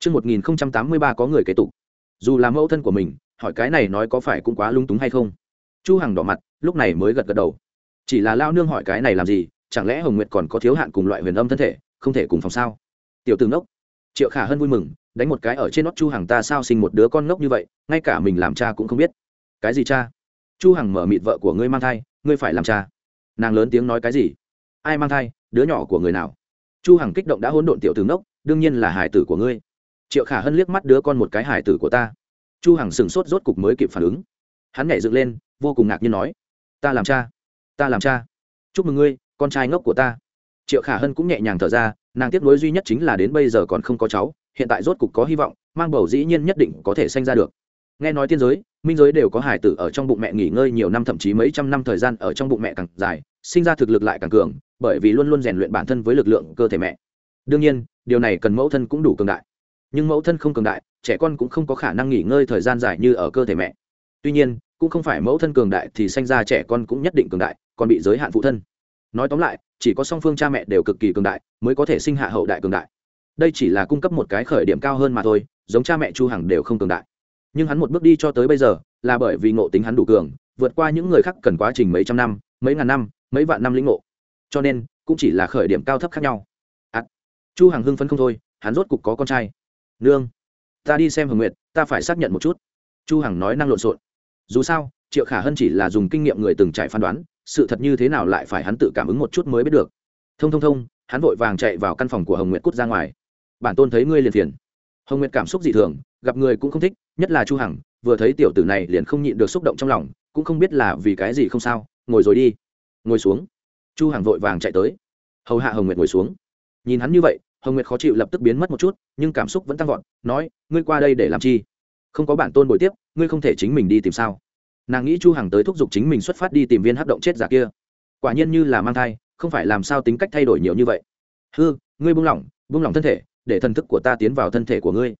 Trước 1083 có người kế tục. Dù là mẫu thân của mình, hỏi cái này nói có phải cũng quá lung túng hay không. Chu Hằng đỏ mặt, lúc này mới gật gật đầu. Chỉ là lao nương hỏi cái này làm gì, chẳng lẽ Hồng Nguyệt còn có thiếu hạn cùng loại huyền âm thân thể, không thể cùng phòng sao? Tiểu tử ngốc. Triệu Khả Hân vui mừng, đánh một cái ở trên nót Chu Hằng ta sao sinh một đứa con ngốc như vậy, ngay cả mình làm cha cũng không biết. Cái gì cha? Chu Hằng mở mịt vợ của ngươi mang thai, ngươi phải làm cha. Nàng lớn tiếng nói cái gì? Ai mang thai, đứa nhỏ của người nào? Chu Hằng kích động đã hỗn độn tiểu tử ngốc, đương nhiên là hải tử của ngươi triệu khả hân liếc mắt đứa con một cái hải tử của ta. Chu hằng sừng sốt rốt cục mới kịp phản ứng. Hắn nhảy dựng lên, vô cùng ngạc nhiên nói, ta làm cha, ta làm cha. Chúc mừng ngươi, con trai ngốc của ta. Triệu khả hân cũng nhẹ nhàng thở ra, nàng tiếp nối duy nhất chính là đến bây giờ còn không có cháu, hiện tại rốt cục có hy vọng, mang bầu dĩ nhiên nhất định có thể sanh ra được. Nghe nói tiên giới, minh giới đều có hải tử ở trong bụng mẹ nghỉ ngơi nhiều năm, thậm chí mấy trăm năm thời gian ở trong bụng mẹ càng dài, sinh ra thực lực lại càng cường, bởi vì luôn luôn rèn luyện bản thân với lực lượng cơ thể mẹ. Đương nhiên, điều này cần mẫu thân cũng đủ cường đại nhưng mẫu thân không cường đại trẻ con cũng không có khả năng nghỉ ngơi thời gian dài như ở cơ thể mẹ. Tuy nhiên cũng không phải mẫu thân cường đại thì sanh ra trẻ con cũng nhất định cường đại còn bị giới hạn phụ thân. Nói tóm lại chỉ có song phương cha mẹ đều cực kỳ cường đại mới có thể sinh hạ hậu đại cường đại. Đây chỉ là cung cấp một cái khởi điểm cao hơn mà thôi giống cha mẹ chu hằng đều không cường đại. Nhưng hắn một bước đi cho tới bây giờ là bởi vì ngộ tính hắn đủ cường vượt qua những người khác cần quá trình mấy trăm năm mấy ngàn năm mấy vạn năm lĩnh ngộ. Cho nên cũng chỉ là khởi điểm cao thấp khác nhau. À, chu hằng hưng phấn không thôi hắn rốt cục có con trai nương, ta đi xem hồng nguyệt, ta phải xác nhận một chút. Chu hằng nói năng lộn xộn. Dù sao, triệu khả hân chỉ là dùng kinh nghiệm người từng trải phán đoán, sự thật như thế nào lại phải hắn tự cảm ứng một chút mới biết được. Thông thông thông, hắn vội vàng chạy vào căn phòng của hồng nguyệt cút ra ngoài. Bản tôn thấy ngươi liền phiền. Hồng nguyệt cảm xúc dị thường, gặp người cũng không thích, nhất là chu hằng, vừa thấy tiểu tử này liền không nhịn được xúc động trong lòng, cũng không biết là vì cái gì không sao, ngồi rồi đi. Ngồi xuống. Chu hằng vội vàng chạy tới. Hầu hạ hồng nguyệt ngồi xuống. Nhìn hắn như vậy hồng nguyệt khó chịu lập tức biến mất một chút, nhưng cảm xúc vẫn tăng vọt, nói, ngươi qua đây để làm chi? Không có bản tôn bồi tiếp, ngươi không thể chính mình đi tìm sao? Nàng nghĩ chu hằng tới thúc giục chính mình xuất phát đi tìm viên hắc động chết giả kia. Quả nhiên như là mang thai, không phải làm sao tính cách thay đổi nhiều như vậy. Hư, ngươi buông lỏng buông lỏng thân thể, để thần thức của ta tiến vào thân thể của ngươi.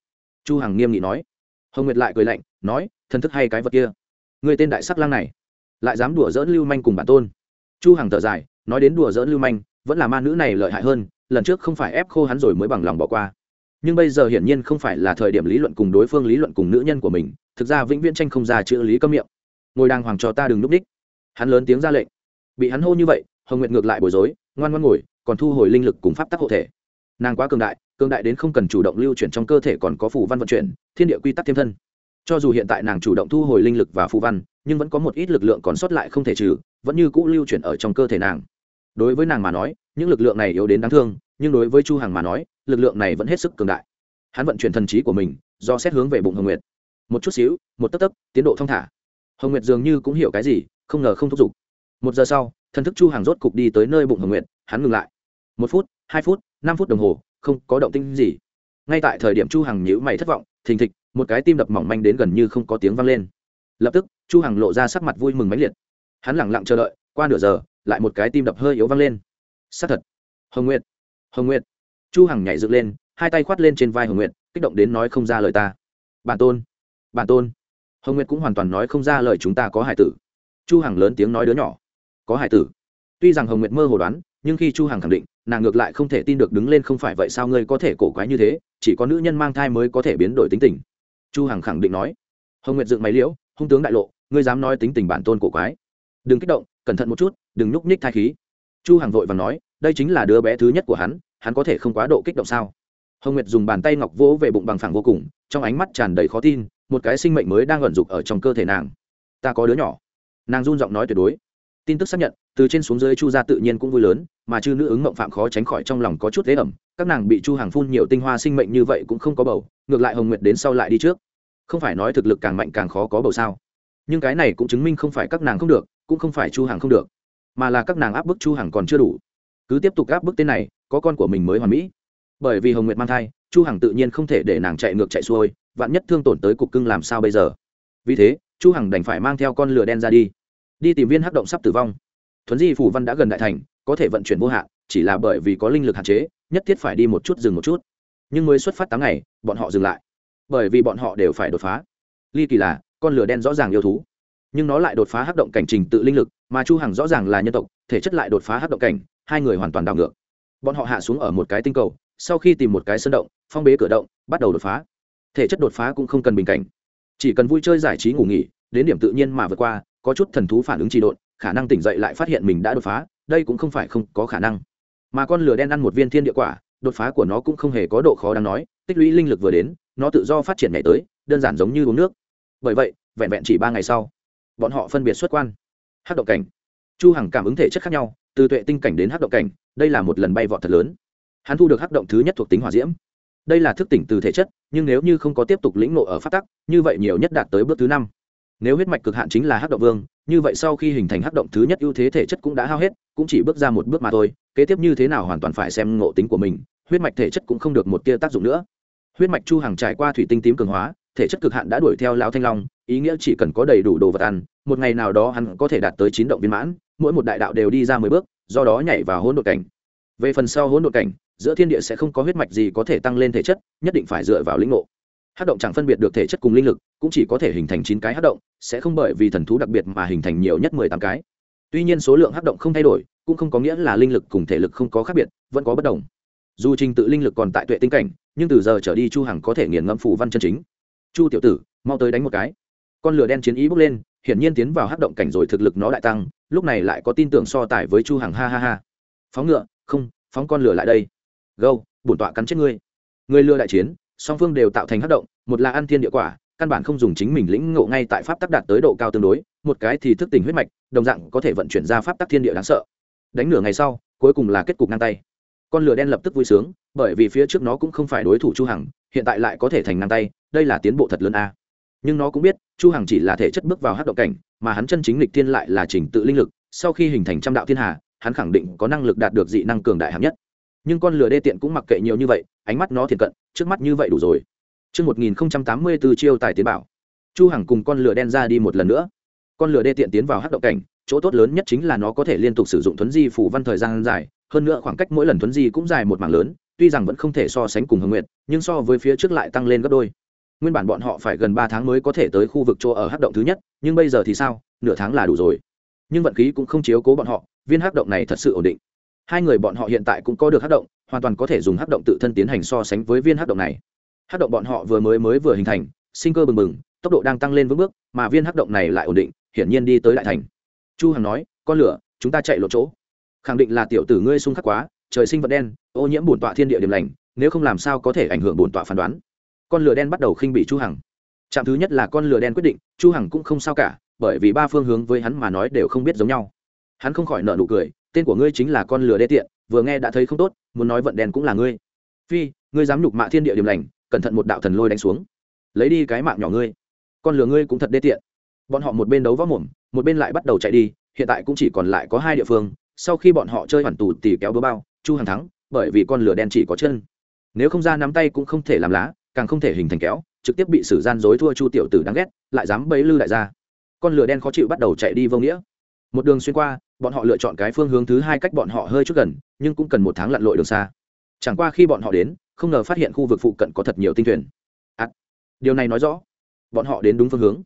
Chu hằng nghiêm nghị nói. Hồng nguyệt lại cười lạnh, nói, thần thức hay cái vật kia? Ngươi tên đại sắc lang này, lại dám đùa dỡn lưu manh cùng bản tôn? Chu hằng thở dài, nói đến đùa dỡn lưu manh, vẫn là ma nữ này lợi hại hơn lần trước không phải ép khô hắn rồi mới bằng lòng bỏ qua. Nhưng bây giờ hiển nhiên không phải là thời điểm lý luận cùng đối phương lý luận cùng nữ nhân của mình, thực ra vĩnh viễn tranh không ra chữ lý câm miệng. Ngồi đàng hoàng cho ta đừng núp đích hắn lớn tiếng ra lệnh. Bị hắn hô như vậy, hồng nguyệt ngược lại bối rối, ngoan ngoan ngồi, còn thu hồi linh lực cùng pháp tắc hộ thể. Nàng quá cường đại cường đại đến không cần chủ động lưu chuyển trong cơ thể còn có phù văn vận chuyển, thiên địa quy tắc thêm thân. Cho dù hiện tại nàng chủ động thu hồi linh lực và phù văn, nhưng vẫn có một ít lực lượng còn sót lại không thể trừ, vẫn như cũ lưu chuyển ở trong cơ thể nàng đối với nàng mà nói, những lực lượng này yếu đến đáng thương, nhưng đối với chu hằng mà nói, lực lượng này vẫn hết sức cường đại. Hắn vận chuyển thần trí của mình, do xét hướng về bụng hồng nguyệt. Một chút xíu, một tấc tấc, tiến độ thông thả. Hồng nguyệt dường như cũng hiểu cái gì, không ngờ không thúc giục. Một giờ sau, thần thức chu hàng rốt cục đi tới nơi bụng hồng nguyệt, hắn ngừng lại. Một phút, hai phút, năm phút đồng hồ, không có động tinh gì. Ngay tại thời điểm chu hằng nhíu mày thất vọng, thình thịch, một cái tim đập mỏng manh đến gần như không có tiếng vang lên. Lập tức, chu hằng lộ ra sắc mặt vui mừng mãnh liệt. Hắn lặng lặng chờ đợi, qua nửa giờ lại một cái tim đập hơi yếu vang lên. Xác thật. Hồng nguyệt. Hồng nguyệt. Chu hằng nhảy dựng lên, hai tay khoát lên trên vai hồng nguyệt, kích động đến nói không ra lời ta. Bản tôn. Bản tôn. Hồng nguyệt cũng hoàn toàn nói không ra lời chúng ta có hải tử. Chu hằng lớn tiếng nói đứa nhỏ. Có hải tử. Tuy rằng hồng nguyệt mơ hồ đoán, nhưng khi chu hằng khẳng định, nàng ngược lại không thể tin được đứng lên không phải vậy sao ngươi có thể cổ quái như thế, chỉ có nữ nhân mang thai mới có thể biến đổi tính tình. Chu hằng khẳng định nói. Hồng nguyệt dựng máy liễu, hung tướng đại lộ, ngươi dám nói tính tình bản tôn cổ quái đừng kích động, cẩn thận một chút, đừng nhúc nhích thai khí. Chu hằng vội và nói, đây chính là đứa bé thứ nhất của hắn hắn có thể không quá độ kích động sao? Hồng nguyệt dùng bàn tay ngọc vỗ về bụng bằng phẳng vô cùng, trong ánh mắt tràn đầy khó tin, một cái sinh mệnh mới đang ẩn dục ở trong cơ thể nàng. Ta có đứa nhỏ. Nàng run giọng nói tuyệt đối. Tin tức xác nhận, từ trên xuống dưới chu gia tự nhiên cũng vui lớn, mà chư nữ ứng mộng phạm khó tránh khỏi trong lòng có chút thế ẩm, các nàng bị chu hàng phun nhiều tinh hoa sinh mệnh như vậy cũng không có bầu, ngược lại hồng nguyệt đến sau lại đi trước. Không phải nói thực lực càng mạnh càng khó có bầu sao? Nhưng cái này cũng chứng minh không phải các nàng không được cũng không phải chu hàng không được, mà là các nàng áp bức chu hằng còn chưa đủ. Cứ tiếp tục áp bức tên này, có con của mình mới hoàn mỹ. Bởi vì hồng nguyệt mang thai, chu hằng tự nhiên không thể để nàng chạy ngược chạy xuôi, vạn nhất thương tổn tới cục cưng làm sao bây giờ? Vì thế, chu hằng đành phải mang theo con lửa đen ra đi đi tìm viên hắc động sắp tử vong. Thuấn di phủ văn đã gần đại thành, có thể vận chuyển vô hạn, chỉ là bởi vì có linh lực hạn chế, nhất thiết phải đi một chút dừng một chút. Nhưng mới xuất phát tám ngày, bọn họ dừng lại. Bởi vì bọn họ đều phải đột phá. Ly kỳ là, con lửa đen rõ ràng yêu thú nhưng nó lại đột phá hắc động cảnh trình tự linh lực, mà chu hằng rõ ràng là nhân tộc, thể chất lại đột phá hắc động cảnh, hai người hoàn toàn đảo ngược. Bọn họ hạ xuống ở một cái tinh cầu, sau khi tìm một cái sân động, phong bế cửa động, bắt đầu đột phá. Thể chất đột phá cũng không cần bình cảnh. Chỉ cần vui chơi giải trí ngủ nghỉ, đến điểm tự nhiên mà vượt qua, có chút thần thú phản ứng trì độn, khả năng tỉnh dậy lại phát hiện mình đã đột phá, đây cũng không phải không có khả năng. Mà con lửa đen ăn một viên thiên địa quả, đột phá của nó cũng không hề có độ khó đáng nói, tích lũy linh lực vừa đến, nó tự do phát triển ngày tới, đơn giản giống như uống nước. Bởi vậy, vẹn vẹn chỉ ba ngày sau bọn họ phân biệt xuất quan. Hát động cảnh. Chu hằng cảm ứng thể chất khác nhau, từ tuệ tinh cảnh đến hát động cảnh, đây là một lần bay vọt thật lớn. Hắn thu được hát động thứ nhất thuộc tính hỏa diễm. Đây là thức tỉnh từ thể chất, nhưng nếu như không có tiếp tục lĩnh ngộ ở phát tắc, như vậy nhiều nhất đạt tới bước thứ năm. Nếu huyết mạch cực hạn chính là hát động vương, như vậy sau khi hình thành hát động thứ nhất ưu thế thể chất cũng đã hao hết, cũng chỉ bước ra một bước mà thôi, kế tiếp như thế nào hoàn toàn phải xem ngộ tính của mình, huyết mạch thể chất cũng không được một tia tác dụng nữa. Huyết mạch chu hàng trải qua thủy tinh tím cường hóa, thể chất cực hạn đã đuổi theo lão thanh long ý nghĩa chỉ cần có đầy đủ đồ vật ăn, một ngày nào đó hắn có thể đạt tới chín động viên mãn, mỗi một đại đạo đều đi ra mười bước, do đó nhảy vào hỗn độn cảnh. Về phần sau hỗn độn cảnh, giữa thiên địa sẽ không có huyết mạch gì có thể tăng lên thể chất, nhất định phải dựa vào lĩnh ngộ. Hát động chẳng phân biệt được thể chất cùng linh lực, cũng chỉ có thể hình thành chín cái hát động, sẽ không bởi vì thần thú đặc biệt mà hình thành nhiều nhất mười tám cái. Tuy nhiên số lượng hát động không thay đổi, cũng không có nghĩa là linh lực cùng thể lực không có khác biệt, vẫn có bất đồng. Dù trình tự linh lực còn tại tuệ tinh cảnh, nhưng từ giờ trở đi chu hằng có thể nghiền ngẫm phù văn chân chính. Chu tiểu tử, mau tới đánh một cái con lửa đen chiến ý bốc lên, hiển nhiên tiến vào hát động cảnh rồi thực lực nó lại tăng, lúc này lại có tin tưởng so tài với chu hằng, ha ha ha. Phóng ngựa, không, phóng con lửa lại đây. Gâu, bổn tọa cắn chết ngươi. Người lừa đại chiến, song phương đều tạo thành hát động, một là ăn thiên địa quả, căn bản không dùng chính mình lĩnh ngộ ngay tại pháp tắc đạt tới độ cao tương đối, một cái thì thức tỉnh huyết mạch, đồng dạng có thể vận chuyển ra pháp tắc thiên địa đáng sợ. Đánh nửa ngày sau, cuối cùng là kết cục ngang tay. Con lửa đen lập tức vui sướng, bởi vì phía trước nó cũng không phải đối thủ chu hằng, hiện tại lại có thể thành ngang tay, đây là tiến bộ thật lớn a nhưng nó cũng biết chu hằng chỉ là thể chất bước vào hát động cảnh mà hắn chân chính lịch thiên lại là trình tự linh lực sau khi hình thành trăm đạo thiên hà hắn khẳng định có năng lực đạt được dị năng cường đại hạng nhất nhưng con lửa đê tiện cũng mặc kệ nhiều như vậy ánh mắt nó thiệt cận trước mắt như vậy đủ rồi Trước 1084 chiêu tài tiến bảo. Chu Hằng cùng con lửa đen ra đi một lần nữa. Con lửa đê tiện tiến vào hắc động cảnh, chỗ tốt lớn nhất chính là nó có thể liên tục sử dụng thuấn di phủ văn thời gian dài, hơn nữa khoảng cách mỗi lần thuấn di cũng dài một mảng lớn, tuy rằng vẫn không thể so sánh cùng Hồng Nguyệt, nhưng so với phía trước lại tăng lên gấp đôi. Nguyên bản bọn họ phải gần 3 tháng mới có thể tới khu vực chỗ ở hắc động thứ nhất, nhưng bây giờ thì sao, nửa tháng là đủ rồi. Nhưng vận khí cũng không chiếu cố bọn họ, viên hắc động này thật sự ổn định. Hai người bọn họ hiện tại cũng có được hắc động hoàn toàn có thể dùng hắc động tự thân tiến hành so sánh với viên hắc động này. Hắc động bọn họ vừa mới mới vừa hình thành sinh cơ bừng bừng tốc độ đang tăng lên vững bước mà viên hắc động này lại ổn định hiển nhiên đi tới đại thành. Chu hằng nói con lửa chúng ta chạy lộ chỗ. Khẳng định là tiểu tử ngươi xung khắc quá trời sinh vật đen ô nhiễm bổn tọa thiên địa điểm lành nếu không làm sao có thể ảnh hưởng bổn tọa phán đoán? Con lửa đen bắt đầu khinh bị chu hằng. Trạm thứ nhất là con lửa đen quyết định, chu hằng cũng không sao cả, bởi vì ba phương hướng với hắn mà nói đều không biết giống nhau. Hắn không khỏi nở nụ cười, tên của ngươi chính là con lừa đê tiện, vừa nghe đã thấy không tốt, muốn nói vận đen cũng là ngươi. Phi, ngươi dám nhục mạ thiên địa điểm lành, cẩn thận một đạo thần lôi đánh xuống. Lấy đi cái mạng nhỏ ngươi. Con lừa ngươi cũng thật đê tiện. Bọn họ một bên đấu võ mồm, một bên lại bắt đầu chạy đi, hiện tại cũng chỉ còn lại có hai địa phương, sau khi bọn họ chơi hoàn tù tỉ kéo búa bao, chu Hằng thắng, bởi vì con lửa đen chỉ có chân. Nếu không ra nắm tay cũng không thể làm lá càng không thể hình thành kéo trực tiếp bị sử gian dối thua chu tiểu tử đáng ghét lại dám bấy lư lại ra con lửa đen khó chịu bắt đầu chạy đi vô nghĩa. Một đường xuyên qua bọn họ lựa chọn cái phương hướng thứ hai cách bọn họ hơi chút gần nhưng cũng cần một tháng lặn lội đường xa. Chẳng qua khi bọn họ đến không ngờ phát hiện khu vực phụ cận có thật nhiều tinh thuyền. À, điều này nói rõ bọn họ đến đúng phương hướng.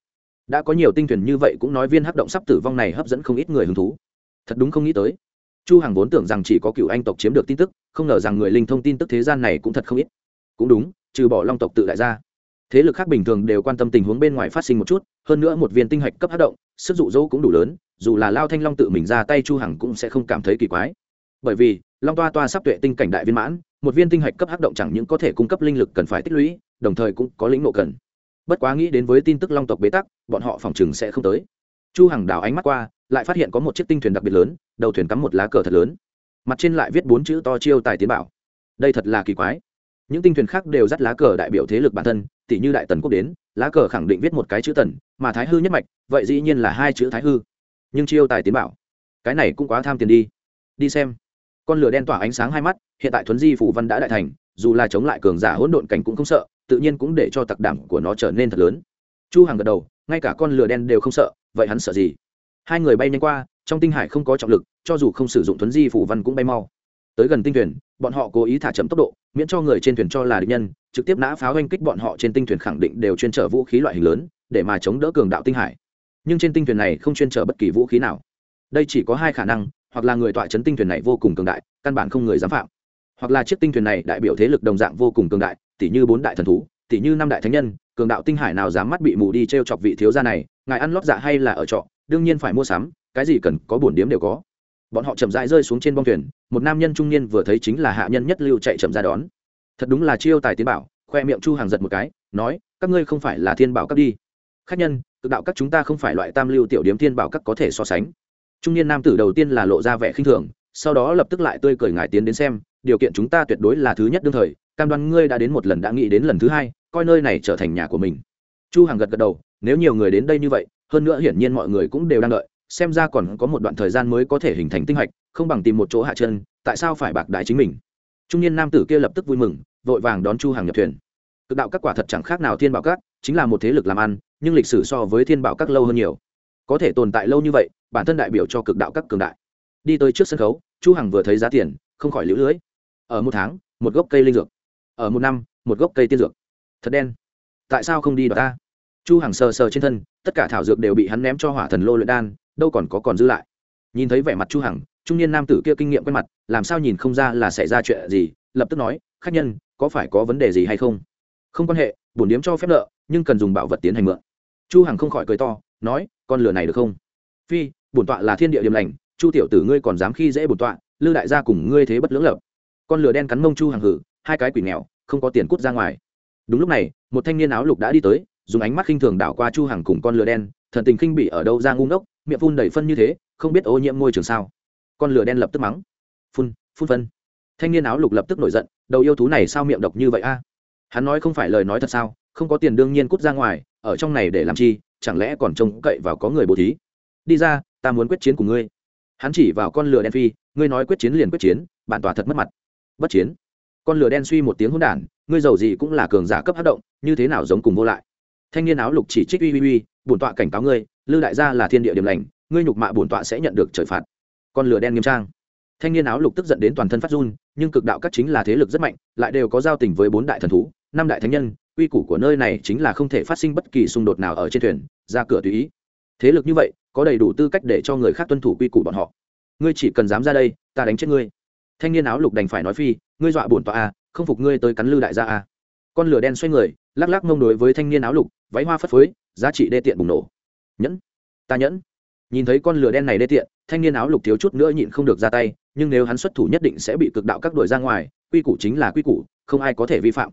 Đã có nhiều tinh thuyền như vậy cũng nói viên hấp động sắp tử vong này hấp dẫn không ít người hứng thú. Thật đúng không nghĩ tới. Chu hằng vốn tưởng rằng chỉ có cựu anh tộc chiếm được tin tức không ngờ rằng người linh thông tin tức thế gian này cũng thật không ít. Cũng đúng trừ bỏ long tộc tự đại ra thế lực khác bình thường đều quan tâm tình huống bên ngoài phát sinh một chút, hơn nữa một viên tinh hạch cấp hát động, sức dụ dỗ cũng đủ lớn, dù là lao thanh long tự mình ra tay chu hằng cũng sẽ không cảm thấy kỳ quái. Bởi vì, long toa toa sắp tuệ tinh cảnh đại viên mãn, một viên tinh hạch cấp hát động chẳng những có thể cung cấp linh lực cần phải tích lũy, đồng thời cũng có lĩnh nộ cần. Bất quá nghĩ đến với tin tức long tộc bế tắc, bọn họ phòng chừng sẽ không tới. Chu hằng đảo ánh mắt qua, lại phát hiện có một chiếc tinh thuyền đặc biệt lớn, đầu thuyền cắm một lá cờ thật lớn. Mặt trên lại viết bốn chữ to chiêu tài tiến bảo. Đây thật là kỳ quái những tinh thuyền khác đều dắt lá cờ đại biểu thế lực bản thân tỷ như đại tần quốc đến, lá cờ khẳng định viết một cái chữ tần, mà thái hư nhất mạch, vậy dĩ nhiên là hai chữ thái hư. Nhưng chiêu tài tiến bảo, cái này cũng quá tham tiền đi. Đi xem. Con lửa đen tỏa ánh sáng hai mắt, hiện tại thuấn di phủ văn đã đại thành, dù là chống lại cường giả hỗn độn cảnh cũng không sợ, tự nhiên cũng để cho tặc đảm của nó trở nên thật lớn. Chu hàng gật đầu, ngay cả con lửa đen đều không sợ, vậy hắn sợ gì? Hai người bay nhanh qua, trong tinh hải không có trọng lực, cho dù không sử dụng thuấn di phủ văn cũng bay mau tới gần tinh thuyền, bọn họ cố ý thả chậm tốc độ, miễn cho người trên thuyền cho là địch nhân, trực tiếp nã pháo oanh kích bọn họ trên tinh thuyền khẳng định đều chuyên trở vũ khí loại hình lớn, để mà chống đỡ cường đạo tinh hải. Nhưng trên tinh thuyền này không chuyên trở bất kỳ vũ khí nào. Đây chỉ có hai khả năng, hoặc là người tọa chấn tinh thuyền này vô cùng cường đại, căn bản không người dám phạm. Hoặc là chiếc tinh thuyền này đại biểu thế lực đồng dạng vô cùng cường đại tỷ như bốn đại thần thú tỷ như năm đại thánh nhân, cường đạo tinh hải nào dám mắt bị mù đi t r e o chọc vị thiếu gia này, ngài ăn lót dạ hay là ở trọ, đương nhiên phải mua sắm, cái gì cần có bổn điếm đều có bọn họ chậm rãi rơi xuống trên bong thuyền, một nam nhân trung niên vừa thấy chính là hạ nhân nhất lưu chạy chậm ra đón. Thật đúng là chiêu tài tiến bảo, khoe miệng chu hàng giật một cái, nói, các ngươi không phải là thiên bảo các đi. Khách nhân, cực đạo các chúng ta không phải loại tam lưu tiểu điếm thiên bảo các có thể so sánh. Trung niên nam tử đầu tiên là lộ ra vẻ khinh thường, sau đó lập tức lại tươi cười ngài tiến đến xem, điều kiện chúng ta tuyệt đối là thứ nhất đương thời, cam đoan ngươi đã đến một lần đã nghĩ đến lần thứ hai, coi nơi này trở thành nhà của mình. Chu hàng gật gật đầu, nếu nhiều người đến đây như vậy, hơn nữa hiển nhiên mọi người cũng đều đang đợi xem ra còn có một đoạn thời gian mới có thể hình thành tinh hạch, không bằng tìm một chỗ hạ chân, tại sao phải bạc đại chính mình? Trung niên nam tử kia lập tức vui mừng, vội vàng đón chu hàng nhập thuyền. Cực đạo các quả thật chẳng khác nào thiên bảo các, chính là một thế lực làm ăn, nhưng lịch sử so với thiên bảo các lâu hơn nhiều. Có thể tồn tại lâu như vậy, bản thân đại biểu cho cực đạo các cường đại. Đi tới trước sân khấu, chu hằng vừa thấy giá tiền, không khỏi lũ lưới. Ở một tháng, một gốc cây linh dược. Ở một năm, một gốc cây tiên dược. Thật đen. Tại sao không đi đoạt ta? Chu hằng sờ sờ trên thân, tất cả thảo dược đều bị hắn ném cho hỏa thần lô luyện đan đâu còn có còn dư lại. Nhìn thấy vẻ mặt chu hằng, trung niên nam tử kia kinh nghiệm quen mặt, làm sao nhìn không ra là xảy ra chuyện gì, lập tức nói, khách nhân, có phải có vấn đề gì hay không? Không quan hệ, bổn điếm cho phép nợ, nhưng cần dùng bảo vật tiến hành mượn. Chu hằng không khỏi cười to, nói, con lửa này được không? Phi, bổn tọa là thiên địa điểm lành, chu tiểu tử ngươi còn dám khi dễ bổn tọa, lư đại gia cùng ngươi thế bất lưỡng lập. Con lửa đen cắn mông chu hằng hử, hai cái quỷ nghèo, không có tiền cút ra ngoài. Đúng lúc này, một thanh niên áo lục đã đi tới, dùng ánh mắt khinh thường đảo qua chu hằng cùng con lửa đen, thần tình khinh bỉ ở đâu ra ngu ngốc miệng phun đầy phân như thế, không biết ô nhiễm môi trường sao. Con lửa đen lập tức mắng. Phun phun phân. Thanh niên áo lục lập tức nổi giận, đầu yêu thú này sao miệng độc như vậy a? Hắn nói không phải lời nói thật sao, không có tiền đương nhiên cút ra ngoài, ở trong này để làm chi, chẳng lẽ còn trông cậy vào có người bố thí? Đi ra, ta muốn quyết chiến của ngươi. Hắn chỉ vào con lửa đen phi, ngươi nói quyết chiến liền quyết chiến, bản tòa thật mất mặt. Bất chiến. Con lửa đen suy một tiếng hỗn đản, ngươi giàu gì cũng là cường giả cấp hát động, như thế nào giống cùng vô lại? Thanh niên áo lục chỉ trích uy uy uy bổn tọa cảnh cáo ngươi, lư đại gia là thiên địa điểm lành, ngươi nhục mạ bổn tọa sẽ nhận được trời phạt. Con lửa đen nghiêm trang. Thanh niên áo lục tức giận đến toàn thân phát run, nhưng cực đạo các chính là thế lực rất mạnh, lại đều có giao tình với bốn đại thần thú, năm đại thánh nhân, quy củ của nơi này chính là không thể phát sinh bất kỳ xung đột nào ở trên thuyền, ra cửa tùy ý. Thế lực như vậy, có đầy đủ tư cách để cho người khác tuân thủ quy củ bọn họ. Ngươi chỉ cần dám ra đây, ta đánh chết ngươi. Thanh niên áo lục đành phải nói phi, ngươi dọa bổn tọa a không phục ngươi tới cắn lư đại gia a con lửa đen xoay người, lắc lắc mông đối với thanh niên áo lục váy hoa phất phới, giá trị đê tiện bùng nổ. Nhẫn. Ta nhẫn. Nhìn thấy con lửa đen này đê tiện, thanh niên áo lục thiếu chút nữa nhịn không được ra tay, nhưng nếu hắn xuất thủ nhất định sẽ bị cực đạo các đội ra ngoài, quy củ chính là quy củ, không ai có thể vi phạm.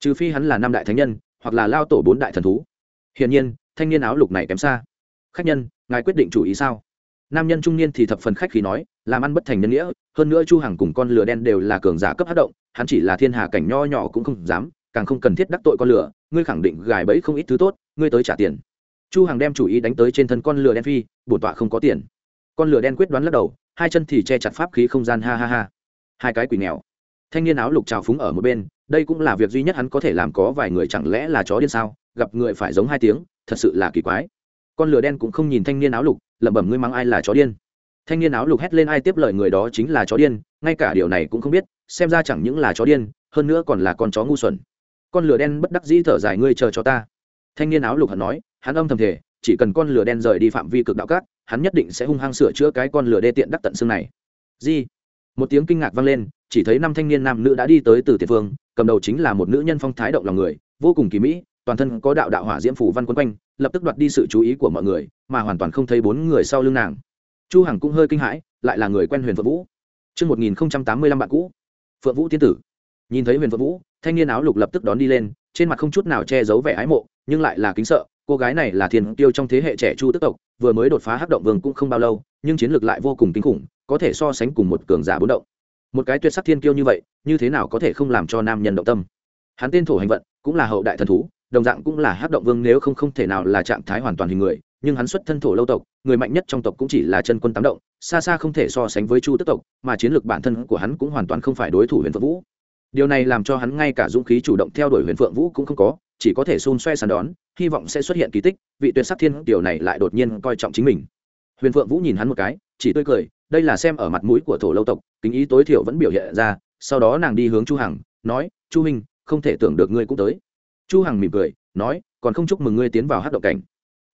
Trừ phi hắn là năm đại thánh nhân, hoặc là lao tổ bốn đại thần thú. Hiển nhiên, thanh niên áo lục này kém xa. Khách nhân, ngài quyết định chủ ý sao? Nam nhân trung niên thì thập phần khách khí nói, làm ăn bất thành nhân nghĩa, hơn nữa chu hằng cùng con lửa đen đều là cường giả cấp hát động, hắn chỉ là thiên hà cảnh nho nhỏ cũng không dám càng không cần thiết đắc tội con lửa, ngươi khẳng định gài bẫy không ít thứ tốt, ngươi tới trả tiền. Chu hằng đem chủ ý đánh tới trên thân con lửa đen phi, bổn tọa không có tiền. Con lửa đen quyết đoán lắc đầu, hai chân thì che chặt pháp khí không gian, ha ha ha. Hai cái quỷ nghèo. Thanh niên áo lục trào phúng ở một bên, đây cũng là việc duy nhất hắn có thể làm, có vài người chẳng lẽ là chó điên sao? Gặp người phải giống hai tiếng, thật sự là kỳ quái. Con lửa đen cũng không nhìn thanh niên áo lục, lẩm bẩm ngươi mắng ai là chó điên. Thanh niên áo lục hét lên ai tiếp lời người đó chính là chó điên, ngay cả điều này cũng không biết, xem ra chẳng những là chó điên, hơn nữa còn là con chó ngu xuẩn con lửa đen bất đắc dĩ thở dài ngươi chờ cho ta. Thanh niên áo lục hận nói hắn âm thầm thể chỉ cần con lửa đen rời đi phạm vi cực đạo cát hắn nhất định sẽ hung hăng sửa chữa cái con lửa đê tiện đắc tận xương này. Di một tiếng kinh ngạc vang lên chỉ thấy năm thanh niên nam nữ đã đi tới từ tiền phương cầm đầu chính là một nữ nhân phong thái động lòng người vô cùng kỳ mỹ toàn thân có đạo đạo hỏa diễm phủ văn quấn quanh lập tức đoạt đi sự chú ý của mọi người mà hoàn toàn không thấy bốn người sau lưng nàng. Chu hằng cũng hơi kinh hãi lại là người quen huyền phượng vũ. Trước 1085 bạn cũ, Phượng Vũ tiên tử. Nhìn thấy Huyền Phượng Vũ, thanh niên áo lục lập tức đón đi lên, trên mặt không chút nào che giấu vẻ ái mộ, nhưng lại là kính sợ, cô gái này là thiên tiêu trong thế hệ trẻ chu tức tộc vừa mới đột phá hắc động vương cũng không bao lâu nhưng chiến lược lại vô cùng kinh khủng có thể so sánh cùng một cường giả bốn động. Một cái tuyệt sắc thiên kiêu như vậy như thế nào có thể không làm cho nam nhân động tâm? Hắn tên thổ hành vận cũng là hậu đại thần thú đồng dạng cũng là hắc động vương nếu không không thể nào là trạng thái hoàn toàn hình người nhưng hắn xuất thân thổ lâu tộc người mạnh nhất trong tộc cũng chỉ là chân quân tám động xa xa không thể so sánh với chu tức tộc mà chiến lược bản thân của hắn cũng hoàn toàn không phải đối thủ huyền phượng vũ điều này làm cho hắn ngay cả dũng khí chủ động theo đuổi huyền phượng vũ cũng không có, chỉ có thể xun xoe sàn đón, hy vọng sẽ xuất hiện kỳ tích, vị tuyệt sắc thiên điều này lại đột nhiên coi trọng chính mình. Huyền phượng vũ nhìn hắn một cái, chỉ tươi cười, đây là xem ở mặt mũi của thổ lâu tộc, kính ý tối thiểu vẫn biểu hiện ra, sau đó nàng đi hướng chu hằng, nói, chu minh không thể tưởng được ngươi cũng tới. Chu hằng mỉm cười, nói, còn không chúc mừng ngươi tiến vào hát động cảnh.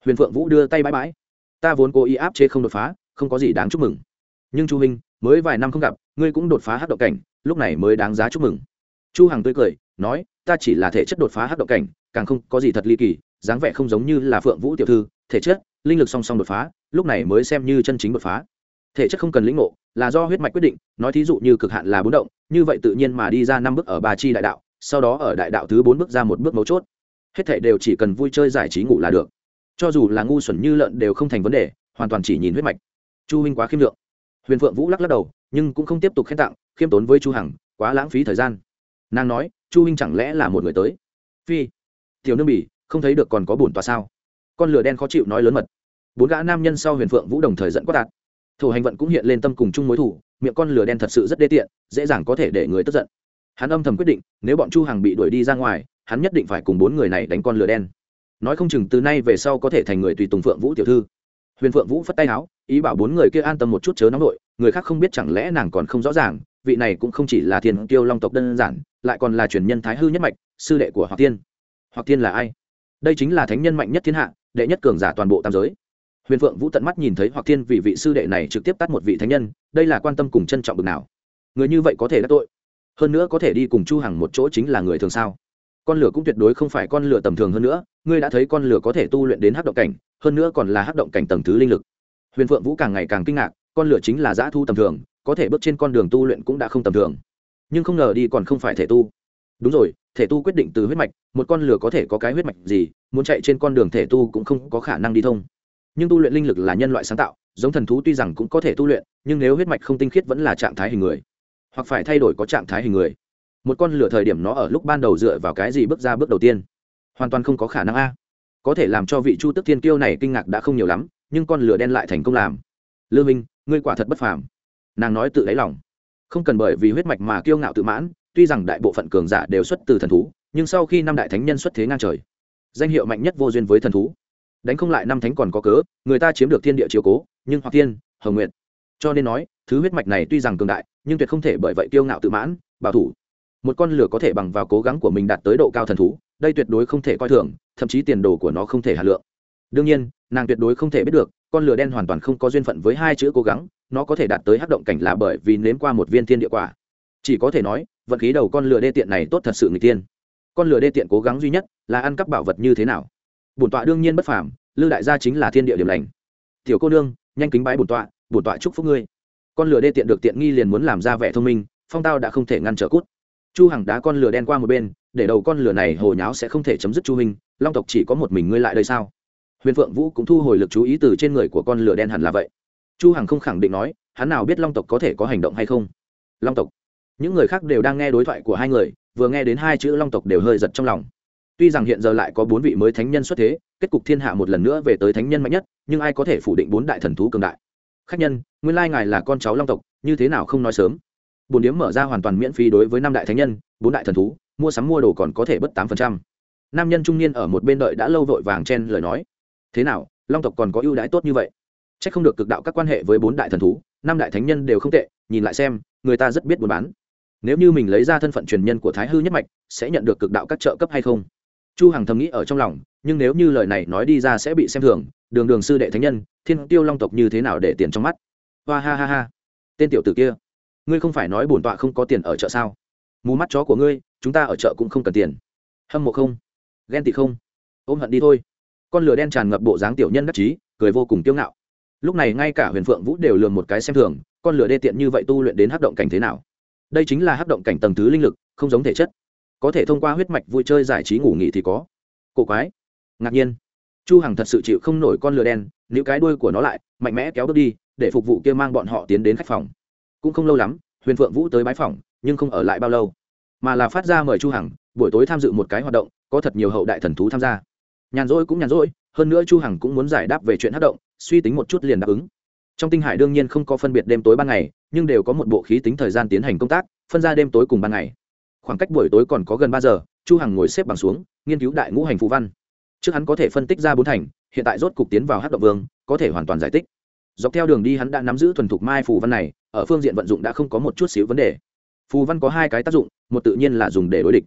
Huyền phượng vũ đưa tay bãi bãi, ta vốn cố ý áp chế không đột phá, không có gì đáng chúc mừng. Nhưng chu minh mới vài năm không gặp, ngươi cũng đột phá hát động cảnh, lúc này mới đáng giá chúc mừng chu hằng tươi cười, nói, ta chỉ là thể chất đột phá hắc động cảnh, càng không có gì thật ly kỳ, dáng vẻ không giống như là phượng vũ tiểu thư, thể chất, linh lực song song đột phá, lúc này mới xem như chân chính đột phá. Thể chất không cần lĩnh ngộ, là do huyết mạch quyết định, nói thí dụ như cực hạn là bốn động, như vậy tự nhiên mà đi ra năm bước ở ba chi đại đạo, sau đó ở đại đạo thứ bốn bước ra một bước mấu chốt. Hết thể đều chỉ cần vui chơi giải trí ngủ là được. Cho dù là ngu xuẩn như lợn đều không thành vấn đề, hoàn toàn chỉ nhìn huyết mạch. Chu huynh quá khiêm lượng. Huyền phượng vũ lắc lắc đầu, nhưng cũng không tiếp tục khen tặng, khiêm tốn với chu hằng, quá lãng phí thời gian nàng nói, chu huynh chẳng lẽ là một người tới? Phi, tiểu nương bỉ, không thấy được còn có bổn tòa sao? Con lửa đen khó chịu nói lớn mật. Bốn gã nam nhân sau huyền phượng vũ đồng thời dẫn quát đạt thủ hành vận cũng hiện lên tâm cùng chung mối thủ, miệng con lửa đen thật sự rất đê tiện, dễ dàng có thể để người tức giận. Hắn âm thầm quyết định, nếu bọn chu hằng bị đuổi đi ra ngoài, hắn nhất định phải cùng bốn người này đánh con lửa đen. Nói không chừng từ nay về sau có thể thành người tùy tùng phượng vũ tiểu thư. Huyền phượng vũ phất tay áo ý bảo bốn người kia an tâm một chút chớ nóng nội, người khác không biết chẳng lẽ nàng còn không rõ ràng vị này cũng không chỉ là thiên tiêu long tộc đơn giản, lại còn là truyền nhân thái hư nhất mạch, sư đệ của hoặc tiên. Hoặc tiên là ai? Đây chính là thánh nhân mạnh nhất thiên hạ, đệ nhất cường giả toàn bộ tam giới. Huyền phượng vũ tận mắt nhìn thấy hoặc tiên vì vị sư đệ này trực tiếp tắt một vị thánh nhân, đây là quan tâm cùng trân trọng bực nào. Người như vậy có thể đắc tội. Hơn nữa có thể đi cùng chu hằng một chỗ chính là người thường sao? Con lửa cũng tuyệt đối không phải con lửa tầm thường hơn nữa, ngươi đã thấy con lửa có thể tu luyện đến hắc động cảnh, hơn nữa còn là hắc động cảnh tầng thứ linh lực. Huyền phượng vũ càng ngày càng kinh ngạc, con lửa chính là giã thu tầm thường có thể bước trên con đường tu luyện cũng đã không tầm thường. Nhưng không ngờ đi còn không phải thể tu. Đúng rồi, thể tu quyết định từ huyết mạch, một con lửa có thể có cái huyết mạch gì, muốn chạy trên con đường thể tu cũng không có khả năng đi thông. Nhưng tu luyện linh lực là nhân loại sáng tạo, giống thần thú tuy rằng cũng có thể tu luyện, nhưng nếu huyết mạch không tinh khiết vẫn là trạng thái hình người, hoặc phải thay đổi có trạng thái hình người. Một con lửa thời điểm nó ở lúc ban đầu dựa vào cái gì bước ra bước đầu tiên? Hoàn toàn không có khả năng a. Có thể làm cho vị chu tức thiên kiêu này kinh ngạc đã không nhiều lắm, nhưng con lửa đen lại thành công làm. Lư minh, ngươi quả thật bất phàm nàng nói tự đáy lòng. Không cần bởi vì huyết mạch mà kiêu ngạo tự mãn, tuy rằng đại bộ phận cường giả đều xuất từ thần thú, nhưng sau khi năm đại thánh nhân xuất thế ngang trời, danh hiệu mạnh nhất vô duyên với thần thú. Đánh không lại năm thánh còn có cớ, người ta chiếm được thiên địa chiếu cố, nhưng hoặc tiên, hồng nguyện cho nên nói, thứ huyết mạch này tuy rằng cường đại, nhưng tuyệt không thể bởi vậy kiêu ngạo tự mãn, bảo thủ. Một con lửa có thể bằng vào cố gắng của mình đạt tới độ cao thần thú, đây tuyệt đối không thể coi thường, thậm chí tiền đồ của nó không thể hà lượng. Đương nhiên, nàng tuyệt đối không thể biết được, con lửa đen hoàn toàn không có duyên phận với hai chữ cố gắng nó có thể đạt tới hắc động cảnh là bởi vì nếm qua một viên thiên địa quả. Chỉ có thể nói, vận khí đầu con lừa đê tiện này tốt thật sự người tiên con lừa đê tiện cố gắng duy nhất là ăn cắp bảo vật như thế nào? Bổn tọa đương nhiên bất phàm, lư đại gia chính là thiên địa điểm lành. Tiểu cô nương, nhanh kính bái bổn tọa bổn tọa chúc phúc ngươi. Con lừa đê tiện được tiện nghi liền muốn làm ra vẻ thông minh, phong tao đã không thể ngăn trở cút. Chu hằng đá con lừa đen qua một bên, để đầu con lừa này hồ nháo sẽ không thể chấm dứt chu minh, long tộc chỉ có một mình ngươi lại đây sao? Huyền phượng vũ cũng thu hồi lực chú ý từ trên người của con lừa đen hẳn là vậy chu hằng không khẳng định nói, hắn nào biết long tộc có thể có hành động hay không? Long tộc. Những người khác đều đang nghe đối thoại của hai người, vừa nghe đến hai chữ long tộc đều hơi giật trong lòng. Tuy rằng hiện giờ lại có bốn vị mới thánh nhân xuất thế, kết cục thiên hạ một lần nữa về tới thánh nhân mạnh nhất, nhưng ai có thể phủ định bốn đại thần thú cường đại? Khách nhân, nguyên lai ngài là con cháu long tộc, như thế nào không nói sớm? Bồn điếm mở ra hoàn toàn miễn phí đối với năm đại thánh nhân, bốn đại thần thú, mua sắm mua đồ còn có thể bớt tám phần trăm. Nam nhân trung niên ở một bên đợi đã lâu vội vàng chen lời nói. Thế nào, long tộc còn có ưu đãi tốt như vậy? C h ắ c không được cực đạo các quan hệ với bốn đại thần thú, năm đại thánh nhân đều không tệ, nhìn lại xem, người ta rất biết buôn bán. Nếu như mình lấy ra thân phận truyền nhân của thái hư nhất mạch, sẽ nhận được cực đạo các trợ cấp hay không? Chu hằng thầm nghĩ ở trong lòng, nhưng nếu như lời này nói đi ra sẽ bị xem thường, đường đường sư đệ thánh nhân, thiên tiêu long tộc như thế nào để tiền trong mắt? Hoa ha ha ha. Tên tiểu tử kia, ngươi không phải nói bổn tọa không có tiền ở chợ sao? Mù mắt chó của ngươi, chúng ta ở chợ cũng không cần tiền. Hâm mộ không? Ghen tị không? Ôm hận đi thôi. Con lửa đen tràn ngập bộ dáng tiểu nhân đắc chí, cười vô cùng kiêu ngạo lúc này ngay cả huyền phượng vũ đều lường một cái xem thường, con lửa đê tiện như vậy tu luyện đến hắc động cảnh thế nào? Đây chính là hắc động cảnh tầng thứ linh lực, không giống thể chất. Có thể thông qua huyết mạch vui chơi giải trí ngủ nghỉ thì có. Cổ quái. Ngạc nhiên. Chu hằng thật sự chịu không nổi con lửa đen nếu cái đuôi của nó lại, mạnh mẽ kéo bước đi, để phục vụ kia mang bọn họ tiến đến khách phòng. Cũng không lâu lắm, huyền phượng vũ tới bái phòng, nhưng không ở lại bao lâu, mà là phát ra mời chu hằng, buổi tối tham dự một cái hoạt động, có thật nhiều hậu đại thần thú tham gia. Nhàn rỗi cũng nhàn rỗi, hơn nữa chu hằng cũng muốn giải đáp về chuyện hát động suy tính một chút liền đáp ứng. Trong tinh hải đương nhiên không có phân biệt đêm tối ban ngày, nhưng đều có một bộ khí tính thời gian tiến hành công tác, phân ra đêm tối cùng ban ngày. Khoảng cách buổi tối còn có gần ba giờ, chu hằng ngồi xếp bằng xuống, nghiên cứu đại ngũ hành phù văn. Trước hắn có thể phân tích ra bốn thành, hiện tại rốt cục tiến vào hắc động vương, có thể hoàn toàn giải tích dọc theo đường đi hắn đã nắm giữ thuần thục mai phù văn này, ở phương diện vận dụng đã không có một chút xíu vấn đề. Phù văn có hai cái tác dụng, một tự nhiên là dùng để đối địch,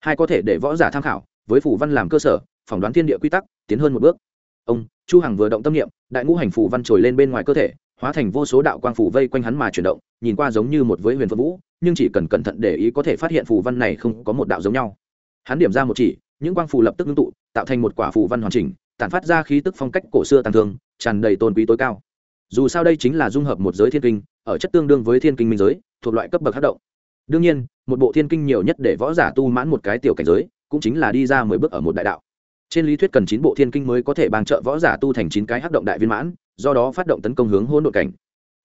hai có thể để võ giả tham khảo, với phù văn làm cơ sở, phỏng đoán thiên địa quy tắc, tiến hơn một bước. Ông chu hằng vừa động tâm niệm, đại ngũ hành phù văn trồi lên bên ngoài cơ thể, hóa thành vô số đạo quang phủ vây quanh hắn mà chuyển động, nhìn qua giống như một với huyền phượng vũ, nhưng chỉ cần cẩn thận để ý có thể phát hiện phù văn này không có một đạo giống nhau. Hắn điểm ra một chỉ, những quang phù lập tức ngưng tụ, tạo thành một quả phù văn hoàn chỉnh, tản phát ra khí tức phong cách cổ xưa tàng thương, tràn đầy tôn quý tối cao. Dù sao đây chính là dung hợp một giới thiên kinh, ở chất tương đương với thiên kinh minh giới, thuộc loại cấp bậc hát động. Đương nhiên, một bộ thiên kinh nhiều nhất để võ giả tu mãn một cái tiểu cảnh giới, cũng chính là đi ra mười bước ở một đại đạo trên lý thuyết cần chín bộ thiên kinh mới có thể bàn trợ võ giả tu thành chín cái hắc động đại viên mãn, do đó phát động tấn công hướng hỗn độn cảnh.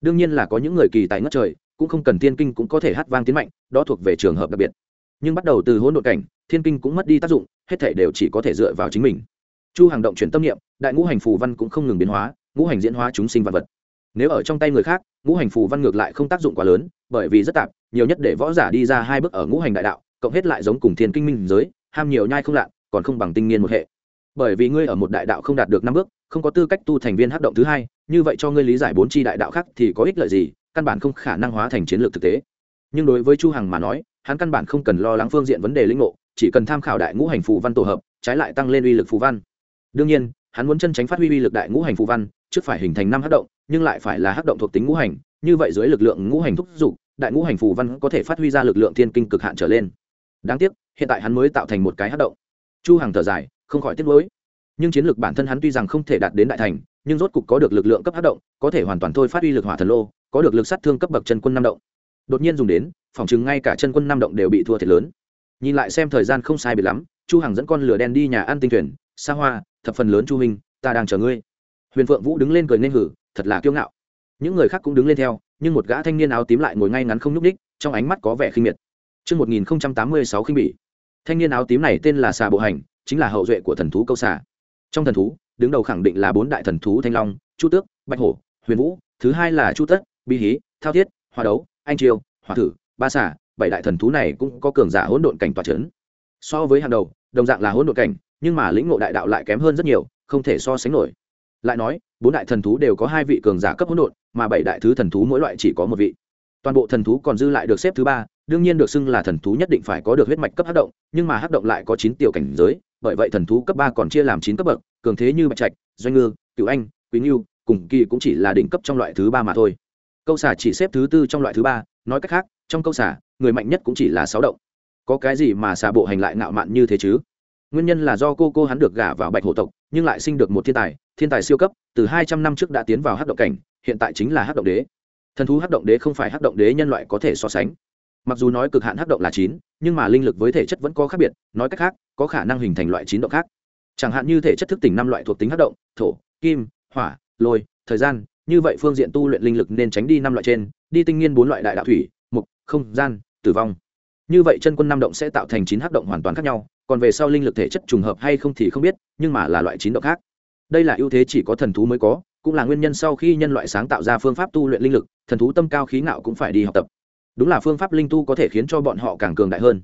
Đương nhiên là có những người kỳ tài ngất trời, cũng không cần thiên kinh cũng có thể hát vang tiến mạnh, đó thuộc về trường hợp đặc biệt. Nhưng bắt đầu từ hỗn độn cảnh, thiên kinh cũng mất đi tác dụng, hết thể đều chỉ có thể dựa vào chính mình. Chu hàng động chuyển tâm niệm, đại ngũ hành phù văn cũng không ngừng biến hóa, ngũ hành diễn hóa chúng sinh văn vật. Nếu ở trong tay người khác, ngũ hành phù văn ngược lại không tác dụng quá lớn, bởi vì rất tạp, nhiều nhất để võ giả đi ra hai bước ở ngũ hành đại đạo, cộng hết lại giống cùng thiên kinh minh giới, ham nhiều nhai không lạ, còn không bằng tinh niên một hệ bởi vì ngươi ở một đại đạo không đạt được năm bước, không có tư cách tu thành viên hát động thứ hai, như vậy cho ngươi lý giải bốn chi đại đạo khác thì có ích lợi gì, căn bản không khả năng hóa thành chiến lược thực tế. Nhưng đối với chu hằng mà nói, hắn căn bản không cần lo lắng phương diện vấn đề lĩnh ngộ, chỉ cần tham khảo đại ngũ hành phù văn tổ hợp, trái lại tăng lên uy lực phù văn. Đương nhiên, hắn muốn chân tránh phát huy uy lực đại ngũ hành phù văn, trước phải hình thành năm hát động, nhưng lại phải là hát động thuộc tính ngũ hành, như vậy dưới lực lượng ngũ hành thúc giục đại ngũ hành phù văn có thể phát huy ra lực lượng thiên kinh cực hạn trở lên. Đáng tiếc, hiện tại hắn mới tạo thành một cái hát động. Chu hằng thở dài không khỏi tiếc nuối. Nhưng chiến lược bản thân hắn tuy rằng không thể đạt đến đại thành nhưng rốt cục có được lực lượng cấp hắc động có thể hoàn toàn thôi phát huy lực hỏa thần lô có được lực sát thương cấp bậc chân quân năm động. Đột nhiên dùng đến phòng chứng ngay cả chân quân năm động đều bị thua thiệt lớn. Nhìn lại xem thời gian không sai biệt lắm chu hằng dẫn con lửa đen đi nhà ăn tinh thuyền xa hoa thập phần lớn chu minh ta đang chờ ngươi. Huyền phượng vũ đứng lên cười nên hử thật là kiêu ngạo. Những người khác cũng đứng lên theo nhưng một gã thanh niên áo tím lại ngồi ngay ngắn không nhúc ních trong ánh mắt có vẻ khinh miệt. Trước 1086 khinh bỉ. Thanh niên áo tím này tên là xà bộ hành, chính là hậu duệ của thần thú câu xà. Trong thần thú, đứng đầu khẳng định là bốn đại thần thú thanh long, chu tước, bạch hổ, huyền vũ, thứ hai là chu tất, bi hí, thao thiết, hoa đấu, anh triều, hỏa thử, ba xà, bảy đại thần thú này cũng có cường giả hỗn độn cảnh tọa chấn. So với hàng đầu, đồng dạng là hỗn độn cảnh, nhưng mà lĩnh ngộ đại đạo lại kém hơn rất nhiều, không thể so sánh nổi lại nói bốn đại thần thú đều có hai vị cường giả cấp hỗn độn mà bảy đại thứ thần thú mỗi loại chỉ có một vị toàn bộ thần thú còn dư lại được xếp thứ ba đương nhiên được xưng là thần thú nhất định phải có được huyết mạch cấp hắc động nhưng mà hắc động lại có chín tiểu cảnh giới bởi vậy thần thú cấp ba còn chia làm chín cấp bậc, cường thế như bạch trạch, doanh ngư cựu anh, quý ngưu, cùng kỳ cũng chỉ là đỉnh cấp trong loại thứ ba mà thôi. Câu xả chỉ xếp thứ tư trong loại thứ ba, nói cách khác, trong câu xả, người mạnh nhất cũng chỉ là sáu động. Có cái gì mà xà bộ hành lại ngạo mạn như thế chứ? Nguyên nhân là do cô cô hắn được gả vào bạch hổ tộc, nhưng lại sinh được một thiên tài thiên tài siêu cấp, từ hai trăm năm trước đã tiến vào hắc động cảnh, hiện tại chính là hắc động đế. Thần thú hắc động đế không phải hắc động đế nhân loại có thể so sánh mặc dù nói cực hạn hắc động là chín, nhưng mà linh lực với thể chất vẫn có khác biệt, nói cách khác, có khả năng hình thành loại chín động khác. Chẳng hạn như thể chất thức tỉnh năm loại thuộc tính hắc động, thổ, kim, hỏa, lôi, thời gian, như vậy phương diện tu luyện linh lực nên tránh đi năm loại trên, đi tinh nghiên bốn loại đại đạo thủy, mục, không, gian, tử vong. Như vậy chân quân năm động sẽ tạo thành chín hắc động hoàn toàn khác nhau, còn về sau linh lực thể chất trùng hợp hay không thì không biết, nhưng mà là loại chín động khác. Đây là ưu thế chỉ có thần thú mới có, cũng là nguyên nhân sau khi nhân loại sáng tạo ra phương pháp tu luyện linh lực, thần thú tâm cao khí ngạo cũng phải đi học tập đúng là phương pháp linh tu có thể khiến cho bọn họ càng cường đại hơn.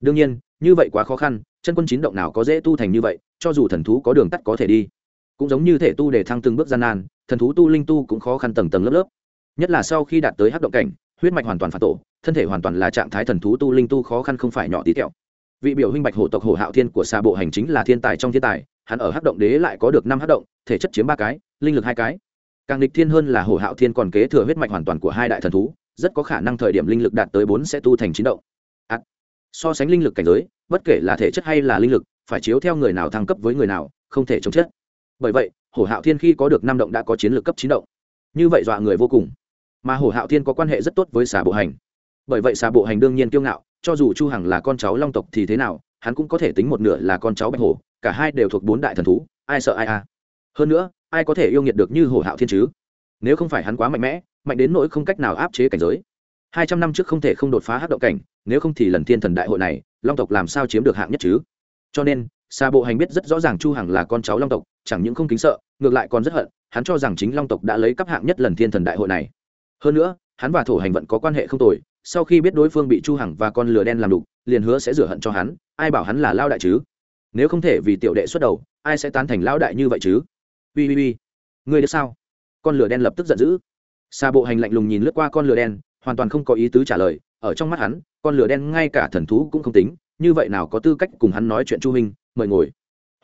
Đương nhiên, như vậy quá khó khăn, chân quân chín động nào có dễ tu thành như vậy, cho dù thần thú có đường tắt có thể đi. Cũng giống như thể tu để thăng từng bước gian nan, thần thú tu linh tu cũng khó khăn tầng tầng lớp lớp. Nhất là sau khi đạt tới hắc động cảnh, huyết mạch hoàn toàn phản tổ, thân thể hoàn toàn là trạng thái thần thú tu linh tu khó khăn không phải nhỏ tí tẹo. Vị biểu huynh bạch hổ tộc hổ hạo thiên của xa bộ hành chính là thiên tài trong thiên tài, hắn ở hắc động đế lại có được năm hắc động, thể chất chiếm ba cái, linh lực hai cái. Càng địch thiên hơn là hổ hạo thiên còn kế thừa huyết mạch hoàn toàn của hai đại thần thú rất có khả năng thời điểm linh lực đạt tới bốn sẽ tu thành chín động. À, so sánh linh lực cảnh giới bất kể là thể chất hay là linh lực phải chiếu theo người nào thăng cấp với người nào không thể chống chất bởi vậy hổ hạo thiên khi có được năm động đã có chiến lược cấp chín động. Như vậy dọa người vô cùng. Mà hổ hạo thiên có quan hệ rất tốt với xà bộ hành. Bởi vậy xà bộ hành đương nhiên kiêu ngạo cho dù chu hằng là con cháu long tộc thì thế nào hắn cũng có thể tính một nửa là con cháu bạch hổ cả hai đều thuộc bốn đại thần thú ai sợ ai à hơn nữa ai có thể yêu nghiệt được như hổ hạo thiên chứ? Nếu không phải hắn quá mạnh mẽ mạnh đến nỗi không cách nào áp chế cảnh giới. Hai trăm năm trước không thể không đột phá hắc động cảnh, nếu không thì lần thiên thần đại hội này, long tộc làm sao chiếm được hạng nhất chứ? Cho nên xa bộ hành biết rất rõ ràng chu hằng là con cháu long tộc, chẳng những không kính sợ, ngược lại còn rất hận, hắn cho rằng chính long tộc đã lấy cấp hạng nhất lần thiên thần đại hội này. Hơn nữa, hắn và thổ hành vận có quan hệ không tồi, sau khi biết đối phương bị chu hằng và con lừa đen làm đục, liền hứa sẽ rửa hận cho hắn, ai bảo hắn là lao đại chứ? Nếu không thể vì tiểu đệ xuất đầu, ai sẽ tán thành lao đại như vậy chứ? Ui ui ui ngươi được sao? Con lửa đen lập tức giận dữ xa bộ hành lạnh lùng nhìn lướt qua con lửa đen, hoàn toàn không có ý tứ trả lời, ở trong mắt hắn, con lửa đen ngay cả thần thú cũng không tính, như vậy nào có tư cách cùng hắn nói chuyện chu minh, mời ngồi.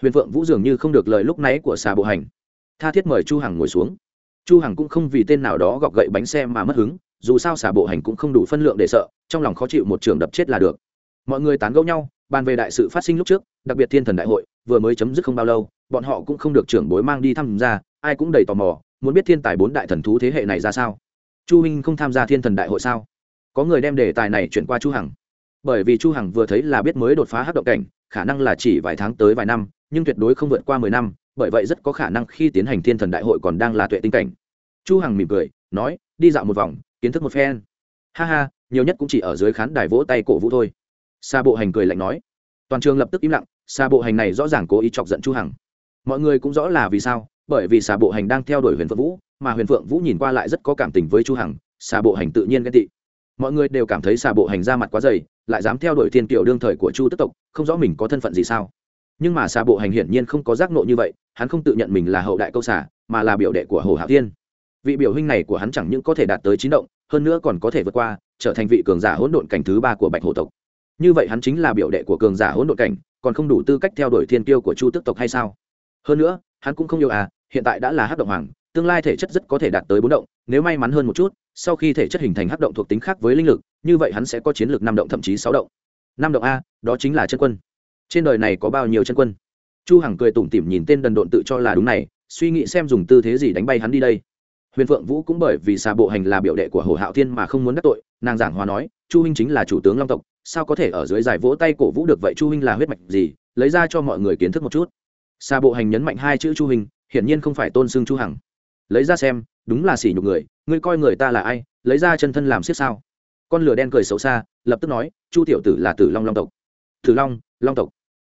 Huyền phượng vũ dường như không được lời lúc nãy của xà bộ hành. Tha thiết mời chu hằng ngồi xuống. Chu hằng cũng không vì tên nào đó gọc gậy bánh xe mà mất hứng, dù sao Xà bộ hành cũng không đủ phân lượng để sợ, trong lòng khó chịu một trường đập chết là được. Mọi người tán gẫu nhau, bàn về đại sự phát sinh lúc trước, đặc biệt thiên thần đại hội, vừa mới chấm dứt không bao lâu, bọn họ cũng không được trưởng bối mang đi tham gia, ai cũng đầy tò mò muốn biết thiên tài bốn đại thần thú thế hệ này ra sao? Chu minh không tham gia thiên thần đại hội sao? Có người đem đề tài này chuyển qua chu hằng. Bởi vì chu hằng vừa thấy là biết mới đột phá hắc động cảnh, khả năng là chỉ vài tháng tới vài năm, nhưng tuyệt đối không vượt qua mười năm, bởi vậy rất có khả năng khi tiến hành thiên thần đại hội còn đang là tuệ tinh cảnh. Chu hằng mỉm cười, nói, đi dạo một vòng, kiến thức một phen. Ha ha, nhiều nhất cũng chỉ ở dưới khán đài vỗ tay cổ vũ thôi. Xa bộ hành cười lạnh nói. Toàn trường lập tức im lặng xa bộ hành này rõ ràng cố ý chọc giận chu hằng. Mọi người cũng rõ là vì sao bởi vì xà bộ hành đang theo đuổi huyền phượng vũ, mà huyền phượng vũ nhìn qua lại rất có cảm tình với chu hằng, xà bộ hành tự nhiên ghen tị. Mọi người đều cảm thấy xà bộ hành ra mặt quá dày, lại dám theo đuổi thiên tiểu đương thời của chu tức tộc, không rõ mình có thân phận gì sao. Nhưng mà xà bộ hành hiển nhiên không có giác nộ như vậy, hắn không tự nhận mình là hậu đại câu xà, mà là biểu đệ của hồ hạo thiên. Vị biểu huynh này của hắn chẳng những có thể đạt tới chín động, hơn nữa còn có thể vượt qua, trở thành vị cường giả hỗn độn cảnh thứ ba của bạch hổ tộc. Như vậy hắn chính là biểu đệ của cường giả hỗn độn cảnh, còn không đủ tư cách theo đuổi thiên tiêu của chu tức tộc hay sao? Hơn nữa hắn cũng không yêu à hiện tại đã là hắc động hoàng, tương lai thể chất rất có thể đạt tới bốn động, nếu may mắn hơn một chút, sau khi thể chất hình thành hắc động thuộc tính khác với linh lực, như vậy hắn sẽ có chiến lược năm động thậm chí sáu động. Năm động a, đó chính là chân quân. Trên đời này có bao nhiêu chân quân? Chu hằng cười tủm tỉm nhìn tên đần độn tự cho là đúng này, suy nghĩ xem dùng tư thế gì đánh bay hắn đi đây. Huyền phượng vũ cũng bởi vì xà bộ hành là biểu đệ của hồ hạo thiên mà không muốn đắc tội, nàng giảng hòa nói, chu huynh chính là chủ tướng long tộc, sao có thể ở dưới giải vỗ tay cổ vũ được vậy chu huynh là huyết mạch gì, lấy ra cho mọi người kiến thức một chút sa bộ hành nhấn mạnh hai chữ chu hình, hiển nhiên không phải tôn xưng chu hằng. Lấy ra xem đúng là sỉ nhục người ngươi coi người ta là ai lấy ra chân thân làm siết sao? Con lửa đen cười xấu xa lập tức nói chu tiểu tử là tử long long tộc. Tử long long tộc.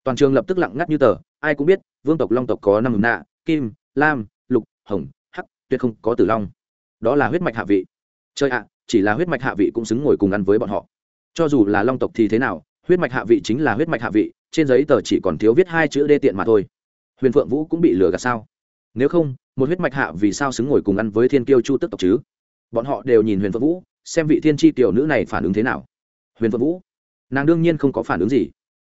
Toàn trường lập tức lặng ngắt như tờ ai cũng biết vương tộc long tộc có năm nạ kim lam lục hồng hắc tuyệt không có tử long. Đó là huyết mạch hạ vị. Chơi ạ chỉ là huyết mạch hạ vị cũng xứng ngồi cùng ăn với bọn họ. Cho dù là long tộc thì thế nào huyết mạch hạ vị chính là huyết mạch hạ vị trên giấy tờ chỉ còn thiếu viết hai chữ đê tiện mà thôi huyền phượng vũ cũng bị lừa gạt sao? Nếu không, một huyết mạch hạ vì sao xứng ngồi cùng ăn với thiên kiêu chu tức tộc chứ? Bọn họ đều nhìn huyền phượng vũ, xem vị thiên tri tiểu nữ này phản ứng thế nào. Huyền phượng vũ, nàng đương nhiên không có phản ứng gì.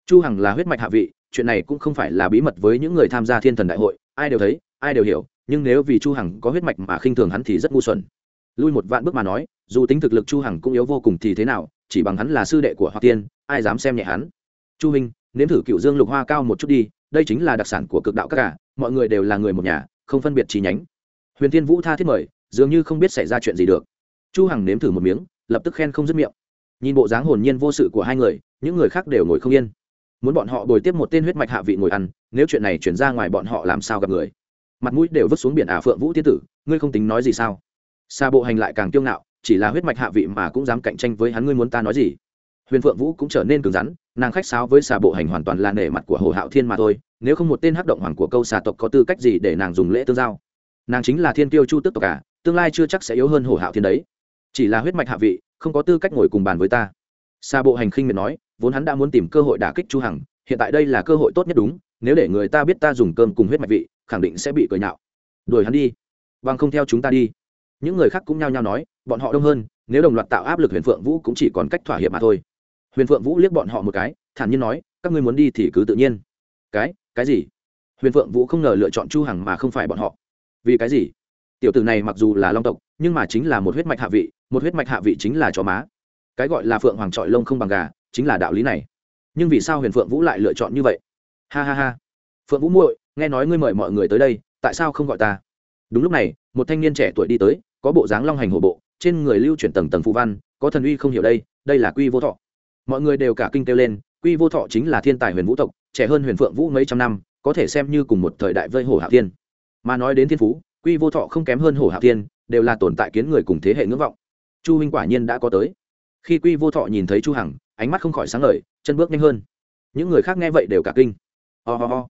Chu hằng là huyết mạch hạ vị, chuyện này cũng không phải là bí mật với những người tham gia thiên thần đại hội, ai đều thấy, ai đều hiểu, nhưng nếu vì chu hằng có huyết mạch mà khinh thường hắn thì rất ngu xuẩn. Lui một vạn bước mà nói, dù tính thực lực chu hằng cũng yếu vô cùng thì thế nào, chỉ bằng hắn là sư đệ của hoa tiên, ai dám xem nhẹ hắn. Chu minh, nếm thử cựu dương lục hoa cao một chút đi đây chính là đặc sản của cực đạo các cả, mọi người đều là người một nhà, không phân biệt chi nhánh. Huyền thiên vũ tha thiết mời, dường như không biết xảy ra chuyện gì được. Chu hằng nếm thử một miếng, lập tức khen không dứt miệng. Nhìn bộ dáng hồn nhiên vô sự của hai người, những người khác đều ngồi không yên. Muốn bọn họ bồi tiếp một tên huyết mạch hạ vị ngồi ăn, nếu chuyện này chuyển ra ngoài bọn họ làm sao gặp người? Mặt mũi đều vứt xuống biển ả phượng vũ tiên tử, ngươi không tính nói gì sao? Xa bộ hành lại càng kiêu ngạo, chỉ là huyết mạch hạ vị mà cũng dám cạnh tranh với hắn, ngươi muốn ta nói gì? Huyền phượng vũ cũng trở nên cứng rắn, nàng khách sáo với xà bộ hành hoàn toàn là nể mặt của hồ hạo thiên mà thôi, nếu không một tên hắc động hoàng của câu xà tộc có tư cách gì để nàng dùng lễ tương giao? Nàng chính là thiên tiêu chu tức tộc cả tương lai chưa chắc sẽ yếu hơn hồ hạo thiên đấy. Chỉ là huyết mạch hạ vị, không có tư cách ngồi cùng bàn với ta. Xà bộ hành khinh miệt nói, vốn hắn đã muốn tìm cơ hội đả kích chu hằng, hiện tại đây là cơ hội tốt nhất đúng, nếu để người ta biết ta dùng cơm cùng huyết mạch vị, khẳng định sẽ bị cười nhạo. Đuổi hắn đi. Bằng không theo chúng ta đi. Những người khác cũng nhao nhao nói, bọn họ đông hơn, nếu đồng loạt tạo áp lực huyền phượng vũ cũng chỉ còn cách thỏa hiệp mà thôi huyền phượng vũ liếc bọn họ một cái, thản nhiên nói, các ngươi muốn đi thì cứ tự nhiên. Cái cái gì? Huyền phượng vũ không ngờ lựa chọn chu hằng mà không phải bọn họ. Vì cái gì? Tiểu tử này mặc dù là long tộc, nhưng mà chính là một huyết mạch hạ vị, một huyết mạch hạ vị chính là chó má. Cái gọi là phượng hoàng trọi lông không bằng gà, chính là đạo lý này. Nhưng vì sao huyền phượng vũ lại lựa chọn như vậy? Ha ha ha. Phượng vũ muội, nghe nói ngươi mời mọi người tới đây, tại sao không gọi ta? Đúng lúc này, một thanh niên trẻ tuổi đi tới, có bộ dáng long hành hổ bộ, trên người lưu chuyển tầng tầng phù văn, có thần uy không hiểu đây đây là quy vô thọ mọi người đều cả kinh kêu lên, quy vô thọ chính là thiên tài huyền vũ tộc, trẻ hơn huyền phượng vũ mấy trăm năm, có thể xem như cùng một thời đại vây hổ hạ thiên. Mà nói đến thiên phú, quy vô thọ không kém hơn hổ hạ thiên, đều là tồn tại kiến người cùng thế hệ ngưỡng vọng. Chu huynh quả nhiên đã có tới. Khi quy vô thọ nhìn thấy chu hằng, ánh mắt không khỏi sáng ngời, chân bước nhanh hơn. Những người khác nghe vậy đều cả kinh. Ho ho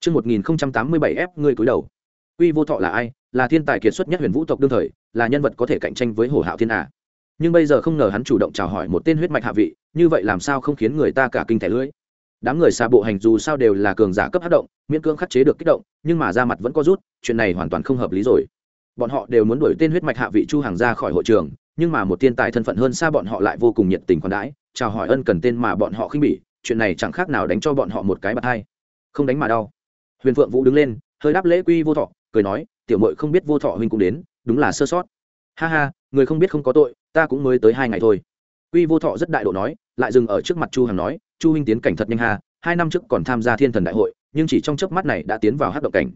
chương một nghìn tám mươi bảy ngươi cúi đầu. Quy vô thọ là ai? Là thiên tài kiệt xuất nhất huyền vũ tộc đương thời, là nhân vật có thể cạnh tranh với hổ hạo thiên à nhưng bây giờ không ngờ hắn chủ động chào hỏi một tên huyết mạch hạ vị, như vậy làm sao không khiến người ta cả kinh thẻ lưỡi đám người xa bộ hành dù sao đều là cường giả cấp hát động, miễn cưỡng khắc chế được kích động, nhưng mà ra mặt vẫn có rút, chuyện này hoàn toàn không hợp lý rồi. Bọn họ đều muốn đuổi tên huyết mạch hạ vị chu hàng ra khỏi hội trường, nhưng mà một thiên tài thân phận hơn xa bọn họ lại vô cùng nhiệt tình khoản đãi, chào hỏi ân cần tên mà bọn họ khinh bỉ, chuyện này chẳng khác nào đánh cho bọn họ một cái bạt hai. Không đánh mà đau. Huyền phượng vũ đứng lên, hơi đáp lễ quy vô thọ, cười nói, tiểu mội không biết vô thọ huynh cũng đến, đúng là sơ sót. Ha ha, người không biết không có tội ta cũng mới tới hai ngày thôi. Quy vô thọ rất đại độ nói, lại dừng ở trước mặt chu hằng nói, chu huynh tiến cảnh thật nhanh ha, hai năm trước còn tham gia thiên thần đại hội, nhưng chỉ trong chớp mắt này đã tiến vào hắc động cảnh.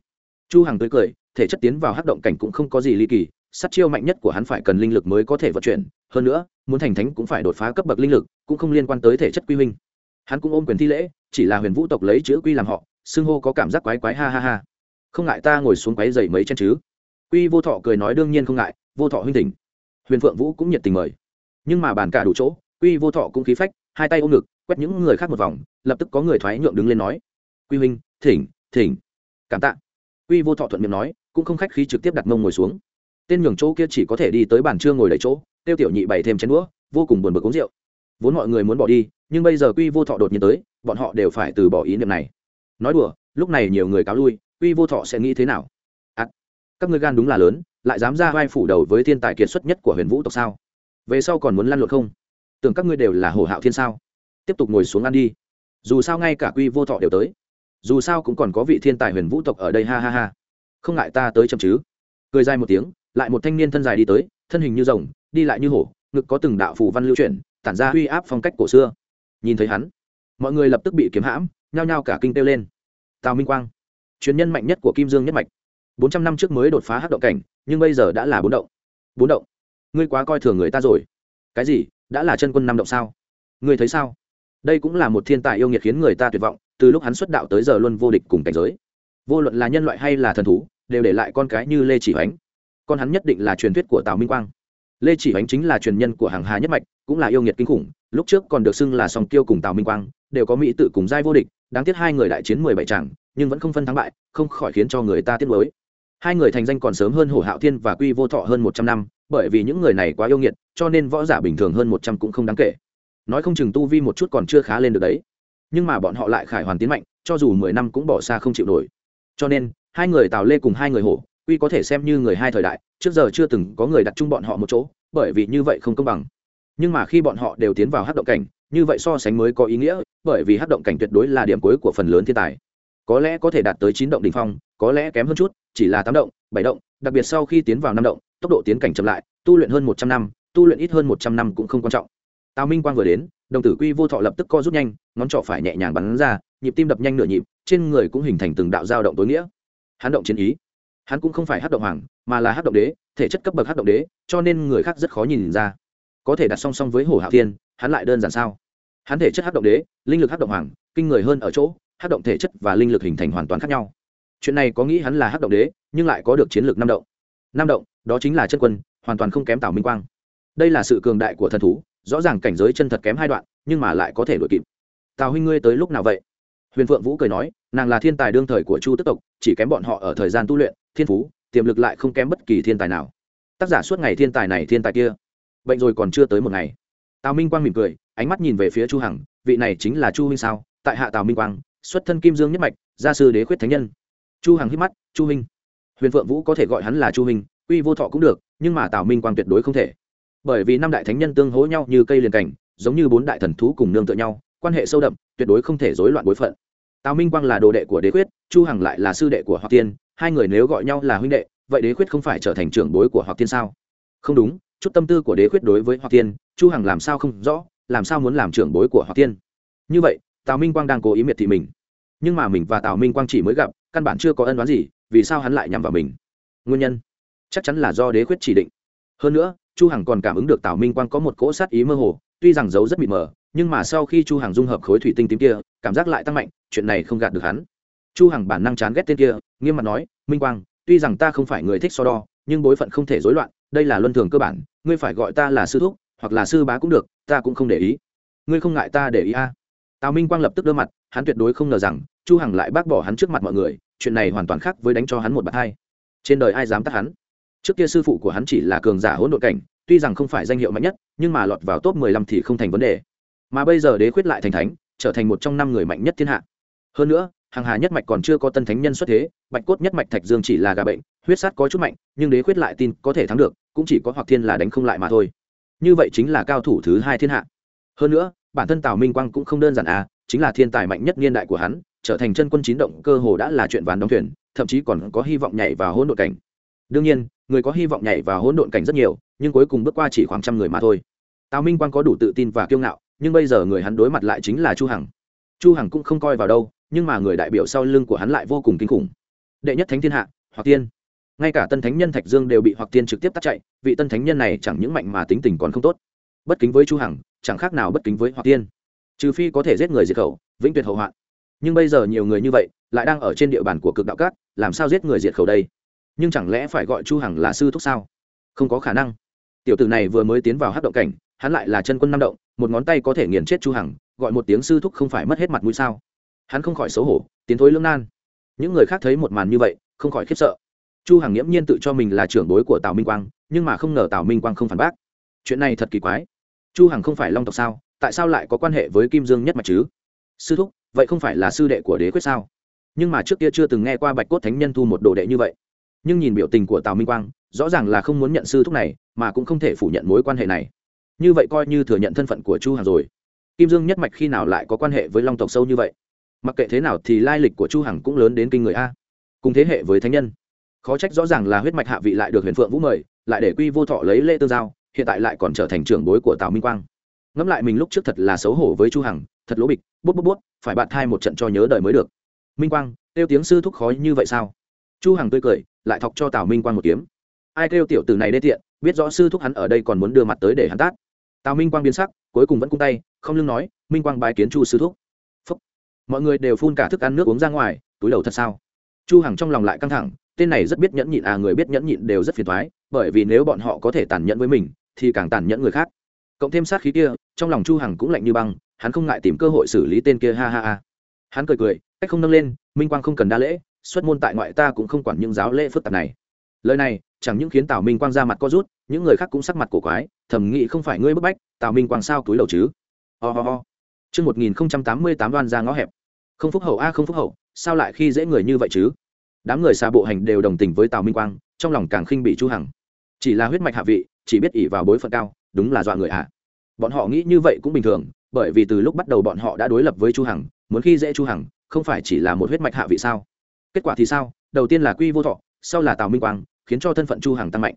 Chu hằng tươi cười, thể chất tiến vào hắc động cảnh cũng không có gì ly kỳ, sát chiêu mạnh nhất của hắn phải cần linh lực mới có thể vận chuyển, hơn nữa, muốn thành thánh cũng phải đột phá cấp bậc linh lực, cũng không liên quan tới thể chất quy huynh. Hắn cũng ôm quyền thi lễ, chỉ là huyền vũ tộc lấy chữ quy làm họ, xưng hô có cảm giác quái quái ha ha ha. Không ngại ta ngồi xuống quái dậy mấy chân chứ? Quy vô thọ cười nói đương nhiên không ngại, vô thọ huynh thỉnh huyền phượng vũ cũng nhiệt tình mời. Nhưng mà bàn cả đủ chỗ quy vô thọ cũng khí phách hai tay ôm ngực quét những người khác một vòng lập tức có người thoái nhượng đứng lên nói quy huynh thỉnh thỉnh. Cảm tạ. Quy vô thọ thuận miệng nói cũng không khách khí trực tiếp đặt mông ngồi xuống. Tên nhường chỗ kia chỉ có thể đi tới bàn trưa ngồi đầy chỗ tiêu tiểu nhị bày thêm chén đũa vô cùng buồn bực uống rượu. Vốn mọi người muốn bỏ đi nhưng bây giờ quy vô thọ đột nhiên tới bọn họ đều phải từ bỏ ý niệm này. Nói đùa lúc này nhiều người cáo lui quy vô thọ sẽ nghĩ thế nào? À, các ngươi gan đúng là lớn lại dám ra vai phủ đầu với thiên tài kiệt xuất nhất của huyền vũ tộc sao? Về sau còn muốn lăn lộn không? Tưởng các ngươi đều là hồ hạo thiên sao? Tiếp tục ngồi xuống ăn đi. Dù sao ngay cả quy vô thọ đều tới. Dù sao cũng còn có vị thiên tài huyền vũ tộc ở đây, ha ha ha. Không ngại ta tới chậm chứ? Cười dài một tiếng, lại một thanh niên thân dài đi tới, thân hình như rồng, đi lại như hổ, ngực có từng đạo phù văn lưu chuyển, tản ra uy áp phong cách cổ xưa. Nhìn thấy hắn, mọi người lập tức bị kiếm hãm, nhao nhao cả kinh têu lên. Tào minh quang chuyến nhân mạnh nhất của kim dương nhất mạch bốn trăm năm trước mới đột phá hắc động cảnh, nhưng bây giờ đã là bốn động. Bốn động? Ngươi quá coi thường người ta rồi. Cái gì? Đã là chân quân năm động sao? Ngươi thấy sao? Đây cũng là một thiên tài yêu nghiệt khiến người ta tuyệt vọng, từ lúc hắn xuất đạo tới giờ luôn vô địch cùng cảnh giới. Vô luận là nhân loại hay là thần thú, đều để lại con cái như lê chỉ hoánh. Con hắn nhất định là truyền thuyết của tào minh quang. Lê chỉ hoánh chính là truyền nhân của hàng hà nhất mạch, cũng là yêu nghiệt kinh khủng, lúc trước còn được xưng là song tiêu cùng tào minh quang, đều có mỹ tự cùng giai vô địch, đáng tiếc hai người đại chiến mười bảy tràng nhưng vẫn không phân thắng bại, không khỏi khiến cho người ta tiếc nuối hai người thành danh còn sớm hơn hổ hạo thiên và quy vô thọ hơn một trăm năm, bởi vì những người này quá yêu nghiệt, cho nên võ giả bình thường hơn một trăm cũng không đáng kể. Nói không chừng tu vi một chút còn chưa khá lên được đấy. Nhưng mà bọn họ lại khải hoàn tiến mạnh, cho dù mười năm cũng bỏ xa không chịu nổi. Cho nên, hai người tào lê cùng hai người hổ quy có thể xem như người hai thời đại, trước giờ chưa từng có người đặt chung bọn họ một chỗ, bởi vì như vậy không công bằng. Nhưng mà khi bọn họ đều tiến vào hát động cảnh, như vậy so sánh mới có ý nghĩa, bởi vì hát động cảnh tuyệt đối là điểm cuối của phần lớn thiên tài có lẽ có thể đạt tới chín động đ ỉ n h phong, có lẽ kém hơn chút, chỉ là tám động, bảy động, đặc biệt sau khi tiến vào năm động, tốc độ tiến cảnh chậm lại, tu luyện hơn một trăm năm, tu luyện ít hơn một trăm năm cũng không quan trọng. Tào minh quang vừa đến, đồng tử quy vô thọ lập tức co rút nhanh, ngón trỏ phải nhẹ nhàng bắn ra, nhịp tim đập nhanh nửa nhịp, trên người cũng hình thành từng đạo dao động tối nghĩa. Hắn động chiến ý. Hắn cũng không phải hát động hoàng, mà là hát động đế, thể chất cấp bậc hát động đế, cho nên người khác rất khó nhìn ra. Có thể đặt song song với hồ hạo thiên, hắn lại đơn giản sao? Hắn thể chất hát động đế, linh lực hát động hoàng, kinh người hơn ở chỗ hát động thể chất và linh lực hình thành hoàn toàn khác nhau. Chuyện này có nghĩ hắn là hắc động đế, nhưng lại có được chiến lược năm động. Năm động, đó chính là chân quân, hoàn toàn không kém tào minh quang. Đây là sự cường đại của thần thú, rõ ràng cảnh giới chân thật kém hai đoạn, nhưng mà lại có thể đuổi kịp. Tào huynh ngươi tới lúc nào vậy? Huyền phượng vũ cười nói, nàng là thiên tài đương thời của chu tức tộc, chỉ kém bọn họ ở thời gian tu luyện, thiên phú, tiềm lực lại không kém bất kỳ thiên tài nào. Tác giả suốt ngày thiên tài này thiên tài kia. Bệnh rồi còn chưa tới một ngày. Tào minh quang mỉm cười, ánh mắt nhìn về phía chu hằng, vị này chính là chu huynh sao? Tại hạ tào minh quang xuất thân kim dương nhất mạch gia sư đế khuyết thánh nhân. Chu hằng hít mắt chu Minh, huyền phượng vũ có thể gọi hắn là chu Minh, uy vô thọ cũng được nhưng mà tào minh quang tuyệt đối không thể. Bởi vì năm đại thánh nhân tương hỗ nhau như cây liền cảnh giống như bốn đại thần thú cùng nương tựa nhau quan hệ sâu đậm tuyệt đối không thể rối loạn bối phận. Tào minh quang là đồ đệ của đế quyết chu hằng lại là sư đệ của hoặc tiên hai người nếu gọi nhau là huynh đệ vậy đế quyết không phải trở thành trưởng bối của hoặc tiên sao? Không đúng chút tâm tư của đế quyết đối với hoặc tiên chu hằng làm sao không rõ làm sao muốn làm trưởng bối của hoặc tiên? Như vậy tào minh quang đang cố ý miệt thị mình nhưng mà mình và tào minh quang chỉ mới gặp căn bản chưa có ân đoán gì vì sao hắn lại nhằm vào mình nguyên nhân chắc chắn là do đế quyết chỉ định hơn nữa chu hằng còn cảm ứng được tào minh quang có một cỗ sát ý mơ hồ tuy rằng giấu rất mịt mờ nhưng mà sau khi chu hằng dung hợp khối thủy tinh tím kia cảm giác lại tăng mạnh chuyện này không gạt được hắn chu hằng bản năng chán ghét tên kia nghiêm mặt nói minh quang tuy rằng ta không phải người thích so đo nhưng bối phận không thể rối loạn đây là luân thường cơ bản ngươi phải gọi ta là sư thúc hoặc là sư bá cũng được ta cũng không để ý ngươi không ngại ta để ý a à. tào minh quang lập tức đưa mặt hắn tuyệt đối không ngờ rằng chu hằng lại bác bỏ hắn trước mặt mọi người, chuyện này hoàn toàn khác với đánh cho hắn một bạt hai. Trên đời ai dám tắt hắn? Trước kia sư phụ của hắn chỉ là cường giả hỗn độn cảnh, tuy rằng không phải danh hiệu mạnh nhất, nhưng mà lọt vào top 15 thì không thành vấn đề. Mà bây giờ đế khuyết lại thành thánh, trở thành một trong năm người mạnh nhất thiên hạ. Hơn nữa hàng hà nhất mạch còn chưa có tân thánh nhân xuất thế, bạch cốt nhất mạch thạch dương chỉ là gà bệnh, huyết sát có chút mạnh, nhưng đế khuyết lại tin có thể thắng được, cũng chỉ có hoặc thiên là đánh không lại mà thôi. Như vậy chính là cao thủ thứ hai thiên hạ. Hơn nữa, bản thân tào minh quang cũng không đơn giản à chính là thiên tài mạnh nhất niên đại của hắn trở thành chân quân chín động cơ hồ đã là chuyện ván đóng thuyền, thậm chí còn có hy vọng nhảy vào hỗn độn cảnh. Đương nhiên, người có hy vọng nhảy vào hỗn độn cảnh rất nhiều, nhưng cuối cùng bước qua chỉ khoảng trăm người mà thôi. Tào minh quang có đủ tự tin và kiêu ngạo, nhưng bây giờ người hắn đối mặt lại chính là chu hằng. Chu hằng cũng không coi vào đâu, nhưng mà người đại biểu sau lưng của hắn lại vô cùng kinh khủng. Đệ nhất thánh thiên hạ, hoặc tiên. Ngay cả tân thánh nhân thạch dương đều bị hoặc tiên trực tiếp tắt chạy, vị tân thánh nhân này chẳng những mạnh mà tính tình còn không tốt. Bất kính với chu hằng, chẳng khác nào bất kính với hoặc tiên. Trừ phi có thể giết người diệt khẩu, vĩnh tuyệt hậu hoạn nhưng bây giờ nhiều người như vậy lại đang ở trên địa bàn của cực đạo cát làm sao giết người diệt khẩu đây? Nhưng chẳng lẽ phải gọi chu hằng là sư thúc sao? Không có khả năng. Tiểu tử này vừa mới tiến vào hát động cảnh, hắn lại là chân quân năm động, một ngón tay có thể nghiền chết chu hằng, gọi một tiếng sư thúc không phải mất hết mặt mũi sao? Hắn không khỏi xấu hổ, tiến thối lưỡng nan. Những người khác thấy một màn như vậy, không khỏi khiếp sợ. Chu hằng nghiễm nhiên tự cho mình là trưởng bối của tào minh quang, nhưng mà không ngờ tào minh quang không phản bác. Chuyện này thật kỳ quái. Chu hằng không phải long tộc sao, tại sao lại có quan hệ với kim dương nhất mạch chứ? Sư thúc vậy không phải là sư đệ của đế quyết sao? Nhưng mà trước kia chưa từng nghe qua bạch cốt thánh nhân thu một đồ đệ như vậy. Nhưng nhìn biểu tình của tào minh quang, rõ ràng là không muốn nhận sư thúc này, mà cũng không thể phủ nhận mối quan hệ này. Như vậy coi như thừa nhận thân phận của chu hằng rồi. Kim dương nhất mạch khi nào lại có quan hệ với long tộc sâu như vậy? Mặc kệ thế nào thì lai lịch của chu hằng cũng lớn đến kinh người a. Cùng thế hệ với thánh nhân. Khó trách rõ ràng là huyết mạch hạ vị lại được huyền phượng vũ mời, lại để quy vô thọ lấy lễ tương giao, hiện tại lại còn trở thành trưởng bối của tào minh quang ngẫm lại mình lúc trước thật là xấu hổ với chu hằng, thật lỗ bịch, bút bút bút, phải bạn thai một trận cho nhớ đời mới được. Minh quang tiêu tiếng sư thúc khói như vậy sao? Chu hằng tươi cười, lại thọc cho tào minh quang một kiếm. Ai kêu tiểu tử này đê tiện, biết rõ sư thúc hắn ở đây còn muốn đưa mặt tới để hắn tát. Tào minh quang biến sắc, cuối cùng vẫn cung tay, không lưng nói, minh quang bái kiến chu sư thúc. Phúc. mọi người đều phun cả thức ăn nước uống ra ngoài, túi đầu thật sao? Chu hằng trong lòng lại căng thẳng, tên này rất biết nhẫn nhịn à người biết nhẫn nhịn đều rất phiền toái, bởi vì nếu bọn họ có thể tàn nhẫn với mình, thì càng tàn nhẫn người khác cộng thêm sát khí kia, trong lòng chu hằng cũng lạnh như băng, hắn không ngại tìm cơ hội xử lý tên kia, ha ha ha. Hắn cười cười, cách không nâng lên, minh quang không cần đa lễ, xuất môn tại ngoại ta cũng không quản những giáo lễ phức tạp này. Lời này, chẳng những khiến tào minh quang ra mặt co rút, những người khác cũng sắc mặt cổ quái thẩm nghị không phải ngươi bức bách, tào minh quang sao túi đầu chứ? Ho、oh ho ho. Chương một nghìn tám mươi tám đoan ra ngõ hẹp. Không phúc hậu a, không phúc hậu, sao lại khi dễ người như vậy chứ? Đám người xa bộ hành đều đồng tình với tào minh quang, trong lòng càng khinh bị chu hằng. Chỉ là huyết mạch hạ vị, chỉ biết ỉ vào bối phận cao đúng là dọa người ạ bọn họ nghĩ như vậy cũng bình thường, bởi vì từ lúc bắt đầu bọn họ đã đối lập với chu hằng, muốn khi dễ chu hằng, không phải chỉ là một huyết mạch hạ vị sao? Kết quả thì sao? Đầu tiên là quy vô thọ, sau là tào minh quang, khiến cho thân phận chu hằng tăng mạnh.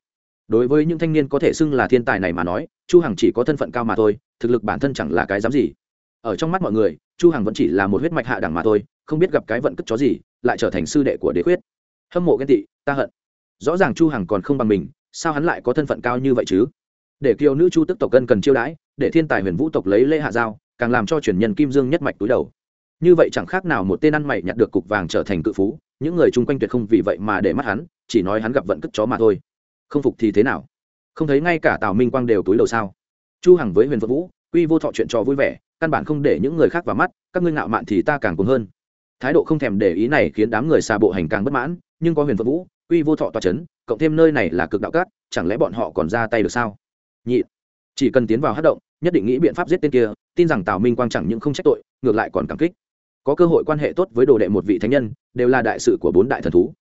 Đối với những thanh niên có thể xưng là thiên tài này mà nói, chu hằng chỉ có thân phận cao mà thôi, thực lực bản thân chẳng là cái dám gì. Ở trong mắt mọi người, chu hằng vẫn chỉ là một huyết mạch hạ đẳng mà thôi, không biết gặp cái vận cất chó gì, lại trở thành sư đệ của đế khuyết. Hâm mộ ghen tị, ta hận. Rõ ràng chu hằng còn không bằng mình, sao hắn lại có thân phận cao như vậy chứ? Để kiều nữ chu tức tộc cân cần chiêu đãi, để thiên tài huyền vũ tộc lấy lễ hạ giao, càng làm cho truyền nhân kim dương nhất mạch túi đầu. Như vậy chẳng khác nào một tên ăn mày nhặt được cục vàng trở thành cự phú, những người chung quanh tuyệt không vì vậy mà để mắt hắn, chỉ nói hắn gặp vận cất chó mà thôi. Không phục thì thế nào? Không thấy ngay cả tào minh quang đều túi đầu sao? Chu hằng với huyền phượng vũ, quy vô thọ chuyện trò vui vẻ, căn bản không để những người khác vào mắt, các ngươi ngạo mạn thì ta càng cuồng hơn. Thái độ không thèm để ý này khiến đám người xa bộ hành càng bất mãn, nhưng có huyền phượng vũ, quy vô thọ tòa chấn, cộng thêm nơi này là cực đạo cát, chẳng lẽ bọn họ còn ra tay được sao? Nhị. Chỉ cần tiến vào hát động, nhất định nghĩ biện pháp giết tên kia, tin rằng tào minh quang chẳng những không trách tội, ngược lại còn cảm kích. Có cơ hội quan hệ tốt với đồ đệ một vị thánh nhân, đều là đại sự của bốn đại thần thú.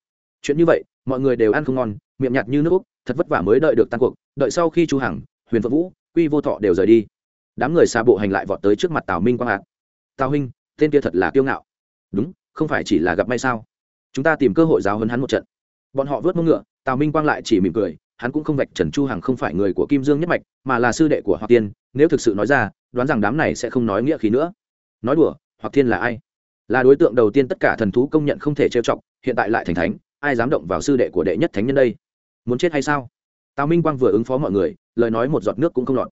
Chuyện như vậy, mọi người đều ăn không ngon, miệng nhạt như nước úc, thật vất vả mới đợi được tan cuộc. Đợi sau khi chu hằng, huyền phật vũ, quy vô thọ đều rời đi. Đám người xa bộ hành lại vọt tới trước mặt tào minh quang hạt tào huynh, tên kia thật là kiêu ngạo. Đúng, không phải chỉ là gặp may sao? Chúng ta tìm cơ hội giáo hấn hắn một trận. Bọn họ vớt mông ngựa, tào minh quang lại chỉ mỉm cười hắn cũng không vạch trần chu hằng không phải người của kim dương nhất mạch, mà là sư đệ của hoặc tiên, nếu thực sự nói ra, đoán rằng đám này sẽ không nói nghĩa khí nữa. Nói đùa, hoặc tiên là ai? Là đối tượng đầu tiên tất cả thần thú công nhận không thể trêu chọc, hiện tại lại thành thánh, ai dám động vào sư đệ của đệ nhất thánh nhân đây? Muốn chết hay sao? Tào minh quang vừa ứng phó mọi người, lời nói một giọt nước cũng không lọt.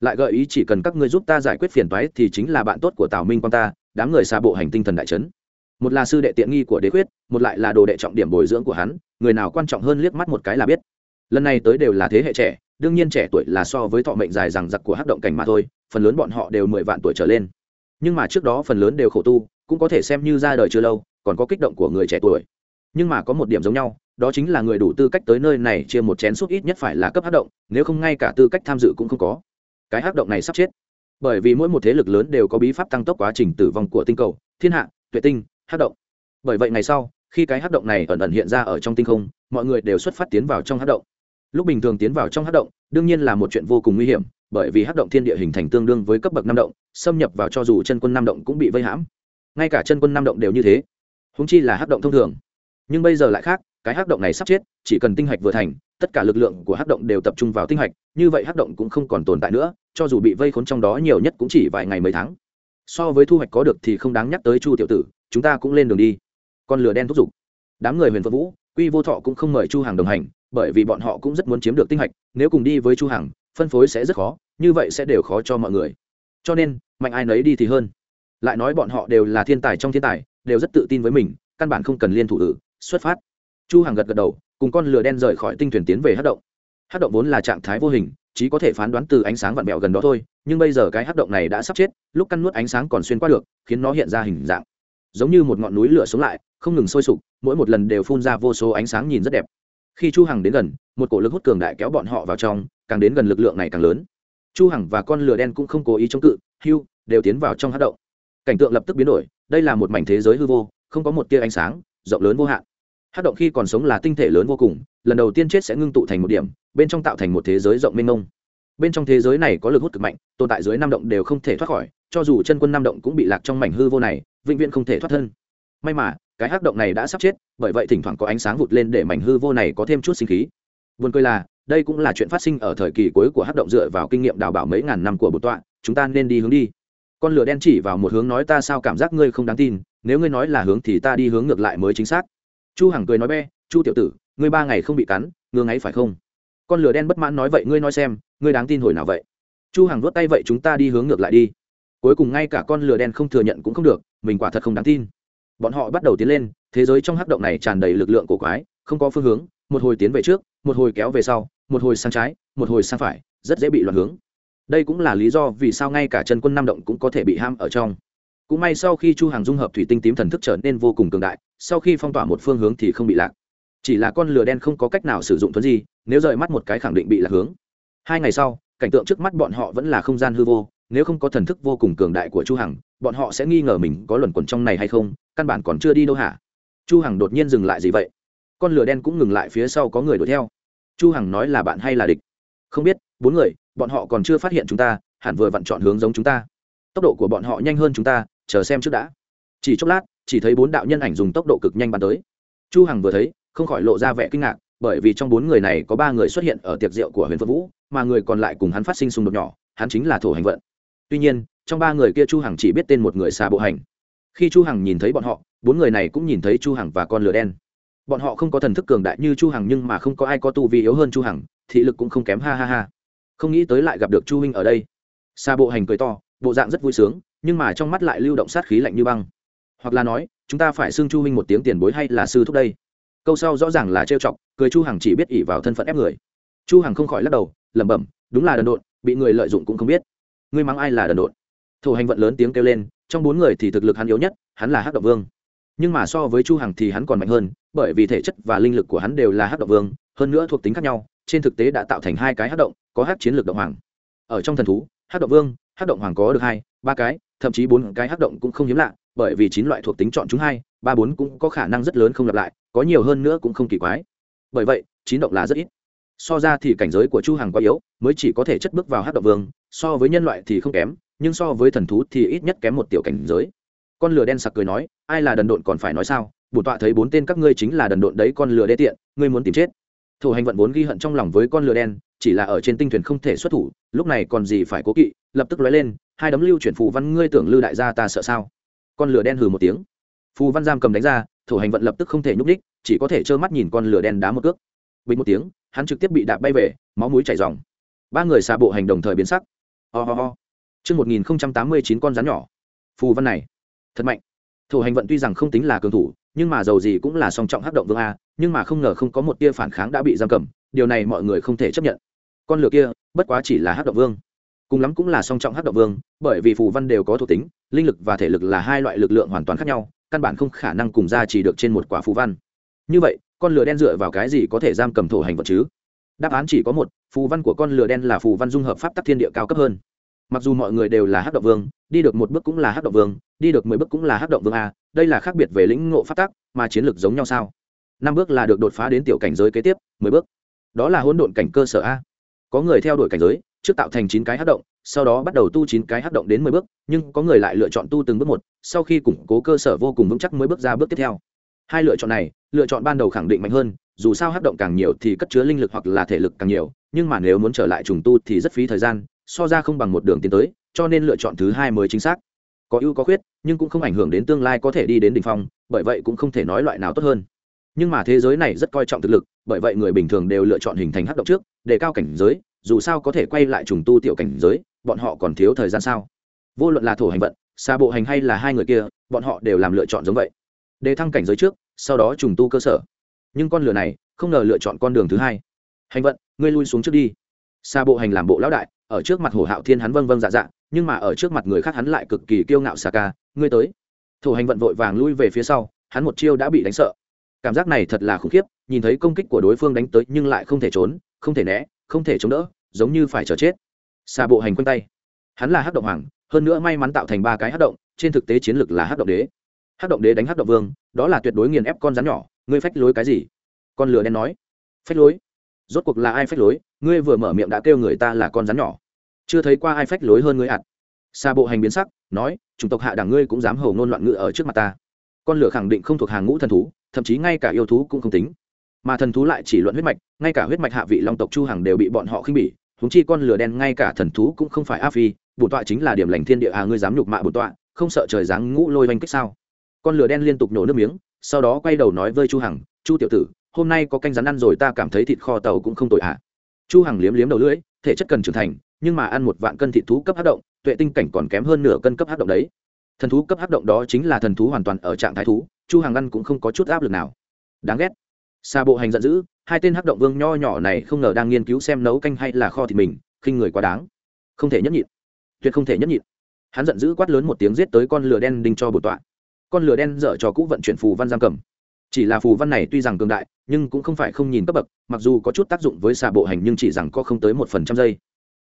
Lại gợi ý chỉ cần các ngươi giúp ta giải quyết phiền toái thì chính là bạn tốt của tào minh quang ta, đám người xa bộ hành tinh thần đại trấn một là sư đệ tiện nghi của đế quyết, một lại là đồ đệ trọng điểm bồi dưỡng của hắn, người nào quan trọng hơn liếc mắt một cái là biết lần này tới đều là thế hệ trẻ, đương nhiên trẻ tuổi là so với thọ mệnh dài rằng giặc của hắc động cảnh mà thôi, phần lớn bọn họ đều mười vạn tuổi trở lên. Nhưng mà trước đó phần lớn đều khổ tu, cũng có thể xem như ra đời chưa lâu, còn có kích động của người trẻ tuổi. Nhưng mà có một điểm giống nhau, đó chính là người đủ tư cách tới nơi này chia một chén suốt ít nhất phải là cấp hắc động, nếu không ngay cả tư cách tham dự cũng không có. Cái hắc động này sắp chết. Bởi vì mỗi một thế lực lớn đều có bí pháp tăng tốc quá trình tử vong của tinh cầu, thiên hạ, tuệ tinh, hắc động. Bởi vậy ngày sau, khi cái hắc động này ẩn ẩn hiện ra ở trong tinh không, mọi người đều xuất phát tiến vào trong hắc động lúc bình thường tiến vào trong hắc động, đương nhiên là một chuyện vô cùng nguy hiểm, bởi vì hắc động thiên địa hình thành tương đương với cấp bậc năm động, xâm nhập vào cho dù chân quân năm động cũng bị vây hãm. Ngay cả chân quân năm động đều như thế. Húng chi là hắc động thông thường. Nhưng bây giờ lại khác, cái hắc động này sắp chết, chỉ cần tinh hạch vừa thành, tất cả lực lượng của hắc động đều tập trung vào tinh hạch, như vậy hắc động cũng không còn tồn tại nữa, cho dù bị vây khốn trong đó nhiều nhất cũng chỉ vài ngày mấy tháng. So với thu hoạch có được thì không đáng nhắc tới chu tiểu tử, chúng ta cũng lên đường đi. Con lửa đen thúc giục. Đám người huyền phượng vũ, quy vô thọ cũng không mời chu hàng đồng hành bởi vì bọn họ cũng rất muốn chiếm được tinh hạch, nếu cùng đi với chu hằng, phân phối sẽ rất khó, như vậy sẽ đều khó cho mọi người. Cho nên, mạnh ai nấy đi thì hơn. Lại nói bọn họ đều là thiên tài trong thiên tài, đều rất tự tin với mình, căn bản không cần liên thủ ử, xuất phát. Chu hằng gật gật đầu, cùng con lửa đen rời khỏi tinh thuyền tiến về hắc động. Hắc động vốn là trạng thái vô hình, chỉ có thể phán đoán từ ánh sáng vặn vẹo gần đó thôi, nhưng bây giờ cái hắc động này đã sắp chết, lúc căn nuốt ánh sáng còn xuyên qua được, khiến nó hiện ra hình dạng. Giống như một ngọn núi lửa xuống lại, không ngừng sôi sục, mỗi một lần đều phun ra vô số ánh sáng nhìn rất đẹp khi chu hằng đến gần, một cổ lực hút cường đại kéo bọn họ vào trong, càng đến gần lực lượng này càng lớn. Chu hằng và con lửa đen cũng không cố ý chống cự, hưu, đều tiến vào trong hát động. Cảnh tượng lập tức biến đổi, đây là một mảnh thế giới hư vô, không có một tia ánh sáng, rộng lớn vô hạn. Hát động khi còn sống là tinh thể lớn vô cùng, lần đầu tiên chết sẽ ngưng tụ thành một điểm, bên trong tạo thành một thế giới rộng mênh mông. Bên trong thế giới này có lực hút cực mạnh, tồn tại dưới năm động đều không thể thoát khỏi, cho dù chân quân năm động cũng bị lạc trong mảnh hư vô này, vĩnh viễn không thể thoát thân. May mà cái hắc động này đã sắp chết, bởi vậy thỉnh thoảng có ánh sáng vụt lên để mảnh hư vô này có thêm chút sinh khí. Vườn cười là, đây cũng là chuyện phát sinh ở thời kỳ cuối của hắc động dựa vào kinh nghiệm đào bảo mấy ngàn năm của bột tọa, chúng ta nên đi hướng đi. Con lửa đen chỉ vào một hướng nói ta sao cảm giác ngươi không đáng tin, nếu ngươi nói là hướng thì ta đi hướng ngược lại mới chính xác. Chu hằng cười nói be chu tiểu tử, ngươi ba ngày không bị cắn, ngươi ấy phải không? Con lửa đen bất mãn nói vậy ngươi nói xem, ngươi đáng tin hồi nào vậy? Chu hằng vuốt tay vậy chúng ta đi hướng ngược lại đi. Cuối cùng ngay cả con lửa đen không thừa nhận cũng không được, mình quả thật không đáng tin bọn họ bắt đầu tiến lên, thế giới trong hắc động này tràn đầy lực lượng cổ quái, không có phương hướng, một hồi tiến về trước, một hồi kéo về sau, một hồi sang trái, một hồi sang phải, rất dễ bị loạn hướng. Đây cũng là lý do vì sao ngay cả chân quân nam động cũng có thể bị ham ở trong. Cũng may sau khi chu hàng dung hợp thủy tinh tím thần thức trở nên vô cùng cường đại, sau khi phong tỏa một phương hướng thì không bị lạc. Chỉ là con lửa đen không có cách nào sử dụng thuấn gì nếu rời mắt một cái khẳng định bị lạc hướng. Hai ngày sau, cảnh tượng trước mắt bọn họ vẫn là không gian hư vô, nếu không có thần thức vô cùng cường đại của chu hằng, bọn họ sẽ nghi ngờ mình có luẩn quẩn trong này hay không căn bản còn chưa đi đâu hả? Chu hằng đột nhiên dừng lại gì vậy? Con lửa đen cũng ngừng lại phía sau có người đuổi theo. Chu hằng nói là bạn hay là địch? Không biết, bốn người, bọn họ còn chưa phát hiện chúng ta, hẳn vừa vặn chọn hướng giống chúng ta. Tốc độ của bọn họ nhanh hơn chúng ta, chờ xem trước đã. Chỉ chốc lát, chỉ thấy bốn đạo nhân ảnh dùng tốc độ cực nhanh bắn tới. Chu hằng vừa thấy, không khỏi lộ ra vẻ kinh ngạc, bởi vì trong bốn người này có ba người xuất hiện ở tiệc rượu của huyền phượng vũ, mà người còn lại cùng hắn phát sinh xung đột nhỏ, hắn chính là thổ hành vận. Tuy nhiên, trong ba người kia chu hằng chỉ biết tên một người xà bộ hành khi chu hằng nhìn thấy bọn họ, bốn người này cũng nhìn thấy chu hằng và con lửa đen. Bọn họ không có thần thức cường đại như chu hằng nhưng mà không có ai có tu vi yếu hơn chu hằng, thị lực cũng không kém, ha ha ha. Không nghĩ tới lại gặp được chu huynh ở đây. Xa bộ hành cười to, bộ dạng rất vui sướng, nhưng mà trong mắt lại lưu động sát khí lạnh như băng. Hoặc là nói, chúng ta phải xưng chu huynh một tiếng tiền bối hay là sư thúc đây? Câu sau rõ ràng là trêu chọc, cười chu hằng chỉ biết ỉ vào thân phận ép người. Chu hằng không khỏi lắc đầu, lẩm bẩm, đúng là đần độn, bị người lợi dụng cũng không biết. Ngươi mắng ai là đần độn? Thổ hành vận lớn tiếng kêu lên trong bốn người thì thực lực hắn yếu nhất, hắn là hắc động vương. Nhưng mà so với chu hằng thì hắn còn mạnh hơn, bởi vì thể chất và linh lực của hắn đều là hắc động vương, hơn nữa thuộc tính khác nhau, trên thực tế đã tạo thành hai cái hắc động, có hắc chiến lược động hoàng. Ở trong thần thú, hắc động vương, hắc động hoàng có được hai, ba cái, thậm chí bốn cái hắc động cũng không hiếm lạ, bởi vì chín loại thuộc tính chọn chúng hai, ba bốn cũng có khả năng rất lớn không lặp lại, có nhiều hơn nữa cũng không kỳ quái. Bởi vậy, chín động là rất ít. So ra thì cảnh giới của chu hằng quá yếu, mới chỉ có thể chất bước vào hắc động vương, so với nhân loại thì không kém nhưng so với thần thú thì ít nhất kém một tiểu cảnh giới. Con lửa đen sặc cười nói, ai là đần độn còn phải nói sao? Bổn tọa thấy bốn tên các ngươi chính là đần độn đấy, con lửa đê tiện, ngươi muốn tìm chết. Thủ hành vận vốn ghi hận trong lòng với con lửa đen, chỉ là ở trên tinh thuyền không thể xuất thủ, lúc này còn gì phải cố kỵ, lập tức lóe lên, hai đấm lưu chuyển phù văn, ngươi tưởng lưu đại gia ta sợ sao? Con lửa đen hừ một tiếng. Phù văn giam cầm đánh ra thủ hành vận lập tức không thể nhúc đích chỉ có thể trơ mắt nhìn con lửa đen đá một cước. Bình một tiếng, hắn trực tiếp bị đạp bay về, máu mũi chảy dòng ba người xà bộ hành đồng thời biến sắc. Ho、oh ho、oh. Trước 1089 con rắn nhỏ. Phù văn này, thật mạnh. Thủ hành vận tuy rằng không tính là cường thủ, nhưng mà dầu gì cũng là song trọng hắc động vương a, nhưng mà không ngờ không có một tia phản kháng đã bị giam cầm, điều này mọi người không thể chấp nhận. Con lửa kia, bất quá chỉ là hắc động vương. Cùng lắm cũng là song trọng hắc động vương, bởi vì phù văn đều có thuộc tính, linh lực và thể lực là hai loại lực lượng hoàn toàn khác nhau, căn bản không khả năng cùng ra chỉ được trên một quả phù văn. Như vậy, con lửa đen dựa vào cái gì có thể giam cầm thổ hành vận chứ? Đáp án chỉ có một, phù văn của con lửa đen là phù văn dung hợp pháp tắc thiên địa cao cấp hơn mặc dù mọi người đều là hát động vương, đi được một bước cũng là hát động vương, đi được mười bước cũng là hát động vương a, đây là khác biệt về lĩnh ngộ phát tác mà chiến lược giống nhau sao? Năm bước là được đột phá đến tiểu cảnh giới kế tiếp, mười bước. Đó là hỗn độn cảnh cơ sở a. Có người theo đuổi cảnh giới, trước tạo thành chín cái hát động, sau đó bắt đầu tu chín cái hát động đến mười bước, nhưng có người lại lựa chọn tu từng bước một, sau khi củng cố cơ sở vô cùng vững chắc mới bước ra bước tiếp theo. Hai lựa chọn này, lựa chọn ban đầu khẳng định mạnh hơn, dù sao hát động càng nhiều thì cất chứa linh lực hoặc là thể lực càng nhiều, nhưng mà nếu muốn trở lại trùng tu thì rất phí thời gian so ra không bằng một đường tiến tới, cho nên lựa chọn thứ hai mới chính xác. Có ưu có khuyết, nhưng cũng không ảnh hưởng đến tương lai có thể đi đến đ ỉ n h phong, bởi vậy cũng không thể nói loại nào tốt hơn. Nhưng mà thế giới này rất coi trọng thực lực, bởi vậy người bình thường đều lựa chọn hình thành hát động trước, để cao cảnh giới, dù sao có thể quay lại trùng tu tiểu cảnh giới, bọn họ còn thiếu thời gian sao? Vô luận là thổ hành vận, xa bộ hành hay là hai người kia, bọn họ đều làm lựa chọn giống vậy. Để thăng cảnh giới trước, sau đó trùng tu cơ sở. Nhưng con lửa này, không ngờ lựa chọn con đường thứ hai. Hành vận, ngươi lui xuống trước đi. Xa bộ hành làm bộ lão đại ở trước mặt hồ hạo thiên hắn vâng vâng dạ dạ nhưng mà ở trước mặt người khác hắn lại cực kỳ kiêu ngạo xà ca, ngươi tới. Thủ hành vận vội vàng lui về phía sau, hắn một chiêu đã bị đánh sợ. Cảm giác này thật là khủng khiếp, nhìn thấy công kích của đối phương đánh tới nhưng lại không thể trốn, không thể né, không thể chống đỡ, giống như phải chờ chết. Xà bộ hành quanh tay. Hắn là hắc động hoàng, hơn nữa may mắn tạo thành ba cái hắc động, trên thực tế chiến lược là hắc động đế. Hắc động đế đánh hắc động vương, đó là tuyệt đối nghiền ép con rắn nhỏ, ngươi phách lối cái gì? Con lửa đen nói. Phách lối? Rốt cuộc là ai phách lối? Ngươi vừa mở miệng đã kêu người ta là con rắn nhỏ. Chưa thấy qua ai phách lối hơn ngươi ạt xa bộ hành biến sắc, nói, chủng tộc hạ đẳng ngươi cũng dám hầu ngôn loạn ngữ ở trước mặt ta. Con lửa khẳng định không thuộc hàng ngũ thần thú, thậm chí ngay cả yêu thú cũng không tính. Mà thần thú lại chỉ luận huyết mạch, ngay cả huyết mạch hạ vị long tộc chu hằng đều bị bọn họ khinh bỉ húng chi con lửa đen ngay cả thần thú cũng không phải a phi bổn tọa chính là điểm lành thiên địa à ngươi dám nhục mạ bổn tọa, không sợ trời giáng ngũ lôi oanh kích sao? Con lửa đen liên tục nổ nước miếng, sau đó quay đầu nói với chu hằng, chu tiểu tử, hôm nay có canh rắn ăn rồi ta cảm thấy thịt kho tàu cũng không tội ạ à chu hằng liếm liếm đầu lưỡi, thể chất cần trưởng thành, nhưng mà ăn một vạn cân thịt thú cấp hấp động, tuệ tinh cảnh còn kém hơn nửa cân cấp hấp động đấy. Thần thú cấp hấp động đó chính là thần thú hoàn toàn ở trạng thái thú, chu hằng ăn cũng không có chút áp lực nào. Đáng ghét. Xa bộ hành giận dữ, hai tên hấp động vương nho nhỏ này không ngờ đang nghiên cứu xem nấu canh hay là kho thịt mình, khinh người quá đáng. Không thể nhẫn nhịn. Tuyệt không thể nhẫn nhịn. Hắn giận dữ quát lớn một tiếng giết tới con lửa đen đinh cho bột tọa. Con lửa đen dở cho cũ vận chuyển phù văn giam cầm chỉ là phù văn này tuy rằng cường đại, nhưng cũng không phải không nhìn cấp bậc, mặc dù có chút tác dụng với xà bộ hành nhưng chỉ rằng có không tới một phần trăm giây.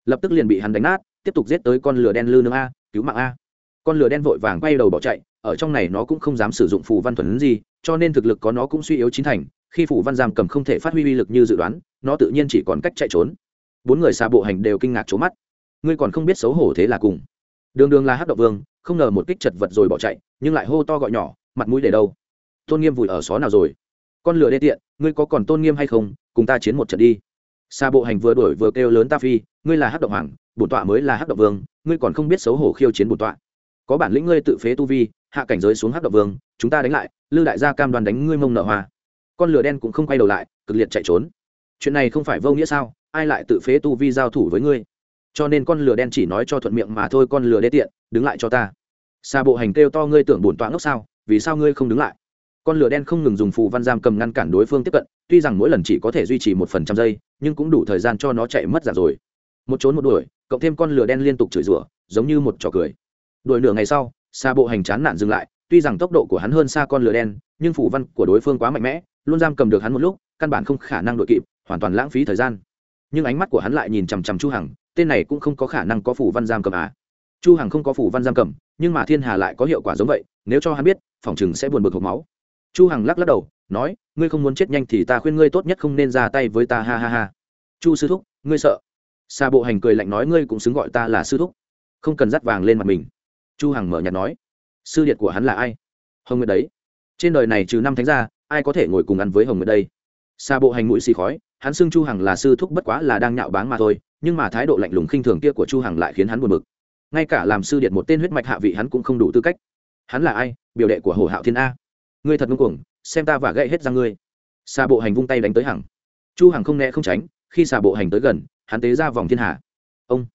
Lập tức liền bị hắn đánh nát, tiếp tục giết tới con lửa đen lư nương a, cứu mạng a. Con lửa đen vội vàng quay đầu bỏ chạy, ở trong này nó cũng không dám sử dụng phù văn thuần gì, cho nên thực lực có nó cũng suy yếu chín thành, khi phù văn giam cầm không thể phát huy uy lực như dự đoán, nó tự nhiên chỉ còn cách chạy trốn. Bốn người xà bộ hành đều kinh ngạc trố mắt. Ngươi còn không biết xấu hổ thế là cùng. Đường đường là hát động vương, không ngờ một kích chật vật rồi bỏ chạy, nhưng lại hô to gọi nhỏ, mặt mũi để đâu tôn nghiêm vùi ở xó nào rồi? Con lửa đê tiện, ngươi có còn tôn nghiêm hay không? Cùng ta chiến một trận đi. Xa bộ hành vừa đuổi vừa kêu lớn ta phi, ngươi là hắc động hoàng, bổn tọa mới là hắc động vương, ngươi còn không biết xấu hổ khiêu chiến bổn tọa. Có bản lĩnh ngươi tự phế tu vi, hạ cảnh giới xuống hắc động vương, chúng ta đánh lại, lư đại gia cam đoàn đánh ngươi mông nợ hoa. Con lửa đen cũng không quay đầu lại, cực liệt chạy trốn. Chuyện này không phải vô nghĩa sao? Ai lại tự phế tu vi giao thủ với ngươi? Cho nên con lửa đen chỉ nói cho thuận miệng mà thôi, con lửa đê tiện, đứng lại cho ta. Xa bộ hành kêu to, ngươi tưởng bổn tọa ngốc sao? Vì sao ngươi không đứng lại? Con lửa đen không ngừng dùng phù văn giam cầm ngăn cản đối phương tiếp cận, tuy rằng mỗi lần chỉ có thể duy trì một phần trăm giây, nhưng cũng đủ thời gian cho nó chạy mất giả rồi. Một trốn một đuổi, cộng thêm con lửa đen liên tục chửi rủa, giống như một trò cười. Đuổi nửa ngày sau xa bộ hành chán nản dừng lại, tuy rằng tốc độ của hắn hơn xa con lửa đen, nhưng phù văn của đối phương quá mạnh mẽ, luôn giam cầm được hắn một lúc, căn bản không khả năng đội kịp, hoàn toàn lãng phí thời gian. Nhưng ánh mắt của hắn lại nhìn chằm chằm chu hằng, tên này cũng không có khả năng có phù văn giam cầm à. Chu hằng không có phù văn giam cầm, nhưng mà thiên hà lại có hiệu quả giống vậy, nếu cho hắn biết, phòng chừng sẽ buồn bực hộc máu chu hằng lắc lắc đầu, nói, ngươi không muốn chết nhanh thì ta khuyên ngươi tốt nhất không nên ra tay với ta, ha ha ha. Chu sư thúc, ngươi sợ? Xa bộ hành cười lạnh nói, ngươi cũng xứng gọi ta là sư thúc. Không cần dắt vàng lên mặt mình. Chu hằng mở nhạt nói, sư điệt của hắn là ai? Hồng nguyệt đấy. Trên đời này trừ năm thánh gia, ai có thể ngồi cùng ăn với hồng nguyệt đây? Xa bộ hành mũi xì khói, hắn xưng chu hằng là sư thúc bất quá là đang nhạo báng mà thôi, nhưng mà thái độ lạnh lùng khinh thường kia của chu hằng lại khiến hắn buồn bực. Ngay cả làm sư điệt một tên huyết mạch hạ vị hắn cũng không đủ tư cách. Hắn là ai? Biểu đệ của hồ hạo thiên a ngươi thật ngưng cuồng, xem ta và gậy hết ra ngươi. Xà bộ hành vung tay đánh tới hằng. Chu hằng không né không tránh, khi xà bộ hành tới gần, hắn tế ra vòng thiên hà ông.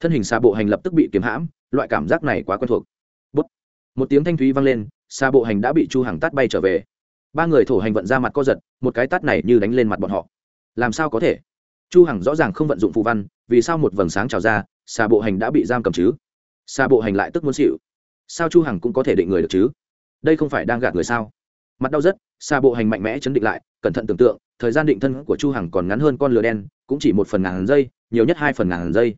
Thân hình xà bộ hành lập tức bị kiếm hãm, loại cảm giác này quá quen thuộc. Bút. một tiếng thanh thúy vang lên, xà bộ hành đã bị chu hằng tát bay trở về. Ba người thổ hành vận ra mặt co giật, một cái tát này như đánh lên mặt bọn họ. Làm sao có thể? Chu hằng rõ ràng không vận dụng phù văn, vì sao một vầng sáng trào ra, xà bộ hành đã bị giam cầm chứ? Xà bộ hành lại tức muốn xịu sao chu hằng cũng có thể định người được chứ? Đây không phải đang gạt người sao? Mặt đau rất xa bộ hành mạnh mẽ chấn định lại, cẩn thận tưởng tượng, thời gian định thân của chu hằng còn ngắn hơn con lửa đen, cũng chỉ một phần ngàn giây, nhiều nhất hai phần ngàn giây.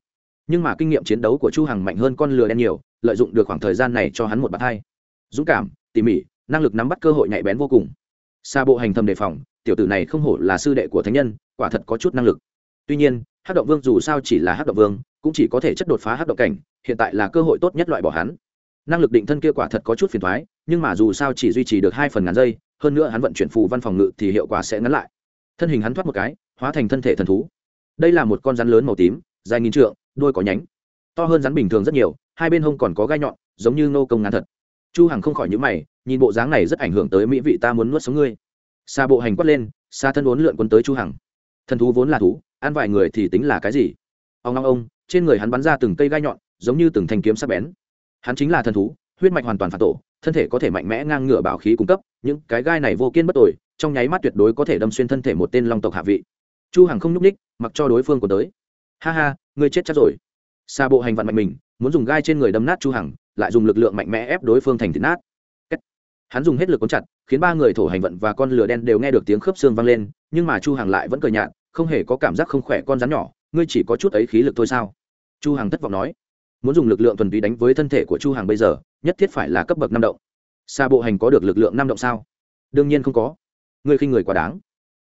Nhưng mà kinh nghiệm chiến đấu của chu hằng mạnh hơn con lừa đen nhiều, lợi dụng được khoảng thời gian này cho hắn một bát hai dũng cảm, tỉ mỉ, năng lực nắm bắt cơ hội nhạy bén vô cùng. Xa bộ hành thầm đề phòng, tiểu tử này không hổ là sư đệ của thánh nhân, quả thật có chút năng lực. Tuy nhiên, hắc động vương dù sao chỉ là hắc động vương, cũng chỉ có thể chất đột phá hắc động cảnh, hiện tại là cơ hội tốt nhất loại bỏ hắn năng lực định thân kia quả thật có chút phiền thoái, nhưng mà dù sao chỉ duy trì được hai phần ngàn giây, hơn nữa hắn vận chuyển phù văn phòng ngự thì hiệu quả sẽ ngắn lại. Thân hình hắn thoát một cái, hóa thành thân thể thần thú. Đây là một con rắn lớn màu tím, dài nghìn trượng, đuôi có nhánh. To hơn rắn bình thường rất nhiều, hai bên hông còn có gai nhọn, giống như nô công ngắn thật. Chu hằng không khỏi nhíu mày, nhìn bộ dáng này rất ảnh hưởng tới mỹ vị ta muốn nuốt sống ngươi. Xa bộ hành quát lên xa thân uốn lượn quân tới chu hằng. Thần thú vốn là thú, ăn vài người thì tính là cái gì? Ông ông ông, trên người hắn bắn ra từng cây gai nhọn, giống như từng thanh kiếm sắc bén hắn chính là thần thú, huyết mạch hoàn toàn phản tổ, thân thể có thể mạnh mẽ ngang ngửa bảo khí cung cấp, những cái gai này vô kiên bất tội trong nháy mắt tuyệt đối có thể đâm xuyên thân thể một tên long tộc hạ vị. Chu hằng không nhúc ních mặc cho đối phương của tới. Ha ha, ngươi chết chắc rồi. Xa bộ hành vận mạnh mình, muốn dùng gai trên người đâm nát chu hằng, lại dùng lực lượng mạnh mẽ ép đối phương thành thịt nát. Hắn dùng hết lực cuốn chặt, khiến ba người thổ hành vận và con lửa đen đều nghe được tiếng khớp xương vang lên, nhưng mà chu hằng lại vẫn cười nhạt, không hề có cảm giác không khỏe con rắn nhỏ, ngươi chỉ có chút ấy khí lực thôi sao? Chu hằng thất vọng nói muốn dùng lực lượng thuần túy đánh với thân thể của chu hằng bây giờ, nhất thiết phải là cấp bậc năm động. Xa bộ hành có được lực lượng năm động sao? Đương nhiên không có. Ngươi khi người quá đáng.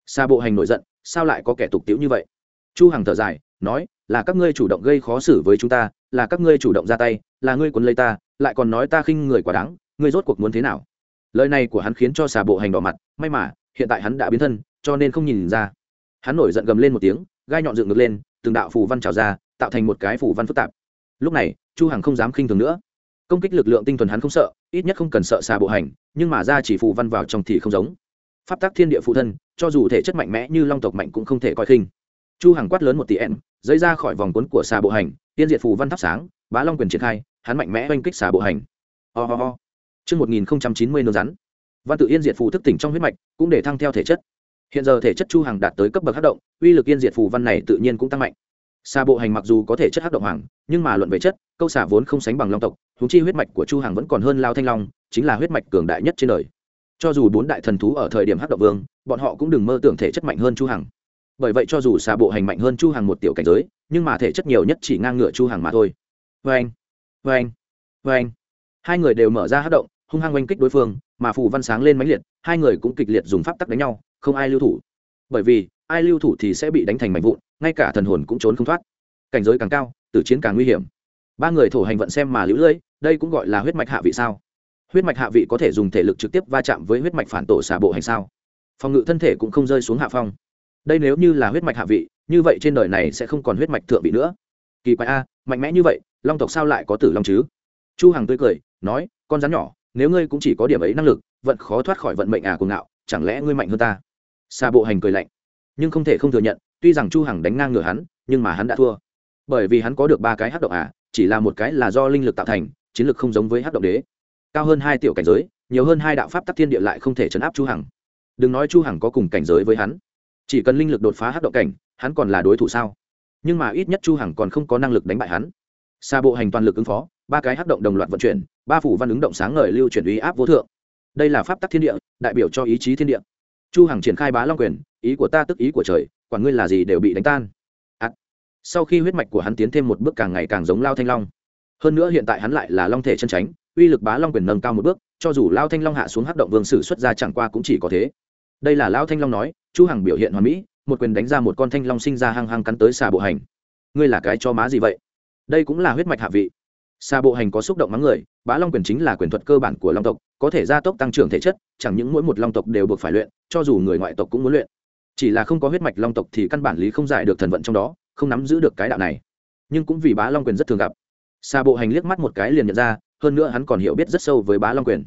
Xa bộ hành nổi giận, sao lại có kẻ tục tiễu như vậy? Chu hằng thở dài, nói, là các ngươi chủ động gây khó xử với chúng ta, là các ngươi chủ động ra tay, là ngươi cuốn lấy ta, lại còn nói ta khinh người quá đáng, ngươi rốt cuộc muốn thế nào? Lời này của hắn khiến cho xà bộ hành đỏ mặt, may mà, hiện tại hắn đã biến thân, cho nên không nhìn ra. Hắn nổi giận gầm lên một tiếng, gai nhọn dựng ngược lên, từng đạo phù văn trào ra, tạo thành một cái phù văn phức tạp lúc này chu hằng không dám khinh thường nữa công kích lực lượng tinh thuần hắn không sợ ít nhất không cần sợ xà bộ hành nhưng mà ra chỉ phù văn vào trong thì không giống pháp tắc thiên địa phụ thân cho dù thể chất mạnh mẽ như long tộc mạnh cũng không thể coi khinh chu hằng quát lớn một tỷ ẹn dây ra khỏi vòng cuốn của xà bộ hành tiên diệt phù văn thắp sáng bá long quyền triển khai hắn mạnh mẽ oanh kích xà bộ hành ho、oh oh Trước 1090 nương rắn. Văn tự yên diệt phù thức tỉnh trong huyết mạch, cũng để thăng theo thể chất. Hiện giờ thể chất Chu Hằng đạt tới cấp bậc hấp động, uy lực yên diệt phù văn này tự nhiên cũng tăng mạnh. Sa bộ hành mặc dù có thể chất hắc động hoàng, nhưng mà luận về chất, câu xả vốn không sánh bằng long tộc, thú chi huyết mạch của Chu Hằng vẫn còn hơn Lao Thanh Long, chính là huyết mạch cường đại nhất trên đời. Cho dù bốn đại thần thú ở thời điểm hắc động vương, bọn họ cũng đừng mơ tưởng thể chất mạnh hơn Chu Hằng. Bởi vậy cho dù xà bộ hành mạnh hơn Chu Hằng một tiểu cảnh giới, nhưng mà thể chất nhiều nhất chỉ ngang ngửa Chu Hằng mà thôi. Oeng, oeng, anh, Hai người đều mở ra hắc động, hung hăng oanh kích đối phương mà phù văn sáng lên mãnh liệt hai người cũng kịch liệt dùng pháp tắc đánh nhau không ai lưu thủ bởi vì ai lưu thủ thì sẽ bị đánh thành mảnh vụn ngay cả thần hồn cũng trốn không thoát. Cảnh giới càng cao, tử chiến càng nguy hiểm. Ba người thổ hành vận xem mà lũ lưỡi đây cũng gọi là huyết mạch hạ vị sao? Huyết mạch hạ vị có thể dùng thể lực trực tiếp va chạm với huyết mạch phản tổ xả bộ hành sao? Phòng ngự thân thể cũng không rơi xuống hạ phong. Đây nếu như là huyết mạch hạ vị, như vậy trên đời này sẽ không còn huyết mạch thượng vị nữa. Kỳ quái a, mạnh mẽ như vậy, long tộc sao lại có tử long chứ? Chu hằng tươi cười, nói, con rắn nhỏ, nếu ngươi cũng chỉ có điểm ấy năng lực vận khó thoát khỏi vận mệnh à cuồng ngạo, chẳng lẽ ngươi mạnh hơn ta? Xa bộ hành cười lạnh, nhưng không thể không thừa nhận tuy rằng chu hằng đánh ngang ngửa hắn, nhưng mà hắn đã thua. Bởi vì hắn có được ba cái hắc động à chỉ là một cái là do linh lực tạo thành, chiến lực không giống với hắc động đế. Cao hơn hai tiểu cảnh giới, nhiều hơn hai đạo pháp tắc thiên địa lại không thể chấn áp chu hằng. Đừng nói chu hằng có cùng cảnh giới với hắn. Chỉ cần linh lực đột phá hắc động cảnh, hắn còn là đối thủ sao? Nhưng mà ít nhất chu hằng còn không có năng lực đánh bại hắn. Xa bộ hành toàn lực ứng phó, ba cái hắc động đồng loạt vận chuyển, ba phủ văn ứng động sáng ngời lưu chuyển uy áp vô thượng. Đây là pháp tắc thiên địa, đại biểu cho ý chí thiên địa. Chu hằng triển khai bá long quyền, ý của ta tức ý của trời quản ngươi là gì đều bị đánh tan. À, sau khi huyết mạch của hắn tiến thêm một bước càng ngày càng giống lao thanh long. Hơn nữa hiện tại hắn lại là long thể chân tránh uy lực bá long quyền nâng cao một bước cho dù lao thanh long hạ xuống hắc động vương sử xuất ra chẳng qua cũng chỉ có thế. Đây là lao thanh long nói chu hằng biểu hiện hoàn mỹ một quyền đánh ra một con thanh long sinh ra hăng hăng cắn tới xà bộ hành. Ngươi là cái cho má gì vậy? Đây cũng là huyết mạch hạ vị. Xa bộ hành có xúc động mắng người bá long quyền chính là quyền thuật cơ bản của long tộc có thể gia tốc tăng trưởng thể chất chẳng những mỗi một long tộc đều buộc phải luyện cho dù người ngoại tộc cũng muốn luyện chỉ là không có huyết mạch long tộc thì căn bản lý không giải được thần vận trong đó, không nắm giữ được cái đạo này. Nhưng cũng vì bá long quyền rất thường gặp. Xa bộ hành liếc mắt một cái liền nhận ra, hơn nữa hắn còn hiểu biết rất sâu với bá long quyền.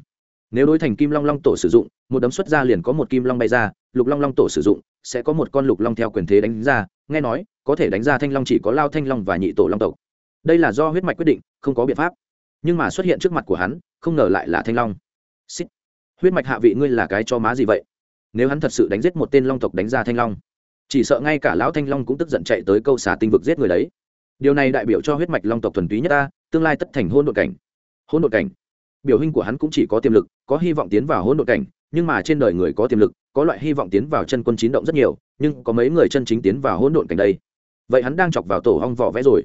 Nếu đối thành kim long long tổ sử dụng, một đấm xuất ra liền có một kim long bay ra, lục long long tổ sử dụng, sẽ có một con lục long theo quyền thế đánh ra, nghe nói, có thể đánh ra thanh long chỉ có lao thanh long và nhị tổ long tộc. Đây là do huyết mạch quyết định, không có biện pháp. Nhưng mà xuất hiện trước mặt của hắn, không ngờ lại là thanh long. Xích. huyết mạch hạ vị ngươi là cái cho má gì vậy? Nếu hắn thật sự đánh giết một tên long tộc đánh ra thanh long, chỉ sợ ngay cả lão thanh long cũng tức giận chạy tới câu xả tinh vực giết người đấy. Điều này đại biểu cho huyết mạch long tộc thuần túy nhất ta, tương lai tất thành hôn đội cảnh. Hôn đội cảnh. Biểu hình của hắn cũng chỉ có tiềm lực, có hy vọng tiến vào hôn đội cảnh, nhưng mà trên đời người có tiềm lực, có loại hy vọng tiến vào chân quân chín động rất nhiều, nhưng có mấy người chân chính tiến vào hôn đội cảnh đây. Vậy hắn đang chọc vào tổ hong vỏ vẽ rồi.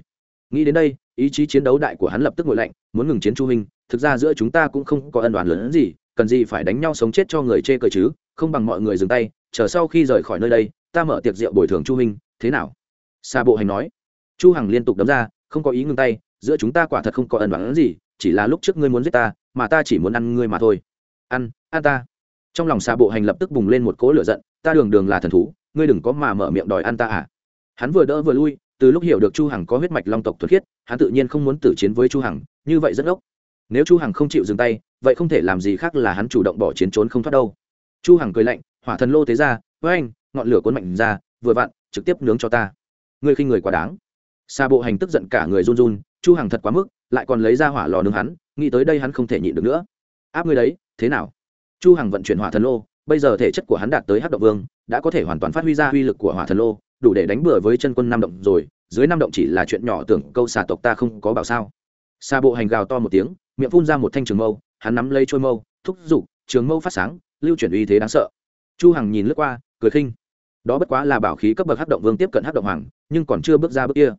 Nghĩ đến đây, ý chí chiến đấu đại của hắn lập tức ngồi lạnh, muốn ngừng chiến chu hình thực ra giữa chúng ta cũng không có ân đoàn lớn gì, cần gì phải đánh nhau sống chết cho người chê cờ chứ? Không bằng mọi người dừng tay chờ sau khi rời khỏi nơi đây ta mở tiệc rượu bồi thường chu Minh, thế nào? Xa bộ hành nói. Chu hằng liên tục đấm ra không có ý ngừng tay giữa chúng ta quả thật không có ân bằng gì chỉ là lúc trước ngươi muốn giết ta mà ta chỉ muốn ăn ngươi mà thôi. Ăn ăn ta. Trong lòng xa bộ hành lập tức bùng lên một cỗ lửa giận ta đường đường là thần thú ngươi đừng có mà mở miệng đòi ăn ta à. Hắn vừa đỡ vừa lui từ lúc hiểu được chu hằng có huyết mạch long tộc thuần khiết hắn tự nhiên không muốn tử chiến với chu hằng như vậy rất ốc nếu chu hằng không chịu dừng tay vậy không thể làm gì khác là hắn chủ động bỏ chiến trốn không thoát đâu chu hằng cười lạnh, hỏa thần lô thế ra, với anh, ngọn lửa cuốn mạnh ra, vừa vặn, trực tiếp nướng cho ta. Ngươi khinh người quá đáng. Xa bộ hành tức giận cả người run run, chu hằng thật quá mức, lại còn lấy ra hỏa lò nướng hắn, nghĩ tới đây hắn không thể nhịn được nữa. Áp ngươi đấy, thế nào? Chu hằng vận chuyển hỏa thần lô, bây giờ thể chất của hắn đạt tới hắc động vương, đã có thể hoàn toàn phát huy ra uy lực của hỏa thần lô, đủ để đánh bừa với chân quân năm động rồi, dưới năm động chỉ là chuyện nhỏ tưởng câu xà tộc ta không có bảo sao. Xa bộ hành gào to một tiếng, miệng phun ra một thanh trường mâu, hắn nắm lấy trôi mâu, thúc giục, trường mâu phát sáng lưu chuyển uy thế đáng sợ. Chu hằng nhìn lướt qua, cười khinh. Đó bất quá là bảo khí cấp bậc hắc động vương tiếp cận hắc động hoàng, nhưng còn chưa bước ra bước kia.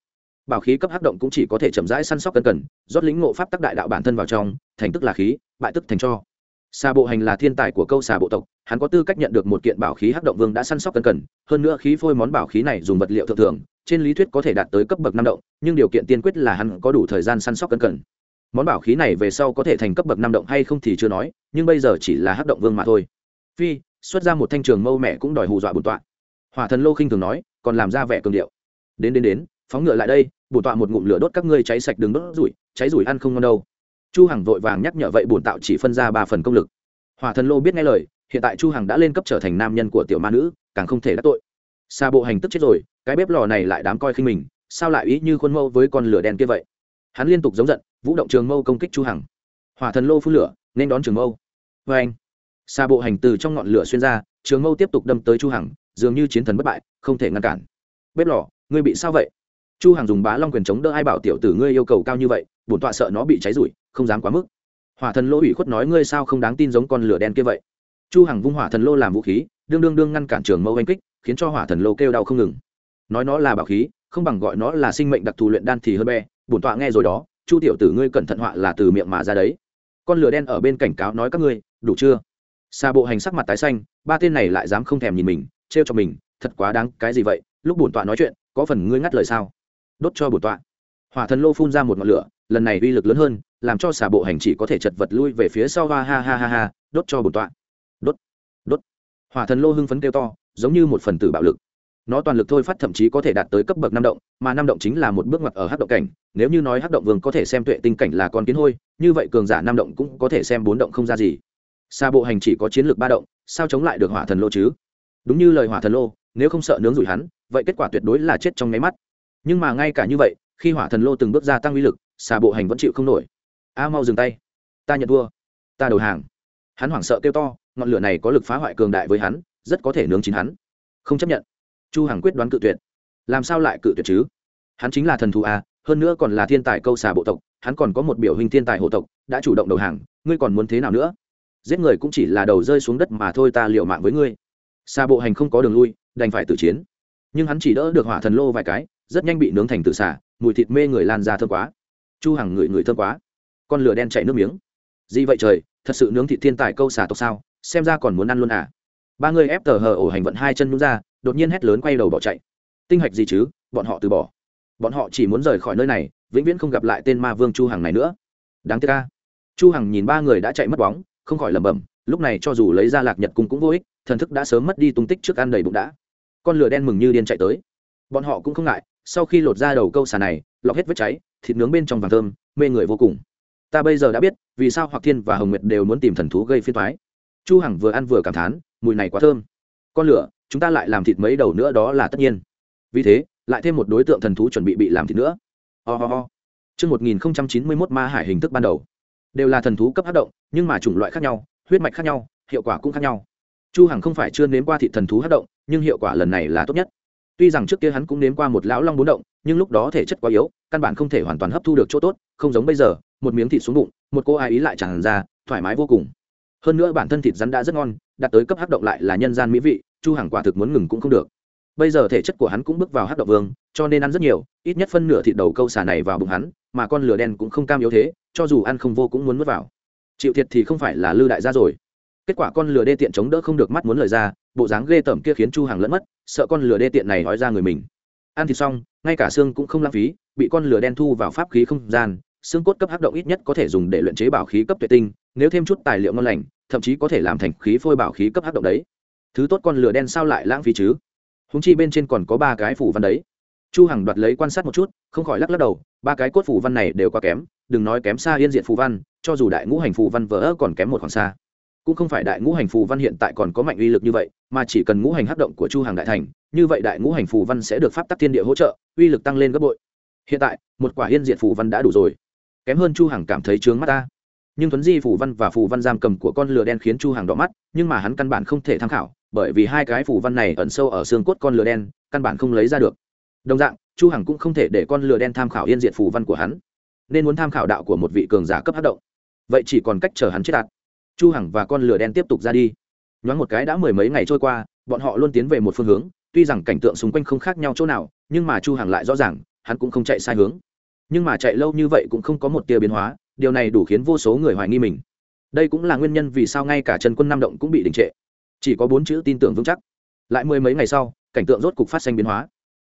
Bảo khí cấp hắc động cũng chỉ có thể chậm rãi săn sóc cẩn cẩn, rót lĩnh ngộ pháp tắc đại đạo bản thân vào trong, thành tức là khí, bại tức thành cho. Xà bộ hành là thiên tài của câu xà bộ tộc, hắn có tư cách nhận được một kiện bảo khí hắc động vương đã săn sóc cẩn cẩn, hơn nữa khí phôi món bảo khí này dùng vật liệu thượng thường trên lý thuyết có thể đạt tới cấp bậc năm động, nhưng điều kiện tiên quyết là hắn có đủ thời gian săn sóc cẩn cẩn món bảo khí này về sau có thể thành cấp bậc năm động hay không thì chưa nói, nhưng bây giờ chỉ là hắc động vương mà thôi. Phi, xuất ra một thanh trường mâu mẹ cũng đòi hù dọa bổn tọa. Hỏa thần lô khinh thường nói, còn làm ra vẻ cường điệu. Đến đến đến, phóng ngựa lại đây, bổn tọa một ngụm lửa đốt các ngươi cháy sạch đừng đốt rủi, cháy rủi ăn không ngon đâu. Chu hằng vội vàng nhắc nhở vậy bổn tạo chỉ phân ra ba phần công lực. Hỏa thần lô biết nghe lời, hiện tại chu hằng đã lên cấp trở thành nam nhân của tiểu ma nữ, càng không thể đắc tội. Xa bộ hành tức chết rồi, cái bếp lò này lại đám coi khinh mình, sao lại ý như khuôn mâu với con lửa đen kia vậy? Hắn liên tục giống giận vũ động trường mâu công kích chu hằng hỏa thần lô phun lửa nên đón trường mâu với anh xa bộ hành từ trong ngọn lửa xuyên ra trường mâu tiếp tục đâm tới chu hằng dường như chiến thần bất bại không thể ngăn cản bếp lò ngươi bị sao vậy chu hằng dùng bá long quyền chống đỡ ai bảo tiểu tử ngươi yêu cầu cao như vậy bổn tọa sợ nó bị cháy rủi không dám quá mức hỏa thần lô ủy khuất nói ngươi sao không đáng tin giống con lửa đen kia vậy chu hằng vung hỏa thần lô làm vũ khí đương đương đương ngăn cản trường mâu anh kích khiến cho hỏa thần lô kêu đau không ngừng nói nó là bảo khí không bằng gọi nó là sinh mệnh đặc thù luyện đan thì hơn be bổn tọa nghe rồi đó chu tiểu tử ngươi cẩn thận họa là từ miệng mà ra đấy. Con lửa đen ở bên cảnh cáo nói các ngươi, đủ chưa? Xa bộ hành sắc mặt tái xanh, ba tên này lại dám không thèm nhìn mình, trêu cho mình, thật quá đáng, cái gì vậy? Lúc bổn tọa nói chuyện, có phần ngươi ngắt lời sao? Đốt cho bổn tọa. Hỏa thần lô phun ra một ngọn lửa, lần này uy lực lớn hơn, làm cho xà bộ hành chỉ có thể chật vật lui về phía sau, ha ha ha ha ha, đốt cho bổn tọa. Đốt đốt. Hỏa thần lô hưng phấn kêu to, giống như một phần tử bạo lực nó toàn lực thôi phát thậm chí có thể đạt tới cấp bậc năm động, mà năm động chính là một bước ngoặt ở hát động cảnh. Nếu như nói hát động vương có thể xem tuệ tinh cảnh là con kiến hôi, như vậy cường giả năm động cũng có thể xem bốn động không ra gì. Xa bộ hành chỉ có chiến lược ba động, sao chống lại được hỏa thần lô chứ? Đúng như lời hỏa thần lô, nếu không sợ nướng rủi hắn, vậy kết quả tuyệt đối là chết trong nháy mắt. Nhưng mà ngay cả như vậy, khi hỏa thần lô từng bước ra tăng uy lực xà bộ hành vẫn chịu không nổi. A, mau dừng tay. Ta nhận thua. Ta đầu hàng. Hắn hoảng sợ kêu to, ngọn lửa này có lực phá hoại cường đại với hắn, rất có thể nướng chín hắn. Không chấp nhận chu hằng quyết đoán cự tuyệt. Làm sao lại cự tuyệt chứ? Hắn chính là thần thú à? hơn nữa còn là thiên tài câu xà bộ tộc, hắn còn có một biểu hình thiên tài hộ tộc, đã chủ động đầu hàng, ngươi còn muốn thế nào nữa? Giết người cũng chỉ là đầu rơi xuống đất mà thôi ta liều mạng với ngươi. Xà bộ hành không có đường lui, đành phải tử chiến. Nhưng hắn chỉ đỡ được hỏa thần lô vài cái, rất nhanh bị nướng thành tự xả mùi thịt mê người lan ra thơm quá. Chu hằng ngửi người thơm quá. Con lửa đen chạy nước miếng. Gì vậy trời, thật sự nướng thịt thiên tài câu xả tộc sao? Xem ra còn muốn ăn luôn à? Ba người ép tờ hờ ổ hành vận hai chân nhún ra đột nhiên hét lớn quay đầu bỏ chạy. Tinh hạch gì chứ, bọn họ từ bỏ. Bọn họ chỉ muốn rời khỏi nơi này, vĩnh viễn không gặp lại tên ma vương chu hằng này nữa. Đáng tiếc ca chu hằng nhìn ba người đã chạy mất bóng, không khỏi lẩm bẩm, lúc này cho dù lấy ra lạc nhật cung cũng vô ích, thần thức đã sớm mất đi tung tích trước ăn đầy bụng đã. Con lửa đen mừng như điên chạy tới. Bọn họ cũng không ngại, sau khi lột ra đầu câu xà này, lọc hết vết cháy, thịt nướng bên trong vàng thơm, mê người vô cùng. Ta bây giờ đã biết, vì sao hoặc thiên và hồng nguyệt đều muốn tìm thần thú gây phiên thoái chu hằng vừa ăn vừa cảm thán, mùi này quá thơm. Con lửa chúng ta lại làm thịt mấy đầu nữa đó là tất nhiên vì thế lại thêm một đối tượng thần thú chuẩn bị bị làm thịt nữa ho ho ho Trước 1091 ma hải hình thức ban đầu, đều là thần thú cấp hấp động, nhưng mà chủng loại khác nhau, huyết mạch khác nhau, hiệu quả cũng khác nhau. Chu Hằng không phải chưa nếm qua thịt thần thú hấp động, nhưng hiệu quả lần này là tốt nhất. Tuy rằng trước kia hắn cũng nếm qua một lão long bốn động, nhưng lúc đó thể chất quá yếu, căn bản không thể hoàn toàn hấp thu được chỗ tốt, không giống bây giờ, một miếng thịt xuống bụng, một cô ai ý lại tràn ra, thoải mái vô cùng. Hơn nữa bản thân thịt rắn đã rất ngon, đạt tới cấp hấp động lại là nhân gian mỹ vị, Chu Hằng quả thực muốn ngừng cũng không được. Bây giờ thể chất của hắn cũng bước vào hát động vương, cho nên ăn rất nhiều, ít nhất phân nửa thịt đầu câu xà này vào bụng hắn, mà con lửa đen cũng không cam yếu thế, cho dù ăn không vô cũng muốn mất vào. Chịu thiệt thì không phải là lư đại gia rồi. Kết quả con lửa đê tiện chống đỡ không được mắt muốn lời ra, bộ dáng ghê tởm kia khiến chu hằng lẫn mất, sợ con lửa đê tiện này nói ra người mình. Ăn thịt xong, ngay cả xương cũng không lãng phí, bị con lửa đen thu vào pháp khí không gian, xương cốt cấp hắc động ít nhất có thể dùng để luyện chế bảo khí cấp tuyệt tinh, nếu thêm chút tài liệu ngon lành, thậm chí có thể làm thành khí phôi bảo khí cấp hắc động đấy thứ tốt con lửa đen sao lại lãng phí chứ? Húng chi bên trên còn có ba cái phủ văn đấy. Chu hằng đoạt lấy quan sát một chút, không khỏi lắc lắc đầu, ba cái cốt phủ văn này đều quá kém, đừng nói kém xa yên diện phù văn, cho dù đại ngũ hành phù văn vỡ còn kém một khoảng xa. Cũng không phải đại ngũ hành phù văn hiện tại còn có mạnh uy lực như vậy, mà chỉ cần ngũ hành hấp động của chu hàng đại thành, như vậy đại ngũ hành phù văn sẽ được pháp tắc thiên địa hỗ trợ, uy lực tăng lên gấp bội. Hiện tại, một quả yên diện phù văn đã đủ rồi. Kém hơn chu hàng cảm thấy trướng mắt ta. Nhưng tuấn di phù văn và phù văn giam cầm của con lừa đen khiến chu hàng đỏ mắt, nhưng mà hắn căn bản không thể tham khảo bởi vì hai cái phù văn này ẩn sâu ở xương cốt con lừa đen, căn bản không lấy ra được. Đồng dạng, chu hằng cũng không thể để con lừa đen tham khảo yên diện phù văn của hắn, nên muốn tham khảo đạo của một vị cường giả cấp hấp động. Vậy chỉ còn cách chờ hắn chết đạt chu hằng và con lừa đen tiếp tục ra đi. Nhoáng một cái đã mười mấy ngày trôi qua, bọn họ luôn tiến về một phương hướng, tuy rằng cảnh tượng xung quanh không khác nhau chỗ nào, nhưng mà chu hằng lại rõ ràng, hắn cũng không chạy sai hướng. Nhưng mà chạy lâu như vậy cũng không có một tia biến hóa, điều này đủ khiến vô số người hoài nghi mình. Đây cũng là nguyên nhân vì sao ngay cả trần quân nam động cũng bị đình trệ chỉ có bốn chữ tin tưởng vững chắc. Lại mười mấy ngày sau, cảnh tượng rốt cục phát sinh biến hóa.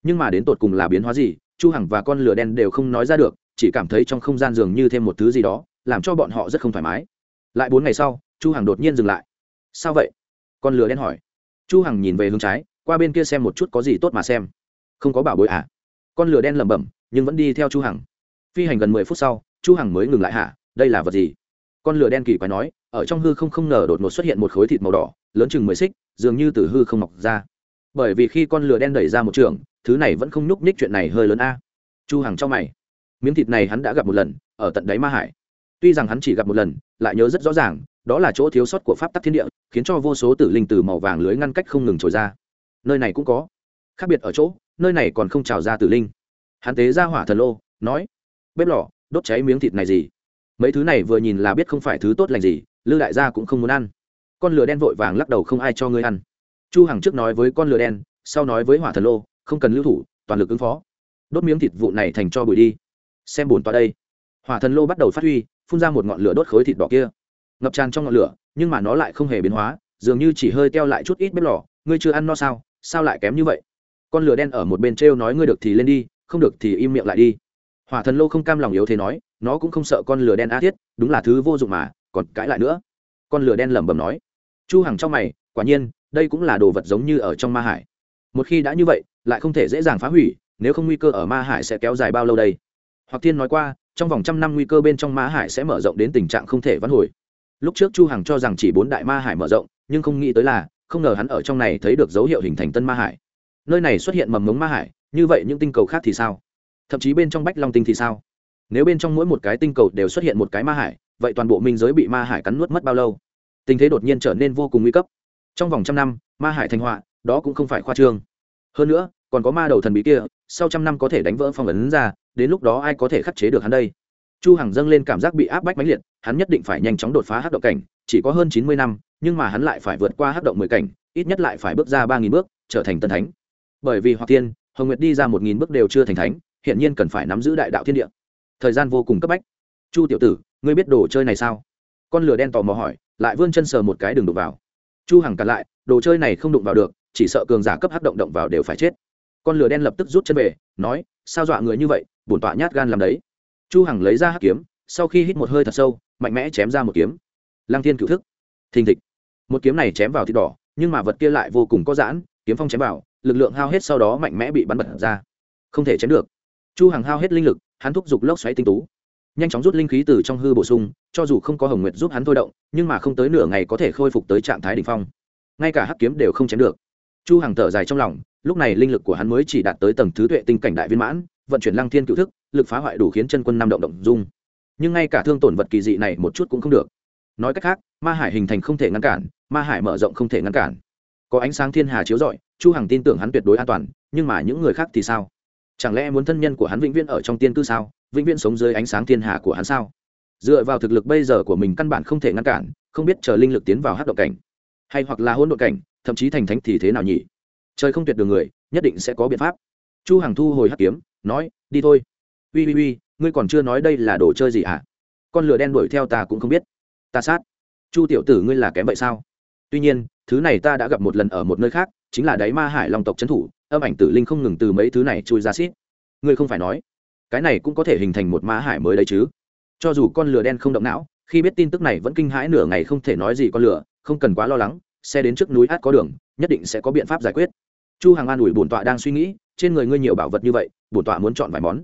Nhưng mà đến tột cùng là biến hóa gì, chu hằng và con lửa đen đều không nói ra được, chỉ cảm thấy trong không gian dường như thêm một thứ gì đó, làm cho bọn họ rất không thoải mái. Lại bốn ngày sau, chu hằng đột nhiên dừng lại. Sao vậy? con lửa đen hỏi. Chu hằng nhìn về hướng trái, qua bên kia xem một chút có gì tốt mà xem. Không có bảo bối à? Con lửa đen lẩm bẩm, nhưng vẫn đi theo chu hằng. Phi hành gần mười phút sau, chu hằng mới ngừng lại hả? Đây là vật gì? Con lửa đen kỳ quái nói, ở trong hư không không ngờ đột ngột xuất hiện một khối thịt màu đỏ lớn chừng mười xích, dường như từ hư không mọc ra. Bởi vì khi con lửa đen đẩy ra một trường, thứ này vẫn không nhúc nhích chuyện này hơi lớn a. Chu hằng cho mày. Miếng thịt này hắn đã gặp một lần, ở tận đáy ma hải. Tuy rằng hắn chỉ gặp một lần, lại nhớ rất rõ ràng, đó là chỗ thiếu sót của pháp tắc thiên địa, khiến cho vô số tử linh từ màu vàng lưới ngăn cách không ngừng trồi ra. Nơi này cũng có. Khác biệt ở chỗ, nơi này còn không trào ra tử linh. Hắn tế ra hỏa thần lô, nói, bếp lò, đốt cháy miếng thịt này gì? Mấy thứ này vừa nhìn là biết không phải thứ tốt lành gì, lư đại gia cũng không muốn ăn con lửa đen vội vàng lắc đầu không ai cho ngươi ăn. Chu hằng trước nói với con lửa đen, sau nói với hỏa thần lô, không cần lưu thủ, toàn lực ứng phó. Đốt miếng thịt vụ này thành cho bụi đi. Xem bùn toa đây. Hỏa thần lô bắt đầu phát huy, phun ra một ngọn lửa đốt khối thịt đỏ kia. Ngập tràn trong ngọn lửa, nhưng mà nó lại không hề biến hóa, dường như chỉ hơi teo lại chút ít bếp lò. Ngươi chưa ăn no sao? Sao lại kém như vậy? Con lửa đen ở một bên trêu nói, ngươi được thì lên đi, không được thì im miệng lại đi. Hỏa thần lô không cam lòng yếu thế nói, nó cũng không sợ con lửa đen a thiết, đúng là thứ vô dụng mà, còn cãi lại nữa. Con lửa đen lẩm bẩm nói chu hằng trong mày, quả nhiên, đây cũng là đồ vật giống như ở trong ma hải. Một khi đã như vậy, lại không thể dễ dàng phá hủy, nếu không nguy cơ ở ma hải sẽ kéo dài bao lâu đây? Hoặc thiên nói qua, trong vòng trăm năm nguy cơ bên trong ma hải sẽ mở rộng đến tình trạng không thể vãn hồi. Lúc trước chu hằng cho rằng chỉ bốn đại ma hải mở rộng, nhưng không nghĩ tới là, không ngờ hắn ở trong này thấy được dấu hiệu hình thành tân ma hải. Nơi này xuất hiện mầm mống ma hải, như vậy những tinh cầu khác thì sao? Thậm chí bên trong bách long tinh thì sao? Nếu bên trong mỗi một cái tinh cầu đều xuất hiện một cái ma hải, vậy toàn bộ minh giới bị ma hải cắn nuốt mất bao lâu? Tình thế đột nhiên trở nên vô cùng nguy cấp. Trong vòng trăm năm, ma hải thành họa, đó cũng không phải khoa trương. Hơn nữa, còn có ma đầu thần bí kia, sau trăm năm có thể đánh vỡ phong ấn ra, đến lúc đó ai có thể khắc chế được hắn đây? Chu hằng dâng lên cảm giác bị áp bách mãnh liệt, hắn nhất định phải nhanh chóng đột phá hắc động cảnh, chỉ có hơn chín mươi năm, nhưng mà hắn lại phải vượt qua hắc động mười cảnh, ít nhất lại phải bước ra ba nghìn bước, trở thành tân thánh. Bởi vì hoặc tiên hồng nguyệt đi ra một nghìn bước đều chưa thành thánh hiện nhiên cần phải nắm giữ đại đạo thiên địa. Thời gian vô cùng cấp bách. Chu tiểu tử, ngươi biết đồ chơi này sao? Con lửa đen tò mò hỏi lại vươn chân sờ một cái đừng đụng vào. Chu hằng cản lại, đồ chơi này không đụng vào được, chỉ sợ cường giả cấp hắc động động vào đều phải chết. Con lửa đen lập tức rút chân về, nói, sao dọa người như vậy, bổn tọa nhát gan làm đấy. Chu hằng lấy ra hắc kiếm, sau khi hít một hơi thật sâu, mạnh mẽ chém ra một kiếm. Lang thiên cửu thức. Thình thịch. Một kiếm này chém vào thịt đỏ, nhưng mà vật kia lại vô cùng có giãn, kiếm phong chém vào, lực lượng hao hết sau đó mạnh mẽ bị bắn bật ra. Không thể chém được. Chu hằng hao hết linh lực, hắn thúc giục lốc xoáy tinh tú nhanh chóng rút linh khí từ trong hư bổ sung, cho dù không có hồng nguyệt giúp hắn thôi động, nhưng mà không tới nửa ngày có thể khôi phục tới trạng thái đỉnh phong. Ngay cả hắc kiếm đều không chém được. Chu hằng thở dài trong lòng, lúc này linh lực của hắn mới chỉ đạt tới tầng thứ tuệ tinh cảnh đại viên mãn, vận chuyển lăng thiên cựu thức, lực phá hoại đủ khiến chân quân năm động động dung. Nhưng ngay cả thương tổn vật kỳ dị này một chút cũng không được. Nói cách khác, ma hải hình thành không thể ngăn cản, ma hải mở rộng không thể ngăn cản. Có ánh sáng thiên hà chiếu rọi, chu hằng tin tưởng hắn tuyệt đối an toàn, nhưng mà những người khác thì sao? Chẳng lẽ muốn thân nhân của hắn vĩnh viễn ở trong tiên cư sao? Vĩnh viễn sống dưới ánh sáng thiên hà của hắn sao? Dựa vào thực lực bây giờ của mình căn bản không thể ngăn cản, không biết chờ linh lực tiến vào hát độ cảnh, hay hoặc là hôn độ cảnh, thậm chí thành thánh thì thế nào nhỉ? Trời không tuyệt đường người, nhất định sẽ có biện pháp. Chu hằng thu hồi hắc kiếm, nói, đi thôi. Ui ui ui ngươi còn chưa nói đây là đồ chơi gì hả? Con lửa đen đuổi theo ta cũng không biết. Ta sát. Chu tiểu tử, ngươi là kém vậy sao? Tuy nhiên, thứ này ta đã gặp một lần ở một nơi khác, chính là đáy ma hải long tộc trấn thủ âm ảnh tử linh không ngừng từ mấy thứ này chui ra xít. Ngươi không phải nói, cái này cũng có thể hình thành một ma hải mới đấy chứ? Cho dù con lửa đen không động não, khi biết tin tức này vẫn kinh hãi nửa ngày không thể nói gì con lửa, không cần quá lo lắng, xe đến trước núi át có đường, nhất định sẽ có biện pháp giải quyết. Chu hàng an ủi bổn tọa đang suy nghĩ, trên người ngươi nhiều bảo vật như vậy, bổn tọa muốn chọn vài món.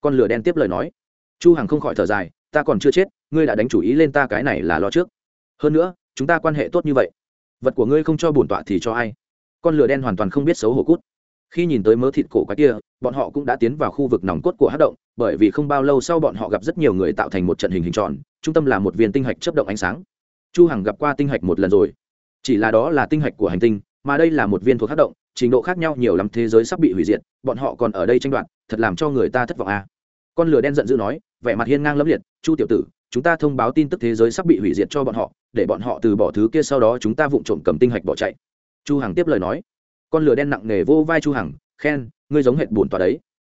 Con lửa đen tiếp lời nói. Chu hàng không khỏi thở dài, ta còn chưa chết, ngươi đã đánh chủ ý lên ta cái này là lo trước. Hơn nữa, chúng ta quan hệ tốt như vậy. Vật của ngươi không cho bổn tọa thì cho ai? Con lửa đen hoàn toàn không biết xấu hổ cút khi nhìn tới mớ thịt cổ quái kia, bọn họ cũng đã tiến vào khu vực nòng cốt của hát động, bởi vì không bao lâu sau bọn họ gặp rất nhiều người tạo thành một trận hình hình tròn, trung tâm là một viên tinh hạch chấp động ánh sáng. Chu hằng gặp qua tinh hạch một lần rồi. Chỉ là đó là tinh hạch của hành tinh, mà đây là một viên thuộc hát động, trình độ khác nhau nhiều lắm thế giới sắp bị hủy diệt, bọn họ còn ở đây tranh đoạt, thật làm cho người ta thất vọng à. con lửa đen giận dữ nói, vẻ mặt hiên ngang lẫm liệt, chu tiểu tử, chúng ta thông báo tin tức thế giới sắp bị hủy diệt cho bọn họ, để bọn họ từ bỏ thứ kia sau đó chúng ta vụng trộm cầm tinh hạch bỏ chạy. Chu hằng tiếp lời nói con lửa đen nặng nề vô vai chu hằng, khen, ngươi giống hệt bổn tòa đấy.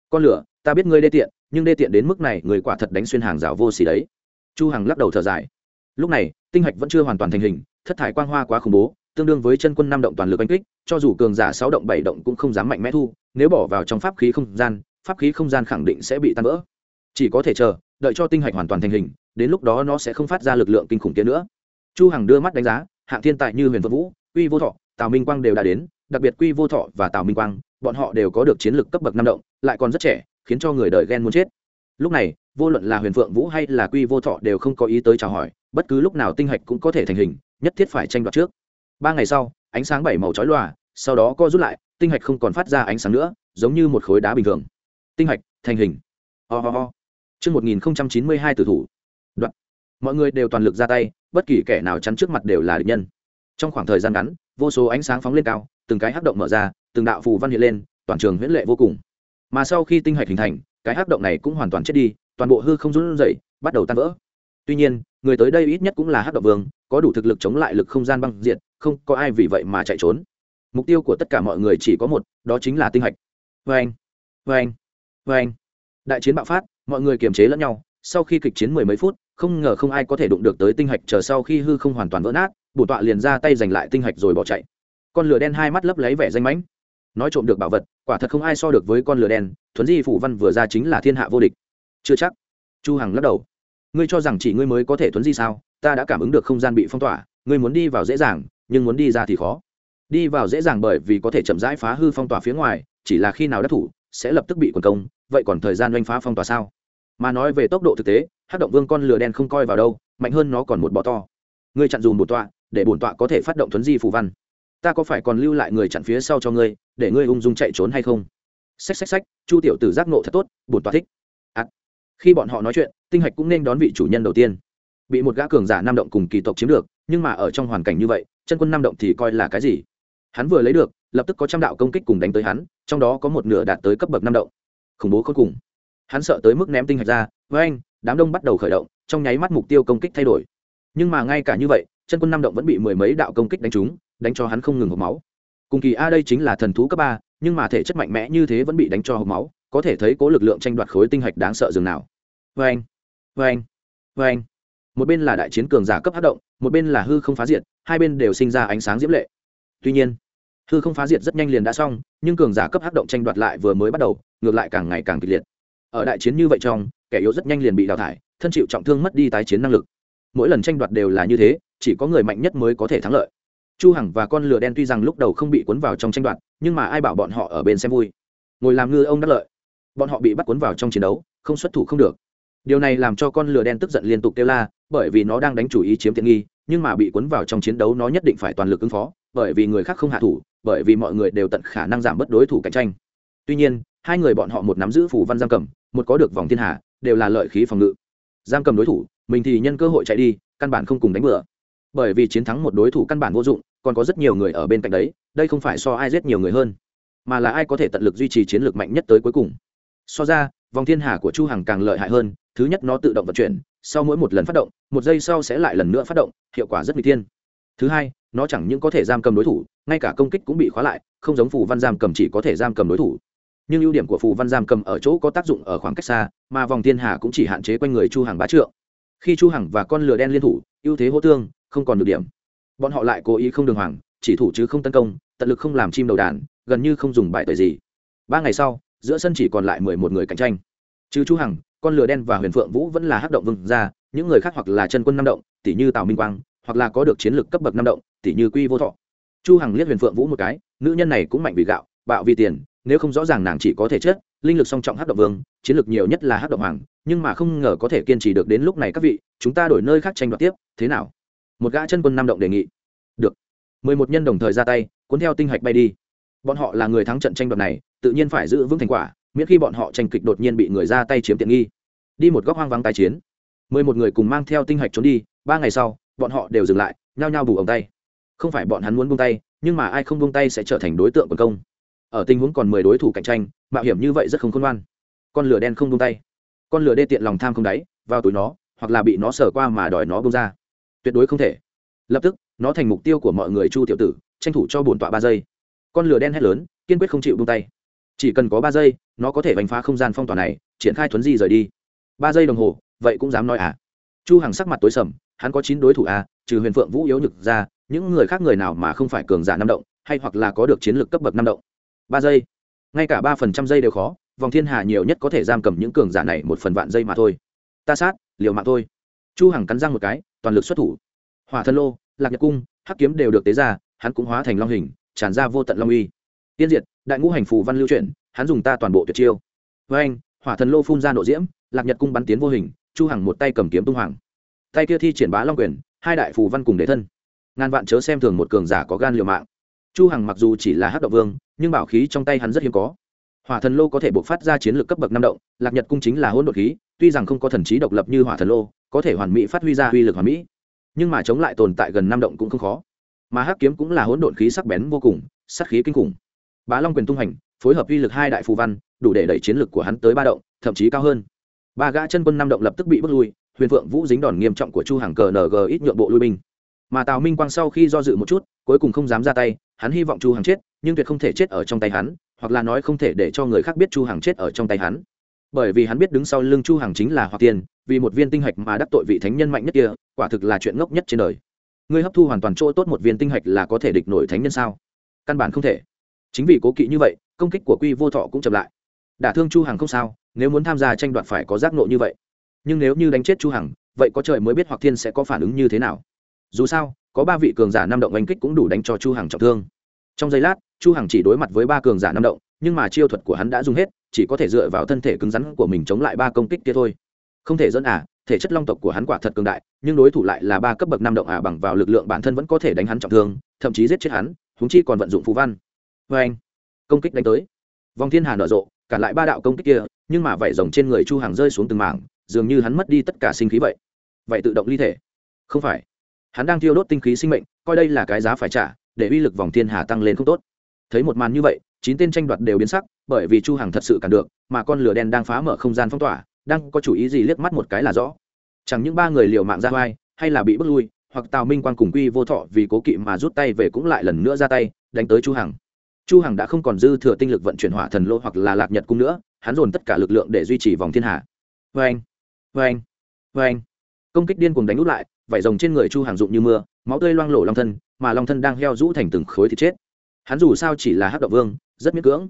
Con lửa, ta biết ngươi đê tiện, nhưng đê tiện đến mức này, người quả thật đánh xuyên hàng rào vô xỉ đấy. Chu hằng lắc đầu thở dài. Lúc này, tinh hạch vẫn chưa hoàn toàn thành hình, thất thải quang hoa quá khủng bố, tương đương với chân quân năm động toàn lực đánh kích, cho dù cường giả sáu động bảy động cũng không dám mạnh mẽ thu, nếu bỏ vào trong pháp khí không gian, pháp khí không gian khẳng định sẽ bị tan vỡ. Chỉ có thể chờ, đợi cho tinh hạch hoàn toàn thành hình, đến lúc đó nó sẽ không phát ra lực lượng kinh khủng kia nữa. Chu hằng đưa mắt đánh giá, hạng thiên tài như huyền vân vũ, uy vô thọ, tào minh quang đều đã đến đặc biệt quy vô thọ và tào minh quang bọn họ đều có được chiến lược cấp bậc năm động lại còn rất trẻ khiến cho người đời ghen muốn chết lúc này vô luận là huyền phượng vũ hay là quy vô thọ đều không có ý tới chào hỏi bất cứ lúc nào tinh hạch cũng có thể thành hình nhất thiết phải tranh đoạt trước ba ngày sau ánh sáng bảy màu chói lòa sau đó co rút lại tinh hạch không còn phát ra ánh sáng nữa giống như một khối đá bình thường tinh hạch thành hình ho、oh、ho、oh. ho Trước 1092 tử thủ. Đoạn. Mọi người đều toàn lực ra tay, bất kỳ kẻ nào chắn trước mặt đều là địch nhân. Trong khoảng thời gian ngắn, vô số ánh sáng phóng lên cao, từng cái hắc động mở ra, từng đạo phù văn hiện lên, toàn trường huyễn lệ vô cùng. Mà sau khi tinh hạch hình thành, cái hắc động này cũng hoàn toàn chết đi, toàn bộ hư không run rẩy, bắt đầu tan vỡ. Tuy nhiên, người tới đây ít nhất cũng là hắc động vương, có đủ thực lực chống lại lực không gian băng diệt, không có ai vì vậy mà chạy trốn. Mục tiêu của tất cả mọi người chỉ có một, đó chính là tinh hạch. Oeng, vâng, oeng, vâng, oeng. Vâng. Đại chiến bạo phát, mọi người kiềm chế lẫn nhau sau khi kịch chiến mười mấy phút không ngờ không ai có thể đụng được tới tinh hạch chờ sau khi hư không hoàn toàn vỡ nát bổ tọa liền ra tay giành lại tinh hạch rồi bỏ chạy. Con lửa đen hai mắt lấp lấy vẻ danh mãnh. Nói trộm được bảo vật, quả thật không ai so được với con lửa đen, thuấn di phủ văn vừa ra chính là thiên hạ vô địch. Chưa chắc. Chu hằng lắc đầu. Ngươi cho rằng chỉ ngươi mới có thể thuấn di sao? Ta đã cảm ứng được không gian bị phong tỏa, ngươi muốn đi vào dễ dàng, nhưng muốn đi ra thì khó. Đi vào dễ dàng bởi vì có thể chậm rãi phá hư phong tỏa phía ngoài, chỉ là khi nào đắc thủ, sẽ lập tức bị quần công, vậy còn thời gian doanh phá phong tỏa sao? Mà nói về tốc độ thực tế hát động vương con lửa đen không coi vào đâu, mạnh hơn nó còn một bọ to. Ngươi chặn dùm một tọa để bổn tọa có thể phát động thuấn di phù văn. Ta có phải còn lưu lại người chặn phía sau cho ngươi để ngươi ung dung chạy trốn hay không? Xách xách xách chu tiểu tử giác nộ thật tốt bổn tọa thích. À, khi bọn họ nói chuyện tinh hạch cũng nên đón vị chủ nhân đầu tiên. Bị một gã cường giả nam động cùng kỳ tộc chiếm được nhưng mà ở trong hoàn cảnh như vậy chân quân nam động thì coi là cái gì? Hắn vừa lấy được lập tức có trăm đạo công kích cùng đánh tới hắn trong đó có một nửa đạt tới cấp bậc nam động. Khủng bố khôn cùng. Hắn sợ tới mức ném tinh hạch ra với anh đám đông bắt đầu khởi động trong nháy mắt mục tiêu công kích thay đổi. Nhưng mà ngay cả như vậy chân quân năm động vẫn bị mười mấy đạo công kích đánh trúng, đánh cho hắn không ngừng hộp máu. Cùng kỳ a đây chính là thần thú cấp ba, nhưng mà thể chất mạnh mẽ như thế vẫn bị đánh cho hộp máu, có thể thấy cố lực lượng tranh đoạt khối tinh hạch đáng sợ dường nào. Vê anh vê anh vê anh một bên là đại chiến cường giả cấp hát động, một bên là hư không phá diệt, hai bên đều sinh ra ánh sáng diễm lệ. Tuy nhiên, hư không phá diệt rất nhanh liền đã xong, nhưng cường giả cấp hát động tranh đoạt lại vừa mới bắt đầu, ngược lại càng ngày càng kịch liệt. Ở đại chiến như vậy trong, kẻ yếu rất nhanh liền bị đào thải, thân chịu trọng thương mất đi tái chiến năng lực. Mỗi lần tranh đoạt đều là như thế chỉ có người mạnh nhất mới có thể thắng lợi. Chu hằng và con lừa đen tuy rằng lúc đầu không bị cuốn vào trong tranh đoạt, nhưng mà ai bảo bọn họ ở bên xem vui. Ngồi làm ngư ông đắc lợi. Bọn họ bị bắt cuốn vào trong chiến đấu, không xuất thủ không được. Điều này làm cho con lừa đen tức giận liên tục kêu la, bởi vì nó đang đánh chủ ý chiếm tiện nghi, nhưng mà bị cuốn vào trong chiến đấu nó nhất định phải toàn lực ứng phó, bởi vì người khác không hạ thủ, bởi vì mọi người đều tận khả năng giảm bớt đối thủ cạnh tranh. Tuy nhiên, hai người bọn họ một nắm giữ phủ văn giam cầm, một có được vòng thiên hà, đều là lợi khí phòng ngự. Giam cầm đối thủ, mình thì nhân cơ hội chạy đi, căn bản không cùng đánh bừa bởi vì chiến thắng một đối thủ căn bản vô dụng, còn có rất nhiều người ở bên cạnh đấy, đây không phải so ai giết nhiều người hơn, mà là ai có thể tận lực duy trì chiến lược mạnh nhất tới cuối cùng. So ra, vòng thiên hà của chu hằng càng lợi hại hơn, thứ nhất nó tự động vận chuyển, sau mỗi một lần phát động, một giây sau sẽ lại lần nữa phát động, hiệu quả rất nguy thiên. Thứ hai, nó chẳng những có thể giam cầm đối thủ, ngay cả công kích cũng bị khóa lại, không giống phù văn giam cầm chỉ có thể giam cầm đối thủ. Nhưng ưu điểm của phù văn giam cầm ở chỗ có tác dụng ở khoảng cách xa, mà vòng thiên hà cũng chỉ hạn chế quanh người chu hằng bá trượng. Khi chu hằng và con lừa đen liên thủ, ưu thế hỗ tương không còn được điểm. Bọn họ lại cố ý không đường hoàng, chỉ thủ chứ không tấn công, tận lực không làm chim đầu đàn, gần như không dùng bài tời gì. Ba ngày sau, giữa sân chỉ còn lại mười một người cạnh tranh. Chứ chu hằng, con lửa đen và huyền phượng vũ vẫn là hắc động vương ra những người khác hoặc là chân quân năm động tỷ như tào minh quang, hoặc là có được chiến lược cấp bậc năm động tỷ như quy vô thọ. Chu hằng liếc huyền phượng vũ một cái, nữ nhân này cũng mạnh vì gạo, bạo vì tiền, nếu không rõ ràng nàng chỉ có thể chết, linh lực song trọng hắc động vương, chiến lược nhiều nhất là hắc động hoàng, nhưng mà không ngờ có thể kiên trì được đến lúc này các vị, chúng ta đổi nơi khác tranh đoạt tiếp, thế nào? Một gã chân quân năm động đề nghị. Được. Mười một nhân đồng thời ra tay, cuốn theo tinh hạch bay đi. Bọn họ là người thắng trận tranh đoạt này, tự nhiên phải giữ vững thành quả, miễn khi bọn họ tranh kịch đột nhiên bị người ra tay chiếm tiện nghi. Đi một góc hoang vắng tái chiến. Mười một người cùng mang theo tinh hạch trốn đi, ba ngày sau, bọn họ đều dừng lại, nhao nhao bù ống tay. Không phải bọn hắn muốn buông tay, nhưng mà ai không buông tay sẽ trở thành đối tượng quần công. Ở tình huống còn mười đối thủ cạnh tranh, mạo hiểm như vậy rất không khôn ngoan. Con lửa đen không buông tay. Con lửa đê tiện lòng tham không đáy, vào túi nó, hoặc là bị nó sờ qua mà đòi nó buông ra tuyệt đối không thể. Lập tức, nó thành mục tiêu của mọi người chu tiểu tử, tranh thủ cho bổn tọa ba giây. Con lửa đen hét lớn, kiên quyết không chịu buông tay. Chỉ cần có ba giây, nó có thể vành phá không gian phong tỏa này, triển khai thuấn di rời đi. Ba giây đồng hồ, vậy cũng dám nói à? Chu hằng sắc mặt tối sầm, hắn có chín đối thủ à? Trừ huyền phượng vũ yếu nhược ra, những người khác người nào mà không phải cường giả năm động, hay hoặc là có được chiến lược cấp bậc năm động? Ba giây. Ngay cả ba phần trăm giây đều khó, vòng thiên hà nhiều nhất có thể giam cầm những cường giả này một phần vạn giây mà thôi. Ta sát, liều mạng thôi. Chu hằng cắn răng một cái toàn lực xuất thủ. Hỏa thân lô, lạc nhật cung, hắc kiếm đều được tế ra, hắn cũng hóa thành long hình, tràn ra vô tận long uy. Tiên diệt, đại ngũ hành phù văn lưu chuyển, hắn dùng ta toàn bộ tuyệt chiêu. Với anh, hỏa thần lô phun ra nộ diễm, lạc nhật cung bắn tiến vô hình, chu hằng một tay cầm kiếm tung hoàng. Tay kia thi triển bá long quyền, hai đại phù văn cùng đế thân. Ngàn vạn chớ xem thường một cường giả có gan liều mạng. Chu hằng mặc dù chỉ là hắc động vương, nhưng bảo khí trong tay hắn rất hiếm có. Hỏa thần lô có thể buộc phát ra chiến lược cấp bậc năm động, lạc nhật cung chính là hỗn độn khí tuy rằng không có thần trí độc lập như hỏa thần lô, có thể hoàn mỹ phát huy ra uy lực hoàn mỹ, nhưng mà chống lại tồn tại gần năm động cũng không khó. Mà hắc kiếm cũng là hỗn độn khí sắc bén vô cùng, sát khí kinh khủng. Bá long quyền tung hành, phối hợp uy lực hai đại phù văn, đủ để đẩy chiến lực của hắn tới ba động, thậm chí cao hơn. Ba gã chân quân năm động lập tức bị bước lui, huyền Vượng vũ dính đòn nghiêm trọng của chu hàng cờ ng ít nhượng bộ lui binh. Mà tào minh quang sau khi do dự một chút, cuối cùng không dám ra tay, hắn hy vọng chu hàng chết, nhưng tuyệt không thể chết ở trong tay hắn, hoặc là nói không thể để cho người khác biết chu hàng chết ở trong tay hắn bởi vì hắn biết đứng sau lưng chu hàng chính là hoặc tiền vì một viên tinh hạch mà đắc tội vị thánh nhân mạnh nhất kia, quả thực là chuyện ngốc nhất trên đời. Ngươi hấp thu hoàn toàn chỗ tốt một viên tinh hạch là có thể địch nổi thánh nhân sao? Căn bản không thể. Chính vì cố kỵ như vậy, công kích của quy vô thọ cũng chậm lại. Đả thương chu hằng không sao, nếu muốn tham gia tranh đoạt phải có giác nộ như vậy. Nhưng nếu như đánh chết chu hằng, vậy có trời mới biết hoặc thiên sẽ có phản ứng như thế nào. Dù sao, có ba vị cường giả năm động đánh kích cũng đủ đánh cho chu hằng trọng thương. Trong giây lát, chu hằng chỉ đối mặt với ba cường giả năm động, nhưng mà chiêu thuật của hắn đã dùng hết chỉ có thể dựa vào thân thể cứng rắn của mình chống lại ba công kích kia thôi. Không thể dẫn à thể chất long tộc của hắn quả thật cường đại, nhưng đối thủ lại là ba cấp bậc năm động à bằng vào lực lượng bản thân vẫn có thể đánh hắn trọng thương, thậm chí giết chết hắn húng chi còn vận dụng phù văn. Vê anh, công kích đánh tới. Vòng thiên hà nở rộ cản lại ba đạo công kích kia, nhưng mà vảy rồng trên người chu hàng rơi xuống từng mảng, dường như hắn mất đi tất cả sinh khí vậy. Vậy tự động ly thể. Không phải. Hắn đang thiêu đốt tinh khí sinh mệnh, coi đây là cái giá phải trả, để uy lực vòng thiên hà tăng lên không tốt. Thấy một màn như vậy, chín tên tranh đoạt đều biến sắc bởi vì chu Hằng thật sự cản được, mà con lửa đen đang phá mở không gian phong tỏa, đang có chủ ý gì liếc mắt một cái là rõ. Chẳng những ba người liều mạng ra vai, hay là bị bước lui, hoặc tào minh quan cùng quy vô thọ vì cố kỵ mà rút tay về cũng lại lần nữa ra tay, đánh tới chu hằng. Chu hằng đã không còn dư thừa tinh lực vận chuyển hỏa thần lô hoặc là lạc nhật cung nữa, hắn dồn tất cả lực lượng để duy trì vòng thiên hạ. Vâng vâng vâng. Công kích điên cuồng đánh út lại vảy rồng trên người chu hằng dụng như mưa, máu tươi loang lổ long thân, mà long thân đang heo rũ thành từng khối thịt chết. Hắn dù sao chỉ là hắc động vương, rất miễn cưỡng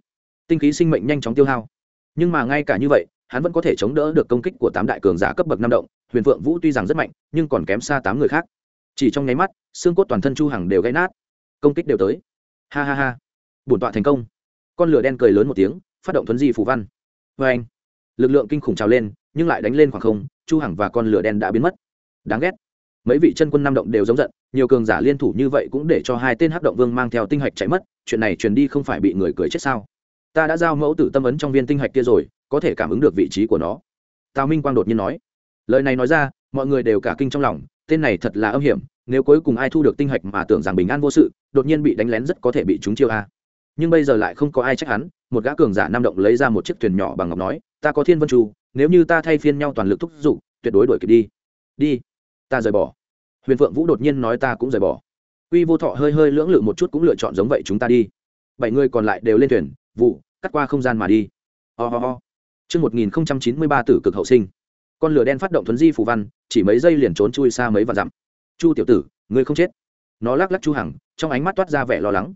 tinh khí sinh mệnh nhanh chóng tiêu hao. Nhưng mà ngay cả như vậy, hắn vẫn có thể chống đỡ được công kích của tám đại cường giả cấp bậc năm động, huyền phượng vũ tuy rằng rất mạnh, nhưng còn kém xa tám người khác. Chỉ trong nháy mắt, xương cốt toàn thân chu hằng đều gãy nát. Công kích đều tới. Ha ha ha. Bổn tọa thành công. Con lửa đen cười lớn một tiếng, phát động thuấn di phù văn. Vê anh lực lượng kinh khủng trào lên, nhưng lại đánh lên khoảng không, chu hằng và con lửa đen đã biến mất. Đáng ghét. Mấy vị chân quân năm động đều giống giận, nhiều cường giả liên thủ như vậy cũng để cho hai tên hắc động vương mang theo tinh hạch chạy mất, chuyện này truyền đi không phải bị người cười chết sao? Ta đã giao mẫu tử tâm ấn trong viên tinh hạch kia rồi, có thể cảm ứng được vị trí của nó. Tào minh quang đột nhiên nói. Lời này nói ra, mọi người đều cả kinh trong lòng, tên này thật là âm hiểm, nếu cuối cùng ai thu được tinh hạch mà tưởng rằng bình an vô sự, đột nhiên bị đánh lén rất có thể bị chúng chiêu a. Nhưng bây giờ lại không có ai trách hắn, một gã cường giả nam động lấy ra một chiếc thuyền nhỏ bằng ngọc nói, ta có thiên vân chu, nếu như ta thay phiên nhau toàn lực thúc giục, tuyệt đối đuổi kịp đi. Đi, ta rời bỏ. Huyền phượng vũ đột nhiên nói, ta cũng rời bỏ. Quy vô thọ hơi hơi lưỡng lự một chút cũng lựa chọn giống vậy chúng ta đi. Bảy người còn lại đều lên thuyền vụ cắt qua không gian mà đi. Ho、oh ho. Trước 1093 tử cực hậu sinh, con lửa đen phát động thuấn di phù văn, chỉ mấy giây liền trốn chui xa mấy vạn dặm. Chu tiểu tử, ngươi không chết. Nó lắc lắc Chu Hằng, trong ánh mắt toát ra vẻ lo lắng.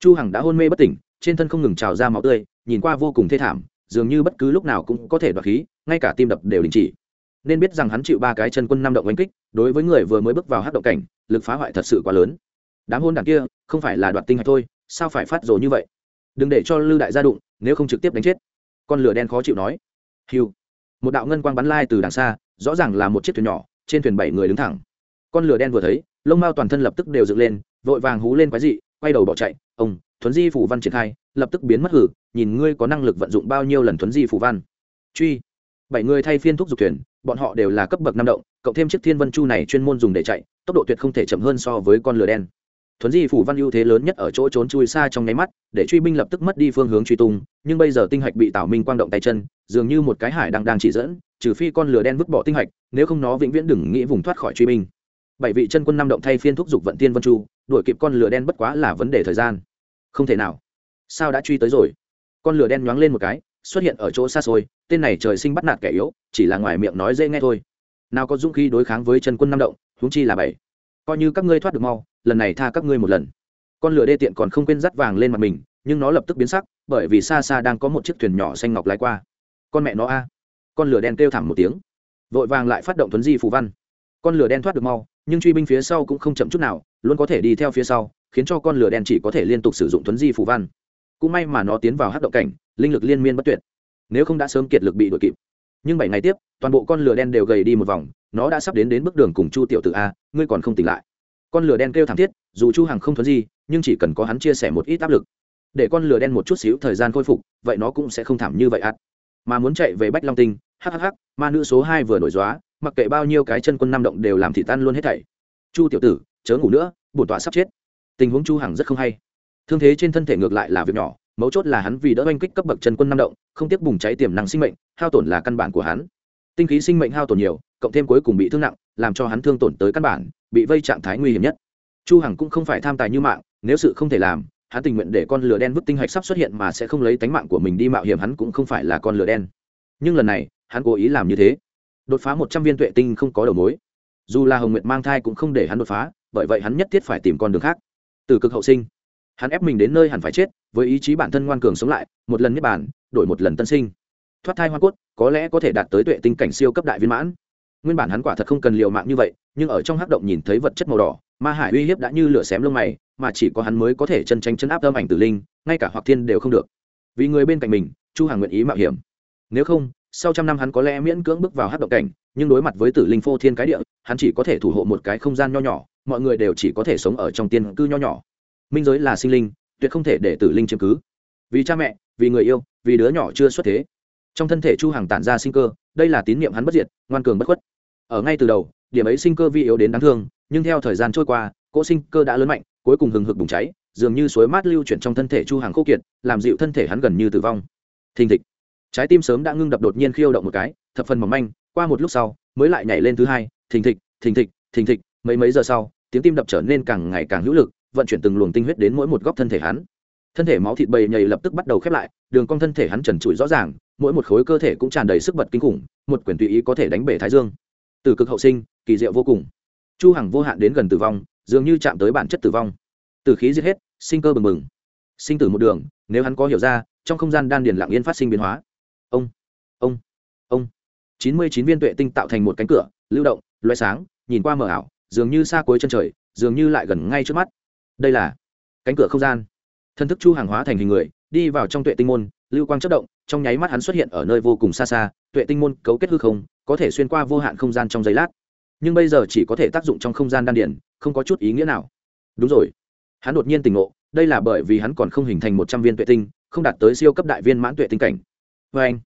Chu hằng đã hôn mê bất tỉnh trên thân không ngừng trào ra máu tươi nhìn qua vô cùng thê thảm dường như bất cứ lúc nào cũng có thể đoạt khí ngay cả tim đập đều đình chỉ. Nên biết rằng hắn chịu ba cái chân quân năm động đánh kích đối với người vừa mới bước vào hát động cảnh lực phá hoại thật sự quá lớn. Đám hôn đảng kia không phải là đoạt tinh hạch thôi sao phải phát rồ như vậy? Đừng để cho lư đại gia đụng, nếu không trực tiếp đánh chết. Con lửa đen khó chịu nói. Hiu một đạo ngân quang bắn lai từ đằng xa, rõ ràng là một chiếc thuyền nhỏ, trên thuyền bảy người đứng thẳng. Con lửa đen vừa thấy, lông mao toàn thân lập tức đều dựng lên, vội vàng hú lên quái dị, quay đầu bỏ chạy. Ông, thuấn di phủ văn triển khai, lập tức biến mất hử, nhìn ngươi có năng lực vận dụng bao nhiêu lần thuấn di phủ văn. Truy. Bảy người thay phiên thúc dục thuyền, bọn họ đều là cấp bậc năm động, cộng thêm chiếc thiên vân chu này chuyên môn dùng để chạy, tốc độ tuyệt không thể chậm hơn so với con lửa đen thuấn di phủ văn ưu thế lớn nhất ở chỗ trốn chui xa trong nháy mắt, để truy binh lập tức mất đi phương hướng truy tung, nhưng bây giờ tinh hạch bị tảo minh quang động tay chân, dường như một cái hải đang đang chỉ dẫn, trừ phi con lửa đen vứt bỏ tinh hạch, nếu không nó vĩnh viễn đừng nghĩ vùng thoát khỏi truy binh. Bảy vị chân quân năm động thay phiên thúc giục vận tiên vân chu, đuổi kịp con lửa đen bất quá là vấn đề thời gian. Không thể nào. Sao đã truy tới rồi? Con lửa đen nhoáng lên một cái, xuất hiện ở chỗ xa xôi, tên này trời sinh bắt nạt kẻ yếu, chỉ là ngoài miệng nói dễ nghe thôi. Nào có dũng khí đối kháng với chân quân năm động, huống chi là bảy. Coi như các ngươi thoát được mau lần này tha các ngươi một lần. Con lửa đê tiện còn không quên dắt vàng lên mặt mình, nhưng nó lập tức biến sắc, bởi vì xa xa đang có một chiếc thuyền nhỏ xanh ngọc lái qua. Con mẹ nó a. Con lửa đen kêu thảm một tiếng. Vội vàng lại phát động tuấn di phù văn. Con lửa đen thoát được mau, nhưng truy binh phía sau cũng không chậm chút nào, luôn có thể đi theo phía sau, khiến cho con lửa đen chỉ có thể liên tục sử dụng tuấn di phù văn. Cũng may mà nó tiến vào hát động cảnh, linh lực liên miên bất tuyệt. Nếu không đã sớm kiệt lực bị đuổi kịp. Nhưng bảy ngày tiếp, toàn bộ con lửa đen đều gầy đi một vòng, nó đã sắp đến đến bước đường cùng chu tiểu tự a, ngươi còn không tỉnh lại con lửa đen kêu thảm thiết, dù chu hằng không thuấn gì nhưng chỉ cần có hắn chia sẻ một ít áp lực. Để con lửa đen một chút xíu thời gian khôi phục, vậy nó cũng sẽ không thảm như vậy ạt mà muốn chạy về bách long tinh hhh ma nữ số hai vừa nổi gióa, mặc kệ bao nhiêu cái chân quân năm động đều làm thị tan luôn hết thảy. Chu tiểu tử, chớ ngủ nữa, bổn tọa sắp chết. Tình huống chu hằng rất không hay. Thương thế trên thân thể ngược lại là việc nhỏ, mấu chốt là hắn vì đỡ oanh kích cấp bậc chân quân năm động, không tiếc bùng cháy tiềm năng sinh mệnh, hao tổn là căn bản của hắn. Tinh khí sinh mệnh hao tổn nhiều, cộng thêm cuối cùng bị thương nặng, làm cho hắn thương tổn tới căn bản bị vây trạng thái nguy hiểm nhất. Chu hằng cũng không phải tham tài như mạng, nếu sự không thể làm, hắn tình nguyện để con lửa đen vứt tinh hạch sắp xuất hiện mà sẽ không lấy tánh mạng của mình đi mạo hiểm, hắn cũng không phải là con lửa đen. Nhưng lần này, hắn cố ý làm như thế. Đột phá một trăm viên tuệ tinh không có đầu mối. Dù là hồng nguyệt mang thai cũng không để hắn đột phá, bởi vậy hắn nhất thiết phải tìm con đường khác. Từ cực hậu sinh, hắn ép mình đến nơi hẳn phải chết, với ý chí bản thân ngoan cường sống lại, một lần niết bàn, đổi một lần tân sinh. Thoát thai hoa cốt, có lẽ có thể đạt tới tuệ tinh cảnh siêu cấp đại viên mãn. Nguyên bản hắn quả thật không cần liều mạng như vậy nhưng ở trong hắc động nhìn thấy vật chất màu đỏ, ma hải uy hiếp đã như lửa xém lông mày, mà chỉ có hắn mới có thể chân tranh chân áp âm ảnh tử linh, ngay cả hoặc thiên đều không được. Vì người bên cạnh mình, chu hàng nguyện ý mạo hiểm. Nếu không, sau trăm năm hắn có lẽ miễn cưỡng bước vào hắc động cảnh, nhưng đối mặt với tử linh phô thiên cái địa, hắn chỉ có thể thủ hộ một cái không gian nho nhỏ, mọi người đều chỉ có thể sống ở trong tiên cư nho nhỏ. Minh giới là sinh linh, tuyệt không thể để tử linh chiếm cứ. Vì cha mẹ, vì người yêu, vì đứa nhỏ chưa xuất thế. Trong thân thể chu hàng tản ra sinh cơ, đây là tín niệm hắn bất diệt, ngoan cường bất khuất. Ở ngay từ đầu điểm ấy sinh cơ vi yếu đến đáng thương, nhưng theo thời gian trôi qua, cỗ sinh cơ đã lớn mạnh, cuối cùng hừng hực bùng cháy, dường như suối mát lưu chuyển trong thân thể chu hàng khô kiệt, làm dịu thân thể hắn gần như tử vong. Thình thịch. Trái tim sớm đã ngưng đập đột nhiên khiêu động một cái, thập phần mỏng manh, qua một lúc sau, mới lại nhảy lên thứ hai, thình thịch thình thịch thình thịch, mấy mấy giờ sau, tiếng tim đập trở nên càng ngày càng hữu lực, vận chuyển từng luồng tinh huyết đến mỗi một góc thân thể hắn. Thân thể máu thịt bầy nhầy lập tức bắt đầu khép lại, đường cong thân thể hắn trần trụi rõ ràng, mỗi một khối cơ thể cũng tràn đầy sức bật kinh khủng, một quyền tùy ý có thể đánh bể thái dương từ cực hậu sinh, kỳ diệu vô cùng. Chu hằng vô hạn đến gần tử vong, dường như chạm tới bản chất tử vong. Từ khí giết hết, sinh cơ bừng bừng. Sinh tử một đường, nếu hắn có hiểu ra, trong không gian đan điền lặng yên phát sinh biến hóa. Ông ông ông. Chín mươi chín viên tuệ tinh tạo thành một cánh cửa, lưu động loé sáng, nhìn qua mờ ảo, dường như xa cuối chân trời, dường như lại gần ngay trước mắt. Đây là cánh cửa không gian. Thân thức chu hàng hóa thành hình người đi vào trong tuệ tinh môn, lưu quang chất động, trong nháy mắt hắn xuất hiện ở nơi vô cùng xa xa, tuệ tinh môn cấu kết hư không, có thể xuyên qua vô hạn không gian trong giây lát. Nhưng bây giờ chỉ có thể tác dụng trong không gian đan điển không có chút ý nghĩa nào. Đúng rồi. Hắn đột nhiên tỉnh ngộ, đây là bởi vì hắn còn không hình thành một trăm viên tuệ tinh, không đạt tới siêu cấp đại viên mãn tuệ tinh cảnh. Vê anh,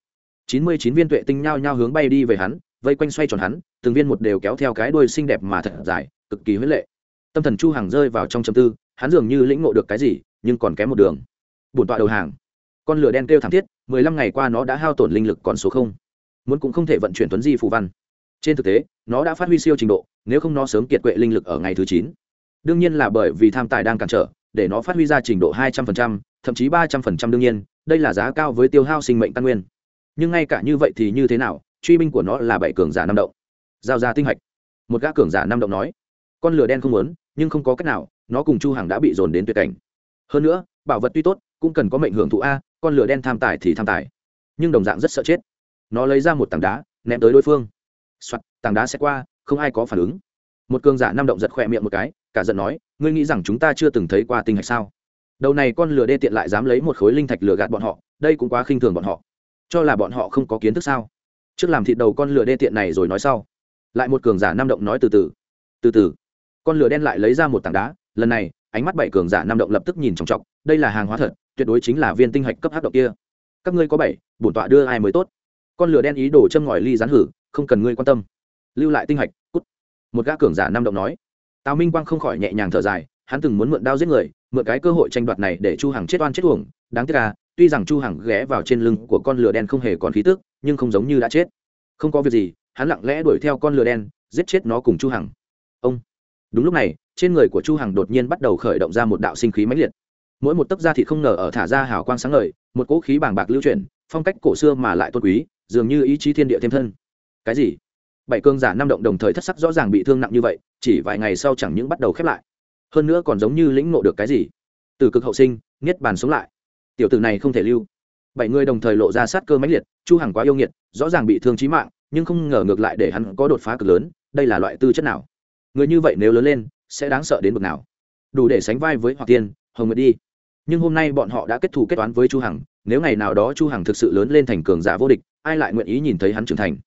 chín mươi chín viên tuệ tinh nhao nhao hướng bay đi về hắn, vây quanh xoay tròn hắn, từng viên một đều kéo theo cái đuôi xinh đẹp mà thật dài, cực kỳ huế lệ. Tâm thần chu hàng rơi vào trong châm tư, hắn dường như lĩnh ngộ được cái gì, nhưng còn kém một đường bổn tọa đầu hàng. Con lửa đen kêu thảm thiết, mười lăm ngày qua nó đã hao tổn linh lực còn số không. Muốn cũng không thể vận chuyển tuấn di phù văn. Trên thực tế, nó đã phát huy siêu trình độ, nếu không nó sớm kiệt quệ linh lực ở ngày thứ chín. Đương nhiên là bởi vì tham tài đang cản trở, để nó phát huy ra trình độ hai trăm phần trăm, thậm chí ba trăm phần trăm đương nhiên, đây là giá cao với tiêu hao sinh mệnh tăng nguyên. Nhưng ngay cả như vậy thì như thế nào, truy binh của nó là bảy cường giả năm động. Giao ra tinh hạch. Một gã cường giả năm động nói, con lửa đen không muốn, nhưng không có cách nào, nó cùng chu Hằng đã bị dồn đến tuyệt cảnh. Hơn nữa, bảo vật tuy tốt cũng cần có mệnh hưởng thụ a, con lửa đen tham tài thì tham tài. Nhưng đồng dạng rất sợ chết. Nó lấy ra một tảng đá, ném tới đối phương. Soạt, tảng đá sẽ qua, không ai có phản ứng. Một cường giả năm động giật khỏe miệng một cái, cả giận nói, ngươi nghĩ rằng chúng ta chưa từng thấy qua tinh hạch sao? Đầu này con lửa đê tiện lại dám lấy một khối linh thạch lừa gạt bọn họ, đây cũng quá khinh thường bọn họ. Cho là bọn họ không có kiến thức sao? Trước làm thịt đầu con lửa đê tiện này rồi nói sau. Lại một cường giả năm động nói từ từ. Từ từ. Con lửa đen lại lấy ra một tảng đá, lần này, ánh mắt bảy cường giả năm động lập tức nhìn trọng trọng đây là hàng hóa thật tuyệt đối chính là viên tinh hạch cấp hắc động kia. Các ngươi có bảy, bổn tọa đưa ai mới tốt? Con lừa đen ý đồ châm ngòi ly rán hử, không cần ngươi quan tâm. Lưu lại tinh hạch, cút. Một gã cường giả năm động nói. Tào minh quang không khỏi nhẹ nhàng thở dài, hắn từng muốn mượn đao giết người, mượn cái cơ hội tranh đoạt này để chu hằng chết oan chết uổng, đáng tiếc là tuy rằng chu hằng ghé vào trên lưng của con lừa đen không hề còn khí tức, nhưng không giống như đã chết. Không có việc gì, hắn lặng lẽ đuổi theo con lừa đen, giết chết nó cùng chu hằng. Ông. Đúng lúc này, trên người của chu hằng đột nhiên bắt đầu khởi động ra một đạo sinh khí mãnh liệt mỗi một tấc da thịt không ngờ ở thả ra hào quang sáng ngời, một cỗ khí bàng bạc lưu chuyển, phong cách cổ xưa mà lại tôn quý, dường như ý chí thiên địa thêm thân. Cái gì? Bảy cương giả năm động đồng thời thất sắc rõ ràng bị thương nặng như vậy, chỉ vài ngày sau chẳng những bắt đầu khép lại. Hơn nữa còn giống như lĩnh ngộ được cái gì? Từ cực hậu sinh, niết bàn sống lại. Tiểu tử này không thể lưu. Bảy người đồng thời lộ ra sát cơ mãnh liệt, chu hằng quá yêu nghiệt, rõ ràng bị thương chí mạng, nhưng không ngờ ngược lại để hắn có đột phá cực lớn, đây là loại tư chất nào? Người như vậy nếu lớn lên, sẽ đáng sợ đến bậc nào? Đủ để sánh vai với hoặc tiên, hồng nguyệt đi nhưng hôm nay bọn họ đã kết thù kết toán với chu hằng, nếu ngày nào đó chu hằng thực sự lớn lên thành cường giả vô địch, ai lại nguyện ý nhìn thấy hắn trưởng thành?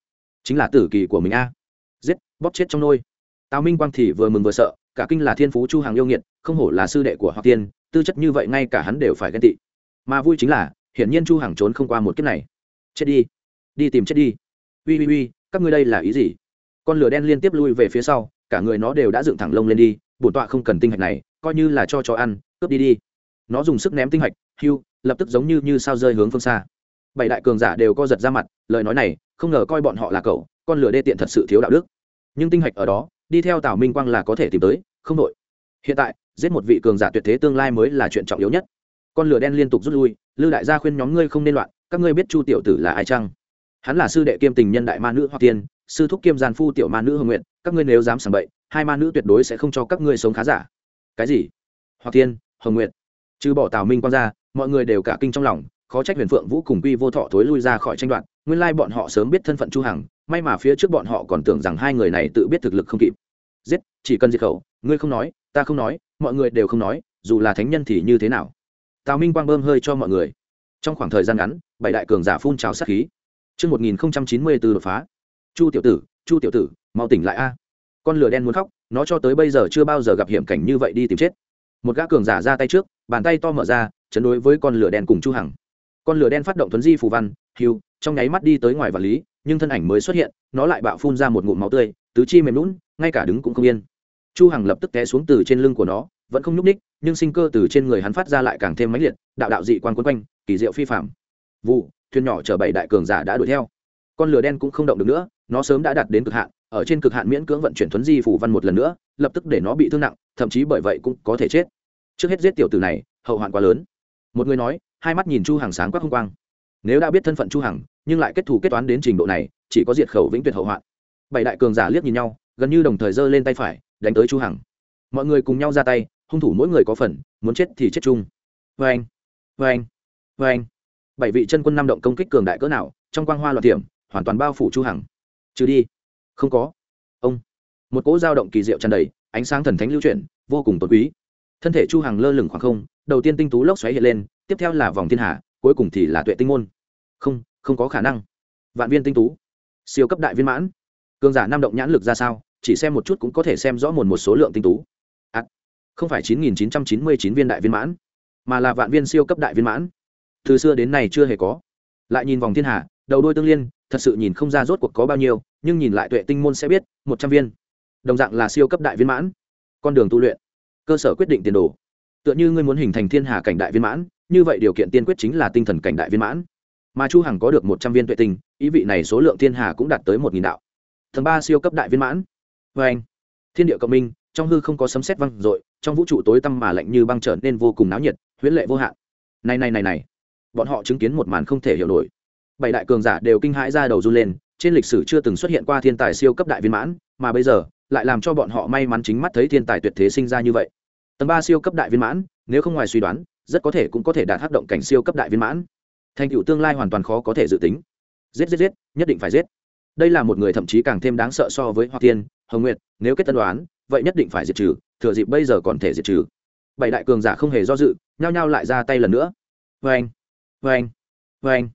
Chính là tử kỳ của mình a. Giết, bóp chết trong nôi. Tào minh quang thì vừa mừng vừa sợ, cả kinh là thiên phú chu hằng yêu nghiệt, không hổ là sư đệ của hoặc tiên, tư chất như vậy ngay cả hắn đều phải ghen tị. Mà vui chính là, hiển nhiên chu hằng trốn không qua một kiếp này. Chết đi. Đi tìm chết đi. Ui ui ui các ngươi đây là ý gì? Con lửa đen liên tiếp lui về phía sau, cả người nó đều đã dựng thẳng lông lên đi, bổn tọa không cần tinh hạch này, coi như là cho chó ăn, cướp đi đi nó dùng sức ném tinh hạch hưu, lập tức giống như như sao rơi hướng phương xa. Bảy đại cường giả đều co giật ra mặt, lời nói này, không ngờ coi bọn họ là cậu, con lửa đê tiện thật sự thiếu đạo đức. Nhưng tinh hạch ở đó, đi theo tào minh quang là có thể tìm tới, không đội hiện tại, giết một vị cường giả tuyệt thế tương lai mới là chuyện trọng yếu nhất. Con lửa đen liên tục rút lui, lư đại gia khuyên nhóm ngươi không nên loạn, các ngươi biết chu tiểu tử là ai chăng? Hắn là sư đệ kiêm tình nhân đại ma nữ hoặc tiên sư thúc kiêm gian phu tiểu ma nữ hồng nguyện các ngươi nếu dám sảng bậy, hai ma nữ tuyệt đối sẽ không cho các ngươi sống khá giả. Cái gì? Hoặc tiên hồng nguyện trừ bỏ tào minh quang ra mọi người đều cả kinh trong lòng khó trách huyền phượng vũ cùng quy vô thọ thối lui ra khỏi tranh đoạn. nguyên lai bọn họ sớm biết thân phận chu hằng may mà phía trước bọn họ còn tưởng rằng hai người này tự biết thực lực không kịp giết chỉ cần diệt khẩu ngươi không nói ta không nói mọi người đều không nói dù là thánh nhân thì như thế nào tào minh quang bơm hơi cho mọi người trong khoảng thời gian ngắn bảy đại cường giả phun trào sát khí Trước 1094 đột phá. Chu tiểu tử, Chu tiểu tử, mau tỉnh lại a. Con lửa đen muốn khóc, nó cho tới bây giờ chưa bao giờ gặp hiểm cảnh như vậy đi tìm chết. Một gã cường giả ra tay trước, bàn tay to mở ra, chấn đối với con lửa đen cùng Chu Hằng. Con lửa đen phát động tuấn di phù văn, hưu, trong nháy mắt đi tới ngoài vật lý, nhưng thân ảnh mới xuất hiện, nó lại bạo phun ra một ngụm máu tươi, tứ chi mềm nũng, ngay cả đứng cũng không yên. Chu Hằng lập tức té xuống từ trên lưng của nó, vẫn không nhúc ních, nhưng sinh cơ từ trên người hắn phát ra lại càng thêm mãnh liệt, đạo đạo dị quan quấn quanh, kỳ diệu phi phàm. Vụ, thuyền nhỏ chở bảy đại cường giả đã đuổi theo con lửa đen cũng không động được nữa nó sớm đã đạt đến cực hạn, ở trên cực hạn miễn cưỡng vận chuyển thuấn di phủ văn một lần nữa, lập tức để nó bị thương nặng, thậm chí bởi vậy cũng có thể chết. Trước hết giết tiểu tử này, hậu hoạn quá lớn. Một người nói, hai mắt nhìn chu hàng sáng quắc không quang. Nếu đã biết thân phận chu hằng, nhưng lại kết thù kết toán đến trình độ này, chỉ có diệt khẩu vĩnh tuyệt hậu hoạn. Bảy đại cường giả liếc nhìn nhau, gần như đồng thời giơ lên tay phải, đánh tới chu hằng. Mọi người cùng nhau ra tay, hung thủ mỗi người có phần, muốn chết thì chết chung. Với anh với anh với anh bảy vị chân quân năm động công kích cường đại cỡ nào, trong quang hoa loạn tiệm hoàn toàn bao phủ chu hằng trừ đi. Không có. Ông. Một cỗ dao động kỳ diệu tràn đầy ánh sáng thần thánh lưu chuyển vô cùng tột quý. Thân thể chu hằng lơ lửng khoảng không đầu tiên tinh tú lốc xoáy hiện lên tiếp theo là vòng thiên hà cuối cùng thì là tuệ tinh môn. Không không có khả năng. Vạn viên tinh tú. Siêu cấp đại viên mãn. Cường giả năm động nhãn lực ra sao chỉ xem một chút cũng có thể xem rõ một một số lượng tinh tú. À, không phải chín nghìn chín trăm chín mươi chín viên đại viên mãn mà là vạn viên siêu cấp đại viên mãn. Từ xưa đến nay chưa hề có. Lại nhìn vòng thiên hà đầu đôi tương liên, thật sự nhìn không ra rốt cuộc có bao nhiêu, nhưng nhìn lại tuệ tinh môn sẽ biết, một trăm viên. Đồng dạng là siêu cấp đại viên mãn. Con đường tu luyện. Cơ sở quyết định tiền đồ. Tựa như ngươi muốn hình thành thiên hà cảnh đại viên mãn, như vậy điều kiện tiên quyết chính là tinh thần cảnh đại viên mãn. Mà chu hằng có được một trăm viên tuệ tinh, ý vị này số lượng thiên hà cũng đạt tới một nghìn đạo. Tầng ba siêu cấp đại viên mãn. Vê anh, thiên địa cộng minh, trong hư không có sấm sét văng dội, trong vũ trụ tối tăm mà lạnh như băng trở nên vô cùng náo nhiệt, huyễn lệ vô hạn. Này này này này. Bọn họ chứng kiến một màn không thể hiểu nổi bảy đại cường giả đều kinh hãi ra đầu run lên, trên lịch sử chưa từng xuất hiện qua thiên tài siêu cấp đại viên mãn, mà bây giờ, lại làm cho bọn họ may mắn chính mắt thấy thiên tài tuyệt thế sinh ra như vậy. Tầng ba siêu cấp đại viên mãn, nếu không ngoài suy đoán, rất có thể cũng có thể đạt tác động cảnh siêu cấp đại viên mãn. Thành tựu tương lai hoàn toàn khó có thể dự tính. Giết giết giết, nhất định phải giết. Đây là một người thậm chí càng thêm đáng sợ so với hoa tiên, hồng nguyệt, nếu kết tân đoán, vậy nhất định phải diệt trừ, thừa dịp bây giờ còn thể diệt trừ. Bảy đại cường giả không hề do dự, nhao nhao lại ra tay lần nữa. Vê anh vê anh vê anh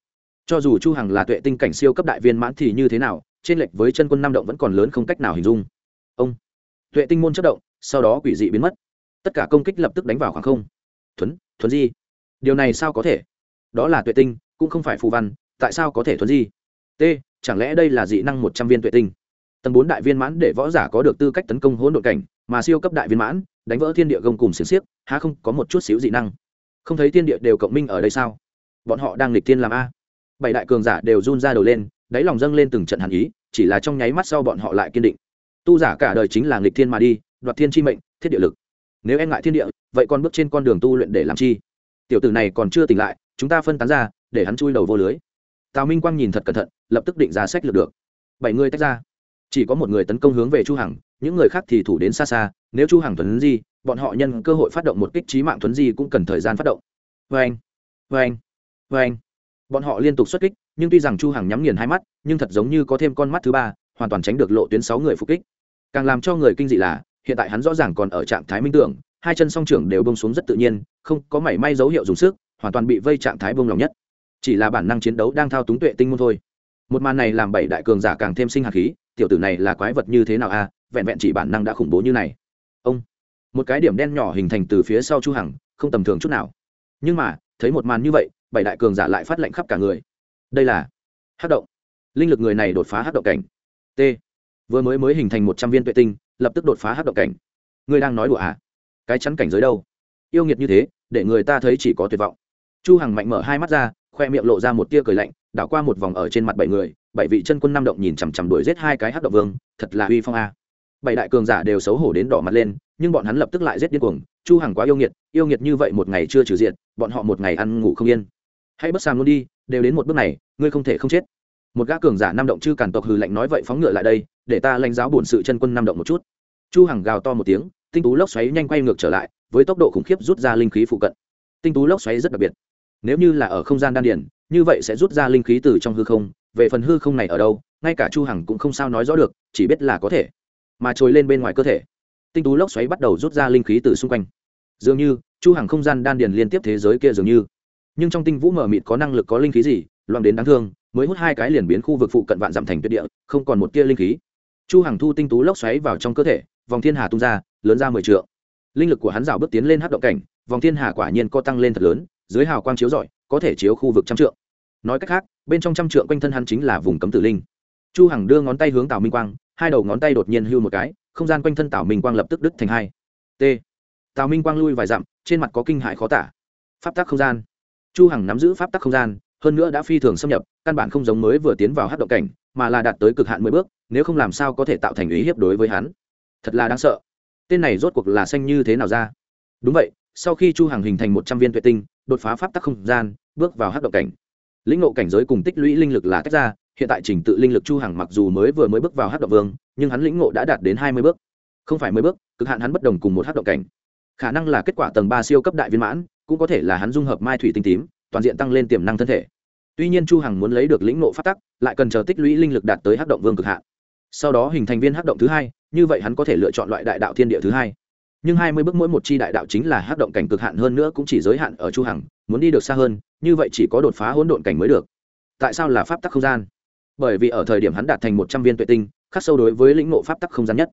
cho dù chu hằng là tuệ tinh cảnh siêu cấp đại viên mãn thì như thế nào, trên lệch với chân quân năm động vẫn còn lớn không cách nào hình dung. Ông, tuệ tinh môn chất động, sau đó quỷ dị biến mất. Tất cả công kích lập tức đánh vào khoảng không. Thuấn thuấn di. Điều này sao có thể? Đó là tuệ tinh, cũng không phải phù văn, tại sao có thể thuấn di? T, chẳng lẽ đây là dị năng một trăm viên tuệ tinh? Tầng bốn đại viên mãn để võ giả có được tư cách tấn công hỗn độn cảnh, mà siêu cấp đại viên mãn, đánh vỡ thiên địa gông cùng xiềng xiếc, há không có một chút xíu dị năng? Không thấy thiên địa đều cộng minh ở đây sao? Bọn họ đang lịch thiên làm a bảy đại cường giả đều run ra đầu lên, đáy lòng dâng lên từng trận hàn ý, chỉ là trong nháy mắt sau bọn họ lại kiên định. Tu giả cả đời chính là nghịch thiên mà đi, đoạt thiên chi mệnh, thiết địa lực. Nếu e ngại thiên địa, vậy còn bước trên con đường tu luyện để làm chi? Tiểu tử này còn chưa tỉnh lại, chúng ta phân tán ra, để hắn chui đầu vô lưới. Tào minh quang nhìn thật cẩn thận, lập tức định ra sách lược được. Bảy người tách ra. Chỉ có một người tấn công hướng về chu hằng, những người khác thì thủ đến xa xa, nếu chu hằng thuấn di, bọn họ nhân cơ hội phát động một kích trí mạng thuấn di cũng cần thời gian phát động. Vâng vâng vâng bọn họ liên tục xuất kích, nhưng tuy rằng chu hằng nhắm nghiền hai mắt, nhưng thật giống như có thêm con mắt thứ ba, hoàn toàn tránh được lộ tuyến sáu người phục kích. Càng làm cho người kinh dị là, hiện tại hắn rõ ràng còn ở trạng thái minh tưởng, hai chân song trưởng đều bông xuống rất tự nhiên, không có mảy may dấu hiệu dùng sức, hoàn toàn bị vây trạng thái bông lòng nhất. Chỉ là bản năng chiến đấu đang thao túng tuệ tinh môn thôi. Một màn này làm bảy đại cường giả càng thêm sinh hạt khí, tiểu tử này là quái vật như thế nào a, vẹn vẹn chỉ bản năng đã khủng bố như này. Ông. Một cái điểm đen nhỏ hình thành từ phía sau chu hằng, không tầm thường chút nào. Nhưng mà, thấy một màn như vậy bảy đại cường giả lại phát lệnh khắp cả người. Đây là hát động. Linh lực người này đột phá hát động cảnh. T. Vừa mới mới hình thành một trăm viên tuệ tinh, lập tức đột phá hát động cảnh. Ngươi đang nói đùa à? Cái chắn cảnh giới đâu? Yêu nghiệt như thế, để người ta thấy chỉ có tuyệt vọng. Chu hằng mạnh mở hai mắt ra, khoe miệng lộ ra một tia cười lạnh, đảo qua một vòng ở trên mặt bảy người, bảy vị chân quân năm động nhìn chằm chằm đuổi giết hai cái hát động vương, thật là uy phong a. Bảy đại cường giả đều xấu hổ đến đỏ mặt lên, nhưng bọn hắn lập tức lại giết điên cuồng. Chu hằng quá yêu nghiệt yêu nghiệt như vậy một ngày chưa trừ diện, bọn họ một ngày ăn ngủ không yên hãy bất sàm luôn đi, đều đến một bước này, ngươi không thể không chết. Một gã cường giả năm động chư cản tộc hừ lạnh nói vậy phóng ngựa lại đây, để ta lãnh giáo bổn sự chân quân năm động một chút. Chu hằng gào to một tiếng, tinh tú lốc xoáy nhanh quay ngược trở lại, với tốc độ khủng khiếp rút ra linh khí phụ cận. Tinh tú lốc xoáy rất đặc biệt. Nếu như là ở không gian đan điển như vậy sẽ rút ra linh khí từ trong hư không, về phần hư không này ở đâu, ngay cả chu hằng cũng không sao nói rõ được, chỉ biết là có thể, mà trồi lên bên ngoài cơ thể. Tinh tú lốc xoáy bắt đầu rút ra linh khí từ xung quanh. Dường như, chu hằng không gian đan điền liên tiếp thế giới kia dường như nhưng trong tinh vũ mờ mịt có năng lực có linh khí gì, loạn đến đáng thương, mới hút hai cái liền biến khu vực phụ cận vạn giảm thành tuyệt địa, không còn một tia linh khí. Chu hằng thu tinh tú lốc xoáy vào trong cơ thể, vòng thiên hà tung ra, lớn ra mười trượng. Linh lực của hắn rào bước tiến lên hấp động cảnh, vòng thiên hà quả nhiên co tăng lên thật lớn, dưới hào quang chiếu rọi, có thể chiếu khu vực trăm trượng. Nói cách khác, bên trong trăm trượng quanh thân hắn chính là vùng cấm tử linh. Chu hằng đưa ngón tay hướng tào minh quang, hai đầu ngón tay đột nhiên hưu một cái, không gian quanh thân tào minh quang lập tức đứt thành hai. T. Tào minh quang lui vài dặm, trên mặt có kinh hại khó tả. Pháp tắc không gian chu hằng nắm giữ pháp tắc không gian, hơn nữa đã phi thường xâm nhập, căn bản không giống mới vừa tiến vào hát động cảnh, mà là đạt tới cực hạn mười bước, nếu không làm sao có thể tạo thành ý hiếp đối với hắn. Thật là đáng sợ. Tên này rốt cuộc là xanh như thế nào ra? Đúng vậy, sau khi chu hằng hình thành một trăm viên tuệ tinh, đột phá pháp tắc không gian, bước vào hát động cảnh. Lĩnh ngộ cảnh giới cùng tích lũy linh lực là tách ra, hiện tại trình tự linh lực chu hằng mặc dù mới vừa mới bước vào hát động vương, nhưng hắn lĩnh ngộ đã đạt đến hai mươi bước. Không phải mười bước, cực hạn hắn bất đồng cùng một hát động cảnh khả năng là kết quả tầng ba siêu cấp đại viên mãn, cũng có thể là hắn dung hợp mai thủy tinh tím, toàn diện tăng lên tiềm năng thân thể. Tuy nhiên chu hằng muốn lấy được lĩnh ngộ phát tắc, lại cần chờ tích lũy linh lực đạt tới hắc động vương cực hạn. Sau đó hình thành viên hắc động thứ hai, như vậy hắn có thể lựa chọn loại đại đạo thiên địa thứ hai. Nhưng hai mươi bước mỗi một chi đại đạo chính là hắc động cảnh cực hạn hơn nữa cũng chỉ giới hạn ở chu hằng, muốn đi được xa hơn, như vậy chỉ có đột phá hỗn độn cảnh mới được. Tại sao là pháp tắc không gian? Bởi vì ở thời điểm hắn đạt thành một trăm viên tuệ tinh, khắc sâu đối với lĩnh ngộ pháp tắc không gian nhất.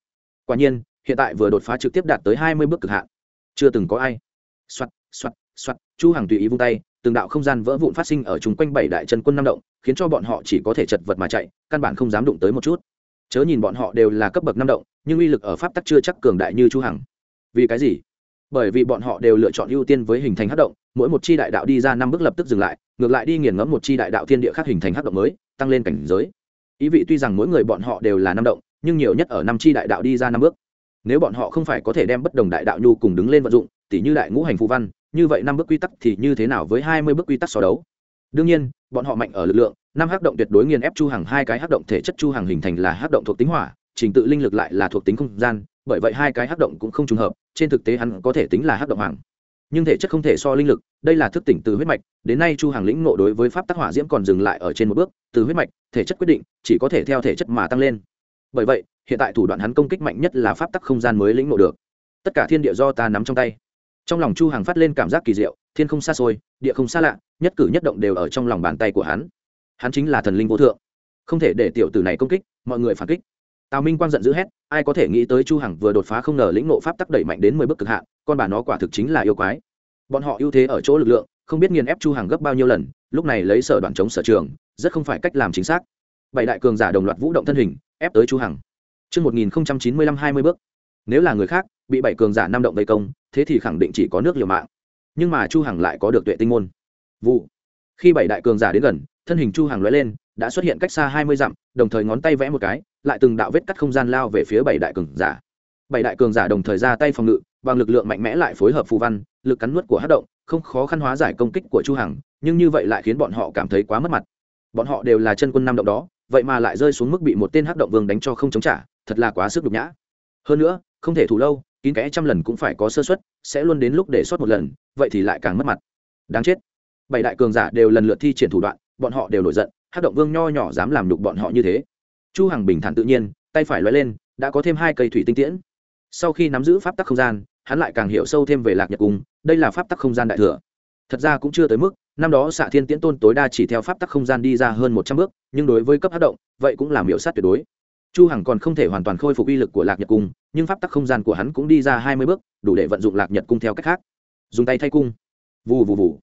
Quả nhiên, hiện tại vừa đột phá trực tiếp đạt tới hai mươi bước cực hạn chưa từng có ai. Soạt soạt soạt, chu hằng tùy ý vung tay, từng đạo không gian vỡ vụn phát sinh ở chung quanh bảy đại chân quân năm động, khiến cho bọn họ chỉ có thể chật vật mà chạy, căn bản không dám đụng tới một chút. Chớ nhìn bọn họ đều là cấp bậc năm động, nhưng uy lực ở pháp tắc chưa chắc cường đại như chu hằng. Vì cái gì? Bởi vì bọn họ đều lựa chọn ưu tiên với hình thành hắc động, mỗi một chi đại đạo đi ra năm bước lập tức dừng lại, ngược lại đi nghiền ngẫm một chi đại đạo thiên địa khác hình thành hắc động mới, tăng lên cảnh giới. Ý vị tuy rằng mỗi người bọn họ đều là năm động, nhưng nhiều nhất ở năm chi đại đạo đi ra năm bước nếu bọn họ không phải có thể đem bất đồng đại đạo nhu cùng đứng lên vận dụng, tỉ như đại ngũ hành phù văn, như vậy năm bước quy tắc thì như thế nào với hai mươi bước quy tắc so đấu? Đương nhiên, bọn họ mạnh ở lực lượng, năm hắc động tuyệt đối nghiền ép chu hàng hai cái hắc động thể chất chu hàng hình thành là hắc động thuộc tính hỏa, trình tự linh lực lại là thuộc tính không gian, bởi vậy hai cái hắc động cũng không trùng hợp, trên thực tế hắn có thể tính là hắc động hoàng. Nhưng thể chất không thể so linh lực, đây là thức tỉnh từ huyết mạch, đến nay chu hàng lĩnh ngộ đối với pháp tác hỏa diễm còn dừng lại ở trên một bước, từ huyết mạch, thể chất quyết định, chỉ có thể theo thể chất mà tăng lên bởi vậy, hiện tại thủ đoạn hắn công kích mạnh nhất là pháp tắc không gian mới lĩnh ngộ được. Tất cả thiên địa do ta nắm trong tay. Trong lòng chu hàng phát lên cảm giác kỳ diệu, thiên không xa xôi, địa không xa lạ, nhất cử nhất động đều ở trong lòng bàn tay của hắn. Hắn chính là thần linh vô thượng. Không thể để tiểu tử này công kích, mọi người phản kích. Tào minh quang giận dữ hét, ai có thể nghĩ tới chu hằng vừa đột phá không ngờ lĩnh ngộ pháp tắc đẩy mạnh đến mười bước cực hạn, con bà nó quả thực chính là yêu quái. Bọn họ ưu thế ở chỗ lực lượng, không biết nghiền ép chu hằng gấp bao nhiêu lần, lúc này lấy sở đoạn chống sở trường, rất không phải cách làm chính xác bảy đại cường giả đồng loạt vũ động thân hình ép tới chu hằng Trước 1095 20 bước. Nếu là người khác, bị bảy cường giả năm động vây công, thế thì khẳng định chỉ có nước liều mạng. Nhưng mà Chu Hằng lại có được tuệ tinh môn. Vụ. Khi bảy đại cường giả đến gần, thân hình Chu Hằng lóe lên, đã xuất hiện cách xa 20 dặm, đồng thời ngón tay vẽ một cái, lại từng đạo vết cắt không gian lao về phía bảy đại cường giả. Bảy đại cường giả đồng thời ra tay phòng ngự, bằng lực lượng mạnh mẽ lại phối hợp phù văn, lực cắn nuốt của hắc động, không khó khăn hóa giải công kích của Chu Hằng, nhưng như vậy lại khiến bọn họ cảm thấy quá mất mặt. Bọn họ đều là chân quân năm động đó, vậy mà lại rơi xuống mức bị một tên hắc động vương đánh cho không chống trả, thật là quá sức nhục nhã. Hơn nữa không thể thủ lâu kín kẽ trăm lần cũng phải có sơ suất sẽ luôn đến lúc để sót một lần vậy thì lại càng mất mặt. Đáng chết. Bảy đại cường giả đều lần lượt thi triển thủ đoạn bọn họ đều nổi giận hắc động vương nho nhỏ dám làm nhục bọn họ như thế. Chu hằng bình thản tự nhiên tay phải lóe lên đã có thêm hai cây thủy tinh tiễn. Sau khi nắm giữ pháp tắc không gian hắn lại càng hiểu sâu thêm về lạc nhật cung đây là pháp tắc không gian đại thừa. Thật ra cũng chưa tới mức năm đó xạ thiên tiễn tôn tối đa chỉ theo pháp tắc không gian đi ra hơn một trăm bước, nhưng đối với cấp hát động, vậy cũng là miểu sát tuyệt đối. Chu hằng còn không thể hoàn toàn khôi phục uy lực của lạc nhật cung, nhưng pháp tắc không gian của hắn cũng đi ra hai mươi bước, đủ để vận dụng lạc nhật cung theo cách khác. Dùng tay thay cung. Vù vù vù.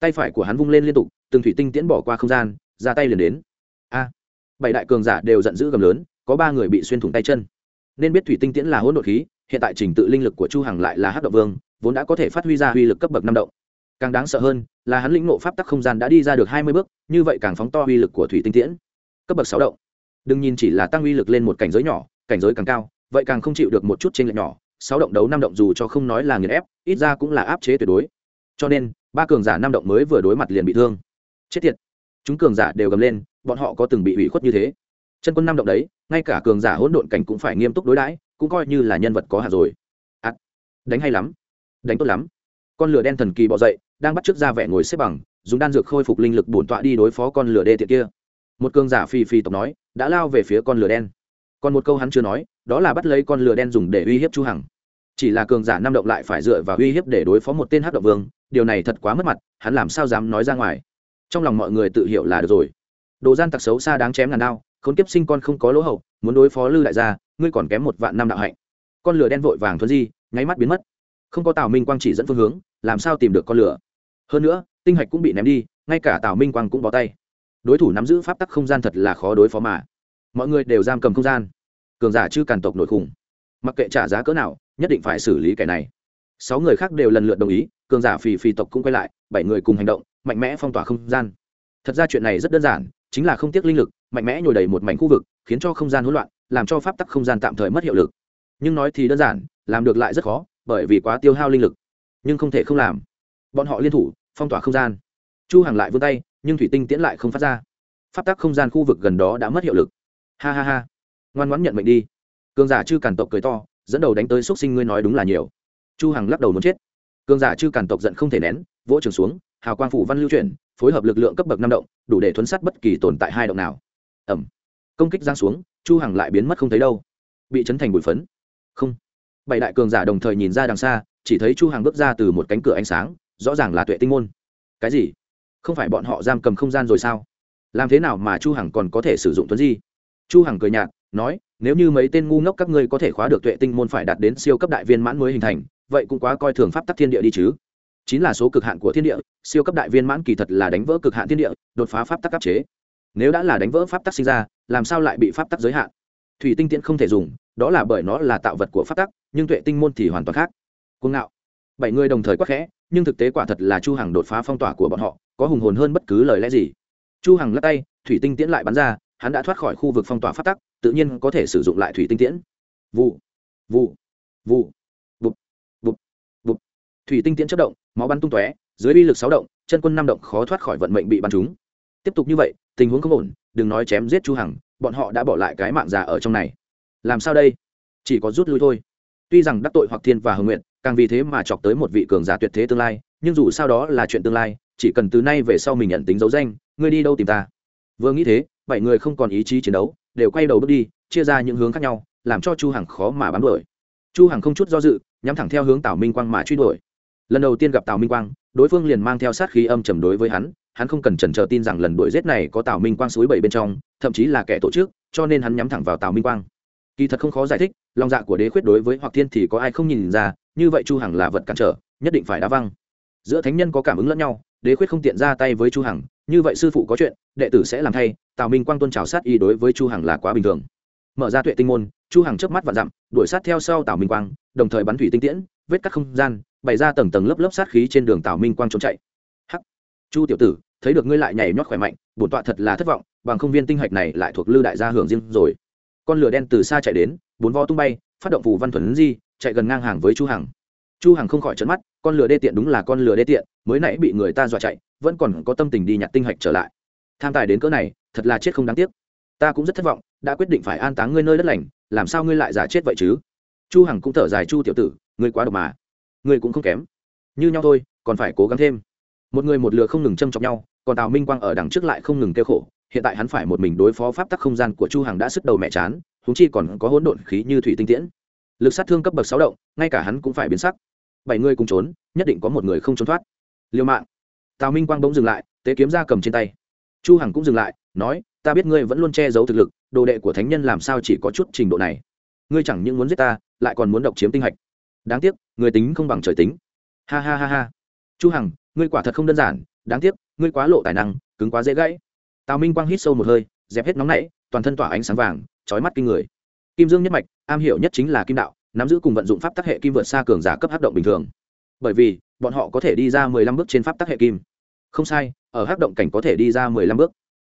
Tay phải của hắn vung lên liên tục, từng thủy tinh tiễn bỏ qua không gian, ra tay liền đến. A. Bảy đại cường giả đều giận dữ gầm lớn, có ba người bị xuyên thủng tay chân. Nên biết thủy tinh tiễn là hỗn độn khí, hiện tại trình tự linh lực của chu hằng lại là hắc động vương, vốn đã có thể phát huy ra uy lực cấp bậc năm động càng đáng sợ hơn, là hắn lĩnh ngộ pháp tắc không gian đã đi ra được hai mươi bước, như vậy càng phóng to uy lực của thủy tinh tiễn. Cấp bậc sáu động. Đừng nhìn chỉ là tăng uy lực lên một cảnh giới nhỏ, cảnh giới càng cao, vậy càng không chịu được một chút trên lệch nhỏ. Sáu động đấu năm động dù cho không nói là nghiền ép, ít ra cũng là áp chế tuyệt đối. Cho nên, ba cường giả năm động mới vừa đối mặt liền bị thương. Chết tiệt. Chúng cường giả đều gầm lên, bọn họ có từng bị ủy khuất như thế. Chân quân năm động đấy, ngay cả cường giả hỗn độn cảnh cũng phải nghiêm túc đối đãi, cũng coi như là nhân vật có hạt rồi. Ắt đánh hay lắm. Đánh tốt lắm. Con lửa đen thần kỳ bỏ dậy đang bắt t r ư ớ c ra vẻ ngồi xếp bằng, dùng đan dược khôi phục linh lực bổn tọa đi đối phó con lửa đê thiệt kia. Một cường giả phi phi tộc nói, đã lao về phía con lửa đen. Còn một câu hắn chưa nói, đó là bắt lấy con lửa đen dùng để uy hiếp chu hằng. Chỉ là cường giả năm động lại phải dựa vào uy hiếp để đối phó một tên hắc động vương, điều này thật quá mất mặt, hắn làm sao dám nói ra ngoài. Trong lòng mọi người tự hiểu là được rồi. Đồ gian tặc xấu xa đáng chém ngàn đao, khốn kiếp sinh con không có lỗ hậu muốn đối phó lư đại gia, ngươi còn kém một vạn năm đạo hạnh. Con lửa đen vội vàng thuấn di, nháy mắt biến mất. Không có tào minh quang chỉ dẫn phương hướng, làm sao tìm được con lửa? Hơn nữa, tinh hạch cũng bị ném đi, ngay cả tào minh quang cũng bó tay. Đối thủ nắm giữ pháp tắc không gian thật là khó đối phó mà. Mọi người đều giam cầm không gian. Cường giả chư càn tộc nội khủng mặc kệ trả giá cỡ nào, nhất định phải xử lý kẻ này. Sáu người khác đều lần lượt đồng ý, cường giả phì phì tộc cũng quay lại, bảy người cùng hành động, mạnh mẽ phong tỏa không gian. Thật ra chuyện này rất đơn giản, chính là không tiếc linh lực, mạnh mẽ nhồi đầy một mảnh khu vực, khiến cho không gian hỗn loạn, làm cho pháp tắc không gian tạm thời mất hiệu lực. Nhưng nói thì đơn giản, làm được lại rất khó, bởi vì quá tiêu hao linh lực. Nhưng không thể không làm bọn họ liên thủ, phong tỏa không gian. Chu hàng lại vươn tay, nhưng thủy tinh tiễn lại không phát ra. Pháp tắc không gian khu vực gần đó đã mất hiệu lực. Ha ha ha. Ngoan ngoãn nhận mệnh đi. Cường giả chư cản tộc cười to, dẫn đầu đánh tới x sinh ngươi nói đúng là nhiều. Chu hằng lắc đầu muốn chết. Cường giả chư cản tộc giận không thể nén, vỗ trường xuống, hào quang phủ văn lưu chuyển, phối hợp lực lượng cấp bậc năm động, đủ để thuấn sát bất kỳ tồn tại hai động nào. Ẩm công kích giang xuống, chu hằng lại biến mất không thấy đâu. Bị chấn thành bụi phấn. Không. Bảy đại cường giả đồng thời nhìn ra đằng xa, chỉ thấy chu hằng bước ra từ một cánh cửa ánh sáng rõ ràng là tuệ tinh môn. Cái gì? Không phải bọn họ giam cầm không gian rồi sao? Làm thế nào mà chu hằng còn có thể sử dụng tuấn di? Chu hằng cười nhạt, nói, nếu như mấy tên ngu ngốc các ngươi có thể khóa được tuệ tinh môn phải đạt đến siêu cấp đại viên mãn mới hình thành, vậy cũng quá coi thường pháp tắc thiên địa đi chứ. Chính là số cực hạn của thiên địa, siêu cấp đại viên mãn kỳ thật là đánh vỡ cực hạn thiên địa, đột phá pháp tắc áp chế. Nếu đã là đánh vỡ pháp tắc sinh ra, làm sao lại bị pháp tắc giới hạn? Thủy tinh tiễn không thể dùng, đó là bởi nó là tạo vật của pháp tắc, nhưng tuệ tinh môn thì hoàn toàn khác. Cuồng ngạo bảy người đồng thời quắc khẽ, nhưng thực tế quả thật là chu hằng đột phá phong tỏa của bọn họ, có hùng hồn hơn bất cứ lời lẽ gì. Chu hằng lắc tay, thủy tinh tiễn lại bắn ra, hắn đã thoát khỏi khu vực phong tỏa phát tắc, tự nhiên có thể sử dụng lại thủy tinh tiễn. Vụ vụ vụ vụ vụ vụ thủy tinh tiễn chất động, máu bắn tung tóe, dưới uy lực sáu động, chân quân năm động khó thoát khỏi vận mệnh bị bắn trúng. Tiếp tục như vậy, tình huống không ổn, đừng nói chém giết chu hằng, bọn họ đã bỏ lại cái mạng già ở trong này. Làm sao đây? Chỉ có rút lui thôi. Tuy rằng đắc tội hoặc thiên và hồng nguyện càng vì thế mà chọc tới một vị cường giả tuyệt thế tương lai, nhưng dù sao đó là chuyện tương lai, chỉ cần từ nay về sau mình nhận tính dấu danh, ngươi đi đâu tìm ta? Vừa nghĩ thế, bảy người không còn ý chí chiến đấu, đều quay đầu bước đi, chia ra những hướng khác nhau, làm cho chu hằng khó mà bám đuổi. Chu hằng không chút do dự, nhắm thẳng theo hướng tào minh quang mà truy đuổi. Lần đầu tiên gặp tào minh quang, đối phương liền mang theo sát khí âm trầm đối với hắn hắn không cần chần chờ tin rằng lần đuổi giết này có tào minh quang suối bảy bên trong, thậm chí là kẻ tổ chức, cho nên hắn nhắm thẳng vào tào minh quang. Kỳ thật không khó giải thích lòng dạ của đế khuyết đối với hoặc thiên thì có ai không nhìn ra, như vậy chu hằng là vật cản trở, nhất định phải đá văng. Giữa thánh nhân có cảm ứng lẫn nhau, đế khuyết không tiện ra tay với chu hằng, như vậy sư phụ có chuyện, đệ tử sẽ làm thay, tào minh quang tuân trào sát y đối với chu hằng là quá bình thường. Mở ra tuệ tinh môn, chu hằng chớp mắt và dặm, đuổi sát theo sau tào minh quang, đồng thời bắn thủy tinh tiễn, vết cắt không gian, bày ra tầng tầng lớp lớp sát khí trên đường tào minh quang trốn chạy. Hắc. Chu tiểu tử, thấy được ngươi lại nhảy nhót khỏe mạnh, bổn tọa thật là thất vọng, bằng không viên tinh hạch này lại thuộc lư đại gia hưởng riêng rồi. Con lửa đen từ xa chạy đến bốn vo tung bay, phát động phù văn thuần di, chạy gần ngang hàng với chu hằng. Chu hằng không khỏi trấn mắt, con lừa đê tiện đúng là con lừa đê tiện, mới nãy bị người ta dọa chạy, vẫn còn có tâm tình đi nhặt tinh hạch trở lại. Tham tài đến cỡ này, thật là chết không đáng tiếc. Ta cũng rất thất vọng, đã quyết định phải an táng ngươi nơi đất lành, làm sao ngươi lại giả chết vậy chứ? Chu hằng cũng thở dài, chu tiểu tử, ngươi quá độc mà. Ngươi cũng không kém. Như nhau thôi, còn phải cố gắng thêm. Một người một lừa không ngừng châm chọc nhau, còn tào minh quang ở đằng trước lại không ngừng kêu khổ hiện tại hắn phải một mình đối phó pháp tắc không gian của chu hằng đã sức đầu mẹ chán húng chi còn có hỗn độn khí như thủy tinh tiễn. Lực sát thương cấp bậc sáu động, ngay cả hắn cũng phải biến sắc. Bảy người cùng trốn, nhất định có một người không trốn thoát. Liều mạng. Tào minh quang bỗng dừng lại, tế kiếm ra cầm trên tay. Chu hằng cũng dừng lại, nói, ta biết ngươi vẫn luôn che giấu thực lực, đồ đệ của thánh nhân làm sao chỉ có chút trình độ này. Ngươi chẳng những muốn giết ta, lại còn muốn độc chiếm tinh hạch. Đáng tiếc, người tính không bằng trời tính. Ha ha ha ha. Chu hằng, ngươi quả thật không đơn giản, đáng tiếc, ngươi quá lộ tài năng, cứng quá dễ gãy tào minh quang hít sâu một hơi, dẹp hết nóng nảy, toàn thân tỏa ánh sáng vàng, chói mắt kinh người. Kim dương nhất mạch, am hiểu nhất chính là kim đạo, nắm giữ cùng vận dụng pháp tác hệ kim vượt xa cường giả cấp hắc động bình thường. Bởi vì, bọn họ có thể đi ra mười lăm bước trên pháp tác hệ kim. Không sai, ở hắc động cảnh có thể đi ra mười lăm bước.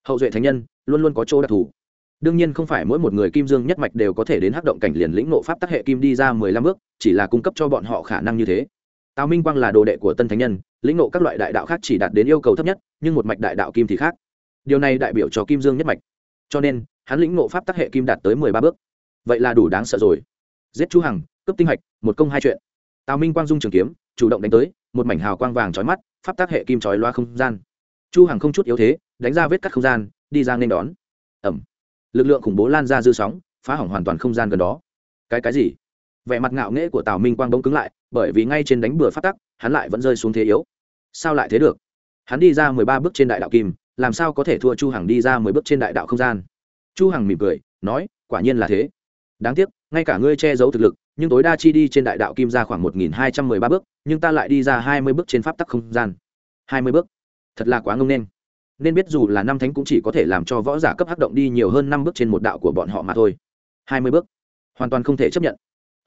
Hậu duệ thánh nhân, luôn luôn có chỗ đặc thù. Đương nhiên không phải mỗi một người kim dương nhất mạch đều có thể đến hắc động cảnh liền lĩnh nộ pháp tác hệ kim đi ra mười lăm bước, chỉ là cung cấp cho bọn họ khả năng như thế. Tào minh quang là đồ đệ của tân thánh nhân, lĩnh nộ các loại đại đạo khác chỉ đạt đến yêu cầu thấp nhất, nhưng một mạch đại đạo kim thì khác điều này đại biểu cho kim dương nhất mạch. Cho nên, hắn lĩnh nộ pháp tắc hệ kim đạt tới mười ba bước. Vậy là đủ đáng sợ rồi. Giết chu hằng, cướp tinh hạch, một công hai chuyện. Tào minh quang dung trường kiếm, chủ động đánh tới, một mảnh hào quang vàng chói mắt, pháp tắc hệ kim chói loa không gian. Chu hằng không chút yếu thế, đánh ra vết cắt không gian, đi ra nên đón. Ẩm lực lượng khủng bố lan ra dư sóng, phá hỏng hoàn toàn không gian gần đó. Cái cái gì? Vẻ mặt ngạo nghễ của tào minh quang bỗng cứng lại, bởi vì ngay trên đánh bừa phát tắc, hắn lại vẫn rơi xuống thế yếu. Sao lại thế được? Hắn đi ra mười ba bước trên đại đạo kim làm sao có thể thua chu hằng đi ra mười bước trên đại đạo không gian? Chu hằng mỉm cười, nói, quả nhiên là thế. Đáng tiếc, ngay cả ngươi che giấu thực lực, nhưng tối đa chi đi trên đại đạo kim ra khoảng một nghìn hai trăm mười ba bước, nhưng ta lại đi ra hai mươi bước trên pháp tắc không gian. hai mươi bước? Thật là quá ngông nên. Nên biết dù là năm thánh cũng chỉ có thể làm cho võ giả cấp hắc động đi nhiều hơn năm bước trên một đạo của bọn họ mà thôi. hai mươi bước? Hoàn toàn không thể chấp nhận.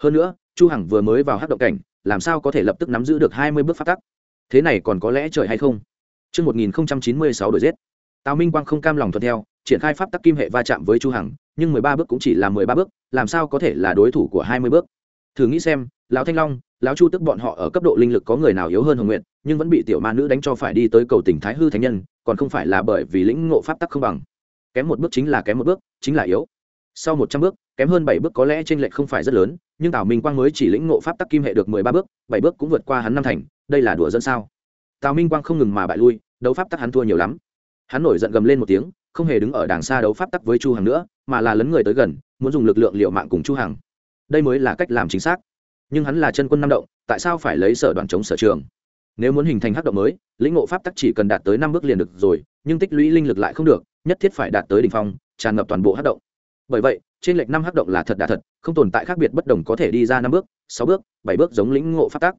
Hơn nữa, chu hằng vừa mới vào hắc động cảnh, làm sao có thể lập tức nắm giữ được hai mươi bước pháp tắc? Thế này còn có lẽ trời hay không? Trước 1096 đổi giết, Tào Minh Quang không cam lòng thuận theo, triển khai pháp tắc kim hệ va chạm với Chu Hằng, nhưng 13 bước cũng chỉ là 13 bước, làm sao có thể là đối thủ của 20 bước. Thử nghĩ xem, lão Thanh Long, lão Chu tức bọn họ ở cấp độ linh lực có người nào yếu hơn Hồng Nguyệt, nhưng vẫn bị tiểu ma nữ đánh cho phải đi tới cầu tỉnh Thái hư thánh nhân, còn không phải là bởi vì lĩnh ngộ pháp tắc không bằng. Kém một bước chính là kém một bước, chính là yếu. Sau 100 bước, kém hơn 7 bước có lẽ chênh lệch không phải rất lớn, nhưng Tào Minh Quang mới chỉ lĩnh ngộ pháp tắc kim hệ được 13 bước, 7 bước cũng vượt qua hắn năm thành, đây là đùa dẫn sao? Tào Minh Quang không ngừng mà bại lui, đấu pháp tắc hắn thua nhiều lắm. Hắn nổi giận gầm lên một tiếng, không hề đứng ở đàng xa đấu pháp tắc với Chu Hằng nữa, mà là lấn người tới gần, muốn dùng lực lượng liệu mạng cùng Chu Hằng. Đây mới là cách làm chính xác. Nhưng hắn là chân quân năm động, tại sao phải lấy sở đoàn chống sở trường? Nếu muốn hình thành hắc động mới, lĩnh ngộ pháp tắc chỉ cần đạt tới năm bước liền được rồi, nhưng tích lũy linh lực lại không được, nhất thiết phải đạt tới đỉnh phong, tràn ngập toàn bộ hắc động. Bởi vậy, trên lệch năm hắc động là thật đã thật, không tồn tại khác biệt bất đồng có thể đi ra năm bước, sáu bước, bảy bước giống lĩnh ngộ pháp tắc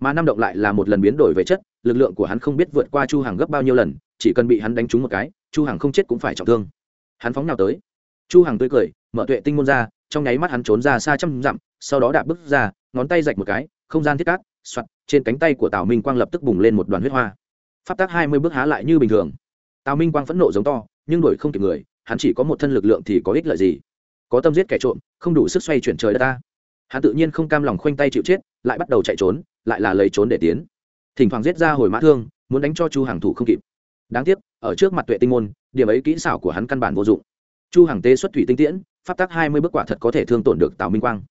mà năm động lại là một lần biến đổi về chất, lực lượng của hắn không biết vượt qua chu hàng gấp bao nhiêu lần, chỉ cần bị hắn đánh trúng một cái, chu hàng không chết cũng phải trọng thương. Hắn phóng nào tới. Chu hàng tươi cười, mở tuệ tinh môn ra, trong nháy mắt hắn trốn ra xa trăm dặm, sau đó đạp bước ra, ngón tay rạch một cái, không gian thiết cát soặt trên cánh tay của tào minh quang lập tức bùng lên một đoàn huyết hoa. Pháp tác hai mươi bước há lại như bình thường. Tào minh quang phẫn nộ giống to, nhưng đuổi không kịp người, hắn chỉ có một thân lực lượng thì có ích lợi gì? Có tâm giết kẻ trộm, không đủ sức xoay chuyển trời đất ta hắn tự nhiên không cam lòng khoanh tay chịu chết, lại bắt đầu chạy trốn, lại là lấy trốn để tiến. Thỉnh thoảng giết ra hồi mã thương, muốn đánh cho chu hàng thủ không kịp. Đáng tiếc, ở trước mặt tuệ tinh môn, điểm ấy kỹ xảo của hắn căn bản vô dụng. Chu hàng tế xuất thủy tinh tiễn, pháp tắc hai mươi bước quả thật có thể thương tổn được tào minh quang.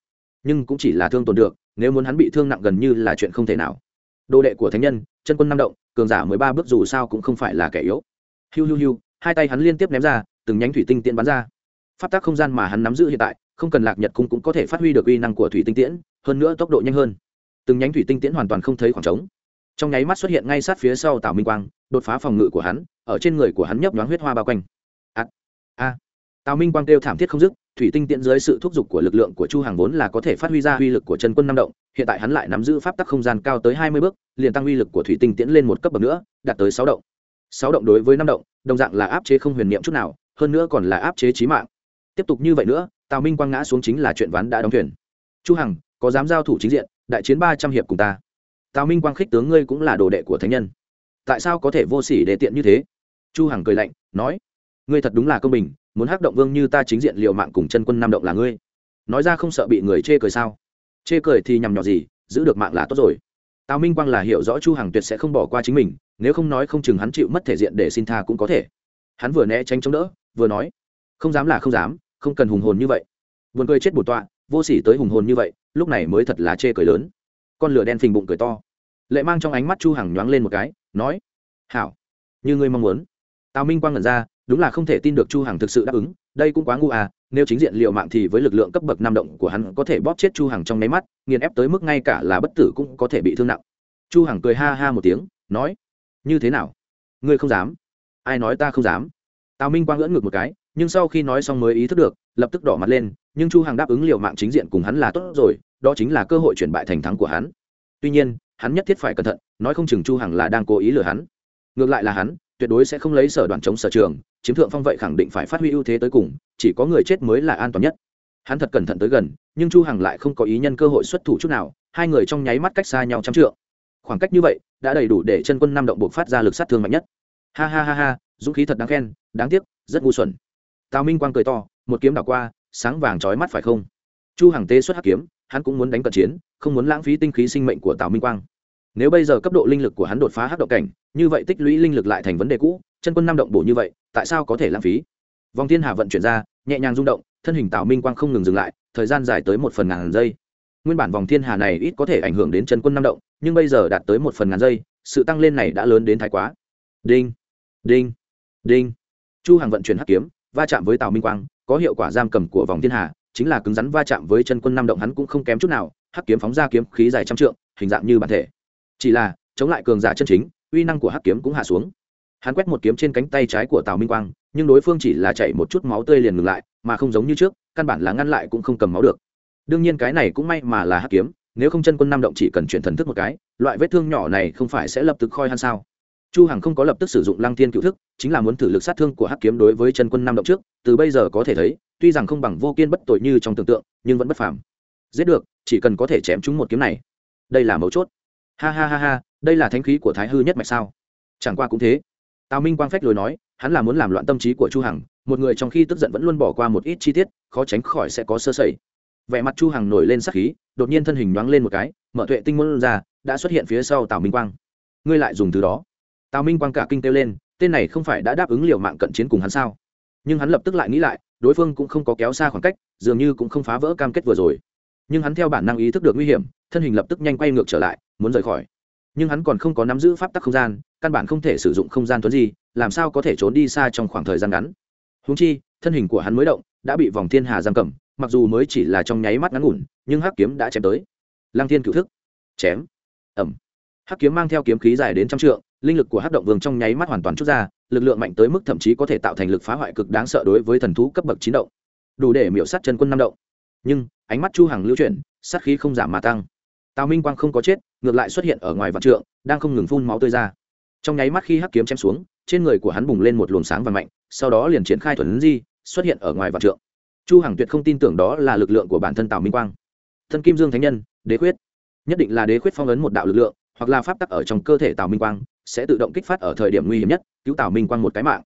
Nhưng cũng chỉ là thương tổn được, nếu muốn hắn bị thương nặng gần như là chuyện không thể nào. Đồ đệ của thánh nhân, chân quân năm động, cường giả mười ba bước dù sao cũng không phải là kẻ yếu. Hiu hiu hiu, hai tay hắn liên tiếp ném ra, từng nhánh thủy tinh tiễn bắn ra. Pháp tác không gian mà hắn nắm giữ hiện tại không cần lạc nhật cung cũng có thể phát huy được uy năng của thủy tinh tiễn, hơn nữa tốc độ nhanh hơn. Từng nhánh thủy tinh tiễn hoàn toàn không thấy khoảng trống. Trong nháy mắt xuất hiện ngay sát phía sau tào minh quang, đột phá phòng ngự của hắn, ở trên người của hắn nhấp nhoáng huyết hoa bao quanh. A a. Tào minh quang kêu thảm thiết không dứt, thủy tinh tiễn dưới sự thúc giục của lực lượng của chu hàng vốn là có thể phát huy ra uy lực của chân quân năm động, hiện tại hắn lại nắm giữ pháp tắc không gian cao tới hai mươi bước, liền tăng uy lực của thủy tinh tiễn lên một cấp bậc nữa, đạt tới sáu động. Sáu động đối với năm động, đồng dạng là áp chế không huyền niệm chút nào, hơn nữa còn là áp chế trí mạng. Tiếp tục như vậy nữa tào minh quang ngã xuống chính là chuyện ván đã đóng thuyền. Chu hằng, có dám giao thủ chính diện, đại chiến ba trăm hiệp cùng ta. Tào minh quang khích tướng ngươi cũng là đồ đệ của thánh nhân. Tại sao có thể vô sỉ để tiện như thế? Chu hằng cười lạnh, nói, ngươi thật đúng là công bình, muốn hắc động vương như ta chính diện liều mạng cùng chân quân nam động là ngươi. Nói ra không sợ bị người chê cười sao? Chê cười thì nhằm nhỏ gì, giữ được mạng là tốt rồi. Tào minh quang là hiểu rõ chu hằng tuyệt sẽ không bỏ qua chính mình, nếu không nói không chừng hắn chịu mất thể diện để xin tha cũng có thể. Hắn vừa né tránh chống đỡ, vừa nói, không dám là không dám không cần hùng hồn như vậy. Vườn cười chết bổn tọa, vô sỉ tới hùng hồn như vậy, lúc này mới thật là chê cười lớn. Con lửa đen phình bụng cười to. Lệ mang trong ánh mắt chu hằng nhoáng lên một cái, nói, hảo, như ngươi mong muốn. Tào minh quang ngẩn ra, đúng là không thể tin được chu hằng thực sự đáp ứng, đây cũng quá ngu à nếu chính diện liệu mạng thì với lực lượng cấp bậc nam động của hắn có thể bóp chết chu hằng trong nháy mắt, nghiền ép tới mức ngay cả là bất tử cũng có thể bị thương nặng. Chu hằng cười ha ha một tiếng, nói, như thế nào? Ngươi không dám? Ai nói ta không dám? Tào minh quang ngỡ ngược một cái nhưng sau khi nói xong mới ý thức được, lập tức đỏ mặt lên, nhưng chu hằng đáp ứng liều mạng chính diện cùng hắn là tốt rồi, đó chính là cơ hội chuyển bại thành thắng của hắn. Tuy nhiên, hắn nhất thiết phải cẩn thận, nói không chừng chu hằng là đang cố ý lừa hắn. Ngược lại là hắn, tuyệt đối sẽ không lấy sở đoàn chống sở trường, chiếm thượng phong vậy khẳng định phải phát huy ưu thế tới cùng, chỉ có người chết mới là an toàn nhất. Hắn thật cẩn thận tới gần, nhưng chu hằng lại không có ý nhân cơ hội xuất thủ chút nào, hai người trong nháy mắt cách xa nhau trăm trượng. Khoảng cách như vậy, đã đầy đủ để chân quân Nam động buộc phát ra lực sát thương mạnh nhất. Ha ha ha ha, dũng khí thật đáng khen, đáng tiếc, rất ngu xuẩn tào minh quang cười to, một kiếm đảo qua, sáng vàng chói mắt phải không? Chu hằng tê xuất hắc kiếm, hắn cũng muốn đánh cận chiến, không muốn lãng phí tinh khí sinh mệnh của tào minh quang. Nếu bây giờ cấp độ linh lực của hắn đột phá hắc động cảnh, như vậy tích lũy linh lực lại thành vấn đề cũ, chân quân năm động bổ như vậy, tại sao có thể lãng phí? Vòng thiên hà vận chuyển ra, nhẹ nhàng rung động, thân hình tào minh quang không ngừng dừng lại, thời gian dài tới một phần ngàn giây. Nguyên bản vòng thiên hà này ít có thể ảnh hưởng đến chân quân năm động, nhưng bây giờ đạt tới một phần ngàn giây, sự tăng lên này đã lớn đến thái quá. Đinh đinh đinh. Chu hàng vận chuyển hắc kiếm va chạm với tào minh quang, có hiệu quả giam cầm của vòng thiên hà, chính là cứng rắn va chạm với chân quân năm động hắn cũng không kém chút nào, hắc kiếm phóng ra kiếm khí dài trăm trượng, hình dạng như bản thể. Chỉ là, chống lại cường giả chân chính, uy năng của hắc kiếm cũng hạ xuống. Hắn quét một kiếm trên cánh tay trái của tào minh quang, nhưng đối phương chỉ là chạy một chút máu tươi liền ngừng lại, mà không giống như trước, căn bản là ngăn lại cũng không cầm máu được. Đương nhiên cái này cũng may mà là hắc kiếm, nếu không chân quân năm động chỉ cần chuyển thần thức một cái, loại vết thương nhỏ này không phải sẽ lập tức khoi hắn sao? Chu hằng không có lập tức sử dụng lăng thiên cựu thức, chính là muốn thử lực sát thương của hắc kiếm đối với chân quân năm động trước, từ bây giờ có thể thấy, tuy rằng không bằng vô kiên bất tội như trong tưởng tượng, nhưng vẫn bất phàm. Giết được, chỉ cần có thể chém chúng một kiếm này. Đây là mấu chốt. Ha ha ha ha, đây là thánh khí của thái hư nhất mạch sao? Chẳng qua cũng thế. Tào minh quang phách lối nói, hắn là muốn làm loạn tâm trí của chu hằng, một người trong khi tức giận vẫn luôn bỏ qua một ít chi tiết, khó tránh khỏi sẽ có sơ sẩy. Vẻ mặt chu hằng nổi lên sắc khí, đột nhiên thân hình nhoáng lên một cái, mở tuệ tinh môn ra, đã xuất hiện phía sau tào minh quang. Ngươi lại dùng thứ đó tào minh quang cả kinh kêu lên, tên này không phải đã đáp ứng liều mạng cận chiến cùng hắn sao? Nhưng hắn lập tức lại nghĩ lại, đối phương cũng không có kéo xa khoảng cách, dường như cũng không phá vỡ cam kết vừa rồi. Nhưng hắn theo bản năng ý thức được nguy hiểm, thân hình lập tức nhanh quay ngược trở lại, muốn rời khỏi. Nhưng hắn còn không có nắm giữ pháp tắc không gian, căn bản không thể sử dụng không gian thuấn gì làm sao có thể trốn đi xa trong khoảng thời gian ngắn? Húng chi, thân hình của hắn mới động, đã bị vòng thiên hà giam cầm, mặc dù mới chỉ là trong nháy mắt ngắn ngủn, nhưng hắc kiếm đã chém tới. Lang thiên cựu thức. Chém. Ẩm. Hắc kiếm mang theo kiếm khí dài đến trăm trượng linh lực của hắc động vương trong nháy mắt hoàn toàn chút ra, lực lượng mạnh tới mức thậm chí có thể tạo thành lực phá hoại cực đáng sợ đối với thần thú cấp bậc chín động. Đủ để miễu sát chân quân năm động. Nhưng, ánh mắt chu hằng lưu chuyển, sát khí không giảm mà tăng. Tào minh quang không có chết, ngược lại xuất hiện ở ngoài vạn trượng, đang không ngừng phun máu tươi ra. Trong nháy mắt khi hắc kiếm chém xuống, trên người của hắn bùng lên một luồng sáng và mạnh, sau đó liền triển khai thuần di, xuất hiện ở ngoài vạn trượng. Chu hằng tuyệt không tin tưởng đó là lực lượng của bản thân tào minh quang. Thân kim dương thánh nhân, đế khuyết. Nhất định là đế khuyết phong ấn một đạo lực lượng hoặc là pháp tắc ở trong cơ thể tào minh quang, sẽ tự động kích phát ở thời điểm nguy hiểm nhất, cứu tào minh quang một cái mạng.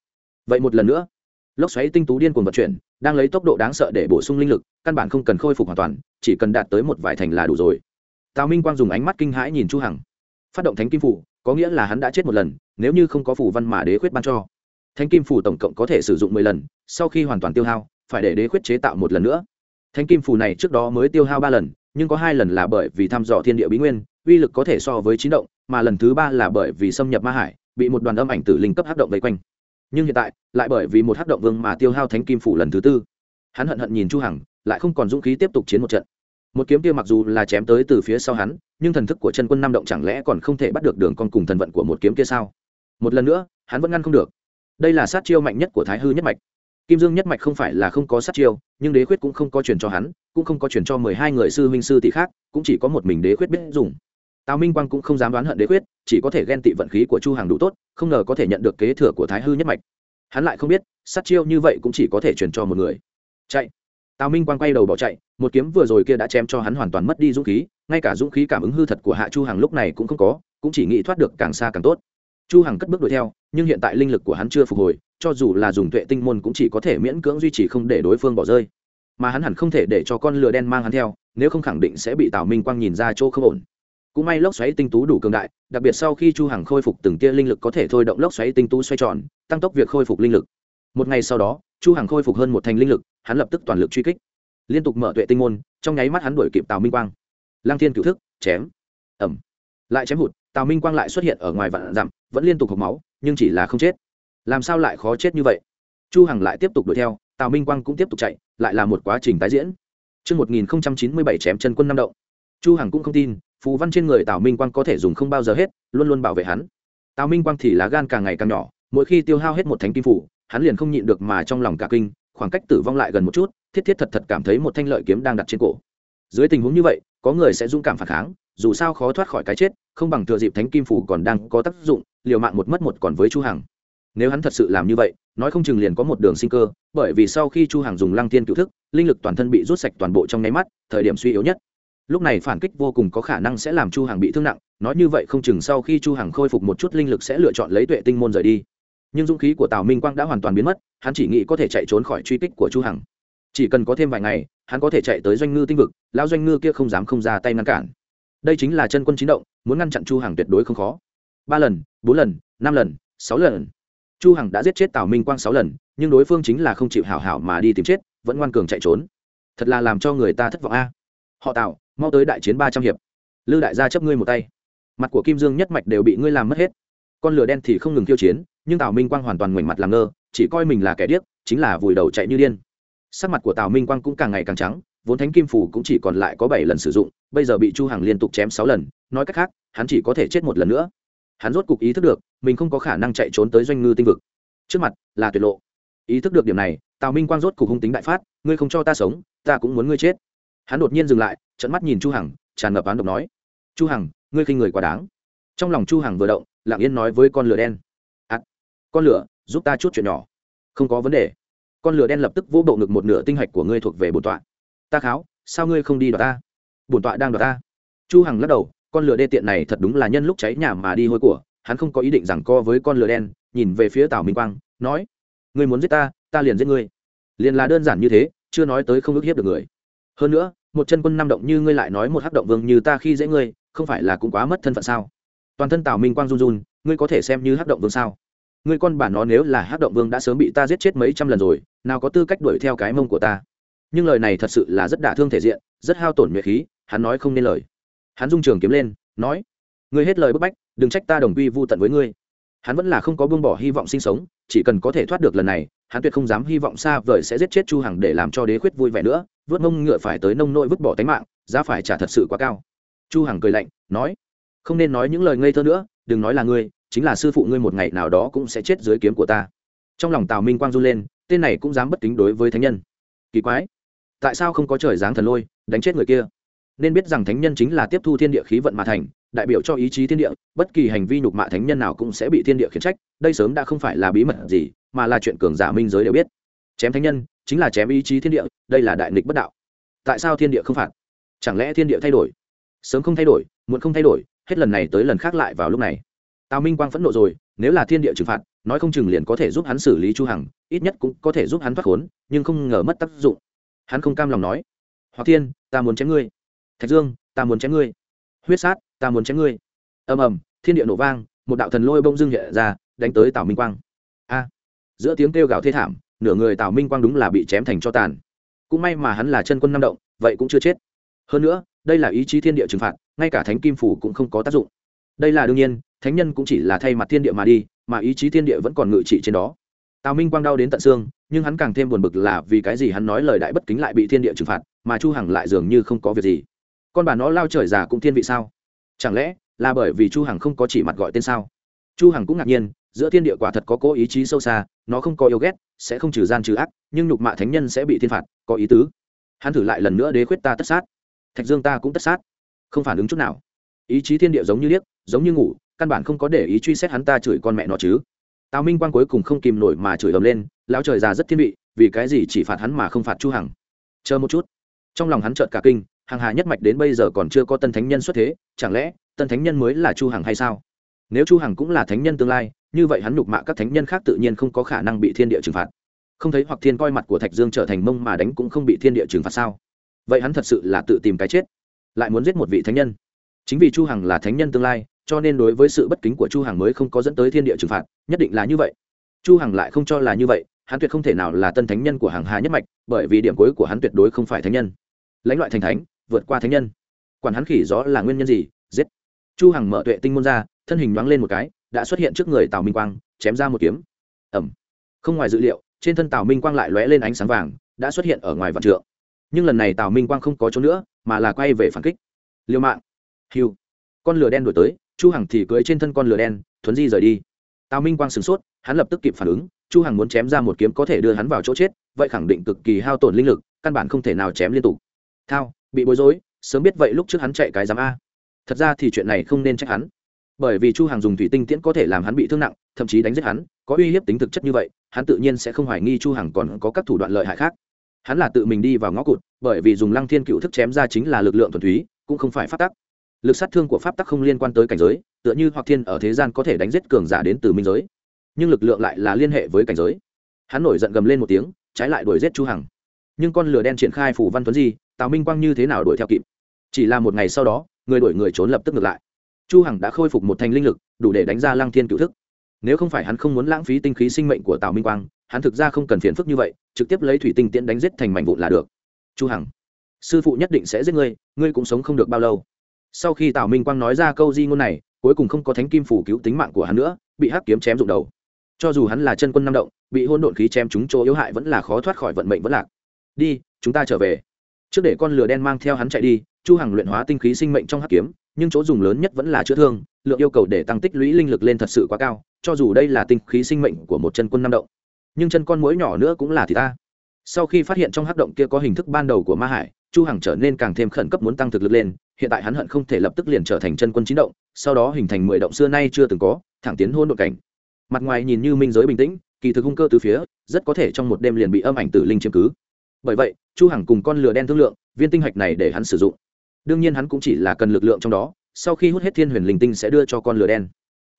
Vậy một lần nữa, lốc xoáy tinh tú điên cuồng vận chuyển, đang lấy tốc độ đáng sợ để bổ sung linh lực, căn bản không cần khôi phục hoàn toàn, chỉ cần đạt tới một vài thành là đủ rồi. Tào minh quang dùng ánh mắt kinh hãi nhìn chu hằng. Phát động thánh kim phủ, có nghĩa là hắn đã chết một lần, nếu như không có phủ văn mà đế khuyết ban cho. Thánh kim phủ tổng cộng có thể sử dụng mười lần, sau khi hoàn toàn tiêu hao, phải để đế khuyết chế tạo một lần nữa. Thánh kim phủ này trước đó mới tiêu hao ba lần, nhưng có hai lần là bởi vì thăm dò thiên địa bí nguyên uy lực có thể so với chín động, mà lần thứ ba là bởi vì xâm nhập ma hải, bị một đoàn âm ảnh tử linh cấp hắc động vây quanh. Nhưng hiện tại, lại bởi vì một hắc động vương mà tiêu hao thánh kim phủ lần thứ tư. Hắn hận hận nhìn chu hằng, lại không còn dũng khí tiếp tục chiến một trận. Một kiếm kia mặc dù là chém tới từ phía sau hắn, nhưng thần thức của chân quân năm động chẳng lẽ còn không thể bắt được đường con cùng thần vận của một kiếm kia sao? Một lần nữa, hắn vẫn ngăn không được. Đây là sát chiêu mạnh nhất của thái hư nhất mạch. Kim dương nhất mạch không phải là không có sát chiêu, nhưng đế khuyết cũng không có truyền cho hắn, cũng không có truyền cho mười hai người sư huynh sư tỷ khác, cũng chỉ có một mình đế khuyết biết dùng tào minh quang cũng không dám đoán hận đế quyết, chỉ có thể ghen tị vận khí của chu hàng đủ tốt, không ngờ có thể nhận được kế thừa của thái hư nhất mạch. Hắn lại không biết, sát chiêu như vậy cũng chỉ có thể truyền cho một người. Chạy. Tào minh quang quay đầu bỏ chạy, một kiếm vừa rồi kia đã chém cho hắn hoàn toàn mất đi dũng khí, ngay cả dũng khí cảm ứng hư thật của hạ chu hàng lúc này cũng không có, cũng chỉ nghĩ thoát được càng xa càng tốt. Chu hằng cất bước đuổi theo, nhưng hiện tại linh lực của hắn chưa phục hồi, cho dù là dùng tuệ tinh môn cũng chỉ có thể miễn cưỡng duy trì không để đối phương bỏ rơi. Mà hắn hẳn không thể để cho con lừa đen mang hắn theo, nếu không khẳng định sẽ bị tào minh quang nhìn ra chỗ không ổn cũng may lốc xoáy tinh tú đủ cường đại đặc biệt sau khi chu hằng khôi phục từng tia linh lực có thể thôi động lốc xoáy tinh tú xoay tròn tăng tốc việc khôi phục linh lực. Một ngày sau đó chu hằng khôi phục hơn một thành linh lực hắn lập tức toàn lực truy kích. Liên tục mở tuệ tinh môn trong nháy mắt hắn đuổi kịp tào minh quang. Lang thiên cửu thức chém. Ẩm lại chém hụt tào minh quang lại xuất hiện ở ngoài vạn dặm vẫn liên tục hộc máu nhưng chỉ là không chết. Làm sao lại khó chết như vậy? Chu hằng lại tiếp tục đuổi theo tào minh quang cũng tiếp tục chạy lại là một quá trình tái diễn. Trước 1097 chém chân quân năm động. Chu Hằng cũng không tin, phù văn trên người Tào Minh Quang có thể dùng không bao giờ hết, luôn luôn bảo vệ hắn. Tào Minh Quang thì lá gan càng ngày càng nhỏ, mỗi khi tiêu hao hết một thánh kim phủ, hắn liền không nhịn được mà trong lòng cả kinh, khoảng cách tử vong lại gần một chút, thiết thiết thật thật cảm thấy một thanh lợi kiếm đang đặt trên cổ. Dưới tình huống như vậy, có người sẽ dũng cảm phản kháng, dù sao khó thoát khỏi cái chết, không bằng thừa dịp thánh kim phủ còn đang có tác dụng, liều mạng một mất một còn với Chu Hằng nếu hắn thật sự làm như vậy nói không chừng liền có một đường sinh cơ bởi vì sau khi chu Hằng dùng lăng Thiên cựu thức linh lực toàn thân bị rút sạch toàn bộ trong nháy mắt thời điểm suy yếu nhất lúc này phản kích vô cùng có khả năng sẽ làm chu Hằng bị thương nặng, nói như vậy không chừng sau khi chu Hằng khôi phục một chút linh lực sẽ lựa chọn lấy tuệ tinh môn rời đi. Nhưng dũng khí của tào minh quang đã hoàn toàn biến mất, hắn chỉ nghĩ có thể chạy trốn khỏi truy kích của chu hằng. Chỉ cần có thêm vài ngày, hắn có thể chạy tới doanh ngư tinh vực, lão doanh ngư kia không dám không ra tay ngăn cản. Đây chính là chân quân chính động, muốn ngăn chặn chu hằng tuyệt đối không khó. Ba lần, bốn lần, năm lần, sáu lần. Chu hằng đã giết chết tào minh quang sáu lần, nhưng đối phương chính là không chịu hảo hảo mà đi tìm chết, vẫn ngoan cường chạy trốn. Thật là làm cho người ta thất vọng a. Họ tào mau tới đại chiến ba trăm hiệp. Lư đại gia chấp ngươi một tay. Mặt của kim dương nhất mạch đều bị ngươi làm mất hết. Con lửa đen thì không ngừng tiêu chiến, nhưng tào minh quang hoàn toàn ngoảnh mặt làm ngơ, chỉ coi mình là kẻ điếc, chính là vùi đầu chạy như điên. Sắc mặt của tào minh quang cũng càng ngày càng trắng, vốn thánh kim phủ cũng chỉ còn lại có bảy lần sử dụng, bây giờ bị chu hằng liên tục chém sáu lần, nói cách khác, hắn chỉ có thể chết một lần nữa. Hắn rốt cục ý thức được, mình không có khả năng chạy trốn tới doanh ngư tinh vực. Trước mặt, là tuyệt lộ. Ý thức được điểm này, tào minh quang rốt cục hung tính đại phát, ngươi không cho ta sống, ta cũng muốn ngươi chết hắn đột nhiên dừng lại trận mắt nhìn chu hằng tràn ngập án độc nói chu hằng ngươi khinh người quá đáng. Trong lòng chu hằng vừa động lặng yên nói với con lửa đen à, con lửa giúp ta chút chuyện nhỏ. Không có vấn đề. Con lửa đen lập tức vỗ bộ ngực một nửa tinh hạch của ngươi thuộc về bổn tọa. Ta kháo sao ngươi không đi đoạt ta? Bổn tọa đang đoạt ta. Chu hằng lắc đầu con lửa đê tiện này thật đúng là nhân lúc cháy nhà mà đi hôi của hắn không có ý định rằng co với con lửa đen. Nhìn về phía tào minh quang nói ngươi muốn giết ta ta liền giết ngươi. Liền là đơn giản như thế chưa nói tới không ức hiếp được người. Hơn nữa một chân quân năm động như ngươi lại nói một hắc động vương như ta khi dễ ngươi, không phải là cũng quá mất thân phận sao? Toàn thân tào minh quang run run, ngươi có thể xem như hắc động vương sao? Ngươi con bản nó nếu là hắc động vương đã sớm bị ta giết chết mấy trăm lần rồi, nào có tư cách đuổi theo cái mông của ta? Nhưng lời này thật sự là rất đả thương thể diện, rất hao tổn nhuệ khí, hắn nói không nên lời. Hắn dung trường kiếm lên, nói, ngươi hết lời bức bách, đừng trách ta đồng quy vô tận với ngươi. Hắn vẫn là không có buông bỏ hy vọng sinh sống, chỉ cần có thể thoát được lần này hắn tuyệt không dám hy vọng xa vời sẽ giết chết chu hằng để làm cho đế khuyết vui vẻ nữa, vớt mông ngựa phải tới nông nỗi vứt bỏ tánh mạng, giá phải trả thật sự quá cao. Chu hằng cười lạnh, nói, không nên nói những lời ngây thơ nữa, đừng nói là ngươi, chính là sư phụ ngươi một ngày nào đó cũng sẽ chết dưới kiếm của ta. Trong lòng tào minh quang run lên, tên này cũng dám bất kính đối với thánh nhân. Kỳ quái, tại sao không có trời giáng thần lôi, đánh chết người kia? Nên biết rằng thánh nhân chính là tiếp thu thiên địa khí vận mà thành, đại biểu cho ý chí thiên địa, bất kỳ hành vi nhục mạ thánh nhân nào cũng sẽ bị thiên địa khiển trách, đây sớm đã không phải là bí mật gì mà là chuyện cường giả minh giới đều biết. Chém thánh nhân chính là chém ý chí thiên địa, đây là đại nghịch bất đạo. Tại sao thiên địa không phạt? Chẳng lẽ thiên địa thay đổi? Sớm không thay đổi, muộn không thay đổi, hết lần này tới lần khác lại vào lúc này. Tào minh quang phẫn nộ rồi, nếu là thiên địa trừng phạt, nói không chừng liền có thể giúp hắn xử lý chu hằng, ít nhất cũng có thể giúp hắn thoát khốn, nhưng không ngờ mất tác dụng. Hắn không cam lòng nói, hoặc thiên, ta muốn chém ngươi. Thạch dương, ta muốn chém ngươi. Huyết sát, ta muốn chém ngươi. Ầm ầm, thiên địa nổ vang, một đạo thần lôi bông dưng hiện ra, đánh tới tào minh quang. A! Giữa tiếng kêu gào thê thảm, nửa người tào minh quang đúng là bị chém thành cho tàn. Cũng may mà hắn là chân quân năm động, vậy cũng chưa chết. Hơn nữa, đây là ý chí thiên địa trừng phạt, ngay cả thánh kim phủ cũng không có tác dụng. Đây là đương nhiên, thánh nhân cũng chỉ là thay mặt thiên địa mà đi, mà ý chí thiên địa vẫn còn ngự trị trên đó. Tào minh quang đau đến tận xương, nhưng hắn càng thêm buồn bực là vì cái gì hắn nói lời đại bất kính lại bị thiên địa trừng phạt, mà chu hằng lại dường như không có việc gì. Con bà nó lao trời già cũng thiên vị sao? Chẳng lẽ là bởi vì chu hằng không có chỉ mặt gọi tên sao? Chu hằng cũng ngạc nhiên giữa thiên địa quả thật có cố ý chí sâu xa, nó không có yêu ghét, sẽ không trừ gian trừ ác, nhưng nhục mạ thánh nhân sẽ bị thiên phạt, có ý tứ. Hắn thử lại lần nữa đế khuyết ta tất sát. Thạch dương ta cũng tất sát. Không phản ứng chút nào. Ý chí thiên địa giống như liếc, giống như ngủ, căn bản không có để ý truy xét hắn ta chửi con mẹ nó chứ. Tào minh quang cuối cùng không kìm nổi mà chửi ầm lên, lão trời già rất thiên vị, vì cái gì chỉ phạt hắn mà không phạt chu hằng? Chờ một chút. Trong lòng hắn chợt cả kinh hàng hà nhất mạch đến bây giờ còn chưa có tân thánh nhân xuất thế, chẳng lẽ tân thánh nhân mới là chu hằng hay sao? Nếu chu hằng cũng là thánh nhân tương lai, như vậy hắn nhục mạ các thánh nhân khác tự nhiên không có khả năng bị thiên địa trừng phạt. Không thấy hoặc thiên coi mặt của thạch dương trở thành mông mà đánh cũng không bị thiên địa trừng phạt sao? Vậy hắn thật sự là tự tìm cái chết, lại muốn giết một vị thánh nhân. Chính vì chu hằng là thánh nhân tương lai, cho nên đối với sự bất kính của chu hằng mới không có dẫn tới thiên địa trừng phạt, nhất định là như vậy. Chu hằng lại không cho là như vậy, hắn tuyệt không thể nào là tân thánh nhân của hàng hà nhất mạch, bởi vì điểm cuối của hắn tuyệt đối không phải thánh nhân. Lãnh loại thành thánh, vượt qua thánh nhân. Quản hắn khỉ rõ là nguyên nhân gì? Giết. Chu hằng mở tuệ tinh môn ra thân hình nhoáng lên một cái, đã xuất hiện trước người tào minh quang, chém ra một kiếm. Ẩm không ngoài dự liệu, trên thân tào minh quang lại lóe lên ánh sáng vàng, đã xuất hiện ở ngoài vạn trượng. Nhưng lần này tào minh quang không có chỗ nữa, mà là quay về phản kích. Liêu mạng. Hiu con lửa đen đổi tới, chu hằng thì cưỡi trên thân con lửa đen, thuấn di rời đi. Tào minh quang sửng sốt, hắn lập tức kịp phản ứng, chu hằng muốn chém ra một kiếm có thể đưa hắn vào chỗ chết, vậy khẳng định cực kỳ hao tổn linh lực, căn bản không thể nào chém liên tục. Thao, bị bối rối, sớm biết vậy lúc trước hắn chạy cái giám a. Thật ra thì chuyện này không nên trách hắn bởi vì chu hàng dùng thủy tinh tiễn có thể làm hắn bị thương nặng, thậm chí đánh giết hắn, có uy hiếp tính thực chất như vậy, hắn tự nhiên sẽ không hoài nghi chu hàng còn có các thủ đoạn lợi hại khác. Hắn là tự mình đi vào ngõ cụt, bởi vì dùng lăng thiên cựu thức chém ra chính là lực lượng thuần túy, cũng không phải pháp tắc. Lực sát thương của pháp tắc không liên quan tới cảnh giới, tựa như hoặc thiên ở thế gian có thể đánh giết cường giả đến từ minh giới. Nhưng lực lượng lại là liên hệ với cảnh giới. Hắn nổi giận gầm lên một tiếng, trái lại đuổi giết chu hằng. Nhưng con lửa đen triển khai phủ văn tuấn di, tào minh quang như thế nào đuổi theo kịp? Chỉ là một ngày sau đó, người đuổi người trốn lập tức ngược lại chu hằng đã khôi phục một thành linh lực, đủ để đánh ra lăng thiên cựu thức. Nếu không phải hắn không muốn lãng phí tinh khí sinh mệnh của tào minh quang, hắn thực ra không cần phiền phức như vậy, trực tiếp lấy thủy tinh tiễn đánh giết thành mảnh vụn là được. Chu hằng, sư phụ nhất định sẽ giết ngươi ngươi cũng sống không được bao lâu. Sau khi tào minh quang nói ra câu di ngôn này, cuối cùng không có thánh kim phủ cứu tính mạng của hắn nữa, bị hắc kiếm chém rụng đầu. Cho dù hắn là chân quân năm động, bị hôn độn khí chém chúng chỗ yếu hại vẫn là khó thoát khỏi vận mệnh vẫn lạc. Đi, chúng ta trở về. Trước để con lửa đen mang theo hắn chạy đi, chu hằng luyện hóa tinh khí sinh mệnh trong hắc kiếm nhưng chỗ dùng lớn nhất vẫn là chữa thương, lượng yêu cầu để tăng tích lũy linh lực lên thật sự quá cao, cho dù đây là tinh khí sinh mệnh của một chân quân năm động, nhưng chân con mũi nhỏ nữa cũng là thì ta. Sau khi phát hiện trong hắc động kia có hình thức ban đầu của ma hải, chu hằng trở nên càng thêm khẩn cấp muốn tăng thực lực lên, hiện tại hắn hận không thể lập tức liền trở thành chân quân chín động, sau đó hình thành mười động xưa nay chưa từng có, thẳng tiến hôn đội cảnh. Mặt ngoài nhìn như minh giới bình tĩnh, kỳ thực hung cơ từ phía, rất có thể trong một đêm liền bị âm ảnh tử linh chiếm cứ. Bởi vậy, chu hằng cùng con lừa đen thương lượng, viên tinh hạch này để hắn sử dụng đương nhiên hắn cũng chỉ là cần lực lượng trong đó, sau khi hút hết thiên huyền linh tinh sẽ đưa cho con lửa đen.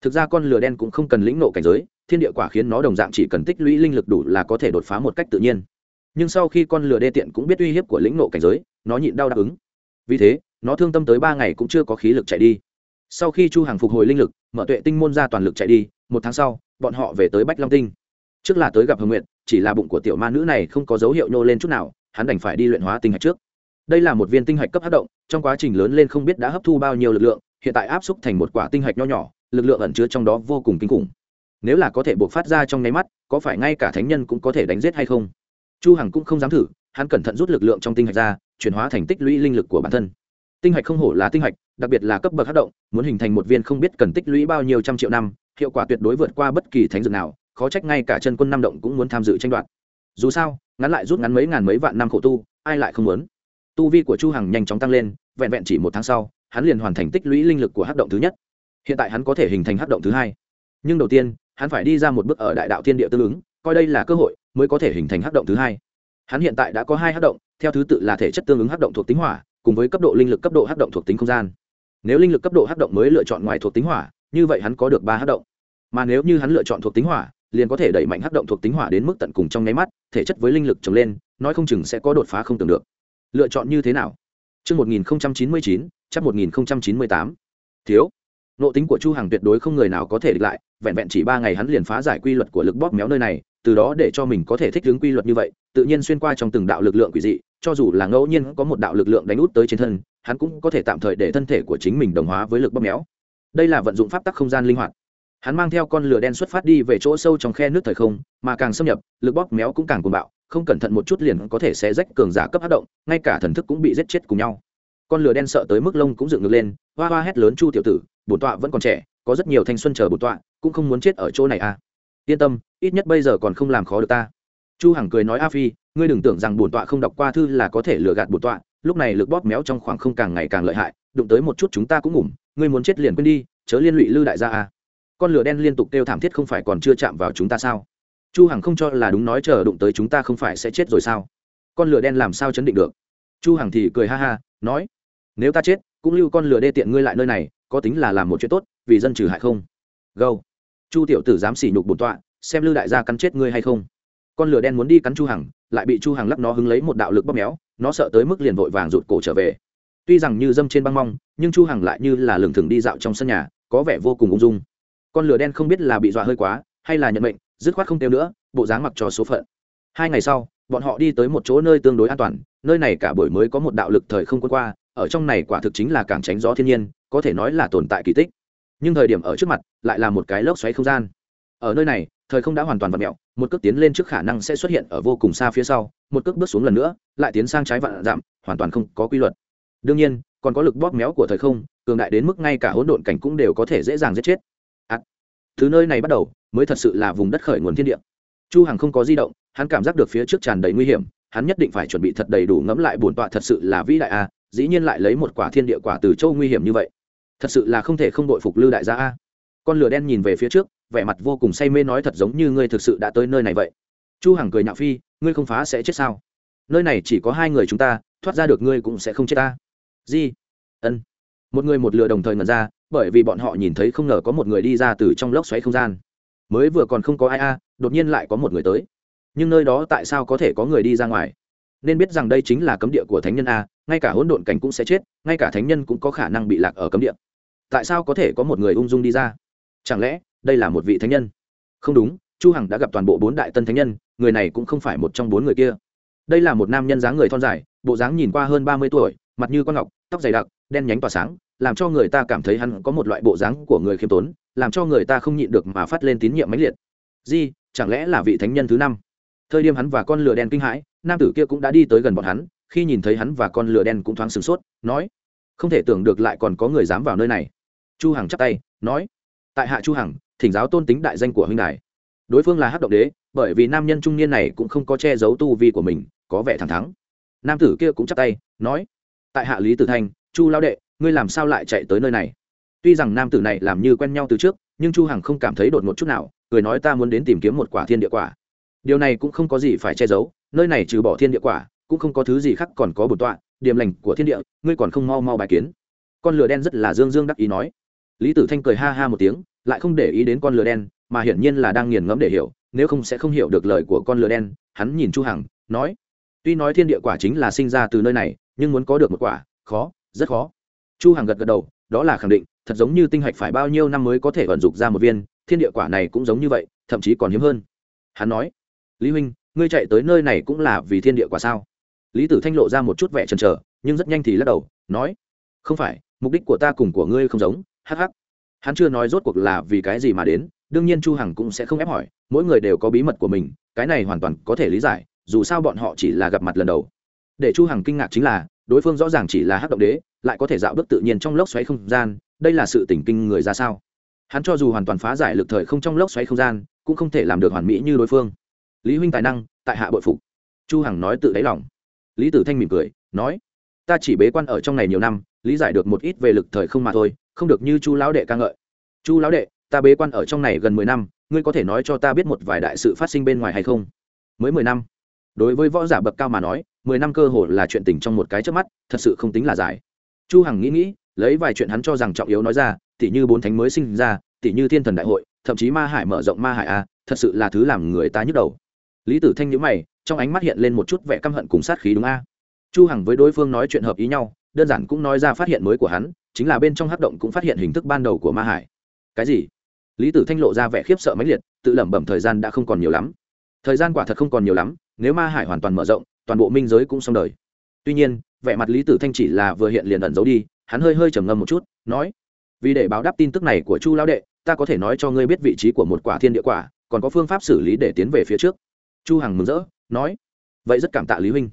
Thực ra con lửa đen cũng không cần lĩnh nộ cảnh giới, thiên địa quả khiến nó đồng dạng chỉ cần tích lũy linh lực đủ là có thể đột phá một cách tự nhiên. Nhưng sau khi con lửa đê tiện cũng biết uy hiếp của lĩnh nộ cảnh giới, nó nhịn đau đáp ứng. Vì thế, nó thương tâm tới ba ngày cũng chưa có khí lực chạy đi. Sau khi chu hàng phục hồi linh lực mở tuệ tinh môn ra toàn lực chạy đi, một tháng sau, bọn họ về tới bách long tinh. Trước là tới gặp hồng nguyện chỉ là bụng của tiểu ma nữ này không có dấu hiệu nhô lên chút nào, hắn đành phải đi luyện hóa tinh hạch trước đây là một viên tinh hạch cấp hấp động, trong quá trình lớn lên không biết đã hấp thu bao nhiêu lực lượng, hiện tại áp xúc thành một quả tinh hạch nho nhỏ, lực lượng ẩn chứa trong đó vô cùng kinh khủng. Nếu là có thể buộc phát ra trong nháy mắt, có phải ngay cả thánh nhân cũng có thể đánh giết hay không? Chu hằng cũng không dám thử, hắn cẩn thận rút lực lượng trong tinh hạch ra, chuyển hóa thành tích lũy linh lực của bản thân. Tinh hạch không hổ là tinh hạch, đặc biệt là cấp bậc hấp động, muốn hình thành một viên không biết cần tích lũy bao nhiêu trăm triệu năm, hiệu quả tuyệt đối vượt qua bất kỳ thánh dược nào, khó trách ngay cả chân quân năm động cũng muốn tham dự tranh đoạt. Dù sao, ngắn lại rút ngắn mấy ngàn mấy vạn năm khổ tu, ai lại không muốn? Tu vi của chu hằng nhanh chóng tăng lên, vẹn vẹn chỉ một tháng sau, hắn liền hoàn thành tích lũy linh lực của hắc động thứ nhất. Hiện tại hắn có thể hình thành hắc động thứ hai. Nhưng đầu tiên, hắn phải đi ra một bước ở đại đạo thiên địa tương ứng, coi đây là cơ hội mới có thể hình thành hắc động thứ hai. Hắn hiện tại đã có hai hắc động, theo thứ tự là thể chất tương ứng hắc động thuộc tính hỏa, cùng với cấp độ linh lực cấp độ hắc động thuộc tính không gian. Nếu linh lực cấp độ hắc động mới lựa chọn ngoài thuộc tính hỏa, như vậy hắn có được ba hắc động. Mà nếu như hắn lựa chọn thuộc tính hỏa, liền có thể đẩy mạnh hắc động thuộc tính hỏa đến mức tận cùng trong nháy mắt, thể chất với linh lực trồng lên, nói không chừng sẽ có đột phá không tưởng được lựa chọn như thế nào Trước 1099, chắc 1098. Thiếu. Nộ tính của Chu Hằng tuyệt đối không người nào có thể địch lại, vẹn vẹn chỉ ba ngày hắn liền phá giải quy luật của lực bóp méo nơi này, từ đó để cho mình có thể thích ứng quy luật như vậy, tự nhiên xuyên qua trong từng đạo lực lượng quỷ dị cho dù là ngẫu nhiên có một đạo lực lượng đánh út tới trên thân hắn cũng có thể tạm thời để thân thể của chính mình đồng hóa với lực bóp méo đây là vận dụng pháp tắc không gian linh hoạt hắn mang theo con lửa đen xuất phát đi về chỗ sâu trong khe nước thời không mà càng xâm nhập lực bóp méo cũng càng cuồng bạo không cẩn thận một chút liền có thể sẽ rách cường giả cấp hát động, ngay cả thần thức cũng bị giết chết cùng nhau. Con lửa đen sợ tới mức lông cũng dựng ngược lên, hoa hoa hét lớn chu tiểu tử, bổn tọa vẫn còn trẻ, có rất nhiều thanh xuân chờ bổn tọa, cũng không muốn chết ở chỗ này à. Yên tâm, ít nhất bây giờ còn không làm khó được ta. Chu hằng cười nói a phi, ngươi đừng tưởng rằng bổn tọa không đọc qua thư là có thể lừa gạt bổn tọa, lúc này lực bóp méo trong khoảng không càng ngày càng lợi hại, đụng tới một chút chúng ta cũng ngủm, ngươi muốn chết liền quên đi, chớ liên lụy lư đại gia à. Con lửa đen liên tục kêu thảm thiết không phải còn chưa chạm vào chúng ta sao? Chu hằng không cho là đúng nói chờ đụng tới chúng ta không phải sẽ chết rồi sao? Con lửa đen làm sao chấn định được? Chu hằng thì cười ha ha, nói, nếu ta chết, cũng lưu con lửa đê tiện ngươi lại nơi này, có tính là làm một chuyện tốt, vì dân trừ hại không? Gâu. Chu tiểu tử dám sỉ nhục bổn tọa, xem lưu đại gia cắn chết ngươi hay không? Con lửa đen muốn đi cắn chu hằng, lại bị chu hằng lắp nó hứng lấy một đạo lực bóp méo, nó sợ tới mức liền vội vàng rụt cổ trở về. Tuy rằng như dâm trên băng mong, nhưng chu hằng lại như là lường thường đi dạo trong sân nhà, có vẻ vô cùng ung dung. Con lửa đen không biết là bị dọa hơi quá, hay là nhận mệnh dứt khoát không tiêu nữa, bộ dáng mặc cho số phận. Hai ngày sau, bọn họ đi tới một chỗ nơi tương đối an toàn, nơi này cả buổi mới có một đạo lực thời không quân qua, ở trong này quả thực chính là càng tránh gió thiên nhiên, có thể nói là tồn tại kỳ tích. Nhưng thời điểm ở trước mặt, lại là một cái lốc xoáy không gian. Ở nơi này, thời không đã hoàn toàn vặn mẹo, một cước tiến lên trước khả năng sẽ xuất hiện ở vô cùng xa phía sau, một cước bước xuống lần nữa, lại tiến sang trái vạn giảm hoàn toàn không có quy luật. Đương nhiên, còn có lực bóp méo của thời không, cường đại đến mức ngay cả hỗn độn cảnh cũng đều có thể dễ dàng giết chết từ nơi này bắt đầu mới thật sự là vùng đất khởi nguồn thiên địa. Chu hằng không có di động, hắn cảm giác được phía trước tràn đầy nguy hiểm, hắn nhất định phải chuẩn bị thật đầy đủ ngẫm lại bổn tọa thật sự là vĩ đại a, dĩ nhiên lại lấy một quả thiên địa quả từ châu nguy hiểm như vậy. Thật sự là không thể không đội phục lư đại gia a. Con lửa đen nhìn về phía trước, vẻ mặt vô cùng say mê nói thật giống như ngươi thực sự đã tới nơi này vậy. Chu hằng cười nhạo phi, ngươi không phá sẽ chết sao? Nơi này chỉ có hai người chúng ta, thoát ra được ngươi cũng sẽ không chết ta. Gì? Ân. Một người một lửa đồng thời ngẩn ra bởi vì bọn họ nhìn thấy không ngờ có một người đi ra từ trong lốc xoáy không gian. Mới vừa còn không có ai a, đột nhiên lại có một người tới. Nhưng nơi đó tại sao có thể có người đi ra ngoài? Nên biết rằng đây chính là cấm địa của thánh nhân a, ngay cả hỗn độn cảnh cũng sẽ chết, ngay cả thánh nhân cũng có khả năng bị lạc ở cấm địa. Tại sao có thể có một người ung dung đi ra? Chẳng lẽ đây là một vị thánh nhân? Không đúng, chu hằng đã gặp toàn bộ bốn đại tân thánh nhân, người này cũng không phải một trong bốn người kia. Đây là một nam nhân dáng người thon dài, bộ dáng nhìn qua hơn ba mươi tuổi, mặt như con ngọc, tóc dày đặc, đen nhánh tỏa sáng làm cho người ta cảm thấy hắn có một loại bộ dáng của người khiêm tốn, làm cho người ta không nhịn được mà phát lên tín nhiệm mãnh liệt. Di, chẳng lẽ là vị thánh nhân thứ năm? Thời điểm hắn và con lửa đen kinh hãi, nam tử kia cũng đã đi tới gần bọn hắn, khi nhìn thấy hắn và con lửa đen cũng thoáng sửng sốt, nói, không thể tưởng được lại còn có người dám vào nơi này. Chu hằng chắp tay, nói, tại hạ chu hằng, thỉnh giáo tôn tính đại danh của huynh đài. Đối phương là hắc động đế, bởi vì nam nhân trung niên này cũng không có che giấu tu vi của mình, có vẻ thẳng thắn. Nam tử kia cũng chắp tay, nói, tại hạ lý tử thanh chu lao đệ ngươi làm sao lại chạy tới nơi này? Tuy rằng nam tử này làm như quen nhau từ trước, nhưng chu hằng không cảm thấy đột ngột chút nào, cười nói ta muốn đến tìm kiếm một quả thiên địa quả. Điều này cũng không có gì phải che giấu, nơi này trừ bỏ thiên địa quả, cũng không có thứ gì khác còn có bổn tọa điểm lành của thiên địa, ngươi còn không mau mau bài kiến. Con lửa đen rất là dương dương đắc ý nói. Lý tử thanh cười ha ha một tiếng, lại không để ý đến con lửa đen, mà hiển nhiên là đang nghiền ngẫm để hiểu, nếu không sẽ không hiểu được lời của con lửa đen, hắn nhìn chu hằng, nói. Tuy nói thiên địa quả chính là sinh ra từ nơi này, nhưng muốn có được một quả, khó, rất khó chu hằng gật gật đầu, đó là khẳng định, thật giống như tinh hạch phải bao nhiêu năm mới có thể vận dụng ra một viên, thiên địa quả này cũng giống như vậy, thậm chí còn hiếm hơn. Hắn nói, lý huynh, ngươi chạy tới nơi này cũng là vì thiên địa quả sao? Lý tử thanh lộ ra một chút vẻ chần chờ, nhưng rất nhanh thì lắc đầu, nói, không phải, mục đích của ta cùng của ngươi không giống, hắc hắc. Hắn chưa nói rốt cuộc là vì cái gì mà đến, đương nhiên chu hằng cũng sẽ không ép hỏi, mỗi người đều có bí mật của mình, cái này hoàn toàn có thể lý giải, dù sao bọn họ chỉ là gặp mặt lần đầu. Để chu hằng kinh ngạc chính là đối phương rõ ràng chỉ là hắc động đế, lại có thể dạo bước tự nhiên trong lốc xoáy không gian, đây là sự tỉnh kinh người ra sao? Hắn cho dù hoàn toàn phá giải lực thời không trong lốc xoáy không gian, cũng không thể làm được hoàn mỹ như đối phương. Lý huynh tài năng, tại hạ bội phục. Chu hằng nói tự đáy lòng. Lý tử thanh mỉm cười, nói, ta chỉ bế quan ở trong này nhiều năm, lý giải được một ít về lực thời không mà thôi, không được như chu lão đệ ca ngợi. Chu lão đệ, ta bế quan ở trong này gần mười năm, ngươi có thể nói cho ta biết một vài đại sự phát sinh bên ngoài hay không? Mới mười năm. Đối với võ giả bậc cao mà nói mười năm cơ hội là chuyện tình trong một cái trước mắt, thật sự không tính là dài. Chu hằng nghĩ nghĩ, lấy vài chuyện hắn cho rằng trọng yếu nói ra, tỉ như bốn thánh mới sinh ra, tỉ như thiên thần đại hội, thậm chí ma hải mở rộng ma hải a, thật sự là thứ làm người ta nhức đầu. Lý tử thanh nhíu mày, trong ánh mắt hiện lên một chút vẻ căm hận cùng sát khí đúng a. Chu hằng với đối phương nói chuyện hợp ý nhau, đơn giản cũng nói ra phát hiện mới của hắn, chính là bên trong hắc động cũng phát hiện hình thức ban đầu của ma hải. Cái gì? Lý tử thanh lộ ra vẻ khiếp sợ mãnh liệt, tự lẩm bẩm thời gian đã không còn nhiều lắm. Thời gian quả thật không còn nhiều lắm, nếu ma hải hoàn toàn mở rộng toàn bộ minh giới cũng xong đời. Tuy nhiên, vẻ mặt lý tử thanh chỉ là vừa hiện liền ẩn giấu đi, hắn hơi hơi trầm ngâm một chút, nói, vì để báo đáp tin tức này của chu lão đệ, ta có thể nói cho ngươi biết vị trí của một quả thiên địa quả, còn có phương pháp xử lý để tiến về phía trước. Chu hằng mừng rỡ, nói, vậy rất cảm tạ lý huynh.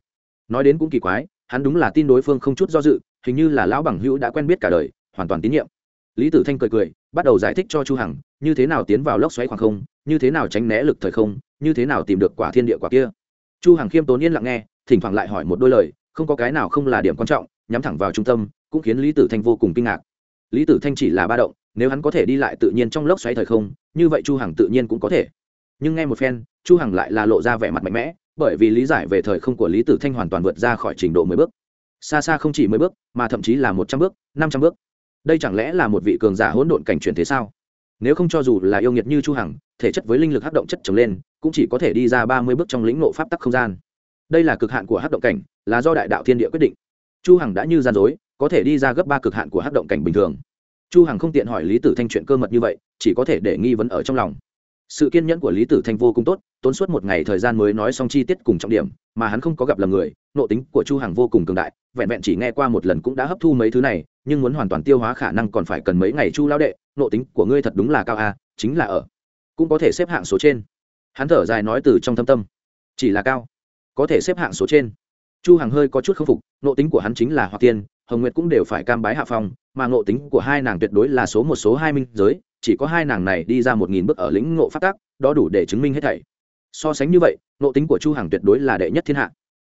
Nói đến cũng kỳ quái, hắn đúng là tin đối phương không chút do dự, hình như là lão bằng hữu đã quen biết cả đời, hoàn toàn tín nhiệm. Lý tử thanh cười cười, bắt đầu giải thích cho chu hằng, như thế nào tiến vào lốc xoáy khoảng không, như thế nào tránh né lực thời không, như thế nào tìm được quả thiên địa quả kia chu hằng khiêm tốn yên lặng nghe, thỉnh thoảng lại hỏi một đôi lời, không có cái nào không là điểm quan trọng, nhắm thẳng vào trung tâm, cũng khiến lý tử thanh vô cùng kinh ngạc. Lý tử thanh chỉ là ba động, nếu hắn có thể đi lại tự nhiên trong lốc xoáy thời không, như vậy chu hằng tự nhiên cũng có thể. Nhưng nghe một phen, chu hằng lại là lộ ra vẻ mặt mạnh mẽ, bởi vì lý giải về thời không của lý tử thanh hoàn toàn vượt ra khỏi trình độ mười bước. Xa xa không chỉ mười bước, mà thậm chí là một trăm bước, năm trăm bước. Đây chẳng lẽ là một vị cường giả hỗn độn cảnh chuyển thế sao? Nếu không cho dù là yêu nghiệt như chu hằng, thể chất với linh lực hấp động chất trồng lên cũng chỉ có thể đi ra ba mươi bước trong lĩnh ngộ pháp tắc không gian. Đây là cực hạn của hấp động cảnh, là do đại đạo thiên địa quyết định. Chu hằng đã như gian dối, có thể đi ra gấp ba cực hạn của hấp động cảnh bình thường. Chu hằng không tiện hỏi lý tử thanh chuyện cơ mật như vậy, chỉ có thể để nghi vấn ở trong lòng. Sự kiên nhẫn của lý tử thanh vô cùng tốt, tốn suốt một ngày thời gian mới nói xong chi tiết cùng trọng điểm, mà hắn không có gặp lầm người, nộ tính của chu hằng vô cùng cường đại, vẹn vẹn chỉ nghe qua một lần cũng đã hấp thu mấy thứ này, nhưng muốn hoàn toàn tiêu hóa khả năng còn phải cần mấy ngày chu lao đệ, nộ tính của ngươi thật đúng là cao a, chính là ở. Cũng có thể xếp hạng số trên hắn thở dài nói từ trong thâm tâm. Chỉ là cao. Có thể xếp hạng số trên. Chu hằng hơi có chút k phục, nội tính của hắn chính là hoặc tiên, hồng nguyệt cũng đều phải cam bái hạ phong, mà ngộ tính của hai nàng tuyệt đối là số một số hai minh giới, chỉ có hai nàng này đi ra một nghìn bước ở lĩnh ngộ phát tác đó đủ để chứng minh hết thảy. So sánh như vậy, ngộ tính của chu hằng tuyệt đối là đệ nhất thiên hạ.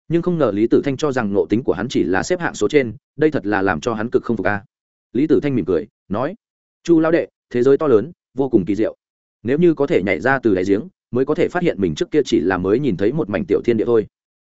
Nhưng không ngờ lý tử thanh cho rằng ngộ tính của hắn chỉ là xếp hạng số trên, đây thật là làm cho hắn cực không phục a. Lý tử thanh mỉm cười, nói, chu lão đệ, thế giới to lớn, vô cùng kỳ diệu. Nếu như có thể nhảy ra từ đáy giếng mới có thể phát hiện mình trước kia chỉ là mới nhìn thấy một mảnh tiểu thiên địa thôi.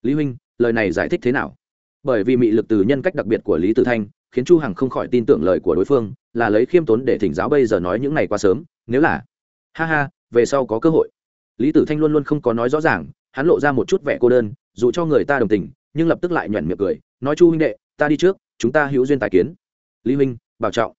Lý huynh, lời này giải thích thế nào? Bởi vì mị lực từ nhân cách đặc biệt của lý tử thanh, khiến chu hằng không khỏi tin tưởng lời của đối phương, là lấy khiêm tốn để thỉnh giáo bây giờ nói những này quá sớm, nếu là ha ha, về sau có cơ hội. Lý tử thanh luôn luôn không có nói rõ ràng, hắn lộ ra một chút vẻ cô đơn, dù cho người ta đồng tình, nhưng lập tức lại nhoẻn miệng cười, nói chu huynh đệ, ta đi trước, chúng ta hữu duyên tài kiến. Lý huynh, bảo trọng.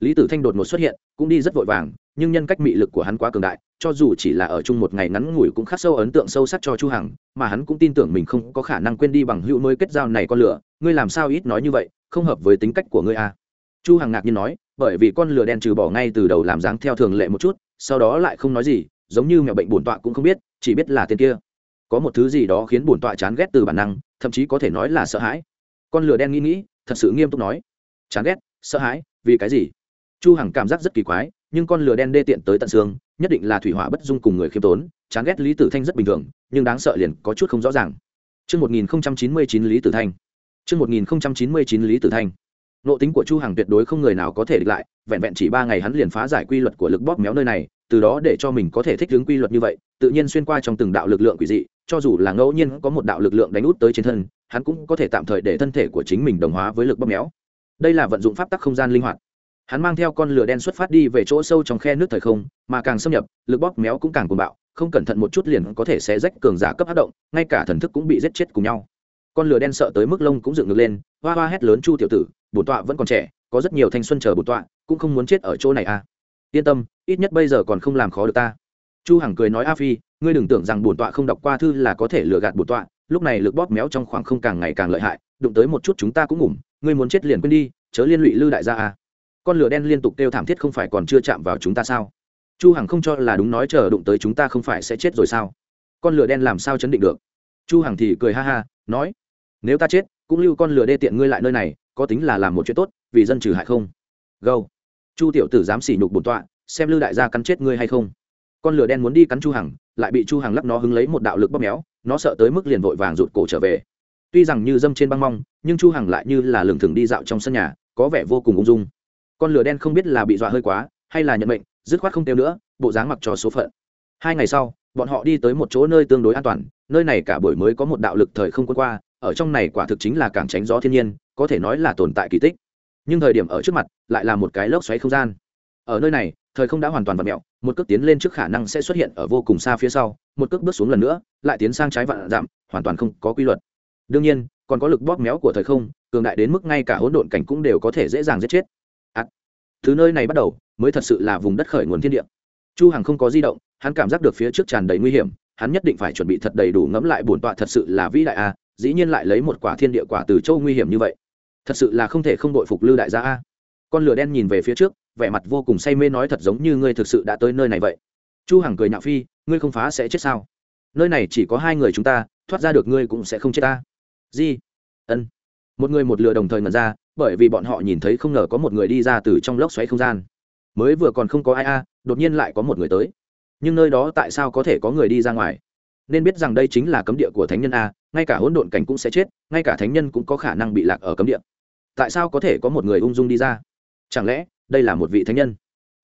Lý tử thanh đột ngột xuất hiện, cũng đi rất vội vàng, nhưng nhân cách mị lực của hắn quá cường đại cho dù chỉ là ở chung một ngày ngắn ngủi cũng khắc sâu ấn tượng sâu sắc cho chu hằng, mà hắn cũng tin tưởng mình không có khả năng quên đi bằng hữu mới kết giao này con lửa. Ngươi làm sao ít nói như vậy, không hợp với tính cách của ngươi à? Chu hằng ngạc nhiên nói, bởi vì con lửa đen trừ bỏ ngay từ đầu làm dáng theo thường lệ một chút, sau đó lại không nói gì, giống như mèo bệnh bổn tọa cũng không biết, chỉ biết là tên kia. Có một thứ gì đó khiến bổn tọa chán ghét từ bản năng, thậm chí có thể nói là sợ hãi. Con lửa đen nghĩ nghĩ, thật sự nghiêm túc nói, chán ghét? Sợ hãi? Vì cái gì? Chu hằng cảm giác rất kỳ quái nhưng con lửa đen đê tiện tới tận xương nhất định là thủy hỏa bất dung cùng người khiêm tốn chán ghét lý tử thanh rất bình thường nhưng đáng sợ liền có chút không rõ ràng Chương 1099 Lý Tử Thanh. Chương 1099 Lý Tử Thanh. Nộ tính của Chu Hằng tuyệt đối không người nào có thể địch lại, vẹn vẹn chỉ ba ngày hắn liền phá giải quy luật của lực bóp méo nơi này, từ đó để cho mình có thể thích ứng quy luật như vậy, tự nhiên xuyên qua trong từng đạo lực lượng quỷ dị, cho dù là ngẫu nhiên có một đạo lực lượng đánh út tới trên thân, hắn cũng có thể tạm thời để thân thể của chính mình đồng hóa với lực bóp méo. Đây là vận dụng pháp tắc không gian linh hoạt hắn mang theo con lửa đen xuất phát đi về chỗ sâu trong khe nước thời không, mà càng xâm nhập, lực bóp méo cũng càng cuồng bạo, không cẩn thận một chút liền có thể sẽ rách cường giả cấp hát động, ngay cả thần thức cũng bị giết chết cùng nhau. Con lửa đen sợ tới mức lông cũng dựng ngược lên, hoa hoa hét lớn chu tiểu tử, bổn tọa vẫn còn trẻ, có rất nhiều thanh xuân chờ bổn tọa, cũng không muốn chết ở chỗ này à. Yên tâm, ít nhất bây giờ còn không làm khó được ta. Chu hằng cười nói a phi, ngươi đừng tưởng rằng bổn tọa không đọc qua thư là có thể lừa gạt bổn tọa, lúc này lực bóp méo trong khoảng không càng ngày càng lợi hại, đụng tới một chút chúng ta cũng ngủm, ngươi muốn chết liền quên đi, chớ liên lụy lư đại gia à con lửa đen liên tục kêu thảm thiết không phải còn chưa chạm vào chúng ta sao? Chu hằng không cho là đúng nói chờ đụng tới chúng ta không phải sẽ chết rồi sao? Con lửa đen làm sao chấn định được? Chu hằng thì cười ha ha, nói, nếu ta chết, cũng lưu con lửa đê tiện ngươi lại nơi này, có tính là làm một chuyện tốt, vì dân trừ hại không? Gâu. Chu tiểu tử dám sỉ nhục bổn tọa, xem lưu đại gia cắn chết ngươi hay không? Con lửa đen muốn đi cắn chu hằng, lại bị chu hằng lắc nó hứng lấy một đạo lực bóp méo, nó sợ tới mức liền vội vàng rụt cổ trở về. Tuy rằng như dâm trên băng mong, nhưng chu hằng lại như là lường thường đi dạo trong sân nhà, có vẻ vô cùng ung dung con lửa đen không biết là bị dọa hơi quá, hay là nhận mệnh, dứt khoát không tiêu nữa, bộ dáng mặc cho số phận. Hai ngày sau, bọn họ đi tới một chỗ nơi tương đối an toàn, nơi này cả buổi mới có một đạo lực thời không quân qua, ở trong này quả thực chính là cảng tránh gió thiên nhiên, có thể nói là tồn tại kỳ tích. Nhưng thời điểm ở trước mặt, lại là một cái lốc xoáy không gian. Ở nơi này, thời không đã hoàn toàn vặn mẹo, một cước tiến lên trước khả năng sẽ xuất hiện ở vô cùng xa phía sau, một cước bước xuống lần nữa, lại tiến sang trái vạn giảm hoàn toàn không có quy luật. Đương nhiên, còn có lực bóp méo của thời không, cường đại đến mức ngay cả hỗn độn cảnh cũng đều có thể dễ dàng giết chết thứ nơi này bắt đầu mới thật sự là vùng đất khởi nguồn thiên địa. Chu hằng không có di động, hắn cảm giác được phía trước tràn đầy nguy hiểm, hắn nhất định phải chuẩn bị thật đầy đủ ngẫm lại bổn tọa thật sự là vĩ đại a, dĩ nhiên lại lấy một quả thiên địa quả từ châu nguy hiểm như vậy. Thật sự là không thể không đội phục lư đại gia a. Con lửa đen nhìn về phía trước, vẻ mặt vô cùng say mê nói thật giống như ngươi thực sự đã tới nơi này vậy. Chu hằng cười nhạo phi, ngươi không phá sẽ chết sao? Nơi này chỉ có hai người chúng ta, thoát ra được ngươi cũng sẽ không chết ta. Gì ân một người một lừa đồng thời ngẩn ra, bởi vì bọn họ nhìn thấy không ngờ có một người đi ra từ trong lốc xoáy không gian. Mới vừa còn không có ai a, đột nhiên lại có một người tới. Nhưng nơi đó tại sao có thể có người đi ra ngoài? Nên biết rằng đây chính là cấm địa của thánh nhân a, ngay cả hỗn độn cảnh cũng sẽ chết, ngay cả thánh nhân cũng có khả năng bị lạc ở cấm địa. Tại sao có thể có một người ung dung đi ra? Chẳng lẽ đây là một vị thánh nhân?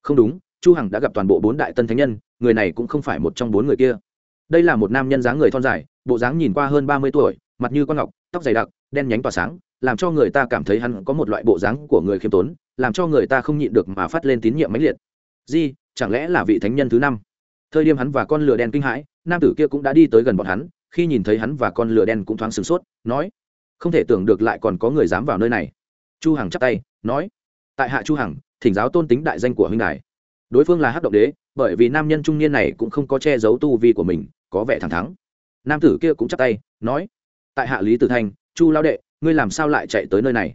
Không đúng, chu hằng đã gặp toàn bộ bốn đại tân thánh nhân, người này cũng không phải một trong bốn người kia. Đây là một nam nhân dáng người thon dài, bộ dáng nhìn qua hơn ba mươi tuổi, mặt như con ngọc, tóc dày đặc, đen nhánh tỏa sáng làm cho người ta cảm thấy hắn có một loại bộ dáng của người khiêm tốn, làm cho người ta không nhịn được mà phát lên tín nhiệm mãnh liệt. Di, chẳng lẽ là vị thánh nhân thứ năm? Thời điểm hắn và con lửa đen kinh hãi, nam tử kia cũng đã đi tới gần bọn hắn, khi nhìn thấy hắn và con lửa đen cũng thoáng sửng sốt, nói, không thể tưởng được lại còn có người dám vào nơi này. Chu hằng chắp tay, nói, tại hạ chu hằng, thỉnh giáo tôn tính đại danh của huynh đài. Đối phương là hắc động đế, bởi vì nam nhân trung niên này cũng không có che giấu tu vi của mình, có vẻ thẳng thắn. Nam tử kia cũng chắp tay, nói, tại hạ lý tử thanh chu lao đệ ngươi làm sao lại chạy tới nơi này?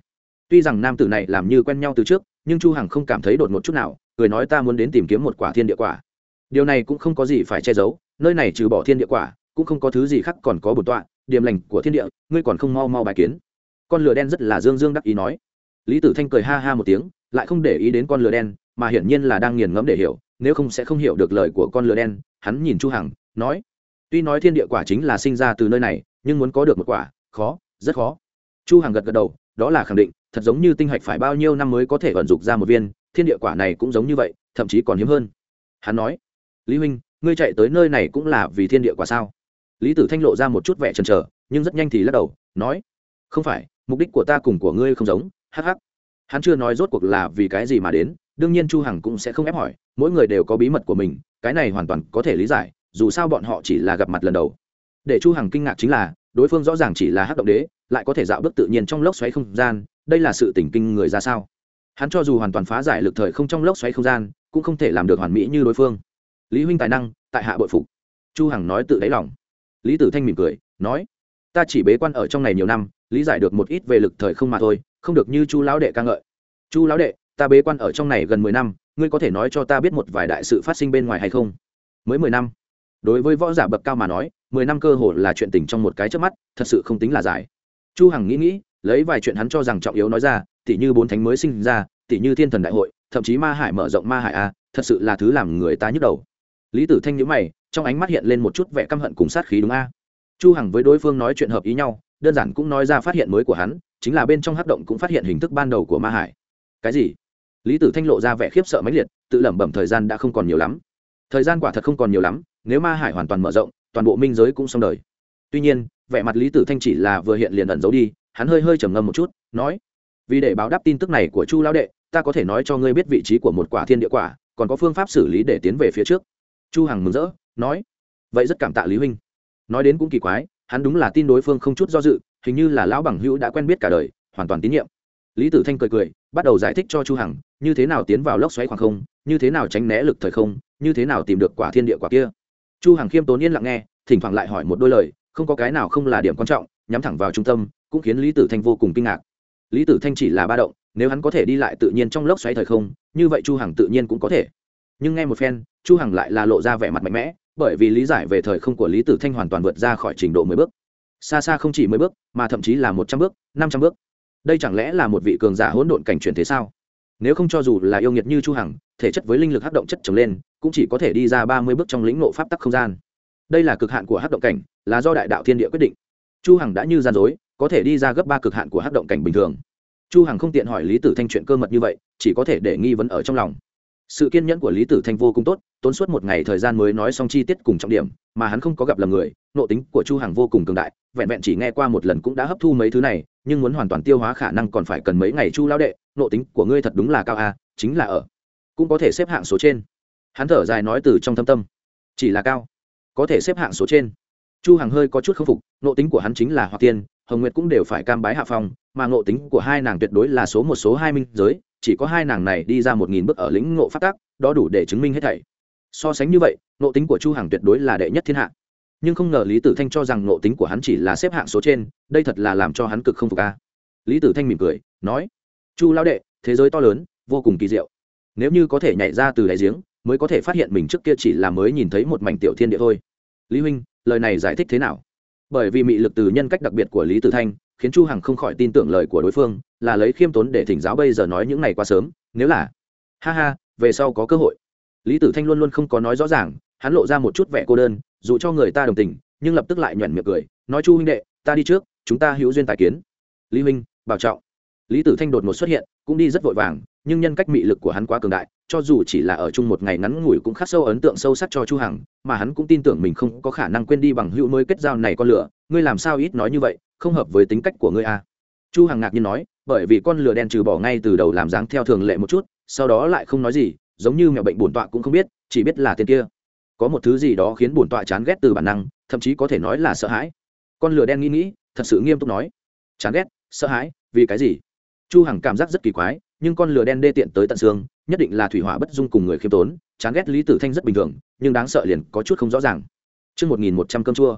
Tuy rằng nam tử này làm như quen nhau từ trước, nhưng chu hằng không cảm thấy đột ngột chút nào, cười nói ta muốn đến tìm kiếm một quả thiên địa quả. Điều này cũng không có gì phải che giấu, nơi này trừ bỏ thiên địa quả, cũng không có thứ gì khác còn có bổn tọa điểm lành của thiên địa, ngươi còn không mau mau bài kiến. Con lửa đen rất là dương dương đắc ý nói. Lý tử thanh cười ha ha một tiếng, lại không để ý đến con lửa đen, mà hiển nhiên là đang nghiền ngẫm để hiểu, nếu không sẽ không hiểu được lời của con lửa đen, hắn nhìn chu hằng, nói. Tuy nói thiên địa quả chính là sinh ra từ nơi này, nhưng muốn có được một quả, khó, rất khó chu hằng gật gật đầu, đó là khẳng định, thật giống như tinh hạch phải bao nhiêu năm mới có thể vận dụng ra một viên, thiên địa quả này cũng giống như vậy, thậm chí còn hiếm hơn. Hắn nói, lý huynh, ngươi chạy tới nơi này cũng là vì thiên địa quả sao? Lý tử thanh lộ ra một chút vẻ chần chờ, nhưng rất nhanh thì lắc đầu, nói, không phải, mục đích của ta cùng của ngươi không giống, hắc hắc. Hắn chưa nói rốt cuộc là vì cái gì mà đến, đương nhiên chu hằng cũng sẽ không ép hỏi, mỗi người đều có bí mật của mình, cái này hoàn toàn có thể lý giải, dù sao bọn họ chỉ là gặp mặt lần đầu. Để chu hằng kinh ngạc chính là, đối phương rõ ràng chỉ là hắc động đế lại có thể dạo bước tự nhiên trong lốc xoáy không gian, đây là sự tỉnh kinh người ra sao? Hắn cho dù hoàn toàn phá giải lực thời không trong lốc xoáy không gian, cũng không thể làm được hoàn mỹ như đối phương. Lý huynh tài năng, tại hạ bội phục. Chu hằng nói tự đáy lòng. Lý tử thanh mỉm cười, nói, ta chỉ bế quan ở trong này nhiều năm, lý giải được một ít về lực thời không mà thôi, không được như chu lão đệ ca ngợi. Chu lão đệ, ta bế quan ở trong này gần mười năm, ngươi có thể nói cho ta biết một vài đại sự phát sinh bên ngoài hay không? Mới mười năm. Đối với võ giả bậc cao mà nói, mười năm cơ hội là chuyện tình trong một cái trước mắt, thật sự không tính là dài chu hằng nghĩ nghĩ, lấy vài chuyện hắn cho rằng trọng yếu nói ra, tỉ như bốn thánh mới sinh ra, tỉ như thiên thần đại hội, thậm chí ma hải mở rộng ma hải a, thật sự là thứ làm người ta nhức đầu. Lý tử thanh nhíu mày, trong ánh mắt hiện lên một chút vẻ căm hận cùng sát khí đúng a. Chu hằng với đối phương nói chuyện hợp ý nhau, đơn giản cũng nói ra phát hiện mới của hắn, chính là bên trong hắc động cũng phát hiện hình thức ban đầu của ma hải. Cái gì? Lý tử thanh lộ ra vẻ khiếp sợ mãnh liệt, tự lẩm bẩm thời gian đã không còn nhiều lắm. Thời gian quả thật không còn nhiều lắm, nếu ma hải hoàn toàn mở rộng, toàn bộ minh giới cũng xong đời. Tuy nhiên vẻ mặt lý tử thanh chỉ là vừa hiện liền ẩn giấu đi, hắn hơi hơi trầm ngâm một chút, nói, vì để báo đáp tin tức này của chu lão đệ, ta có thể nói cho ngươi biết vị trí của một quả thiên địa quả, còn có phương pháp xử lý để tiến về phía trước. Chu hằng mừng rỡ, nói, vậy rất cảm tạ lý huynh. Nói đến cũng kỳ quái, hắn đúng là tin đối phương không chút do dự, hình như là lão bằng hữu đã quen biết cả đời, hoàn toàn tín nhiệm. Lý tử thanh cười cười, bắt đầu giải thích cho chu hằng, như thế nào tiến vào lốc xoáy khoảng không, như thế nào tránh né lực thời không, như thế nào tìm được quả thiên địa quả kia? Chu hằng khiêm tốn yên lặng nghe, thỉnh thoảng lại hỏi một đôi lời không có cái nào không là điểm quan trọng, nhắm thẳng vào trung tâm, cũng khiến lý tử thanh vô cùng kinh ngạc. Lý tử thanh chỉ là ba động, nếu hắn có thể đi lại tự nhiên trong lốc xoáy thời không, như vậy chu hằng tự nhiên cũng có thể. Nhưng nghe một phen, chu hằng lại là lộ ra vẻ mặt mạnh mẽ, bởi vì lý giải về thời không của lý tử thanh hoàn toàn vượt ra khỏi trình độ mười bước. Xa xa không chỉ mười bước, mà thậm chí là một trăm bước, năm trăm bước. Đây chẳng lẽ là một vị cường giả hỗn độn cảnh chuyển thế sao? Nếu không cho dù là yêu nghiệt như chu hằng, thể chất với linh lực hấp động chất trồng lên, cũng chỉ có thể đi ra ba mươi bước trong lĩnh ngộ pháp tắc không gian. Đây là cực hạn của hấp động cảnh là do đại đạo thiên địa quyết định. Chu hằng đã như gian dối, có thể đi ra gấp ba cực hạn của hắc động cảnh bình thường. Chu hằng không tiện hỏi lý tử thanh chuyện cơ mật như vậy, chỉ có thể để nghi vấn ở trong lòng. Sự kiên nhẫn của lý tử thanh vô cùng tốt, tốn suốt một ngày thời gian mới nói xong chi tiết cùng trọng điểm, mà hắn không có gặp lầm người nộ tính của chu hằng vô cùng cường đại, vẹn vẹn chỉ nghe qua một lần cũng đã hấp thu mấy thứ này, nhưng muốn hoàn toàn tiêu hóa khả năng còn phải cần mấy ngày chu lao đệ nộ tính của ngươi thật đúng là cao a, chính là ở, cũng có thể xếp hạng số trên. Hắn thở dài nói từ trong thâm tâm. Chỉ là cao, có thể xếp hạng số trên chu hằng hơi có chút k phục nộ tính của hắn chính là hoa tiên, hồng nguyệt cũng đều phải cam bái hạ phong, mà nộ tính của hai nàng tuyệt đối là số một, số hai minh giới, chỉ có hai nàng này đi ra một nghìn bước ở lĩnh ngộ phát tác đó đủ để chứng minh hết thảy. So sánh như vậy nộ tính của chu hằng tuyệt đối là đệ nhất thiên hạ. Nhưng không ngờ lý tử thanh cho rằng nộ tính của hắn chỉ là xếp hạng số trên, đây thật là làm cho hắn cực không phục ca lý tử thanh mỉm cười, nói, chu lao đệ, thế giới to lớn, vô cùng kỳ diệu. Nếu như có thể nhảy ra từ đáy giếng, mới có thể phát hiện mình trước kia chỉ là mới nhìn thấy một mảnh tiểu thiên địa thôi. Lý huynh lời này giải thích thế nào? Bởi vì mị lực từ nhân cách đặc biệt của lý tử thanh, khiến chu hằng không khỏi tin tưởng lời của đối phương, là lấy khiêm tốn để thỉnh giáo bây giờ nói những này quá sớm, nếu là, ha ha, về sau có cơ hội. Lý tử thanh luôn luôn không có nói rõ ràng, hắn lộ ra một chút vẻ cô đơn, dù cho người ta đồng tình, nhưng lập tức lại nhoẻn miệng cười, nói chu huynh đệ, ta đi trước, chúng ta hữu duyên tài kiến. Lý huynh, bảo trọng. Lý tử thanh đột ngột xuất hiện, cũng đi rất vội vàng nhưng nhân cách mị lực của hắn quá cường đại, cho dù chỉ là ở chung một ngày ngắn ngủi cũng khắc sâu ấn tượng sâu sắc cho chu hằng, mà hắn cũng tin tưởng mình không có khả năng quên đi bằng hữu mới kết giao này con lửa. Ngươi làm sao ít nói như vậy, không hợp với tính cách của ngươi à? Chu hằng ngạc nhiên nói, bởi vì con lửa đen trừ bỏ ngay từ đầu làm dáng theo thường lệ một chút, sau đó lại không nói gì, giống như mẹo bệnh bổn tọa cũng không biết, chỉ biết là tên kia. Có một thứ gì đó khiến bổn tọa chán ghét từ bản năng, thậm chí có thể nói là sợ hãi. Con lửa đen nghĩ nghĩ, thật sự nghiêm túc nói. Chán ghét, sợ hãi, vì cái gì? Chu hằng cảm giác rất kỳ quái nhưng con lửa đen đê tiện tới tận xương nhất định là thủy hỏa bất dung cùng người khiêm tốn chán ghét lý tử thanh rất bình thường nhưng đáng sợ liền có chút không rõ ràng. Trước 1100 cơm chua,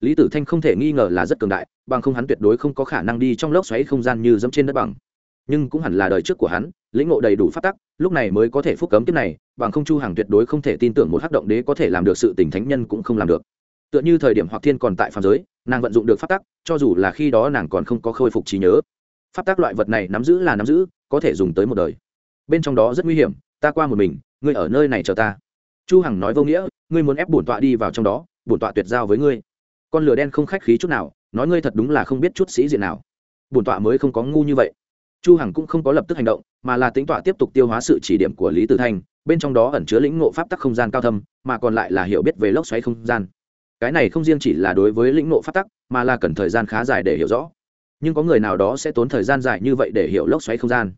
lý tử thanh không thể nghi ngờ là rất cường đại bằng không hắn tuyệt đối không có khả năng đi trong lốc xoáy không gian như dẫm trên đất bằng. Nhưng cũng hẳn là đời trước của hắn lĩnh ngộ đầy đủ phát tắc lúc này mới có thể phúc cấm tiếp này bằng không chu hàng tuyệt đối không thể tin tưởng một hắc động đế có thể làm được sự tình thánh nhân cũng không làm được. Tựa như thời điểm hoặc thiên còn tại phàm giới nàng vận dụng được phát tắc cho dù là khi đó nàng còn không có khôi phục trí nhớ. Phát tác loại vật này nắm giữ là nắm giữ có thể dùng tới một đời. Bên trong đó rất nguy hiểm, ta qua một mình, ngươi ở nơi này chờ ta. Chu hằng nói vô nghĩa, ngươi muốn ép bổn tọa đi vào trong đó, bổn tọa tuyệt giao với ngươi. Con lửa đen không khách khí chút nào, nói ngươi thật đúng là không biết chút sĩ diện nào. Bổn tọa mới không có ngu như vậy. Chu hằng cũng không có lập tức hành động, mà là tính tọa tiếp tục tiêu hóa sự chỉ điểm của lý tử thanh, bên trong đó ẩn chứa lĩnh ngộ pháp tắc không gian cao thâm, mà còn lại là hiểu biết về lốc xoáy không gian. Cái này không riêng chỉ là đối với lĩnh ngộ pháp tắc, mà là cần thời gian khá dài để hiểu rõ. Nhưng có người nào đó sẽ tốn thời gian dài như vậy để hiểu lốc xoáy không gian?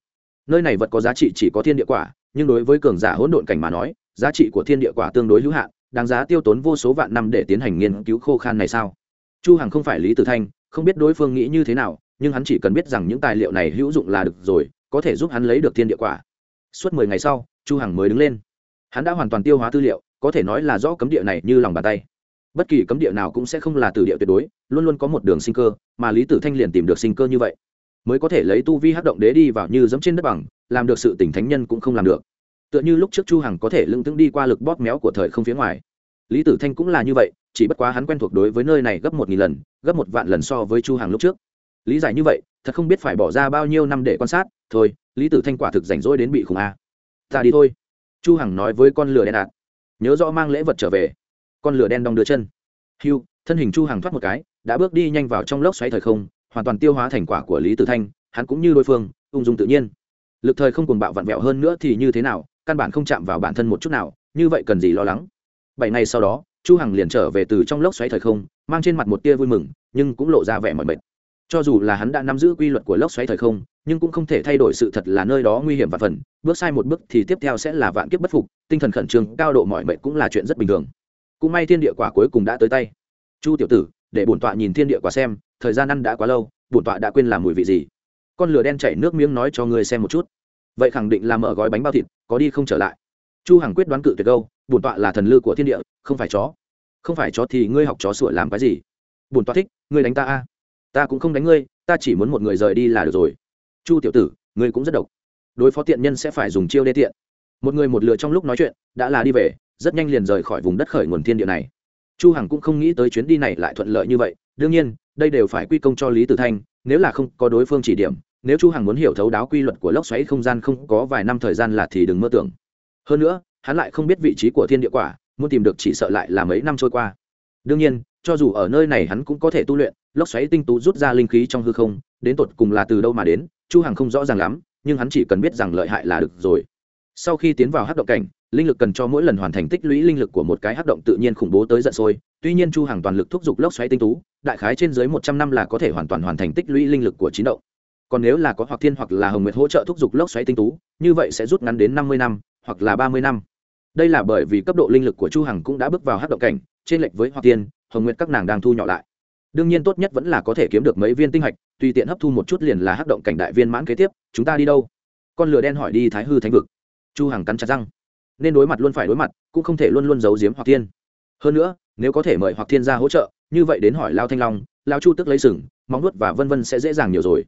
Nơi này vật có giá trị chỉ có thiên địa quả, nhưng đối với cường giả hỗn độn cảnh mà nói, giá trị của thiên địa quả tương đối hữu hạn, đáng giá tiêu tốn vô số vạn năm để tiến hành nghiên cứu khô khan này sao? Chu hằng không phải lý tử thanh, không biết đối phương nghĩ như thế nào, nhưng hắn chỉ cần biết rằng những tài liệu này hữu dụng là được rồi, có thể giúp hắn lấy được thiên địa quả. Suốt mười ngày sau, chu hằng mới đứng lên. Hắn đã hoàn toàn tiêu hóa tư liệu, có thể nói là rõ cấm địa này như lòng bàn tay. Bất kỳ cấm địa nào cũng sẽ không là tử địa tuyệt đối, luôn luôn có một đường sinh cơ, mà lý tử thanh liền tìm được sinh cơ như vậy mới có thể lấy tu vi hắc động đế đi vào như dẫm trên đất bằng, làm được sự tỉnh thánh nhân cũng không làm được. Tựa như lúc trước chu hằng có thể lưng tưng đi qua lực bóp méo của thời không phía ngoài. Lý tử thanh cũng là như vậy, chỉ bất quá hắn quen thuộc đối với nơi này gấp một nghìn lần, gấp một vạn lần so với chu hằng lúc trước. Lý giải như vậy, thật không biết phải bỏ ra bao nhiêu năm để quan sát, thôi, lý tử thanh quả thực rảnh rỗi đến bị khủng a. Ta đi thôi. Chu hằng nói với con lửa đen đạt nhớ rõ mang lễ vật trở về. Con lửa đen đong đưa chân. Hưu, thân hình chu hằng thoát một cái, đã bước đi nhanh vào trong lốc xoáy thời không hoàn toàn tiêu hóa thành quả của lý tử thanh, hắn cũng như đối phương, ung dung tự nhiên. Lực thời không cùng bạo vặn vẹo hơn nữa thì như thế nào, căn bản không chạm vào bản thân một chút nào, như vậy cần gì lo lắng. Bảy ngày sau đó, chu hằng liền trở về từ trong lốc xoáy thời không, mang trên mặt một tia vui mừng, nhưng cũng lộ ra vẻ mỏi mệt. Cho dù là hắn đã nắm giữ quy luật của lốc xoáy thời không, nhưng cũng không thể thay đổi sự thật là nơi đó nguy hiểm và phần, bước sai một bước thì tiếp theo sẽ là vạn kiếp bất phục, tinh thần khẩn trương, cao độ mỏi mệt cũng là chuyện rất bình thường. Cũng may thiên địa quả cuối cùng đã tới tay. Chu tiểu tử để bổn tọa nhìn thiên địa quả xem, thời gian ăn đã quá lâu, bổn tọa đã quên làm mùi vị gì. Con lửa đen chảy nước miếng nói cho ngươi xem một chút. Vậy khẳng định là mở gói bánh bao thịt, có đi không trở lại. Chu hằng quyết đoán cự tuyệt câu, bổn tọa là thần lư của thiên địa, không phải chó. Không phải chó thì ngươi học chó sủa làm cái gì? Bổn tọa thích, ngươi đánh ta a. Ta cũng không đánh ngươi, ta chỉ muốn một người rời đi là được rồi. Chu tiểu tử, ngươi cũng rất độc. Đối phó tiện nhân sẽ phải dùng chiêu đê tiện. Một người một lừa trong lúc nói chuyện, đã là đi về, rất nhanh liền rời khỏi vùng đất khởi nguồn thiên địa này chu hằng cũng không nghĩ tới chuyến đi này lại thuận lợi như vậy. Đương nhiên, đây đều phải quy công cho lý tử thanh, nếu là không có đối phương chỉ điểm, nếu chu hằng muốn hiểu thấu đáo quy luật của lốc xoáy không gian không có vài năm thời gian là thì đừng mơ tưởng. Hơn nữa, hắn lại không biết vị trí của thiên địa quả, muốn tìm được chỉ sợ lại là mấy năm trôi qua. Đương nhiên, cho dù ở nơi này hắn cũng có thể tu luyện, lốc xoáy tinh tú rút ra linh khí trong hư không, đến tột cùng là từ đâu mà đến, chu hằng không rõ ràng lắm, nhưng hắn chỉ cần biết rằng lợi hại là được rồi. Sau khi tiến vào hắc động cảnh linh lực cần cho mỗi lần hoàn thành tích lũy linh lực của một cái hắc động tự nhiên khủng bố tới giận sôi. Tuy nhiên chu hàng toàn lực thúc giục lốc xoáy tinh tú, đại khái trên dưới một trăm năm là có thể hoàn toàn hoàn thành tích lũy linh lực của chín động. Còn nếu là có hoặc thiên hoặc là hồng nguyệt hỗ trợ thúc giục lốc xoáy tinh tú, như vậy sẽ rút ngắn đến năm mươi năm, hoặc là ba mươi năm. Đây là bởi vì cấp độ linh lực của chu hằng cũng đã bước vào hắc động cảnh trên lệch với hoặc tiên hồng nguyệt các nàng đang thu nhỏ lại. Đương nhiên tốt nhất vẫn là có thể kiếm được mấy viên tinh hạch, tùy tiện hấp thu một chút liền là hắc động cảnh đại viên mãn kế tiếp, chúng ta đi đâu? Con lửa đen hỏi đi thái hư thánh vực. Chu hằng cắn chặt răng nên đối mặt luôn phải đối mặt, cũng không thể luôn luôn giấu giếm hoặc Thiên. hơn nữa, nếu có thể mời hoặc thiên gia hỗ trợ, như vậy đến hỏi lao thanh long, lao chu tức lấy sừng, móng nuốt và vân vân sẽ dễ dàng nhiều rồi.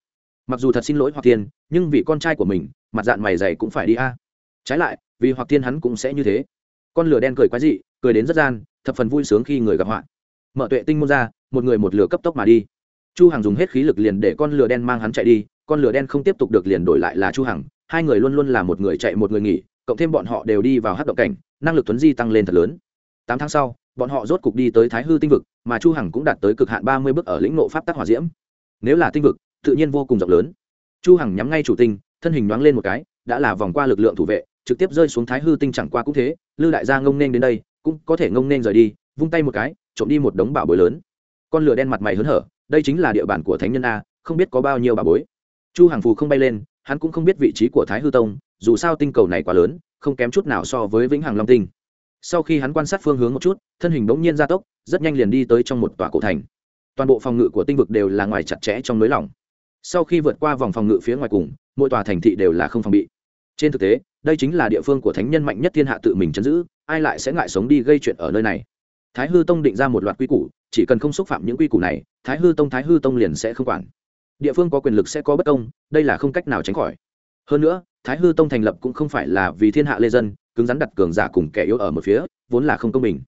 Mặc dù thật xin lỗi hoặc thiên, nhưng vì con trai của mình, mặt dạng mày dày cũng phải đi a. Trái lại, vì hoặc thiên hắn cũng sẽ như thế. Con lửa đen cười quái dị, cười đến rất gian, thập phần vui sướng khi người gặp họa. Mở tuệ tinh môn ra, một người một lửa cấp tốc mà đi. Chu hằng dùng hết khí lực liền để con lửa đen mang hắn chạy đi, con lửa đen không tiếp tục được liền đổi lại là chu hằng. Hai người luôn luôn là một người chạy một người nghỉ cộng thêm bọn họ đều đi vào hát động cảnh, năng lực tuấn di tăng lên thật lớn. Tám tháng sau, bọn họ rốt cục đi tới thái hư tinh vực, mà chu hằng cũng đạt tới cực hạn ba mươi bước ở lĩnh nộ pháp tắc hỏa diễm. Nếu là tinh vực, tự nhiên vô cùng rộng lớn. Chu hằng nhắm ngay chủ tinh, thân hình nhoáng lên một cái, đã là vòng qua lực lượng thủ vệ, trực tiếp rơi xuống thái hư tinh chẳng qua cũng thế lư đại gia ngông nên đến đây, cũng có thể ngông nên rời đi, vung tay một cái, trộm đi một đống bảo bối lớn. Con lửa đen mặt mày hớn hở, đây chính là địa bàn của thánh nhân a, không biết có bao nhiêu bảo bối. Chu hàng phù không bay lên hắn cũng không biết vị trí của thái hư tông, dù sao tinh cầu này quá lớn, không kém chút nào so với vĩnh hằng long tinh. Sau khi hắn quan sát phương hướng một chút, thân hình bỗng nhiên gia tốc, rất nhanh liền đi tới trong một tòa cổ thành. Toàn bộ phòng ngự của tinh vực đều là ngoài chặt chẽ trong nới lỏng. Sau khi vượt qua vòng phòng ngự phía ngoài cùng, mỗi tòa thành thị đều là không phòng bị. Trên thực tế, đây chính là địa phương của thánh nhân mạnh nhất thiên hạ tự mình chấn giữ, ai lại sẽ ngại sống đi gây chuyện ở nơi này? Thái hư tông định ra một loạt quy củ, chỉ cần không xúc phạm những quy củ này, thái hư tông, thái hư tông liền sẽ không quản địa phương có quyền lực sẽ có bất công, đây là không cách nào tránh khỏi. Hơn nữa, thái hư tông thành lập cũng không phải là vì thiên hạ lê dân, cứng rắn đặt cường giả cùng kẻ yếu ở một phía, vốn là không công bình.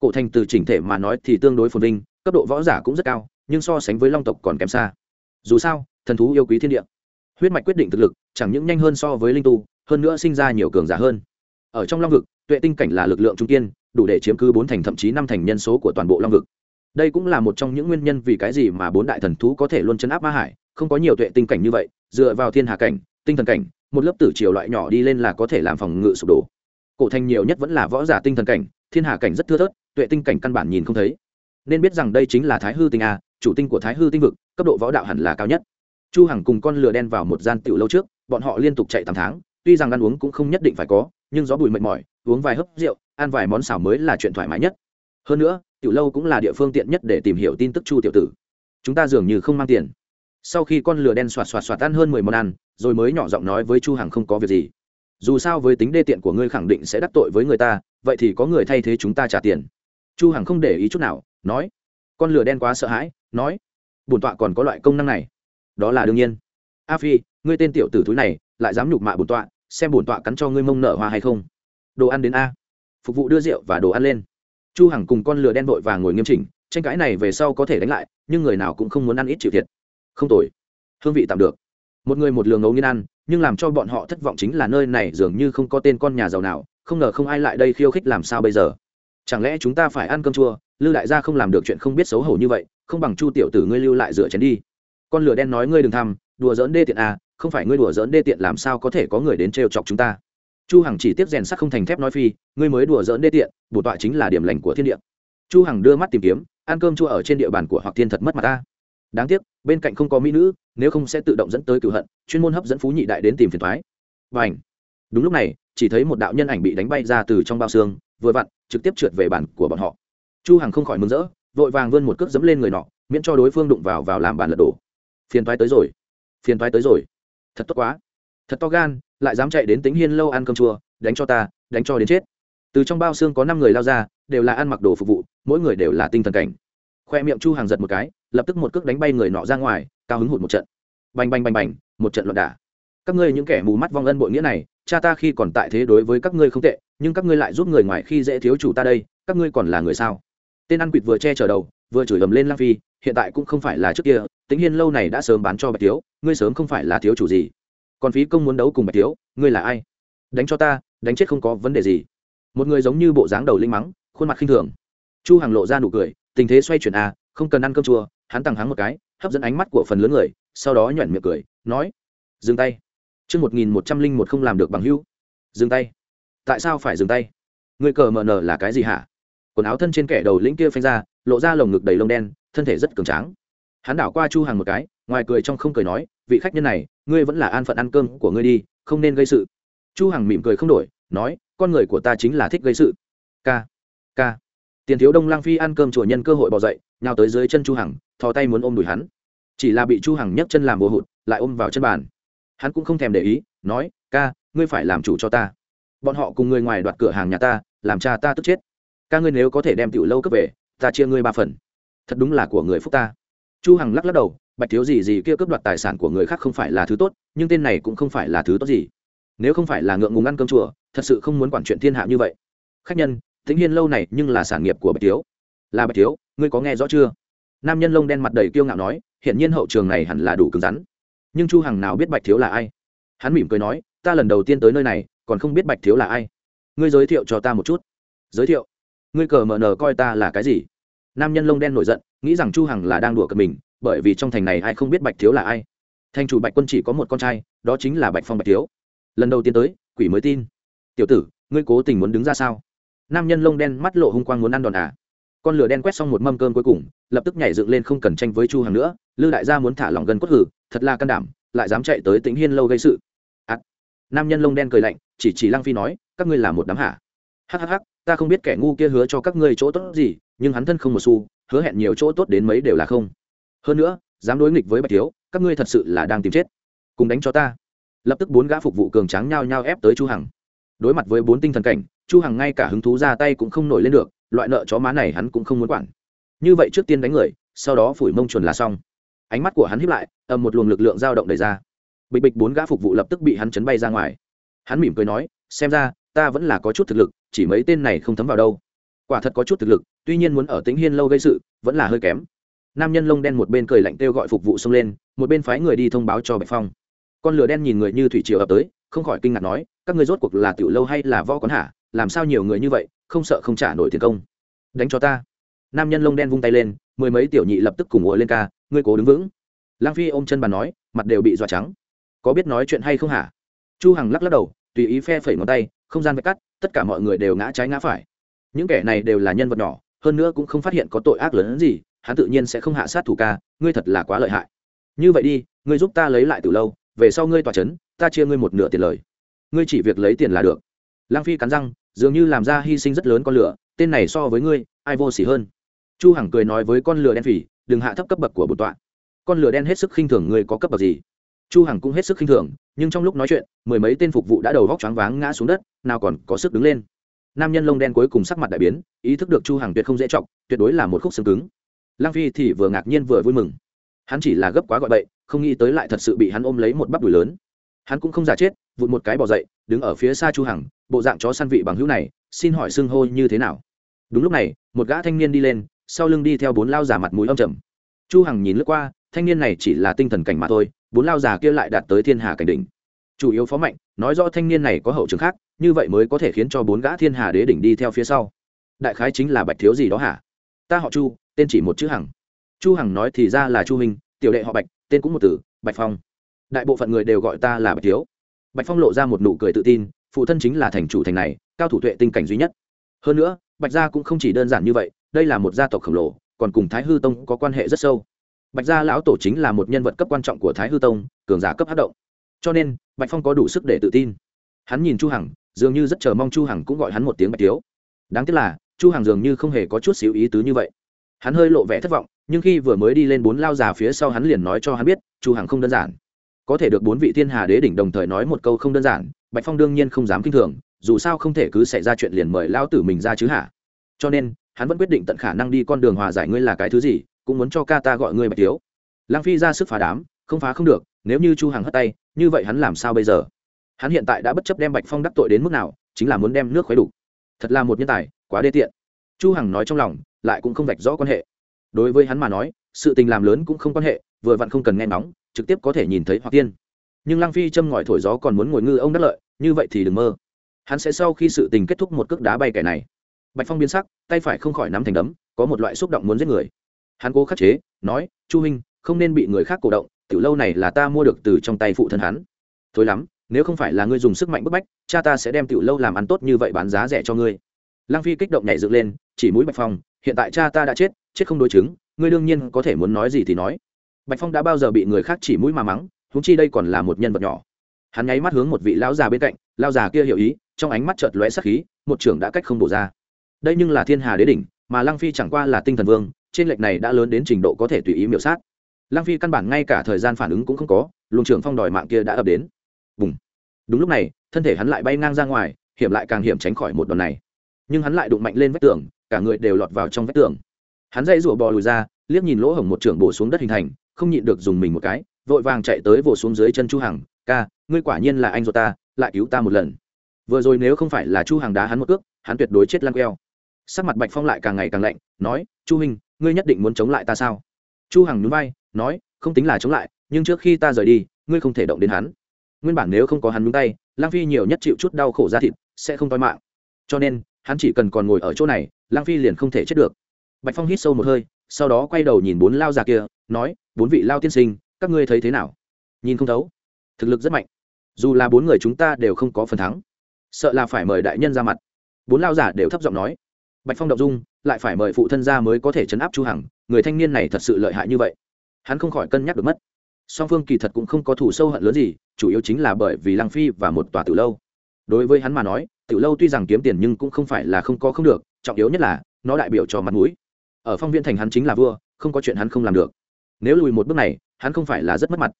Cổ thành từ chỉnh thể mà nói thì tương đối phồn vinh, cấp độ võ giả cũng rất cao, nhưng so sánh với long tộc còn kém xa. Dù sao, thần thú yêu quý thiên địa. Huyết mạch quyết định thực lực, chẳng những nhanh hơn so với linh tu, hơn nữa sinh ra nhiều cường giả hơn. Ở trong long vực, tuệ tinh cảnh là lực lượng trung kiên, đủ để chiếm cứ bốn thành thậm chí năm thành nhân số của toàn bộ long vực đây cũng là một trong những nguyên nhân vì cái gì mà bốn đại thần thú có thể luôn chấn áp ma hải, không có nhiều tuệ tinh cảnh như vậy, dựa vào thiên hà cảnh, tinh thần cảnh, một lớp tử triều loại nhỏ đi lên là có thể làm phòng ngự sụp đổ. Cổ thành nhiều nhất vẫn là võ giả tinh thần cảnh, thiên hà cảnh rất thưa thớt, tuệ tinh cảnh căn bản nhìn không thấy. Nên biết rằng đây chính là thái hư tinh a, chủ tinh của thái hư tinh vực, cấp độ võ đạo hẳn là cao nhất. Chu hằng cùng con lừa đen vào một gian tiểu lâu trước, bọn họ liên tục chạy tám tháng, tuy rằng ăn uống cũng không nhất định phải có, nhưng gió bụi mệt mỏi, uống vài hớp rượu, ăn vài món xào mới là chuyện thoải mái nhất hơn nữa, tiểu lâu cũng là địa phương tiện nhất để tìm hiểu tin tức chu tiểu tử. Chúng ta dường như không mang tiền. Sau khi con lừa đen xoạt xoạt xoạt ăn hơn mười món ăn, rồi mới nhỏ giọng nói với chu hằng không có việc gì. Dù sao với tính đê tiện của ngươi khẳng định sẽ đắc tội với người ta, vậy thì có người thay thế chúng ta trả tiền. Chu hằng không để ý chút nào, nói. Con lừa đen quá sợ hãi, nói. Bổn tọa còn có loại công năng này. Đó là đương nhiên. A phi, ngươi tên tiểu tử thúi này, lại dám nhục mạ bổn tọa, xem bổn tọa cắn cho ngươi mông nở hoa hay không. Đồ ăn đến a. Phục vụ đưa rượu và đồ ăn lên chu hằng cùng con lừa đen vội và ngồi nghiêm chỉnh, tranh cãi này về sau có thể đánh lại, nhưng người nào cũng không muốn ăn ít chịu thiệt. Không tồi. Hương vị tạm được. Một người một lường ngấu nghiên ăn, nhưng làm cho bọn họ thất vọng chính là nơi này dường như không có tên con nhà giàu nào, không ngờ không ai lại đây khiêu khích làm sao bây giờ. Chẳng lẽ chúng ta phải ăn cơm chua? Lư đại gia không làm được chuyện không biết xấu hổ như vậy, không bằng chu tiểu tử ngươi lưu lại rửa chén đi. Con lửa đen nói ngươi đừng thăm, đùa dỡn đê tiện à không phải ngươi đùa dỡn đê tiện làm sao có thể có người đến trêu chọc chúng ta chu hằng chỉ tiếp rèn sắt không thành thép nói phi, ngươi mới đùa giỡn đê tiện, bổ tọa chính là điểm lành của thiên địa. Chu hằng đưa mắt tìm kiếm, ăn cơm chua ở trên địa bàn của hoặc thiên thật mất mặt ta. Đáng tiếc, bên cạnh không có mỹ nữ, nếu không sẽ tự động dẫn tới cửu hận, chuyên môn hấp dẫn phú nhị đại đến tìm phiền toái. Và ảnh đúng lúc này, chỉ thấy một đạo nhân ảnh bị đánh bay ra từ trong bao xương, vừa vặn, trực tiếp trượt về bàn của bọn họ. Chu hằng không khỏi mừng rỡ, vội vàng vươn một cước dẫm lên người nọ, miễn cho đối phương đụng vào vào làm bàn lật đổ. Phiền toái tới rồi, phiền toái tới rồi. Thật tốt quá, thật to gan lại dám chạy đến tính hiên lâu ăn cơm chua, đánh cho ta, đánh cho đến chết. Từ trong bao xương có năm người lao ra, đều là ăn mặc đồ phục vụ, mỗi người đều là tinh thần cảnh. Khoe miệng chu hàng giật một cái, lập tức một cước đánh bay người nọ ra ngoài, cao hứng hụt một trận. Bành bành bành bành, một trận loạn đả. Các ngươi những kẻ mù mắt vong ân bội nghĩa này, cha ta khi còn tại thế đối với các ngươi không tệ, nhưng các ngươi lại giúp người ngoài khi dễ thiếu chủ ta đây, các ngươi còn là người sao? Tên ăn quỵt vừa che chở đầu, vừa chửi ầm lên lang phi, hiện tại cũng không phải là trước kia tính hiên lâu này đã sớm bán cho bạch thiếu, ngươi sớm không phải là thiếu chủ gì còn phí công muốn đấu cùng bạch thiếu ngươi là ai đánh cho ta đánh chết không có vấn đề gì một người giống như bộ dáng đầu linh mắng khuôn mặt khinh thường chu hàng lộ ra nụ cười tình thế xoay chuyển à, không cần ăn cơm chua hắn tăng hắng một cái hấp dẫn ánh mắt của phần lớn người sau đó nhoẻn miệng cười nói dừng tay Trương một nghìn một trăm linh một không làm được bằng hữu. Dừng tay. Tại sao phải dừng tay? Người cờ mờ nở là cái gì hả? Quần áo thân trên kẻ đầu lĩnh kia phanh ra, lộ ra lồng ngực đầy lông đen, thân thể rất cường tráng. Hắn đảo qua Chu Hàng một cái, ngoài cười trong không cười nói, vị khách nhân này, ngươi vẫn là an phận ăn cơm của ngươi đi, không nên gây sự. Chu Hằng mỉm cười không đổi, nói, con người của ta chính là thích gây sự. Ca, ca. Tiền thiếu Đông Lang Phi ăn cơm chùa nhân cơ hội bò dậy, nhào tới dưới chân Chu Hằng, thò tay muốn ôm đùi hắn. Chỉ là bị Chu Hằng nhấc chân làm bồ hụt, lại ôm vào chân bàn hắn cũng không thèm để ý nói ca ngươi phải làm chủ cho ta bọn họ cùng người ngoài đoạt cửa hàng nhà ta làm cha ta tức chết ca ngươi nếu có thể đem tiểu lâu cấp về ta chia ngươi ba phần thật đúng là của người phúc ta chu hằng lắc lắc đầu bạch thiếu gì gì kia cướp đoạt tài sản của người khác không phải là thứ tốt, nhưng tên này cũng không phải là thứ tốt gì. Nếu không phải là ngượng ngùng ăn cơm chùa, thật sự không muốn quản chuyện thiên hạ như vậy. Khách nhân, tĩnh hiên lâu này nhưng là sản nghiệp của bạch thiếu. Là bạch thiếu, ngươi có nghe rõ chưa? Nam nhân lông đen mặt đầy kiêu ngạo nói hiện nhiên hậu trường này hẳn là đủ cứng rắn. Nhưng chu hằng nào biết bạch thiếu là ai? Hắn mỉm cười nói, ta lần đầu tiên tới nơi này, còn không biết bạch thiếu là ai. Ngươi giới thiệu cho ta một chút. Giới thiệu? Ngươi cờ mờ nờ coi ta là cái gì? Nam nhân lông đen nổi giận, nghĩ rằng chu hằng là đang đùa cợt mình bởi vì trong thành này ai không biết bạch thiếu là ai. Thành chủ bạch quân chỉ có một con trai, đó chính là bạch phong bạch thiếu. Lần đầu tiên tới, quỷ mới tin. Tiểu tử, ngươi cố tình muốn đứng ra sao? Nam nhân lông đen mắt lộ hung quang muốn ăn đòn à? Con lửa đen quét xong một mâm cơm cuối cùng, lập tức nhảy dựng lên không cần tranh với chu hàng nữa, lư đại gia muốn thả lòng gần cốt hử, thật là can đảm, lại dám chạy tới tĩnh hiên lâu gây sự. Ắt nam nhân lông đen cười lạnh, chỉ chỉ lăng phi nói, các ngươi là một đám hả hắc hắc hắc, ta không biết kẻ ngu kia hứa cho các ngươi chỗ tốt gì, nhưng hắn thân không một xu, hứa hẹn nhiều chỗ tốt đến mấy đều là không hơn nữa, dám đối nghịch với bạch thiếu, các ngươi thật sự là đang tìm chết. Cùng đánh cho ta. Lập tức bốn gã phục vụ cường tráng nhao nhao ép tới chu hằng. Đối mặt với bốn tinh thần cảnh, chu hằng ngay cả hứng thú ra tay cũng không nổi lên được, loại nợ chó má này hắn cũng không muốn quản. Như vậy trước tiên đánh người, sau đó phủi mông chuẩn là xong. Ánh mắt của hắn híp lại, ầm một luồng lực lượng dao động đẩy ra. Bịch bịch bốn gã phục vụ lập tức bị hắn chấn bay ra ngoài. Hắn mỉm cười nói, xem ra, ta vẫn là có chút thực lực, chỉ mấy tên này không thấm vào đâu. Quả thật có chút thực lực, tuy nhiên muốn ở tĩnh hiên lâu gây sự, vẫn là hơi kém nam nhân lông đen một bên cười lạnh kêu gọi phục vụ xông lên, một bên phái người đi thông báo cho bạch phong. Con lửa đen nhìn người như thủy triều ập tới, không khỏi kinh ngạc nói, các ngươi rốt cuộc là tiểu lâu hay là võ quán hả? Làm sao nhiều người như vậy, không sợ không trả nổi tiền công? Đánh cho ta. Nam nhân lông đen vung tay lên, mười mấy tiểu nhị lập tức cùng ngồi lên ca, ngươi cố đứng vững. Lang phi ôm chân bà nói, mặt đều bị dọa trắng. Có biết nói chuyện hay không hả? Chu hằng lắc lắc đầu, tùy ý phe phẩy ngón tay, không gian vạch cắt, tất cả mọi người đều ngã trái ngã phải. Những kẻ này đều là nhân vật nhỏ, hơn nữa cũng không phát hiện có tội ác lớn gì hắn tự nhiên sẽ không hạ sát thủ ca, ngươi thật là quá lợi hại. Như vậy đi, ngươi giúp ta lấy lại từ lâu, về sau ngươi tòa chấn, ta chia ngươi một nửa tiền lời. Ngươi chỉ việc lấy tiền là được. Lang phi cắn răng, dường như làm ra hy sinh rất lớn con lửa, tên này so với ngươi, ai vô xỉ hơn. Chu hằng cười nói với con lửa đen phỉ, đừng hạ thấp cấp bậc của bổn tọa. Con lửa đen hết sức khinh thường ngươi có cấp bậc gì? Chu hằng cũng hết sức khinh thường, nhưng trong lúc nói chuyện, mười mấy tên phục vụ đã đầu vóc choáng váng ngã xuống đất, nào còn có sức đứng lên. Nam nhân lông đen cuối cùng sắc mặt đại biến, ý thức được chu hằng tuyệt không dễ trọng tuyệt đối là một khúc xương cứng lang phi thì vừa ngạc nhiên vừa vui mừng. Hắn chỉ là gấp quá gọi bậy, không nghĩ tới lại thật sự bị hắn ôm lấy một bắp đùi lớn. Hắn cũng không giả chết, vụt một cái bỏ dậy, đứng ở phía xa chu hằng, bộ dạng chó săn vị bằng hữu này, xin hỏi xưng hô như thế nào? Đúng lúc này, một gã thanh niên đi lên, sau lưng đi theo bốn lao giả mặt mũi âm trầm. Chu hằng nhìn lướt qua, thanh niên này chỉ là tinh thần cảnh mà thôi, bốn lao giả kia lại đạt tới thiên hà cảnh đỉnh. Chủ yếu phó mạnh, nói rõ thanh niên này có hậu trường khác, như vậy mới có thể khiến cho bốn gã thiên hà đế đỉnh đi theo phía sau. Đại khái chính là bạch thiếu gì đó hả? Ta họ chu tên chỉ một chữ hằng. Chu hằng nói thì ra là chu minh, tiểu đệ họ bạch, tên cũng một từ, bạch phong. Đại bộ phận người đều gọi ta là bạch thiếu. Bạch phong lộ ra một nụ cười tự tin, phụ thân chính là thành chủ thành này, cao thủ tuệ tinh cảnh duy nhất. Hơn nữa, bạch gia cũng không chỉ đơn giản như vậy, đây là một gia tộc khổng lồ, còn cùng thái hư tông có quan hệ rất sâu. Bạch gia lão tổ chính là một nhân vật cấp quan trọng của thái hư tông, cường giả cấp hát động. Cho nên, bạch phong có đủ sức để tự tin. Hắn nhìn chu hằng, dường như rất chờ mong chu hằng cũng gọi hắn một tiếng bạch thiếu. Đáng tiếc là, chu hằng dường như không hề có chút xíu ý tứ như vậy hắn hơi lộ vẻ thất vọng, nhưng khi vừa mới đi lên bốn lao già phía sau hắn liền nói cho hắn biết, chu hằng không đơn giản. Có thể được bốn vị thiên hà đế đỉnh đồng thời nói một câu không đơn giản, bạch phong đương nhiên không dám kinh thường, dù sao không thể cứ xảy ra chuyện liền mời lao tử mình ra chứ hả? Cho nên, hắn vẫn quyết định tận khả năng đi con đường hòa giải ngươi là cái thứ gì, cũng muốn cho ca ta gọi ngươi bạch thiếu. Lang phi ra sức phá đám, không phá không được, nếu như chu hằng hất tay, như vậy hắn làm sao bây giờ? Hắn hiện tại đã bất chấp đem bạch phong đắc tội đến mức nào, chính là muốn đem nước khuấy đủ. Thật là một nhân tài, quá đê tiện. Chu hằng nói trong lòng lại cũng không vạch rõ quan hệ. Đối với hắn mà nói, sự tình làm lớn cũng không quan hệ, vừa vặn không cần nghe nóng trực tiếp có thể nhìn thấy hoặc tiên nhưng lăng phi châm ngòi thổi gió còn muốn ngồi ngư ông đắc lợi, như vậy thì đừng mơ. Hắn sẽ sau khi sự tình kết thúc một cước đá bay kẻ này. Bạch phong biến sắc, tay phải không khỏi nắm thành đấm, có một loại xúc động muốn giết người. Hắn cố khắc chế, nói, chu huynh, không nên bị người khác cổ động, tiểu lâu này là ta mua được từ trong tay phụ thân hắn. Thôi lắm, nếu không phải là ngươi dùng sức mạnh bức bách, cha ta sẽ đem tiểu lâu làm ăn tốt như vậy bán giá rẻ cho ngươi lăng phi kích động nhảy dựng lên, chỉ mũi bạch phong, hiện tại cha ta đã chết chết không đối chứng, ngươi đương nhiên có thể muốn nói gì thì nói. Bạch phong đã bao giờ bị người khác chỉ mũi mà mắng húng chi đây còn là một nhân vật nhỏ. Hắn nháy mắt hướng một vị lão già bên cạnh, lão già kia hiểu ý, trong ánh mắt chợt lóe sắc khí, một trưởng đã cách không bổ ra. Đây nhưng là thiên hà đế đỉnh, mà lăng phi chẳng qua là tinh thần vương, trên lệch này đã lớn đến trình độ có thể tùy ý miểu sát. Lăng phi căn bản ngay cả thời gian phản ứng cũng không có, luồng trưởng phong đòi mạng kia đã ập đến. Bùng. đúng lúc này, thân thể hắn lại bay ngang ra ngoài, hiểm lại càng hiểm tránh khỏi một đòn này nhưng hắn lại đụng mạnh lên vách tường, cả người đều lọt vào trong vách tường. Hắn dây rủa bò lùi ra, liếc nhìn lỗ hổng một trưởng bổ xuống đất hình thành, không nhịn được dùng mình một cái, vội vàng chạy tới vồ xuống dưới chân chu hằng, ca, ngươi quả nhiên là anh ruột ta, lại cứu ta một lần. Vừa rồi nếu không phải là chu hằng đá hắn một cước, hắn tuyệt đối chết lăn queo. Sắc mặt bạch phong lại càng ngày càng lạnh, nói, chu huynh, ngươi nhất định muốn chống lại ta sao? Chu hằng nhún vai, nói, không tính là chống lại, nhưng trước khi ta rời đi, ngươi không thể động đến hắn. Nguyên bản nếu không có hắn nhúng tay lang phi nhiều nhất chịu chút đau khổ ra thịt, sẽ không toi mạng. Cho nên hắn chỉ cần còn ngồi ở chỗ này lang phi liền không thể chết được. Bạch phong hít sâu một hơi, sau đó quay đầu nhìn bốn lao già kia, nói, bốn vị lao tiên sinh, các ngươi thấy thế nào? Nhìn không thấu. Thực lực rất mạnh. Dù là bốn người chúng ta đều không có phần thắng, sợ là phải mời đại nhân ra mặt. Bốn lao giả đều thấp giọng nói. Bạch phong đ dung, lại phải mời phụ thân ra mới có thể chấn áp chu hằng, người thanh niên này thật sự lợi hại như vậy. Hắn không khỏi cân nhắc được mất. Song phương kỳ thật cũng không có thủ sâu hận lớn gì, chủ yếu chính là bởi vì lăng phi và một tòa tử lâu đối với hắn mà nói, Tiểu lâu tuy rằng kiếm tiền nhưng cũng không phải là không có không được, trọng yếu nhất là, nó đại biểu cho mặt mũi. Ở phong viên thành hắn chính là vua, không có chuyện hắn không làm được. Nếu lùi một bước này, hắn không phải là rất mất mặt.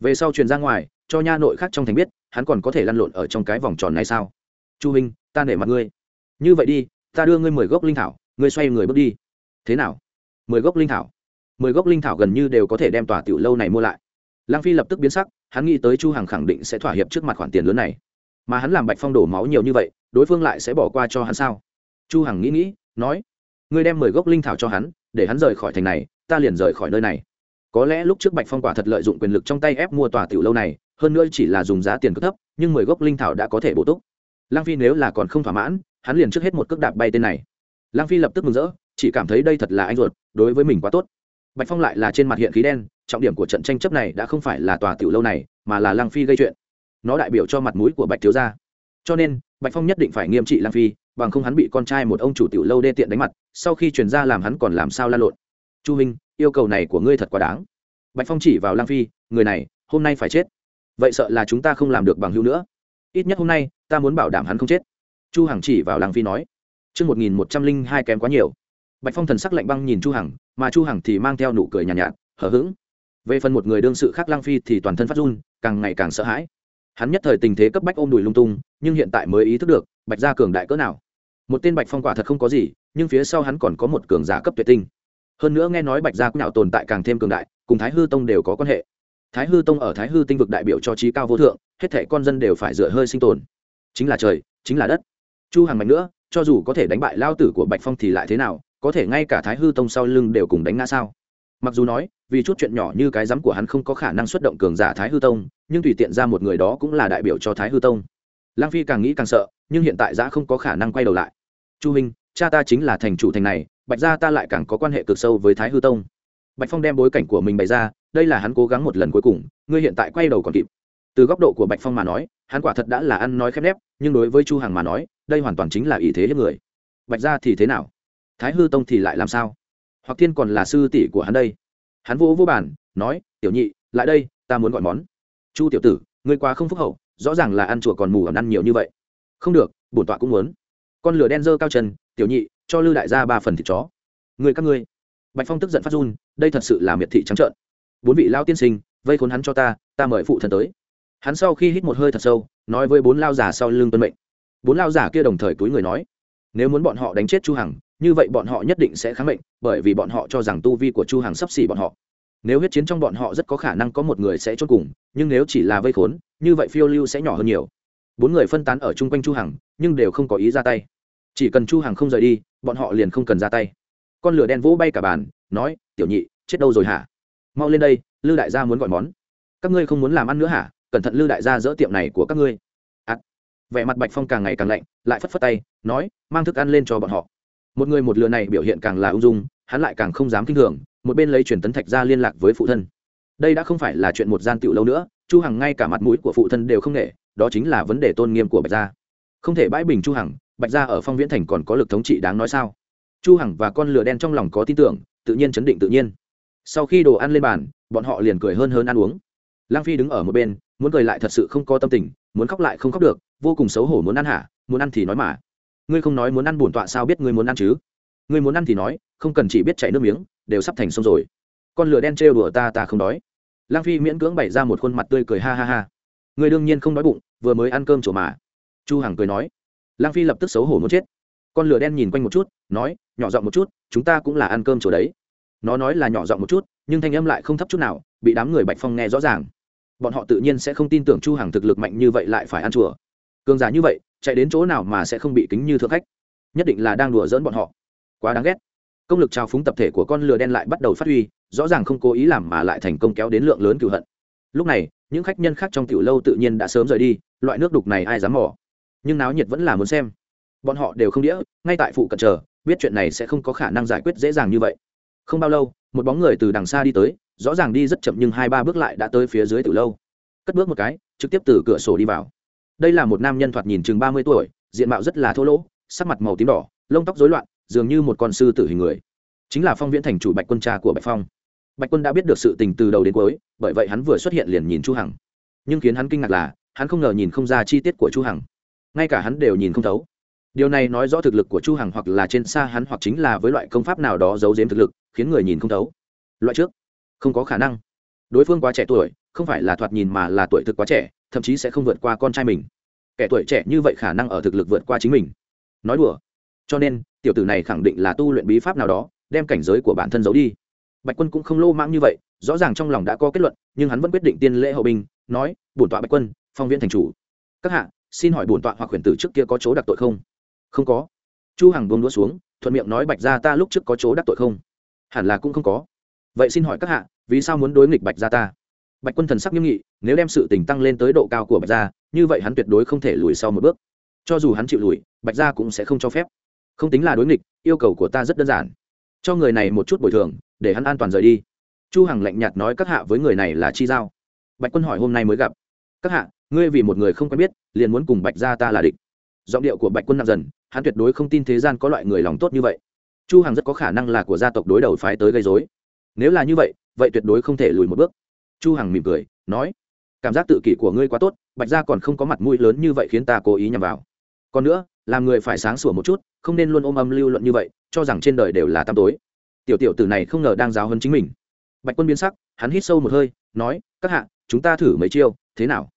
Về sau truyền ra ngoài, cho nha nội khác trong thành biết, hắn còn có thể lăn lộn ở trong cái vòng tròn này sao? Chu huynh, ta nể mặt ngươi. Như vậy đi, ta đưa ngươi mười gốc linh thảo, ngươi xoay người bước đi. Thế nào? Mười gốc linh thảo? Mười gốc linh thảo gần như đều có thể đem tòa tiểu lâu này mua lại. Lang phi lập tức biến sắc, hắn nghĩ tới chu hằng khẳng định sẽ thỏa hiệp trước mặt khoản tiền lớn này mà hắn làm bạch phong đổ máu nhiều như vậy, đối phương lại sẽ bỏ qua cho hắn sao? Chu hằng nghĩ nghĩ, nói, ngươi đem mười gốc linh thảo cho hắn, để hắn rời khỏi thành này, ta liền rời khỏi nơi này. Có lẽ lúc trước bạch phong quả thật lợi dụng quyền lực trong tay ép mua tòa tiểu lâu này, hơn nữa chỉ là dùng giá tiền cực thấp, nhưng mười gốc linh thảo đã có thể bổ túc. Lang phi nếu là còn không thỏa mãn, hắn liền trước hết một cước đạp bay tên này. Lang phi lập tức mừng rỡ, chỉ cảm thấy đây thật là anh ruột, đối với mình quá tốt. Bạch phong lại là trên mặt hiện khí đen, trọng điểm của trận tranh chấp này đã không phải là tòa tiểu lâu này, mà là lang phi gây chuyện nó đại biểu cho mặt mũi của bạch thiếu gia. Cho nên bạch phong nhất định phải nghiêm trị lang phi bằng không hắn bị con trai một ông chủ tiểu lâu đê tiện đánh mặt sau khi chuyển ra làm hắn còn làm sao la lộn. Chu minh yêu cầu này của ngươi thật quá đáng. Bạch phong chỉ vào lang phi người này hôm nay phải chết. Vậy sợ là chúng ta không làm được bằng hữu nữa. Ít nhất hôm nay ta muốn bảo đảm hắn không chết. Chu hằng chỉ vào lang phi nói. Trước 1102 kém quá nhiều. Bạch Phong thần sắc lạnh băng nhìn Chu Hằng, mà Chu Hằng thì mang theo nụ cười nhàn nhạt, nhạt, hờ hững. Về phần một người đương sự khác Lang Phi thì toàn thân phát run, càng ngày càng sợ hãi. Hắn nhất thời tình thế cấp bách ôm đùi lung tung, nhưng hiện tại mới ý thức được, Bạch gia cường đại cỡ nào. Một tên Bạch Phong quả thật không có gì, nhưng phía sau hắn còn có một cường giả cấp tuyệt tinh. Hơn nữa nghe nói Bạch gia nào tồn tại càng thêm cường đại, cùng Thái Hư Tông đều có quan hệ. Thái Hư Tông ở Thái Hư tinh vực đại biểu cho trí cao vô thượng, hết thể con dân đều phải dựa hơi sinh tồn. Chính là trời, chính là đất. Chu Hằng mạnh nữa, cho dù có thể đánh bại lao tử của bạch phong thì lại thế nào có thể ngay cả thái hư tông sau lưng đều cùng đánh ngã sao mặc dù nói, vì chút chuyện nhỏ như cái rắm của hắn không có khả năng xuất động cường giả thái hư tông, nhưng tùy tiện ra một người đó cũng là đại biểu cho thái hư tông. Lang phi càng nghĩ càng sợ, nhưng hiện tại giã không có khả năng quay đầu lại. Chu minh cha ta chính là thành chủ thành này, bạch gia ta lại càng có quan hệ cực sâu với thái hư tông. Bạch phong đem bối cảnh của mình bày ra, đây là hắn cố gắng một lần cuối cùng, ngươi hiện tại quay đầu còn kịp. Từ góc độ của bạch phong mà nói, hắn quả thật đã là ăn nói khép nép, nhưng đối với chu hằng mà nói, đây hoàn toàn chính là ý thế hiếp người. Bạch gia thì thế nào? Thái hư tông thì lại làm sao? Hoặc thiên còn là sư tỷ của hắn đây. Hắn vô vô bản nói, tiểu nhị, lại đây, ta muốn gọi món. Chu tiểu tử, ngươi quá không phúc hậu, rõ ràng là ăn chùa còn mù ẩm ăn nhiều như vậy. Không được, bổn tọa cũng muốn. Con lửa đen dơ cao chân, tiểu nhị, cho lư đại gia ba phần thịt chó. Người các ngươi. Bạch phong tức giận phát run, đây thật sự là miệt thị trắng trợn. Bốn vị lao tiên sinh, vây khốn hắn cho ta ta mời phụ thần tới. Hắn sau khi hít một hơi thật sâu, nói với bốn lao giả sau lưng tuân mệnh. Bốn lao giả kia đồng thời túi người nói, nếu muốn bọn họ đánh chết chu hằng như vậy bọn họ nhất định sẽ kháng mệnh, bởi vì bọn họ cho rằng tu vi của chu hằng sắp xỉ bọn họ. Nếu huyết chiến trong bọn họ rất có khả năng có một người sẽ chốt cùng, nhưng nếu chỉ là vây khốn, như vậy phiêu lưu sẽ nhỏ hơn nhiều. Bốn người phân tán ở chung quanh chu hằng, nhưng đều không có ý ra tay. Chỉ cần chu hằng không rời đi, bọn họ liền không cần ra tay. Con lửa đen vỗ bay cả bàn, nói, tiểu nhị, chết đâu rồi hả? Mau lên đây, lư đại gia muốn gọi món. Các ngươi không muốn làm ăn nữa hả? Cẩn thận lư đại gia dỡ tiệm này của các ngươi. Ắt vẻ mặt bạch phong càng ngày càng lạnh, lại phất phất tay, nói, mang thức ăn lên cho bọn họ một người một lừa này biểu hiện càng là ung dung, hắn lại càng không dám kinh thường, một bên lấy truyền tấn thạch ra liên lạc với phụ thân. Đây đã không phải là chuyện một gian tựu lâu nữa, chu hằng ngay cả mặt mũi của phụ thân đều không nể, đó chính là vấn đề tôn nghiêm của bạch gia. Không thể bãi bình chu hằng, bạch gia ở phong viễn thành còn có lực thống trị đáng nói sao? Chu hằng và con lừa đen trong lòng có tin tưởng, tự nhiên chấn định tự nhiên. Sau khi đồ ăn lên bàn, bọn họ liền cười hơn hơn ăn uống. Lang phi đứng ở một bên, muốn cười lại thật sự không có tâm tình, muốn khóc lại không khóc được, vô cùng xấu hổ muốn ăn hả, muốn ăn thì nói mà ngươi không nói muốn ăn bổn tọa sao biết ngươi muốn ăn chứ? Ngươi muốn ăn thì nói, không cần chỉ biết chảy nước miếng, đều sắp thành sông rồi. Con lửa đen trêu đùa ta ta không đói. Lang phi miễn cưỡng bày ra một khuôn mặt tươi cười ha ha ha. Ngươi đương nhiên không đói bụng, vừa mới ăn cơm chỗ mà. Chu hằng cười nói. Lang phi lập tức xấu hổ muốn chết. Con lửa đen nhìn quanh một chút, nói, nhỏ giọng một chút, chúng ta cũng là ăn cơm chỗ đấy. Nó nói là nhỏ giọng một chút, nhưng thanh âm lại không thấp chút nào, bị đám người bạch phong nghe rõ ràng. Bọn họ tự nhiên sẽ không tin tưởng chu hằng thực lực mạnh như vậy lại phải ăn chùa. Cường giả như vậy chạy đến chỗ nào mà sẽ không bị kính như thượng khách. Nhất định là đang đùa dỡn bọn họ. Quá đáng ghét. Công lực trao phúng tập thể của con lừa đen lại bắt đầu phát huy, rõ ràng không cố ý làm mà lại thành công kéo đến lượng lớn cựu hận. Lúc này, những khách nhân khác trong tiểu lâu tự nhiên đã sớm rời đi, loại nước đục này ai dám mỏ nhưng náo nhiệt vẫn là muốn xem. Bọn họ đều không đĩa, ngay tại phụ cận chờ, biết chuyện này sẽ không có khả năng giải quyết dễ dàng như vậy. Không bao lâu, một bóng người từ đằng xa đi tới, rõ ràng đi rất chậm nhưng hai ba bước lại đã tới phía dưới tiểu lâu. Cất bước một cái, trực tiếp từ cửa sổ đi vào đây là một nam nhân thoạt nhìn chừng ba mươi tuổi, diện mạo rất là thô lỗ, sắc mặt màu tím đỏ, lông tóc rối loạn, dường như một con sư tử hình người. Chính là phong viễn thành chủ bạch quân cha của bạch phong. Bạch quân đã biết được sự tình từ đầu đến cuối, bởi vậy hắn vừa xuất hiện liền nhìn chu hằng. Nhưng khiến hắn kinh ngạc là, hắn không ngờ nhìn không ra chi tiết của chu hằng. Ngay cả hắn đều nhìn không thấu. Điều này nói rõ thực lực của chu hằng hoặc là trên xa hắn hoặc chính là với loại công pháp nào đó giấu giếm thực lực, khiến người nhìn không thấu. Loại trước. Không có khả năng. Đối phương quá trẻ tuổi, không phải là thoạt nhìn mà là tuổi thực quá trẻ thậm chí sẽ không vượt qua con trai mình. Kẻ tuổi trẻ như vậy khả năng ở thực lực vượt qua chính mình. Nói đùa. Cho nên, tiểu tử này khẳng định là tu luyện bí pháp nào đó, đem cảnh giới của bản thân giấu đi. Bạch quân cũng không lô mãng như vậy, rõ ràng trong lòng đã có kết luận, nhưng hắn vẫn quyết định tiên lễ hậu binh, nói, bổn tọa bạch quân, phong viên thành chủ. Các hạ, xin hỏi bổn tọa hoặc huyền tử trước kia có chỗ đặc tội không? Không có. Chu hằng buông đũa xuống, thuận miệng nói, bạch gia ta lúc trước có chỗ đắc tội không? Hẳn là cũng không có. Vậy xin hỏi các hạ, vì sao muốn đối nghịch bạch gia ta? Bạch quân thần sắc nghiêm nghị, nếu đem sự tình tăng lên tới độ cao của bạch gia, như vậy hắn tuyệt đối không thể lùi sau một bước. Cho dù hắn chịu lùi, bạch gia cũng sẽ không cho phép. Không tính là đối nghịch, yêu cầu của ta rất đơn giản. Cho người này một chút bồi thường, để hắn an toàn rời đi. Chu hằng lạnh nhạt nói các hạ với người này là chi giao. Bạch quân hỏi hôm nay mới gặp. Các hạ, ngươi vì một người không quen biết, liền muốn cùng bạch gia ta là địch. Giọng điệu của bạch quân nặng dần, hắn tuyệt đối không tin thế gian có loại người lòng tốt như vậy. Chu hằng rất có khả năng là của gia tộc đối đầu phái tới gây rối. Nếu là như vậy vậy tuyệt đối không thể lùi một bước chu hằng mỉm cười, nói, cảm giác tự kỷ của ngươi quá tốt, bạch gia còn không có mặt mũi lớn như vậy khiến ta cố ý nhằm vào. Còn nữa, làm người phải sáng sủa một chút, không nên luôn ôm âm lưu luận như vậy, cho rằng trên đời đều là tăm tối. Tiểu tiểu tử này không ngờ đang giáo hơn chính mình. Bạch quân biến sắc, hắn hít sâu một hơi, nói, các hạ, chúng ta thử mấy chiêu, thế nào?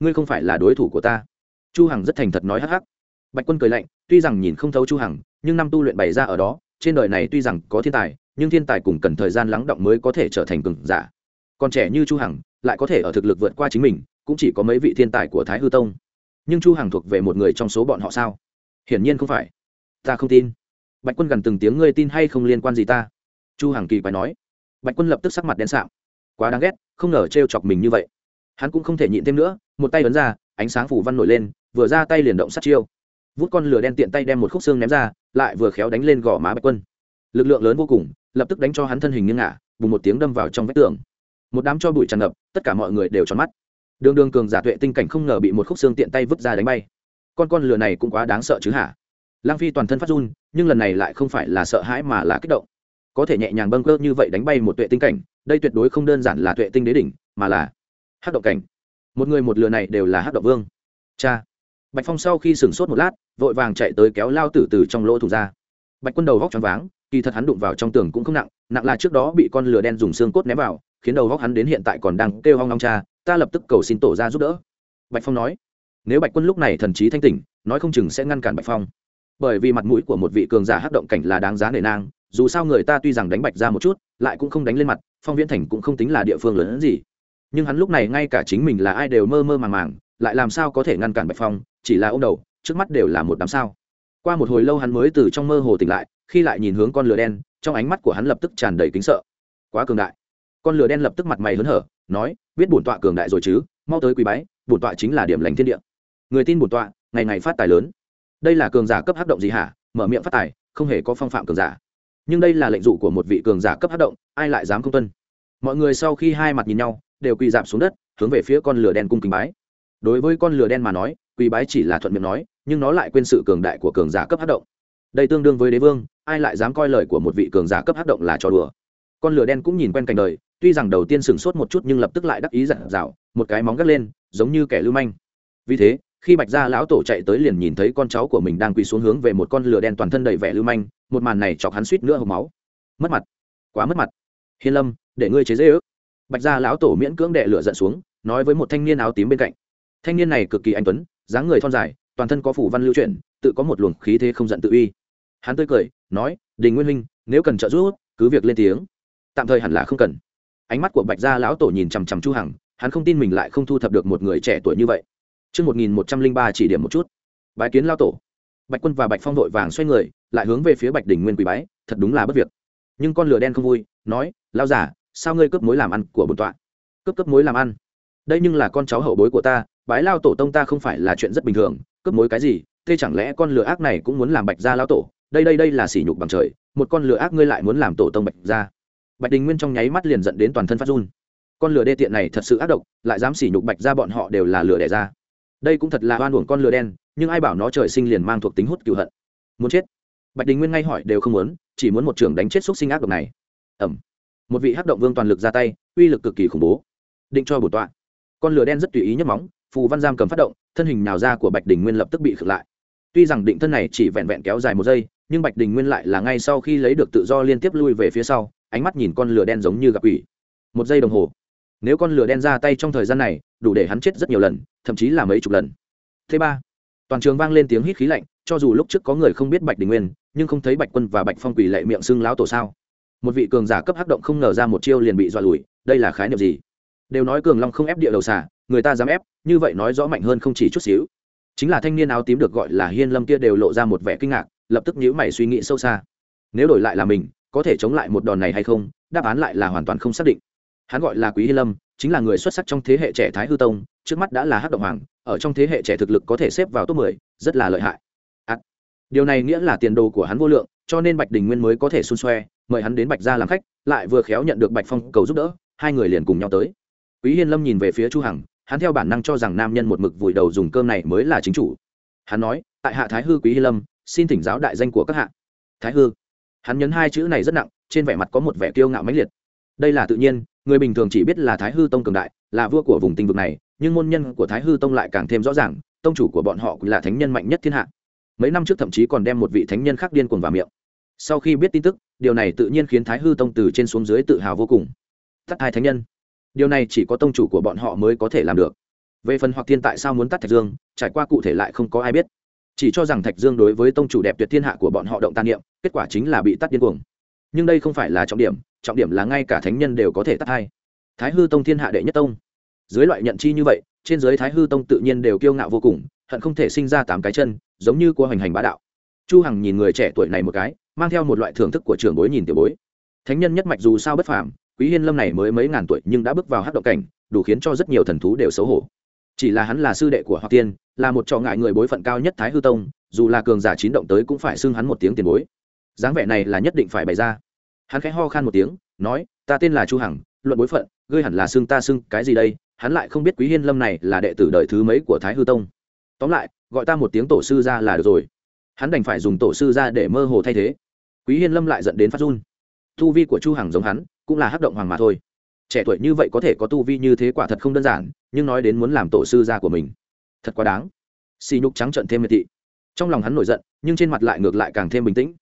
Ngươi không phải là đối thủ của ta. Chu hằng rất thành thật nói hắc hắc. Bạch quân cười lạnh, tuy rằng nhìn không thấu chu hằng, nhưng năm tu luyện bày ra ở đó, trên đời này tuy rằng có thiên tài, nhưng thiên tài cũng cần thời gian lắng động mới có thể trở thành cường giả còn trẻ như chu hằng, lại có thể ở thực lực vượt qua chính mình, cũng chỉ có mấy vị thiên tài của thái hư tông. Nhưng chu hằng thuộc về một người trong số bọn họ sao? Hiển nhiên không phải. Ta không tin. Bạch quân gần từng tiếng ngươi tin hay không liên quan gì ta? Chu hằng kỳ quái nói. Bạch quân lập tức sắc mặt đen sạm. Quá đáng ghét, không ngờ trêu chọc mình như vậy. Hắn cũng không thể nhịn thêm nữa, một tay ấn ra, ánh sáng phủ văn nổi lên, vừa ra tay liền động sát chiêu. Vút con lửa đen tiện tay đem một khúc xương ném ra, lại vừa khéo đánh lên gò má bạch quân. Lực lượng lớn vô cùng, lập tức đánh cho hắn thân hình nghiêng ngả, bùng một tiếng đâm vào trong vách tường một đám cho bụi tràn ngập, tất cả mọi người đều tròn mắt. Đường đường cường giả tuệ tinh cảnh không ngờ bị một khúc xương tiện tay vứt ra đánh bay. Con con lửa này cũng quá đáng sợ chứ hả? Lang phi toàn thân phát run, nhưng lần này lại không phải là sợ hãi mà là kích động. Có thể nhẹ nhàng bâng cơ như vậy đánh bay một tuệ tinh cảnh, đây tuyệt đối không đơn giản là tuệ tinh đế đỉnh, mà là hát động cảnh. Một người một lừa này đều là hát động vương. Cha! Bạch phong sau khi sửng sốt một lát, vội vàng chạy tới kéo lao tử từ trong lỗ thủ ra. Bạch quân đầu vóc choáng váng, kỳ thật hắn đụng vào trong tường cũng không nặng nặng là trước đó bị con lừa đen dùng xương cốt ném vào khiến đầu góc hắn đến hiện tại còn đang kêu hoang long cha, ta lập tức cầu xin tổ ra giúp đỡ. Bạch phong nói, nếu bạch quân lúc này thần trí thanh tỉnh, nói không chừng sẽ ngăn cản bạch phong. Bởi vì mặt mũi của một vị cường giả hắc động cảnh là đáng giá nể nang, dù sao người ta tuy rằng đánh bạch ra một chút, lại cũng không đánh lên mặt, phong viễn thành cũng không tính là địa phương lớn hơn gì. Nhưng hắn lúc này ngay cả chính mình là ai đều mơ mơ màng màng, lại làm sao có thể ngăn cản bạch phong, chỉ là ô m đầu, trước mắt đều là một đám sao. Qua một hồi lâu hắn mới từ trong mơ hồ tỉnh lại, khi lại nhìn hướng con lửa đen, trong ánh mắt của hắn lập tức tràn đầy kính sợ. Quá cường đại con lửa đen lập tức mặt mày hớn hở, nói, biết bổn tọa cường đại rồi chứ, mau tới quý bái, bổn tọa chính là điểm lành thiên địa. Người tin bổn tọa, ngày ngày phát tài lớn. Đây là cường giả cấp hắc động gì hả? Mở miệng phát tài, không hề có phong phạm cường giả. Nhưng đây là lệnh dụ của một vị cường giả cấp hắc động, ai lại dám không tuân? Mọi người sau khi hai mặt nhìn nhau, đều quỳ dạp xuống đất, hướng về phía con lửa đen cung kính bái. Đối với con lửa đen mà nói, quỳ bái chỉ là thuận miệng nói, nhưng nó lại quên sự cường đại của cường giả cấp hắc động. Đây tương đương với đế vương, ai lại dám coi lời của một vị cường giả cấp hắc động là trò đùa? Con lửa đen cũng nhìn quen cảnh đời tuy rằng đầu tiên sửng sốt một chút nhưng lập tức lại đắc ý dặn dạo một cái móng gắt lên, giống như kẻ lưu manh. Vì thế, khi bạch gia lão tổ chạy tới liền nhìn thấy con cháu của mình đang quỳ xuống hướng về một con lửa đen toàn thân đầy vẻ lưu manh, một màn này chọc hắn suýt nữa hộc máu. Mất mặt. Quá mất mặt. Hiên lâm, để ngươi chế dễ ước. Bạch gia lão tổ miễn cưỡng đệ lửa giận xuống, nói với một thanh niên áo tím bên cạnh. Thanh niên này cực kỳ anh tuấn, dáng người thon dài, toàn thân có phủ văn lưu chuyển, tự có một luồng khí thế không giận tự uy. Hắn tươi cười, nói, đình nguyên huynh, nếu cần trợ giúp, cứ việc lên tiếng. Tạm thời hẳn là không cần ánh mắt của bạch gia lão tổ nhìn chằm chằm chu hằng hắn không tin mình lại không thu thập được một người trẻ tuổi như vậy Trước 1103 chỉ điểm một chút. Bái kiến lão tổ. Bạch Quân và Bạch Phong đội vàng xoay người, lại hướng về phía Bạch Đỉnh Nguyên quỳ bái, thật đúng là bất việc. Nhưng con lửa đen không vui, nói, lão giả, sao ngươi cướp mối làm ăn của bổn tọa? Cướp cướp mối làm ăn? Đây nhưng là con cháu hậu bối của ta, bái lao tổ tông ta không phải là chuyện rất bình thường, cướp mối cái gì? Thế chẳng lẽ con lửa ác này cũng muốn làm Bạch gia lão tổ? Đây đây đây là sỉ nhục bằng trời, một con lửa ác ngươi lại muốn làm tổ tông Bạch gia. Bạch Đình Nguyên trong nháy mắt liền giận đến toàn thân phát run. Con lửa đê tiện này thật sự ác độc, lại dám sỉ nhục bạch ra bọn họ đều là lửa đẻ ra. Đây cũng thật là oan uổng con lửa đen, nhưng ai bảo nó trời sinh liền mang thuộc tính hút cựu hận. Muốn chết? Bạch đình nguyên ngay hỏi đều không muốn, chỉ muốn một trưởng đánh chết xúc sinh ác độc này. Ẩm một vị hắc động vương toàn lực ra tay, uy lực cực kỳ khủng bố. Định cho bổ tọa. Con lửa đen rất tùy ý nhấp móng, phù văn giam cầm phát động, thân hình nào ra của bạch đình nguyên lập tức bị khựng lại. Tuy rằng định thân này chỉ vẹn vẹn kéo dài một giây, nhưng bạch đình nguyên lại là ngay sau khi lấy được tự do liên tiếp lui về phía sau ánh mắt nhìn con lửa đen giống như gặp quỷ. Một giây đồng hồ. Nếu con lửa đen ra tay trong thời gian này, đủ để hắn chết rất nhiều lần, thậm chí là mấy chục lần. Thứ ba. Toàn trường vang lên tiếng hít khí lạnh, cho dù lúc trước có người không biết bạch đình nguyên, nhưng không thấy bạch quân và bạch phong quỷ lệ miệng xưng lão tổ sao? Một vị cường giả cấp hắc động không ngờ ra một chiêu liền bị dọa lùi, đây là khái niệm gì? Đều nói cường long không ép địa đầu xả người ta dám ép, như vậy nói rõ mạnh hơn không chỉ chút xíu. Chính là thanh niên áo tím được gọi là hiên lâm kia đều lộ ra một vẻ kinh ngạc, lập tức nhíu mày suy nghĩ sâu xa. Nếu đổi lại là mình có thể chống lại một đòn này hay không đáp án lại là hoàn toàn không xác định. Hắn gọi là quý hi lâm chính là người xuất sắc trong thế hệ trẻ thái hư tông trước mắt đã là hắc động hoàng ở trong thế hệ trẻ thực lực có thể xếp vào top mười rất là lợi hại. À, điều này nghĩa là tiền đồ của hắn vô lượng cho nên bạch đình nguyên mới có thể xun xoe mời hắn đến bạch gia làm khách lại vừa khéo nhận được bạch phong cầu giúp đỡ hai người liền cùng nhau tới. Quý hiên lâm nhìn về phía chu hằng hắn theo bản năng cho rằng nam nhân một mực vùi đầu dùng cơm này mới là chính chủ. Hắn nói tại hạ thái hư quý hiên lâm xin thỉnh giáo đại danh của các hạ. Thái hư hắn nhấn hai chữ này rất nặng, trên vẻ mặt có một vẻ kiêu ngạo mãnh liệt. Đây là tự nhiên, người bình thường chỉ biết là thái hư tông cường đại, là vua của vùng tinh vực này, nhưng môn nhân của thái hư tông lại càng thêm rõ ràng, tông chủ của bọn họ là thánh nhân mạnh nhất thiên hạ. Mấy năm trước thậm chí còn đem một vị thánh nhân khác điên cuồng vào miệng. Sau khi biết tin tức, điều này tự nhiên khiến thái hư tông từ trên xuống dưới tự hào vô cùng. Tắt hai thánh nhân. Điều này chỉ có tông chủ của bọn họ mới có thể làm được. Về phần hoặc thiên tại sao muốn tắt thạch dương, trải qua cụ thể lại không có ai biết chỉ cho rằng thạch dương đối với tông chủ đẹp tuyệt thiên hạ của bọn họ động tan niệm, kết quả chính là bị tắt điên cuồng. Nhưng đây không phải là trọng điểm trọng điểm là ngay cả thánh nhân đều có thể tắt hai. Thái hư tông thiên hạ đệ nhất tông. Dưới loại nhận chi như vậy, trên giới thái hư tông tự nhiên đều kiêu ngạo vô cùng, hận không thể sinh ra tám cái chân, giống như của hoành hành bá đạo. Chu hằng nhìn người trẻ tuổi này một cái, mang theo một loại thưởng thức của trưởng bối nhìn tiểu bối. Thánh nhân nhất mạch dù sao bất phàm, quý hiên lâm này mới mấy ngàn tuổi nhưng đã bước vào hát động cảnh, đủ khiến cho rất nhiều thần thú đều xấu hổ chỉ là hắn là sư đệ của hoa tiên, là một trò ngại người bối phận cao nhất thái hư tông, dù là cường giả chín động tới cũng phải xưng hắn một tiếng tiền bối. Dáng vẻ này là nhất định phải bày ra. Hắn khẽ ho khan một tiếng, nói, ta tên là chu hằng, luận bối phận, ngươi hẳn là xưng ta xưng cái gì đây? Hắn lại không biết quý hiên lâm này là đệ tử đời thứ mấy của thái hư tông. Tóm lại, gọi ta một tiếng tổ sư ra là được rồi. Hắn đành phải dùng tổ sư ra để mơ hồ thay thế. Quý hiên lâm lại dẫn đến phát run. Thu vi của chu hằng giống hắn, cũng là hắc động hoàng mà thôi trẻ tuổi như vậy có thể có tu vi như thế quả thật không đơn giản, nhưng nói đến muốn làm tổ sư gia của mình. Thật quá đáng. Xì nhục trắng trợn thêm miệt thị. Trong lòng hắn nổi giận, nhưng trên mặt lại ngược lại càng thêm bình tĩnh.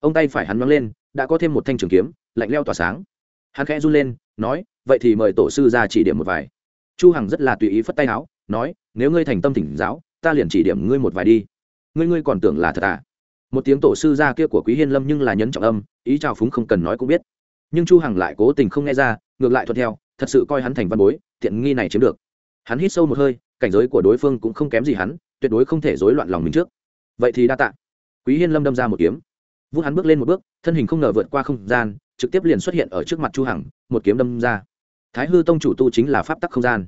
Ông tay phải hắn nâng lên, đã có thêm một thanh trường kiếm, lạnh leo tỏa sáng. Hắn khẽ run lên, nói, vậy thì mời tổ sư ra chỉ điểm một vài. Chu hằng rất là tùy ý phất tay áo, nói, nếu ngươi thành tâm thỉnh giáo, ta liền chỉ điểm ngươi một vài đi. Ngươi ngươi còn tưởng là thật à? Một tiếng tổ sư ra kia của quý hiên lâm nhưng là nhấn trọng âm, ý chào phúng không cần nói cũng biết. Nhưng chu hằng lại cố tình không nghe ra ngược lại thuận theo, thật sự coi hắn thành văn bối, tiện nghi này chiếm được. Hắn hít sâu một hơi, cảnh giới của đối phương cũng không kém gì hắn, tuyệt đối không thể rối loạn lòng mình trước. Vậy thì đa tạ. Quý hiên lâm đâm ra một kiếm. Vút hắn bước lên một bước, thân hình không ngờ vượt qua không gian, trực tiếp liền xuất hiện ở trước mặt chu hằng, một kiếm đâm ra. Thái hư tông chủ tu chính là pháp tắc không gian.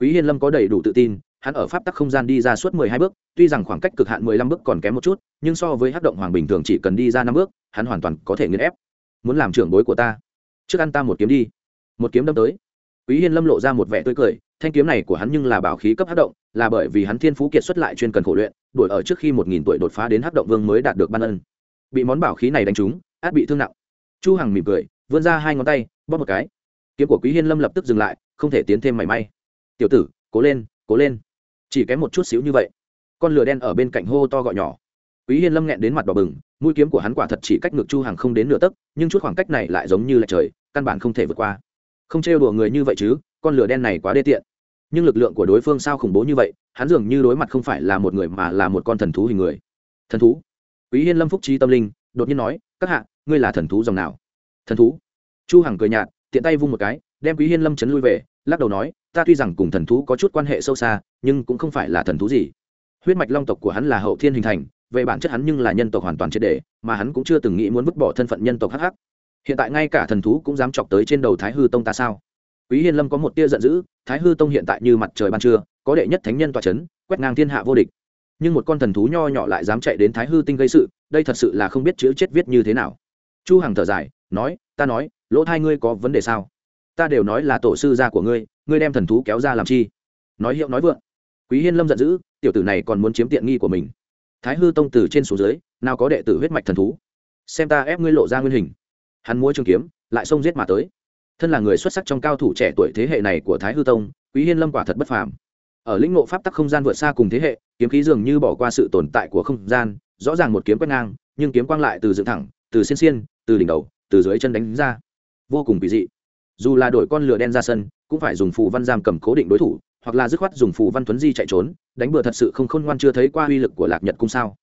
Quý hiên lâm có đầy đủ tự tin, hắn ở pháp tắc không gian đi ra suốt mười hai bước, tuy rằng khoảng cách cực hạn mười lăm bước còn kém một chút, nhưng so với hắc động hoàng bình thường chỉ cần đi ra năm bước, hắn hoàn toàn có thể nghiền ép. Muốn làm trưởng bối của ta, trước ăn ta một kiếm đi một kiếm đâm tới. Quý hiên lâm lộ ra một vẻ tươi cười, thanh kiếm này của hắn nhưng là bảo khí cấp hát động, là bởi vì hắn thiên phú kiệt xuất lại chuyên cần khổ luyện, đuổi ở trước khi một nghìn tuổi đột phá đến hát động vương mới đạt được ban ân. Bị món bảo khí này đánh trúng, át bị thương nặng. Chu hằng mỉm cười, vươn ra hai ngón tay, bóp một cái. Kiếm của quý hiên lâm lập tức dừng lại, không thể tiến thêm mảy may. Tiểu tử, cố lên cố lên. Chỉ kém một chút xíu như vậy, con lửa đen ở bên cạnh hô to gọi nhỏ. Quý hiên lâm nghẹn đến mặt đỏ bừng, mũi kiếm của hắn quả thật chỉ cách ngược chu hằng không đến nửa tấc, nhưng chút khoảng cách này lại giống như là trời, căn bản không thể vượt qua không trêu đùa người như vậy chứ con lửa đen này quá đê tiện. Nhưng lực lượng của đối phương sao khủng bố như vậy hắn dường như đối mặt không phải là một người mà là một con thần thú hình người. Thần thú? Quý hiên lâm phúc trí tâm linh đột nhiên nói các hạ ngươi là thần thú dòng nào? Thần thú? Chu hằng cười nhạt tiện tay vung một cái đem quý hiên lâm chấn lui về lắc đầu nói ta tuy rằng cùng thần thú có chút quan hệ sâu xa nhưng cũng không phải là thần thú gì. Huyết mạch long tộc của hắn là hậu thiên hình thành về bản chất hắn nhưng là nhân tộc hoàn toàn triệt đề, mà hắn cũng chưa từng nghĩ muốn vứt bỏ thân phận nhân tộc hắc hắc hiện tại ngay cả thần thú cũng dám chọc tới trên đầu thái hư tông ta sao? Quý hiên lâm có một tia giận dữ, thái hư tông hiện tại như mặt trời ban trưa, có đệ nhất thánh nhân tòa c h ấ n quét ngang thiên hạ vô địch. Nhưng một con thần thú nho nhỏ lại dám chạy đến thái hư tinh gây sự, đây thật sự là không biết chữ chết viết như thế nào. Chu hằng thở dài, nói, ta nói, lỗ thai ngươi có vấn đề sao? Ta đều nói là tổ sư gia của ngươi ngươi đem thần thú kéo ra làm chi? Nói hiệu nói vượng, quý hiên lâm giận dữ, tiểu tử này còn muốn chiếm tiện nghi của mình. Thái hư tông từ trên xuống dưới, nào có đệ tử huyết mạch thần thú? Xem ta ép ngươi lộ ra nguyên hình hắn múa trường kiếm, lại xông giết mà tới. Thân là người xuất sắc trong cao thủ trẻ tuổi thế hệ này của thái hư tông, quý hiên lâm quả thật bất phàm. Ở lĩnh ngộ pháp tắc không gian vượt xa cùng thế hệ, kiếm khí dường như bỏ qua sự tồn tại của không gian, rõ ràng một kiếm quét ngang, nhưng kiếm quang lại từ dựng thẳng, từ xiên xiên, từ đỉnh đầu, từ dưới chân đánh ra. Vô cùng kỳ dị. Dù là đổi con lửa đen ra sân, cũng phải dùng phù văn giam cầm cố định đối thủ, hoặc là dứt khoát dùng phù văn tuấn di chạy trốn, đánh bừa thật sự không khôn ngoan chưa thấy qua uy lực của lạc nhật cung sao?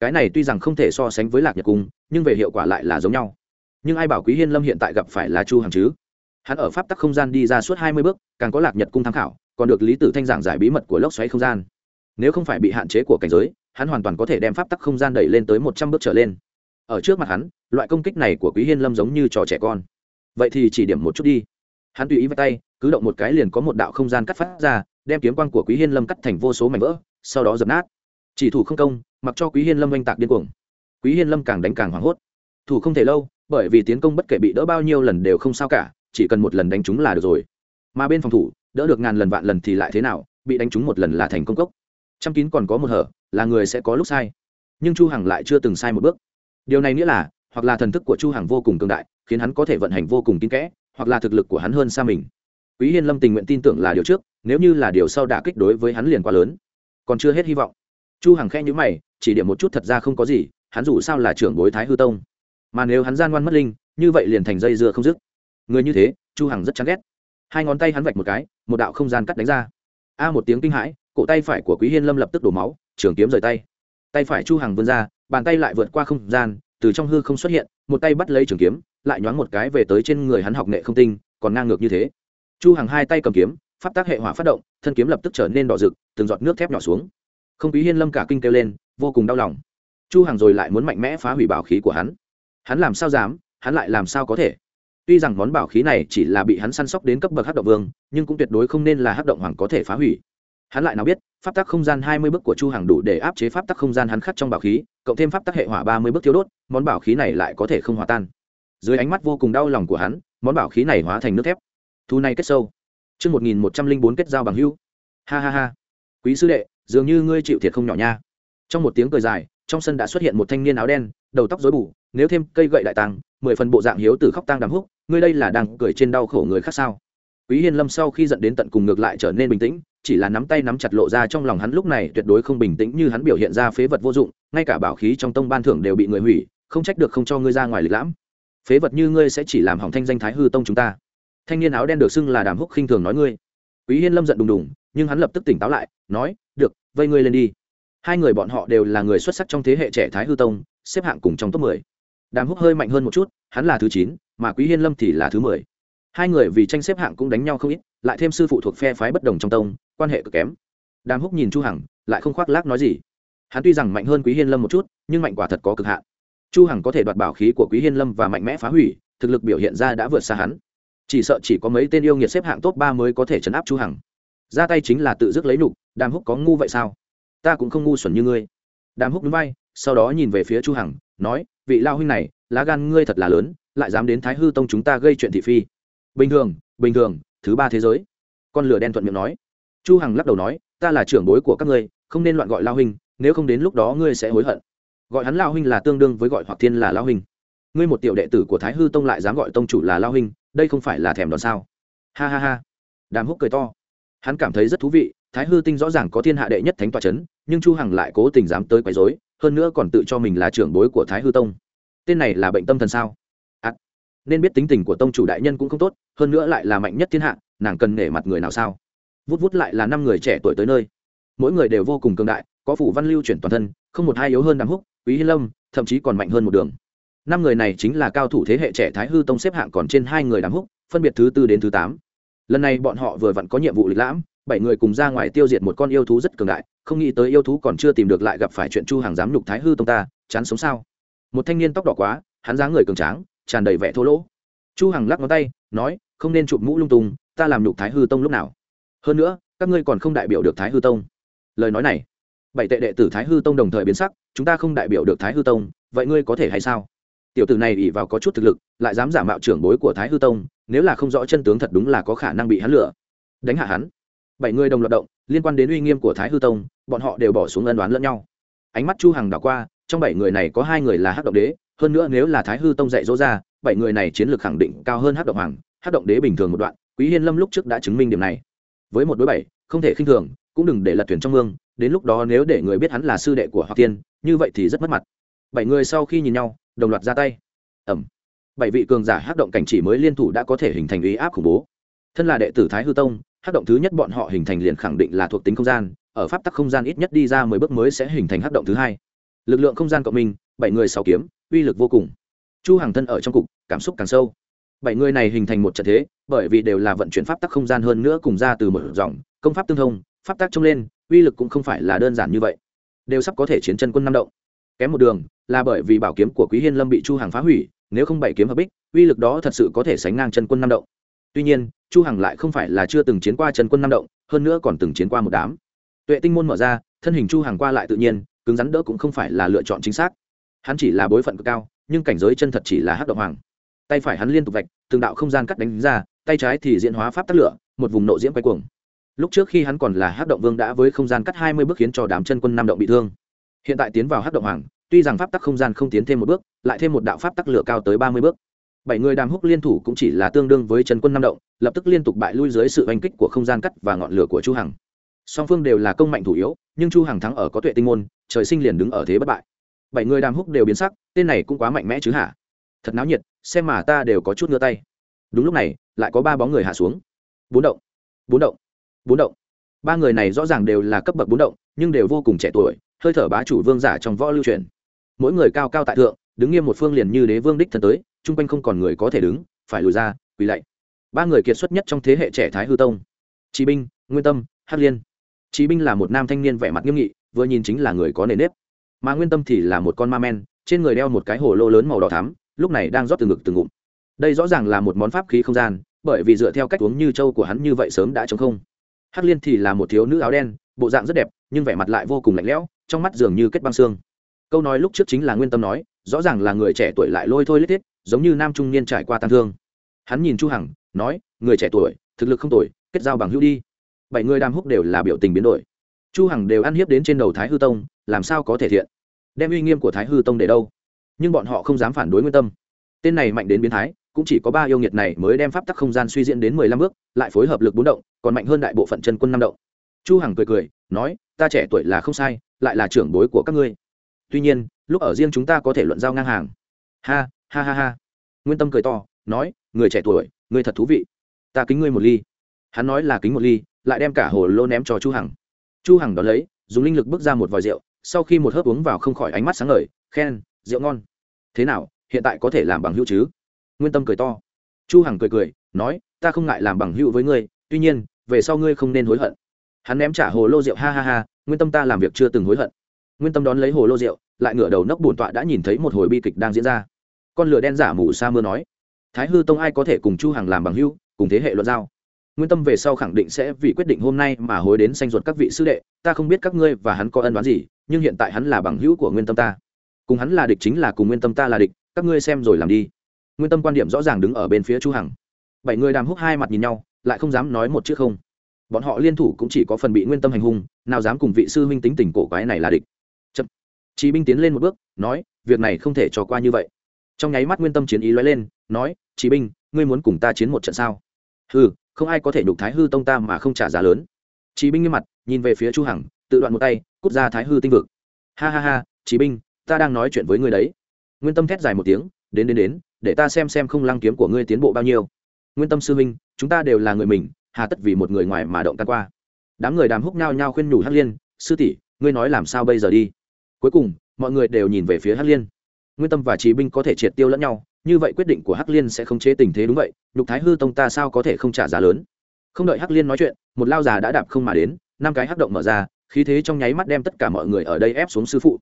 Cái này tuy rằng không thể so sánh với lạc nhật cung, nhưng về hiệu quả lại là giống nhau nhưng ai bảo quý hiên lâm hiện tại gặp phải là chu hằng chứ? Hắn ở pháp tắc không gian đi ra suốt hai mươi bước, càng có lạc nhật cung tham khảo, còn được lý tử thanh giảng giải bí mật của lốc xoáy không gian. Nếu không phải bị hạn chế của cảnh giới, hắn hoàn toàn có thể đem pháp tắc không gian đẩy lên tới một trăm bước trở lên. Ở trước mặt hắn, loại công kích này của quý hiên lâm giống như trò trẻ con. Vậy thì chỉ điểm một chút đi. Hắn tùy ý với tay, cứ động một cái liền có một đạo không gian cắt phát ra, đem kiếm quan của quý hiên lâm cắt thành vô số mảnh vỡ, sau đó dập nát. Chỉ thủ không công, mặc cho quý hiên lâm oanh tạc điên cuồng. Quý hiên lâm càng đánh càng hoảng hốt. Thủ không thể lâu bởi vì tiến công bất kể bị đỡ bao nhiêu lần đều không sao cả, chỉ cần một lần đánh chúng là được rồi. Mà bên phòng thủ, đỡ được ngàn lần vạn lần thì lại thế nào, bị đánh chúng một lần là thành công cốc. Trăm kín còn có một hở, là người sẽ có lúc sai. Nhưng chu hằng lại chưa từng sai một bước. Điều này nghĩa là, hoặc là thần thức của chu hằng vô cùng cường đại, khiến hắn có thể vận hành vô cùng kín kẽ, hoặc là thực lực của hắn hơn xa mình. Quý hiên lâm tình nguyện tin tưởng là điều trước, nếu như là điều sau đả kích đối với hắn liền quá lớn. Còn chưa hết hy vọng. Chu hằng khen nhíu mày, chỉ điểm một chút thật ra không có gì, hắn dù sao là trưởng bối thái hư tông mà nếu hắn gian ngoan mất linh, như vậy liền thành dây dưa không dứt. Người như thế, chu hằng rất chán ghét. Hai ngón tay hắn vạch một cái, một đạo không gian cắt đánh ra. A một tiếng kinh hãi, cổ tay phải của quý hiên lâm lập tức đổ máu, trường kiếm rời tay. Tay phải chu hằng vươn ra, bàn tay lại vượt qua không gian, từ trong hư không xuất hiện, một tay bắt lấy trường kiếm, lại nhoáng một cái về tới trên người hắn học nghệ không tinh, còn ngang ngược như thế. Chu hằng hai tay cầm kiếm, pháp tác hệ hỏa phát động, thân kiếm lập tức trở nên đỏ rực, từng giọt nước thép nhỏ xuống. Không quý hiên lâm cả kinh kêu lên, vô cùng đau lòng. Chu hằng rồi lại muốn mạnh mẽ phá hủy bảo khí của hắn hắn làm sao dám hắn lại làm sao có thể tuy rằng món bảo khí này chỉ là bị hắn săn sóc đến cấp bậc hắc động vương nhưng cũng tuyệt đối không nên là hắc động hoàng có thể phá hủy hắn lại nào biết pháp tắc không gian hai mươi bước của chu hàng đủ để áp chế pháp tắc không gian hắn khắc trong bảo khí cộng thêm pháp tắc hệ hỏa ba mươi bước thiếu đốt món bảo khí này lại có thể không hòa tan dưới ánh mắt vô cùng đau lòng của hắn món bảo khí này hóa thành nước thép thu này kết sâu Trước 1104 kết giao bằng hữu. Ha ha ha. Quý sư đệ, dường như ngươi chịu thiệt không nhỏ nha. Trong một tiếng cười dài, trong sân đã xuất hiện một thanh niên áo đen, đầu tóc rối bù, nếu thêm cây gậy đại tăng, mười phần bộ dạng hiếu tử khóc tang đàm húc ngươi đây là đang cười trên đau khổ người khác sao? Quý hiên lâm sau khi dẫn đến tận cùng ngược lại trở nên bình tĩnh chỉ là nắm tay nắm chặt lộ ra trong lòng hắn lúc này tuyệt đối không bình tĩnh như hắn biểu hiện ra phế vật vô dụng ngay cả bảo khí trong tông ban thưởng đều bị người hủy không trách được không cho ngươi ra ngoài lịch lãm. Phế vật như ngươi sẽ chỉ làm hỏng thanh danh thái hư tông chúng ta. Thanh niên áo đen được xưng là đàm húc khinh thường nói ngươi. Quý hiên lâm giận đùng đùng nhưng hắn lập tức tỉnh táo lại nói được vây ngươi lên đi. Hai người bọn họ đều là người xuất sắc trong thế hệ trẻ thái hư tông xếp hạng cùng trong top mười đàm húc hơi mạnh hơn một chút, hắn là thứ chín, mà quý hiên lâm thì là thứ mười. Hai người vì tranh xếp hạng cũng đánh nhau không ít, lại thêm sư phụ thuộc phe phái bất đồng trong tông, quan hệ cực kém. Đàm húc nhìn chu hằng, lại không khoác lác nói gì. Hắn tuy rằng mạnh hơn quý hiên lâm một chút, nhưng mạnh quả thật có cực hạn. Chu hằng có thể đoạt bảo khí của quý hiên lâm và mạnh mẽ phá hủy, thực lực biểu hiện ra đã vượt xa hắn. Chỉ sợ chỉ có mấy tên yêu nghiệt xếp hạng top ba mới có thể chấn áp chu hằng. Ra tay chính là tự dứt lấy nục, đàm húc có ngu vậy sao? Ta cũng không ngu xuẩn như ngươi. Đàm húc núi vai sau đó nhìn về phía chu hằng, nói, vị lao huynh này, lá gan ngươi thật là lớn, lại dám đến thái hư tông chúng ta gây chuyện thị phi. Bình thường bình thường, thứ ba thế giới. Con lửa đen thuận miệng nói. Chu hằng lắc đầu nói, ta là trưởng bối của các ngươi, không nên loạn gọi lao huynh, nếu không đến lúc đó ngươi sẽ hối hận. Gọi hắn lao huynh là tương đương với gọi hoặc thiên là lao huynh. Ngươi một tiểu đệ tử của thái hư tông lại dám gọi tông chủ là lao huynh, đây không phải là thèm đón sao? Ha ha ha. Đàm húc cười to. Hắn cảm thấy rất thú vị, thái hư tinh rõ ràng có thiên hạ đệ nhất thánh tòa c h ấ n nhưng chu hằng lại cố tình dám tới quấy dối hơn nữa còn tự cho mình là trưởng bối của thái hư tông. Tên này là bệnh tâm thần sao? À, nên biết tính tình của tông chủ đại nhân cũng không tốt hơn nữa lại là mạnh nhất thiên hạ nàng cần nể mặt người nào sao? Vút vút lại là năm người trẻ tuổi tới nơi. Mỗi người đều vô cùng cường đại có phủ văn lưu chuyển toàn thân không một hai yếu hơn đàm húc quý hi lâm thậm chí còn mạnh hơn một đường. Năm người này chính là cao thủ thế hệ trẻ thái hư tông xếp hạng còn trên hai người đám húc phân biệt thứ tư đến thứ tám. Lần này bọn họ vừa vặn có nhiệm vụ lịch lãm bảy người cùng ra ngoài tiêu diệt một con yêu thú rất cường đại, không nghĩ tới yêu thú còn chưa tìm được lại gặp phải chuyện chu hàng dám lục thái hư tông ta, chán sống sao? Một thanh niên tóc đỏ quá, hắn dáng người cường tráng, tràn đầy vẻ thô lỗ. Chu hằng lắc ngón tay, nói, không nên chụp mũ lung tung, ta làm nhục thái hư tông lúc nào? Hơn nữa, các ngươi còn không đại biểu được thái hư tông. Lời nói này, bảy tệ đệ tử thái hư tông đồng thời biến sắc, chúng ta không đại biểu được thái hư tông, vậy ngươi có thể hay sao? Tiểu tử này ỉ vào có chút thực lực, lại dám giả mạo trưởng bối của thái hư tông, nếu là không rõ chân tướng thật đúng là có khả năng bị hắn lửa đánh hạ hắn bảy người đồng loạt động, liên quan đến uy nghiêm của thái hư tông, bọn họ đều bỏ xuống ân đoán lẫn nhau. Ánh mắt chu hằng đảo qua, trong bảy người này có hai người là hắc động đế, hơn nữa nếu là thái hư tông dạy dỗ ra, bảy người này chiến lược khẳng định cao hơn hắc động hoàng, hắc động đế bình thường một đoạn, quý hiên lâm lúc trước đã chứng minh điểm này. Với một đối bảy, không thể khinh thường, cũng đừng để lật thuyền trong mương, đến lúc đó nếu để người biết hắn là sư đệ của hoặc tiên, như vậy thì rất mất mặt. Bảy người sau khi nhìn nhau, đồng loạt ra tay. Ẩm. Bảy vị cường giả hắc động cảnh chỉ mới liên thủ đã có thể hình thành ý áp khủng bố. Thân là đệ tử thái hư tông hắc động thứ nhất bọn họ hình thành liền khẳng định là thuộc tính không gian, ở pháp tắc không gian ít nhất đi ra mười bước mới sẽ hình thành hắc động thứ hai. Lực lượng không gian cộng minh, bảy người sáu kiếm, uy lực vô cùng. Chu hàng thân ở trong cục, cảm xúc càng sâu. Bảy người này hình thành một trận thế, bởi vì đều là vận chuyển pháp tắc không gian hơn nữa cùng ra từ một dòng, công pháp tương thông, pháp tắc trông lên, uy lực cũng không phải là đơn giản như vậy. Đều sắp có thể chiến chân quân năm động. Kém một đường, là bởi vì bảo kiếm của quý hiên lâm bị chu hàng phá hủy, nếu không bảy kiếm hợp bích, uy lực đó thật sự có thể sánh ngang chân quân năm động tuy nhiên, chu hằng lại không phải là chưa từng chiến qua chân quân năm động, hơn nữa còn từng chiến qua một đám. Tuệ tinh môn mở ra, thân hình chu hằng qua lại tự nhiên, cứng rắn đỡ cũng không phải là lựa chọn chính xác. Hắn chỉ là bối phận cực cao, nhưng cảnh giới chân thật chỉ là hắc động hoàng. Tay phải hắn liên tục vạch, từng đạo không gian cắt đánh ra, tay trái thì diễn hóa pháp tắc lửa, một vùng nộ diễm quay cuồng. Lúc trước khi hắn còn là hắc động vương đã với không gian cắt hai mươi bước khiến cho đám chân quân năm động bị thương. Hiện tại tiến vào hắc động hoàng, tuy rằng pháp tắc không gian không tiến thêm một bước, lại thêm một đạo pháp tắc lửa cao tới ba mươi bước bảy người đàm húc liên thủ cũng chỉ là tương đương với trần quân năm động, lập tức liên tục bại lui dưới sự oanh kích của không gian cắt và ngọn lửa của chu hằng. Song phương đều là công mạnh thủ yếu, nhưng chu hằng thắng ở có tuệ tinh môn, trời sinh liền đứng ở thế bất bại. Bảy người đàm húc đều biến sắc, tên này cũng quá mạnh mẽ chứ hả? Thật náo nhiệt, xem mà ta đều có chút ngửa tay. Đúng lúc này, lại có ba bóng người hạ xuống. Bốn động bốn động bốn động. Ba người này rõ ràng đều là cấp bậc bốn động, nhưng đều vô cùng trẻ tuổi, hơi thở bá chủ vương giả trong võ lưu truyền. Mỗi người cao cao tại thượng, đứng nghiêm một phương liền như đế vương đích thần tới chung quanh không còn người có thể đứng, phải lùi ra, quỳ lạy. Ba người kiệt xuất nhất trong thế hệ trẻ thái hư tông, chí binh, nguyên tâm, hắc liên. Chí binh là một nam thanh niên vẻ mặt nghiêm nghị, vừa nhìn chính là người có nền nếp. Mà nguyên tâm thì là một con ma men, trên người đeo một cái hồ lô lớn màu đỏ thắm, lúc này đang rót từ ngực từ ngụm. Đây rõ ràng là một món pháp khí không gian, bởi vì dựa theo cách uống như châu của hắn như vậy sớm đã chống không. Hắc liên thì là một thiếu nữ áo đen, bộ dạng rất đẹp, nhưng vẻ mặt lại vô cùng lạnh lẽo, trong mắt dường như kết băng xương. Câu nói lúc trước chính là nguyên tâm nói, rõ ràng là người trẻ tuổi lại lôi thôi lết thiết giống như nam trung niên trải qua tăng thương. Hắn nhìn chu hằng, nói, người trẻ tuổi, thực lực không tuổi kết giao bằng hữu đi. Bảy người đàm húc đều là biểu tình biến đổi. Chu hằng đều ăn hiếp đến trên đầu thái hư tông, làm sao có thể thiện? Đem uy nghiêm của thái hư tông để đâu? Nhưng bọn họ không dám phản đối nguyên tâm. Tên này mạnh đến biến thái, cũng chỉ có ba yêu nghiệt này mới đem pháp tắc không gian suy diễn đến mười lăm bước, lại phối hợp lực bốn động, còn mạnh hơn đại bộ phận chân quân năm động. Chu hằng cười cười, nói, ta trẻ tuổi là không sai, lại là trưởng bối của các ngươi. Tuy nhiên, lúc ở riêng chúng ta có thể luận giao ngang hàng. Ha ha ha ha. Nguyên tâm cười to, nói, người trẻ tuổi, người thật thú vị. Ta kính ngươi một ly. Hắn nói là kính một ly, lại đem cả hồ lô ném cho chu hằng. Chu hằng đó lấy, dùng linh lực bước ra một vòi rượu, sau khi một hớp uống vào không khỏi ánh mắt sáng ngời, khen, rượu ngon. Thế nào, hiện tại có thể làm bằng hữu chứ? Nguyên tâm cười to. Chu hằng cười cười, nói, ta không ngại làm bằng hữu với ngươi, tuy nhiên, về sau ngươi không nên hối hận. Hắn ném trả hồ lô rượu, ha ha ha, nguyên tâm ta làm việc chưa từng hối hận. Nguyên tâm đón lấy hồ lô rượu, lại ngửa đầu nốc bổn tọa đã nhìn thấy một hồi bi kịch đang diễn ra con lửa đen giả mù sa mưa nói. Thái hư tông ai có thể cùng chu hằng làm bằng hữu, cùng thế hệ luận giao? Nguyên tâm về sau khẳng định sẽ vì quyết định hôm nay mà hối đến sanh ruột các vị sư đệ, ta không biết các ngươi và hắn có ân đoán gì, nhưng hiện tại hắn là bằng hữu của nguyên tâm ta. Cùng hắn là địch chính là cùng nguyên tâm ta là địch, các ngươi xem rồi làm đi. Nguyên tâm quan điểm rõ ràng đứng ở bên phía chu hằng. Bảy người đàm húc hai mặt nhìn nhau, lại không dám nói một chữ không. Bọn họ liên thủ cũng chỉ có phần bị nguyên tâm hành hung, nào dám cùng vị sư huynh tính tình cổ quái này là địch. Chậm. Chí binh tiến lên một bước, nói, việc này không thể cho qua như vậy trong nháy mắt nguyên tâm chiến ý lóe lên, nói chí binh ngươi muốn cùng ta chiến một trận sao? Hừ, không ai có thể nhục thái hư tông ta mà không trả giá lớn. Chí binh nghiêm mặt, nhìn về phía chu hằng, tự đoạn một tay, cút ra thái hư tinh vực. Ha ha ha chí binh ta đang nói chuyện với ngươi đấy. Nguyên tâm thét dài một tiếng, đến đến đến, để ta xem xem không lăng kiếm của ngươi tiến bộ bao nhiêu. Nguyên tâm sư huynh, chúng ta đều là người mình, hà tất vì một người ngoài mà động tan qua. Đám người đàm húc nhao nhao khuyên nhủ hắc liên, sư tỷ, ngươi nói làm sao bây giờ đi? Cuối cùng, mọi người đều nhìn về phía hắc liên nguyên tâm và trí binh có thể triệt tiêu lẫn nhau, như vậy quyết định của hắc liên sẽ không chế tình thế đúng vậy, nhục thái hư tông ta sao có thể không trả giá lớn? Không đợi hắc liên nói chuyện, một lao già đã đạp không mà đến, năm cái hắc động mở ra, khí thế trong nháy mắt đem tất cả mọi người ở đây ép xuống sư phụ.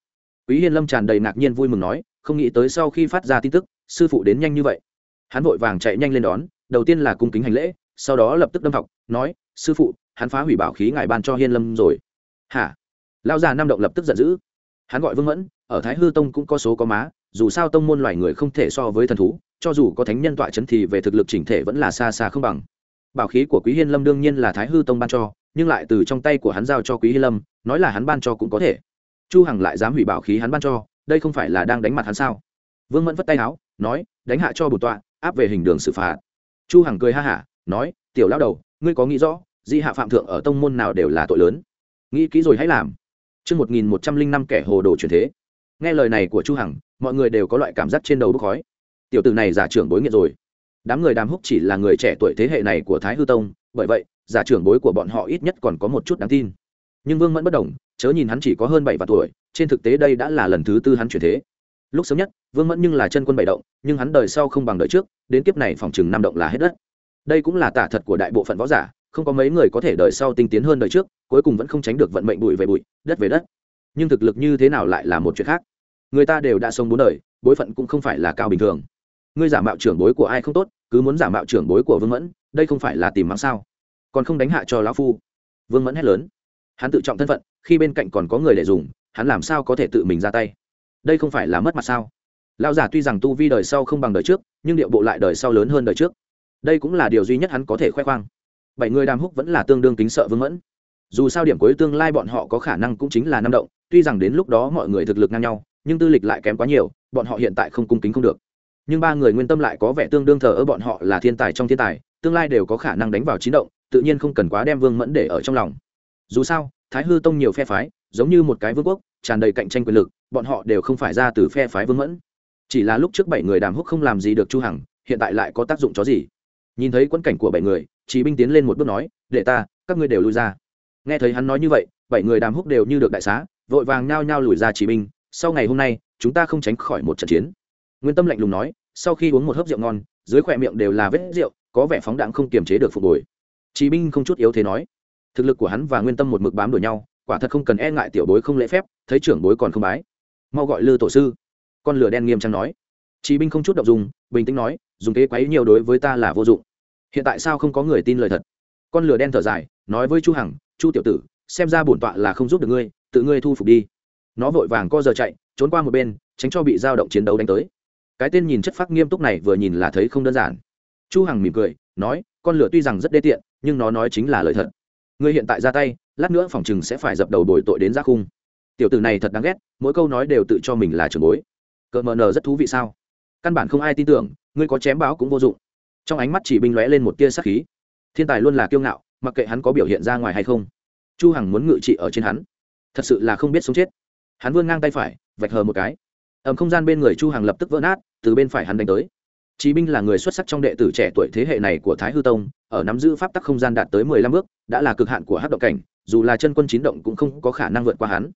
Quý hiên lâm tràn đầy ngạc nhiên vui mừng nói, không nghĩ tới sau khi phát ra tin tức, sư phụ đến nhanh như vậy. Hắn vội vàng chạy nhanh lên đón, đầu tiên là cung kính hành lễ, sau đó lập tức đâm học nói, sư phụ, hắn phá hủy bảo khí ngài ban cho hiên lâm rồi. Hả? Lao già nam động lập tức giận dữ. Hắn gọi vương mẫn, ở thái hư tông cũng có số có má dù sao tông môn loài người không thể so với thần thú, cho dù có thánh nhân tọa chấn thì về thực lực chỉnh thể vẫn là xa xa không bằng. Bảo khí của quý hiên lâm đương nhiên là thái hư tông ban cho, nhưng lại từ trong tay của hắn giao cho quý hiên lâm, nói là hắn ban cho cũng có thể. Chu hằng lại dám hủy bảo khí hắn ban cho, đây không phải là đang đánh mặt hắn sao? Vương mẫn vất tay áo, nói, đánh hạ cho bổn tọa, áp về hình đường xử phạt. Chu hằng cười ha hả, nói, tiểu lão đầu, ngươi có nghĩ rõ, di hạ phạm thượng ở tông môn nào đều là tội lớn? Nghĩ kỹ rồi hãy làm. Trước 1105 kẻ hồ đồ chuyển thế. Nghe lời này của Chu Hằng, mọi người đều có loại cảm giác trên đầu bốc khói. Tiểu tử này giả trưởng bối nghiện rồi. Đám người đàm húc chỉ là người trẻ tuổi thế hệ này của Thái Hư Tông, bởi vậy, giả trưởng bối của bọn họ ít nhất còn có một chút đáng tin. Nhưng Vương Mẫn bất đồng, chớ nhìn hắn chỉ có hơn bảy vạn tuổi, trên thực tế đây đã là lần thứ tư hắn chuyển thế. Lúc sớm nhất, Vương Mẫn nhưng là chân quân bảy động, nhưng hắn đời sau không bằng đời trước, đến kiếp này phòng chừng năm động là hết đất. Đây cũng là tả thật của đại bộ phận võ giả, không có mấy người có thể đời sau tinh tiến hơn đời trước cuối cùng vẫn không tránh được vận mệnh bụi về bụi đất về đất nhưng thực lực như thế nào lại là một chuyện khác người ta đều đã sống bốn đời, bối phận cũng không phải là cao bình thường. Ngươi giả mạo trưởng bối của ai không tốt, cứ muốn giả mạo trưởng bối của vương mẫn, đây không phải là tìm mắng sao? Còn không đánh hạ cho lão phu. Vương mẫn hét lớn. Hắn tự trọng thân phận, khi bên cạnh còn có người để dùng, hắn làm sao có thể tự mình ra tay? Đây không phải là mất mặt sao? Lão giả tuy rằng tu vi đời sau không bằng đời trước, nhưng điệu bộ lại đời sau lớn hơn đời trước. Đây cũng là điều duy nhất hắn có thể khoe khoang. Bảy người đàm húc vẫn là tương đương kính sợ vương mẫn. Dù sao điểm cuối tương lai bọn họ có khả năng cũng chính là năm động, tuy rằng đến lúc đó mọi người thực lực ngang nhau nhưng tư lịch lại kém quá nhiều, bọn họ hiện tại không cung kính không được. Nhưng ba người nguyên tâm lại có vẻ tương đương thờ ở bọn họ là thiên tài trong thiên tài, tương lai đều có khả năng đánh vào chín động, tự nhiên không cần quá đem vương mẫn để ở trong lòng. Dù sao, thái hư tông nhiều phe phái, giống như một cái vương quốc, tràn đầy cạnh tranh quyền lực, bọn họ đều không phải ra từ phe phái vương mẫn. Chỉ là lúc trước bảy người đàm húc không làm gì được chu hằng, hiện tại lại có tác dụng chó gì? Nhìn thấy quẫn cảnh của bảy người chỉ binh tiến lên một bước nói, để ta, các ngươi đều lui ra. Nghe thấy hắn nói như vậy, bảy người đàm húc đều như được đại xá, vội vàng nhao nhao lùi ra chỉ binh sau ngày hôm nay, chúng ta không tránh khỏi một trận chiến. Nguyên tâm lạnh lùng nói, sau khi uống một hớp rượu ngon, dưới khỏe miệng đều là vết rượu, có vẻ phóng đạn không kiềm chế được phục hồi. Chỉ binh không chút yếu thế nói, thực lực của hắn và nguyên tâm một mực bám đuổi nhau, quả thật không cần e ngại tiểu bối không lễ phép, thấy trưởng bối còn không bái. Mau gọi lư tổ sư. Con lửa đen nghiêm trang nói. Chỉ binh không chút động dùng bình tĩnh nói, dùng kế quấy nhiều đối với ta là vô dụng. Hiện tại sao không có người tin lời thật? Con lửa đen thở dài, nói với chu hằng, chu tiểu tử, xem ra bổn tọa là không giúp được ngươi, tự ngươi thu phục đi nó vội vàng co giờ chạy, trốn qua một bên, tránh cho bị dao động chiến đấu đánh tới. Cái tên nhìn chất phác nghiêm túc này vừa nhìn là thấy không đơn giản. Chu hằng mỉm cười, nói, con lửa tuy rằng rất đê tiện, nhưng nó nói chính là lời thật. Ngươi hiện tại ra tay, lát nữa phòng chừng sẽ phải dập đầu bồi tội đến giác khung. Tiểu tử này thật đáng ghét, mỗi câu nói đều tự cho mình là trưởng bối. Cỡ mờ nờ rất thú vị sao? Căn bản không ai tin tưởng, ngươi có chém báo cũng vô dụng. Trong ánh mắt chỉ binh lóe lên một tia sắc khí. Thiên tài luôn là kiêu ngạo, mặc kệ hắn có biểu hiện ra ngoài hay không. Chu hằng muốn ngự trị ở trên hắn. Thật sự là không biết sống chết hắn vươn ngang tay phải vạch hờ một cái. Ẩm không gian bên người chu hằng lập tức vỡ nát từ bên phải hắn đánh tới. Chí binh là người xuất sắc trong đệ tử trẻ tuổi thế hệ này của Thái Hư Tông, ở nắm giữ pháp tắc không gian đạt tới 15 bước, đã là cực hạn của hát động cảnh, dù là chân quân chín động cũng không có khả năng vượt qua hắn.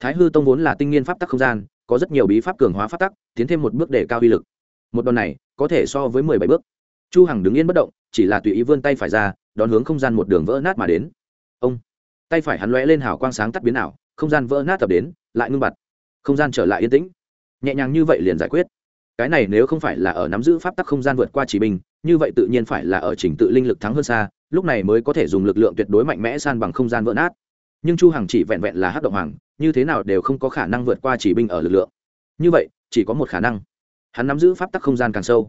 Thái Hư Tông vốn là tinh nghiên pháp tắc không gian, có rất nhiều bí pháp cường hóa pháp tắc, tiến thêm một bước để cao uy lực. Một đòn này, có thể so với 17 bước. Chu hằng đứng yên bất động chỉ là tùy ý vươn tay phải ra đón hướng không gian một đường vỡ nát mà đến. Ông tay phải hắn lóe lên hào quang sáng tắt biến ảo không gian vỡ nát tập đến, lại ngưng bặt. Không gian trở lại yên tĩnh. Nhẹ nhàng như vậy liền giải quyết. Cái này nếu không phải là ở nắm giữ pháp tắc không gian vượt qua chỉ bình, như vậy tự nhiên phải là ở trình tự linh lực thắng hơn xa, lúc này mới có thể dùng lực lượng tuyệt đối mạnh mẽ san bằng không gian vỡ nát. Nhưng chu hằng chỉ vẹn vẹn là hắc động hoàng, như thế nào đều không có khả năng vượt qua chỉ binh ở lực lượng. Như vậy, chỉ có một khả năng. Hắn nắm giữ pháp tắc không gian càng sâu.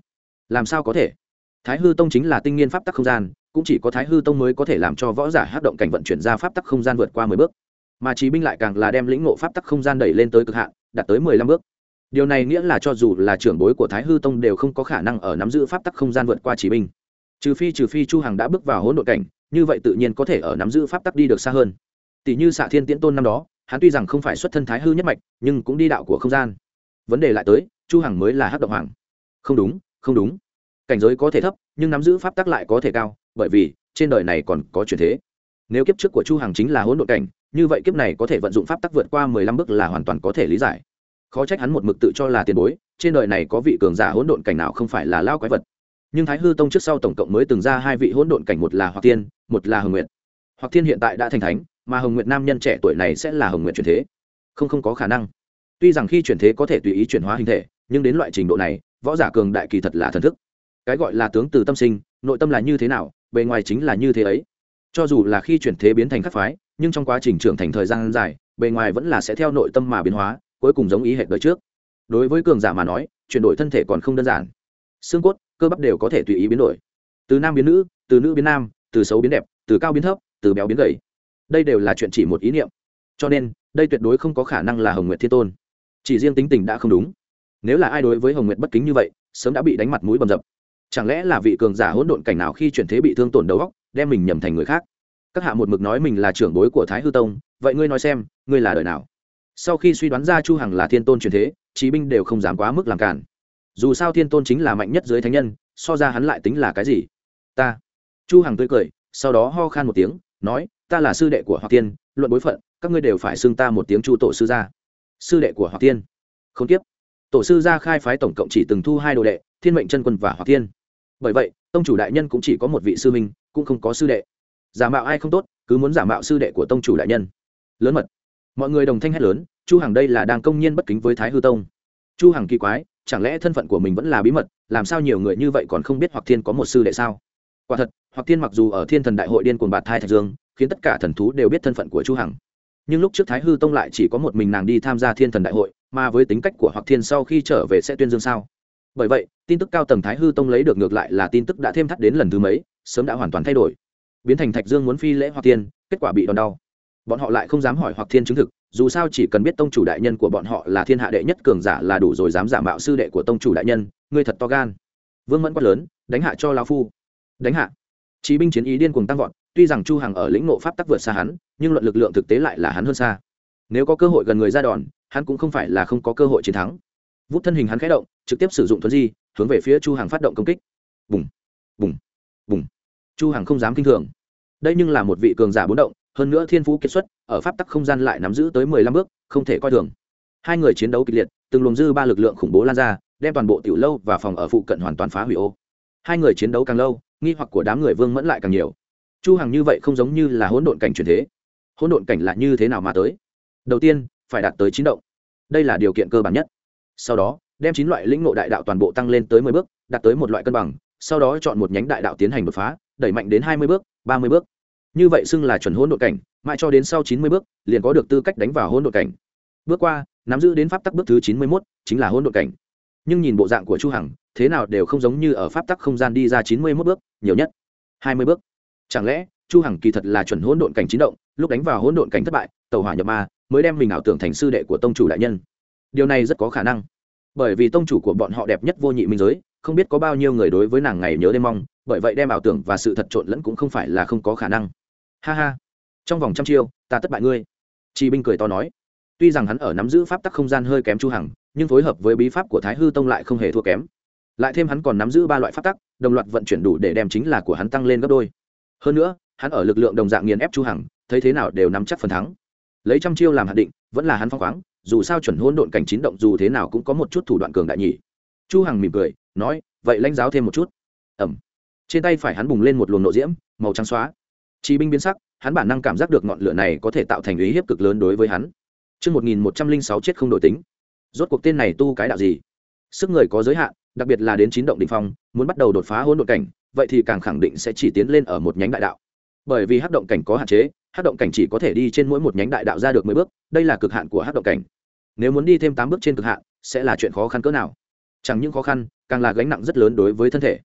Làm sao có thể? Thái hư tông chính là tinh nghiên pháp tắc không gian, cũng chỉ có thái hư tông mới có thể làm cho võ giả hát động cảnh vận chuyển ra pháp tắc không gian vượt qua mười bước mà chí binh lại càng là đem lĩnh ngộ pháp tắc không gian đẩy lên tới cực hạn, đạt tới mười lăm bước. Điều này nghĩa là cho dù là trưởng bối của thái hư tông đều không có khả năng ở nắm giữ pháp tắc không gian vượt qua chí binh. Trừ phi trừ phi chu hằng đã bước vào hỗn độn cảnh, như vậy tự nhiên có thể ở nắm giữ pháp tắc đi được xa hơn. Tỷ như xạ thiên tiễn tôn năm đó, hắn tuy rằng không phải xuất thân thái hư nhất mạch, nhưng cũng đi đạo của không gian. Vấn đề lại tới, chu hằng mới là hắc động hoàng. Không đúng không đúng. Cảnh giới có thể thấp, nhưng nắm giữ pháp tắc lại có thể cao, bởi vì trên đời này còn có chuyển thế. Nếu kiếp trước của chu hằng chính là hỗn độn cảnh như vậy kiếp này có thể vận dụng pháp tắc vượt qua mười lăm bước là hoàn toàn có thể lý giải. Khó trách hắn một mực tự cho là tiền bối, trên đời này có vị cường giả hỗn độn cảnh nào không phải là lao quái vật. Nhưng thái hư tông trước sau tổng cộng mới từng ra hai vị hỗn độn cảnh, một là hoặc tiên, một là hồng nguyện hoặc thiên hiện tại đã thành thánh, mà hồng nguyện nam nhân trẻ tuổi này sẽ là hồng nguyện chuyển thế. Không không có khả năng. Tuy rằng khi chuyển thế có thể tùy ý chuyển hóa hình thể, nhưng đến loại trình độ này, võ giả cường đại kỳ thật là thần thức. Cái gọi là tướng từ tâm sinh, nội tâm là như thế nào, bề ngoài chính là như thế ấy. Cho dù là khi chuyển thế biến thành khắc phái nhưng trong quá trình trưởng thành thời gian dài, bề ngoài vẫn là sẽ theo nội tâm mà biến hóa, cuối cùng giống ý hệ đời trước. Đối với cường giả mà nói, chuyển đổi thân thể còn không đơn giản. Xương cốt, cơ bắp đều có thể tùy ý biến đổi. Từ nam biến nữ, từ nữ biến nam, từ xấu biến đẹp, từ cao biến thấp, từ béo biến gầy. Đây đều là chuyện chỉ một ý niệm. Cho nên, đây tuyệt đối không có khả năng là hồng nguyệt thiên tôn. Chỉ riêng tính tình đã không đúng. Nếu là ai đối với hồng nguyệt bất kính như vậy, sớm đã bị đánh mặt mũi bầm dập. Chẳng lẽ là vị cường giả hỗn độn cảnh nào khi chuyển thế bị thương tổn đầu óc, đem mình nhầm thành người khác? Các hạ một mực nói mình là trưởng bối của thái hư tông, vậy ngươi nói xem, ngươi là đời nào? Sau khi suy đoán ra chu hằng là thiên tôn truyền thế, chí binh đều không dám quá mức làm cản dù sao thiên tôn chính là mạnh nhất dưới thánh nhân, so ra hắn lại tính là cái gì? Ta. Chu hằng tươi cười, sau đó ho khan một tiếng, nói, ta là sư đệ của hoặc tiên, luận bối phận, các ngươi đều phải xưng ta một tiếng chu tổ sư gia. Sư đệ của hoặc tiên? Không tiếp. Tổ sư gia khai phái tổng cộng chỉ từng thu hai đồ đệ, thiên mệnh chân quân và hoặc tiên. Bởi vậy, tông chủ đại nhân cũng chỉ có một vị sư minh cũng không có sư đệ giả mạo ai không tốt, cứ muốn giả mạo sư đệ của tông chủ đại nhân. Lớn mật. Mọi người đồng thanh hét lớn, chu hằng đây là đang công nhiên bất kính với thái hư tông. Chu hằng kỳ quái, chẳng lẽ thân phận của mình vẫn là bí mật, làm sao nhiều người như vậy còn không biết hoặc thiên có một sư đệ sao? Quả thật, hoặc thiên mặc dù ở thiên thần đại hội điên cuồng bạt thai thạch dương, khiến tất cả thần thú đều biết thân phận của chu hằng. Nhưng lúc trước thái hư tông lại chỉ có một mình nàng đi tham gia thiên thần đại hội, mà với tính cách của hoặc thiên sau khi trở về sẽ tuyên dương sao? Bởi vậy, tin tức cao tầng thái hư tông lấy được ngược lại là tin tức đã thêm thắt đến lần thứ mấy, sớm đã hoàn toàn thay đổi biến thành thạch dương muốn phi lễ hoặc tiên, kết quả bị đòn đau. Bọn họ lại không dám hỏi hoặc thiên chứng thực, dù sao chỉ cần biết tông chủ đại nhân của bọn họ là thiên hạ đệ nhất cường giả là đủ rồi dám giả mạo sư đệ của tông chủ đại nhân, ngươi thật to gan. Vương mẫn quát lớn, đánh hạ cho lao phu. Đánh hạ. Chí binh chiến ý điên cuồng tăng vọt, tuy rằng chu hằng ở lĩnh nộ pháp tắc vượt xa hắn, nhưng luận lực lượng thực tế lại là hắn hơn xa. Nếu có cơ hội gần người ra đòn, hắn cũng không phải là không có cơ hội chiến thắng. Vút thân hình hắn khẽ động, trực tiếp sử dụng thuấn di, hướng về phía chu hằng phát động công kích. Bùng. Bùng. Bùng chu hằng không dám kinh thường. Đây nhưng là một vị cường giả bốn động, hơn nữa thiên phú kiệt xuất, ở pháp tắc không gian lại nắm giữ tới mười lăm bước, không thể coi thường. Hai người chiến đấu kịch liệt, từng luồng dư ba lực lượng khủng bố lan ra, đem toàn bộ tiểu lâu và phòng ở phụ cận hoàn toàn phá hủy ô. Hai người chiến đấu càng lâu, nghi hoặc của đám người vương mẫn lại càng nhiều. Chu hằng như vậy không giống như là hỗn độn cảnh truyền thế. Hỗn độn cảnh là như thế nào mà tới? Đầu tiên, phải đạt tới chín động. Đây là điều kiện cơ bản nhất. Sau đó, đem chín loại lĩnh ngộ đại đạo toàn bộ tăng lên tới mười bước, đạt tới một loại cân bằng, sau đó chọn một nhánh đại đạo tiến hành đột phá đẩy mạnh đến hai mươi bước, ba mươi bước. Như vậy xưng là chuẩn hỗn độn cảnh, mãi cho đến sau chín mươi bước, liền có được tư cách đánh vào hỗn độn cảnh. Bước qua, nắm giữ đến pháp tắc bước thứ chín mươi mốt, chính là hỗn độn cảnh. Nhưng nhìn bộ dạng của chu hằng, thế nào đều không giống như ở pháp tắc không gian đi ra chín mươi mốt bước, nhiều nhất hai mươi bước. Chẳng lẽ, chu hằng kỳ thật là chuẩn hỗn độn cảnh chín động, lúc đánh vào hỗn độn cảnh thất bại, tàu hỏa nhập ma, mới đem mình ảo tưởng thành sư đệ của tông chủ đại nhân. Điều này rất có khả năng. Bởi vì tông chủ của bọn họ đẹp nhất vô nhị minh giới không biết có bao nhiêu người đối với nàng ngày nhớ đêm mong, bởi vậy đem ảo tưởng và sự thật trộn lẫn cũng không phải là không có khả năng. Ha ha. Trong vòng trăm chiêu, ta tất bại ngươi. Chị binh cười to nói. Tuy rằng hắn ở nắm giữ pháp tắc không gian hơi kém chu hằng, nhưng phối hợp với bí pháp của thái hư tông lại không hề thua kém. Lại thêm hắn còn nắm giữ ba loại pháp tắc, đồng loạt vận chuyển đủ để đem chính là của hắn tăng lên gấp đôi. Hơn nữa, hắn ở lực lượng đồng dạng nghiền ép chu hằng, thấy thế nào đều nắm chắc phần thắng. Lấy trăm chiêu làm hạt định, vẫn là hắn phong khoáng, dù sao chuẩn hôn độn cảnh chín động dù thế nào cũng có một chút thủ đoạn cường đại nhỉ chu hằng mỉm cười nói vậy lãnh giáo thêm một chút ẩm trên tay phải hắn bùng lên một luồng nộ diễm màu trắng xóa chi binh biến sắc hắn bản năng cảm giác được ngọn lửa này có thể tạo thành ý hiếp cực lớn đối với hắn Trước 1106 chết không đổi tính. Rốt cuộc tên này tu cái đạo gì? Sức người có giới hạn, đặc biệt là đến chín động đỉnh phong, muốn bắt đầu đột phá hỗn độn cảnh, vậy thì càng khẳng định sẽ chỉ tiến lên ở một nhánh đại đạo. Bởi vì hắc động cảnh có hạn chế, hắc động cảnh chỉ có thể đi trên mỗi một nhánh đại đạo ra được mười bước, đây là cực hạn của hắc động cảnh. Nếu muốn đi thêm tám bước trên cực hạn, sẽ là chuyện khó khăn cỡ nào? Chẳng những khó khăn, càng là gánh nặng rất lớn đối với thân thể.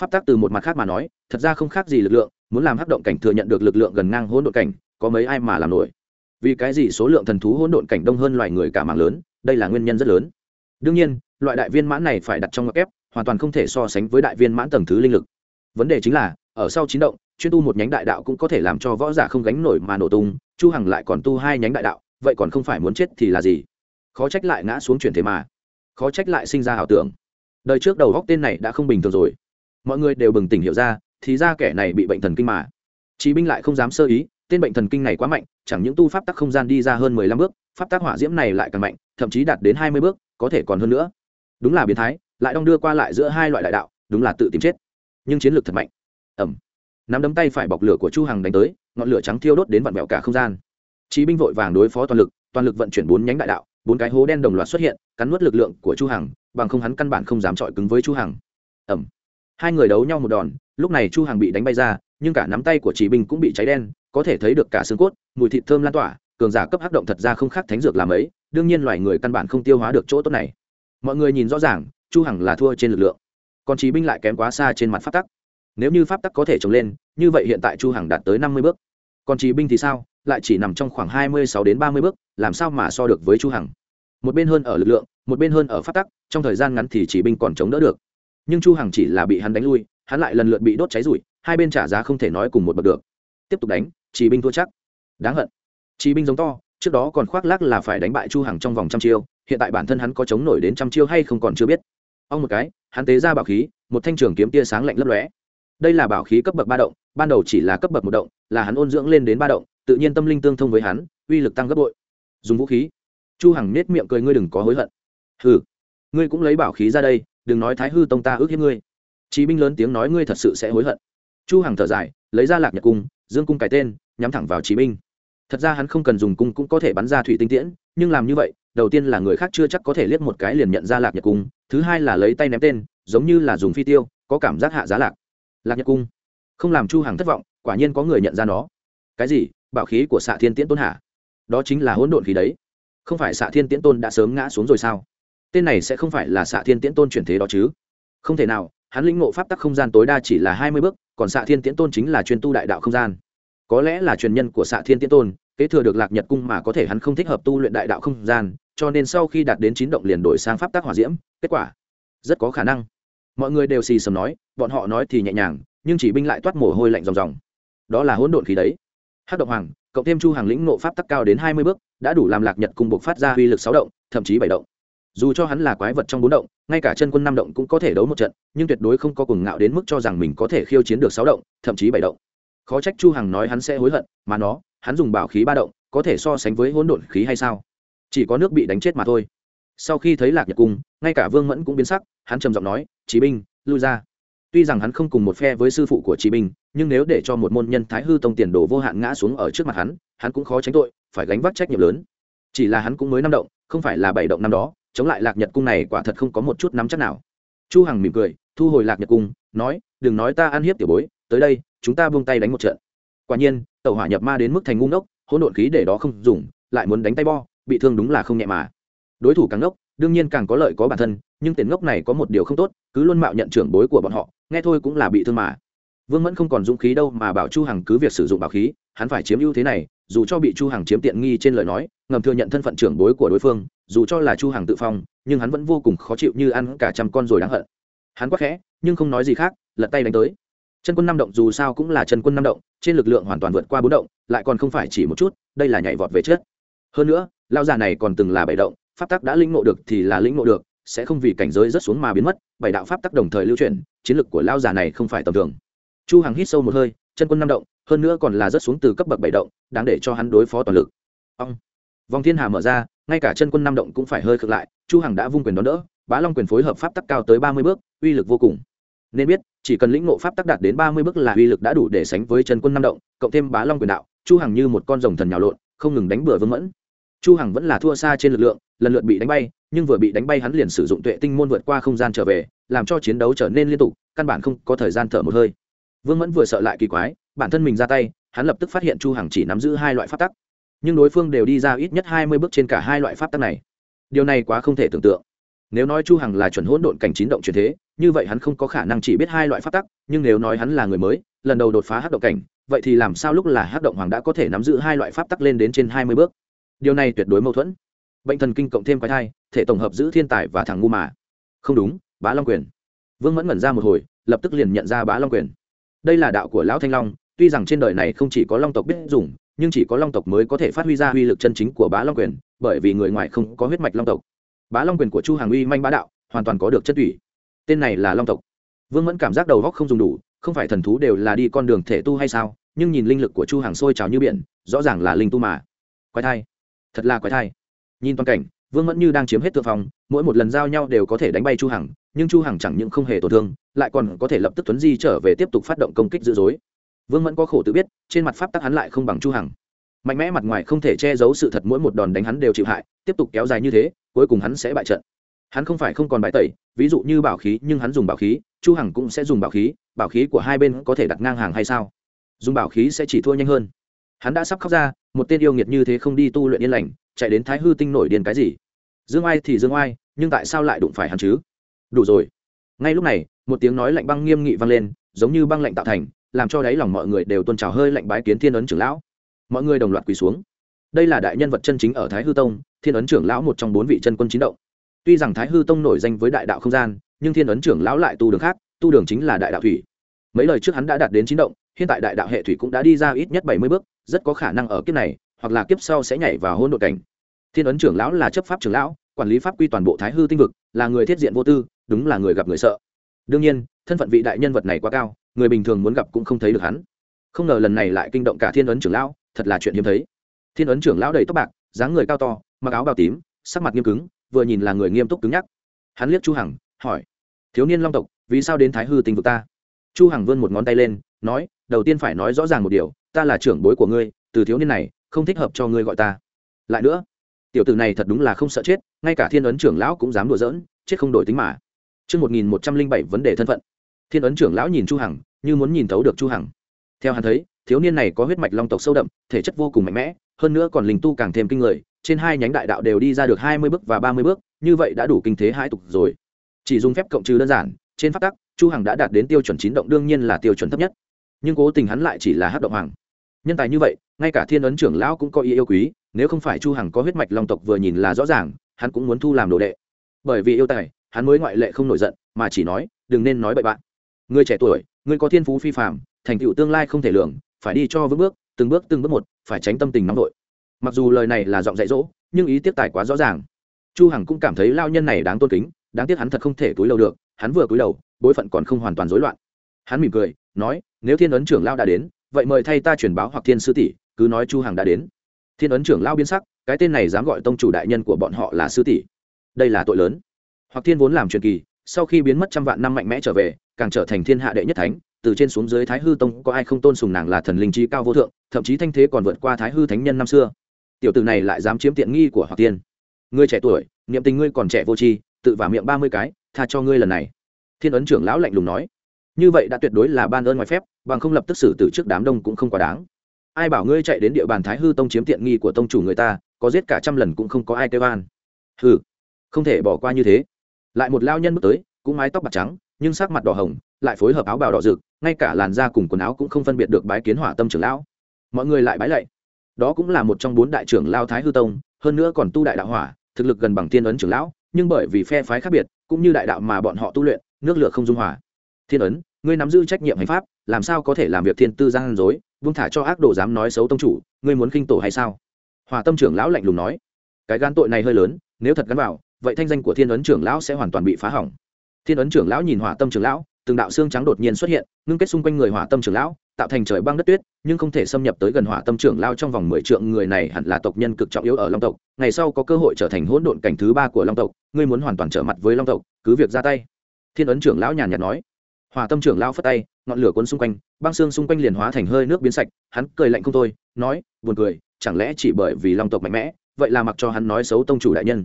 Pháp tắc từ một mặt khác mà nói, thật ra không khác gì lực lượng, muốn làm hắc động cảnh thừa nhận được lực lượng gần ngang hỗn độn cảnh, có mấy ai mà làm nổi. Vì cái gì số lượng thần thú hỗn độn cảnh đông hơn loài người cả mạng lớn, đây là nguyên nhân rất lớn. Đương nhiên, loại đại viên mãn này phải đặt trong ngọc ép, hoàn toàn không thể so sánh với đại viên mãn tầng thứ linh lực. Vấn đề chính là, ở sau chín động, chuyên tu một nhánh đại đạo cũng có thể làm cho võ giả không gánh nổi mà nổ tung, Chu Hằng lại còn tu hai nhánh đại đạo, vậy còn không phải muốn chết thì là gì? Khó trách lại ngã xuống chuyển thế mà. Khó trách lại sinh ra ảo tưởng. Đời trước đầu góc tên này đã không bình thường rồi. Mọi người đều bừng tỉnh hiểu ra, thì ra kẻ này bị bệnh thần kinh mà. Chí binh lại không dám sơ ý, tên bệnh thần kinh này quá mạnh, chẳng những tu pháp tắc không gian đi ra hơn mười lăm bước, pháp tắc hỏa diễm này lại càng mạnh thậm chí đạt đến hai mươi bước có thể còn hơn nữa đúng là biến thái lại đong đưa qua lại giữa hai loại đại đạo đúng là tự tìm chết nhưng chiến lược thật mạnh ẩm nắm đấm tay phải bọc lửa của chu hằng đánh tới ngọn lửa trắng thiêu đốt đến vặn vẹo cả không gian chí binh vội vàng đối phó toàn lực toàn lực vận chuyển bốn nhánh đại đạo bốn cái hố đen đồng loạt xuất hiện, cắn nuốt lực lượng của chu hằng, bằng không hắn căn bản không dám chọi cứng với chu hằng. Ẩm hai người đấu nhau một đòn, lúc này chu hằng bị đánh bay ra, nhưng cả nắm tay của chí binh cũng bị cháy đen, có thể thấy được cả xương cốt, mùi thịt thơm lan tỏa, cường giả cấp hắc động thật ra không khác thánh dược làm ấy, đương nhiên loài người căn bản không tiêu hóa được chỗ tốt này. Mọi người nhìn rõ ràng, chu hằng là thua trên lực lượng, còn chí binh lại kém quá xa trên mặt pháp tắc. Nếu như pháp tắc có thể trồng lên, như vậy hiện tại chu hằng đạt tới 50 bước. Còn chí binh thì sao? Lại chỉ nằm trong khoảng 26 đến 30 bước, làm sao mà so được với chu hằng? Một bên hơn ở lực lượng, một bên hơn ở pháp tắc, trong thời gian ngắn thì chỉ binh còn chống đỡ được. Nhưng chu hằng chỉ là bị hắn đánh lui, hắn lại lần lượt bị đốt cháy rụi, hai bên trả giá không thể nói cùng một bậc được. Tiếp tục đánh, chỉ binh thua chắc. Đáng hận. Chỉ binh giống to, trước đó còn khoác lác là phải đánh bại chu hằng trong vòng trăm chiêu, hiện tại bản thân hắn có chống nổi đến trăm chiêu hay không còn chưa biết. Ông một cái, hắn tế ra bảo khí, một thanh trường kiếm tia sáng lạnh lấp lóe. Đây là bảo khí cấp bậc ba động, ban đầu chỉ là cấp bậc một động, là hắn ôn dưỡng lên đến ba động, tự nhiên tâm linh tương thông với hắn, uy lực tăng gấp bội. Dùng vũ khí chu hằng nết miệng cười, ngươi đừng có hối hận. Hừ, ngươi cũng lấy bảo khí ra đây, đừng nói thái hư tông ta ước hiếp ngươi. Chí binh lớn tiếng nói, ngươi thật sự sẽ hối hận. Chu hằng thở dài, lấy ra lạc nhật cung, dương cung cái tên, nhắm thẳng vào chí binh. Thật ra hắn không cần dùng cung cũng có thể bắn ra thủy tinh tiễn, nhưng làm như vậy, đầu tiên là người khác chưa chắc có thể liếc một cái liền nhận ra lạc nhật cung, thứ hai là lấy tay ném tên, giống như là dùng phi tiêu, có cảm giác hạ giá lạc. Lạc nhật cung. Không làm chu hằng thất vọng, quả nhiên có người nhận ra nó. Cái gì? Bảo khí của xạ thiên tiễn tôn hạ? Đó chính là hỗn độn khí đấy không phải xạ thiên tiễn tôn đã sớm ngã xuống rồi sao? Tên này sẽ không phải là xạ thiên tiễn tôn chuyển thế đó chứ? Không thể nào, hắn lĩnh ngộ pháp tắc không gian tối đa chỉ là hai mươi bước, còn xạ thiên tiễn tôn chính là chuyên tu đại đạo không gian. Có lẽ là truyền nhân của xạ thiên tiễn tôn, kế thừa được lạc nhật cung mà có thể hắn không thích hợp tu luyện đại đạo không gian, cho nên sau khi đạt đến chín động liền đổi sang pháp tắc hỏa diễm, kết quả rất có khả năng. Mọi người đều xì xầm nói, bọn họ nói thì nhẹ nhàng, nhưng chỉ binh lại toát mồ hôi lạnh ròng ròng. Đó là hỗn độn khí đấy. Hát động hoàng cộng thêm chu hàng lĩnh nộ pháp tắc cao đến hai mươi bước, đã đủ làm lạc nhật cùng buộc phát ra uy lực sáu động, thậm chí bảy động. Dù cho hắn là quái vật trong bốn động, ngay cả chân quân năm động cũng có thể đấu một trận, nhưng tuyệt đối không có cuồng ngạo đến mức cho rằng mình có thể khiêu chiến được sáu động, thậm chí bảy động. Khó trách chu hằng nói hắn sẽ hối hận, mà nó, hắn dùng bảo khí ba động, có thể so sánh với hỗn độn khí hay sao? Chỉ có nước bị đánh chết mà thôi. Sau khi thấy lạc nhật cung ngay cả vương mẫn cũng biến sắc, hắn trầm giọng nói, chí binh, lui ra tuy rằng hắn không cùng một phe với sư phụ của chí Bình, nhưng nếu để cho một môn nhân thái hư tông tiền đồ vô hạn ngã xuống ở trước mặt hắn hắn cũng khó tránh tội phải gánh vác trách nhiệm lớn. Chỉ là hắn cũng mới năm động không phải là bảy động năm đó chống lại lạc nhật cung này quả thật không có một chút nắm chắc nào. Chu hằng mỉm cười thu hồi lạc nhật cung nói đừng nói ta ăn hiếp tiểu bối tới đây chúng ta buông tay đánh một trận. Quả nhiên tàu hỏa nhập ma đến mức thành ngu ngốc hỗn độn khí để đó không dùng lại muốn đánh tay bo bị thương đúng là không nhẹ mà. Đối thủ càng ngốc đương nhiên càng có lợi có bản thân, nhưng tiền ngốc này có một điều không tốt, cứ luôn mạo nhận trưởng bối của bọn họ, nghe thôi cũng là bị thương mà. Vương mẫn không còn dũng khí đâu mà bảo chu hằng cứ việc sử dụng bảo khí, hắn phải chiếm ưu thế này, dù cho bị chu hằng chiếm tiện nghi trên lời nói, ngầm thừa nhận thân phận trưởng bối của đối phương, dù cho là chu hằng tự phong, nhưng hắn vẫn vô cùng khó chịu như ăn cả trăm con rồi đáng hận. Hắn quá khẽ, nhưng không nói gì khác, lật tay đánh tới. Chân quân năm động dù sao cũng là chân quân năm động, trên lực lượng hoàn toàn vượt qua bốn động, lại còn không phải chỉ một chút, đây là nhảy vọt về trước. Hơn nữa lao già này còn từng là bảy động pháp tắc đã lĩnh ngộ được thì là lĩnh ngộ được, sẽ không vì cảnh giới rất xuống mà biến mất, bảy đạo pháp tắc đồng thời lưu truyền chiến lực của lao già này không phải tầm thường. Chu hằng hít sâu một hơi, chân quân năm động, hơn nữa còn là rất xuống từ cấp bậc bảy động, đáng để cho hắn đối phó toàn lực. Ông, vòng thiên hà mở ra, ngay cả chân quân năm động cũng phải hơi khựng lại, chu hằng đã vung quyền đón đỡ, bá long quyền phối hợp pháp tắc cao tới ba mươi bước, uy lực vô cùng. Nên biết, chỉ cần lĩnh ngộ pháp tắc đạt đến ba mươi bước là uy lực đã đủ để sánh với chân quân năm động, cộng thêm bá long quyền đạo, chu hằng như một con rồng thần nhào lộn, không ngừng đánh bừa vương mẫn chu hằng vẫn là thua xa trên lực lượng, lần lượt bị đánh bay, nhưng vừa bị đánh bay hắn liền sử dụng tuệ tinh môn vượt qua không gian trở về, làm cho chiến đấu trở nên liên tục, căn bản không có thời gian thở một hơi. Vương mẫn vừa sợ lại kỳ quái, bản thân mình ra tay, hắn lập tức phát hiện chu hằng chỉ nắm giữ hai loại pháp tắc. Nhưng đối phương đều đi ra ít nhất hai mươi bước trên cả hai loại pháp tắc này. Điều này quá không thể tưởng tượng. Nếu nói chu hằng là chuẩn hỗn độn cảnh chín động chuyển thế, như vậy hắn không có khả năng chỉ biết hai loại pháp tắc, nhưng nếu nói hắn là người mới, lần đầu đột phá hắc động cảnh, vậy thì làm sao lúc là hắc động hoàng đã có thể nắm giữ hai loại pháp tắc lên đến trên hai mươi bước? Điều này tuyệt đối mâu thuẫn. Bệnh thần kinh cộng thêm quái thai, thể tổng hợp giữ thiên tài và thằng ngu mà. Không đúng, bá long quyền. Vương mẫn ngẩn ra một hồi, lập tức liền nhận ra bá long quyền. Đây là đạo của lão thanh long, tuy rằng trên đời này không chỉ có long tộc biết dùng, nhưng chỉ có long tộc mới có thể phát huy ra uy lực chân chính của bá long quyền, bởi vì người ngoài không có huyết mạch long tộc. Bá long quyền của chu hàng uy manh bá đạo, hoàn toàn có được chất ủy. tên này là long tộc. Vương mẫn cảm giác đầu góc không dùng đủ, không phải thần thú đều là đi con đường thể tu hay sao, nhưng nhìn linh lực của chu hàng sôi trào như biển, rõ ràng là linh tu mà. Quái thai thật là quái thai. Nhìn toàn cảnh vương mẫn như đang chiếm hết thượng phòng, mỗi một lần giao nhau đều có thể đánh bay chu hằng nhưng chu hằng chẳng những không hề tổn thương lại còn có thể lập tức tuấn di trở về tiếp tục phát động công kích dữ dối vương mẫn có khổ tự biết trên mặt pháp tắc hắn lại không bằng chu hằng. Mạnh mẽ mặt ngoài không thể che giấu sự thật mỗi một đòn đánh hắn đều chịu hại tiếp tục kéo dài như thế cuối cùng hắn sẽ bại trận. Hắn không phải không còn bại tẩy ví dụ như bảo khí nhưng hắn dùng bảo khí chu hằng cũng sẽ dùng bảo khí bảo khí của hai bên có thể đặt ngang hàng hay sao? Dùng bảo khí sẽ chỉ thua nhanh hơn hắn đã sắp khóc ra, một tên yêu nghiệt như thế không đi tu luyện yên lành, chạy đến thái hư tinh nổi điên cái gì? Dương ai thì dương ai nhưng tại sao lại đụng phải hắn chứ? Đủ rồi. Ngay lúc này, một tiếng nói lạnh băng nghiêm nghị vang lên, giống như băng lạnh tạo thành, làm cho đáy lòng mọi người đều tôn trào hơi lạnh bái kiến thiên ấn trưởng lão. Mọi người đồng loạt quỳ xuống. Đây là đại nhân vật chân chính ở thái hư tông, thiên ấn trưởng lão một trong bốn vị chân quân chín động. Tuy rằng thái hư tông nổi danh với đại đạo không gian, nhưng thiên ấn trưởng lão lại tu đường khác, tu đường chính là đại đạo thủy. Mấy lời trước hắn đã đạt đến chín động, hiện tại đại đạo hệ thủy cũng đã đi ra ít nhất bảy mươi bước rất có khả năng ở kiếp này, hoặc là kiếp sau sẽ nhảy vào hôn đội cảnh. Thiên ấn trưởng lão là chấp pháp trưởng lão, quản lý pháp quy toàn bộ thái hư tinh vực, là người thiết diện vô tư, đúng là người gặp người sợ. Đương nhiên, thân phận vị đại nhân vật này quá cao, người bình thường muốn gặp cũng không thấy được hắn. Không ngờ lần này lại kinh động cả thiên ấn trưởng lão, thật là chuyện hiếm thấy. Thiên ấn trưởng lão đầy tóc bạc, dáng người cao to, mặc áo bào tím, sắc mặt nghiêm cứng, vừa nhìn là người nghiêm túc cứng nhắc. Hắn liếc chu hằng, hỏi, thiếu niên long tộc, vì sao đến thái hư tinh vực ta? Chu hằng vươn một ngón tay lên, nói, đầu tiên phải nói rõ ràng một điều ta là trưởng bối của ngươi từ thiếu niên này không thích hợp cho ngươi gọi ta lại nữa tiểu tử này thật đúng là không sợ chết ngay cả thiên ấn trưởng lão cũng dám đùa giỡn chết không đổi tính mà Trước 1107 vấn đề thân phận. Thiên ấn trưởng lão nhìn Chu Hằng, như muốn nhìn thấu được Chu Hằng. Theo hắn thấy, thiếu niên này có huyết mạch long tộc sâu đậm, thể chất vô cùng mạnh mẽ, hơn nữa còn linh tu càng thêm kinh người, trên hai nhánh đại đạo đều đi ra được 20 bước và 30 bước, như vậy đã đủ kinh thế hai tục rồi. Chỉ dùng phép cộng trừ đơn giản, trên pháp tắc, Chu Hằng đã đạt đến tiêu chuẩn chín động đương nhiên là tiêu chuẩn thấp nhất. Nhưng cố tình hắn lại chỉ là hát động hoàng. Nhân tài như vậy, ngay cả Thiên ấn trưởng lão cũng có ý yêu quý, nếu không phải chu hằng có huyết mạch long tộc vừa nhìn là rõ ràng hắn cũng muốn thu làm đồ đệ. Bởi vì yêu tài hắn mới ngoại lệ không nổi giận mà chỉ nói đừng nên nói bậy bạn. Người trẻ tuổi người có thiên phú phi phàm thành tựu tương lai không thể lường phải đi cho vững bước từng bước từng bước một phải tránh tâm tình nóng nổi mặc dù lời này là giọng dạy dỗ nhưng ý tiếc tài quá rõ ràng. Chu hằng cũng cảm thấy lao nhân này đáng tôn kính đáng tiếc hắn thật không thể túi lâu được hắn vừa túi đầu bối phận còn không hoàn toàn rối loạn. Hắn mỉm cười nói nếu thiên ấn trưởng lao đã đến, vậy mời thay ta truyền báo hoặc thiên sư tỷ, cứ nói chu hằng đã đến. Thiên ấn trưởng lao biến sắc, cái tên này dám gọi tông chủ đại nhân của bọn họ là sư tỷ. Đây là tội lớn. Hoặc thiên vốn làm truyền kỳ, sau khi biến mất trăm vạn năm mạnh mẽ trở về, càng trở thành thiên hạ đệ nhất thánh, từ trên xuống dưới thái hư tông có ai không tôn sùng nàng là thần linh trí cao vô thượng, thậm chí thanh thế còn vượt qua thái hư thánh nhân năm xưa. Tiểu tử này lại dám chiếm tiện nghi của hoặc tiên ngươi trẻ tuổi, niệm tình ngươi còn trẻ vô tri, tự vả miệng ba mươi cái, tha cho ngươi lần này. Thiên ấn trưởng lão lạnh lùng nói như vậy đã tuyệt đối là ban ơn ngoài phép, bằng không lập tức xử từ trước đám đông cũng không quá đáng. Ai bảo ngươi chạy đến địa bàn thái hư tông chiếm tiện nghi của tông chủ người ta, có giết cả trăm lần cũng không có ai kêu an. Hừ, không thể bỏ qua như thế. Lại một lao nhân bước tới, cũng mái tóc bạc trắng, nhưng sắc mặt đỏ hồng, lại phối hợp áo bào đỏ rực, ngay cả làn da cùng quần áo cũng không phân biệt được bái kiến hỏa tâm trưởng lão. Mọi người lại bái lạy. Đó cũng là một trong bốn đại trưởng lao thái hư tông, hơn nữa còn tu đại đạo hỏa, thực lực gần bằng thiên ấn trưởng lão, nhưng bởi vì phe phái khác biệt, cũng như đại đạo mà bọn họ tu luyện, nước lửa không dung hòa. Thiên ấn ngươi nắm giữ trách nhiệm hành pháp, làm sao có thể làm việc thiên tư gian dối vung thả cho ác đồ dám nói xấu tông chủ, ngươi muốn khinh tổ hay sao? Hòa tâm trưởng lão lạnh lùng nói. Cái gan tội này hơi lớn, nếu thật gắn vào, vậy thanh danh của thiên ấn trưởng lão sẽ hoàn toàn bị phá hỏng. Thiên ấn trưởng lão nhìn hỏa tâm trưởng lão, từng đạo xương trắng đột nhiên xuất hiện, ngưng kết xung quanh người hỏa tâm trưởng lão, tạo thành trời băng đất tuyết, nhưng không thể xâm nhập tới gần hỏa tâm trưởng lão trong vòng mười trượng, người này hẳn là tộc nhân cực trọng yếu ở long tộc, ngày sau có cơ hội trở thành hỗn độn cảnh thứ ba của long tộc, ngươi muốn hoàn toàn trở mặt với long tộc, cứ việc ra tay. Thiên ấn trưởng lão nhàn nhạt nói hỏa tâm trưởng lão phất tay, ngọn lửa cuốn xung quanh, băng xương xung quanh liền hóa thành hơi nước biến sạch, hắn cười lạnh không thôi, nói, buồn cười, chẳng lẽ chỉ bởi vì long tộc mạnh mẽ, vậy là mặc cho hắn nói xấu tông chủ đại nhân.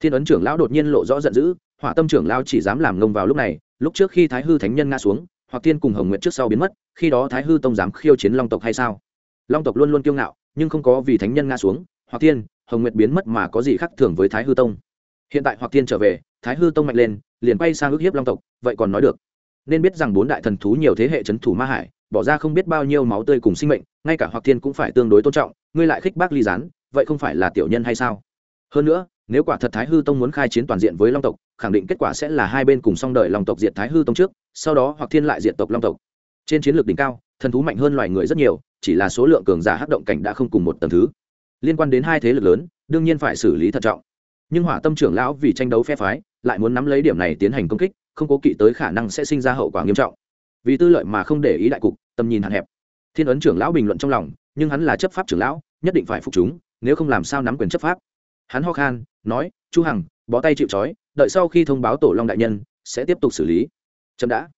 Thiên ấn trưởng lão đột nhiên lộ rõ giận dữ, hỏa tâm trưởng lão chỉ dám làm ngông vào lúc này, lúc trước khi thái hư thánh nhân ngã xuống, hoặc thiên cùng hồng nguyện trước sau biến mất, khi đó thái hư tông dám khiêu chiến long tộc hay sao? Long tộc luôn luôn kiêu ngạo, nhưng không có vì thánh nhân ngã xuống, hoặc thiên, hồng nguyện biến mất mà có gì khác thường với thái hư tông? Hiện tại hoặc thiên trở về, thái hư tông mạnh lên, liền bay sang ước hiếp long tộc, vậy còn nói được nên biết rằng bốn đại thần thú nhiều thế hệ c h ấ n thủ ma hải, bỏ ra không biết bao nhiêu máu tươi cùng sinh mệnh, ngay cả hoặc thiên cũng phải tương đối tôn trọng, ngươi lại khích bác ly gián, vậy không phải là tiểu nhân hay sao? Hơn nữa, nếu quả thật thái hư tông muốn khai chiến toàn diện với long tộc, khẳng định kết quả sẽ là hai bên cùng song đợi long tộc diệt thái hư tông trước, sau đó hoặc thiên lại diệt tộc long tộc. Trên chiến lược đỉnh cao, thần thú mạnh hơn loài người rất nhiều, chỉ là số lượng cường giả hắc động cảnh đã không cùng một tầng thứ. Liên quan đến hai thế lực lớn, đương nhiên phải xử lý thận trọng. Nhưng hỏa tâm trưởng lão vì tranh đấu phe phái, lại muốn nắm lấy điểm này tiến hành công kích không cố kỵ tới khả năng sẽ sinh ra hậu quả nghiêm trọng. Vì tư lợi mà không để ý đại cục, tầm nhìn hạn hẹp. Thiên ấn trưởng lão bình luận trong lòng, nhưng hắn là chấp pháp trưởng lão, nhất định phải phục chúng, nếu không làm sao nắm quyền chấp pháp. Hắn ho khan, nói, chu hằng, bó tay chịu trói, đợi sau khi thông báo tổ long đại nhân, sẽ tiếp tục xử lý. Chậm đã.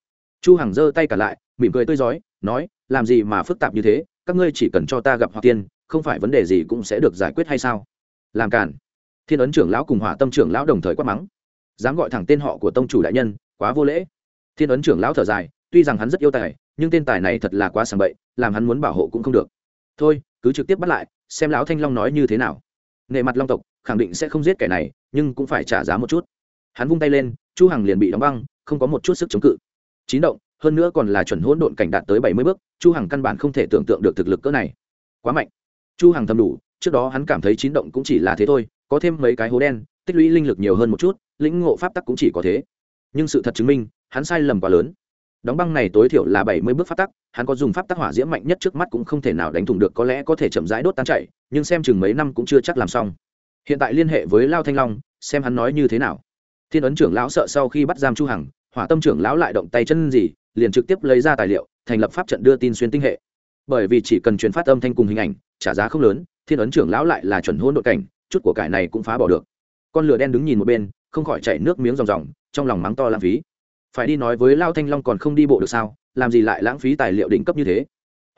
Chu hằng giơ tay cả lại, mỉm cười tươi rói nói, làm gì mà phức tạp như thế, các ngươi chỉ cần cho ta gặp hoặc tiên, không phải vấn đề gì cũng sẽ được giải quyết hay sao? Làm cản thiên ấn trưởng lão cùng hỏa tâm trưởng lão đồng thời quát mắng dám gọi thẳng tên họ của tông chủ đại nhân, quá vô lễ. Thiên ấn trưởng lão thở dài, tuy rằng hắn rất yêu tài, nhưng tên tài này thật là quá sàng bậy, làm hắn muốn bảo hộ cũng không được. Thôi, cứ trực tiếp bắt lại, xem lão thanh long nói như thế nào. Nề mặt long tộc, khẳng định sẽ không giết kẻ này, nhưng cũng phải trả giá một chút. Hắn vung tay lên, chu hằng liền bị đóng băng, không có một chút sức chống cự. Chín động, hơn nữa còn là chuẩn hỗn độn cảnh đạt tới bảy mươi bước, chu hằng căn bản không thể tưởng tượng được thực lực cỡ này. Quá mạnh. Chu hằng thầm đủ, trước đó hắn cảm thấy chín động cũng chỉ là thế thôi, có thêm mấy cái hố đen tích lũy linh lực nhiều hơn một chút, lĩnh ngộ pháp tắc cũng chỉ có thế. Nhưng sự thật chứng minh, hắn sai lầm quá lớn. Đóng băng này tối thiểu là bảy mươi bước pháp tắc, hắn có dùng pháp tắc hỏa diễm mạnh nhất trước mắt cũng không thể nào đánh thủng được, có lẽ có thể chậm rãi đốt tan chạy, nhưng xem chừng mấy năm cũng chưa chắc làm xong. Hiện tại liên hệ với lao thanh long, xem hắn nói như thế nào. Thiên ấn trưởng lão sợ sau khi bắt giam chu hằng, hỏa tâm trưởng lão lại động tay chân gì, liền trực tiếp lấy ra tài liệu, thành lập pháp trận đưa tin xuyên tinh hệ. Bởi vì chỉ cần truyền phát âm thanh cùng hình ảnh, trả giá không lớn, thiên ấn trưởng lão lại là chuẩn hôn đội cảnh, chút của cải này cũng phá bỏ được con lửa đen đứng nhìn một bên, không khỏi chảy nước miếng ròng ròng, trong lòng mắng to lãng phí. Phải đi nói với lao thanh long còn không đi bộ được sao, làm gì lại lãng phí tài liệu đỉnh cấp như thế?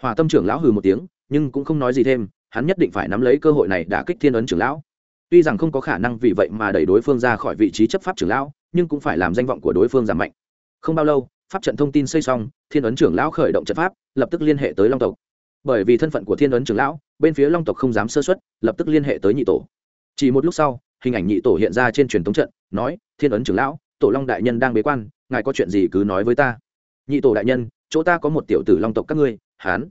Hòa tâm trưởng lão hừ một tiếng, nhưng cũng không nói gì thêm, hắn nhất định phải nắm lấy cơ hội này đả kích thiên ấn trưởng lão. Tuy rằng không có khả năng vì vậy mà đẩy đối phương ra khỏi vị trí chấp pháp trưởng lão, nhưng cũng phải làm danh vọng của đối phương giảm mạnh. Không bao lâu, pháp trận thông tin xây xong, thiên ấn trưởng lão khởi động trận pháp, lập tức liên hệ tới long tộc. Bởi vì thân phận của thiên ấn trưởng lão, bên phía long tộc không dám sơ xuất lập tức liên hệ tới nhị tổ. Chỉ một lúc sau hình ảnh nhị tổ hiện ra trên truyền thống trận, nói, thiên ấn trưởng lão, tổ long đại nhân đang bế quan, ngài có chuyện gì cứ nói với ta. Nhị tổ đại nhân, chỗ ta có một tiểu tử long tộc các ngươi, hán.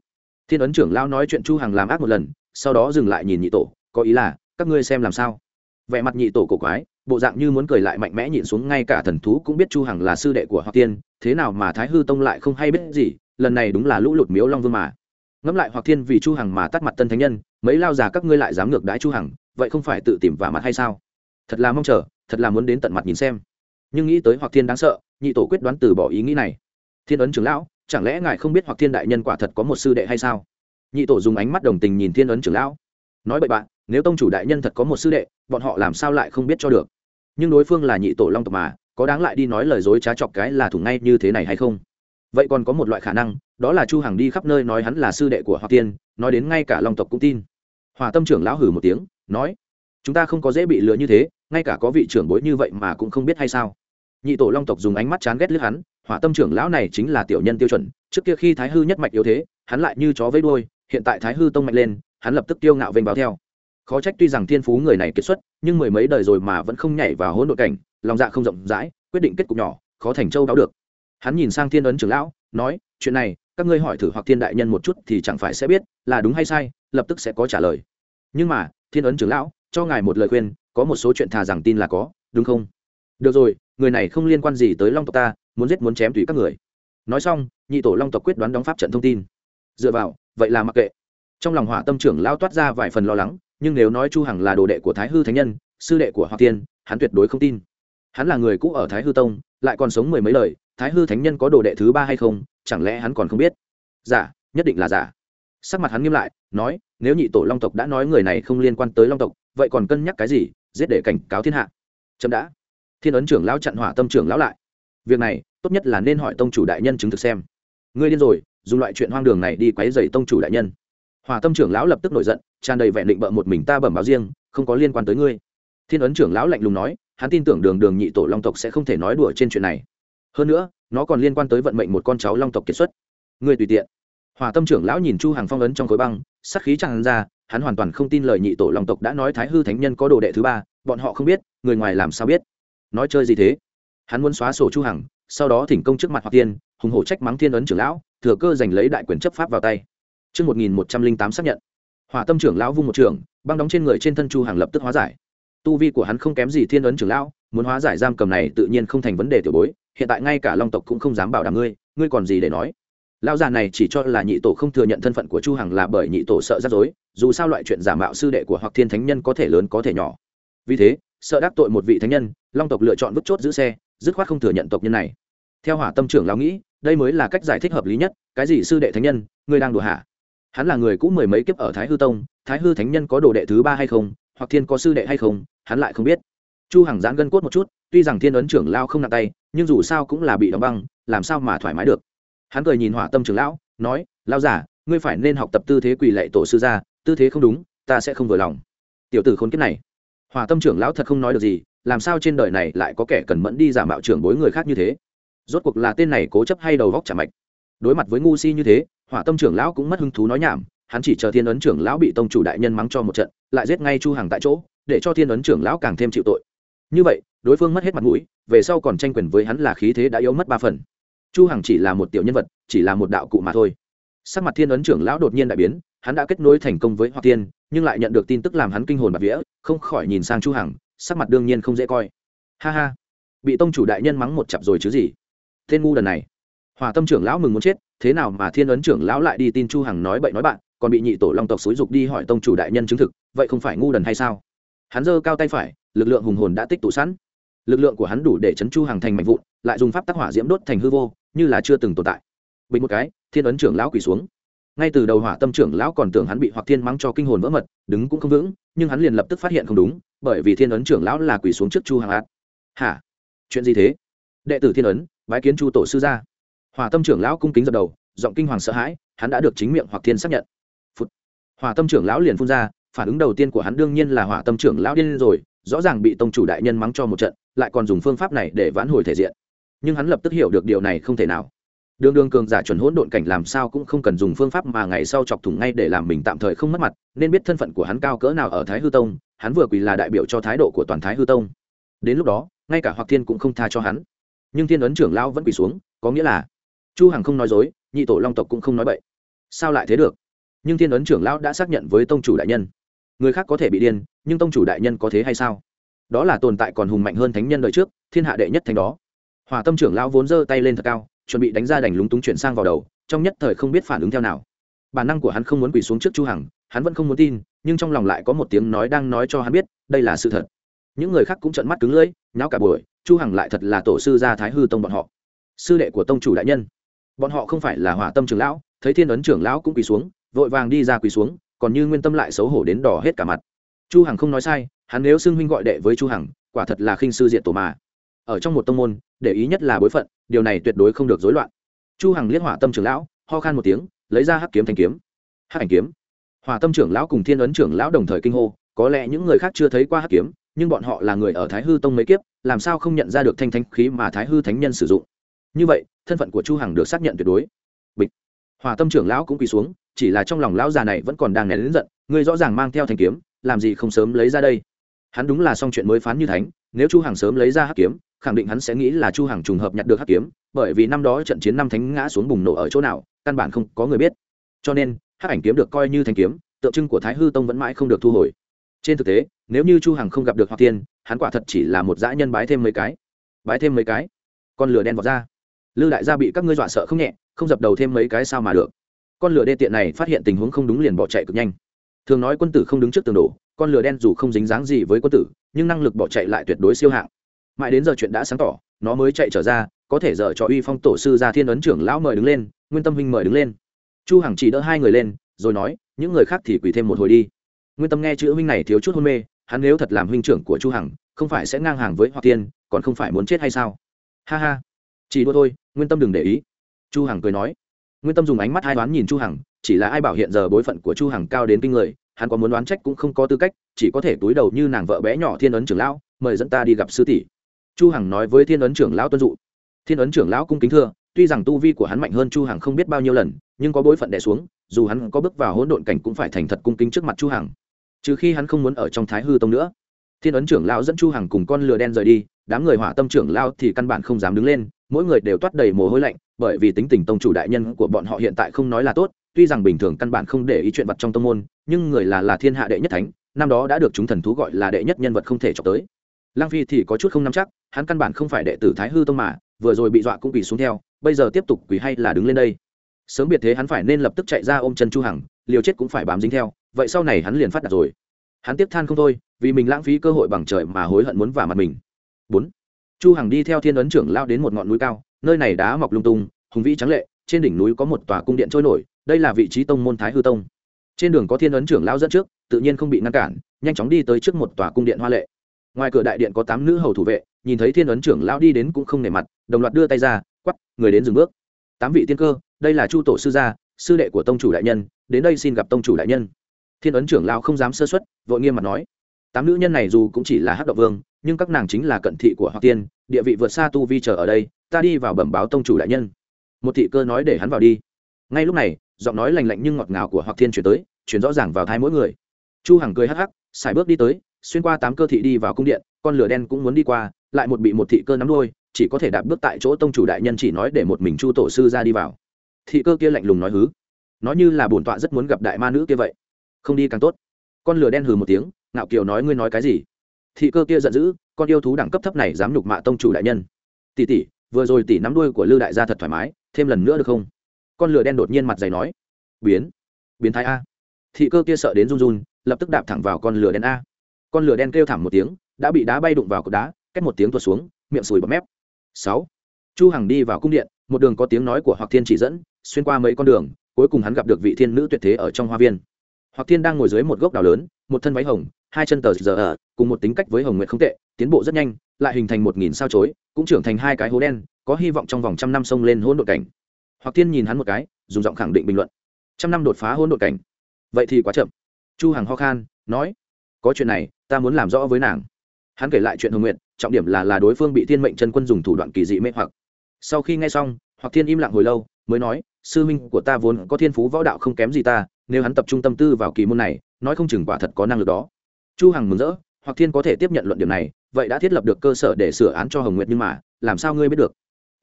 Thiên ấn trưởng lão nói chuyện chu hằng làm ác một lần, sau đó dừng lại nhìn nhị tổ, có ý là, các ngươi xem làm sao? Vẻ mặt nhị tổ cổ quái, bộ dạng như muốn cười lại mạnh mẽ nhịn xuống ngay cả thần thú cũng biết chu hằng là sư đệ của hoặc tiên, thế nào mà thái hư tông lại không hay biết gì, lần này đúng là lũ lụt miếu long vương mà. Ngẫm lại hoặc thiên vì chu hằng mà tắt mặt tân thánh nhân, mấy lao già các ngươi lại dám ngược đãi chu hằng vậy không phải tự tìm vả mặt hay sao? Thật là mong chờ, thật là muốn đến tận mặt nhìn xem. Nhưng nghĩ tới hoặc thiên đáng sợ, nhị tổ quyết đoán từ bỏ ý nghĩ này. Thiên ấn trưởng lão, chẳng lẽ ngài không biết hoặc thiên đại nhân quả thật có một sư đệ hay sao? Nhị tổ dùng ánh mắt đồng tình nhìn thiên ấn trưởng lão. Nói bậy bạn, nếu tông chủ đại nhân thật có một sư đệ, bọn họ làm sao lại không biết cho được? Nhưng đối phương là nhị tổ long tộc mà, có đáng lại đi nói lời dối trá chọc cái là thủng ngay như thế này hay không? Vậy còn có một loại khả năng, đó là chu hằng đi khắp nơi nói hắn là sư đệ của hoặc tiên nói đến ngay cả long tộc cũng tin. Hòa tâm trưởng lão hử một tiếng nói, chúng ta không có dễ bị lừa như thế, ngay cả có vị trưởng bối như vậy mà cũng không biết hay sao. Nhị tổ long tộc dùng ánh mắt chán ghét lướt hắn, hỏa tâm trưởng lão này chính là tiểu nhân tiêu chuẩn, trước kia khi thái hư nhất mạch yếu thế, hắn lại như chó với đuôi, hiện tại thái hư tông mạnh lên, hắn lập tức tiêu ngạo vênh báo theo. Khó trách tuy rằng thiên phú người này kết xuất, nhưng mười mấy đời rồi mà vẫn không nhảy vào hỗn độ cảnh, lòng dạ không rộng rãi, quyết định kết cục nhỏ, khó thành châu đáo được. Hắn nhìn sang thiên ấn trưởng lão, nói, chuyện này, các ngươi hỏi thử hoặc thiên đại nhân một chút thì chẳng phải sẽ biết, là đúng hay sai, lập tức sẽ có trả lời. Nhưng mà thiên ấn trưởng lão, cho ngài một lời khuyên, có một số chuyện thà rằng tin là có, đúng không? Được rồi, người này không liên quan gì tới long tộc ta, muốn giết muốn chém tùy các người. Nói xong, nhị tổ long tộc quyết đoán đóng pháp trận thông tin. Dựa vào, vậy là mặc kệ. Trong lòng hỏa tâm trưởng lao toát ra vài phần lo lắng, nhưng nếu nói chu hằng là đồ đệ của thái hư thánh nhân, sư đệ của hoa tiên, hắn tuyệt đối không tin. Hắn là người cũ ở thái hư tông, lại còn sống mười mấy lời, thái hư thánh nhân có đồ đệ thứ ba hay không, chẳng lẽ hắn còn không biết? Giả, nhất định là giả sắc mặt hắn nghiêm lại, nói, nếu nhị tổ long tộc đã nói người này không liên quan tới long tộc, vậy còn cân nhắc cái gì, giết để cảnh cáo thiên hạ. Chậm đã. Thiên ấn trưởng lão chặn hỏa tâm trưởng lão lại. Việc này, tốt nhất là nên hỏi tông chủ đại nhân chứng thực xem. Ngươi điên rồi, dùng loại chuyện hoang đường này đi quấy dày tông chủ đại nhân. Hòa tâm trưởng lão lập tức nổi giận, tràn đầy vẹn định bợ một mình ta bẩm báo riêng, không có liên quan tới ngươi. Thiên ấn trưởng lão lạnh lùng nói, hắn tin tưởng đường đường nhị tổ long tộc sẽ không thể nói đùa trên chuyện này. Hơn nữa, nó còn liên quan tới vận mệnh một con cháu long tộc kiệt xuất. Ngươi tùy tiện hòa tâm trưởng lão nhìn chu hàng phong ấn trong khối băng sắc khí tràn ra hắn hoàn toàn không tin lời nhị tổ long tộc đã nói thái hư thánh nhân có đồ đệ thứ ba bọn họ không biết người ngoài làm sao biết nói chơi gì thế hắn muốn xóa sổ chu hằng sau đó thỉnh công trước mặt hoặc tiên hùng hổ trách mắng thiên ấn trưởng lão thừa cơ giành lấy đại quyền chấp pháp vào tay Trước 1108 xác nhận. Hỏa tâm trưởng lão vung một trường, băng đóng trên người trên thân Chu Hằng lập tức hóa giải. Tu vi của hắn không kém gì Thiên ấn trưởng lão, muốn hóa giải giam cầm này tự nhiên không thành vấn đề tiểu bối, hiện tại ngay cả Long tộc cũng không dám bảo đảm ngươi, ngươi còn gì để nói? Lão già này chỉ cho là nhị tổ không thừa nhận thân phận của Chu Hằng là bởi nhị tổ sợ rắc rối, dù sao loại chuyện giả mạo sư đệ của Hoặc Thiên Thánh Nhân có thể lớn có thể nhỏ. Vì thế, sợ đắc tội một vị thánh nhân, Long tộc lựa chọn vứt chốt giữ xe, dứt khoát không thừa nhận tộc nhân này. Theo Hỏa tâm trưởng lão nghĩ, đây mới là cách giải thích hợp lý nhất, cái gì sư đệ thánh nhân, ngươi đang đùa hả? hắn là người cũ mười mấy kiếp ở thái hư tông thái hư thánh nhân có đồ đệ thứ ba hay không hoặc thiên có sư đệ hay không hắn lại không biết chu hằng giãn gân cốt một chút tuy rằng thiên ấn trưởng lao không nặng tay nhưng dù sao cũng là bị đóng băng làm sao mà thoải mái được hắn cười nhìn hỏa tâm trưởng lão, nói lao giả ngươi phải nên học tập tư thế quỳ lệ tổ sư gia, tư thế không đúng, ta sẽ không vừa lòng. Tiểu tử khốn kiếp này. Hỏa tâm trưởng lão thật không nói được gì, làm sao trên đời này lại có kẻ cần mẫn đi giả mạo trưởng bối người khác như thế? Rốt cuộc là tên này cố chấp hay đầu vóc chả mạch? Đối mặt với ngu si như thế, hỏa tâm trưởng lão cũng mất hứng thú nói nhảm, hắn chỉ chờ thiên ấn trưởng lão bị tông chủ đại nhân mắng cho một trận, lại giết ngay chu hàng tại chỗ, để cho thiên ấn trưởng lão càng thêm chịu tội. Như vậy, đối phương mất hết mặt mũi, về sau còn tranh quyền với hắn là khí thế đã yếu mất ba phần chu hằng chỉ là một tiểu nhân vật, chỉ là một đạo cụ mà thôi. Sắc mặt thiên ấn trưởng lão đột nhiên đại biến, hắn đã kết nối thành công với hoa tiên, nhưng lại nhận được tin tức làm hắn kinh hồn bạt vía, không khỏi nhìn sang chu hằng, sắc mặt đương nhiên không dễ coi. Ha ha, bị tông chủ đại nhân mắng một chặp rồi chứ gì? Tên ngu đần này. Hòa tâm trưởng lão mừng muốn chết, thế nào mà thiên ấn trưởng lão lại đi tin chu hằng nói bậy nói bạn, còn bị nhị tổ long tộc xúi dục đi hỏi tông chủ đại nhân chứng thực, vậy không phải ngu đần hay sao? Hắn giơ cao tay phải, lực lượng hùng hồn đã tích tụ sẵn. Lực lượng của hắn đủ để chấn chu hàng thành mạnh vụn, lại dùng pháp tác hỏa diễm đốt thành hư vô như là chưa từng tồn tại. Bình một cái, thiên ấn trưởng lão quỳ xuống. Ngay từ đầu hỏa tâm trưởng lão còn tưởng hắn bị hoặc thiên mắng cho kinh hồn vỡ mật, đứng cũng không vững, nhưng hắn liền lập tức phát hiện không đúng, bởi vì thiên ấn trưởng lão là quỳ xuống trước chu hàng át. Hả? Chuyện gì thế? Đệ tử thiên ấn, bái kiến chu tổ sư gia. Hỏa tâm trưởng lão cung kính dập đầu, giọng kinh hoàng sợ hãi, hắn đã được chính miệng hoặc thiên xác nhận. Phụt. hỏa tâm trưởng lão liền phun ra, phản ứng đầu tiên của hắn đương nhiên là hỏa tâm trưởng lão điên rồi, rõ ràng bị tông chủ đại nhân mắng cho một trận, lại còn dùng phương pháp này để vãn hồi thể diện nhưng hắn lập tức hiểu được điều này không thể nào. Đường đường cường giả chuẩn hỗn độn cảnh làm sao cũng không cần dùng phương pháp mà ngày sau chọc thủng ngay để làm mình tạm thời không mất mặt, nên biết thân phận của hắn cao cỡ nào ở thái hư tông, hắn vừa quỳ là đại biểu cho thái độ của toàn thái hư tông. Đến lúc đó, ngay cả hoặc thiên cũng không tha cho hắn. Nhưng thiên ấn trưởng lão vẫn quỳ xuống, có nghĩa là chu hằng không nói dối, nhị tổ long tộc cũng không nói bậy. Sao lại thế được? Nhưng thiên ấn trưởng lão đã xác nhận với tông chủ đại nhân. Người khác có thể bị điên, nhưng tông chủ đại nhân có thế hay sao? Đó là tồn tại còn hùng mạnh hơn thánh nhân đời trước, thiên hạ đệ nhất thành đó hòa tâm trưởng lão vốn giơ tay lên thật cao, chuẩn bị đánh ra đành lúng túng chuyển sang vào đầu, trong nhất thời không biết phản ứng theo nào. Bản năng của hắn không muốn quỳ xuống trước chu hằng, hắn vẫn không muốn tin, nhưng trong lòng lại có một tiếng nói đang nói cho hắn biết, đây là sự thật. Những người khác cũng trợn mắt cứng lưỡi, nháo cả buổi, chu hằng lại thật là tổ sư gia thái hư tông bọn họ. Sư đệ của tông chủ đại nhân. Bọn họ không phải là hỏa tâm trưởng lão, thấy thiên ấn trưởng lão cũng quỳ xuống, vội vàng đi ra quỳ xuống, còn như nguyên tâm lại xấu hổ đến đỏ hết cả mặt. Chu hằng không nói sai, hắn nếu xưng huynh gọi đệ với chu hằng, quả thật là khinh sư diện tổ mà ở trong một tông môn, để ý nhất là bối phận, điều này tuyệt đối không được rối loạn. Chu hằng liếc hỏa tâm trưởng lão, ho khan một tiếng, lấy ra hắc kiếm thanh kiếm. Hắc ảnh kiếm. Hỏa tâm trưởng lão cùng thiên ấn trưởng lão đồng thời kinh hô, có lẽ những người khác chưa thấy qua hắc kiếm, nhưng bọn họ là người ở thái hư tông mấy kiếp, làm sao không nhận ra được thanh thanh khí mà thái hư thánh nhân sử dụng. Như vậy, thân phận của chu hằng được xác nhận tuyệt đối. Bịch. Hỏa tâm trưởng lão cũng quỳ xuống, chỉ là trong lòng lão già này vẫn còn đang nén lớn giận, ngươi rõ ràng mang theo thanh kiếm, làm gì không sớm lấy ra đây? Hắn đúng là xong chuyện mới phán như thánh nếu chu hằng sớm lấy ra hắc kiếm, khẳng định hắn sẽ nghĩ là chu hằng trùng hợp nhặt được hắc kiếm, bởi vì năm đó trận chiến năm thánh ngã xuống bùng nổ ở chỗ nào, căn bản không có người biết. Cho nên, hắc ảnh kiếm được coi như thanh kiếm, tượng trưng của thái hư tông vẫn mãi không được thu hồi. Trên thực tế, nếu như chu hằng không gặp được hoặc tiên, hắn quả thật chỉ là một dã nhân bái thêm mấy cái. Bái thêm mấy cái? Con lửa đen vọt ra. Lư đại gia bị các ngươi dọa sợ không nhẹ, không dập đầu thêm mấy cái sao mà được. Con lửa đê tiện này phát hiện tình huống không đúng liền bỏ chạy cực nhanh. Thường nói quân tử không đứng trước tường đổ, con lửa đen dù không dính dáng gì với quân tử nhưng năng lực bỏ chạy lại tuyệt đối siêu hạng. Mãi đến giờ chuyện đã sáng tỏ, nó mới chạy trở ra, có thể dở cho uy phong tổ sư ra thiên ấn trưởng lão mời đứng lên, nguyên tâm huynh mời đứng lên. Chu hằng chỉ đỡ hai người lên, rồi nói, những người khác thì quỳ thêm một hồi đi. Nguyên tâm nghe chữ huynh này thiếu chút hôn mê, hắn nếu thật làm huynh trưởng của chu hằng, không phải sẽ ngang hàng với hoa tiên, còn không phải muốn chết hay sao? Ha ha. Chỉ đua thôi, nguyên tâm đừng để ý. Chu hằng cười nói. Nguyên tâm dùng ánh mắt hai đoán nhìn chu hằng, chỉ là ai bảo hiện giờ bối phận của chu hằng cao đến kinh người, hắn có muốn đoán trách cũng không có tư cách chỉ có thể túi đầu như nàng vợ bé nhỏ thiên ấn trưởng lão, mời dẫn ta đi gặp sư tỷ. Chu hằng nói với thiên ấn trưởng lão tuân dụ. Thiên ấn trưởng lão cung kính thưa, tuy rằng tu vi của hắn mạnh hơn chu hằng không biết bao nhiêu lần, nhưng có bối phận đè xuống, dù hắn có bước vào hỗn độn cảnh cũng phải thành thật cung kính trước mặt chu hằng. Trừ khi hắn không muốn ở trong thái hư tông nữa. Thiên ấn trưởng lão dẫn chu hằng cùng con lừa đen rời đi, đám người hỏa tâm trưởng lão thì căn bản không dám đứng lên, mỗi người đều toát đầy mồ hôi lạnh, bởi vì tính tình tông chủ đại nhân của bọn họ hiện tại không nói là tốt, tuy rằng bình thường căn bản không để ý chuyện vật trong tông môn, nhưng người là là thiên hạ đệ nhất thánh năm đó đã được chúng thần thú gọi là đệ nhất nhân vật không thể chọc tới. Lang phi thì có chút không nắm chắc, hắn căn bản không phải đệ tử thái hư tông mà, vừa rồi bị dọa cũng quỳ xuống theo, bây giờ tiếp tục quỳ hay là đứng lên đây? Sớm biệt thế hắn phải nên lập tức chạy ra ôm chân chu hằng, liều chết cũng phải bám dính theo, vậy sau này hắn liền phát đạt rồi. Hắn tiếp than không thôi, vì mình lãng phí cơ hội bằng trời mà hối hận muốn vả mặt mình. Bốn. Chu hằng đi theo thiên ấn trưởng lao đến một ngọn núi cao, nơi này đá mọc lung tung, hùng vĩ trắng lệ, trên đỉnh núi có một tòa cung điện trôi nổi, đây là vị trí tông môn thái hư tông. Trên đường có thiên ấn trưởng lao dẫn trước tự nhiên không bị ngăn cản, nhanh chóng đi tới trước một tòa cung điện hoa lệ. Ngoài cửa đại điện có tám nữ hầu thủ vệ, nhìn thấy thiên ấn trưởng lão đi đến cũng không nể mặt, đồng loạt đưa tay ra, quắp, người đến dừng bước. Tám vị tiên cơ, đây là chu tổ sư gia, sư đệ của tông chủ đại nhân, đến đây xin gặp tông chủ đại nhân. Thiên ấn trưởng lão không dám sơ xuất vội nghiêm mặt nói. Tám nữ nhân này dù cũng chỉ là hắc động vương, nhưng các nàng chính là cận thị của hoặc tiên, địa vị vượt xa tu vi chờ ở đây, ta đi vào bẩm báo tông chủ đại nhân. Một thị cơ nói để hắn vào đi. Ngay lúc này, giọng nói lành lạnh nhưng ngọt ngào của hoặc thiên chuyển tới, chuyển rõ ràng vào thai mỗi người chu hằng cười hắc hắc, xài bước đi tới, xuyên qua tám cơ thị đi vào cung điện, con lửa đen cũng muốn đi qua, lại một bị một thị cơ nắm đuôi, chỉ có thể đạp bước tại chỗ tông chủ đại nhân chỉ nói để một mình chu tổ sư ra đi vào. Thị cơ kia lạnh lùng nói hứ, nói như là bổn tọa rất muốn gặp đại ma nữ kia vậy. Không đi càng tốt. Con lửa đen hừ một tiếng, ngạo kiều nói ngươi nói cái gì? Thị cơ kia giận dữ, con yêu thú đẳng cấp thấp này dám nhục mạ tông chủ đại nhân. Tỷ tỷ, vừa rồi tỷ nắm đuôi của lư đại gia thật thoải mái, thêm lần nữa được không? Con lửa đen đột nhiên mặt dày nói, biến biến thái a. Thị cơ kia sợ đến run run lập tức đạp thẳng vào con lửa đen a. Con lửa đen kêu thảm một tiếng, đã bị đá bay đụng vào cột đá cách một tiếng tuột xuống, miệng sùi bọt mép. Sáu. Chu hằng đi vào cung điện, một đường có tiếng nói của hoặc thiên chỉ dẫn, xuyên qua mấy con đường, cuối cùng hắn gặp được vị thiên nữ tuyệt thế ở trong hoa viên. Hoặc thiên đang ngồi dưới một gốc đào lớn, một thân váy hồng, hai chân tờ giờ ở, cùng một tính cách với hồng nguyệt không tệ, tiến bộ rất nhanh, lại hình thành một nghìn sao chối, cũng trưởng thành hai cái hố đen, có hy vọng trong vòng trăm năm sông lên hỗn độn cảnh. Hoặc thiên nhìn hắn một cái, dùng giọng khẳng định bình luận. Trăm năm đột phá hỗn độn cảnh. Vậy thì quá chậm chu hằng ho khan, nói, có chuyện này, ta muốn làm rõ với nàng. Hắn kể lại chuyện hồng nguyện trọng điểm là là đối phương bị thiên mệnh chân quân dùng thủ đoạn kỳ dị mê hoặc. Sau khi nghe xong, hoặc thiên im lặng hồi lâu, mới nói, sư minh của ta vốn có thiên phú võ đạo không kém gì ta, nếu hắn tập trung tâm tư vào kỳ môn này, nói không chừng quả thật có năng lực đó. Chu hằng mừng rỡ, hoặc thiên có thể tiếp nhận luận điểm này, vậy đã thiết lập được cơ sở để sửa án cho hồng nguyệt nhưng mà, làm sao ngươi biết được?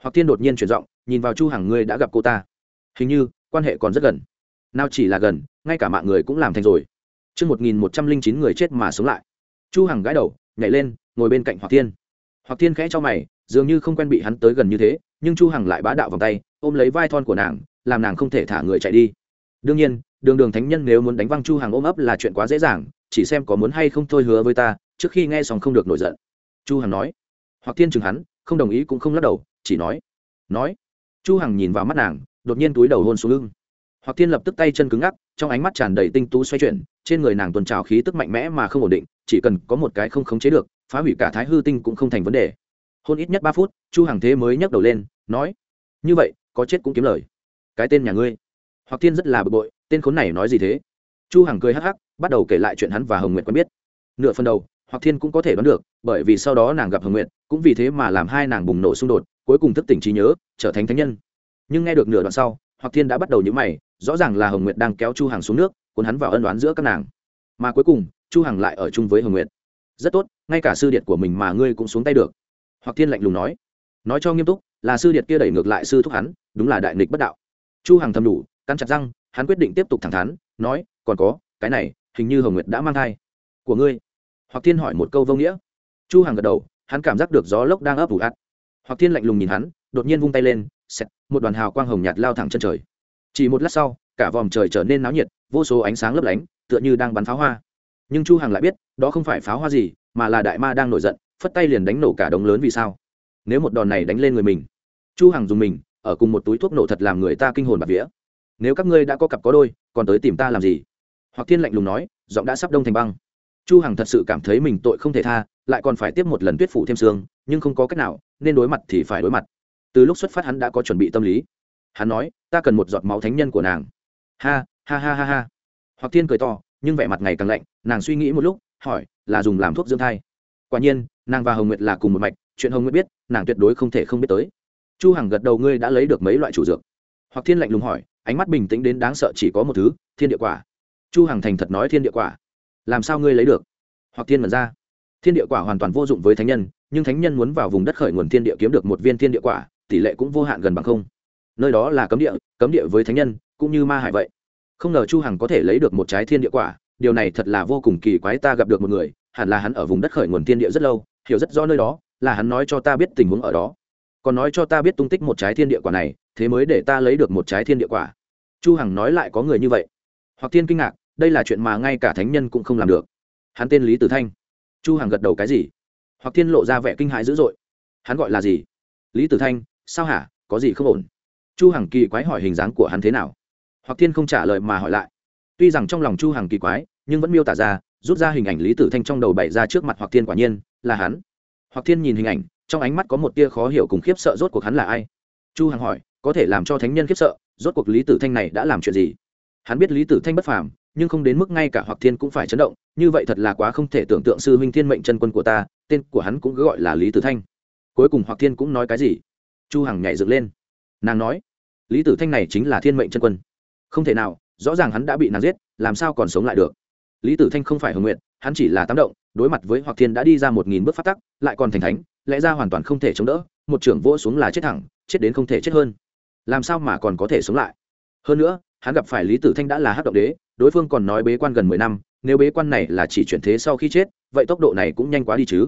Hoặc thiên đột nhiên chuyển giọng, nhìn vào chu hằng, ngươi đã gặp cô ta. Hình như, quan hệ còn rất gần. Nào chỉ là gần, ngay cả mạng người cũng làm thành rồi. Trước 1109 người chết mà sống lại. Chu Hằng gãi đầu, nhảy lên, ngồi bên cạnh Hoặc Thiên. Hoặc Thiên khẽ cho mày, dường như không quen bị hắn tới gần như thế, nhưng Chu Hằng lại bá đạo vòng tay, ôm lấy vai thon của nàng, làm nàng không thể thả người chạy đi. Đương nhiên, đường đường thánh nhân nếu muốn đánh văng Chu Hằng ôm ấp là chuyện quá dễ dàng, chỉ xem có muốn hay không thôi hứa với ta, trước khi nghe xong không được nổi giận. Chu Hằng nói. Hoặc Thiên chừng hắn, không đồng ý cũng không lắc đầu, chỉ nói. Nói. Chu Hằng nhìn vào mắt nàng, đột nhiên túi đầu hôn xuống lưng hoặc thiên lập tức tay chân cứng ngắc trong ánh mắt tràn đầy tinh tú xoay chuyển trên người nàng tuần trào khí tức mạnh mẽ mà không ổn định, chỉ cần có một cái không khống chế được, phá hủy cả thái hư tinh cũng không thành vấn đề. Hôn ít nhất ba phút, chu hàng thế mới nhấc đầu lên, nói, như vậy, có chết cũng kiếm lời. Cái tên nhà ngươi. Hoặc thiên rất là bực bội, tên khốn này nói gì thế? Chu hằng cười hắc hắc, bắt đầu kể lại chuyện hắn và hồng nguyện quen biết. Nửa phần đầu, hoặc thiên cũng có thể đoán được, bởi vì sau đó nàng gặp hồng nguyện cũng vì thế mà làm hai nàng bùng nổ xung đột, cuối cùng thức tỉnh trí nhớ, trở thành thánh nhân. Nhưng nghe được nửa đoạn sau, hoặc thiên đã bắt đầu nhíu mày, rõ ràng là hồng nguyệt đang kéo chu hằng xuống nước cuốn hắn vào ân đoán giữa các nàng. Mà cuối cùng chu hằng lại ở chung với hồng nguyệt. Rất tốt ngay cả sư điện của mình mà ngươi cũng xuống tay được. Hoặc thiên lạnh lùng nói. Nói cho nghiêm túc là sư điện kia đẩy ngược lại sư thúc hắn đúng là đại nghịch bất đạo. Chu hằng thầm đủ cắn chặt răng hắn quyết định tiếp tục thẳng thắn nói còn có cái này hình như hồng nguyệt đã mang thai. Của ngươi. Hoặc thiên hỏi một câu vô nghĩa. Chu hằng gật đầu hắn cảm giác được gió lốc đang ấp ủ ạt. Hoặc thiên lạnh lùng nhìn hắn đột nhiên vung tay lên xẹt, một đoàn hào quang hồng nhạt lao thẳng chân trời. Chỉ một lát sau cả vòm trời trở nên náo nhiệt, vô số ánh sáng lấp lánh, tựa như đang bắn pháo hoa. Nhưng chu hằng lại biết, đó không phải pháo hoa gì, mà là đại ma đang nổi giận, phất tay liền đánh nổ cả đống lớn vì sao? Nếu một đòn này đánh lên người mình, chu hằng dùng mình, ở cùng một túi thuốc nổ thật làm người ta kinh hồn bạt vía. Nếu các ngươi đã có cặp có đôi, còn tới tìm ta làm gì? Hoặc thiên lạnh lùng nói, giọng đã sắp đông thành băng. Chu hằng thật sự cảm thấy mình tội không thể tha, lại còn phải tiếp một lần tuyết phủ thêm xương, nhưng không có cách nào, nên đối mặt thì phải đối mặt. Từ lúc xuất phát hắn đã có chuẩn bị tâm lý. Hắn nói, ta cần một giọt máu thánh nhân của nàng ha ha ha ha ha. Hoặc thiên cười to, nhưng vẻ mặt ngày càng lạnh, nàng suy nghĩ một lúc, hỏi, là dùng làm thuốc dưỡng thai. Quả nhiên, nàng và hồng nguyệt là cùng một mạch, chuyện hồng nguyệt biết, nàng tuyệt đối không thể không biết tới. Chu hằng gật đầu, ngươi đã lấy được mấy loại chủ dược. Hoặc thiên lạnh lùng hỏi, ánh mắt bình tĩnh đến đáng sợ chỉ có một thứ, thiên địa quả. Chu hằng thành thật nói thiên địa quả. Làm sao ngươi lấy được? Hoặc thiên mật ra. Thiên địa quả hoàn toàn vô dụng với thánh nhân, nhưng thánh nhân muốn vào vùng đất khởi nguồn thiên địa kiếm được một viên thiên địa quả, tỷ lệ cũng vô hạn gần bằng không. Nơi đó là cấm địa cấm địa với thánh nhân cũng như ma hải vậy. Không ngờ chu hằng có thể lấy được một trái thiên địa quả, điều này thật là vô cùng kỳ quái ta gặp được một người, hẳn là hắn ở vùng đất khởi nguồn thiên địa rất lâu, hiểu rất rõ nơi đó, là hắn nói cho ta biết tình huống ở đó. Còn nói cho ta biết tung tích một trái thiên địa quả này, thế mới để ta lấy được một trái thiên địa quả. Chu hằng nói lại có người như vậy. Hoặc thiên kinh ngạc, đây là chuyện mà ngay cả thánh nhân cũng không làm được. Hắn tên lý tử thanh. Chu hằng gật đầu cái gì? Hoặc thiên lộ ra vẻ kinh hãi dữ dội. Hắn gọi là gì? Lý tử thanh, sao hả? Có gì không ổn? Chu hằng kỳ quái hỏi hình dáng của hắn thế nào? Hoặc thiên không trả lời mà hỏi lại. Tuy rằng trong lòng chu hằng kỳ quái, nhưng vẫn miêu tả ra, rút ra hình ảnh lý tử thanh trong đầu bày ra trước mặt hoặc thiên quả nhiên là hắn. Hoặc thiên nhìn hình ảnh, trong ánh mắt có một tia khó hiểu cùng khiếp sợ rốt cuộc hắn là ai? Chu hằng hỏi, có thể làm cho thánh nhân khiếp sợ, rốt cuộc lý tử thanh này đã làm chuyện gì? Hắn biết lý tử thanh bất phàm, nhưng không đến mức ngay cả hoặc thiên cũng phải chấn động, như vậy thật là quá không thể tưởng tượng sư huynh thiên mệnh chân quân của ta, tên của hắn cũng gọi là lý tử thanh. Cuối cùng hoặc thiên cũng nói cái gì? Chu hằng nhảy dựng lên. Nàng nói, lý tử thanh này chính là thiên mệnh chân quân không thể nào, rõ ràng hắn đã bị nàng giết, làm sao còn sống lại được? Lý tử thanh không phải hồng nguyện hắn chỉ là tám động, đối mặt với hoặc thiên đã đi ra một nghìn bước phát tắc, lại còn thành thánh, lẽ ra hoàn toàn không thể chống đỡ, một trưởng vỗ xuống là chết thẳng, chết đến không thể chết hơn. Làm sao mà còn có thể sống lại? Hơn nữa, hắn gặp phải lý tử thanh đã là hát động đế, đối phương còn nói bế quan gần mười năm, nếu bế quan này là chỉ chuyển thế sau khi chết, vậy tốc độ này cũng nhanh quá đi chứ.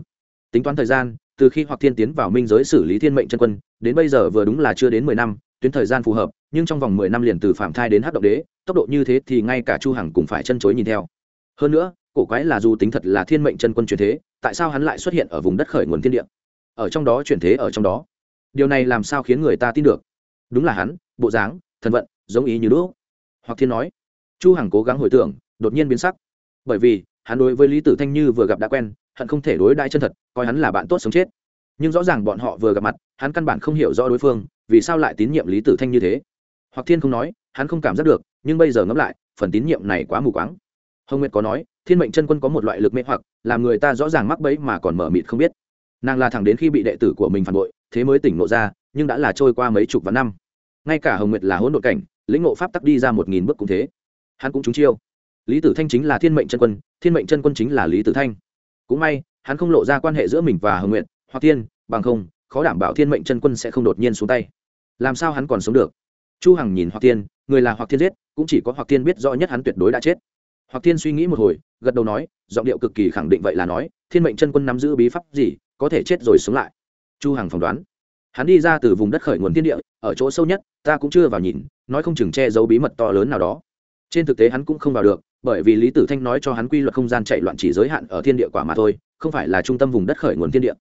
Tính toán thời gian, từ khi hoặc thiên tiến vào minh giới xử lý thiên mệnh chân quân, đến bây giờ vừa đúng là chưa đến mười năm tuyến thời gian phù hợp, nhưng trong vòng mười năm liền từ phạm thai đến hát động đế, tốc độ như thế thì ngay cả chu hằng cũng phải chân chối nhìn theo. Hơn nữa, cổ quái là dù tính thật là thiên mệnh chân quân chuyển thế, tại sao hắn lại xuất hiện ở vùng đất khởi nguồn thiên địa? Ở trong đó chuyển thế ở trong đó. Điều này làm sao khiến người ta tin được? Đúng là hắn, bộ dáng thần vận, giống ý như đỗ hoặc thiên nói, chu hằng cố gắng hồi tưởng, đột nhiên biến sắc. Bởi vì, hắn đối với lý tử thanh như vừa gặp đã quen, hận không thể đối đãi chân thật, coi hắn là bạn tốt sống chết. Nhưng rõ ràng bọn họ vừa gặp mặt, hắn căn bản không hiểu rõ đối phương vì sao lại tín nhiệm lý tử thanh như thế? Hoặc thiên không nói, hắn không cảm giác được, nhưng bây giờ ngẫm lại, phần tín nhiệm này quá mù quáng. Hồng nguyệt có nói, thiên mệnh chân quân có một loại lực mê hoặc, làm người ta rõ ràng mắc bẫy mà còn mở mịt không biết. Nàng là thẳng đến khi bị đệ tử của mình phản bội, thế mới tỉnh ngộ ra, nhưng đã là trôi qua mấy chục vạn năm. Ngay cả hồng nguyệt là hỗn độn cảnh, lĩnh ngộ pháp tắc đi ra một nghìn bước cũng thế. Hắn cũng trúng chiêu. Lý tử thanh chính là thiên mệnh chân quân, thiên mệnh chân quân chính là lý tử thanh. Cũng may, hắn không lộ ra quan hệ giữa mình và hồng nguyện hoặc tiên, bằng không, khó đảm bảo thiên mệnh chân quân sẽ không đột nhiên xuống tay làm sao hắn còn sống được? Chu hằng nhìn hoặc tiên người là hoặc thiên giết, cũng chỉ có hoặc Thiên biết rõ nhất hắn tuyệt đối đã chết. Hoặc Thiên suy nghĩ một hồi, gật đầu nói, giọng điệu cực kỳ khẳng định vậy là nói, thiên mệnh chân quân nắm giữ bí pháp gì, có thể chết rồi sống lại. Chu hằng phỏng đoán. Hắn đi ra từ vùng đất khởi nguồn thiên địa, ở chỗ sâu nhất, ta cũng chưa vào nhìn, nói không chừng che giấu bí mật to lớn nào đó. Trên thực tế hắn cũng không vào được, bởi vì lý tử thanh nói cho hắn quy luật không gian chạy loạn chỉ giới hạn ở thiên địa quả mà thôi, không phải là trung tâm vùng đất khởi nguồn thiên địa.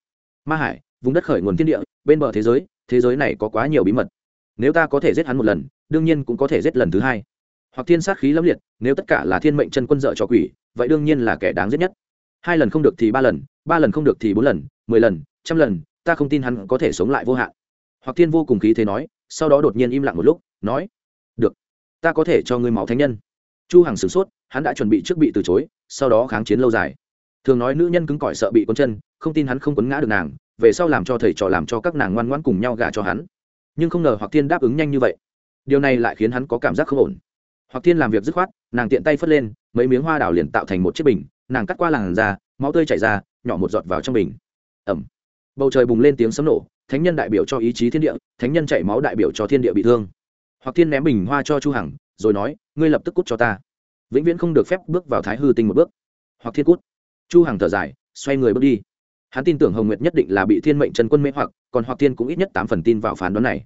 Ma hải, vùng đất khởi nguồn thiên địa bên bờ thế giới thế giới này có quá nhiều bí mật. Nếu ta có thể giết hắn một lần, đương nhiên cũng có thể giết lần thứ hai. Hoặc thiên sát khí lâm liệt, nếu tất cả là thiên mệnh chân quân dợ cho quỷ, vậy đương nhiên là kẻ đáng giết nhất. Hai lần không được thì ba lần ba lần không được thì bốn lần, mười lần, trăm lần, ta không tin hắn có thể sống lại vô hạn. Hoặc thiên vô cùng khí thế nói, sau đó đột nhiên im lặng một lúc, nói, được, ta có thể cho ngươi máu thánh nhân. Chu hằng sửng sốt, hắn đã chuẩn bị trước bị từ chối, sau đó kháng chiến lâu dài. Thường nói nữ nhân cứng cỏi sợ bị cuốn chân, không tin hắn không quấn ngã được nàng về sau làm cho thầy trò làm cho các nàng ngoan ngoãn cùng nhau gả cho hắn. Nhưng không ngờ hoặc thiên đáp ứng nhanh như vậy. Điều này lại khiến hắn có cảm giác không ổn. Hoặc thiên làm việc dứt khoát, nàng tiện tay phất lên, mấy miếng hoa đào liền tạo thành một chiếc bình, nàng cắt qua làn da, máu tươi chảy ra, nhỏ một giọt vào trong bình. Ẩm. Bầu trời bùng lên tiếng sấm nổ, thánh nhân đại biểu cho ý chí thiên địa, thánh nhân chảy máu đại biểu cho thiên địa bị thương. Hoặc thiên ném bình hoa cho chu hằng, rồi nói, ngươi lập tức cút cho ta. Vĩnh viễn không được phép bước vào thái hư tinh một bước. Hoặc thiên cút. Chu hằng thở dài, xoay người bước đi hắn tin tưởng hồng nguyệt nhất định là bị thiên mệnh trần quân mê hoặc, còn hoặc thiên cũng ít nhất tám phần tin vào phán đoán này.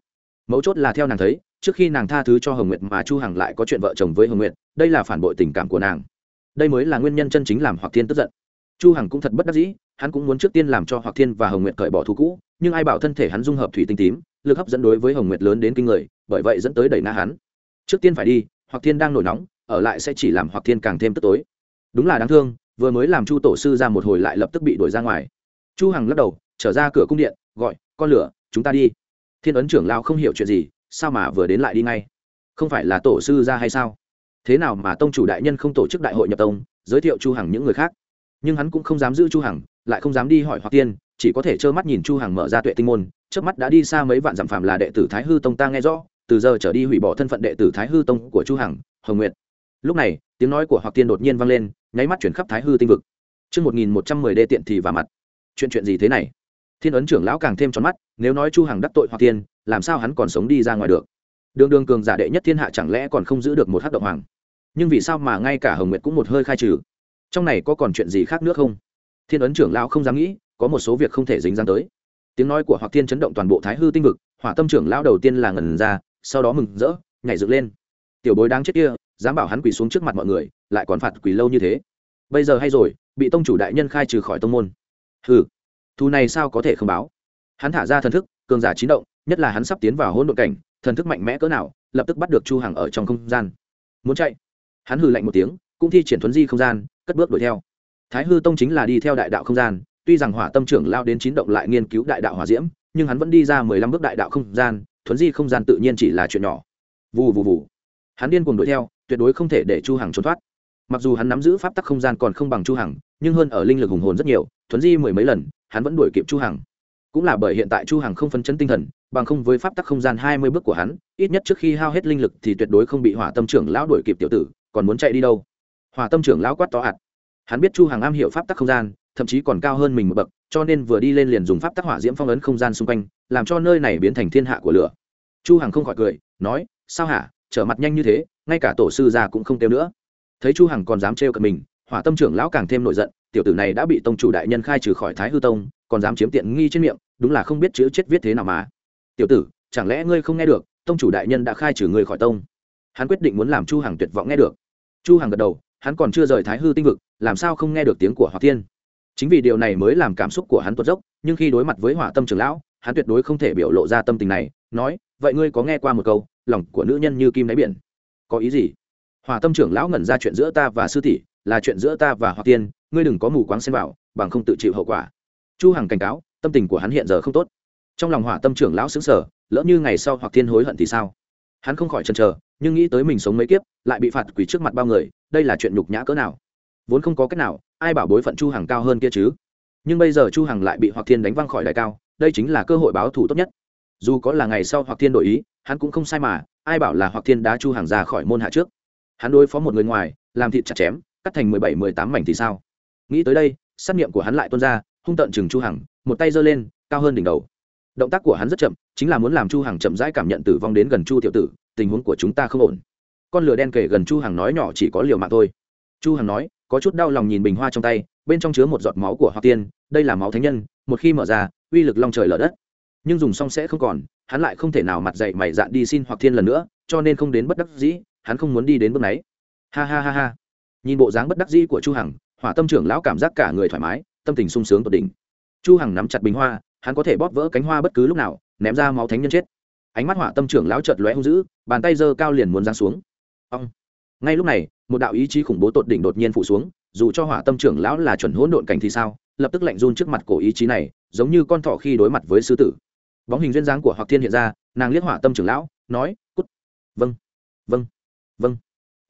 Mấu chốt là theo nàng thấy, trước khi nàng tha thứ cho hồng nguyệt mà chu hằng lại có chuyện vợ chồng với hồng nguyệt, đây là phản bội tình cảm của nàng. Đây mới là nguyên nhân chân chính làm hoặc thiên tức giận. Chu hằng cũng thật bất đắc dĩ, hắn cũng muốn trước tiên làm cho hoặc thiên và hồng nguyệt cởi bỏ thù cũ, nhưng ai bảo thân thể hắn dung hợp thủy tinh tím, lực hấp dẫn đối với hồng nguyệt lớn đến kinh người, bởi vậy dẫn tới đẩy na hắn. Trước tiên phải đi, hoặc thiên đang nổi nóng, ở lại sẽ chỉ làm hoặc thiên càng thêm tức tối. Đúng là đáng thương, vừa mới làm chu tổ sư ra một hồi lại lập tức bị đuổi ra ngoài chu hằng lắc đầu, trở ra cửa cung điện, gọi, con lửa, chúng ta đi. Thiên ấn trưởng lao không hiểu chuyện gì, sao mà vừa đến lại đi ngay? Không phải là tổ sư ra hay sao? Thế nào mà tông chủ đại nhân không tổ chức đại hội nhập tông, giới thiệu chu hằng những người khác? Nhưng hắn cũng không dám giữ chu hằng, lại không dám đi hỏi hoặc tiên, chỉ có thể trơ mắt nhìn chu hằng mở ra tuệ tinh môn trước mắt đã đi xa mấy vạn dặm phàm là đệ tử thái hư tông ta nghe rõ, từ giờ trở đi hủy bỏ thân phận đệ tử thái hư tông của chu hằng, hồng nguyệt. Lúc này, tiếng nói của hoặc tiên đột nhiên vang lên, nháy mắt chuyển khắp thái hư tinh vực. Chương một nghìn một trăm mười đê tiện thì và mặt chuyện chuyện gì thế này? Thiên ấn trưởng lão càng thêm tròn mắt, nếu nói chu hằng đắc tội hoặc tiên làm sao hắn còn sống đi ra ngoài được? Đường đường cường giả đệ nhất thiên hạ chẳng lẽ còn không giữ được một hắc động hoàng? Nhưng vì sao mà ngay cả hồng nguyệt cũng một hơi khai trừ? Trong này có còn chuyện gì khác nữa không? Thiên ấn trưởng lão không dám nghĩ, có một số việc không thể dính dáng tới. Tiếng nói của hoặc thiên chấn động toàn bộ thái hư tinh vực, hỏa tâm trưởng lão đầu tiên là ngần ra, sau đó mừng rỡ, nhảy dựng lên. Tiểu bối đáng chết kia, dám bảo hắn quỳ xuống trước mặt mọi người, lại còn phạt quỳ lâu như thế. Bây giờ hay rồi, bị tông chủ đại nhân khai trừ khỏi tông môn hừ, thù này sao có thể không báo? Hắn thả ra thần thức, cường giả chín động, nhất là hắn sắp tiến vào hỗn độn cảnh, thần thức mạnh mẽ cỡ nào, lập tức bắt được chu hằng ở trong không gian. Muốn chạy? Hắn hừ lạnh một tiếng, cũng thi triển thuấn di không gian, cất bước đuổi theo. Thái hư tông chính là đi theo đại đạo không gian, tuy rằng hỏa tâm trưởng lao đến chín động lại nghiên cứu đại đạo hỏa diễm, nhưng hắn vẫn đi ra mười lăm bước đại đạo không gian, thuấn di không gian tự nhiên chỉ là chuyện nhỏ. Vù vù vù. Hắn điên cuồng đuổi theo, tuyệt đối không thể để chu hằng trốn thoát. Mặc dù hắn nắm giữ pháp tắc không gian còn không bằng chu hằng, nhưng hơn ở linh lực hùng hồn rất nhiều thuấn di mười mấy lần, hắn vẫn đuổi kịp chu hằng. Cũng là bởi hiện tại chu hằng không phân chấn tinh thần, bằng không với pháp tắc không gian hai mươi bước của hắn, ít nhất trước khi hao hết linh lực thì tuyệt đối không bị hỏa tâm trưởng lão đuổi kịp tiểu tử, còn muốn chạy đi đâu? Hỏa tâm trưởng lão quát to ạt. Hắn biết chu hằng am hiểu pháp tắc không gian, thậm chí còn cao hơn mình một bậc, cho nên vừa đi lên liền dùng pháp tắc hỏa diễm phong ấn không gian xung quanh, làm cho nơi này biến thành thiên hạ của lửa. Chu hằng không khỏi cười, nói, sao hả? Trở mặt nhanh như thế, ngay cả tổ sư gia cũng không kêu nữa. Thấy chu hằng còn dám trêu cợt mình, hỏa tâm trưởng lão càng thêm nổi giận tiểu tử này đã bị tông chủ đại nhân khai trừ khỏi thái hư tông, còn dám chiếm tiện nghi trên miệng, đúng là không biết chữ chết viết thế nào mà. Tiểu tử, chẳng lẽ ngươi không nghe được, tông chủ đại nhân đã khai trừ ngươi khỏi tông? Hắn quyết định muốn làm chu hằng tuyệt vọng nghe được. Chu hằng gật đầu, hắn còn chưa rời thái hư tinh vực, làm sao không nghe được tiếng của hỏa thiên? Chính vì điều này mới làm cảm xúc của hắn tuột dốc, nhưng khi đối mặt với hỏa tâm trưởng lão, hắn tuyệt đối không thể biểu lộ ra tâm tình này, nói, vậy ngươi có nghe qua một câu, lòng của nữ nhân như kim đáy biển. Có ý gì? Hỏa tâm trưởng lão ngẩn ra chuyện giữa ta và sư tỷ là chuyện giữa ta và Hoắc tiên, ngươi đừng có mù quáng xen vào, bằng không tự chịu hậu quả. Chu hằng cảnh cáo, tâm tình của hắn hiện giờ không tốt. Trong lòng hỏa tâm trưởng lão xứng sở lỡ như ngày sau hoặc thiên hối hận thì sao? Hắn không khỏi chần chờ, nhưng nghĩ tới mình sống mấy kiếp, lại bị phạt quỷ trước mặt bao người, đây là chuyện nhục nhã cỡ nào? Vốn không có cách nào, ai bảo bối phận chu hằng cao hơn kia chứ? Nhưng bây giờ chu hằng lại bị hoặc thiên đánh văng khỏi đài cao, đây chính là cơ hội báo thù tốt nhất. Dù có là ngày sau hoặc thiên đổi ý, hắn cũng không sai mà, ai bảo là hoặc thiên đá chu hằng ra khỏi môn hạ trước. Hắn đối phó một người ngoài, làm thịt chặt chém cắt thành mười bảy, mười tám mảnh thì sao? Nghĩ tới đây, sát niệm của hắn lại tuôn ra, hung tận chừng chu hằng, một tay giơ lên, cao hơn đỉnh đầu. Động tác của hắn rất chậm, chính là muốn làm chu hằng chậm rãi cảm nhận tử vong đến gần chu tiểu tử, tình huống của chúng ta không ổn. Con lửa đen kể gần chu hằng nói nhỏ chỉ có liều mạng thôi. Chu hằng nói, có chút đau lòng nhìn bình hoa trong tay, bên trong chứa một giọt máu của hoa tiên, đây là máu thánh nhân, một khi mở ra, uy lực long trời lở đất. Nhưng dùng xong sẽ không còn, hắn lại không thể nào mặt dậy mày dạn đi xin hoặc thiên lần nữa, cho nên không đến bất đắc dĩ, hắn không muốn đi đến bước này. Ha ha ha ha nhìn bộ dáng bất đắc dĩ của chu hằng, hỏa tâm trưởng lão cảm giác cả người thoải mái, tâm tình sung sướng tột đỉnh. Chu hằng nắm chặt bình hoa, hắn có thể bóp vỡ cánh hoa bất cứ lúc nào, ném ra máu thánh nhân chết. Ánh mắt hỏa tâm trưởng lão chợt lóe hung dữ, bàn tay giơ cao liền muốn giáng xuống. Ông ngay lúc này, một đạo ý chí khủng bố tột đỉnh đột nhiên phủ xuống, dù cho hỏa tâm trưởng lão là chuẩn hỗn độn cảnh thì sao, lập tức lạnh run trước mặt cổ ý chí này, giống như con thỏ khi đối mặt với sư tử. Bóng hình duyên dáng của hoặc thiên hiện ra, nàng liếc hỏa tâm trưởng lão, nói, cút. Vâng. Vâng. Vâng.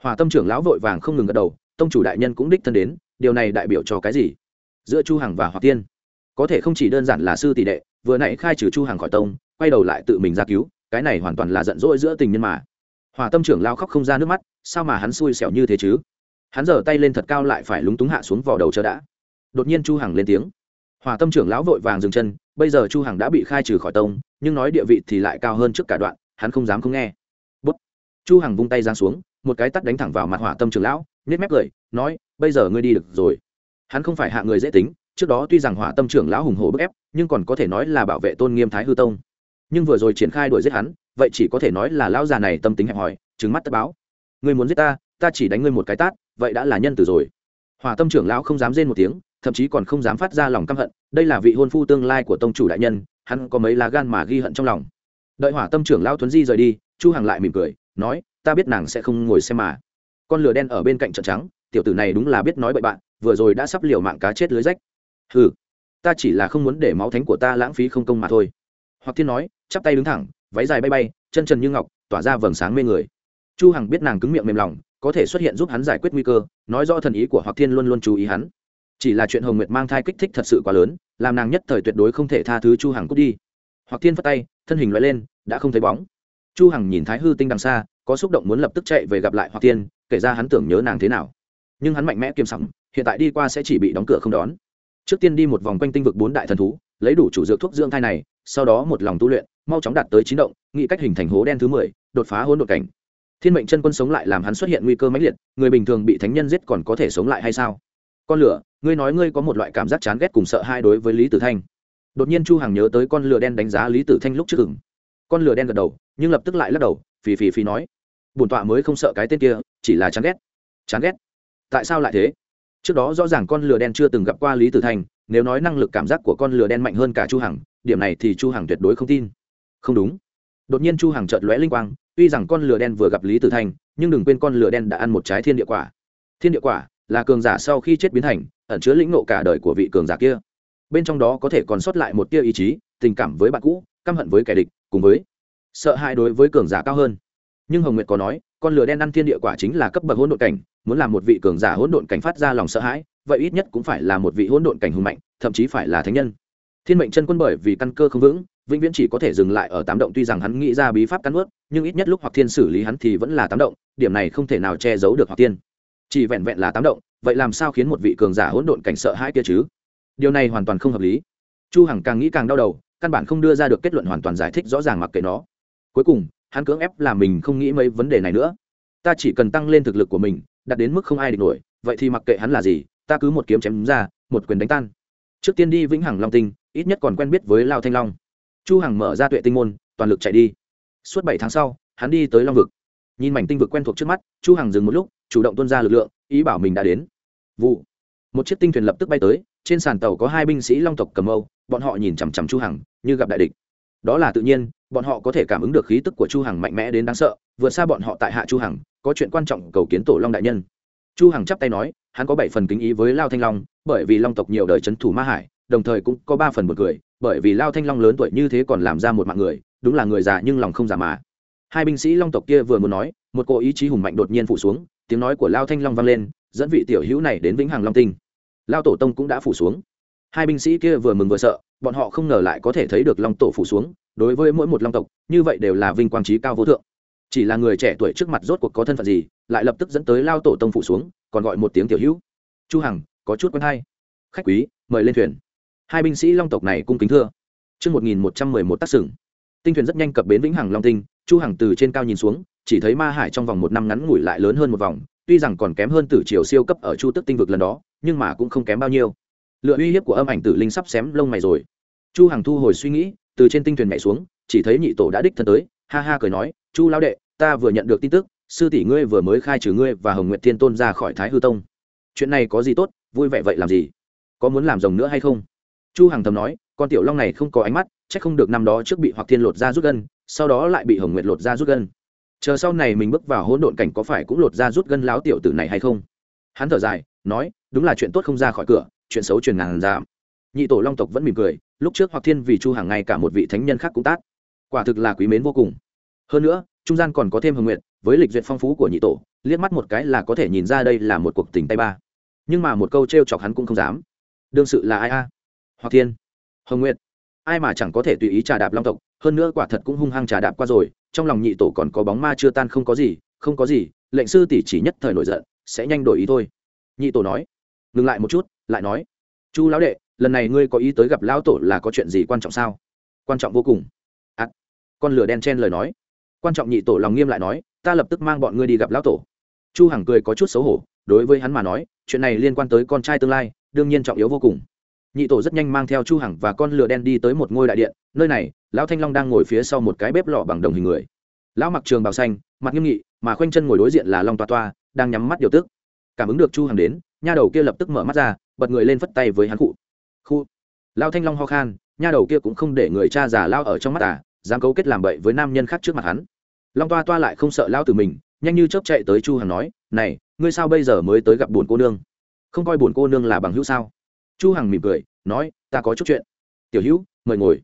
Hỏa tâm trưởng lão vội vàng không ngừng gật đầu tông chủ đại nhân cũng đích thân đến, điều này đại biểu cho cái gì? Giữa chu hằng và hoặc tiên. Có thể không chỉ đơn giản là sư tỷ đệ, vừa nãy khai trừ chu hằng khỏi tông, quay đầu lại tự mình ra cứu, cái này hoàn toàn là giận dỗi giữa tình nhân mà. Hòa tâm trưởng lao khóc không ra nước mắt, sao mà hắn xui xẻo như thế chứ? Hắn giở tay lên thật cao lại phải lúng túng hạ xuống vào đầu chờ đã. Đột nhiên chu hằng lên tiếng. Hòa tâm trưởng lão vội vàng dừng chân, bây giờ chu hằng đã bị khai trừ khỏi tông, nhưng nói địa vị thì lại cao hơn trước cả đoạn, hắn không dám không nghe. Bút. chu hằng vung tay giang xuống một cái tắt đánh thẳng vào mặt hỏa tâm trưởng lão, nhếch mép cười, nói, bây giờ ngươi đi được rồi. Hắn không phải hạ người dễ tính, trước đó tuy rằng hỏa tâm trưởng lão hùng hổ bức ép, nhưng còn có thể nói là bảo vệ tôn nghiêm thái hư tông. Nhưng vừa rồi triển khai đuổi giết hắn, vậy chỉ có thể nói là lão già này tâm tính hẹp hòi trứng mắt tất báo. Ngươi muốn giết ta ta chỉ đánh ngươi một cái tát, vậy đã là nhân từ rồi. Hỏa tâm trưởng lão không dám rên một tiếng, thậm chí còn không dám phát ra lòng căm hận, đây là vị hôn phu tương lai của tông chủ đại nhân, hắn có mấy lá gan mà ghi hận trong lòng. Đợi hỏa tâm trưởng lão tuấn di rời đi, chu hằng lại mỉm cười, nói ta biết nàng sẽ không ngồi xem mà. Con lửa đen ở bên cạnh trận trắng, tiểu tử này đúng là biết nói bậy bạn, vừa rồi đã sắp liều mạng cá chết lưới rách. Ừ ta chỉ là không muốn để máu thánh của ta lãng phí không công mà thôi. Hoặc thiên nói, chắp tay đứng thẳng, váy dài bay bay, chân trần như ngọc, tỏa ra vầng sáng mê người. Chu hằng biết nàng cứng miệng mềm lòng, có thể xuất hiện giúp hắn giải quyết nguy cơ, nói rõ thần ý của hoặc thiên luôn luôn chú ý hắn. Chỉ là chuyện hồng nguyệt mang thai kích thích thật sự quá lớn, làm nàng nhất thời tuyệt đối không thể tha thứ chu hằng cút đi. Hoặc thiên phất tay, thân hình loại lên, đã không thấy bóng. Chu hằng nhìn thái hư tinh đằng xa có xúc động muốn lập tức chạy về gặp lại hoặc Tiên, kể ra hắn tưởng nhớ nàng thế nào. Nhưng hắn mạnh mẽ kiêm sẵn hiện tại đi qua sẽ chỉ bị đóng cửa không đón. Trước tiên đi một vòng quanh tinh vực bốn đại thần thú lấy đủ chủ dược thuốc dưỡng thai này sau đó một lòng tu luyện mau chóng đạt tới chín động nghĩ cách hình thành hố đen thứ mười đột phá hỗn độn cảnh. Thiên mệnh chân quân sống lại làm hắn xuất hiện nguy cơ mãnh liệt người bình thường bị thánh nhân giết còn có thể sống lại hay sao? Con lửa ngươi nói ngươi có một loại cảm giác chán ghét cùng sợ hai đối với lý tử thanh. Đột nhiên chu hằng nhớ tới con lửa đen đánh giá lý tử thanh lúc trước ửng. Con lửa đen gật đầu nhưng lập tức lại lắc đầu phì phì phì nói. Bổn tọa mới không sợ cái tên kia, chỉ là chán ghét. Chán ghét? Tại sao lại thế? Trước đó rõ ràng con lửa đen chưa từng gặp qua lý tử thanh nếu nói năng lực cảm giác của con lửa đen mạnh hơn cả chu hằng, điểm này thì chu hằng tuyệt đối không tin. Không đúng. Đột nhiên chu hằng chợt lóe linh quang, tuy rằng con lửa đen vừa gặp lý tử thanh nhưng đừng quên con lửa đen đã ăn một trái thiên địa quả. Thiên địa quả là cường giả sau khi chết biến thành, ẩn chứa lĩnh ngộ cả đời của vị cường giả kia. Bên trong đó có thể còn sót lại một tia ý chí, tình cảm với bạn cũ, căm hận với kẻ địch, cùng với sợ hãi đối với cường giả cao hơn. Nhưng hồng nguyệt có nói, con lửa đen ăn thiên địa quả chính là cấp bậc hỗn độn cảnh, muốn làm một vị cường giả hỗn độn cảnh phát ra lòng sợ hãi, vậy ít nhất cũng phải là một vị hỗn độn cảnh hùng mạnh, thậm chí phải là thánh nhân. Thiên mệnh chân quân bởi vì căn cơ không vững, vĩnh viễn chỉ có thể dừng lại ở tám động, tuy rằng hắn nghĩ ra bí pháp cắn ướt nhưng ít nhất lúc hoặc thiên xử lý hắn thì vẫn là tám động, điểm này không thể nào che giấu được hoặc tiên chỉ vẹn vẹn là tám động, vậy làm sao khiến một vị cường giả hỗn độn cảnh sợ hãi kia chứ? Điều này hoàn toàn không hợp lý. Chu hằng càng nghĩ càng đau đầu, căn bản không đưa ra được kết luận hoàn toàn giải thích rõ ràng mặc kệ nó cuối cùng, hắn cưỡng ép làm mình không nghĩ mấy vấn đề này nữa. Ta chỉ cần tăng lên thực lực của mình, đạt đến mức không ai địch nổi, vậy thì mặc kệ hắn là gì, ta cứ một kiếm chém ra, một quyền đánh tan. Trước tiên đi vĩnh hằng long tinh, ít nhất còn quen biết với lao thanh long. Chu hằng mở ra tuệ tinh môn, toàn lực chạy đi. Suốt bảy tháng sau, hắn đi tới long vực. Nhìn mảnh tinh vực quen thuộc trước mắt, chu hằng dừng một lúc, chủ động tuôn ra lực lượng, ý bảo mình đã đến. Vụ. Một chiếc tinh thuyền lập tức bay tới, trên sàn tàu có hai binh sĩ long tộc cầm âu, bọn họ nhìn chằm chằm chu hằng, như gặp đại địch đó là tự nhiên bọn họ có thể cảm ứng được khí tức của chu hằng mạnh mẽ đến đáng sợ vượt xa bọn họ tại hạ chu hằng có chuyện quan trọng cầu kiến tổ long đại nhân. Chu hằng chắp tay nói hắn có bảy phần kính ý với lao thanh long bởi vì long tộc nhiều đời chấn thủ ma hải đồng thời cũng có ba phần một người, bởi vì lao thanh long lớn tuổi như thế còn làm ra một mạng người đúng là người già nhưng lòng không già mà. Hai binh sĩ long tộc kia vừa muốn nói một cô ý chí hùng mạnh đột nhiên phủ xuống tiếng nói của lao thanh long vang lên dẫn vị tiểu hữu này đến vĩnh hằng long tinh. Lao tổ tông cũng đã phủ xuống. Hai binh sĩ kia vừa mừng vừa sợ bọn họ không ngờ lại có thể thấy được long tổ phủ xuống đối với mỗi một long tộc như vậy đều là vinh quang trí cao vô thượng. Chỉ là người trẻ tuổi trước mặt rốt cuộc có thân phận gì lại lập tức dẫn tới lao tổ tông phủ xuống còn gọi một tiếng tiểu hữu. Chu hằng có chút quen hay. Khách quý mời lên thuyền. Hai binh sĩ long tộc này cung kính thưa. Trước 1111 tác sừng. Tinh thuyền rất nhanh cập bến Vĩnh Hằng Long Tinh, Chu Hằng từ trên cao nhìn xuống, chỉ thấy ma hải trong vòng một năm ngắn ngủi lại lớn hơn một vòng, tuy rằng còn kém hơn tử triều siêu cấp ở Chu Tức tinh vực lần đó, nhưng mà cũng không kém bao nhiêu. Lựa uy hiếp của âm ảnh tử linh sắp xém lông mày rồi. Chu Hằng thu hồi suy nghĩ, từ trên tinh thuyền nhảy xuống, chỉ thấy nhị tổ đã đích thân tới, ha ha cười nói, "Chu lão đệ, ta vừa nhận được tin tức, sư tỷ ngươi vừa mới khai trừ ngươi và Hồng Nguyệt Thiên Tôn ra khỏi Thái Hư Tông. Chuyện này có gì tốt, vui vẻ vậy làm gì? Có muốn làm rồng nữa hay không?" chu hằng thầm nói con tiểu long này không có ánh mắt chắc không được năm đó trước bị hoặc thiên lột ra rút gân sau đó lại bị hồng nguyệt lột ra rút gân chờ sau này mình bước vào hỗn độn cảnh có phải cũng lột ra rút gân láo tiểu tử này hay không hắn thở dài nói đúng là chuyện tốt không ra khỏi cửa chuyện xấu truyền ngàn giảm. Nhị tổ long tộc vẫn mỉm cười, lúc trước hoặc thiên vì chu hàng ngày cả một vị thánh nhân khác cũng tác quả thực là quý mến vô cùng. Hơn nữa, trung gian còn có thêm hồng nguyện với lịch duyệt phong phú của nhị tổ, liếc mắt một cái là có thể nhìn ra đây là một cuộc tình tay ba. Nhưng mà một câu t chọc hắn cũng không dám. Đương sự là ai a? Hoặc thiên. Hồng nguyệt. Ai mà chẳng có thể tùy ý trà đạp long tộc, hơn nữa quả thật cũng hung hăng trà đạp qua rồi, trong lòng nhị tổ còn có bóng ma chưa tan không có gì, không có gì, lệnh sư tỷ chỉ nhất thời nổi giận, sẽ nhanh đổi ý thôi. Nhị tổ nói ngừng lại một chút lại nói chu lão đệ lần này ngươi có ý tới gặp lão tổ là có chuyện gì quan trọng sao? Quan trọng vô cùng. À, con lửa đen chen lời nói. Quan trọng nhị tổ lòng nghiêm lại nói ta lập tức mang bọn ngươi đi gặp lão tổ. Chu hằng cười có chút xấu hổ đối với hắn mà nói chuyện này liên quan tới con trai tương lai đương nhiên trọng yếu vô cùng. Nhị tổ rất nhanh mang theo chu hằng và con lửa đen đi tới một ngôi đại điện nơi này lão thanh long đang ngồi phía sau một cái bếp lò bằng đồng hình người. Lão mặc trường bào xanh mặt nghiêm nghị mà khoanh chân ngồi đối diện là long toa toa đang nhắm mắt điều tức cảm ứng được chu hằng đến, nha đầu kia lập tức mở mắt ra, bật người lên phất tay với hắn cụ khu lao thanh long ho khan, nha đầu kia cũng không để người cha già lao ở trong mắt à dám cấu kết làm bậy với nam nhân khác trước mặt hắn. Long toa toa lại không sợ lao từ mình, nhanh như chớp chạy tới chu hằng nói, này, ngươi sao bây giờ mới tới gặp buồn cô nương? Không coi buồn cô nương là bằng hữu sao? Chu hằng mỉm cười, nói, ta có chút chuyện. Tiểu hữu, mời ngồi.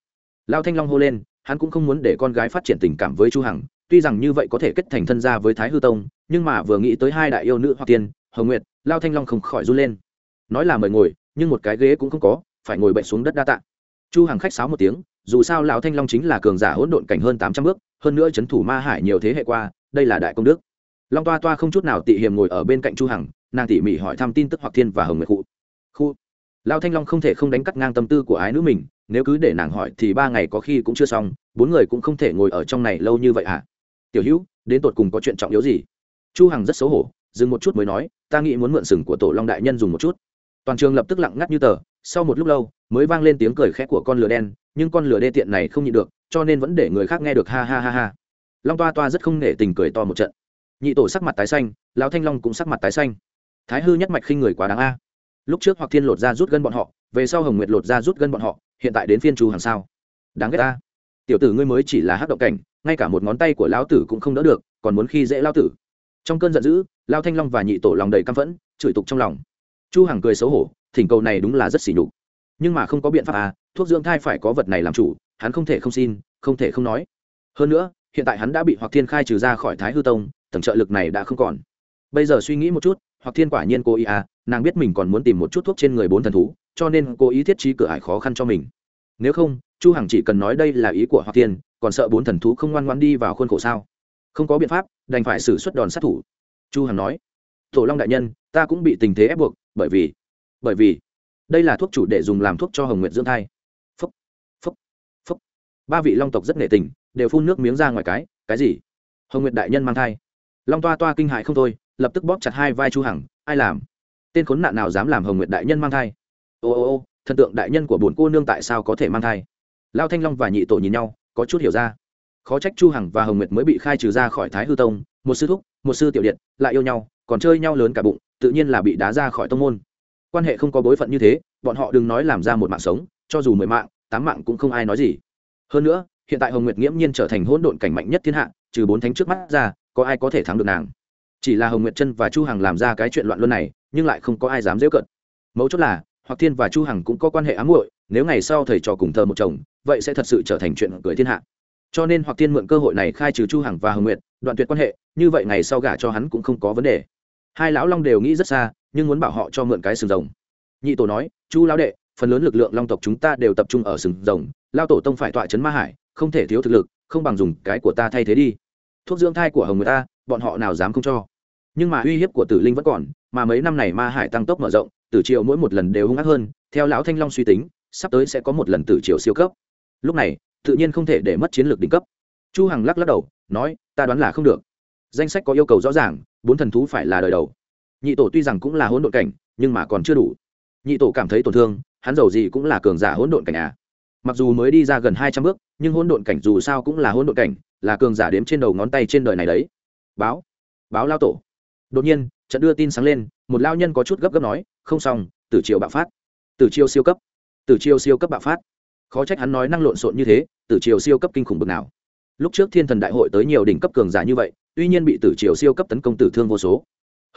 Lao thanh long hô lên, hắn cũng không muốn để con gái phát triển tình cảm với chu hằng, tuy rằng như vậy có thể kết thành thân gia với thái hư tông, nhưng mà vừa nghĩ tới hai đại yêu nữ hoặc tiên hồng nguyệt, lao thanh long không khỏi run lên. Nói là mời ngồi, nhưng một cái ghế cũng không có, phải ngồi bệnh xuống đất đa tạ. Chu hằng khách sáo một tiếng, dù sao lão thanh long chính là cường giả hỗn độn cảnh hơn 800 bước, hơn nữa chấn thủ ma hải nhiều thế hệ qua, đây là đại công đức. Long toa toa không chút nào tị hiềm ngồi ở bên cạnh chu hằng, nàng tỉ mỉ hỏi thăm tin tức hoặc thiên và hồng nguyệt khu khu lao thanh long không thể không đánh cắt ngang tâm tư của ái nữ mình, nếu cứ để nàng hỏi thì ba ngày có khi cũng chưa xong, bốn người cũng không thể ngồi ở trong này lâu như vậy hả? Tiểu hữu, đến tột cùng có chuyện trọng yếu gì? Chu hằng rất xấu hổ dừng một chút mới nói, ta nghĩ muốn mượn sừng của tổ long đại nhân dùng một chút. Toàn trường lập tức lặng ngắt như tờ, sau một lúc lâu, mới vang lên tiếng cười khẽ của con lửa đen, nhưng con lửa đê tiện này không nhịn được, cho nên vẫn để người khác nghe được ha ha ha ha. Long toa toa rất không nể tình cười to một trận. Nhị tổ sắc mặt tái xanh, lão thanh long cũng sắc mặt tái xanh. Thái hư nhất mạch khinh người quá đáng a. Lúc trước hoặc thiên lột ra rút gân bọn họ, về sau hồng nguyệt lột ra rút gân bọn họ, hiện tại đến phiên chu hàng sao? Đáng ghét ta tiểu tử ngươi mới chỉ là hát động cảnh, ngay cả một ngón tay của lão tử cũng không đỡ được, còn muốn khi dễ lão tử trong cơn giận dữ, lao thanh long và nhị tổ lòng đầy căm phẫn, chửi tục trong lòng. Chu hằng cười xấu hổ, thỉnh cầu này đúng là rất xỉ nhục. Nhưng mà không có biện pháp à thuốc dưỡng thai phải có vật này làm chủ, hắn không thể không xin, không thể không nói. Hơn nữa, hiện tại hắn đã bị hoặc thiên khai trừ ra khỏi thái hư tông, tầng trợ lực này đã không còn. Bây giờ suy nghĩ một chút, hoặc thiên quả nhiên cô ý à nàng biết mình còn muốn tìm một chút thuốc trên người bốn thần thú, cho nên cô ý thiết trí cửa ải khó khăn cho mình. Nếu không, chu hằng chỉ cần nói đây là ý của hoặc thiên, còn sợ bốn thần thú không ngoan ngoan đi vào khuôn khổ sao? Không có biện pháp, đành phải xử suất đòn sát thủ. Chu hằng nói, tổ long đại nhân, ta cũng bị tình thế ép buộc, bởi vì bởi vì, đây là thuốc chủ để dùng làm thuốc cho hồng nguyệt dưỡng thai. Phúc phúc phúc. Ba vị long tộc rất nghệ tình, đều phun nước miếng ra ngoài cái cái gì? Hồng nguyệt đại nhân mang thai? Long toa toa kinh hại không thôi, lập tức bóp chặt hai vai chu hằng, ai làm? Tên khốn nạn nào dám làm hồng nguyệt đại nhân mang thai? Ô ô ô, thần tượng đại nhân của bổn cô nương tại sao có thể mang thai? Lao thanh long và nhị tổ nhìn nhau, có chút hiểu ra khó trách chu hằng và hồng nguyệt mới bị khai trừ ra khỏi thái hư tông, một sư thúc, một sư tiểu điện lại yêu nhau, còn chơi nhau lớn cả bụng, tự nhiên là bị đá ra khỏi tông môn. Quan hệ không có bối phận như thế, bọn họ đừng nói làm ra một mạng sống, cho dù mười mạng, tám mạng cũng không ai nói gì. Hơn nữa, hiện tại hồng nguyệt nghiễm nhiên trở thành hỗn độn cảnh mạnh nhất thiên hạ, trừ bốn thánh trước mắt ra, có ai có thể thắng được nàng? Chỉ là hồng nguyệt chân và chu hằng làm ra cái chuyện loạn luân này, nhưng lại không có ai dám dễ cận mấu chốt là hoặc thiên và chu hằng cũng có quan hệ ám muội, nếu ngày sau thầy trò cùng thờ một chồng, vậy sẽ thật sự trở thành chuyện cười thiên hạ cho nên hoặc tiên mượn cơ hội này khai trừ chu hằng và hồng nguyệt, đoạn tuyệt quan hệ, như vậy ngày sau gả cho hắn cũng không có vấn đề. Hai lão long đều nghĩ rất xa, nhưng muốn bảo họ cho mượn cái sừng rồng. Nhị tổ nói, chu lão đệ, phần lớn lực lượng long tộc chúng ta đều tập trung ở sừng rồng lao tổ tông phải tọa chấn ma hải, không thể thiếu thực lực, không bằng dùng cái của ta thay thế đi. Thuốc dưỡng thai của hồng người ta, bọn họ nào dám không cho. Nhưng mà uy hiếp của tử linh vẫn còn, mà mấy năm này ma hải tăng tốc mở rộng tử triều mỗi một lần đều hung ác hơn, theo lão thanh long suy tính, sắp tới sẽ có một lần tử triều siêu cấp. Lúc này tự nhiên không thể để mất chiến lược đỉnh cấp. Chu hằng lắc lắc đầu, nói, ta đoán là không được. Danh sách có yêu cầu rõ ràng, bốn thần thú phải là đời đầu. Nhị tổ tuy rằng cũng là hỗn độn cảnh, nhưng mà còn chưa đủ. Nhị tổ cảm thấy tổn thương, hắn giàu gì cũng là cường giả hỗn độn cảnh à. Mặc dù mới đi ra gần hai trăm bước, nhưng hỗn độn cảnh dù sao cũng là hỗn độn cảnh, là cường giả đếm trên đầu ngón tay trên đời này đấy. Báo báo lao tổ. Đột nhiên, trận đưa tin sáng lên, một lao nhân có chút gấp gấp nói, không xong, tử triều bạo phát. Tử triều siêu cấp. Tử triều siêu cấp bạo phát khó trách hắn nói năng lộn xộn như thế, tử triều siêu cấp kinh khủng bực nào. Lúc trước thiên thần đại hội tới nhiều đỉnh cấp cường giả như vậy, tuy nhiên bị tử triều siêu cấp tấn công tử thương vô số.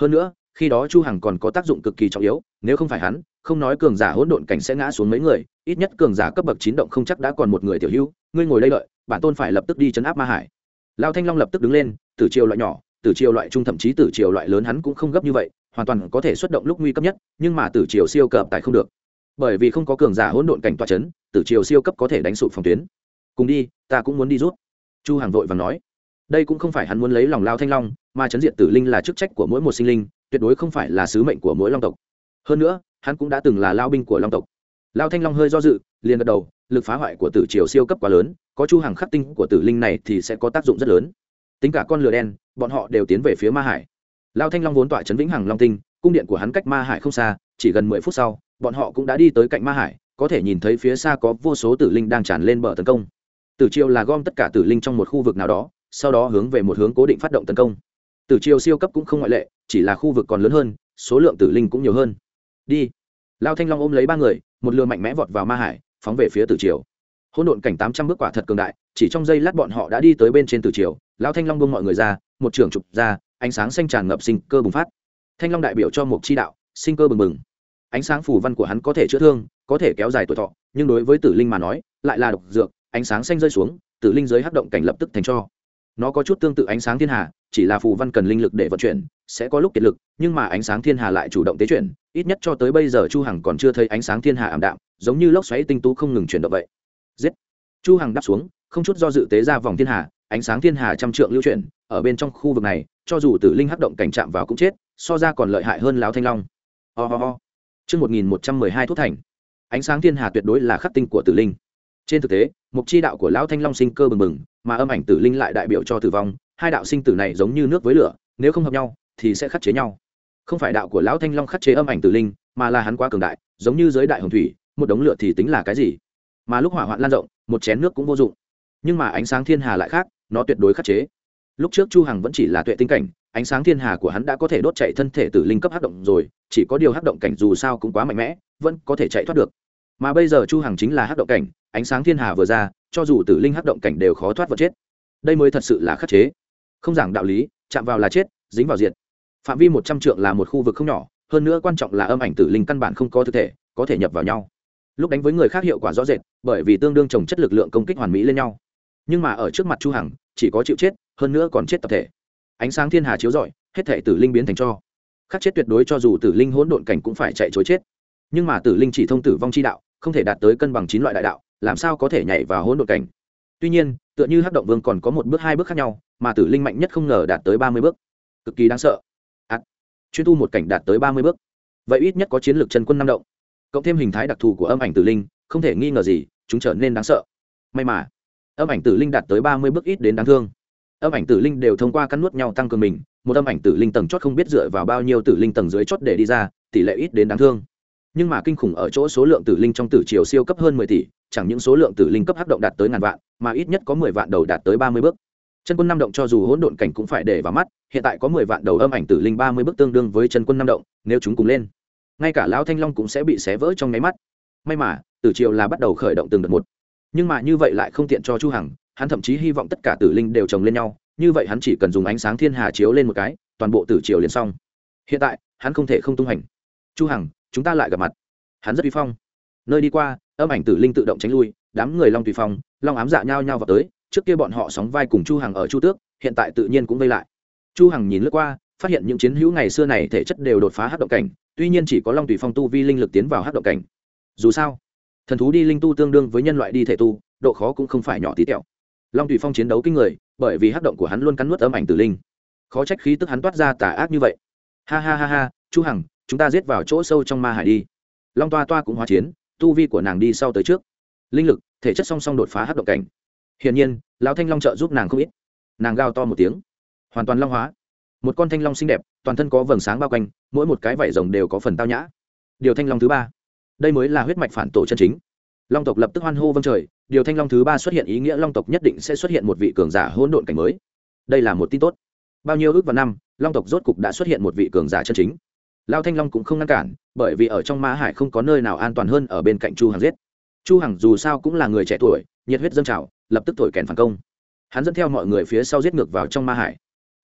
Hơn nữa, khi đó chu hằng còn có tác dụng cực kỳ trọng yếu, nếu không phải hắn, không nói cường giả hỗn độn cảnh sẽ ngã xuống mấy người, ít nhất cường giả cấp bậc chín động không chắc đã còn một người tiểu hữu, ngươi ngồi đây đợi, bản tôn phải lập tức đi chấn áp ma hải. Lao thanh long lập tức đứng lên, tử triều loại nhỏ, tử triều loại trung thậm chí tử triều loại lớn hắn cũng không gấp như vậy, hoàn toàn có thể xuất động lúc nguy cấp nhất, nhưng mà tử triều siêu cập tại không được bởi vì không có cường giả hỗn độn cảnh toa chấn, tử triều siêu cấp có thể đánh sụp phòng tuyến. Cùng đi, ta cũng muốn đi rút. Chu hàng vội và nói. Đây cũng không phải hắn muốn lấy lòng lao thanh long, mà chấn diện tử linh là chức trách của mỗi một sinh linh, tuyệt đối không phải là sứ mệnh của mỗi long tộc. Hơn nữa, hắn cũng đã từng là lao binh của long tộc. Lao thanh long hơi do dự, liền gật đầu, lực phá hoại của tử triều siêu cấp quá lớn, có chu hàng khắc tinh của tử linh này thì sẽ có tác dụng rất lớn. Tính cả con lửa đen, bọn họ đều tiến về phía ma hải. Lao thanh long vốn tọa trấn vĩnh hằng long tinh, cung điện của hắn cách ma hải không xa, chỉ gần mười phút sau bọn họ cũng đã đi tới cạnh ma hải, có thể nhìn thấy phía xa có vô số tử linh đang tràn lên bờ tấn công. Tử triều là gom tất cả tử linh trong một khu vực nào đó, sau đó hướng về một hướng cố định phát động tấn công. Tử triều siêu cấp cũng không ngoại lệ, chỉ là khu vực còn lớn hơn, số lượng tử linh cũng nhiều hơn. Đi. Lao thanh long ôm lấy ba người, một lừa mạnh mẽ vọt vào ma hải, phóng về phía tử triều. Hỗn độn cảnh tám trăm bước quả thật cường đại, chỉ trong giây lát bọn họ đã đi tới bên trên tử triều. Lao thanh long bông mọi người ra, một trường trục ra, ánh sáng xanh tràn ngập sinh cơ bùng phát. Thanh long đại biểu cho một chi đạo, sinh cơ bừng bừng ánh sáng phù văn của hắn có thể chữa thương, có thể kéo dài tuổi thọ, nhưng đối với tử linh mà nói, lại là độc dược, ánh sáng xanh rơi xuống, tử linh giới hắc động cảnh lập tức thành cho. Nó có chút tương tự ánh sáng thiên hà, chỉ là phù văn cần linh lực để vận chuyển, sẽ có lúc kiệt lực, nhưng mà ánh sáng thiên hà lại chủ động tế chuyển, ít nhất cho tới bây giờ chu hằng còn chưa thấy ánh sáng thiên hà ảm đạm, giống như lốc xoáy tinh tú không ngừng chuyển động vậy. Giết! Chu hằng đáp xuống, không chút do dự tế ra vòng thiên hà, ánh sáng thiên hà trăm trượng lưu chuyển, ở bên trong khu vực này, cho dù tử linh hắc động cảnh chạm vào cũng chết, so ra còn lợi hại hơn lão thanh long. Ho ho ho. Trước 1112 thuốc thành, ánh sáng thiên hà tuyệt đối là khắc tinh của tử linh. Trên thực tế, mục chi đạo của lão thanh long sinh cơ bừng bừng, mà âm ảnh tử linh lại đại biểu cho tử vong, hai đạo sinh tử này giống như nước với lửa, nếu không hợp nhau thì sẽ khắc chế nhau. Không phải đạo của lão thanh long khắc chế âm ảnh tử linh, mà là hắn quá cường đại, giống như giới đại hồng thủy, một đống lửa thì tính là cái gì? Mà lúc hỏa hoạn lan rộng, một chén nước cũng vô dụng. Nhưng mà ánh sáng thiên hà lại khác, nó tuyệt đối khắc chế. Lúc trước Chu Hằng vẫn chỉ là tuệ tinh cảnh, ánh sáng thiên hà của hắn đã có thể đốt chạy thân thể tử linh cấp hắc động rồi, chỉ có điều hắc động cảnh dù sao cũng quá mạnh mẽ, vẫn có thể chạy thoát được. Mà bây giờ chu hằng chính là hắc động cảnh, ánh sáng thiên hà vừa ra, cho dù tử linh hắc động cảnh đều khó thoát vật chết. Đây mới thật sự là khắc chế. Không giảng đạo lý, chạm vào là chết, dính vào diện phạm vi một trăm trượng là một khu vực không nhỏ, hơn nữa quan trọng là âm ảnh tử linh căn bản không có thực thể, có thể nhập vào nhau. Lúc đánh với người khác hiệu quả rõ rệt, bởi vì tương đương trồng chất lực lượng công kích hoàn mỹ lên nhau. Nhưng mà ở trước mặt chu hằng, chỉ có chịu chết, hơn nữa còn chết tập thể ánh sáng thiên hà chiếu rọi hết thể tử linh biến thành cho. Khắc chết tuyệt đối cho dù tử linh hỗn độn cảnh cũng phải chạy chối chết. Nhưng mà tử linh chỉ thông tử vong chi đạo không thể đạt tới cân bằng chín loại đại đạo làm sao có thể nhảy vào hỗn độn cảnh? Tuy nhiên tựa như hắc động vương còn có một bước hai bước khác nhau mà tử linh mạnh nhất không ngờ đạt tới ba mươi bước. Cực kỳ đáng sợ. À, chuyên tu một cảnh đạt tới ba mươi bước. Vậy ít nhất có chiến lược chân quân năm động. Cộng thêm hình thái đặc thù của âm ảnh tử linh không thể nghi ngờ gì chúng trở nên đáng sợ. May mà âm ảnh tử linh đạt tới ba mươi bước ít đến đáng thương âm ảnh tử linh đều thông qua cắn nuốt nhau tăng cường mình, một âm ảnh tử linh tầng chót không biết dựa vào bao nhiêu tử linh tầng dưới chót để đi ra, tỷ lệ ít đến đáng thương. Nhưng mà kinh khủng ở chỗ số lượng tử linh trong tử triều siêu cấp hơn mười tỷ, chẳng những số lượng tử linh cấp hắc động đạt tới ngàn vạn, mà ít nhất có mười vạn đầu đạt tới ba mươi bước. Chân quân năm động cho dù hỗn độn cảnh cũng phải để vào mắt, hiện tại có mười vạn đầu âm ảnh tử linh ba mươi bước tương đương với chân quân năm động, nếu chúng cùng lên, ngay cả lão thanh long cũng sẽ bị xé vỡ trong nháy mắt. May mà, tử triều là bắt đầu khởi động từng đợt một. Nhưng mà như vậy lại không tiện cho chu hằng hắn thậm chí hy vọng tất cả tử linh đều chồng lên nhau, như vậy hắn chỉ cần dùng ánh sáng thiên hà chiếu lên một cái, toàn bộ tử triều liền xong. Hiện tại, hắn không thể không tung hành chu hằng, chúng ta lại gặp mặt. Hắn rất uy phong. Nơi đi qua, âm ảnh tử linh tự động tránh lui, đám người long tùy phong, long ám dạ nhau nhau vào tới, trước kia bọn họ sóng vai cùng chu hằng ở chu tước, hiện tại tự nhiên cũng vây lại. Chu hằng nhìn lướt qua, phát hiện những chiến hữu ngày xưa này thể chất đều đột phá hắc động cảnh, tuy nhiên chỉ có long tùy phong tu vi linh lực tiến vào hắc động cảnh. Dù sao, thần thú đi linh tu tương đương với nhân loại đi thể tu, độ khó cũng không phải nhỏ tí tẹo long tùy phong chiến đấu kinh người, bởi vì hắc động của hắn luôn cắn nuốt âm ảnh tử linh. Khó trách khí tức hắn toát ra tà ác như vậy. Ha ha ha ha, chu hằng, chúng ta giết vào chỗ sâu trong ma hải đi. Long toa toa cũng hóa chiến, tu vi của nàng đi sau tới trước. Linh lực, thể chất song song đột phá hắc động cảnh. Hiển nhiên, lão thanh long trợ giúp nàng không ít. Nàng gào to một tiếng. Hoàn toàn long hóa. Một con thanh long xinh đẹp, toàn thân có vầng sáng bao quanh, mỗi một cái vảy rồng đều có phần tao nhã. Điều thanh long thứ ba. Đây mới là huyết mạch phản tổ chân chính long tộc lập tức hoan hô vâng trời, điều thanh long thứ ba xuất hiện ý nghĩa long tộc nhất định sẽ xuất hiện một vị cường giả hỗn độn cảnh mới. Đây là một tin tốt. Bao nhiêu ước vào năm, long tộc rốt cục đã xuất hiện một vị cường giả chân chính. Lao thanh long cũng không ngăn cản, bởi vì ở trong ma hải không có nơi nào an toàn hơn ở bên cạnh chu hằng giết. Chu hằng dù sao cũng là người trẻ tuổi, nhiệt huyết dâng trào, lập tức thổi kèn phản công. Hắn dẫn theo mọi người phía sau giết ngược vào trong ma hải.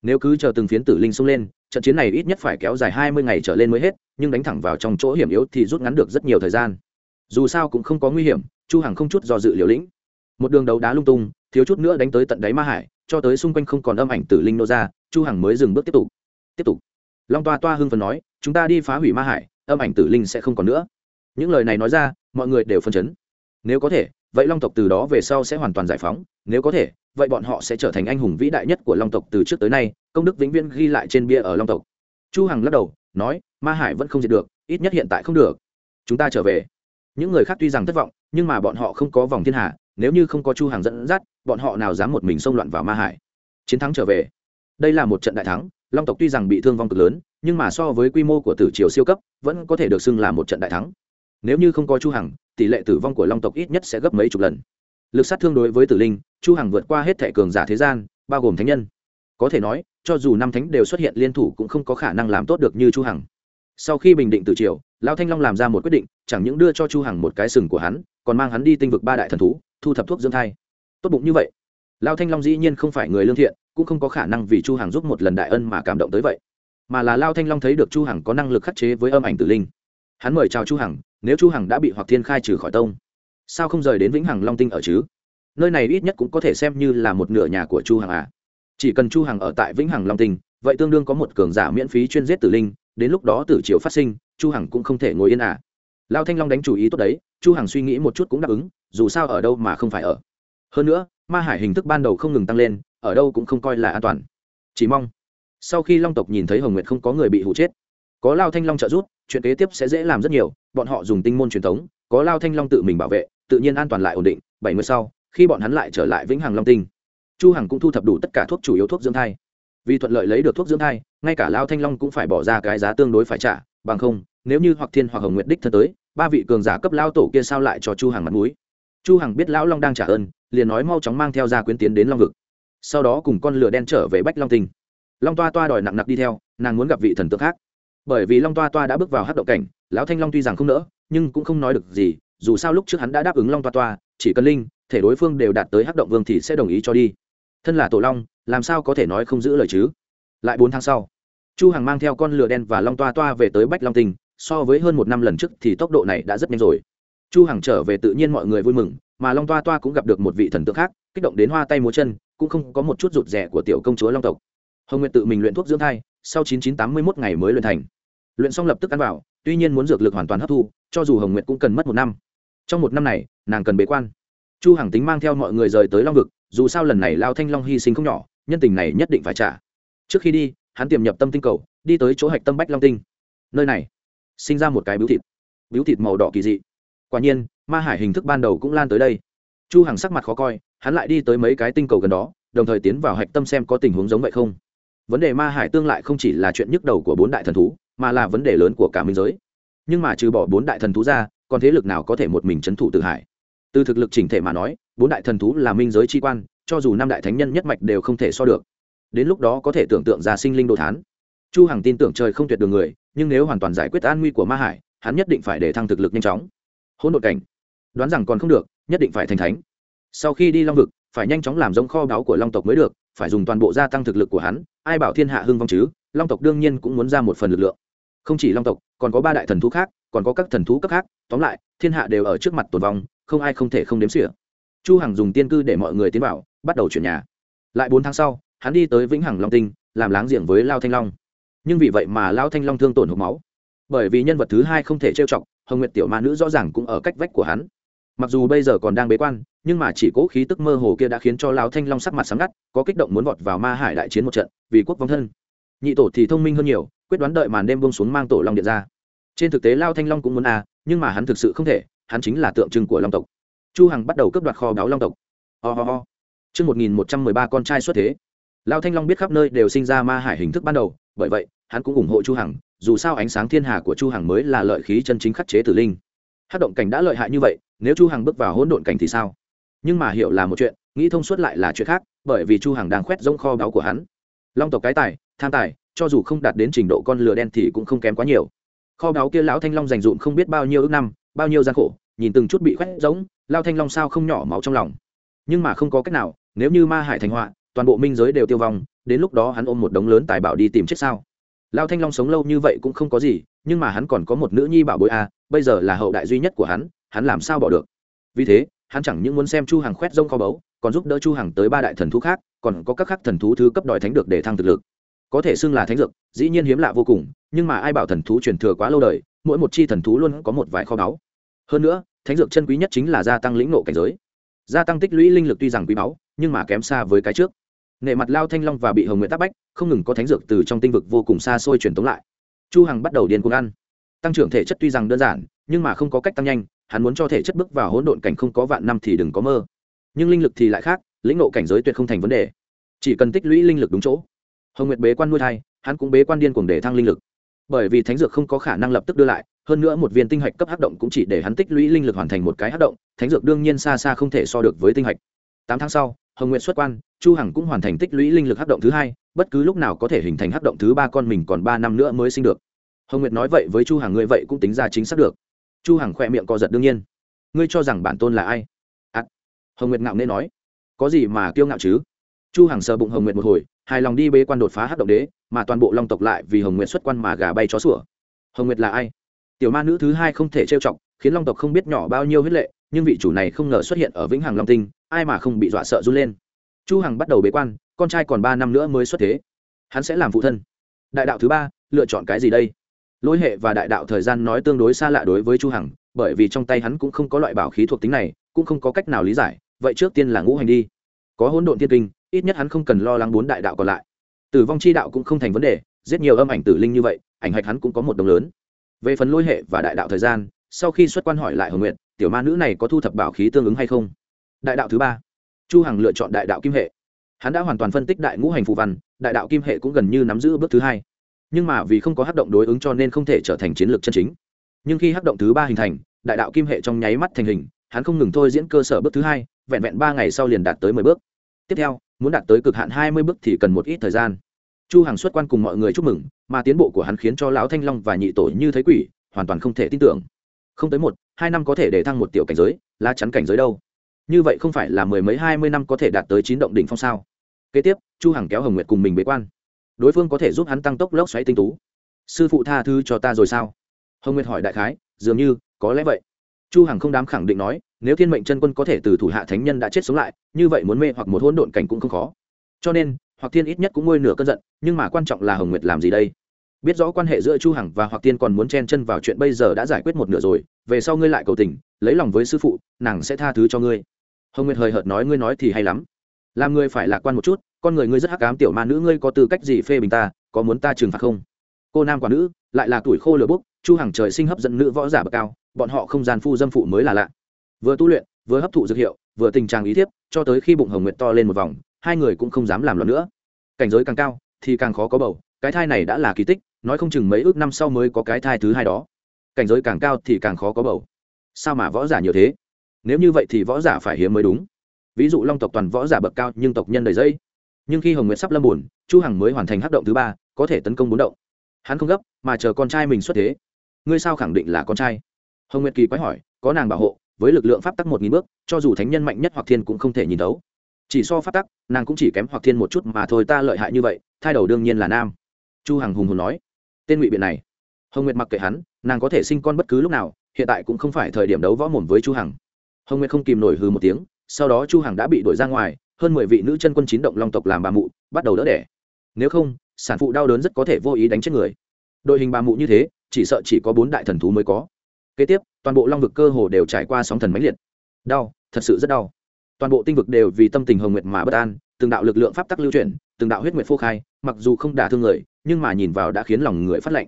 Nếu cứ chờ từng phiến tử linh xông lên, trận chiến này ít nhất phải kéo dài hai mươi ngày trở lên mới hết, nhưng đánh thẳng vào trong chỗ hiểm yếu thì rút ngắn được rất nhiều thời gian dù sao cũng không có nguy hiểm, chu hằng không chút do dự liều lĩnh. Một đường đấu đá lung tung, thiếu chút nữa đánh tới tận đáy ma hải, cho tới xung quanh không còn âm ảnh tử linh nô ra, chu hằng mới dừng bước tiếp tục. Tiếp tục. Long toa toa hưng phấn nói, chúng ta đi phá hủy ma hải, âm ảnh tử linh sẽ không còn nữa. Những lời này nói ra, mọi người đều phân chấn. Nếu có thể, vậy long tộc từ đó về sau sẽ hoàn toàn giải phóng. Nếu có thể, vậy bọn họ sẽ trở thành anh hùng vĩ đại nhất của long tộc từ trước tới nay, công đức vĩnh viễn ghi lại trên bia ở long tộc. Chu hằng lắc đầu, nói, ma hải vẫn không diệt được, ít nhất hiện tại không được. Chúng ta trở về những người khác tuy rằng thất vọng, nhưng mà bọn họ không có vòng thiên hạ, nếu như không có chu hằng dẫn dắt, bọn họ nào dám một mình xông loạn vào ma hải. Chiến thắng trở về. Đây là một trận đại thắng, long tộc tuy rằng bị thương vong cực lớn, nhưng mà so với quy mô của tử triều siêu cấp, vẫn có thể được xưng là một trận đại thắng. Nếu như không có chu hằng, tỷ lệ tử vong của long tộc ít nhất sẽ gấp mấy chục lần. Lực sát thương đối với tử linh, chu hằng vượt qua hết thể cường giả thế gian, bao gồm thánh nhân. Có thể nói, cho dù năm thánh đều xuất hiện liên thủ cũng không có khả năng làm tốt được như chu hằng. Sau khi bình định tử triều lão thanh long làm ra một quyết định, chẳng những đưa cho chu hằng một cái sừng của hắn, còn mang hắn đi tinh vực ba đại thần thú, thu thập thuốc dưỡng thai. Tốt bụng như vậy. Lão thanh long dĩ nhiên không phải người lương thiện, cũng không có khả năng vì chu hằng giúp một lần đại ân mà cảm động tới vậy. Mà là Lão thanh long thấy được chu hằng có năng lực khắc chế với âm ảnh tử linh. Hắn mời chào chu hằng, nếu chu hằng đã bị hoặc thiên khai trừ khỏi tông, sao không rời đến vĩnh hằng long tinh ở chứ? Nơi này ít nhất cũng có thể xem như là một nửa nhà của chu hằng à. Chỉ cần chu hằng ở tại vĩnh hằng long tinh, vậy tương đương có một cường giả miễn phí chuyên giết tử linh, đến lúc đó tử triều phát sinh chu hằng cũng không thể ngồi yên à. Lao thanh long đánh chủ ý tốt đấy, chu hằng suy nghĩ một chút cũng đáp ứng, dù sao ở đâu mà không phải ở. Hơn nữa, ma hải hình thức ban đầu không ngừng tăng lên, ở đâu cũng không coi là an toàn. Chỉ mong, sau khi long tộc nhìn thấy hồng nguyệt không có người bị hụ chết, có lao thanh long trợ giúp, chuyện kế tiếp sẽ dễ làm rất nhiều, bọn họ dùng tinh môn truyền thống, có lao thanh long tự mình bảo vệ, tự nhiên an toàn lại ổn định, bảy mươi sau, khi bọn hắn lại trở lại vĩnh hằng long tinh, chu hằng cũng thu thập đủ tất cả thuốc chủ yếu thuốc dưỡng thai. Vì thuận lợi lấy được thuốc dưỡng thai, ngay cả lao thanh long cũng phải bỏ ra cái giá tương đối phải trả, bằng không nếu như hoặc thiên hoặc hồng nguyệt đích thân tới, ba vị cường giả cấp lao tổ kia sao lại cho chu hằng mặt mũi? Chu hằng biết lão long đang trả ơn, liền nói mau chóng mang theo gia quyến tiến đến long vực. Sau đó cùng con lửa đen trở về bách long tinh. Long toa toa đòi nặng nặc đi theo, nàng muốn gặp vị thần tượng khác. Bởi vì long toa toa đã bước vào hát động cảnh, lão thanh long tuy rằng không nỡ, nhưng cũng không nói được gì, dù sao lúc trước hắn đã đáp ứng long toa toa, chỉ cần linh, thể đối phương đều đạt tới hát động vương thì sẽ đồng ý cho đi. Thân là tổ long, làm sao có thể nói không giữ lời chứ? Lại bốn tháng sau, chu hằng mang theo con lửa đen và long toa toa về tới bách long tinh so với hơn một năm lần trước thì tốc độ này đã rất nhanh rồi. Chu hằng trở về tự nhiên mọi người vui mừng, mà long toa toa cũng gặp được một vị thần tượng khác, kích động đến hoa tay múa chân, cũng không có một chút rụt rẻ của tiểu công chúa long tộc. Hồng nguyệt tự mình luyện thuốc dưỡng thai, sau 9981 ngày mới luyện thành. Luyện xong lập tức ăn vào, tuy nhiên muốn dược lực hoàn toàn hấp thu, cho dù hồng nguyệt cũng cần mất một năm. Trong một năm này, nàng cần bế quan. Chu hằng tính mang theo mọi người rời tới long vực, dù sao lần này lao thanh long hy sinh không nhỏ, nhân tình này nhất định phải trả. Trước khi đi, hắn tiềm nhập tâm tinh cầu, đi tới chỗ hạch tâm bách long tinh. Nơi này sinh ra một cái biếu thịt. Biếu thịt màu đỏ kỳ dị. Quả nhiên, ma hải hình thức ban đầu cũng lan tới đây. Chu hằng sắc mặt khó coi, hắn lại đi tới mấy cái tinh cầu gần đó, đồng thời tiến vào hạch tâm xem có tình huống giống vậy không. Vấn đề ma hải tương lại không chỉ là chuyện nhức đầu của bốn đại thần thú, mà là vấn đề lớn của cả minh giới. Nhưng mà trừ bỏ bốn đại thần thú ra, còn thế lực nào có thể một mình chấn thủ tự hải? Từ thực lực chỉnh thể mà nói, bốn đại thần thú là minh giới chi quan, cho dù năm đại thánh nhân nhất mạch đều không thể so được. Đến lúc đó có thể tưởng tượng ra sinh linh đồ thán. Chu hằng tin tưởng trời không tuyệt đường người nhưng nếu hoàn toàn giải quyết an nguy của ma hải, hắn nhất định phải để thăng thực lực nhanh chóng. Hỗn độn cảnh. Đoán rằng còn không được, nhất định phải thành thánh. Sau khi đi long vực, phải nhanh chóng làm giống kho báu của long tộc mới được, phải dùng toàn bộ gia tăng thực lực của hắn, ai bảo thiên hạ hưng vong chứ? Long tộc đương nhiên cũng muốn ra một phần lực lượng. Không chỉ long tộc, còn có ba đại thần thú khác, còn có các thần thú cấp khác. Tóm lại, thiên hạ đều ở trước mặt tồn vong, không ai không thể không đếm xỉa. Chu hằng dùng tiên cư để mọi người tiến vào, bắt đầu chuyển nhà. Lại bốn tháng sau, hắn đi tới vĩnh hằng long tinh, làm láng giềng với lao thanh long nhưng vì vậy mà Lão thanh long thương tổn hộp máu. Bởi vì nhân vật thứ hai không thể trêu chọc hồng nguyệt tiểu ma nữ rõ ràng cũng ở cách vách của hắn. Mặc dù bây giờ còn đang bế quan nhưng mà chỉ cố khí tức mơ hồ kia đã khiến cho Lão thanh long sắc mặt sáng ngắt có kích động muốn vọt vào ma hải đại chiến một trận vì quốc vong thân. Nhị tổ thì thông minh hơn nhiều quyết đoán đợi màn đêm bông xuống mang tổ long điện ra. Trên thực tế lao thanh long cũng muốn à nhưng mà hắn thực sự không thể hắn chính là tượng trưng của long tộc. Chu hằng bắt đầu cướp đoạt kho báu long tộc. Ho、oh ho. Trước 1113 con trai xuất thế. Lao Thanh Long biết khắp nơi đều sinh ra ma hải hình thức ban đầu, bởi vậy, hắn cũng ủng hộ Chu Hằng, dù sao ánh sáng thiên hà của Chu Hằng mới là lợi khí chân chính khắc chế tử linh. hát động cảnh đã lợi hại như vậy, nếu Chu Hằng bước vào hỗn độn cảnh thì sao? Nhưng mà hiểu là một chuyện, nghĩ thông suốt lại là chuyện khác, bởi vì Chu Hằng đang khoét rỗng kho báu của hắn. Long tộc cái tài, tham tài, cho dù không đạt đến trình độ con lừa đen thì cũng không kém quá nhiều. Kho báu kia lão Thanh Long dành dụm không biết bao nhiêu ước năm, bao nhiêu gian khổ, nhìn từng chút bị khoét rỗng, lao Thanh Long sao không nhỏ máu trong lòng. Nhưng mà không có cách nào, nếu như ma hải thành họa toàn bộ minh giới đều tiêu vong đến lúc đó hắn ôm một đống lớn tài bảo đi tìm chết sao? Lao thanh long sống lâu như vậy cũng không có gì, nhưng mà hắn còn có một nữ nhi bảo bối a, bây giờ là hậu đại duy nhất của hắn hắn làm sao bỏ được? Vì thế, hắn chẳng những muốn xem chu Hằng khoét rông kho báu, còn giúp đỡ chu Hằng tới ba đại thần thú khác, còn có các khắc thần thú thứ cấp đòi thánh được để thăng thực lực. Có thể xưng là thánh dược, dĩ nhiên hiếm lạ vô cùng, nhưng mà ai bảo thần thú truyền thừa quá lâu đời, mỗi một chi thần thú luôn có một vài kho báu. Hơn nữa, thánh dược chân quý nhất chính là gia tăng lĩnh nộ cảnh giới. Gia tăng tích lũy linh lực tuy rằng quý báu, nhưng mà kém xa với cái trước nệ mặt lao thanh long và bị hồng nguyện tác bách, không ngừng có thánh dược từ trong tinh vực vô cùng xa xôi truyền tống lại. Chu hằng bắt đầu điên cuồng ăn. Tăng trưởng thể chất tuy rằng đơn giản, nhưng mà không có cách tăng nhanh, hắn muốn cho thể chất bước vào hỗn độn cảnh không có vạn năm thì đừng có mơ. Nhưng linh lực thì lại khác, lĩnh nộ cảnh giới tuyệt không thành vấn đề. Chỉ cần tích lũy linh lực đúng chỗ. Hồng nguyệt bế quan nuôi thai, hắn cũng bế quan điên cuồng để thăng linh lực. Bởi vì thánh dược không có khả năng lập tức đưa lại, hơn nữa một viên tinh hạch cấp hắc động cũng chỉ để hắn tích lũy linh lực hoàn thành một cái hắc động, thánh dược đương nhiên xa xa không thể so được với tinh hạch. Tám tháng sau hồng nguyện xuất quan chu hằng cũng hoàn thành tích lũy linh lực hắc động thứ hai bất cứ lúc nào có thể hình thành hắc động thứ ba con mình còn ba năm nữa mới sinh được. Hồng nguyệt nói vậy với chu hằng ngươi vậy cũng tính ra chính xác được. Chu hằng khỏe miệng co giật đương nhiên. Ngươi cho rằng bản tôn là ai? À, hồng nguyệt ngạo nên nói. Có gì mà kiêu ngạo chứ? Chu hằng sờ bụng hồng nguyệt một hồi hài lòng đi bế quan đột phá hắc động đế mà toàn bộ long tộc lại vì hồng nguyệt xuất quan mà gà bay chó sủa. Hồng nguyệt là ai? Tiểu ma nữ thứ hai không thể trêu chọc khiến long tộc không biết nhỏ bao nhiêu huyết lệ nhưng vị chủ này không ngờ xuất hiện ở vĩnh hằng long tinh ai mà không bị dọa sợ run lên. Chu hằng bắt đầu bế quan, con trai còn ba năm nữa mới xuất thế. Hắn sẽ làm phụ thân. Đại đạo thứ ba, lựa chọn cái gì đây? Lỗi hệ và đại đạo thời gian nói tương đối xa lạ đối với chu hằng, bởi vì trong tay hắn cũng không có loại bảo khí thuộc tính này, cũng không có cách nào lý giải, vậy trước tiên là ngũ hành đi. Có hỗn độn thiên kinh, ít nhất hắn không cần lo lắng bốn đại đạo còn lại. Tử vong chi đạo cũng không thành vấn đề, giết nhiều âm ảnh tử linh như vậy, ảnh hạch hắn cũng có một đồng lớn. Về phần lôi hệ và đại đạo thời gian, sau khi xuất quan hỏi lại hồng nguyện tiểu ma nữ này có thu thập bảo khí tương ứng hay không? Đại đạo thứ ba. Chu hằng lựa chọn đại đạo kim hệ. Hắn đã hoàn toàn phân tích đại ngũ hành phù văn, đại đạo kim hệ cũng gần như nắm giữ bước thứ hai. Nhưng mà vì không có hắc động đối ứng cho nên không thể trở thành chiến lược chân chính. Nhưng khi hắc động thứ ba hình thành, đại đạo kim hệ trong nháy mắt thành hình, hắn không ngừng thôi diễn cơ sở bước thứ hai, vẹn vẹn ba ngày sau liền đạt tới mười bước. Tiếp theo, muốn đạt tới cực hạn hai mươi bước thì cần một ít thời gian. Chu hằng xuất quan cùng mọi người chúc mừng, mà tiến bộ của hắn khiến cho lão thanh long và nhị tổ như thấy quỷ, hoàn toàn không thể tin tưởng. Không tới một, hai năm có thể để thăng một tiểu cảnh giới, lá chắn cảnh giới đâu? Như vậy không phải là mười mấy, hai mươi năm có thể đạt tới chín động đỉnh phong sao? Kế tiếp, chu hằng kéo hồng nguyệt cùng mình bế quan. Đối phương có thể giúp hắn tăng tốc lốc xoáy tinh tú. Sư phụ tha thứ cho ta rồi sao? Hồng nguyệt hỏi đại khái, dường như, có lẽ vậy. Chu hằng không dám khẳng định nói, nếu thiên mệnh chân quân có thể từ thủ hạ thánh nhân đã chết sống lại, như vậy muốn mê hoặc một hỗn độn cảnh cũng không khó. Cho nên, hoặc thiên ít nhất cũng ngôi nửa cơn giận, nhưng mà quan trọng là hồng nguyệt làm gì đây? Biết rõ quan hệ giữa chu hằng và hoặc tiên còn muốn chen chân vào chuyện bây giờ đã giải quyết một nửa rồi, về sau ngươi lại cầu tình, lấy lòng với sư phụ, nàng sẽ tha thứ cho ngươi hồng nguyệt hời hợt nói ngươi nói thì hay lắm làm ngươi phải lạc quan một chút con người ngươi rất hắc ám tiểu ma nữ ngươi có tư cách gì phê bình ta có muốn ta trừng phạt không cô nam quả nữ lại là tuổi khô lửa bốc chu hằng trời sinh hấp dẫn nữ võ giả bậc cao bọn họ không gian phu dâm phụ mới là lạ vừa tu luyện vừa hấp thụ dược hiệu vừa tình trạng ý thiếp cho tới khi bụng hồng nguyệt to lên một vòng hai người cũng không dám làm loạn nữa cảnh giới càng cao thì càng khó có bầu cái thai này đã là kỳ tích nói không chừng mấy ước năm sau mới có cái thai thứ hai đó cảnh giới càng cao thì càng khó có bầu sao mà võ giả nhiều thế nếu như vậy thì võ giả phải hiếm mới đúng. Ví dụ long tộc toàn võ giả bậc cao nhưng tộc nhân đầy dây. Nhưng khi hồng nguyệt sắp lâm bùn chu hằng mới hoàn thành hắc động thứ ba, có thể tấn công bốn động. Hắn không gấp, mà chờ con trai mình xuất thế. Ngươi sao khẳng định là con trai? Hồng nguyệt kỳ quái hỏi, có nàng bảo hộ, với lực lượng pháp tắc một nghìn bước, cho dù thánh nhân mạnh nhất hoặc thiên cũng không thể nhìn đấu chỉ so pháp tắc, nàng cũng chỉ kém hoặc thiên một chút mà thôi, ta lợi hại như vậy, thai đầu đương nhiên là nam. Chu hằng hùng hồn nói, tên ngụy biện này. Hồng nguyệt mặc kệ hắn, nàng có thể sinh con bất cứ lúc nào, hiện tại cũng không phải thời điểm đấu võ mồm với chu hằng hồng nguyệt không kìm nổi hừ một tiếng, sau đó chu hằng đã bị đuổi ra ngoài, hơn mười vị nữ chân quân chín động long tộc làm bà mụ, bắt đầu đỡ đẻ. Nếu không, sản phụ đau đớn rất có thể vô ý đánh chết người. Đội hình bà mụ như thế, chỉ sợ chỉ có bốn đại thần thú mới có. Kế tiếp, toàn bộ long vực cơ hồ đều trải qua sóng thần mãnh liệt. Đau, thật sự rất đau. Toàn bộ tinh vực đều vì tâm tình hồng nguyệt mà bất an, từng đạo lực lượng pháp tắc lưu chuyển, từng đạo huyết nguyệt phô khai, mặc dù không đả thương người, nhưng mà nhìn vào đã khiến lòng người phát lạnh.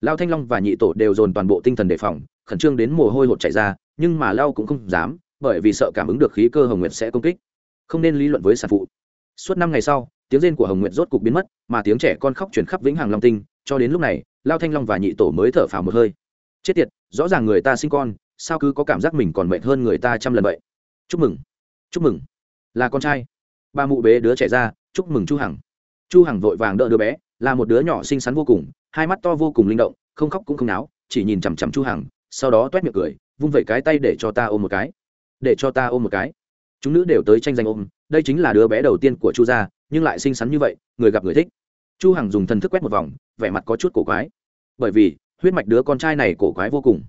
Lao thanh long và nhị tổ đều dồn toàn bộ tinh thần đề phòng, khẩn trương đến mồ hôi hột chạy ra, nhưng mà lao cũng không dám bởi vì sợ cảm ứng được khí cơ hồng nguyệt sẽ công kích, không nên lý luận với sản phụ. Suốt năm ngày sau, tiếng rên của hồng nguyệt rốt cục biến mất, mà tiếng trẻ con khóc chuyển khắp vĩnh hằng long tinh, cho đến lúc này, lao thanh long và nhị tổ mới thở phào một hơi. Chết tiệt, rõ ràng người ta sinh con, sao cứ có cảm giác mình còn mệt hơn người ta trăm lần vậy? Chúc mừng chúc mừng, là con trai. Ba mụ bế đứa trẻ ra, chúc mừng chu hằng. Chu hằng vội vàng đỡ đứa bé, là một đứa nhỏ xinh xắn vô cùng, hai mắt to vô cùng linh động, không khóc cũng không náo, chỉ nhìn chằm chằm chu hằng, sau đó toét miệng cười, vung vẩy cái tay để cho ta ôm một cái để cho ta ôm một cái. Chúng nữ đều tới tranh giành ôm, đây chính là đứa bé đầu tiên của chu gia, nhưng lại xinh xắn như vậy, người gặp người thích. Chu hằng dùng thần thức quét một vòng, vẻ mặt có chút cổ quái. Bởi vì, huyết mạch đứa con trai này cổ quái vô cùng.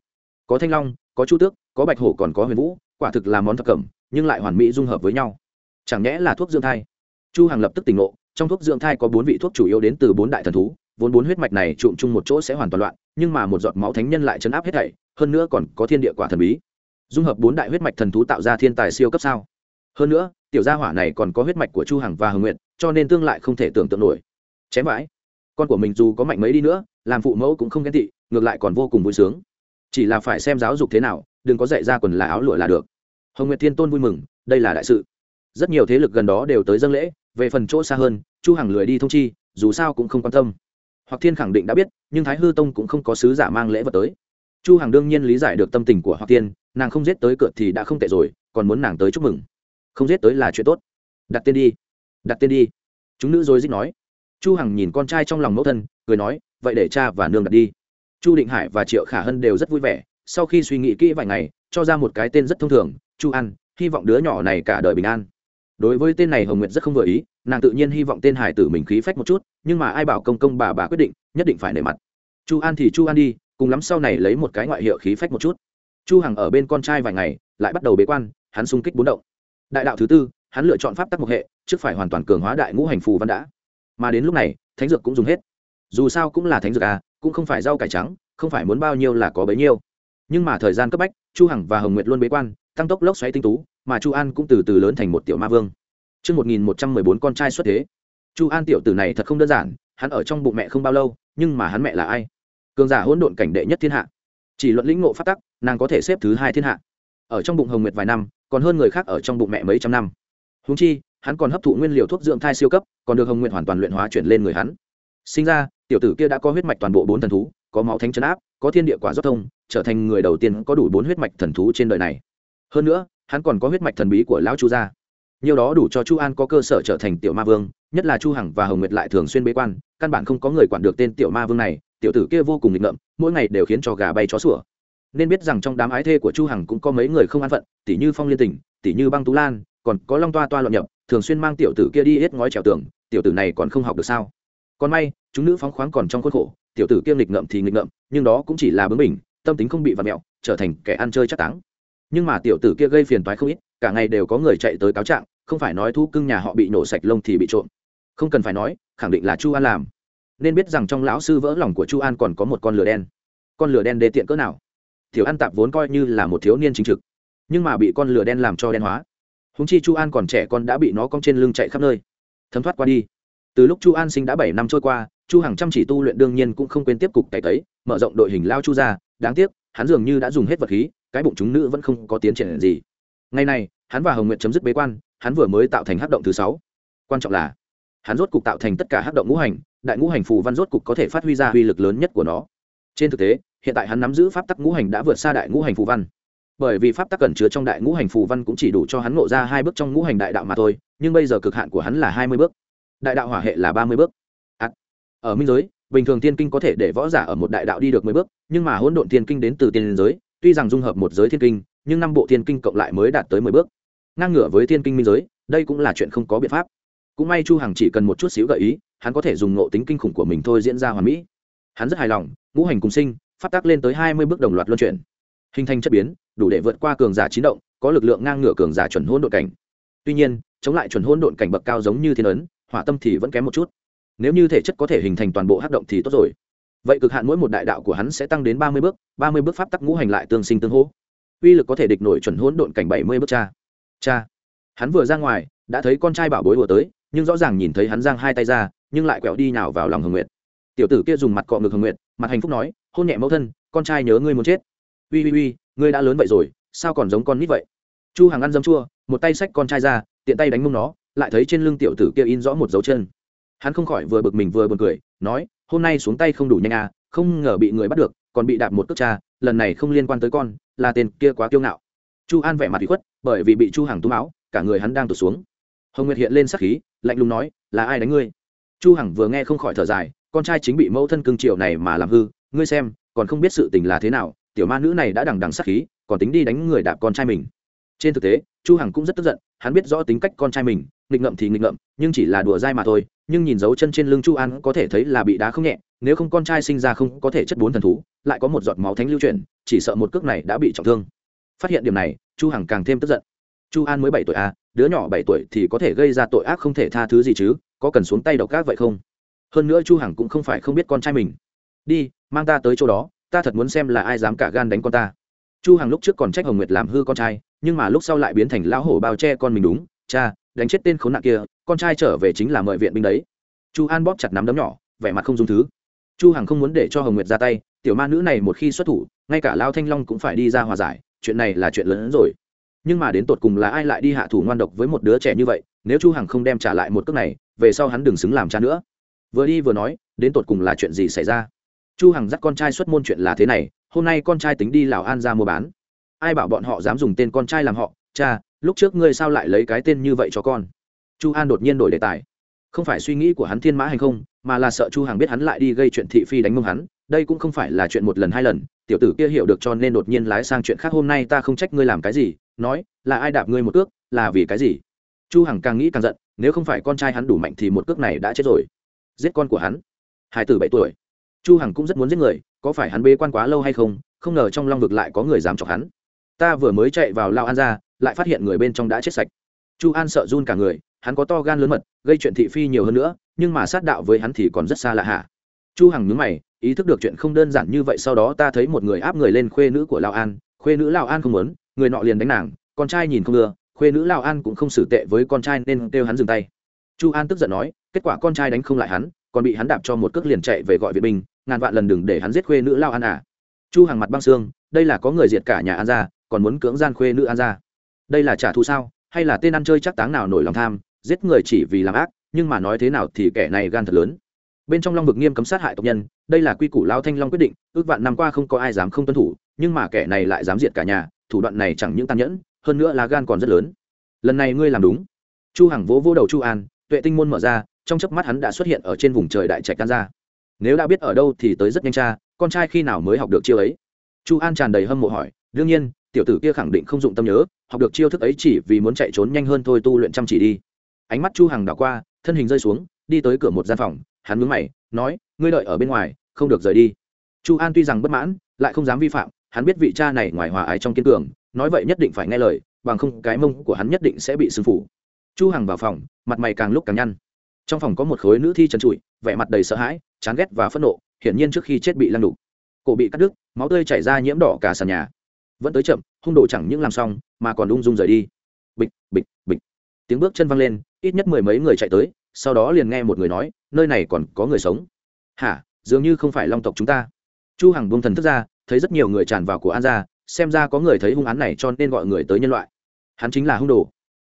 Có thanh long, có chu tước, có bạch hổ còn có huyền vũ, quả thực là món thập cẩm, nhưng lại hoàn mỹ dung hợp với nhau. Chẳng nhẽ là thuốc dưỡng thai? Chu hằng lập tức tỉnh ngộ, trong thuốc dưỡng thai có bốn vị thuốc chủ yếu đến từ bốn đại thần thú, vốn bốn huyết mạch này trụm chung một chỗ sẽ hoàn toàn loạn, nhưng mà một giọt máu thánh nhân lại chấn áp hết thảy, hơn nữa còn có thiên địa quả thần bí dung hợp bốn đại huyết mạch thần thú tạo ra thiên tài siêu cấp sao? Hơn nữa, tiểu gia hỏa này còn có huyết mạch của chu hằng và hồng nguyện cho nên tương lại không thể tưởng tượng nổi. Chém vãi. Con của mình dù có mạnh mấy đi nữa, làm phụ mẫu cũng không ghen tị, ngược lại còn vô cùng vui sướng. Chỉ là phải xem giáo dục thế nào, đừng có dạy ra quần là áo lụa là được. Hồng nguyệt thiên tôn vui mừng, đây là đại sự. Rất nhiều thế lực gần đó đều tới dâng lễ, về phần chỗ xa hơn, chu hằng lười đi thông chi, dù sao cũng không quan tâm. Hoặc thiên khẳng định đã biết, nhưng thái hư tông cũng không có sứ giả mang lễ vật tới chu hằng đương nhiên lý giải được tâm tình của hoặc Tiên, nàng không giết tới cửa thì đã không tệ rồi còn muốn nàng tới chúc mừng. Không giết tới là chuyện tốt. Đặt tên đi. Đặt tên đi. Chúng nữ rồi dích nói. Chu hằng nhìn con trai trong lòng mẫu thân cười nói vậy để cha và nương đặt đi. Chu định hải và triệu khả hân đều rất vui vẻ sau khi suy nghĩ kỹ vài ngày cho ra một cái tên rất thông thường chu an hy vọng đứa nhỏ này cả đời bình an. Đối với tên này hồng nguyệt rất không vừa ý nàng tự nhiên hy vọng tên hải tử mình khí phách một chút nhưng mà ai bảo công công bà bà quyết định nhất định phải nể mặt. Chu an thì chu an đi cùng lắm sau này lấy một cái ngoại hiệu khí phách một chút. Chu hằng ở bên con trai vài ngày lại bắt đầu bế quan hắn xung kích bốn động. Đại đạo thứ tư hắn lựa chọn pháp tắc một hệ trước phải hoàn toàn cường hóa đại ngũ hành phù văn đã. Mà đến lúc này thánh dược cũng dùng hết. Dù sao cũng là thánh dược à cũng không phải rau cải trắng không phải muốn bao nhiêu là có bấy nhiêu. Nhưng mà thời gian cấp bách chu hằng và hồng nguyệt luôn bế quan tăng tốc lốc xoáy tinh tú mà chu an cũng từ từ lớn thành một tiểu ma vương. Trước 1114 con trai xuất thế. Chu An tiểu tử này thật không đơn giản, hắn ở trong bụng mẹ không bao lâu, nhưng mà hắn mẹ là ai? Cường giả hỗn độn cảnh đệ nhất thiên hạ. Chỉ luận lĩnh ngộ phát tắc, nàng có thể xếp thứ hai thiên hạ. Ở trong bụng Hồng Nguyệt vài năm, còn hơn người khác ở trong bụng mẹ mấy trăm năm. Huống chi, hắn còn hấp thụ nguyên liều thuốc dưỡng thai siêu cấp, còn được Hồng Nguyệt hoàn toàn luyện hóa chuyển lên người hắn. Sinh ra, tiểu tử kia đã có huyết mạch toàn bộ bốn thần thú, có máu thánh chấn áp, có thiên địa quả rót thông, trở thành người đầu tiên có đủ bốn huyết mạch thần thú trên đời này. Hơn nữa, hắn còn có huyết mạch thần bí của lão chu gia nhiều đó đủ cho chu an có cơ sở trở thành tiểu ma vương nhất là chu hằng và hồng nguyệt lại thường xuyên bế quan căn bản không có người quản được tên tiểu ma vương này tiểu tử kia vô cùng nghịch ngợm mỗi ngày đều khiến cho gà bay chó sủa. Nên biết rằng trong đám ái thê của chu hằng cũng có mấy người không an phận tỷ như phong liên tình tỷ như băng tú lan còn có long toa toa loạn nhập thường xuyên mang tiểu tử kia đi hết ngói trèo tường tiểu tử này còn không học được sao? Còn may chúng nữ phóng khoáng còn trong khuôn khổ tiểu tử kia nghịch ngợm thì nghịch ngợm, nhưng đó cũng chỉ là bướng mình tâm tính không bị vặt mẹo trở thành kẻ ăn chơi chắc táng. Nhưng mà tiểu tử kia gây phiền toái không ít cả ngày đều có người chạy tới cáo trạng không phải nói thu cưng nhà họ bị nổ sạch lông thì bị trộm. Không cần phải nói khẳng định là chu an làm nên biết rằng trong lão sư vỡ lòng của chu an còn có một con lửa đen. Con lửa đen đê tiện cỡ nào? Thiếu an tạp vốn coi như là một thiếu niên chính trực, nhưng mà bị con lửa đen làm cho đen hóa. Húng chi chu an còn trẻ con đã bị nó cong trên lưng chạy khắp nơi. Thấm thoát qua đi. Từ lúc chu an sinh đã bảy năm trôi qua, chu hằng chăm chỉ tu luyện đương nhiên cũng không quên tiếp cục cày tấy, mở rộng đội hình lao chu ra. Đáng tiếc, hắn dường như đã dùng hết vật khí, cái bụng chúng nữ vẫn không có tiến triển gì. Ngày này, hắn và hồng nguyện chấm dứt bế quan, hắn vừa mới tạo thành hắc động thứ sáu. Quan trọng là, hắn rốt cục tạo thành tất cả hắc động ngũ hành đại ngũ hành phù văn rốt cục có thể phát huy ra uy lực lớn nhất của nó. Trên thực tế hiện tại hắn nắm giữ pháp tắc ngũ hành đã vượt xa đại ngũ hành phù văn. Bởi vì pháp tắc cẩn chứa trong đại ngũ hành phù văn cũng chỉ đủ cho hắn ngộ ra hai bước trong ngũ hành đại đạo mà thôi nhưng bây giờ cực hạn của hắn là hai mươi bước. Đại đạo hỏa hệ là ba mươi bước. À, ở minh giới bình thường tiên kinh có thể để võ giả ở một đại đạo đi được mười bước nhưng mà hỗn độn tiên kinh đến từ tiên giới tuy rằng dung hợp một giới thiên kinh nhưng năm bộ tiên kinh cộng lại mới đạt tới mười bước. Ngang ngửa với tiên kinh minh giới đây cũng là chuyện không có biện pháp. Cũng may chu hằng chỉ cần một chút xíu gợi ý hắn có thể dùng ngộ tính kinh khủng của mình thôi diễn ra hoàn mỹ. Hắn rất hài lòng, ngũ hành cùng sinh phát tác lên tới hai mươi bước đồng loạt luân chuyển. Hình thành chất biến, đủ để vượt qua cường giả chín động, có lực lượng ngang ngửa cường giả chuẩn hỗn độn cảnh. Tuy nhiên, chống lại chuẩn hỗn độn cảnh bậc cao giống như thiên ấn, hỏa tâm thì vẫn kém một chút. Nếu như thể chất có thể hình thành toàn bộ hắc động thì tốt rồi. Vậy cực hạn mỗi một đại đạo của hắn sẽ tăng đến ba mươi bước, ba mươi bước pháp tắc ngũ hành lại tương sinh tương hỗ. Uy lực có thể địch nổi chuẩn hỗn độn cảnh bảy mươi bước cha. Cha. Hắn vừa ra ngoài, đã thấy con trai bảo bối vừa tới, nhưng rõ ràng nhìn thấy hắn giang hai tay ra nhưng lại quẹo đi nào vào lòng hồng nguyệt. Tiểu tử kia dùng mặt cọ ngực hồng nguyệt, mặt hạnh phúc nói, hôn nhẹ mẫu thân, con trai nhớ ngươi muốn chết. Uy uy uy, ngươi đã lớn vậy rồi, sao còn giống con nít vậy? Chu hàng ăn dấm chua, một tay xách con trai ra, tiện tay đánh mông nó, lại thấy trên lưng tiểu tử kia in rõ một dấu chân. Hắn không khỏi vừa bực mình vừa buồn cười, nói, hôm nay xuống tay không đủ nhanh à không ngờ bị người bắt được, còn bị đạp một cước cha, lần này không liên quan tới con, là tên kia quá kiêu ngạo. Chu an vẻ mặt bị khuất, bởi vì bị chu hàng túm áo, cả người hắn đang tụt xuống. Hồng nguyệt hiện lên sắc khí, lạnh lùng nói, là ai đánh ngươi? Chu hằng vừa nghe không khỏi thở dài, con trai chính bị mẫu thân cưng chiều này mà làm hư, ngươi xem, còn không biết sự tình là thế nào, tiểu ma nữ này đã đằng đằng sát khí, còn tính đi đánh người đạp con trai mình. Trên thực tế, chu hằng cũng rất tức giận, hắn biết rõ tính cách con trai mình, nghịch ngợm thì nghịch ngợm, nhưng chỉ là đùa dai mà thôi, nhưng nhìn dấu chân trên lưng chu an có thể thấy là bị đá không nhẹ, nếu không con trai sinh ra không có thể chất bốn thần thú, lại có một giọt máu thánh lưu chuyển, chỉ sợ một cước này đã bị trọng thương. Phát hiện điểm này, chu hằng càng thêm tức giận chu an mới bảy tuổi à đứa nhỏ bảy tuổi thì có thể gây ra tội ác không thể tha thứ gì chứ, có cần xuống tay độc ác vậy không? Hơn nữa chu hằng cũng không phải không biết con trai mình. Đi, mang ta tới chỗ đó, ta thật muốn xem là ai dám cả gan đánh con ta. Chu hằng lúc trước còn trách hồng nguyệt làm hư con trai, nhưng mà lúc sau lại biến thành lão hổ bao che con mình đúng, cha, đánh chết tên khốn nạn kia, con trai trở về chính là mời viện binh đấy. Chu an bóp chặt nắm đấm nhỏ, vẻ mặt không dung thứ. Chu hằng không muốn để cho hồng nguyệt ra tay, tiểu ma nữ này một khi xuất thủ, ngay cả lao thanh long cũng phải đi ra hòa giải, chuyện này là chuyện lớn hơn rồi nhưng mà đến tột cùng là ai lại đi hạ thủ ngoan độc với một đứa trẻ như vậy, nếu chu hằng không đem trả lại một cước này, về sau hắn đừng xứng làm cha nữa. Vừa đi vừa nói, đến tột cùng là chuyện gì xảy ra? Chu hằng dắt con trai xuất môn chuyện là thế này, hôm nay con trai tính đi lào an ra mua bán. Ai bảo bọn họ dám dùng tên con trai làm họ, cha, lúc trước ngươi sao lại lấy cái tên như vậy cho con? Chu an đột nhiên đổi đề tài. Không phải suy nghĩ của hắn thiên mã hay không, mà là sợ chu hằng biết hắn lại đi gây chuyện thị phi đánh mông hắn, đây cũng không phải là chuyện một lần hai lần, tiểu tử kia hiểu được cho nên đột nhiên lái sang chuyện khác, hôm nay ta không trách ngươi làm cái gì nói, là ai đạp ngươi một cước? Là vì cái gì? Chu hằng càng nghĩ càng giận, nếu không phải con trai hắn đủ mạnh thì một cước này đã chết rồi. Giết con của hắn. Hai tử bảy tuổi. Chu hằng cũng rất muốn giết người, có phải hắn bế quan quá lâu hay không không ngờ trong long vực lại có người dám chọc hắn. Ta vừa mới chạy vào lao an ra, lại phát hiện người bên trong đã chết sạch. Chu an sợ run cả người, hắn có to gan lớn mật, gây chuyện thị phi nhiều hơn nữa, nhưng mà sát đạo với hắn thì còn rất xa lạ hả? chu hằng nhướng mày, ý thức được chuyện không đơn giản như vậy sau đó ta thấy một người áp người lên khuê nữ của lao an, khuê nữ lao an không muốn người nọ liền đánh nàng, con trai nhìn không ưa, khuê nữ lao an cũng không xử tệ với con trai nên kêu hắn dừng tay. Chu an tức giận nói, kết quả con trai đánh không lại hắn, còn bị hắn đạp cho một cước liền chạy về gọi viện binh, ngàn vạn lần đừng để hắn giết khuê nữ lao an à. Chu hàng mặt băng xương, đây là có người diệt cả nhà an ra còn muốn cưỡng gian khuê nữ an ra đây là trả thù sao, hay là tên ăn chơi chắc táng nào nổi lòng tham, giết người chỉ vì làm ác, nhưng mà nói thế nào thì kẻ này gan thật lớn. Bên trong long vực nghiêm cấm sát hại tộc nhân, đây là quy củ lao thanh long quyết định, ước vạn năm qua không có ai dám không tuân thủ, nhưng mà kẻ này lại dám diệt cả nhà thủ đoạn này chẳng những tàn nhẫn, hơn nữa là gan còn rất lớn. Lần này ngươi làm đúng. Chu hằng vỗ vỗ đầu chu an, tuệ tinh môn mở ra, trong chớp mắt hắn đã xuất hiện ở trên vùng trời đại trạch can ra nếu đã biết ở đâu thì tới rất nhanh cha, con trai khi nào mới học được chiêu ấy? Chu an tràn đầy hâm mộ hỏi, đương nhiên, tiểu tử kia khẳng định không dụng tâm nhớ, học được chiêu thức ấy chỉ vì muốn chạy trốn nhanh hơn thôi tu luyện chăm chỉ đi. Ánh mắt chu hằng đảo qua, thân hình rơi xuống, đi tới cửa một gian phòng, hắn mướn mày, nói, ngươi đợi ở bên ngoài, không được rời đi. Chu an tuy rằng bất mãn, lại không dám vi phạm hắn biết vị cha này ngoài hòa ái trong kiên cường, nói vậy nhất định phải nghe lời, bằng không cái mông của hắn nhất định sẽ bị sưng phủ chu hằng vào phòng, mặt mày càng lúc càng nhăn. Trong phòng có một khối nữ thi trần trụi, vẻ mặt đầy sợ hãi, chán ghét và phẫn nộ, hiển nhiên trước khi chết bị lăn đục. Cổ bị cắt đứt, máu tươi chảy ra nhiễm đỏ cả sàn nhà. Vẫn tới chậm, hung đồ chẳng những làm xong, mà còn ung dung rời đi. Bịch bịch bịch. Tiếng bước chân văng lên, ít nhất mười mấy người chạy tới, sau đó liền nghe một người nói, nơi này còn có người sống. Hả? Dường như không phải long tộc chúng ta. Chu hằng buông thần thức ra thấy rất nhiều người tràn vào của an gia, xem ra có người thấy hung án này cho nên gọi người tới nhân loại. Hắn chính là hung đồ.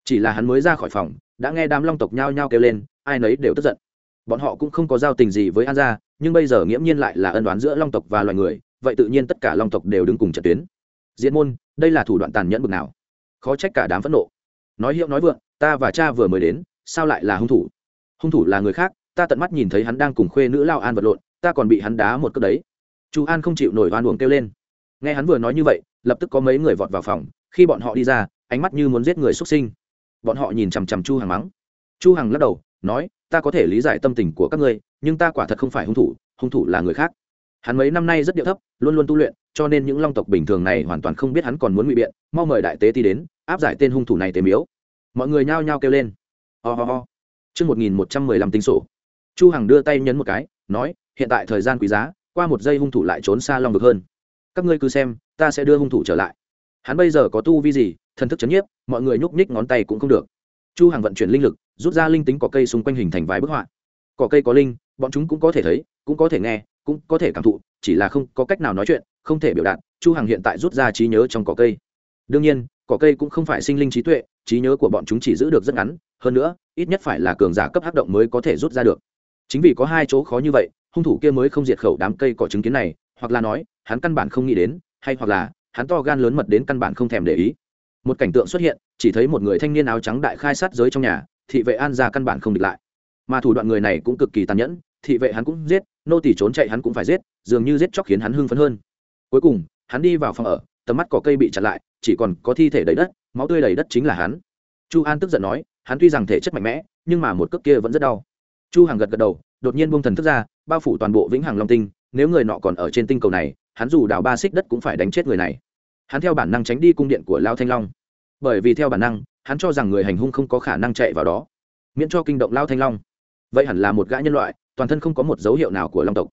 Chỉ là hắn mới ra khỏi phòng, đã nghe đám long tộc nhao nhao kêu lên, ai nấy đều tức giận. Bọn họ cũng không có giao tình gì với an gia, nhưng bây giờ nghiễm nhiên lại là ân đoán giữa long tộc và loài người, vậy tự nhiên tất cả long tộc đều đứng cùng trận tuyến. Diễn môn, đây là thủ đoạn tàn nhẫn bực nào? Khó trách cả đám phẫn nộ. Nói hiệu nói vượng, ta và cha vừa mới đến, sao lại là hung thủ? Hung thủ là người khác, ta tận mắt nhìn thấy hắn đang cùng khuê nữ lao an vật lộn, ta còn bị hắn đá một cước đấy chu an không chịu nổi oan uổng kêu lên. Nghe hắn vừa nói như vậy, lập tức có mấy người vọt vào phòng. Khi bọn họ đi ra, ánh mắt như muốn giết người xuất sinh. Bọn họ nhìn chằm chằm chu Hằng mắng. Chu hằng lắc đầu, nói, ta có thể lý giải tâm tình của các ngươi, nhưng ta quả thật không phải hung thủ hung thủ là người khác. Hắn mấy năm nay rất điệu thấp, luôn luôn tu luyện, cho nên những long tộc bình thường này hoàn toàn không biết hắn còn muốn ngụy biện, mau mời đại tế ti đến, áp giải tên hung thủ này tế miếu. Mọi người nhao nhao kêu lên. Ho、oh、ho、oh. ho. Chương một nghìn một trăm mười lăm tính sổ. Chu hằng đưa tay nhấn một cái, nói, hiện tại thời gian quý giá qua một giây hung thủ lại trốn xa long vực hơn. Các ngươi cứ xem, ta sẽ đưa hung thủ trở lại. Hắn bây giờ có tu vi gì, thần thức chấn nhiếp, mọi người nhúc nhích ngón tay cũng không được. Chu hằng vận chuyển linh lực, rút ra linh tính cỏ cây xung quanh hình thành vài bức họa. Cỏ cây có linh, bọn chúng cũng có thể thấy, cũng có thể nghe, cũng có thể cảm thụ, chỉ là không có cách nào nói chuyện, không thể biểu đạt, chu hằng hiện tại rút ra trí nhớ trong cỏ cây. Đương nhiên, cỏ cây cũng không phải sinh linh trí tuệ, trí nhớ của bọn chúng chỉ giữ được rất ngắn, hơn nữa, ít nhất phải là cường giả cấp hắc động mới có thể rút ra được chính vì có hai chỗ khó như vậy, hung thủ kia mới không diệt khẩu đám cây cỏ chứng kiến này, hoặc là nói, hắn căn bản không nghĩ đến, hay hoặc là, hắn to gan lớn mật đến căn bản không thèm để ý. Một cảnh tượng xuất hiện, chỉ thấy một người thanh niên áo trắng đại khai sát giới trong nhà, thị vệ an ra căn bản không địch lại. Mà thủ đoạn người này cũng cực kỳ tàn nhẫn, thị vệ hắn cũng giết, nô tỷ trốn chạy hắn cũng phải giết, dường như giết chóc khiến hắn hưng phấn hơn. Cuối cùng, hắn đi vào phòng ở, tầm mắt cỏ cây bị chặn lại, chỉ còn có thi thể đầy đất, máu tươi đầy đất chính là hắn. Chu an tức giận nói, hắn tuy rằng thể chất mạnh mẽ, nhưng mà một cước kia vẫn rất đau chu Hằng gật gật đầu, đột nhiên buông thần thức ra, bao phủ toàn bộ vĩnh hằng long tinh, nếu người nọ còn ở trên tinh cầu này, hắn dù đào ba xích đất cũng phải đánh chết người này. Hắn theo bản năng tránh đi cung điện của lao thanh long. Bởi vì theo bản năng, hắn cho rằng người hành hung không có khả năng chạy vào đó. Miễn cho kinh động lao thanh long. Vậy hẳn là một gã nhân loại, toàn thân không có một dấu hiệu nào của long tộc.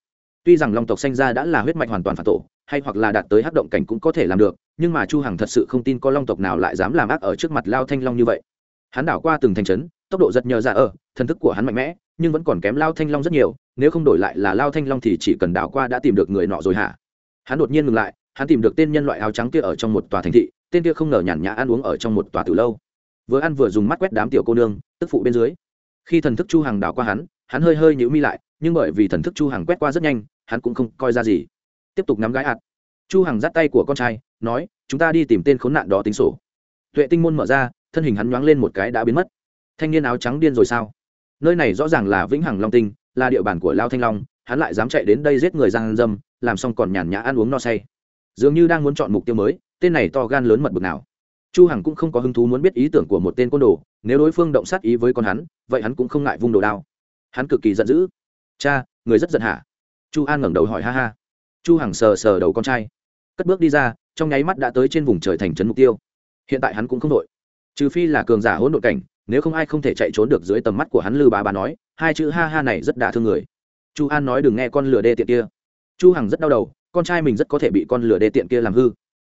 Tuy rằng long tộc sanh ra đã là huyết mạch hoàn toàn phản tổ, hay hoặc là đạt tới hắc động cảnh cũng có thể làm được, nhưng mà chu hằng thật sự không tin có long tộc nào lại dám làm ác ở trước mặt lao thanh long như vậy. Hắn đảo qua từng thành trấn, tốc độ giật nhờ ra ở, thần thức của hắn mạnh mẽ nhưng vẫn còn kém lao thanh long rất nhiều, nếu không đổi lại là lao thanh long thì chỉ cần đảo qua đã tìm được người nọ rồi hả? Hắn đột nhiên ngừng lại, hắn tìm được tên nhân loại áo trắng kia ở trong một tòa thành thị, tên kia không ngờ nhàn nhã ăn uống ở trong một tòa từ lâu. Vừa ăn vừa dùng mắt quét đám tiểu cô nương, tức phụ bên dưới. Khi thần thức chu hằng đảo qua hắn hắn hơi hơi nhíu mi lại, nhưng bởi vì thần thức chu hằng quét qua rất nhanh, hắn cũng không coi ra gì. Tiếp tục nắm gái ạt. Chu hằng dắt tay của con trai, nói, chúng ta đi tìm tên khốn nạn đó tính sổ. Tuệ tinh môn mở ra, thân hình hắn nhoáng lên một cái đã biến mất. Thanh niên áo trắng điên rồi sao? Nơi này rõ ràng là vĩnh hằng long tinh, là địa bàn của lao thanh long, hắn lại dám chạy đến đây giết người giang dâm, làm xong còn nhàn nhã ăn uống no say. Dường như đang muốn chọn mục tiêu mới, tên này to gan lớn mật bực nào. Chu hằng cũng không có hứng thú muốn biết ý tưởng của một tên côn đồ, nếu đối phương động sát ý với con hắn, vậy hắn cũng không ngại vung đồ đao. Hắn cực kỳ giận dữ. Cha, người rất giận hả? Chu an ngẩng đầu hỏi, ha ha. Chu hằng sờ sờ đầu con trai. Cất bước đi ra, trong nháy mắt đã tới trên vùng trời thành trấn mục tiêu. Hiện tại hắn cũng không đội. Trừ phi là cường giả hỗn độn cảnh nếu không ai không thể chạy trốn được dưới tầm mắt của hắn lư bà bà nói, hai chữ ha ha này rất đả thương người. Chu an nói đừng nghe con lửa đê tiện kia. Chu hằng rất đau đầu, con trai mình rất có thể bị con lửa đê tiện kia làm hư.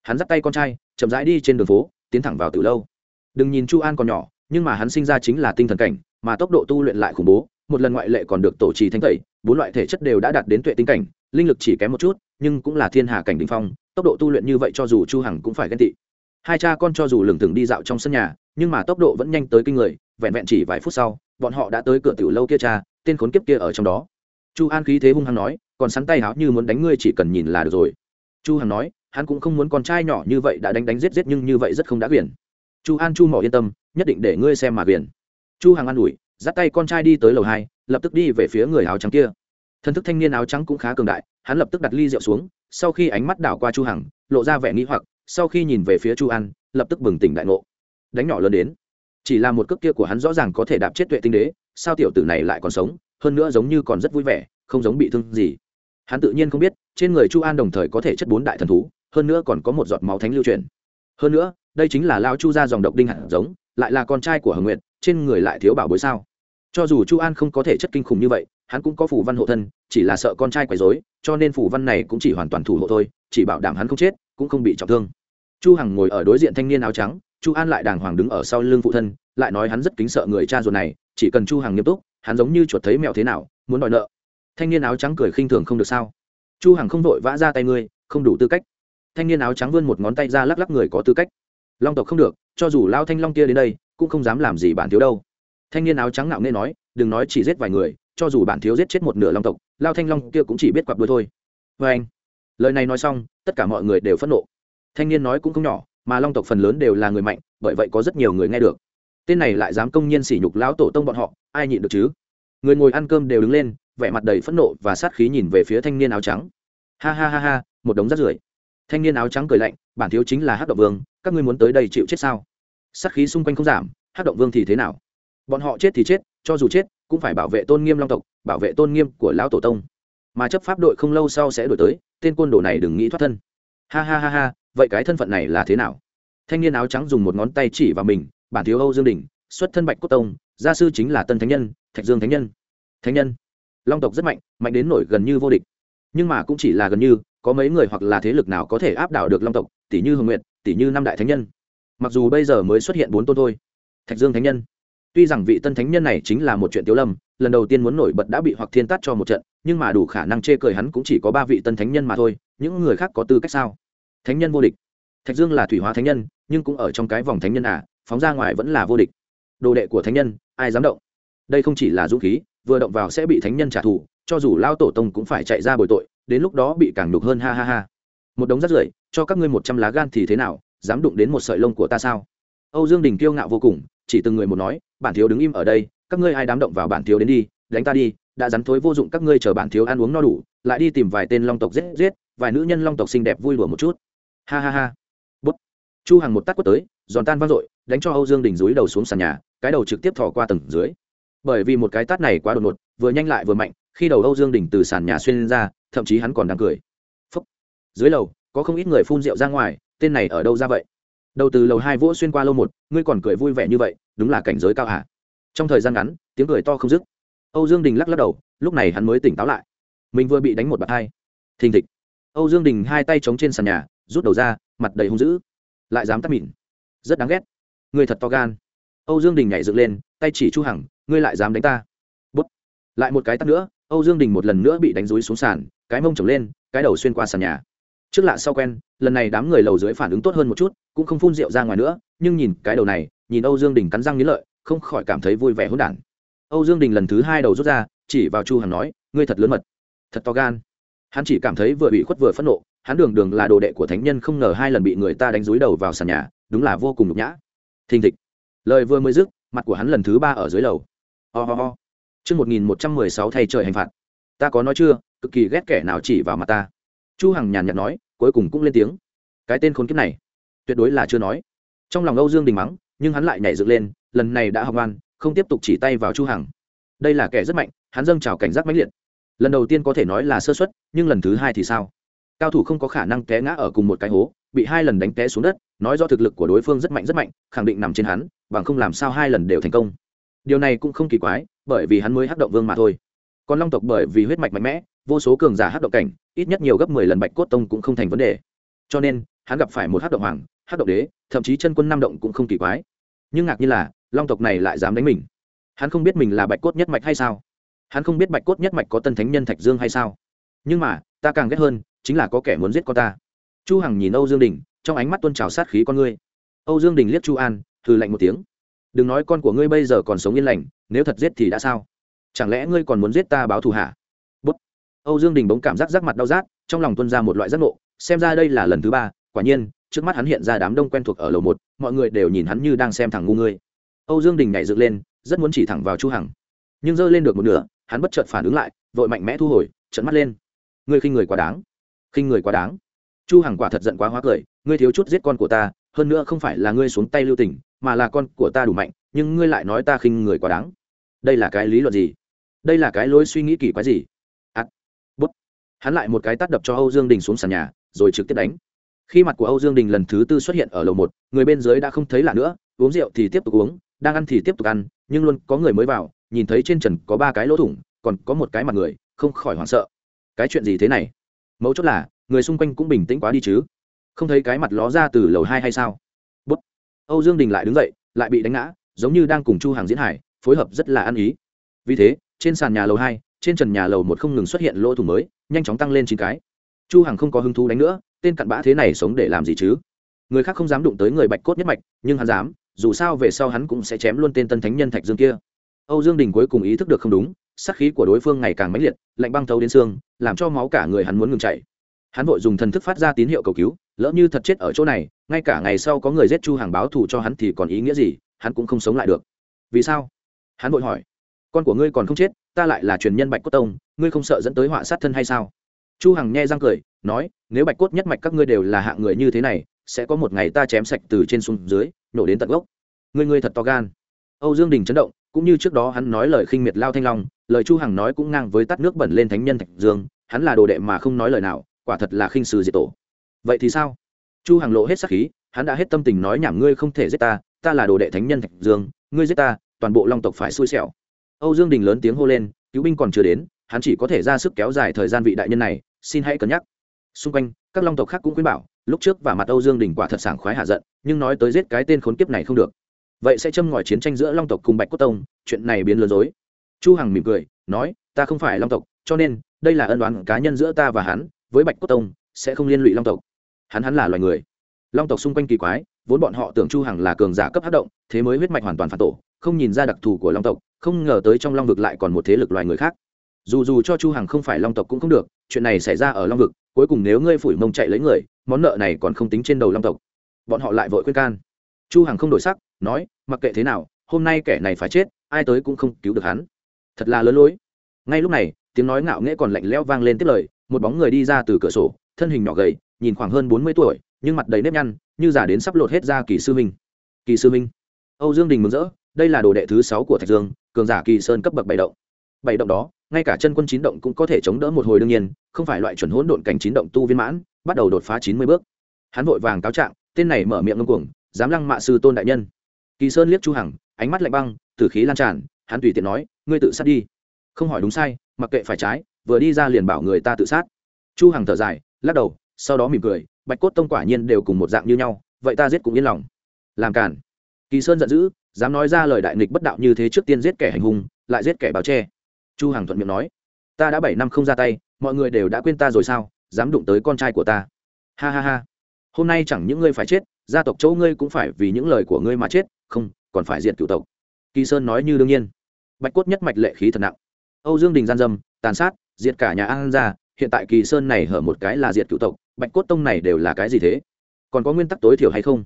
Hắn dắt tay con trai, chậm rãi đi trên đường phố, tiến thẳng vào từ lâu. Đừng nhìn chu an còn nhỏ, nhưng mà hắn sinh ra chính là tinh thần cảnh, mà tốc độ tu luyện lại khủng bố, một lần ngoại lệ còn được tổ trì thanh tẩy, bốn loại thể chất đều đã đạt đến tuệ tinh cảnh, linh lực chỉ kém một chút, nhưng cũng là thiên hà cảnh đình phong, tốc độ tu luyện như vậy cho dù chu hằng cũng phải ghen tị hai cha con cho dù lừng thừng đi dạo trong sân nhà, nhưng mà tốc độ vẫn nhanh tới kinh người, vẹn vẹn chỉ vài phút sau, bọn họ đã tới cửa tiểu lâu kia cha, tên khốn kiếp kia ở trong đó. Chu an khí thế hung hăng nói, còn sắn tay háo như muốn đánh ngươi chỉ cần nhìn là được rồi. Chu hằng nói, hắn cũng không muốn con trai nhỏ như vậy đã đánh đánh giết giết nhưng như vậy rất không đã quyền chu an chu mỏ yên tâm, nhất định để ngươi xem mà quyền chu hằng an ủi, dắt tay con trai đi tới lầu hai, lập tức đi về phía người áo trắng kia. Thân thức thanh niên áo trắng cũng khá cường đại, hắn lập tức đặt ly rượu xuống, sau khi ánh mắt đảo qua chu hằng, lộ ra vẻ nghi hoặc sau khi nhìn về phía chu an, lập tức bừng tỉnh đại ngộ. Đánh nhỏ lớn đến. Chỉ là một cước kia của hắn rõ ràng có thể đạp chết tuệ tinh đế, sao tiểu tử này lại còn sống, hơn nữa giống như còn rất vui vẻ, không giống bị thương gì. Hắn tự nhiên không biết, trên người chu an đồng thời có thể chất bốn đại thần thú, hơn nữa còn có một giọt máu thánh lưu truyền. Hơn nữa, đây chính là lao chu ra dòng độc đinh hạt giống, lại là con trai của hồng nguyện trên người lại thiếu bảo bối sao? Cho dù chu an không có thể chất kinh khủng như vậy, hắn cũng có phủ văn hộ thân, chỉ là sợ con trai quấy dối cho nên phủ văn này cũng chỉ hoàn toàn thủ hộ thôi, chỉ bảo đảm hắn không chết, cũng không bị trọng thương chu hằng ngồi ở đối diện thanh niên áo trắng, chu an lại đàng hoàng đứng ở sau lưng phụ thân, lại nói hắn rất kính sợ người cha ruột này, chỉ cần chu hằng nghiêm túc, hắn giống như chuột thấy mèo thế nào, muốn đòi nợ. Thanh niên áo trắng cười khinh thường không được sao? Chu hằng không vội vã ra tay ngươi, không đủ tư cách. Thanh niên áo trắng vươn một ngón tay ra lắc lắc người có tư cách. Long tộc không được, cho dù lao thanh long kia đến đây, cũng không dám làm gì bản thiếu đâu. Thanh niên áo trắng ngạo nghe nói, đừng nói chỉ giết vài người, cho dù bản thiếu giết chết một nửa long tộc, lao thanh long kia cũng chỉ biết quặp đuôi thôi. Vê anh lời này nói xong, tất cả mọi người đều phẫn nộ thanh niên nói cũng không nhỏ, mà long tộc phần lớn đều là người mạnh, bởi vậy có rất nhiều người nghe được. Tên này lại dám công nhiên sỉ nhục lão tổ tông bọn họ, ai nhịn được chứ? Người ngồi ăn cơm đều đứng lên, vẻ mặt đầy phẫn nộ và sát khí nhìn về phía thanh niên áo trắng. Ha ha ha ha, một đống rác rưởi. Thanh niên áo trắng cười lạnh, bản thiếu chính là hát động vương, các ngươi muốn tới đây chịu chết sao? Sát khí xung quanh không giảm hát động vương thì thế nào? Bọn họ chết thì chết, cho dù chết, cũng phải bảo vệ tôn nghiêm long tộc, bảo vệ tôn nghiêm của lão tổ tông. Mà chấp pháp đội không lâu sau sẽ đổi tới, tên côn đồ này đừng nghĩ thoát thân. Ha ha ha ha vậy cái thân phận này là thế nào? Thanh niên áo trắng dùng một ngón tay chỉ vào mình, bản thiếu âu dương đình, xuất thân bạch cốt tông, gia sư chính là tân thánh nhân, thạch dương thánh nhân. Thánh nhân? Long tộc rất mạnh mạnh đến nổi gần như vô địch. Nhưng mà cũng chỉ là gần như, có mấy người hoặc là thế lực nào có thể áp đảo được long tộc, tỷ như hồng nguyện tỷ như năm đại thánh nhân. Mặc dù bây giờ mới xuất hiện bốn tôn thôi. Thạch dương thánh nhân. Tuy rằng vị tân thánh nhân này chính là một chuyện tiếu lâm, lần đầu tiên muốn nổi bật đã bị hoặc thiên tát cho một trận, nhưng mà đủ khả năng chê cười hắn cũng chỉ có ba vị tân thánh nhân mà thôi, những người khác có tư cách sao? Thánh nhân vô địch. Thạch dương là thủy hóa thánh nhân, nhưng cũng ở trong cái vòng thánh nhân à phóng ra ngoài vẫn là vô địch. Đồ đệ của thánh nhân, ai dám động? Đây không chỉ là dũng khí, vừa động vào sẽ bị thánh nhân trả thù, cho dù lao tổ tông cũng phải chạy ra bồi tội, đến lúc đó bị càng đục hơn, ha ha ha. Một đống rắt rưởi, cho các ngươi một trăm lá gan thì thế nào, dám đụng đến một sợi lông của ta sao? Âu dương đình kiêu ngạo vô cùng, chỉ từng người một nói, bản thiếu đứng im ở đây, các ngươi ai dám động vào bản thiếu đến đi, đánh ta đi, đã rắn thối vô dụng các ngươi chờ bản thiếu ăn uống no đủ, lại đi tìm vài tên long tộc giết giết, vài nữ nhân long tộc xinh đẹp vui đùa một chút ha ha ha. Bút. Chu Hằng một tát quất tới, giòn tan vang dội, đánh cho âu dương đình dúi đầu xuống sàn nhà, cái đầu trực tiếp thò qua tầng dưới. Bởi vì một cái tát này quá đột ngột, vừa nhanh lại vừa mạnh, khi đầu âu dương đình từ sàn nhà xuyên lên ra, thậm chí hắn còn đang cười. Phúc. dưới lầu, có không ít người phun rượu ra ngoài, tên này ở đâu ra vậy? Đầu từ lầu hai vỗ xuyên qua lâu một, ngươi còn cười vui vẻ như vậy, đúng là cảnh giới cao hả? Trong thời gian ngắn, tiếng cười to không dứt. Âu dương đình lắc lắc đầu, lúc này hắn mới tỉnh táo lại. Mình vừa bị đánh một bạt hai. Thình thịch. Âu dương đình hai tay chống trên sàn nhà rút đầu ra, mặt đầy hung dữ. Lại dám tắt mìn rất đáng ghét. Người thật to gan. Âu dương đình nhảy dựng lên, tay chỉ chu hằng, ngươi lại dám đánh ta. Bút. Lại một cái tắt nữa, âu dương đình một lần nữa bị đánh rúi xuống sàn, cái mông trồng lên, cái đầu xuyên qua sàn nhà. Trước lạ sau quen, lần này đám người lầu dưới phản ứng tốt hơn một chút, cũng không phun rượu ra ngoài nữa, nhưng nhìn cái đầu này, nhìn âu dương đình cắn răng nghĩ lợi, không khỏi cảm thấy vui vẻ hỗn đản. Âu dương đình lần thứ hai đầu rút ra, chỉ vào chu hằng nói, ngươi thật lớn mật. Thật to gan. Hắn chỉ cảm thấy vừa bị khuất vừa phẫn nộ hắn đường đường là đồ đệ của thánh nhân không ngờ hai lần bị người ta đánh rúi đầu vào sàn nhà, đúng là vô cùng nhục nhã. Thình thịch. Lời vừa mới dứt, mặt của hắn lần thứ ba ở dưới lầu. Ho、oh、ho、oh. ho. Chương một nghìn một trăm mười sáu thay trời hành phạt. Ta có nói chưa, cực kỳ ghét kẻ nào chỉ vào mặt ta. Chu hằng nhàn nhạt nói, cuối cùng cũng lên tiếng. Cái tên khốn kiếp này, tuyệt đối là chưa nói. Trong lòng âu dương đình mắng, nhưng hắn lại nhảy dựng lên, lần này đã học ngoan, không tiếp tục chỉ tay vào chu hằng. Đây là kẻ rất mạnh, hắn dâng trào cảnh giác mãnh liệt. Lần đầu tiên có thể nói là sơ suất, nhưng lần thứ hai thì sao? Cao thủ không có khả năng té ngã ở cùng một cái hố, bị hai lần đánh té xuống đất, nói do thực lực của đối phương rất mạnh rất mạnh, khẳng định nằm trên hắn, bằng không làm sao hai lần đều thành công. Điều này cũng không kỳ quái, bởi vì hắn mới hắc động vương mà thôi. Còn long tộc bởi vì huyết mạch mạnh mẽ, vô số cường giả hắc động cảnh, ít nhất nhiều gấp mười lần bạch cốt tông cũng không thành vấn đề. Cho nên, hắn gặp phải một hắc động hoàng, hắc động đế, thậm chí chân quân năm động cũng không kỳ quái. Nhưng ngạc nhiên là, long tộc này lại dám đánh mình. Hắn không biết mình là bạch cốt nhất mạch hay sao? Hắn không biết bạch cốt nhất mạch có tân thánh nhân thạch dương hay sao? Nhưng mà, ta càng ghét hơn chính là có kẻ muốn giết con ta. Chu hằng nhìn âu dương đình, trong ánh mắt tuôn trào sát khí con ngươi. Âu dương đình liếc chu an thử lạnh một tiếng. Đừng nói con của ngươi bây giờ còn sống yên lành, nếu thật giết thì đã sao? Chẳng lẽ ngươi còn muốn giết ta báo thù hả? Bút. Âu dương đình bỗng cảm giác rắc mặt đau rát, trong lòng tuôn ra một loại giác ngộ, xem ra đây là lần thứ ba, quả nhiên, trước mắt hắn hiện ra đám đông quen thuộc ở lầu một, mọi người đều nhìn hắn như đang xem thằng ngu ngươi. Âu dương đình nhảy dựng lên, rất muốn chỉ thẳng vào chu hằng. Nhưng giơ lên được một nửa, hắn bất chợt phản ứng lại, vội mạnh mẽ thu hồi trận mắt lên. Ngươi khinh người quá đáng khinh người quá đáng. Chu hằng quả thật giận quá hóa cười, ngươi thiếu chút giết con của ta, hơn nữa không phải là ngươi xuống tay lưu tình, mà là con của ta đủ mạnh, nhưng ngươi lại nói ta khinh người quá đáng. Đây là cái lý luận gì? Đây là cái lối suy nghĩ kỳ quái gì? Ắt bút. Hắn lại một cái tát đập cho âu dương đình xuống sàn nhà, rồi trực tiếp đánh. Khi mặt của âu dương đình lần thứ tư xuất hiện ở lầu một, người bên dưới đã không thấy lạ nữa, uống rượu thì tiếp tục uống, đang ăn thì tiếp tục ăn, nhưng luôn có người mới vào, nhìn thấy trên trần có ba cái lỗ thủng, còn có một cái mặt người, không khỏi hoảng sợ. Cái chuyện gì thế này? Mấu chốt là, người xung quanh cũng bình tĩnh quá đi chứ. Không thấy cái mặt ló ra từ lầu hai hay sao? Bút. Âu dương đình lại đứng dậy, lại bị đánh ngã, giống như đang cùng chu hàng diễn hải, phối hợp rất là ăn ý. Vì thế, trên sàn nhà lầu hai, trên trần nhà lầu một không ngừng xuất hiện lỗ thủng mới, nhanh chóng tăng lên chín cái. Chu hằng không có hứng thú đánh nữa, tên cặn bã thế này sống để làm gì chứ? Người khác không dám đụng tới người bạch cốt nhất mạch, nhưng hắn dám, dù sao về sau hắn cũng sẽ chém luôn tên tân thánh nhân thạch dương kia âu dương đình cuối cùng ý thức được không đúng, sát khí của đối phương ngày càng mãnh liệt, lạnh băng thấu đến xương, làm cho máu cả người hắn muốn ngừng chảy. Hắn vội dùng thần thức phát ra tín hiệu cầu cứu, lỡ như thật chết ở chỗ này, ngay cả ngày sau có người giết chu hàng báo thù cho hắn thì còn ý nghĩa gì, hắn cũng không sống lại được. Vì sao? Hắn vội hỏi. Con của ngươi còn không chết, ta lại là truyền nhân bạch cốt tông, ngươi không sợ dẫn tới họa sát thân hay sao? Chu hằng nhe răng cười, nói, nếu bạch cốt nhất mạch các ngươi đều là hạng người như thế này, sẽ có một ngày ta chém sạch từ trên xuống dưới, nổ đến tận gốc. Ngươi ngươi thật to gan. Âu dương đình chấn động cũng như trước đó hắn nói lời khinh miệt lao thanh long, lời chu hằng nói cũng ngang với tắt nước bẩn lên thánh nhân thạch dương, hắn là đồ đệ mà không nói lời nào, quả thật là khinh sử diệt tổ. Vậy thì sao? Chu hằng lộ hết sắc khí, hắn đã hết tâm tình nói nhảm ngươi không thể giết ta ta là đồ đệ thánh nhân thạch dương, ngươi giết ta, toàn bộ long tộc phải xui xẻo. Âu dương đình lớn tiếng hô lên, cứu binh còn chưa đến, hắn chỉ có thể ra sức kéo dài thời gian vị đại nhân này, xin hãy cân nhắc. Xung quanh, các long tộc khác cũng khuyên bảo, lúc trước và mặt âu dương đình quả thật sảng khoái hạ giận, nhưng nói tới giết cái tên khốn kiếp này không được vậy sẽ châm ngòi chiến tranh giữa long tộc cùng bạch cốt tông, chuyện này biến lừa dối chu hằng mỉm cười, nói, ta không phải long tộc, cho nên, đây là ân đoán cá nhân giữa ta và hắn, với bạch cốt tông, sẽ không liên lụy long tộc. Hắn hắn là loài người. Long tộc xung quanh kỳ quái, vốn bọn họ tưởng chu hằng là cường giả cấp hất động, thế mới huyết mạch hoàn toàn phản tổ, không nhìn ra đặc thù của long tộc, không ngờ tới trong long vực lại còn một thế lực loài người khác. Dù dù cho chu hằng không phải long tộc cũng không được, chuyện này xảy ra ở long vực, cuối cùng nếu ngươi phủi mông chạy lấy người, món nợ này còn không tính trên đầu long tộc. Bọn họ lại vội khuyên can. Chu hằng không đổi sắc nói, mặc kệ thế nào, hôm nay kẻ này phải chết, ai tới cũng không cứu được hắn. Thật là lớn lối. Ngay lúc này, tiếng nói ngạo nghễ còn lạnh lẽo vang lên tiếp lời, một bóng người đi ra từ cửa sổ, thân hình nhỏ gầy, nhìn khoảng hơn bốn mươi tuổi, nhưng mặt đầy nếp nhăn, như già đến sắp lột hết ra kỳ sư minh. Kỳ sư minh. Âu dương đình mừng rỡ, đây là đồ đệ thứ sáu của thạch dương, cường giả kỳ sơn cấp bậc bảy động. Bảy động đó, ngay cả chân quân chín động cũng có thể chống đỡ một hồi đương nhiên, không phải loại chuẩn hỗn độn cảnh chín động tu viên mãn, bắt đầu đột phá chín mươi bước. Hắn vội vàng cáo trạng, tên này mở miệng ngông cuồng, dám lăng mạ sư tôn đại nhân kỳ sơn liếc chu hằng, ánh mắt lạnh băng, tử khí lan tràn, hắn tùy tiện nói, ngươi tự sát đi. Không hỏi đúng sai, mặc kệ phải trái, vừa đi ra liền bảo người ta tự sát. Chu hằng thở dài, lắc đầu, sau đó mỉm cười, bạch cốt tông quả nhiên đều cùng một dạng như nhau, vậy ta giết cũng yên lòng. Làm cản kỳ sơn giận dữ, dám nói ra lời đại nghịch bất đạo như thế trước tiên giết kẻ hành hung, lại giết kẻ báo che. Chu hằng thuận miệng nói, ta đã bảy năm không ra tay, mọi người đều đã quên ta rồi sao, dám đụng tới con trai của ta. Ha ha ha. Hôm nay chẳng những ngươi phải chết, gia tộc chỗ ngươi cũng phải vì những lời của ngươi mà chết không, còn phải diệt cựu tộc. Kỳ sơn nói như đương nhiên. Bạch cốt nhất mạch lệ khí thật nặng. Âu dương đình gian dâm, tàn sát, diệt cả nhà an ra hiện tại kỳ sơn này hở một cái là diệt cựu tộc, bạch cốt tông này đều là cái gì thế? Còn có nguyên tắc tối thiểu hay không?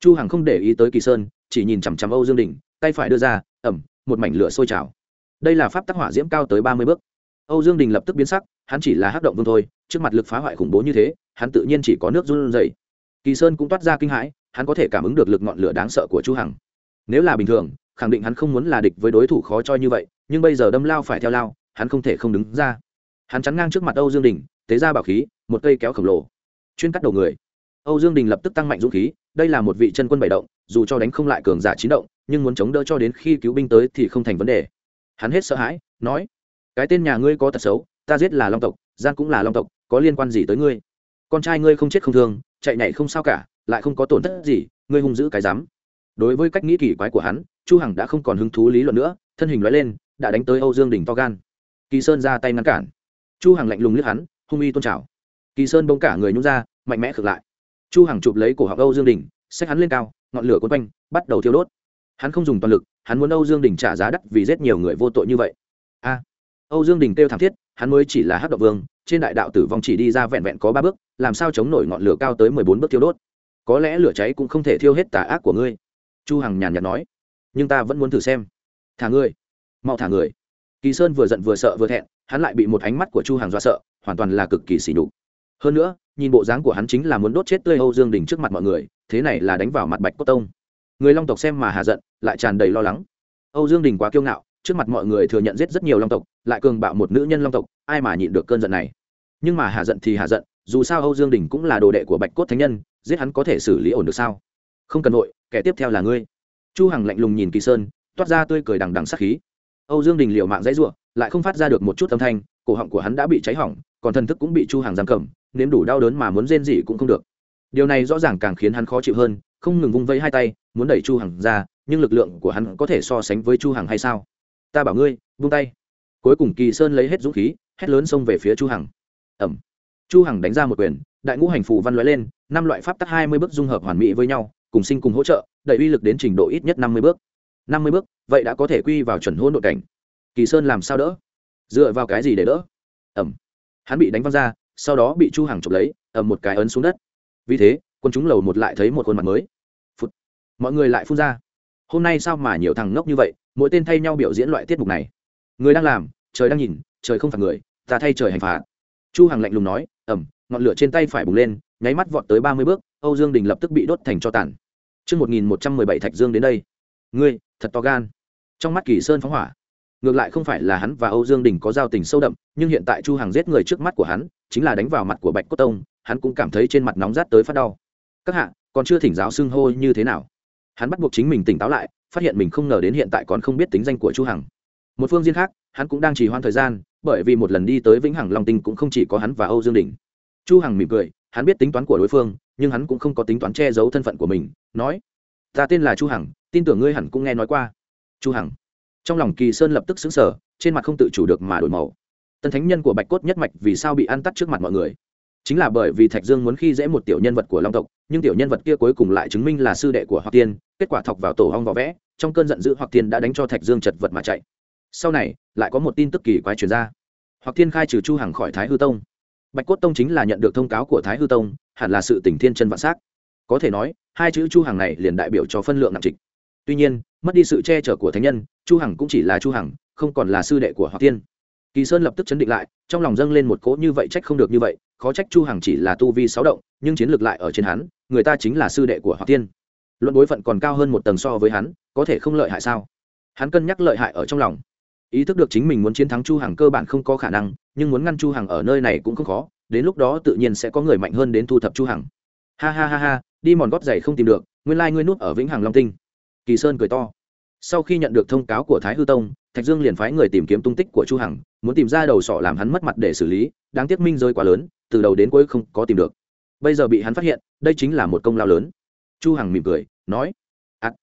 Chu hằng không để ý tới kỳ sơn, chỉ nhìn chằm chằm âu dương đình, tay phải đưa ra, ẩm, một mảnh lửa sôi trào. Đây là pháp tác hỏa diễm cao tới ba mươi bước. Âu dương đình lập tức biến sắc, hắn chỉ là hắc động vương thôi, trước mặt lực phá hoại khủng bố như thế, hắn tự nhiên chỉ có nước run rẩy. Kỳ sơn cũng toát ra kinh hãi hắn có thể cảm ứng được lực ngọn lửa đáng sợ của chu hằng. Nếu là bình thường, khẳng định hắn không muốn là địch với đối thủ khó cho như vậy, nhưng bây giờ đâm lao phải theo lao, hắn không thể không đứng ra. Hắn chắn ngang trước mặt âu dương đình, tế ra bảo khí, một cây kéo khổng lồ, chuyên cắt đầu người. Âu dương đình lập tức tăng mạnh dũng khí, đây là một vị chân quân bảy động, dù cho đánh không lại cường giả chín động, nhưng muốn chống đỡ cho đến khi cứu binh tới thì không thành vấn đề. Hắn hết sợ hãi, nói, cái tên nhà ngươi có tật xấu, ta giết là long tộc gian cũng là long tộc, có liên quan gì tới ngươi? Con trai ngươi không chết không thương, chạy nhảy không sao cả lại không có tổn thất gì, ngươi hung dữ cái dám đối với cách nghĩ kỳ quái của hắn, chu hằng đã không còn hứng thú lý luận nữa, thân hình nói lên, đã đánh tới âu dương đỉnh to gan. Kỳ sơn ra tay ngăn cản. Chu hằng lạnh lùng liếc hắn, hung uy tôn trào kỳ sơn bỗng cả người nhún ra, mạnh mẽ khựng lại. Chu hằng chụp lấy cổ họng âu dương đỉnh, xách hắn lên cao, ngọn lửa cuốn quanh, bắt đầu thiêu đốt. Hắn không dùng toàn lực, hắn muốn âu dương đỉnh trả giá đắt vì giết nhiều người vô tội như vậy. A. Âu dương đỉnh kêu thảm thiết, hắn mới chỉ là hắc động vương, trên đại đạo tử vong chỉ đi ra vẹn vẹn có ba bước, làm sao chống nổi ngọn lửa cao tới mười bốn bước thiêu đốt? Có lẽ lửa cháy cũng không thể thiêu hết tà ác của ngươi. Chu hằng nhàn nhạt nói, nhưng ta vẫn muốn thử xem. Thả ngươi, mau thả người. Kỳ sơn vừa giận vừa sợ vừa thẹn, hắn lại bị một ánh mắt của chu hằng dọa sợ, hoàn toàn là cực kỳ xỉ nhục. Hơn nữa, nhìn bộ dáng của hắn chính là muốn đốt chết tươi âu dương đình trước mặt mọi người, thế này là đánh vào mặt bạch cốt tông. Người long tộc xem mà hà giận, lại tràn đầy lo lắng. Âu dương đình quá kiêu ngạo, trước mặt mọi người thừa nhận giết rất nhiều long tộc, lại cường bạo một nữ nhân long tộc, ai mà nhịn được cơn giận này? Nhưng mà hạ giận thì hạ giận dù sao âu dương đình cũng là đồ đệ của bạch cốt thánh nhân, giết hắn có thể xử lý ổn được sao? Không cần nội kẻ tiếp theo là ngươi. Chu hằng lạnh lùng nhìn kỳ sơn, toát ra tươi cười đằng đằng sát khí. Âu dương đình liều mạng dãy ruộng lại không phát ra được một chút âm thanh, cổ họng của hắn đã bị cháy hỏng, còn thần thức cũng bị chu hằng giam cầm, nếm đủ đau đớn mà muốn rên gì cũng không được. Điều này rõ ràng càng khiến hắn khó chịu hơn, không ngừng vung vẫy hai tay, muốn đẩy chu hằng ra, nhưng lực lượng của hắn có thể so sánh với chu hằng hay sao? Ta bảo ngươi buông tay. Cuối cùng kỳ sơn lấy hết dũng khí, hét lớn xông về phía chu hằng. Ẩm chu hằng đánh ra một quyền, đại ngũ hành phù văn lóe lên, năm loại pháp tắc hai mươi bước dung hợp hoàn mỹ với nhau, cùng sinh cùng hỗ trợ, đẩy uy lực đến trình độ ít nhất năm mươi bước. năm mươi bước, vậy đã có thể quy vào chuẩn hôn độ cảnh. Kỳ sơn làm sao đỡ? Dựa vào cái gì để đỡ? Ẩm. Hắn bị đánh văng ra, sau đó bị chu hằng chụp lấy ẩm một cái ấn xuống đất. Vì thế, quân chúng lầu một lại thấy một khuôn mặt mới. Phụt. mọi người lại phun ra. Hôm nay sao mà nhiều thằng ngốc như vậy, mỗi tên thay nhau biểu diễn loại tiết mục này? Người đang làm, trời đang nhìn, trời không phạt người, ta thay trời hành phạt chu hằng lạnh lùng nói ẩm ngọn lửa trên tay phải bùng lên nháy mắt vọt tới ba mươi bước âu dương đình lập tức bị đốt thành cho tàn Trước 1117 Thạch Dương đến đây. Ngươi, thật to gan. Trong mắt Kỳ Sơn phóng hỏa. Ngược lại không phải là hắn và Âu Dương Đình có giao tình sâu đậm, nhưng hiện tại Chu Hằng giết người trước mắt của hắn, chính là đánh vào mặt của Bạch Cốt Tông, hắn cũng cảm thấy trên mặt nóng rát tới phát đau. Các hạ, còn chưa thỉnh giáo xưng hô như thế nào? Hắn bắt buộc chính mình tỉnh táo lại, phát hiện mình không ngờ đến hiện tại còn không biết tính danh của Chu Hằng. Một phương diện khác, hắn cũng đang trì hoãn thời gian, bởi vì một lần đi tới Vĩnh Hằng Long Tinh cũng không chỉ có hắn và Âu Dương Đình. Chu Hằng mỉm cười, hắn biết tính toán của đối phương, nhưng hắn cũng không có tính toán che giấu thân phận của mình nói ta tên là chu hằng tin tưởng ngươi hẳn cũng nghe nói qua. Chu hằng trong lòng kỳ sơn lập tức xứng sở trên mặt không tự chủ được mà đổi màu. Tân thánh nhân của bạch cốt nhất mạch vì sao bị ăn tắt trước mặt mọi người? Chính là bởi vì thạch dương muốn khi dễ một tiểu nhân vật của long tộc nhưng tiểu nhân vật kia cuối cùng lại chứng minh là sư đệ của hoặc tiên kết quả thọc vào tổ hong vỏ vẽ trong cơn giận dữ hoặc tiên đã đánh cho thạch dương chật vật mà chạy sau này lại có một tin tức kỳ quái truyền ra. Hoặc thiên khai trừ chu hằng khỏi thái hư tông. Bạch cốt tông chính là nhận được thông cáo của thái hư tông hẳn là sự tỉnh thiên chân vạn sắc, có thể nói hai chữ chu hằng này liền đại biểu cho phân lượng nặng trịch. Tuy nhiên mất đi sự che chở của thánh nhân chu hằng cũng chỉ là chu hằng không còn là sư đệ của hoặc thiên. kỳ sơn lập tức chấn định lại trong lòng dâng lên một cỗ như vậy trách không được như vậy khó trách chu hằng chỉ là tu vi sáu động nhưng chiến lược lại ở trên hắn người ta chính là sư đệ của hoặc thiên, luận bối phận còn cao hơn một tầng so với hắn có thể không lợi hại sao? Hắn cân nhắc lợi hại ở trong lòng ý thức được chính mình muốn chiến thắng chu hằng cơ bản không có khả năng, nhưng muốn ngăn chu hằng ở nơi này cũng không khó, đến lúc đó tự nhiên sẽ có người mạnh hơn đến thu thập chu hằng. Ha ha ha ha, đi mòn gót giày không tìm được, nguyên lai ngươi núp ở vĩnh hằng long tinh. Kỳ sơn cười to. Sau khi nhận được thông cáo của thái hư tông, thạch dương liền phái người tìm kiếm tung tích của chu hằng, muốn tìm ra đầu sọ làm hắn mất mặt để xử lý, đáng tiếc minh rơi quá lớn, từ đầu đến cuối không có tìm được. Bây giờ bị hắn phát hiện, đây chính là một công lao lớn. Chu hằng mỉm cười, nói ắt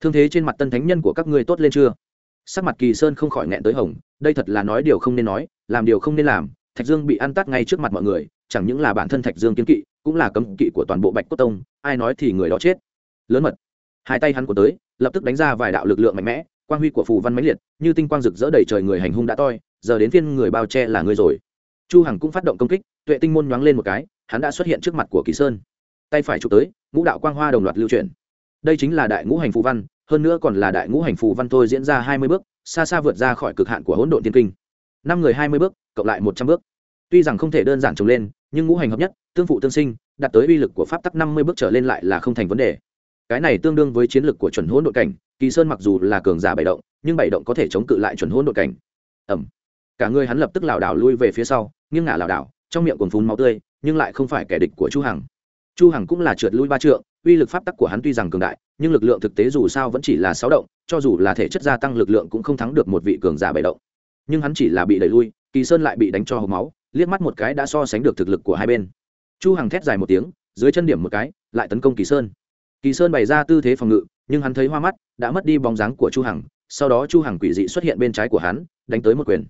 thương thế trên mặt tân thánh nhân của các ngươi tốt lên chưa? Sắc mặt kỳ sơn không khỏi nghẹn tới hồng, đây thật là nói điều không nên nói, làm điều không nên làm, thạch dương bị ăn tắt ngay trước mặt mọi người, chẳng những là bản thân thạch dương kiến kỵ, cũng là cấm kỵ của toàn bộ bạch cốt tông, ai nói thì người đó chết. Lớn mật. Hai tay hắn của tới, lập tức đánh ra vài đạo lực lượng mạnh mẽ, quang huy của phù văn mãnh liệt, như tinh quang rực rỡ đầy trời người hành hung đã toi, giờ đến phiên người bao che là người rồi. Chu hằng cũng phát động công kích, tuệ tinh môn nhoáng lên một cái, hắn đã xuất hiện trước mặt của kỳ sơn. Tay phải chụp tới, ngũ đạo quang hoa đồng loạt lưu chuyển. Đây chính là đại ngũ hành phù văn hơn nữa còn là đại ngũ hành phù văn thôi diễn ra hai mươi bước, xa xa vượt ra khỏi cực hạn của hỗn độn tiên kinh. Năm người hai mươi bước, cộng lại một trăm bước. Tuy rằng không thể đơn giản trồng lên, nhưng ngũ hành hợp nhất, tương phụ tương sinh, đạt tới uy lực của pháp tắc năm mươi bước trở lên lại là không thành vấn đề. Cái này tương đương với chiến lực của chuẩn hỗn độn cảnh, kỳ sơn mặc dù là cường giả bảy động, nhưng bảy động có thể chống cự lại chuẩn hỗn độn cảnh. Ẩm. Cả người hắn lập tức lảo đảo lui về phía sau, nghiêng ngả lảo đảo, trong miệng còn phun máu tươi, nhưng lại không phải kẻ địch của chu hằng. Chu hằng cũng là trượt lui ba trượng, uy lực pháp tắc của hắn tuy rằng cường đại nhưng lực lượng thực tế dù sao vẫn chỉ là sáu động, cho dù là thể chất gia tăng lực lượng cũng không thắng được một vị cường giả bảy động. Nhưng hắn chỉ là bị đẩy lui, kỳ sơn lại bị đánh cho hộp máu, liếc mắt một cái đã so sánh được thực lực của hai bên. Chu hằng thét dài một tiếng, dưới chân điểm một cái, lại tấn công kỳ sơn. Kỳ sơn bày ra tư thế phòng ngự, nhưng hắn thấy hoa mắt, đã mất đi bóng dáng của chu hằng, sau đó chu hằng quỷ dị xuất hiện bên trái của hắn, đánh tới một quyền.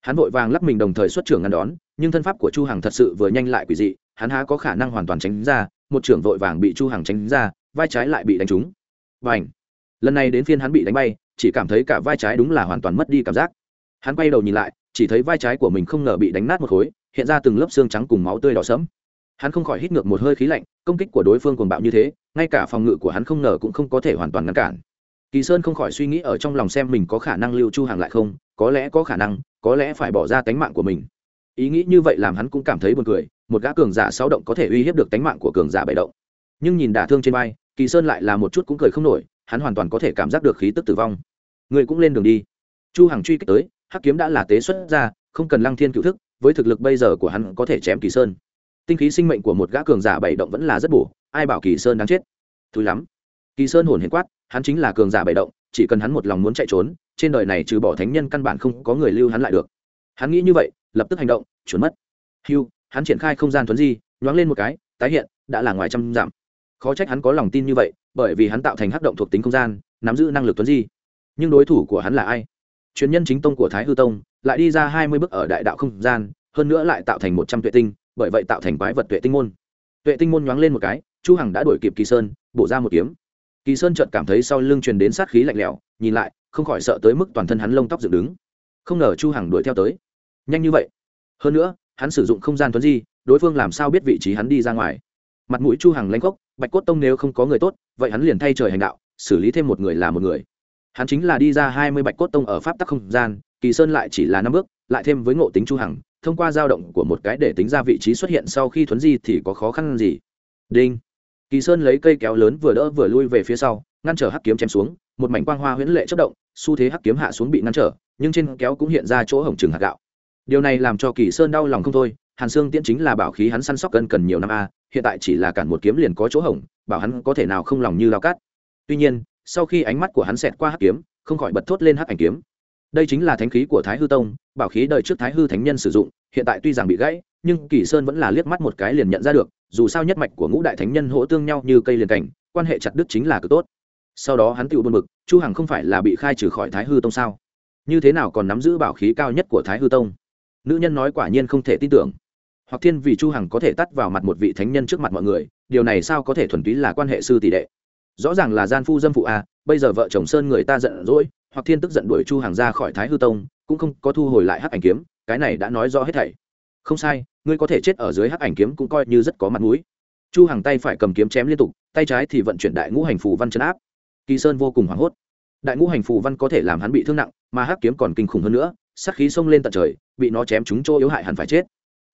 Hắn vội vàng lắc mình đồng thời xuất trưởng ngăn đón, nhưng thân pháp của chu hằng thật sự vừa nhanh lại quỷ dị, hắn há có khả năng hoàn toàn tránh ra, một trưởng vội vàng bị chu hằng tránh ra vai trái lại bị đánh trúng. Và lần này đến phiên hắn bị đánh bay, chỉ cảm thấy cả vai trái đúng là hoàn toàn mất đi cảm giác. Hắn quay đầu nhìn lại, chỉ thấy vai trái của mình không ngờ bị đánh nát một khối, hiện ra từng lớp xương trắng cùng máu tươi đỏ sẫm. Hắn không khỏi hít ngược một hơi khí lạnh, công kích của đối phương cuồng bạo như thế, ngay cả phòng ngự của hắn không ngờ cũng không có thể hoàn toàn ngăn cản. Kỳ sơn không khỏi suy nghĩ ở trong lòng xem mình có khả năng lưu chu hàng lại không, có lẽ có khả năng, có lẽ phải bỏ ra tánh mạng của mình. Ý nghĩ như vậy làm hắn cũng cảm thấy buồn cười, một gã cường giả sáu động có thể uy hiếp được tánh mạng của cường giả bảy động. Nhưng nhìn đả thương trên vai kỳ sơn lại là một chút cũng cười không nổi, hắn hoàn toàn có thể cảm giác được khí tức tử vong. Người cũng lên đường đi. Chu hằng truy kích tới, hắc kiếm đã là tế xuất ra, không cần lăng thiên cựu thức, với thực lực bây giờ của hắn có thể chém kỳ sơn. Tinh khí sinh mệnh của một gã cường giả bảy động vẫn là rất bổ, ai bảo kỳ sơn đáng chết? Thúi lắm. Kỳ sơn hồn hiền quát, hắn chính là cường giả bảy động, chỉ cần hắn một lòng muốn chạy trốn, trên đời này trừ bỏ thánh nhân căn bản không có người lưu hắn lại được. Hắn nghĩ như vậy, lập tức hành động trốn mất. Hưu, hắn triển khai không gian thuấn di, nhoáng lên một cái, tái hiện, đã là ngoài trăm dặm khó trách hắn có lòng tin như vậy, bởi vì hắn tạo thành hắc động thuộc tính không gian, nắm giữ năng lực tuấn di. Nhưng đối thủ của hắn là ai? Truyền nhân chính tông của thái hư tông, lại đi ra hai mươi bước ở đại đạo không gian, hơn nữa lại tạo thành một trăm tuệ tinh, bởi vậy tạo thành quái vật tuệ tinh môn. Tuệ tinh môn nhoáng lên một cái, chu hằng đã đuổi kịp kỳ sơn, bổ ra một kiếm. Kỳ sơn chợt cảm thấy sau lưng truyền đến sát khí lạnh lẽo, nhìn lại, không khỏi sợ tới mức toàn thân hắn lông tóc dựng đứng. Không ngờ chu hằng đuổi theo tới. Nhanh như vậy. Hơn nữa, hắn sử dụng không gian tuấn di, đối phương làm sao biết vị trí hắn đi ra ngoài? Mặt mũi chu hằng lanh gốc bạch cốt tông nếu không có người tốt, vậy hắn liền thay trời hành đạo, xử lý thêm một người là một người. Hắn chính là đi ra hai mươi bạch cốt tông ở pháp tắc không gian, kỳ sơn lại chỉ là năm bước, lại thêm với ngộ tính chu hằng, thông qua dao động của một cái để tính ra vị trí xuất hiện sau khi thuấn di thì có khó khăn gì? Đinh. Kỳ sơn lấy cây kéo lớn vừa đỡ vừa lui về phía sau, ngăn trở hắc kiếm chém xuống, một mảnh quang hoa huyễn lệ chất động, xu thế hắc kiếm hạ xuống bị ngăn trở, nhưng trên kéo cũng hiện ra chỗ hổng trừng hạt gạo. Điều này làm cho kỳ sơn đau lòng không thôi, hàn xương tiễn chính là bảo khí hắn săn sóc cân cần nhiều năm a hiện tại chỉ là cản một kiếm liền có chỗ hổng, bảo hắn có thể nào không lòng như lao cát. Tuy nhiên, sau khi ánh mắt của hắn xẹt qua hắc kiếm, không khỏi bật thốt lên hắc ảnh kiếm. Đây chính là thánh khí của thái hư tông, bảo khí đời trước thái hư thánh nhân sử dụng, hiện tại tuy rằng bị gãy, nhưng kỳ sơn vẫn là liếc mắt một cái liền nhận ra được, dù sao nhất mạch của ngũ đại thánh nhân hỗ tương nhau như cây liền cảnh, quan hệ chặt đức chính là cực tốt. Sau đó hắn tự buồn bực, chu hằng không phải là bị khai trừ khỏi thái hư tông sao? Như thế nào còn nắm giữ bảo khí cao nhất của thái hư tông? Nữ nhân nói quả nhiên không thể tin tưởng hoặc thiên vì chu hằng có thể tắt vào mặt một vị thánh nhân trước mặt mọi người, điều này sao có thể thuần túy là quan hệ sư tỷ đệ? Rõ ràng là gian phu dâm phụ a bây giờ vợ chồng sơn người ta giận dỗi, hoặc thiên tức giận đuổi chu hằng ra khỏi thái hư tông, cũng không có thu hồi lại hắc ảnh kiếm, cái này đã nói rõ hết thảy. Không sai, ngươi có thể chết ở dưới hắc ảnh kiếm cũng coi như rất có mặt mũi. Chu hằng tay phải cầm kiếm chém liên tục, tay trái thì vận chuyển đại ngũ hành phù văn chấn áp. Kỳ sơn vô cùng hoảng hốt. Đại ngũ hành phù văn có thể làm hắn bị thương nặng, mà hắc kiếm còn kinh khủng hơn nữa, sát khí xông lên tận trời, bị nó chém trúng chỗ yếu hại hẳn phải chết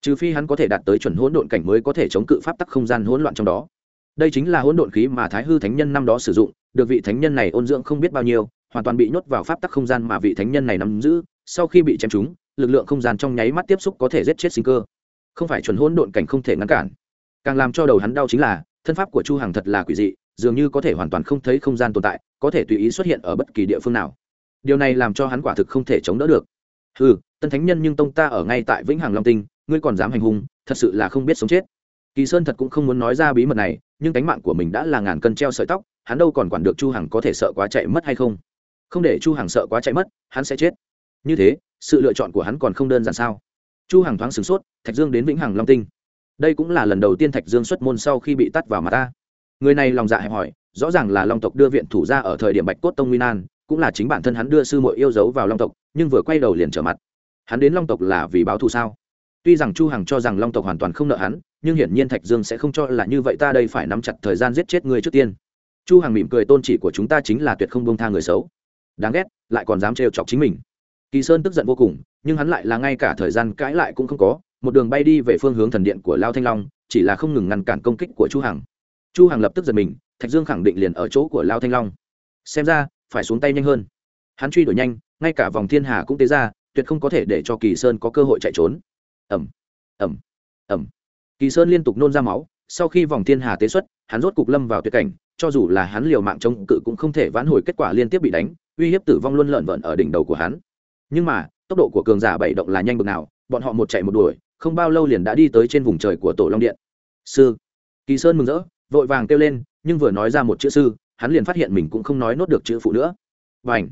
trừ phi hắn có thể đạt tới chuẩn hỗn độn cảnh mới có thể chống cự pháp tắc không gian hỗn loạn trong đó. Đây chính là hỗn độn khí mà thái hư thánh nhân năm đó sử dụng, được vị thánh nhân này ôn dưỡng không biết bao nhiêu, hoàn toàn bị nhốt vào pháp tắc không gian mà vị thánh nhân này nắm giữ, sau khi bị chém trúng, lực lượng không gian trong nháy mắt tiếp xúc có thể giết chết sinh cơ. Không phải chuẩn hỗn độn cảnh không thể ngăn cản. Càng làm cho đầu hắn đau chính là, thân pháp của chu hằng thật là quỷ dị, dường như có thể hoàn toàn không thấy không gian tồn tại, có thể tùy ý xuất hiện ở bất kỳ địa phương nào. Điều này làm cho hắn quả thực không thể chống đỡ được. Ừ tân thánh nhân nhưng tông ta ở ngay tại vĩnh hằng long tinh ngươi còn dám hành hung, thật sự là không biết sống chết. Kỳ sơn thật cũng không muốn nói ra bí mật này, nhưng cánh mạng của mình đã là ngàn cân treo sợi tóc, hắn đâu còn quản được chu hằng có thể sợ quá chạy mất hay không? Không để chu hằng sợ quá chạy mất, hắn sẽ chết. Như thế, sự lựa chọn của hắn còn không đơn giản sao? Chu hằng thoáng sửng sốt, thạch dương đến vĩnh hằng long tinh. Đây cũng là lần đầu tiên thạch dương xuất môn sau khi bị tắt vào mặt ta. Người này lòng dạ hẹp hỏi rõ ràng là long tộc đưa viện thủ ra ở thời điểm bạch cốt tông nguyên an cũng là chính bản thân hắn đưa sư muội yêu dấu vào long tộc, nhưng vừa quay đầu liền trở mặt. Hắn đến long tộc là vì báo thù sao? Tuy rằng chu hằng cho rằng long tộc hoàn toàn không nợ hắn, nhưng hiển nhiên thạch dương sẽ không cho là như vậy ta đây phải nắm chặt thời gian giết chết người trước tiên. Chu hằng mỉm cười tôn chỉ của chúng ta chính là tuyệt không buông tha người xấu. Đáng ghét, lại còn dám trêu chọc chính mình. Kỳ sơn tức giận vô cùng, nhưng hắn lại là ngay cả thời gian cãi lại cũng không có, một đường bay đi về phương hướng thần điện của lao thanh long, chỉ là không ngừng ngăn cản công kích của chu hằng. Chu hằng lập tức giật mình, thạch dương khẳng định liền ở chỗ của lao thanh long. Xem ra, phải xuống tay nhanh hơn. Hắn truy đuổi nhanh, ngay cả vòng thiên hà cũng tế ra, tuyệt không có thể để cho kỳ sơn có cơ hội chạy trốn ẩm ẩm ẩm kỳ sơn liên tục nôn ra máu, sau khi vòng thiên hà tế xuất, hắn rốt cục lâm vào tuyệt cảnh, cho dù là hắn liều mạng chống cự cũng không thể vãn hồi kết quả liên tiếp bị đánh, uy hiếp tử vong luôn lợn vợn ở đỉnh đầu của hắn. Nhưng mà, tốc độ của cường giả bảy động là nhanh bực nào, bọn họ một chạy một đuổi, không bao lâu liền đã đi tới trên vùng trời của tổ long điện. Sư. Kỳ sơn mừng rỡ, vội vàng kêu lên, nhưng vừa nói ra một chữ sư, hắn liền phát hiện mình cũng không nói nốt được chữ phụ nữa. Và ảnh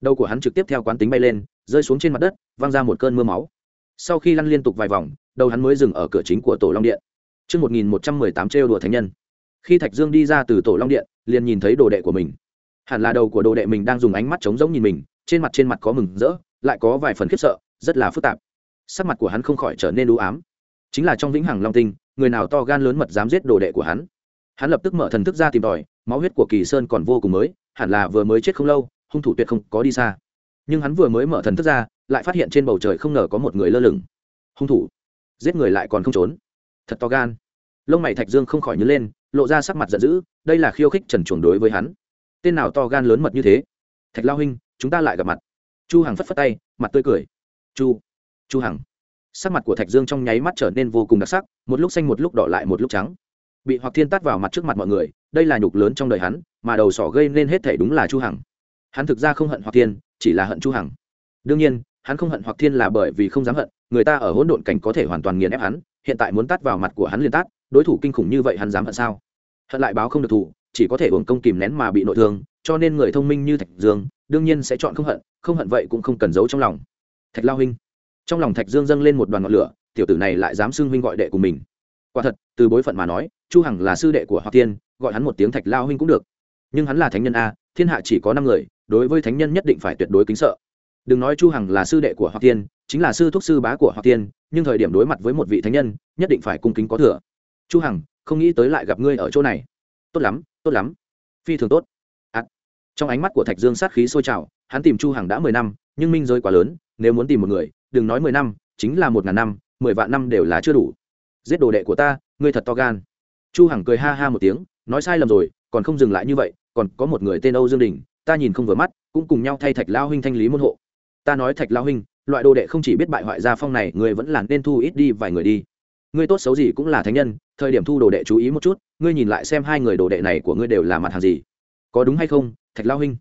đầu của hắn trực tiếp theo quán tính bay lên, rơi xuống trên mặt đất, văng ra một cơn mưa máu sau khi lăn liên tục vài vòng đầu hắn mới dừng ở cửa chính của tổ long điện Trước 1118 trêu đùa thánh nhân. Khi Thạch Dương đi ra từ tổ long điện, liền nhìn thấy đồ đệ của mình. Hẳn là đầu của đồ đệ mình đang dùng ánh mắt trống rỗng nhìn mình, trên mặt trên mặt có mừng rỡ, lại có vài phần khiếp sợ, rất là phức tạp. Sắc mặt của hắn không khỏi trở nên u ám. Chính là trong vĩnh hằng long tinh, người nào to gan lớn mật dám giết đồ đệ của hắn. Hắn lập tức mở thần thức ra tìm tòi, máu huyết của Kỳ Sơn còn vô cùng mới, hẳn là vừa mới chết không lâu, hung thủ tuyệt không có đi xa. Nhưng hắn vừa mới mở thần thức ra, lại phát hiện trên bầu trời không ngờ có một người lơ lửng. Hung thủ. Giết người lại còn không trốn. Thật to gan. Lông mày thạch dương không khỏi nhớ lên, lộ ra sắc mặt giận dữ, đây là khiêu khích trần chuồng đối với hắn. Tên nào to gan lớn mật như thế? Thạch lao huynh, chúng ta lại gặp mặt. Chu hằng phất phất tay, mặt tươi cười. Chu. Chu hằng. Sắc mặt của thạch dương trong nháy mắt trở nên vô cùng đặc sắc, một lúc xanh một lúc đỏ lại một lúc trắng. Bị hoặc thiên tát vào mặt trước mặt mọi người, đây là nhục lớn trong đời hắn, mà đầu sỏ gây nên hết thể đúng là chu hằng. Hắn thực ra không hận hoặc thiên, chỉ là hận chu hằng. Đương nhiên hắn không hận hoặc thiên là bởi vì không dám hận, người ta ở hỗn độn cảnh có thể hoàn toàn nghiền ép hắn, hiện tại muốn tát vào mặt của hắn liền tát, đối thủ kinh khủng như vậy hắn dám hận sao? Hận lại báo không được thủ, chỉ có thể uổng công kìm nén mà bị nội thương, cho nên người thông minh như thạch dương, đương nhiên sẽ chọn không hận không hận vậy cũng không cần giấu trong lòng. Thạch lao huynh. Trong lòng thạch dương dâng lên một đoàn ngọn lửa, tiểu tử này lại dám xưng huynh gọi đệ của mình. Quả thật, từ bối phận mà nói, chu hằng là sư đệ của hoặc tiên gọi hắn một tiếng thạch lao huynh cũng được. Nhưng hắn là thánh nhân a, thiên hạ chỉ có năm người, đối với thánh nhân nhất định phải tuyệt đối kính sợ đừng nói chu hằng là sư đệ của hoặc tiên chính là sư thúc sư bá của hoặc tiên nhưng thời điểm đối mặt với một vị thánh nhân nhất định phải cung kính có thừa. Chu hằng không nghĩ tới lại gặp ngươi ở chỗ này. Tốt lắm tốt lắm. Phi thường tốt. À, trong ánh mắt của thạch dương sát khí sôi trào hắn tìm chu hằng đã mười năm nhưng minh giới quá lớn nếu muốn tìm một người đừng nói mười năm chính là một ngàn năm mười vạn năm đều là chưa đủ. Giết đồ đệ của ta ngươi thật to gan. Chu hằng cười ha ha một tiếng nói sai lầm rồi còn không dừng lại như vậy còn có một người tên âu dương đình ta nhìn không vừa mắt cũng cùng nhau thay thạch lao huynh thanh lý môn hộ ta nói thạch lao huynh, loại đồ đệ không chỉ biết bại hoại gia phong này, người vẫn là nên thu ít đi vài người đi. Ngươi tốt xấu gì cũng là thánh nhân, thời điểm thu đồ đệ chú ý một chút, ngươi nhìn lại xem hai người đồ đệ này của ngươi đều là mặt hàng gì. Có đúng hay không, thạch lao huynh?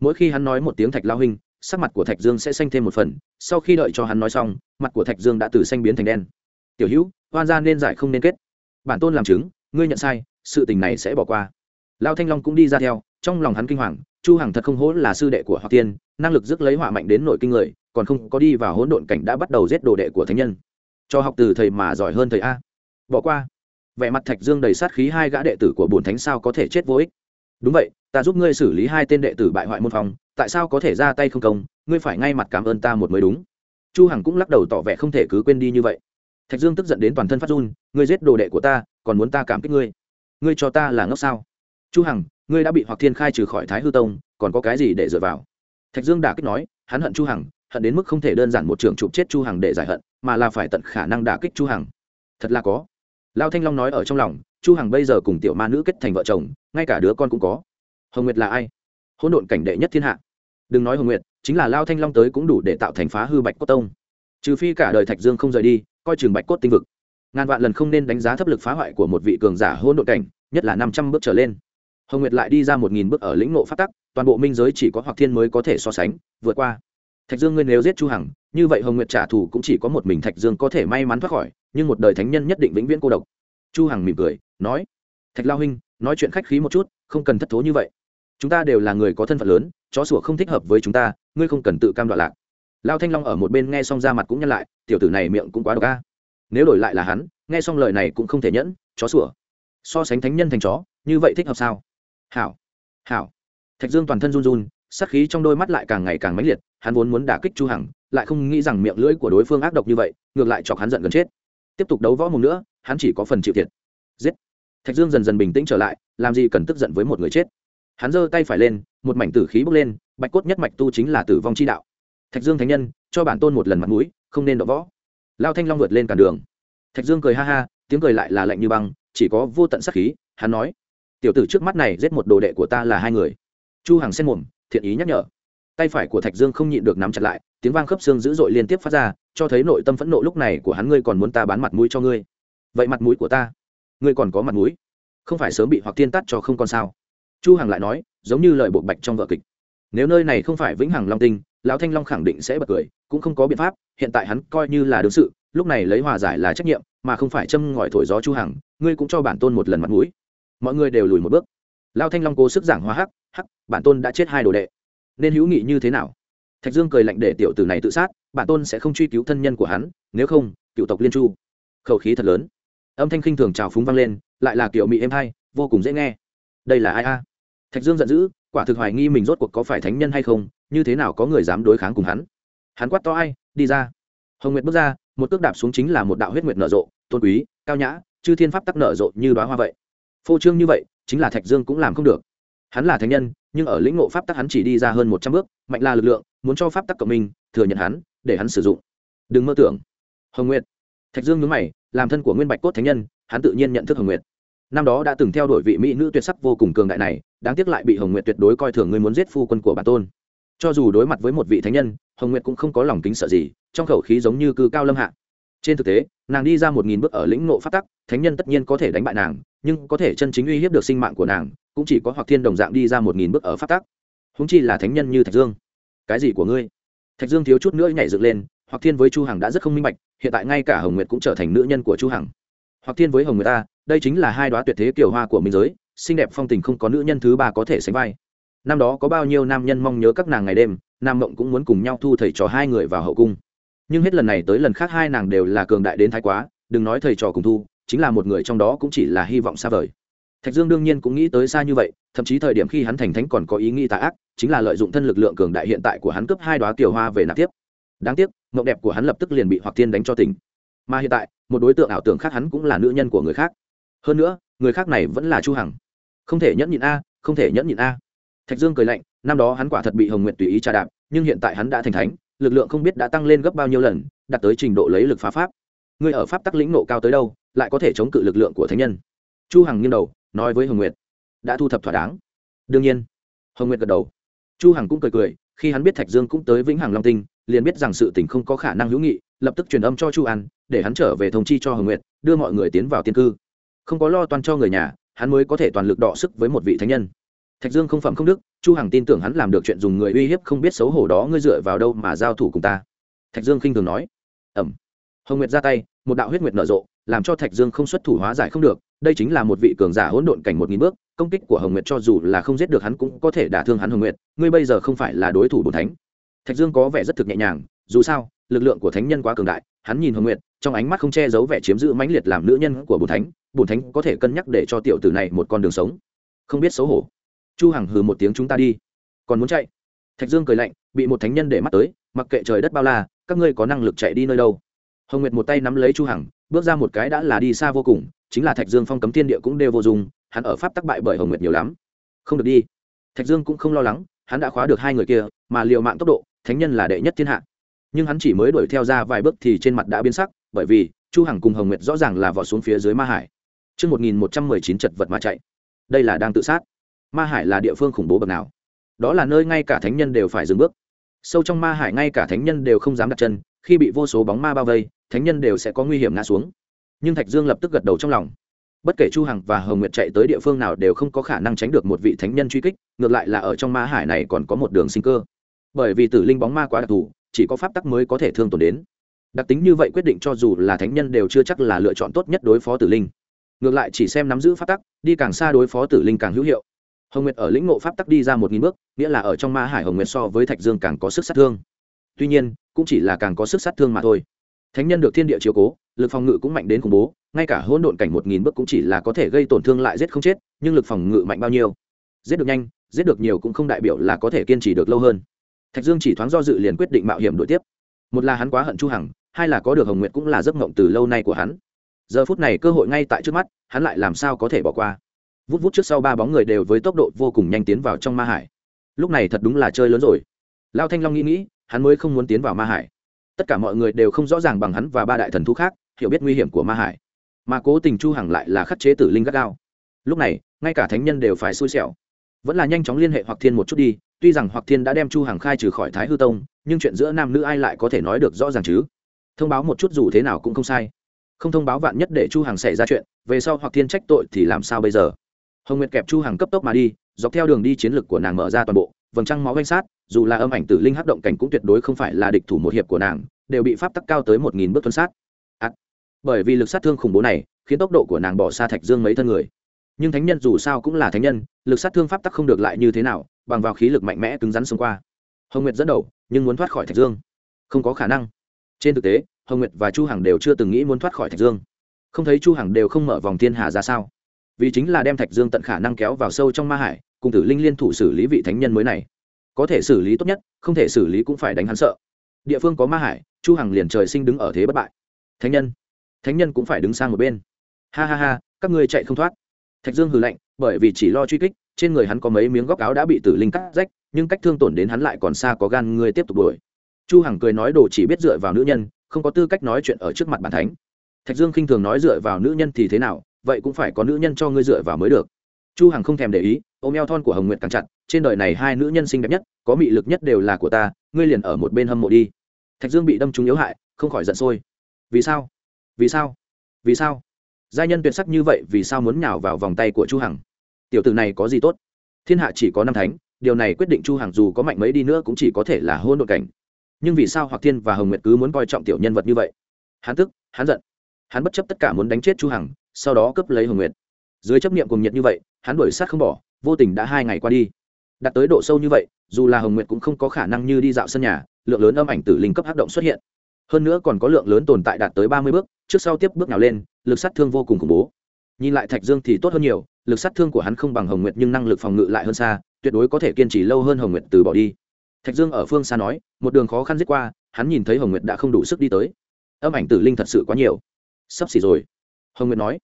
Mỗi khi hắn nói một tiếng thạch lao huynh, sắc mặt của thạch dương sẽ xanh thêm một phần, sau khi đợi cho hắn nói xong, mặt của thạch dương đã từ xanh biến thành đen. Tiểu hữu, hoan gia nên giải không nên kết. Bản tôn làm chứng, ngươi nhận sai, sự tình này sẽ bỏ qua. Lao thanh long cũng đi ra theo trong lòng hắn kinh hoàng, chu hằng thật không hỗn là sư đệ của họ tiên năng lực dứt lấy hỏa mạnh đến nội kinh người, còn không có đi vào hỗn độn cảnh đã bắt đầu giết đồ đệ của thánh nhân. Cho học từ thầy mà giỏi hơn thầy a. Bỏ qua. Vẻ mặt thạch dương đầy sát khí hai gã đệ tử của bổn thánh sao có thể chết vô ích? Đúng vậy, ta giúp ngươi xử lý hai tên đệ tử bại hoại môn phòng tại sao có thể ra tay không công, ngươi phải ngay mặt cảm ơn ta một mới đúng. Chu hằng cũng lắc đầu tỏ vẻ không thể cứ quên đi như vậy. Thạch dương tức giận đến toàn thân phát run, ngươi giết đồ đệ của ta, còn muốn ta cảm kích ngươi? Ngươi cho ta là ngốc sao? Chu hằng ngươi đã bị hoặc thiên khai trừ khỏi thái hư tông, còn có cái gì để dựa vào? Thạch dương đả kích nói, hắn hận chu hằng, hận đến mức không thể đơn giản một trường chụp chết chu hằng để giải hận, mà là phải tận khả năng đả kích chu hằng. Thật là có. Lao thanh long nói ở trong lòng, chu hằng bây giờ cùng tiểu ma nữ kết thành vợ chồng, ngay cả đứa con cũng có. Hồng nguyệt là ai? Hỗn độn cảnh đệ nhất thiên hạ. Đừng nói hồng nguyệt, chính là lao thanh long tới cũng đủ để tạo thành phá hư bạch cốt tông. Trừ phi cả đời thạch dương không rời đi, coi trường bạch cốt tinh vực. Ngàn vạn lần không nên đánh giá thấp lực phá hoại của một vị cường giả hỗn độn cảnh, nhất là năm trăm bước trở lên hồng nguyệt lại đi ra một nghìn bước ở lĩnh ngộ phát tắc, toàn bộ minh giới chỉ có hoặc thiên mới có thể so sánh, vượt qua. Thạch dương ngươi nếu giết chu hằng, như vậy hồng nguyệt trả thù cũng chỉ có một mình thạch dương có thể may mắn thoát khỏi, nhưng một đời thánh nhân nhất định vĩnh viễn cô độc. Chu hằng mỉm cười, nói, thạch lao huynh, nói chuyện khách khí một chút, không cần thất thố như vậy. Chúng ta đều là người có thân phận lớn, chó sủa không thích hợp với chúng ta, ngươi không cần tự cam đoạn lạc. Lao thanh long ở một bên nghe xong ra mặt cũng nhăn lại, tiểu tử này miệng cũng quá độc a. Nếu đổi lại là hắn, nghe xong lời này cũng không thể nhẫn, chó sủa. So sánh thánh nhân thành chó, như vậy thích hợp sao? Hảo hảo. Thạch dương toàn thân run run, sát khí trong đôi mắt lại càng ngày càng mãnh liệt, hắn vốn muốn đả kích chu hằng, lại không nghĩ rằng miệng lưỡi của đối phương ác độc như vậy, ngược lại chọc hắn giận gần chết. Tiếp tục đấu võ mồm nữa hắn chỉ có phần chịu thiệt. Giết. Thạch dương dần dần bình tĩnh trở lại, làm gì cần tức giận với một người chết. Hắn giơ tay phải lên, một mảnh tử khí bốc lên, bạch cốt nhất mạch tu chính là tử vong chi đạo. Thạch dương thánh nhân, cho bản tôn một lần mặt mũi, không nên đọ võ. Lao thanh long vượt lên cả đường. Thạch dương cười ha ha, tiếng cười lại là lạnh như băng, chỉ có vô tận sát khí, hắn nói tiểu tử trước mắt này giết một đồ đệ của ta là hai người. Chu hằng xen mồm, thiện ý nhắc nhở. Tay phải của thạch dương không nhịn được nắm chặt lại, tiếng vang khớp xương dữ dội liên tiếp phát ra, cho thấy nội tâm phẫn nộ lúc này của hắn, ngươi còn muốn ta bán mặt mũi cho ngươi? Vậy mặt mũi của ta, ngươi còn có mặt mũi? Không phải sớm bị hoặc tiên tắt cho không còn sao? Chu hằng lại nói, giống như lời bộ bạch trong vở kịch. Nếu nơi này không phải vĩnh hằng long tinh, lão thanh long khẳng định sẽ bật cười, cũng không có biện pháp, hiện tại hắn coi như là đương sự, lúc này lấy hòa giải là trách nhiệm, mà không phải châm ngòi thổi gió chu hằng, ngươi cũng cho bản tôn một lần mặt mũi mọi người đều lùi một bước. Lao thanh long cố sức giảng hóa hắc hắc, bản tôn đã chết hai đồ đệ. Nên hữu nghị như thế nào? Thạch dương cười lạnh để tiểu tử này tự sát, bản tôn sẽ không truy cứu thân nhân của hắn, nếu không, cựu tộc liên chu. Khẩu khí thật lớn. Âm thanh khinh thường trào phúng vang lên, lại là kiểu mỹ êm hay, vô cùng dễ nghe. Đây là ai a? Thạch dương giận dữ, quả thực hoài nghi mình rốt cuộc có phải thánh nhân hay không, như thế nào có người dám đối kháng cùng hắn. Hắn quát to ai, đi ra. Hồng nguyệt bước ra, một cước đạp xuống chính là một đạo huyết nguyệt nở rộ, tôn quý, cao nhã, chư thiên pháp tắc nở rộ như đoá hoa vậy phô trương như vậy, chính là thạch dương cũng làm không được. Hắn là thánh nhân, nhưng ở lĩnh ngộ pháp tắc hắn chỉ đi ra hơn một trăm bước, mạnh là lực lượng, muốn cho pháp tắc cộng minh, thừa nhận hắn, để hắn sử dụng. Đừng mơ tưởng. Hồng nguyệt. Thạch dương nhớ mày, làm thân của nguyên bạch cốt thánh nhân, hắn tự nhiên nhận thức hồng nguyệt. Năm đó đã từng theo đuổi vị mỹ nữ tuyệt sắc vô cùng cường đại này, đáng tiếc lại bị hồng nguyệt tuyệt đối coi thường người muốn giết phu quân của bản tôn. Cho dù đối mặt với một vị thánh nhân, hồng nguyệt cũng không có lòng kính sợ gì, trong khẩu khí giống như cư cao lâm hạ trên thực tế, nàng đi ra một nghìn bước ở lĩnh nộ phát tắc, thánh nhân tất nhiên có thể đánh bại nàng, nhưng có thể chân chính uy hiếp được sinh mạng của nàng, cũng chỉ có hoặc thiên đồng dạng đi ra một nghìn bước ở phát tắc. Húng chi là thánh nhân như thạch dương. Cái gì của ngươi? Thạch dương thiếu chút nữa nhảy dựng lên, hoặc thiên với chu hằng đã rất không minh bạch, hiện tại ngay cả hồng nguyệt cũng trở thành nữ nhân của chu hằng. Hoặc thiên với hồng nguyệt ta, đây chính là hai đoá tuyệt thế kiểu hoa của minh giới, xinh đẹp phong tình không có nữ nhân thứ ba có thể sánh vai. Năm đó có bao nhiêu nam nhân mong nhớ các nàng ngày đêm, nam mộng cũng muốn cùng nhau thu thầy trò hai người vào hậu cung nhưng hết lần này tới lần khác hai nàng đều là cường đại đến thái quá, đừng nói thầy trò cùng thu, chính là một người trong đó cũng chỉ là hy vọng xa vời. Thạch dương đương nhiên cũng nghĩ tới xa như vậy, thậm chí thời điểm khi hắn thành thánh còn có ý nghĩ tà ác, chính là lợi dụng thân lực lượng cường đại hiện tại của hắn cướp hai đoá tiểu hoa về nạp tiếp. Đáng tiếc, mộng đẹp của hắn lập tức liền bị hoặc tiên đánh cho tỉnh. Mà hiện tại, một đối tượng ảo tưởng khác hắn cũng là nữ nhân của người khác. Hơn nữa, người khác này vẫn là chu hằng. Không thể nhẫn nhịn a, không thể nhẫn nhịn a. Thạch dương cười lạnh, năm đó hắn quả thật bị hồng nguyệt tùy ý trà đạp, nhưng hiện tại hắn đã thành thánh lực lượng không biết đã tăng lên gấp bao nhiêu lần, đạt tới trình độ lấy lực phá pháp. Người ở pháp tắc lĩnh nộ cao tới đâu, lại có thể chống cự lực lượng của thánh nhân. Chu hằng nghiêng đầu, nói với hồng nguyệt. Đã thu thập thỏa đáng. Đương nhiên. Hồng nguyệt gật đầu. Chu hằng cũng cười cười, khi hắn biết thạch dương cũng tới vĩnh hằng long tinh, liền biết rằng sự tình không có khả năng hữu nghị, lập tức truyền âm cho chu an, để hắn trở về thông chi cho hồng nguyệt, đưa mọi người tiến vào tiên cư. Không có lo toan cho người nhà, hắn mới có thể toàn lực đọ sức với một vị thánh nhân thạch dương không phẩm không đức, chu hằng tin tưởng hắn làm được chuyện dùng người uy hiếp không biết xấu hổ đó, ngươi dựa vào đâu mà giao thủ cùng ta? Thạch dương khinh thường nói. Ẩm. Hồng nguyệt ra tay, một đạo huyết nguyệt nở rộ, làm cho thạch dương không xuất thủ hóa giải không được, đây chính là một vị cường giả hỗn độn cảnh một nghìn bước, công kích của hồng nguyệt cho dù là không giết được hắn cũng có thể đả thương hắn hồng nguyệt, ngươi bây giờ không phải là đối thủ bồn thánh. Thạch dương có vẻ rất thực nhẹ nhàng, dù sao, lực lượng của thánh nhân quá cường đại, hắn nhìn hồng nguyệt, trong ánh mắt không che giấu vẻ chiếm giữ mãnh liệt làm nữ nhân của bồn thánh bồn thánh có thể cân nhắc để cho tiểu tử này một con đường sống. Không biết xấu hổ chu hằng hừ một tiếng chúng ta đi. Còn muốn chạy? Thạch dương cười lạnh, bị một thánh nhân để mắt tới, mặc kệ trời đất bao la, các ngươi có năng lực chạy đi nơi đâu? Hồng nguyệt một tay nắm lấy chu hằng, bước ra một cái đã là đi xa vô cùng, chính là thạch dương phong cấm thiên địa cũng đều vô dụng, hắn ở pháp tắc bại bởi hồng nguyệt nhiều lắm. Không được đi. Thạch dương cũng không lo lắng, hắn đã khóa được hai người kia, mà liều mạng tốc độ, thánh nhân là đệ nhất thiên hạ. Nhưng hắn chỉ mới đuổi theo ra vài bước thì trên mặt đã biến sắc, bởi vì chu hằng cùng hồng nguyệt rõ ràng là vọt xuống phía dưới ma hải. Trước 1119 chật vật mà chạy. Đây là đang tự sát. Ma hải là địa phương khủng bố bậc nào? Đó là nơi ngay cả thánh nhân đều phải dừng bước. Sâu trong ma hải ngay cả thánh nhân đều không dám đặt chân, khi bị vô số bóng ma bao vây, thánh nhân đều sẽ có nguy hiểm ngã xuống. Nhưng Thạch Dương lập tức gật đầu trong lòng. Bất kể Chu Hằng và Hồng Nguyệt chạy tới địa phương nào đều không có khả năng tránh được một vị thánh nhân truy kích, ngược lại là ở trong ma hải này còn có một đường sinh cơ. Bởi vì tử linh bóng ma quá đặc thù, chỉ có pháp tắc mới có thể thương tổn đến đặc tính như vậy quyết định cho dù là thánh nhân đều chưa chắc là lựa chọn tốt nhất đối phó tử linh ngược lại chỉ xem nắm giữ pháp tắc đi càng xa đối phó tử linh càng hữu hiệu hồng nguyệt ở lĩnh ngộ pháp tắc đi ra một nghìn bước, nghĩa là ở trong ma hải hồng nguyệt so với thạch dương càng có sức sát thương. Tuy nhiên, cũng chỉ là càng có sức sát thương mà thôi. Thánh nhân được thiên địa chiếu cố, lực phòng ngự cũng mạnh đến khủng bố, ngay cả hỗn độn cảnh một nghìn bước cũng chỉ là có thể gây tổn thương lại giết không chết, nhưng lực phòng ngự mạnh bao nhiêu? Giết được nhanh, giết được nhiều cũng không đại biểu là có thể kiên trì được lâu hơn. Thạch dương chỉ thoáng do dự liền quyết định mạo hiểm đội tiếp. Một là hắn quá hận chu hằng, hai là có được hồng nguyệt cũng là giấc mộng từ lâu nay của hắn. Giờ phút này cơ hội ngay tại trước mắt, hắn lại làm sao có thể bỏ qua? Vút vút trước sau ba bóng người đều với tốc độ vô cùng nhanh tiến vào trong ma hải. Lúc này thật đúng là chơi lớn rồi. Lao thanh long nghĩ nghĩ, hắn mới không muốn tiến vào ma hải. Tất cả mọi người đều không rõ ràng bằng hắn và ba đại thần thú khác, hiểu biết nguy hiểm của ma hải. Mà cố tình chu hằng lại là khắc chế tử linh gắt gao. Lúc này, ngay cả thánh nhân đều phải xui xẻo. Vẫn là nhanh chóng liên hệ hoặc thiên một chút đi, tuy rằng hoặc thiên đã đem chu hằng khai trừ khỏi thái hư tông, nhưng chuyện giữa nam nữ ai lại có thể nói được rõ ràng chứ? Thông báo một chút dù thế nào cũng không sai. Không thông báo vạn nhất để chu hằng xảy ra chuyện, về sau hoặc thiên trách tội thì làm sao bây giờ? Hồng nguyệt kẹp chu hằng cấp tốc mà đi dọc theo đường đi chiến lược của nàng mở ra toàn bộ vầng trăng máu quanh sát dù là âm ảnh tử linh hắc động cảnh cũng tuyệt đối không phải là địch thủ một hiệp của nàng đều bị pháp tắc cao tới một nghìn bước tuân sát. À, bởi vì lực sát thương khủng bố này khiến tốc độ của nàng bỏ xa thạch dương mấy thân người. Nhưng thánh nhân dù sao cũng là thánh nhân lực sát thương pháp tắc không được lại như thế nào bằng vào khí lực mạnh mẽ cứng rắn xông qua. Hồng nguyệt dẫn đầu nhưng muốn thoát khỏi thạch dương. Không có khả năng. Trên thực tế hồng nguyệt và chu hằng đều chưa từng nghĩ muốn thoát khỏi thạch dương. Không thấy chu hằng đều không mở vòng thiên hà ra sao vì chính là đem thạch dương tận khả năng kéo vào sâu trong ma hải, cùng tử linh liên thủ xử lý vị thánh nhân mới này. Có thể xử lý tốt nhất, không thể xử lý cũng phải đánh hắn sợ. Địa phương có ma hải, chu hằng liền trời sinh đứng ở thế bất bại. Thánh nhân thánh nhân cũng phải đứng sang một bên. Ha ha ha, các ngươi chạy không thoát. Thạch dương hừ lạnh, bởi vì chỉ lo truy kích, trên người hắn có mấy miếng góc áo đã bị tử linh cắt rách, nhưng cách thương tổn đến hắn lại còn xa có gan ngươi tiếp tục đuổi. Chu hằng cười nói đồ chỉ biết dựa vào nữ nhân, không có tư cách nói chuyện ở trước mặt bản thánh. Thạch dương khinh thường nói dựa vào nữ nhân thì thế nào vậy cũng phải có nữ nhân cho ngươi dựa vào mới được. Chu hằng không thèm để ý, ôm eo thon của hồng nguyệt càng chặt, trên đời này hai nữ nhân xinh đẹp nhất, có mị lực nhất đều là của ta, ngươi liền ở một bên hâm mộ đi. Thạch dương bị đâm trúng yếu hại, không khỏi giận sôi. Vì sao? Vì sao? Vì sao? Giai nhân tuyệt sắc như vậy, vì sao muốn nhào vào vòng tay của chu hằng? Tiểu tử này có gì tốt? Thiên hạ chỉ có năm thánh, điều này quyết định chu hằng dù có mạnh mấy đi nữa cũng chỉ có thể là hôn đội cảnh. Nhưng vì sao hoặc thiên và hồng nguyệt cứ muốn coi trọng tiểu nhân vật như vậy? Hắn tức, hắn giận hắn bất chấp tất cả muốn đánh chết chu hằng, sau đó cướp lấy hồng nguyệt. Dưới chấp niệm cùng nhiệt như vậy, hắn đuổi sát không bỏ, vô tình đã hai ngày qua đi. Đạt tới độ sâu như vậy, dù là hồng nguyệt cũng không có khả năng như đi dạo sân nhà, lượng lớn âm ảnh tử linh cấp hắc động xuất hiện. Hơn nữa còn có lượng lớn tồn tại đạt tới ba mươi bước, trước sau tiếp bước nào lên, lực sát thương vô cùng khủng bố. Nhìn lại thạch dương thì tốt hơn nhiều, lực sát thương của hắn không bằng hồng nguyệt nhưng năng lực phòng ngự lại hơn xa, tuyệt đối có thể kiên trì lâu hơn hồng nguyệt từ bỏ đi. Thạch dương ở phương xa nói, một đường khó khăn giết qua, hắn nhìn thấy hồng nguyệt đã không đủ sức đi tới. Âm ảnh tử linh thật sự quá nhiều sắp xỉ rồi. Hồng nguyệt nói.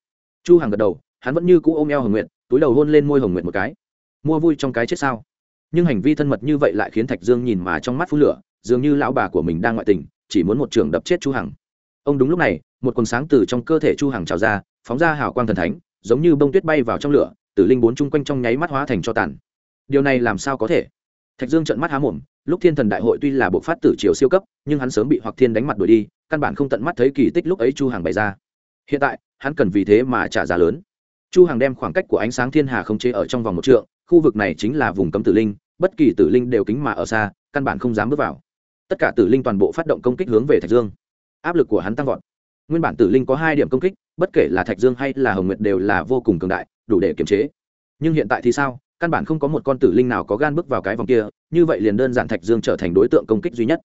Chu hằng gật đầu, hắn vẫn như cũ ôm eo hồng nguyệt, túi đầu hôn lên môi hồng nguyệt một cái. Mua vui trong cái chết sao? Nhưng hành vi thân mật như vậy lại khiến thạch dương nhìn mà trong mắt phú lửa, dường như lão bà của mình đang ngoại tình, chỉ muốn một trường đập chết chu hằng. Ông đúng lúc này, một quần sáng từ trong cơ thể chu hằng trào ra, phóng ra hào quang thần thánh, giống như bông tuyết bay vào trong lửa tử linh bốn chung quanh trong nháy mắt hóa thành cho tàn. Điều này làm sao có thể? Thạch dương trợn mắt há mồm, lúc thiên thần đại hội tuy là bộ phát tử triều siêu cấp, nhưng hắn sớm bị hoặc thiên đánh mặt đuổi đi căn bản không tận mắt thấy kỳ tích lúc ấy chu Hàng bày ra. Hiện tại, hắn cần vì thế mà trả giá lớn. Chu Hàng đem khoảng cách của ánh sáng thiên hà không chế ở trong vòng một trượng, khu vực này chính là vùng cấm tử linh, bất kỳ tử linh đều kính mà ở xa, căn bản không dám bước vào. Tất cả tử linh toàn bộ phát động công kích hướng về thạch dương. Áp lực của hắn tăng vọt. Nguyên bản tử linh có hai điểm công kích, bất kể là thạch dương hay là hồng nguyệt đều là vô cùng cường đại, đủ để kiềm chế. Nhưng hiện tại thì sao? Căn bản không có một con tử linh nào có gan bước vào cái vòng kia, như vậy liền đơn giản thạch dương trở thành đối tượng công kích duy nhất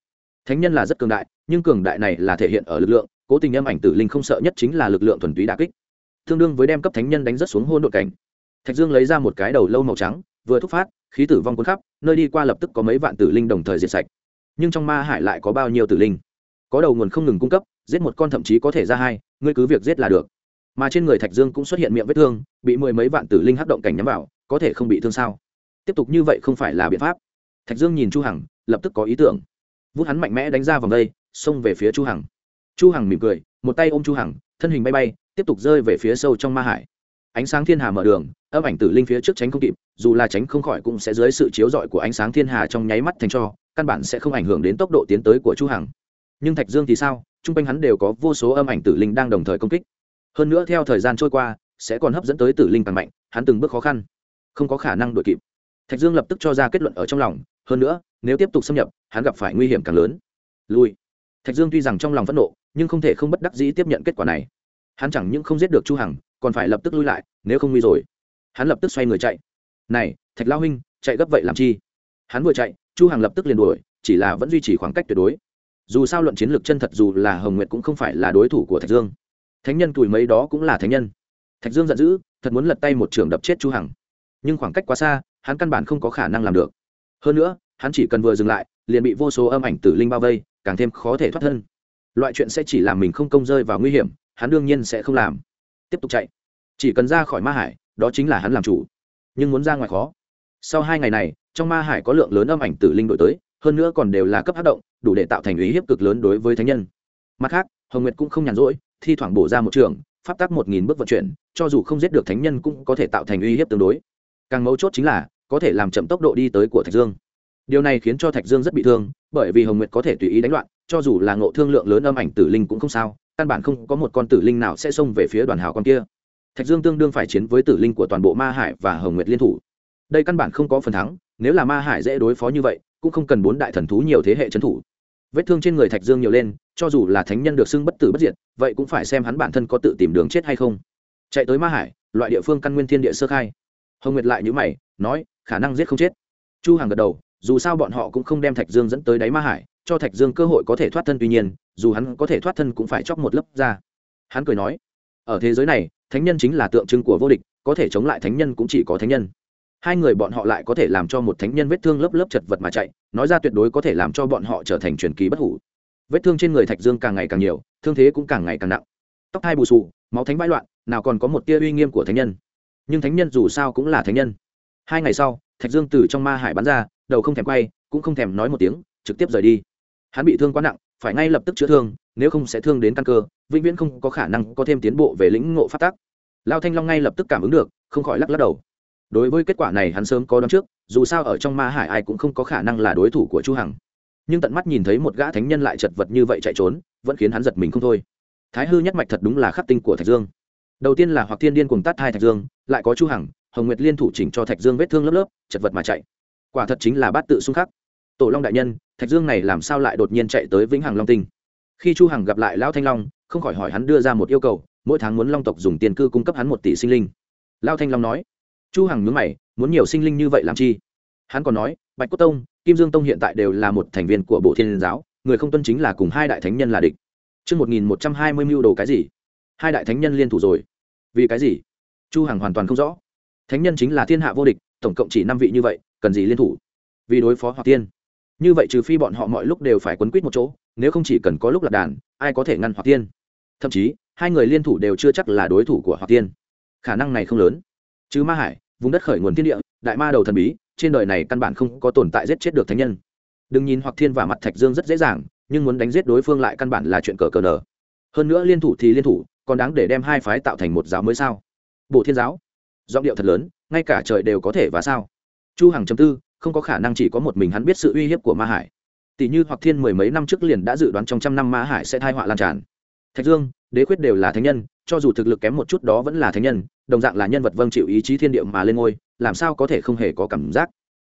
thánh nhân là rất cường đại, nhưng cường đại này là thể hiện ở lực lượng, cố tình âm ảnh tử linh không sợ nhất chính là lực lượng thuần túy đà kích. Tương đương với đem cấp thánh nhân đánh rất xuống hôn đội cảnh. Thạch dương lấy ra một cái đầu lâu màu trắng, vừa thúc phát, khí tử vong cuốn khắp, nơi đi qua lập tức có mấy vạn tử linh đồng thời diệt sạch. Nhưng trong ma hải lại có bao nhiêu tử linh? Có đầu nguồn không ngừng cung cấp, giết một con thậm chí có thể ra hai, ngươi cứ việc giết là được. Mà trên người thạch dương cũng xuất hiện miệng vết thương, bị mười mấy vạn tử linh hắc động cảnh nhắm vào, có thể không bị thương sao? Tiếp tục như vậy không phải là biện pháp. Thạch dương nhìn chu hằng, lập tức có ý tưởng vút hắn mạnh mẽ đánh ra vòng đây, xông về phía chu hằng. Chu hằng mỉm cười, một tay ôm chu hằng, thân hình bay bay, tiếp tục rơi về phía sâu trong ma hải. Ánh sáng thiên hà mở đường, âm ảnh tử linh phía trước tránh không kịp, dù là tránh không khỏi cũng sẽ dưới sự chiếu rọi của ánh sáng thiên hà trong nháy mắt thành cho, căn bản sẽ không ảnh hưởng đến tốc độ tiến tới của chu hằng. Nhưng thạch dương thì sao? Trung quanh hắn đều có vô số âm ảnh tử linh đang đồng thời công kích. Hơn nữa theo thời gian trôi qua, sẽ còn hấp dẫn tới tử linh càng mạnh, hắn từng bước khó khăn, không có khả năng đuổi kịp. Thạch dương lập tức cho ra kết luận ở trong lòng hơn nữa, nếu tiếp tục xâm nhập, hắn gặp phải nguy hiểm càng lớn. Lui. Thạch dương tuy rằng trong lòng phẫn nộ, nhưng không thể không bất đắc dĩ tiếp nhận kết quả này. Hắn chẳng những không giết được chu hằng, còn phải lập tức lui lại, nếu không nguy rồi. Hắn lập tức xoay người chạy. Này, thạch lao huynh, chạy gấp vậy làm chi? Hắn vừa chạy, chu hằng lập tức liền đuổi, chỉ là vẫn duy trì khoảng cách tuyệt đối. Dù sao luận chiến lược chân thật dù là hồng nguyệt cũng không phải là đối thủ của thạch dương. Thánh nhân tuổi mấy đó cũng là thánh nhân. Thạch dương giận dữ, thật muốn lật tay một trường đập chết chu hằng. Nhưng khoảng cách quá xa, hắn căn bản không có khả năng làm được hơn nữa, hắn chỉ cần vừa dừng lại, liền bị vô số âm ảnh tử linh bao vây, càng thêm khó thể thoát thân. Loại chuyện sẽ chỉ làm mình không công rơi vào nguy hiểm, hắn đương nhiên sẽ không làm. Tiếp tục chạy. Chỉ cần ra khỏi ma hải, đó chính là hắn làm chủ. Nhưng muốn ra ngoài khó. Sau hai ngày này, trong ma hải có lượng lớn âm ảnh tử linh đổi tới, hơn nữa còn đều là cấp hát động, đủ để tạo thành ý hiếp cực lớn đối với thánh nhân. Mặt khác, hồng nguyệt cũng không nhàn rỗi, thi thoảng bổ ra một trường, pháp tắc một nghìn bước vận chuyển, cho dù không giết được thánh nhân cũng có thể tạo thành uy hiếp tương đối. Càng mấu chốt chính là có thể làm chậm tốc độ đi tới của thạch dương. Điều này khiến cho thạch dương rất bị thương, bởi vì hồng nguyệt có thể tùy ý đánh loạn, cho dù là ngộ thương lượng lớn âm ảnh tử linh cũng không sao, căn bản không có một con tử linh nào sẽ xông về phía đoàn hào con kia. Thạch dương tương đương phải chiến với tử linh của toàn bộ ma hải và hồng nguyệt liên thủ. Đây căn bản không có phần thắng, nếu là ma hải dễ đối phó như vậy, cũng không cần bốn đại thần thú nhiều thế hệ trấn thủ. Vết thương trên người thạch dương nhiều lên, cho dù là thánh nhân được xưng bất tử bất diệt, vậy cũng phải xem hắn bản thân có tự tìm đường chết hay không. Chạy tới ma hải, loại địa phương căn nguyên thiên địa sơ khai. Hồng nguyệt lại nhữ mày, nói khả năng giết không chết. Chu Hằng gật đầu dù sao bọn họ cũng không đem thạch dương dẫn tới đáy ma hải cho thạch dương cơ hội có thể thoát thân tuy nhiên dù hắn có thể thoát thân cũng phải chóc một lớp ra. Hắn cười nói ở thế giới này thánh nhân chính là tượng trưng của vô địch có thể chống lại thánh nhân cũng chỉ có thánh nhân. Hai người bọn họ lại có thể làm cho một thánh nhân vết thương lớp lớp chật vật mà chạy nói ra tuyệt đối có thể làm cho bọn họ trở thành truyền kỳ bất hủ. Vết thương trên người thạch dương càng ngày càng nhiều thương thế cũng càng ngày càng nặng. Tóc hai bù xù, máu thánh bãi loạn nào còn có một tia uy nghiêm của thánh nhân. Nhưng thánh nhân dù sao cũng là thánh nhân hai ngày sau, thạch dương từ trong ma hải bắn ra, đầu không thèm quay, cũng không thèm nói một tiếng, trực tiếp rời đi. Hắn bị thương quá nặng, phải ngay lập tức chữa thương, nếu không sẽ thương đến căn cơ, vĩnh viễn không có khả năng có thêm tiến bộ về lĩnh ngộ phát tác lao thanh long ngay lập tức cảm ứng được, không khỏi lắc lắc đầu. Đối với kết quả này hắn sớm có đón trước, dù sao ở trong ma hải ai cũng không có khả năng là đối thủ của chu hằng. Nhưng tận mắt nhìn thấy một gã thánh nhân lại chật vật như vậy chạy trốn, vẫn khiến hắn giật mình không thôi. Thái hư nhất mạch thật đúng là khắc tinh của thạch dương. Đầu tiên là hoặc thiên điên cùng tát hai thạch dương, lại có chu hằng hồng nguyệt liên thủ chỉnh cho thạch dương vết thương lớp lớp, chật vật mà chạy. Quả thật chính là bát tự xung khắc. Tổ long đại nhân, thạch dương này làm sao lại đột nhiên chạy tới vĩnh hằng long tinh? Khi chu hằng gặp lại lão thanh long, không khỏi hỏi hắn đưa ra một yêu cầu, mỗi tháng muốn long tộc dùng tiền cư cung cấp hắn một tỷ sinh linh. Lão thanh long nói, chu hằng nhướng mày, muốn nhiều sinh linh như vậy làm chi? Hắn còn nói, bạch cốt tông, kim dương tông hiện tại đều là một thành viên của bộ thiên giáo, người không tuân chính là cùng hai đại thánh nhân là địch. Chương một nghìn một trăm hai mươi mưu đồ cái gì? Hai đại thánh nhân liên thủ rồi. Vì cái gì? Chu hằng hoàn toàn không rõ thánh nhân chính là thiên hạ vô địch, tổng cộng chỉ năm vị như vậy, cần gì liên thủ? Vì đối phó hoặc tiên như vậy trừ phi bọn họ mọi lúc đều phải quấn quýt một chỗ, nếu không chỉ cần có lúc lạc đàn, ai có thể ngăn hoặc tiên thậm chí, hai người liên thủ đều chưa chắc là đối thủ của hoặc tiên khả năng này không lớn. Chứ ma hải, vùng đất khởi nguồn thiên địa, đại ma đầu thần bí, trên đời này căn bản không có tồn tại giết chết được thánh nhân. Đừng nhìn hoặc thiên và mặt thạch dương rất dễ dàng, nhưng muốn đánh giết đối phương lại căn bản là chuyện cờ cờ nở. Hơn nữa liên thủ thì liên thủ, còn đáng để đem hai phái tạo thành một giáo mới sao? Bộ thiên giáo giọng điệu thật lớn ngay cả trời đều có thể và sao. Chu hằng chấm tư không có khả năng chỉ có một mình hắn biết sự uy hiếp của ma hải. Tỷ như hoặc thiên mười mấy năm trước liền đã dự đoán trong trăm năm ma hải sẽ thai họa lan tràn. Thạch dương đế quyết đều là thánh nhân cho dù thực lực kém một chút đó vẫn là thánh nhân đồng dạng là nhân vật vâng chịu ý chí thiên địa mà lên ngôi làm sao có thể không hề có cảm giác.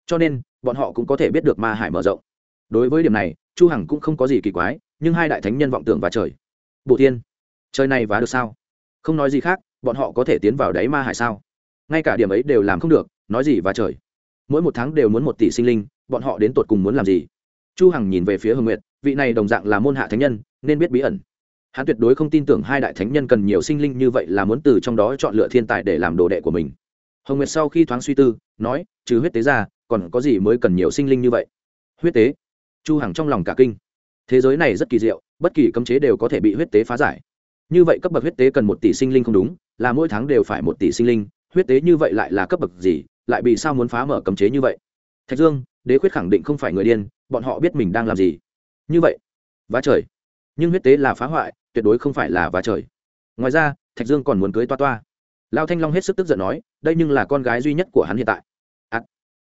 Cho nên bọn họ cũng có thể biết được ma hải mở rộng. Đối với điểm này chu hằng cũng không có gì kỳ quái nhưng hai đại thánh nhân vọng tưởng và trời. Bộ thiên, trời này vá được sao? Không nói gì khác bọn họ có thể tiến vào đáy ma hải sao? Ngay cả điểm ấy đều làm không được, nói gì và trời. Mỗi một tháng đều muốn một tỷ sinh linh, bọn họ đến tột cùng muốn làm gì? Chu hằng nhìn về phía hồng nguyệt, vị này đồng dạng là môn hạ thánh nhân, nên biết bí ẩn. Hắn tuyệt đối không tin tưởng hai đại thánh nhân cần nhiều sinh linh như vậy là muốn từ trong đó chọn lựa thiên tài để làm đồ đệ của mình. Hồng nguyệt sau khi thoáng suy tư, nói, trừ huyết tế ra, còn có gì mới cần nhiều sinh linh như vậy? Huyết tế? Chu hằng trong lòng cả kinh. Thế giới này rất kỳ diệu, bất kỳ cấm chế đều có thể bị huyết tế phá giải. Như vậy cấp bậc huyết tế cần một tỷ sinh linh không đúng, là mỗi tháng đều phải một tỷ sinh linh huyết tế như vậy lại là cấp bậc gì lại bị sao muốn phá mở cấm chế như vậy? Thạch dương đế Khuyết khẳng định không phải người điên bọn họ biết mình đang làm gì. Như vậy vá trời. Nhưng huyết tế là phá hoại tuyệt đối không phải là vá trời. Ngoài ra thạch dương còn muốn cưới toa toa. Lao thanh long hết sức tức giận nói đây nhưng là con gái duy nhất của hắn hiện tại. À,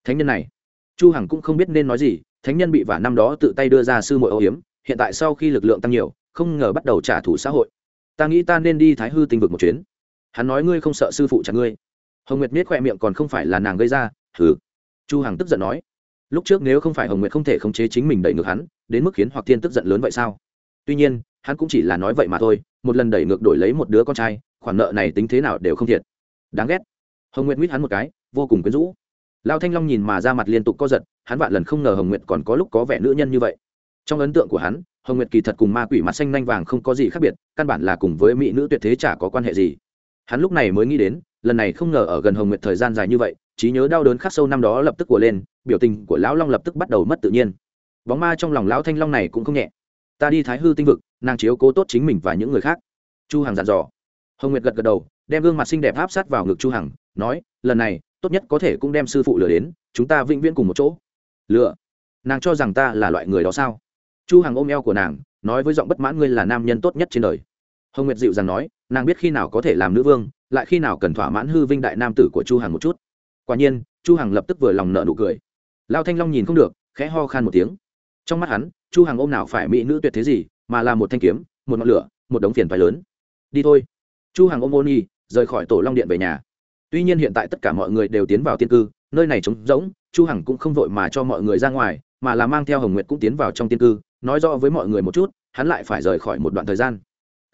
thánh nhân này. Chu hằng cũng không biết nên nói gì thánh nhân bị vả năm đó tự tay đưa ra sư muội âu hiếm hiện tại sau khi lực lượng tăng nhiều không ngờ bắt đầu trả thù xã hội. Ta nghĩ ta nên đi thái hư tinh vực một chuyến. Hắn nói ngươi không sợ sư phụ chặt ngươi hồng nguyệt miết khoe miệng còn không phải là nàng gây ra thử chu hằng tức giận nói. Lúc trước nếu không phải hồng nguyệt không thể khống chế chính mình đẩy ngược hắn, đến mức khiến hoặc thiên tức giận lớn vậy sao? Tuy nhiên, hắn cũng chỉ là nói vậy mà thôi, một lần đẩy ngược đổi lấy một đứa con trai, khoản nợ này tính thế nào đều không thiệt. Đáng ghét. Hồng nguyệt mít hắn một cái, vô cùng quyến rũ. Lao thanh long nhìn mà ra mặt liên tục co giật, hắn vạn lần không ngờ hồng nguyệt còn có lúc có vẻ nữ nhân như vậy. Trong ấn tượng của hắn, hồng nguyệt kỳ thật cùng ma quỷ mặt xanh nanh vàng không có gì khác biệt, căn bản là cùng với mỹ nữ tuyệt thế chả có quan hệ gì hắn lúc này mới nghĩ đến, lần này không ngờ ở gần hồng nguyệt thời gian dài như vậy, trí nhớ đau đớn khắc sâu năm đó lập tức của lên, biểu tình của lão long lập tức bắt đầu mất tự nhiên. Bóng ma trong lòng lão thanh long này cũng không nhẹ. Ta đi thái hư tinh vực, nàng chiếu cố tốt chính mình và những người khác. Chu hằng dặn dò. Hồng nguyệt gật gật đầu, đem gương mặt xinh đẹp áp sát vào ngực chu hằng, nói, lần này, tốt nhất có thể cũng đem sư phụ lừa đến, chúng ta vĩnh viễn cùng một chỗ. Lừa? Nàng cho rằng ta là loại người đó sao? Chu hằng ôm eo của nàng, nói với giọng bất mãn, ngươi là nam nhân tốt nhất trên đời. Hồng nguyệt dịu dàng nói nàng biết khi nào có thể làm nữ vương, lại khi nào cần thỏa mãn hư vinh đại nam tử của chu hằng một chút. Quả nhiên, chu hằng lập tức vừa lòng nợ nụ cười. Lao thanh long nhìn không được, khẽ ho khan một tiếng. Trong mắt hắn, chu hằng ôm nào phải mỹ nữ tuyệt thế gì, mà là một thanh kiếm, một ngọn lửa, một đống phiền phải lớn. Đi thôi. Chu hằng ôm ôn nhi rời khỏi tổ long điện về nhà. Tuy nhiên hiện tại tất cả mọi người đều tiến vào tiên cư, nơi này trống rỗng, chu hằng cũng không vội mà cho mọi người ra ngoài, mà là mang theo hồng nguyệt cũng tiến vào trong tiên cư, nói rõ với mọi người một chút, hắn lại phải rời khỏi một đoạn thời gian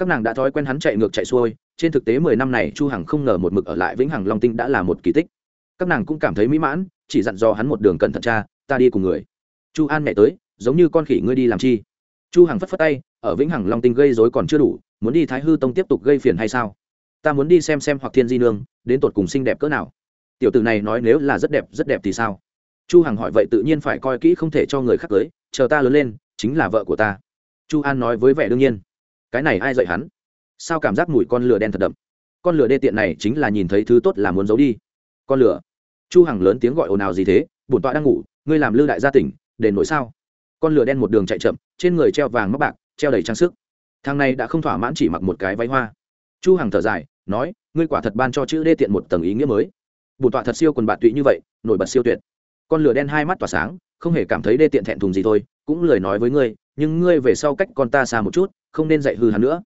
các nàng đã thói quen hắn chạy ngược chạy xuôi, trên thực tế mười năm này chu hằng không ngờ một mực ở lại vĩnh hằng long tinh đã là một kỳ tích. Các nàng cũng cảm thấy mỹ mãn, chỉ dặn dò hắn một đường cẩn thận cha, ta đi cùng người. Chu an mẹ tới, giống như con khỉ ngươi đi làm chi? Chu hằng phất phất tay, ở vĩnh hằng long tinh gây rối còn chưa đủ, muốn đi thái hư tông tiếp tục gây phiền hay sao? Ta muốn đi xem xem hoặc thiên di nương, đến tột cùng xinh đẹp cỡ nào. Tiểu tử này nói nếu là rất đẹp rất đẹp thì sao? Chu hằng hỏi vậy tự nhiên phải coi kỹ không thể cho người khác cưới chờ ta lớn lên, chính là vợ của ta. Chu an nói với vẻ đương nhiên cái này ai dạy hắn? Sao cảm giác mùi con lửa đen thật đậm? Con lửa đê tiện này chính là nhìn thấy thứ tốt là muốn giấu đi. Con lửa. Chu hằng lớn tiếng gọi ồn ào gì thế? Bổn tọa đang ngủ, ngươi làm lư đại gia tỉnh đền nổi sao? Con lửa đen một đường chạy chậm, trên người treo vàng mắc bạc, treo đầy trang sức. Thằng này đã không thỏa mãn chỉ mặc một cái váy hoa. Chu hằng thở dài, nói, ngươi quả thật ban cho chữ đê tiện một tầng ý nghĩa mới. Bổn tọa thật siêu quần bạn tụy như vậy, nổi bật siêu tuyệt. Con lửa đen hai mắt tỏa sáng, không hề cảm thấy đê tiện thẹn thùng gì thôi, cũng lời nói với ngươi nhưng ngươi về sau cách con ta xa một chút, không nên dạy hư hắn nữa.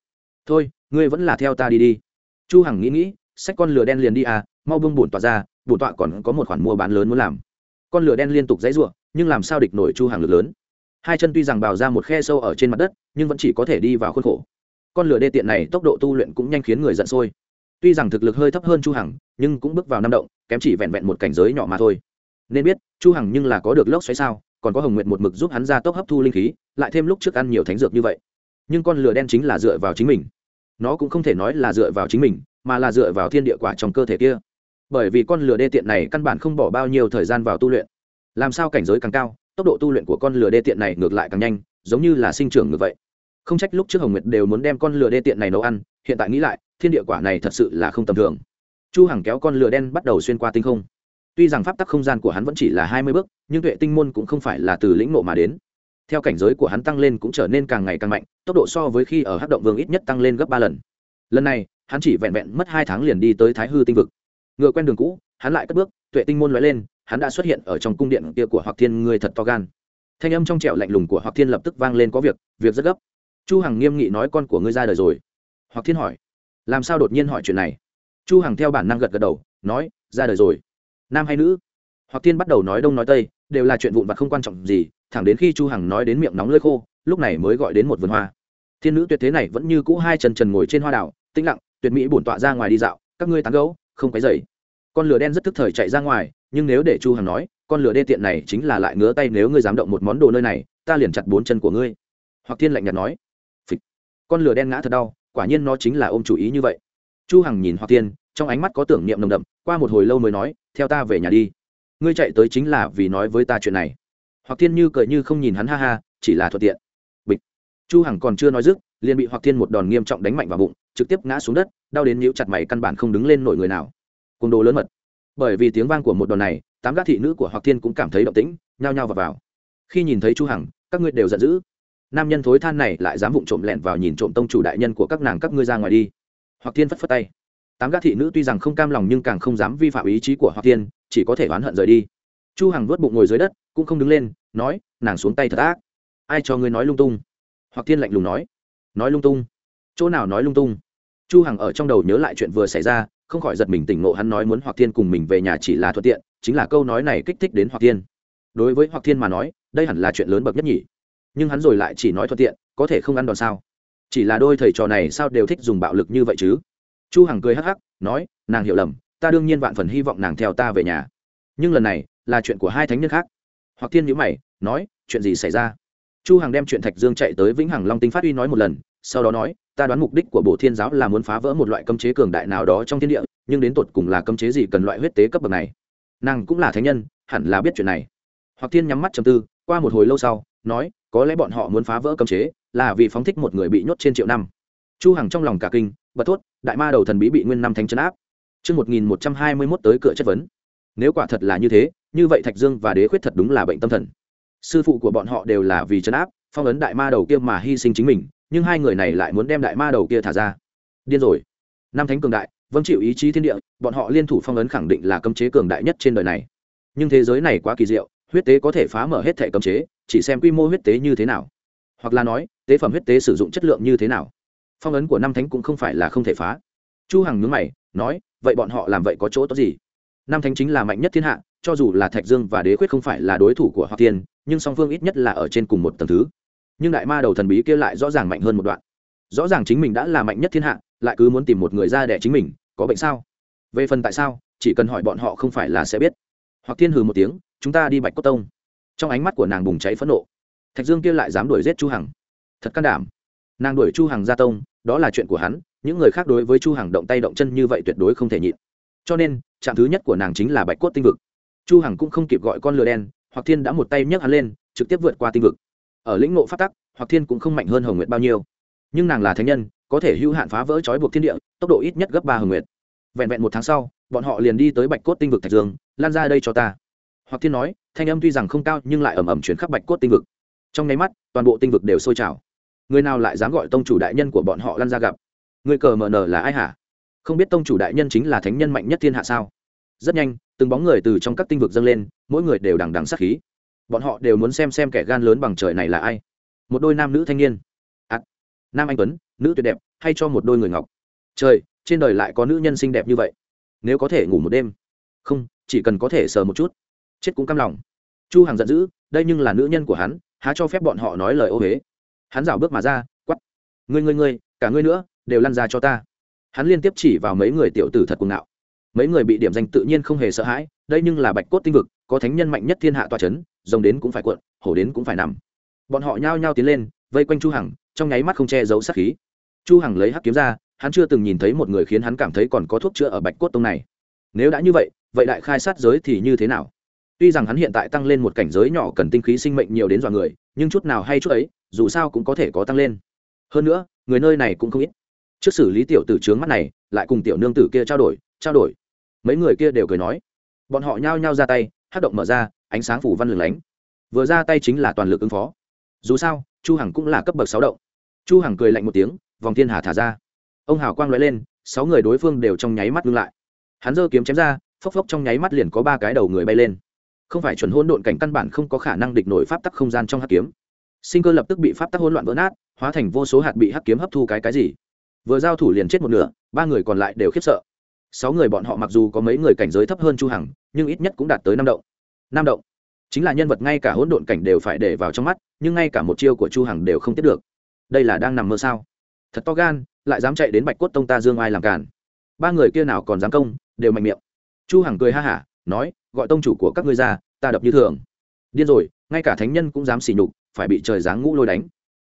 Thôi, ngươi vẫn là theo ta đi đi. Chu hằng nghĩ nghĩ sách con lửa đen liền đi à mau bưng bổn tọa ra, bổn tọa còn có một khoản mua bán lớn muốn làm. Con lửa đen liên tục dãy rủa nhưng làm sao địch nổi chu hằng lực lớn? Hai chân tuy rằng bào ra một khe sâu ở trên mặt đất, nhưng vẫn chỉ có thể đi vào khuôn khổ. Con lửa đê tiện này tốc độ tu luyện cũng nhanh khiến người giận sôi. Tuy rằng thực lực hơi thấp hơn chu hằng, nhưng cũng bước vào năm động, kém chỉ vẹn vẹn một cảnh giới nhỏ mà thôi. Nên biết, chu hằng nhưng là có được lốc xoáy sao? Còn có hồng nguyện một mực giúp hắn ra tốc hấp thu linh khí, lại thêm lúc trước ăn nhiều thánh dược như vậy. Nhưng con lửa đen chính là dựa vào chính mình. Nó cũng không thể nói là dựa vào chính mình, mà là dựa vào thiên địa quả trong cơ thể kia. Bởi vì con lửa đê tiện này căn bản không bỏ bao nhiêu thời gian vào tu luyện. Làm sao cảnh giới càng cao, tốc độ tu luyện của con lửa đê tiện này ngược lại càng nhanh, giống như là sinh trưởng ngược vậy. Không trách lúc trước hồng nguyệt đều muốn đem con lửa đê tiện này nấu ăn, hiện tại nghĩ lại, thiên địa quả này thật sự là không tầm thường. Chu hằng kéo con lửa đen bắt đầu xuyên qua tinh không tuy rằng pháp tắc không gian của hắn vẫn chỉ là hai mươi bước, nhưng tuệ tinh môn cũng không phải là từ lĩnh nộ mà đến. Theo cảnh giới của hắn tăng lên cũng trở nên càng ngày càng mạnh, tốc độ so với khi ở hắc động vương ít nhất tăng lên gấp ba lần. Lần này, hắn chỉ vẹn vẹn mất hai tháng liền đi tới thái hư tinh vực. Ngựa quen đường cũ, hắn lại cất bước, tuệ tinh môn lóe lên, hắn đã xuất hiện ở trong cung điện kia của hoặc thiên, người thật to gan. Thanh âm trong trẻo lạnh lùng của hoặc thiên lập tức vang lên có việc việc rất gấp. Chu hằng nghiêm nghị nói con của ngươi ra đời rồi. Hoặc thiên hỏi. Làm sao đột nhiên hỏi chuyện này? Chu hằng theo bản năng gật gật đầu, nói, ra đời rồi nam hay nữ? Hoặc thiên bắt đầu nói đông nói tây, đều là chuyện vụn vặt không quan trọng gì, thẳng đến khi chu hằng nói đến miệng nóng lưỡi khô, lúc này mới gọi đến một vườn hoa. Thiên nữ tuyệt thế này vẫn như cũ hai chân trần ngồi trên hoa đảo, tĩnh lặng, tuyệt mỹ bổn tọa ra ngoài đi dạo, các ngươi tán gấu không quấy dậy con lửa đen rất tức thời chạy ra ngoài, nhưng nếu để chu hằng nói, con lửa đê tiện này chính là lại ngứa tay nếu ngươi dám động một món đồ nơi này, ta liền chặt bốn chân của ngươi. Hoặc thiên lạnh nhạt nói, Phịch. con lửa đen ngã thật đau, quả nhiên nó chính là ôm chủ ý như vậy. Chu hằng nhìn hoặc thiên trong ánh mắt có tưởng niệm nồng đậm qua một hồi lâu mới nói theo ta về nhà đi. Ngươi chạy tới chính là vì nói với ta chuyện này. Hoặc thiên như cười như không nhìn hắn ha ha chỉ là thuận tiện. Bịch. Chu hằng còn chưa nói dứt liền bị hoặc thiên một đòn nghiêm trọng đánh mạnh vào bụng trực tiếp ngã xuống đất đau đến nhíu chặt mày căn bản không đứng lên nổi người nào. Côn đồ lớn mật. Bởi vì tiếng vang của một đòn này tám gã thị nữ của hoặc thiên cũng cảm thấy động tĩnh nhao nhao vào, vào. khi nhìn thấy chu hằng các ngươi đều giận dữ. Nam nhân thối than này lại dám vụng trộm lẻn vào nhìn trộm tông chủ đại nhân của các nàng các ngươi ra ngoài đi. Hoặc thiên phất phất tay tám gã thị nữ tuy rằng không cam lòng nhưng càng không dám vi phạm ý chí của hoặc thiên chỉ có thể oán hận rời đi. Chu hằng vớt bụng ngồi dưới đất, cũng không đứng lên, nói, nàng xuống tay thật ác. Ai cho ngươi nói lung tung? Hoặc thiên lạnh lùng nói. Nói lung tung? Chỗ nào nói lung tung? Chu hằng ở trong đầu nhớ lại chuyện vừa xảy ra, không khỏi giật mình tỉnh ngộ hắn nói muốn hoặc thiên cùng mình về nhà chỉ là thuận tiện, chính là câu nói này kích thích đến hoặc thiên đối với hoặc thiên mà nói, đây hẳn là chuyện lớn bậc nhất nhỉ. Nhưng hắn rồi lại chỉ nói thuận tiện, có thể không ăn đòn sao? Chỉ là đôi thầy trò này sao đều thích dùng bạo lực như vậy chứ? Chu hằng cười hắc hắc, nói, nàng hiểu lầm, ta đương nhiên vạn phần hy vọng nàng theo ta về nhà. Nhưng lần này, là chuyện của hai thánh nhân khác. Hoặc thiên nhữ mày, nói, chuyện gì xảy ra? Chu hằng đem chuyện thạch dương chạy tới vĩnh hằng long tinh phát uy nói một lần, sau đó nói, ta đoán mục đích của bộ thiên giáo là muốn phá vỡ một loại cấm chế cường đại nào đó trong thiên địa, nhưng đến tột cùng là cấm chế gì cần loại huyết tế cấp bậc này? Nàng cũng là thánh nhân, hẳn là biết chuyện này. Hoặc thiên nhắm mắt trầm tư, qua một hồi lâu sau, nói, có lẽ bọn họ muốn phá vỡ cấm chế, là vì phóng thích một người bị nhốt trên triệu năm chu hằng trong lòng cả kinh, bật thốt, đại ma đầu thần bí bị nguyên năm thánh chấn áp. Chương một nghìn một trăm hai mươi mốt tới cửa chất vấn. Nếu quả thật là như thế, như vậy thạch dương và đế khuyết thật đúng là bệnh tâm thần. Sư phụ của bọn họ đều là vì chấn áp, phong ấn đại ma đầu kia mà hy sinh chính mình, nhưng hai người này lại muốn đem đại ma đầu kia thả ra. Điên rồi. Năm thánh cường đại vâng chịu ý chí thiên địa, bọn họ liên thủ phong ấn khẳng định là cấm chế cường đại nhất trên đời này. Nhưng thế giới này quá kỳ diệu, huyết tế có thể phá mở hết thể cấm chế, chỉ xem quy mô huyết tế như thế nào. Hoặc là nói, tế phẩm huyết tế sử dụng chất lượng như thế nào phong ấn của năm thánh cũng không phải là không thể phá. Chu hằng nhướng mày, nói, vậy bọn họ làm vậy có chỗ tốt gì? Năm thánh chính là mạnh nhất thiên hạ, cho dù là thạch dương và đế quyết không phải là đối thủ của hoa tiên, nhưng song phương ít nhất là ở trên cùng một tầng thứ. Nhưng đại ma đầu thần bí kia lại rõ ràng mạnh hơn một đoạn. Rõ ràng chính mình đã là mạnh nhất thiên hạ, lại cứ muốn tìm một người ra để chính mình, có bệnh sao? Về phần tại sao, chỉ cần hỏi bọn họ không phải là sẽ biết. Hoặc thiên hừ một tiếng, chúng ta đi bạch cốt tông. Trong ánh mắt của nàng bùng cháy phẫn nộ. Thạch dương kia lại dám đuổi giết chu hằng. Thật can đảm nàng đuổi chu hằng ra tông, đó là chuyện của hắn, những người khác đối với chu hằng động tay động chân như vậy tuyệt đối không thể nhịn. Cho nên, trạm thứ nhất của nàng chính là bạch cốt tinh vực. Chu hằng cũng không kịp gọi con lừa đen hoặc thiên đã một tay nhấc hắn lên, trực tiếp vượt qua tinh vực. Ở lĩnh ngộ phát tắc hoặc thiên cũng không mạnh hơn hồng nguyệt bao nhiêu. Nhưng nàng là thánh nhân, có thể hữu hạn phá vỡ trói buộc thiên địa, tốc độ ít nhất gấp ba hồng nguyệt. Vẹn vẹn một tháng sau, bọn họ liền đi tới bạch cốt tinh vực thạch dương, lan ra đây cho ta. Hoặc thiên nói, thanh âm tuy rằng không cao nhưng lại ầm ầm chuyển khắp bạch cốt tinh vực. Trong nháy mắt, toàn bộ tinh vực đều sôi trào người nào lại dám gọi tông chủ đại nhân của bọn họ lăn ra gặp? Người cờ mờ nờ là ai hả? Không biết tông chủ đại nhân chính là thánh nhân mạnh nhất thiên hạ sao? Rất nhanh, từng bóng người từ trong các tinh vực dâng lên, mỗi người đều đằng đằng sát khí. Bọn họ đều muốn xem xem kẻ gan lớn bằng trời này là ai. Một đôi nam nữ thanh niên. Ắt nam anh tuấn, nữ tuyệt đẹp, hay cho một đôi người ngọc. Trời, trên đời lại có nữ nhân xinh đẹp như vậy. Nếu có thể ngủ một đêm. Không, chỉ cần có thể sờ một chút. Chết cũng căm lòng. Chu hằng giận dữ, đây nhưng là nữ nhân của hắn, há cho phép bọn họ nói lời ô huế hắn rảo bước mà ra quắp ngươi ngươi ngươi, cả ngươi nữa, đều lăn ra cho ta. Hắn liên tiếp chỉ vào mấy người tiểu tử thật cuồng ngạo. Mấy người bị điểm danh tự nhiên không hề sợ hãi, đây nhưng là bạch cốt tinh vực, có thánh nhân mạnh nhất thiên hạ tòa chấn, rồng đến cũng phải cuộn, hổ đến cũng phải nằm. Bọn họ nhao nhao tiến lên, vây quanh chu hằng, trong nháy mắt không che giấu sát khí. Chu hằng lấy hắc kiếm ra, hắn chưa từng nhìn thấy một người khiến hắn cảm thấy còn có thuốc chữa ở bạch cốt tông này. Nếu đã như vậy vậy đại khai sát giới thì như thế nào? Tuy rằng hắn hiện tại tăng lên một cảnh giới nhỏ cần tinh khí sinh mệnh nhiều đến dọa người, nhưng chút nào hay chút ấy dù sao cũng có thể có tăng lên. Hơn nữa, người nơi này cũng không ít. Trước xử lý tiểu tử trướng mắt này, lại cùng tiểu nương tử kia trao đổi trao đổi. Mấy người kia đều cười nói. Bọn họ nhao nhao ra tay, hát động mở ra, ánh sáng phủ văn lửng lánh. Vừa ra tay chính là toàn lực ứng phó. Dù sao, chu hằng cũng là cấp bậc sáu động. Chu hằng cười lạnh một tiếng, vòng thiên hà thả ra. Ông hào quang lóe lên, sáu người đối phương đều trong nháy mắt ngưng lại. Hắn giơ kiếm chém ra, phốc phốc trong nháy mắt liền có ba cái đầu người bay lên. Không phải chuẩn hôn độn cảnh căn bản không có khả năng địch nổi pháp tắc không gian trong hắc kiếm sinh cơ lập tức bị pháp tắc hỗn loạn vỡ nát, hóa thành vô số hạt bị hắc kiếm hấp thu cái cái gì. Vừa giao thủ liền chết một nửa, ba người còn lại đều khiếp sợ. Sáu người bọn họ mặc dù có mấy người cảnh giới thấp hơn chu hằng, nhưng ít nhất cũng đạt tới năm động. Năm động. Chính là nhân vật ngay cả hỗn độn cảnh đều phải để vào trong mắt, nhưng ngay cả một chiêu của chu hằng đều không tiếp được. Đây là đang nằm mơ sao? Thật to gan, lại dám chạy đến bạch cốt tông ta dương ai làm cản. Ba người kia nào còn dám công, đều mạnh miệng. Chu hằng cười ha hả, nói, gọi tông chủ của các ngươi ra, ta đập như thường. Điên rồi, ngay cả thánh nhân cũng dám xỉ nhục phải bị trời giáng ngũ lôi đánh.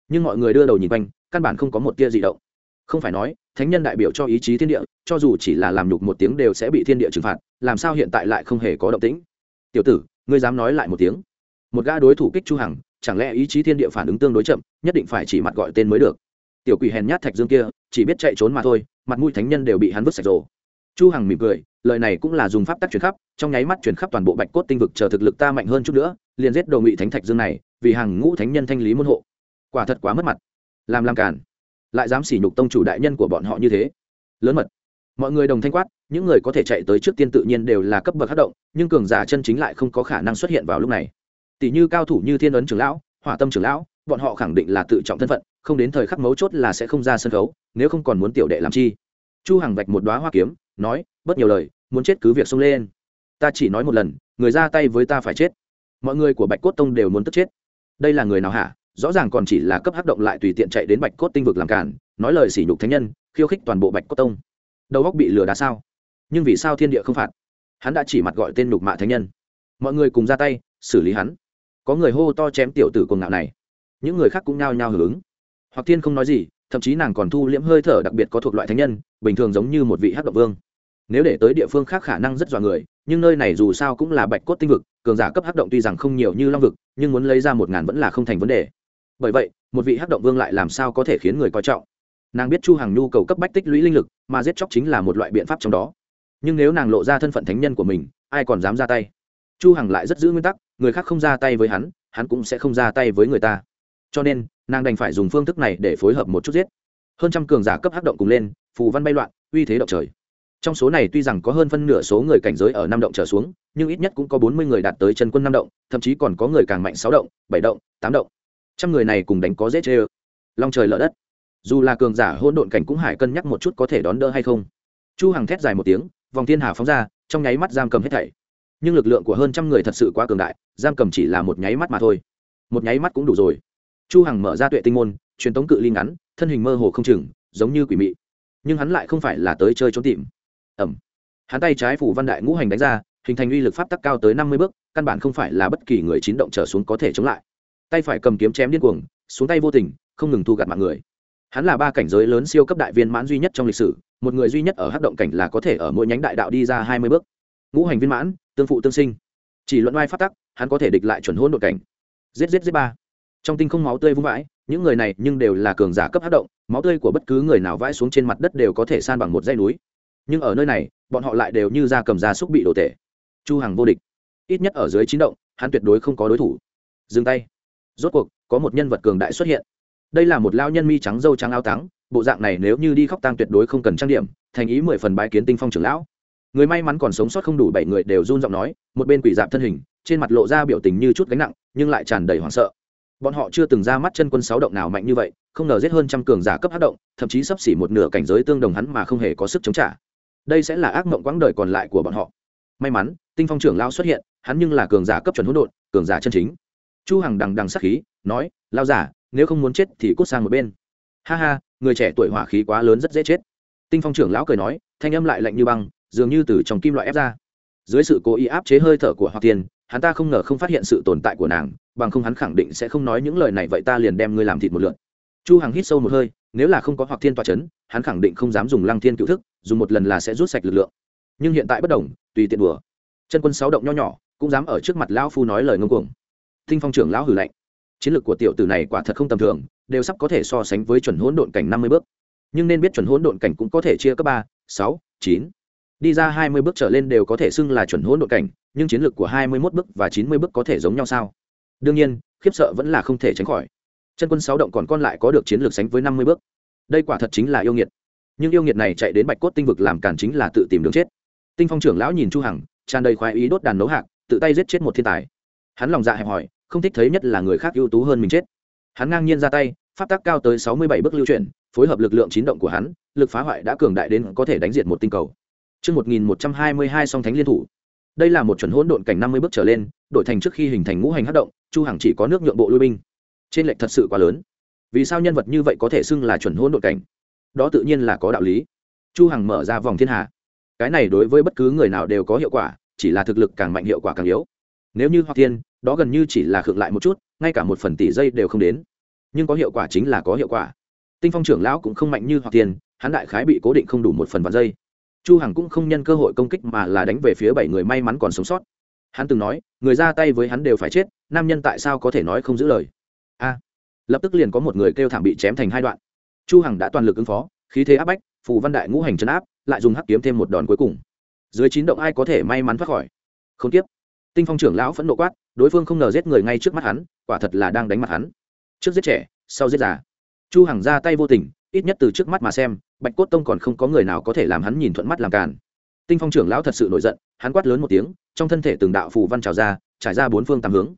Nhưng mọi người đưa đầu nhìn quanh, căn bản không có một tia gì động. Không phải nói, thánh nhân đại biểu cho ý chí thiên địa, cho dù chỉ là làm nhục một tiếng đều sẽ bị thiên địa trừng phạt, làm sao hiện tại lại không hề có động tĩnh? Tiểu tử, ngươi dám nói lại một tiếng. Một gã đối thủ kích chu hằng, chẳng lẽ ý chí thiên địa phản ứng tương đối chậm, nhất định phải chỉ mặt gọi tên mới được. Tiểu quỷ hèn nhát thạch dương kia, chỉ biết chạy trốn mà thôi, mặt mũi thánh nhân đều bị hắn vứt sạch rồi. Chu hằng mỉm cười, lời này cũng là dùng pháp tắc truyền khắp, trong nháy mắt truyền khắp toàn bộ bạch cốt tinh vực, chờ thực lực ta mạnh hơn chút nữa, liền giết đồ ngụy thánh thạch dương này vì hàng ngũ thánh nhân thanh lý môn hộ. Quả thật quá mất mặt. Làm làm cản lại dám sỉ nhục tông chủ đại nhân của bọn họ như thế. Lớn mật. Mọi người đồng thanh quát, những người có thể chạy tới trước tiên tự nhiên đều là cấp bậc hát động, nhưng cường giả chân chính lại không có khả năng xuất hiện vào lúc này. Tỷ như cao thủ như thiên ấn trưởng lão, hỏa tâm trưởng lão, bọn họ khẳng định là tự trọng thân phận, không đến thời khắc mấu chốt là sẽ không ra sân khấu, nếu không còn muốn tiểu đệ làm chi. Chu hằng vạch một đóa hoa kiếm, nói, bất nhiều lời, muốn chết cứ việc xông lên. Ta chỉ nói một lần, người ra tay với ta phải chết. Mọi người của bạch cốt tông đều muốn tức chết đây là người nào hả? Rõ ràng còn chỉ là cấp hắc động lại tùy tiện chạy đến bạch cốt tinh vực làm cản, nói lời sỉ nhục thánh nhân, khiêu khích toàn bộ bạch cốt tông. Đầu góc bị lừa đá sao? Nhưng vì sao thiên địa không phạt? Hắn đã chỉ mặt gọi tên nhục mạ thánh nhân. Mọi người cùng ra tay, xử lý hắn. Có người hô to chém tiểu tử cuồng ngạo này. Những người khác cũng nhao nhao hưởng ứng. Hoặc thiên không nói gì, thậm chí nàng còn thu liễm hơi thở đặc biệt có thuộc loại thánh nhân, bình thường giống như một vị hắc động vương nếu để tới địa phương khác khả năng rất dọa người, nhưng nơi này dù sao cũng là bạch cốt tinh vực, cường giả cấp hắc động tuy rằng không nhiều như long vực, nhưng muốn lấy ra một ngàn vẫn là không thành vấn đề. Bởi vậy, một vị hắc động vương lại làm sao có thể khiến người coi trọng? Nàng biết chu hàng nhu cầu cấp bách tích lũy linh lực, mà giết chóc chính là một loại biện pháp trong đó. Nhưng nếu nàng lộ ra thân phận thánh nhân của mình, ai còn dám ra tay? Chu hằng lại rất giữ nguyên tắc, người khác không ra tay với hắn hắn cũng sẽ không ra tay với người ta. Cho nên, nàng đành phải dùng phương thức này để phối hợp một chút giết. Hơn trăm cường giả cấp hắc động cùng lên, phù văn bay loạn, uy thế động trời trong số này tuy rằng có hơn phân nửa số người cảnh giới ở năm động trở xuống, nhưng ít nhất cũng có bốn mươi người đạt tới chân quân năm động, thậm chí còn có người càng mạnh sáu động, bảy động, tám động. Trăm người này cùng đánh có dễ chê ơ. Long trời lở đất. Dù là cường giả hôn độn cảnh cũng hải cân nhắc một chút có thể đón đỡ hay không. Chu hằng thét dài một tiếng, vòng thiên hà phóng ra, trong nháy mắt giam cầm hết thảy. Nhưng lực lượng của hơn trăm người thật sự quá cường đại, giam cầm chỉ là một nháy mắt mà thôi. Một nháy mắt cũng đủ rồi. Chu hằng mở ra tuệ tinh môn, truyền tống cự ly ngắn, thân hình mơ hồ không chừng, giống như quỷ mị. Nhưng hắn lại không phải là tới chơi trốn tìm ẩm. Hắn tay trái phủ văn đại ngũ hành đánh ra, hình thành uy lực pháp tắc cao tới năm mươi bước, căn bản không phải là bất kỳ người chín động trở xuống có thể chống lại. Tay phải cầm kiếm chém điên cuồng, xuống tay vô tình, không ngừng thu gặt mạng người. Hắn là ba cảnh giới lớn siêu cấp đại viên mãn duy nhất trong lịch sử, một người duy nhất ở hát động cảnh là có thể ở mỗi nhánh đại đạo đi ra hai mươi bước. Ngũ hành viên mãn, tương phụ tương sinh. Chỉ luận oai phát tắc, hắn có thể địch lại chuẩn hôn đội cảnh. Giết giết giết ba. Trong tinh không máu tươi vung vãi, những người này nhưng đều là cường giả cấp hát động, máu tươi của bất cứ người nào vãi xuống trên mặt đất đều có thể san bằng một dây núi nhưng ở nơi này, bọn họ lại đều như da cầm da xúc bị đổ tể. Chu hằng vô địch. Ít nhất ở dưới chín động, hắn tuyệt đối không có đối thủ. Dừng tay. Rốt cuộc, có một nhân vật cường đại xuất hiện. Đây là một lao nhân mi trắng dâu trắng áo trắng bộ dạng này nếu như đi khóc tang tuyệt đối không cần trang điểm, thành ý mười phần bái kiến tinh phong trưởng lão. Người may mắn còn sống sót không đủ bảy người đều run giọng nói, một bên quỷ dạp thân hình, trên mặt lộ ra biểu tình như chút gánh nặng, nhưng lại tràn đầy hoảng sợ. Bọn họ chưa từng ra mắt chân quân sáu động nào mạnh như vậy, không ngờ giết hơn trăm cường giả cấp hát động, thậm chí sắp xỉ một nửa cảnh giới tương đồng hắn mà không hề có sức chống trả đây sẽ là ác mộng quãng đời còn lại của bọn họ. May mắn, tinh phong trưởng lao xuất hiện, hắn nhưng là cường giả cấp chuẩn hỗn độn, cường giả chân chính. Chu hằng đằng đằng sắc khí, nói lao giả nếu không muốn chết thì cút sang một bên. Ha ha, người trẻ tuổi hỏa khí quá lớn rất dễ chết. Tinh phong trưởng lão cười nói, thanh âm lại lạnh như băng, dường như từ trong kim loại ép ra. Dưới sự cố ý áp chế hơi thở của hoa tiên hắn ta không ngờ không phát hiện sự tồn tại của nàng, bằng không hắn khẳng định sẽ không nói những lời này, vậy ta liền đem ngươi làm thịt một lượn chu hằng hít sâu một hơi, nếu là không có hoặc thiên tòa chấn, hắn khẳng định không dám dùng lăng thiên cựu thức dùng một lần là sẽ rút sạch lực lượng. Nhưng hiện tại bất đồng, tùy tiện đùa. Chân quân sáu động nho nhỏ, cũng dám ở trước mặt lão phu nói lời ngông cuồng. Thinh phong trưởng lão hử lạnh. Chiến lược của tiểu tử này quả thật không tầm thường, đều sắp có thể so sánh với chuẩn hỗn độn cảnh năm mươi bước. Nhưng nên biết chuẩn hỗn độn cảnh cũng có thể chia cấp ba, sáu, chín. Đi ra hai mươi bước trở lên đều có thể xưng là chuẩn hỗn độn cảnh, nhưng chiến lược của hai mươi mốt bước và chín mươi bước có thể giống nhau sao? Đương nhiên, khiếp sợ vẫn là không thể tránh khỏi. Chân quân sáu động còn con lại có được chiến lược sánh với năm mươi bước. Đây quả thật chính là yêu nghiệt nhưng yêu nghiệt này chạy đến bạch cốt tinh vực làm cản chính là tự tìm đường chết tinh phong trưởng lão nhìn chu hằng tràn đầy khoái ý đốt đàn nấu hạc tự tay giết chết một thiên tài hắn lòng dạ hẹp hỏi không thích thấy nhất là người khác ưu tú hơn mình chết hắn ngang nhiên ra tay pháp tác cao tới sáu mươi bảy bước lưu chuyển phối hợp lực lượng chín động của hắn lực phá hoại đã cường đại đến có thể đánh diệt một tinh cầu Trước 1122 song thánh liên thủ. Đây là một chuẩn hỗn độn cảnh 50 bước trở lên, đổi thành trước khi hình thành ngũ hành hấp động, Chu Hằng chỉ có nước nhượng bộ lui binh. Trên lệch thật sự quá lớn. Vì sao nhân vật như vậy có thể xưng là chuẩn hỗn độn cảnh? Đó tự nhiên là có đạo lý. Chu Hằng mở ra vòng thiên hà. Cái này đối với bất cứ người nào đều có hiệu quả, chỉ là thực lực càng mạnh hiệu quả càng yếu. Nếu như Hoặc Thiên, đó gần như chỉ là khựng lại một chút, ngay cả một phần tỷ giây đều không đến. Nhưng có hiệu quả chính là có hiệu quả. Tinh Phong trưởng lão cũng không mạnh như Hoặc Thiên, hắn đại khái bị cố định không đủ một phần vạn giây chu hằng cũng không nhân cơ hội công kích mà là đánh về phía bảy người may mắn còn sống sót hắn từng nói người ra tay với hắn đều phải chết nam nhân tại sao có thể nói không giữ lời a lập tức liền có một người kêu thảm bị chém thành hai đoạn chu hằng đã toàn lực ứng phó, khí thế áp bách, phù văn đại ngũ hành chấn áp, lại dùng hắc kiếm thêm một đòn cuối cùng. Dưới chín động ai có thể may mắn thoát khỏi? Không tiếp. Tinh phong trưởng lão phẫn nộ quát, đối phương không ngờ giết người ngay trước mắt hắn, quả thật là đang đánh mặt hắn. Trước giết trẻ, sau giết già. Chu hằng ra tay vô tình, ít nhất từ trước mắt mà xem, bạch cốt tông còn không có người nào có thể làm hắn nhìn thuận mắt làm càn. Tinh phong trưởng lão thật sự nổi giận, hắn quát lớn một tiếng, trong thân thể từng đạo phù văn trào ra, trải ra bốn phương tám hướng.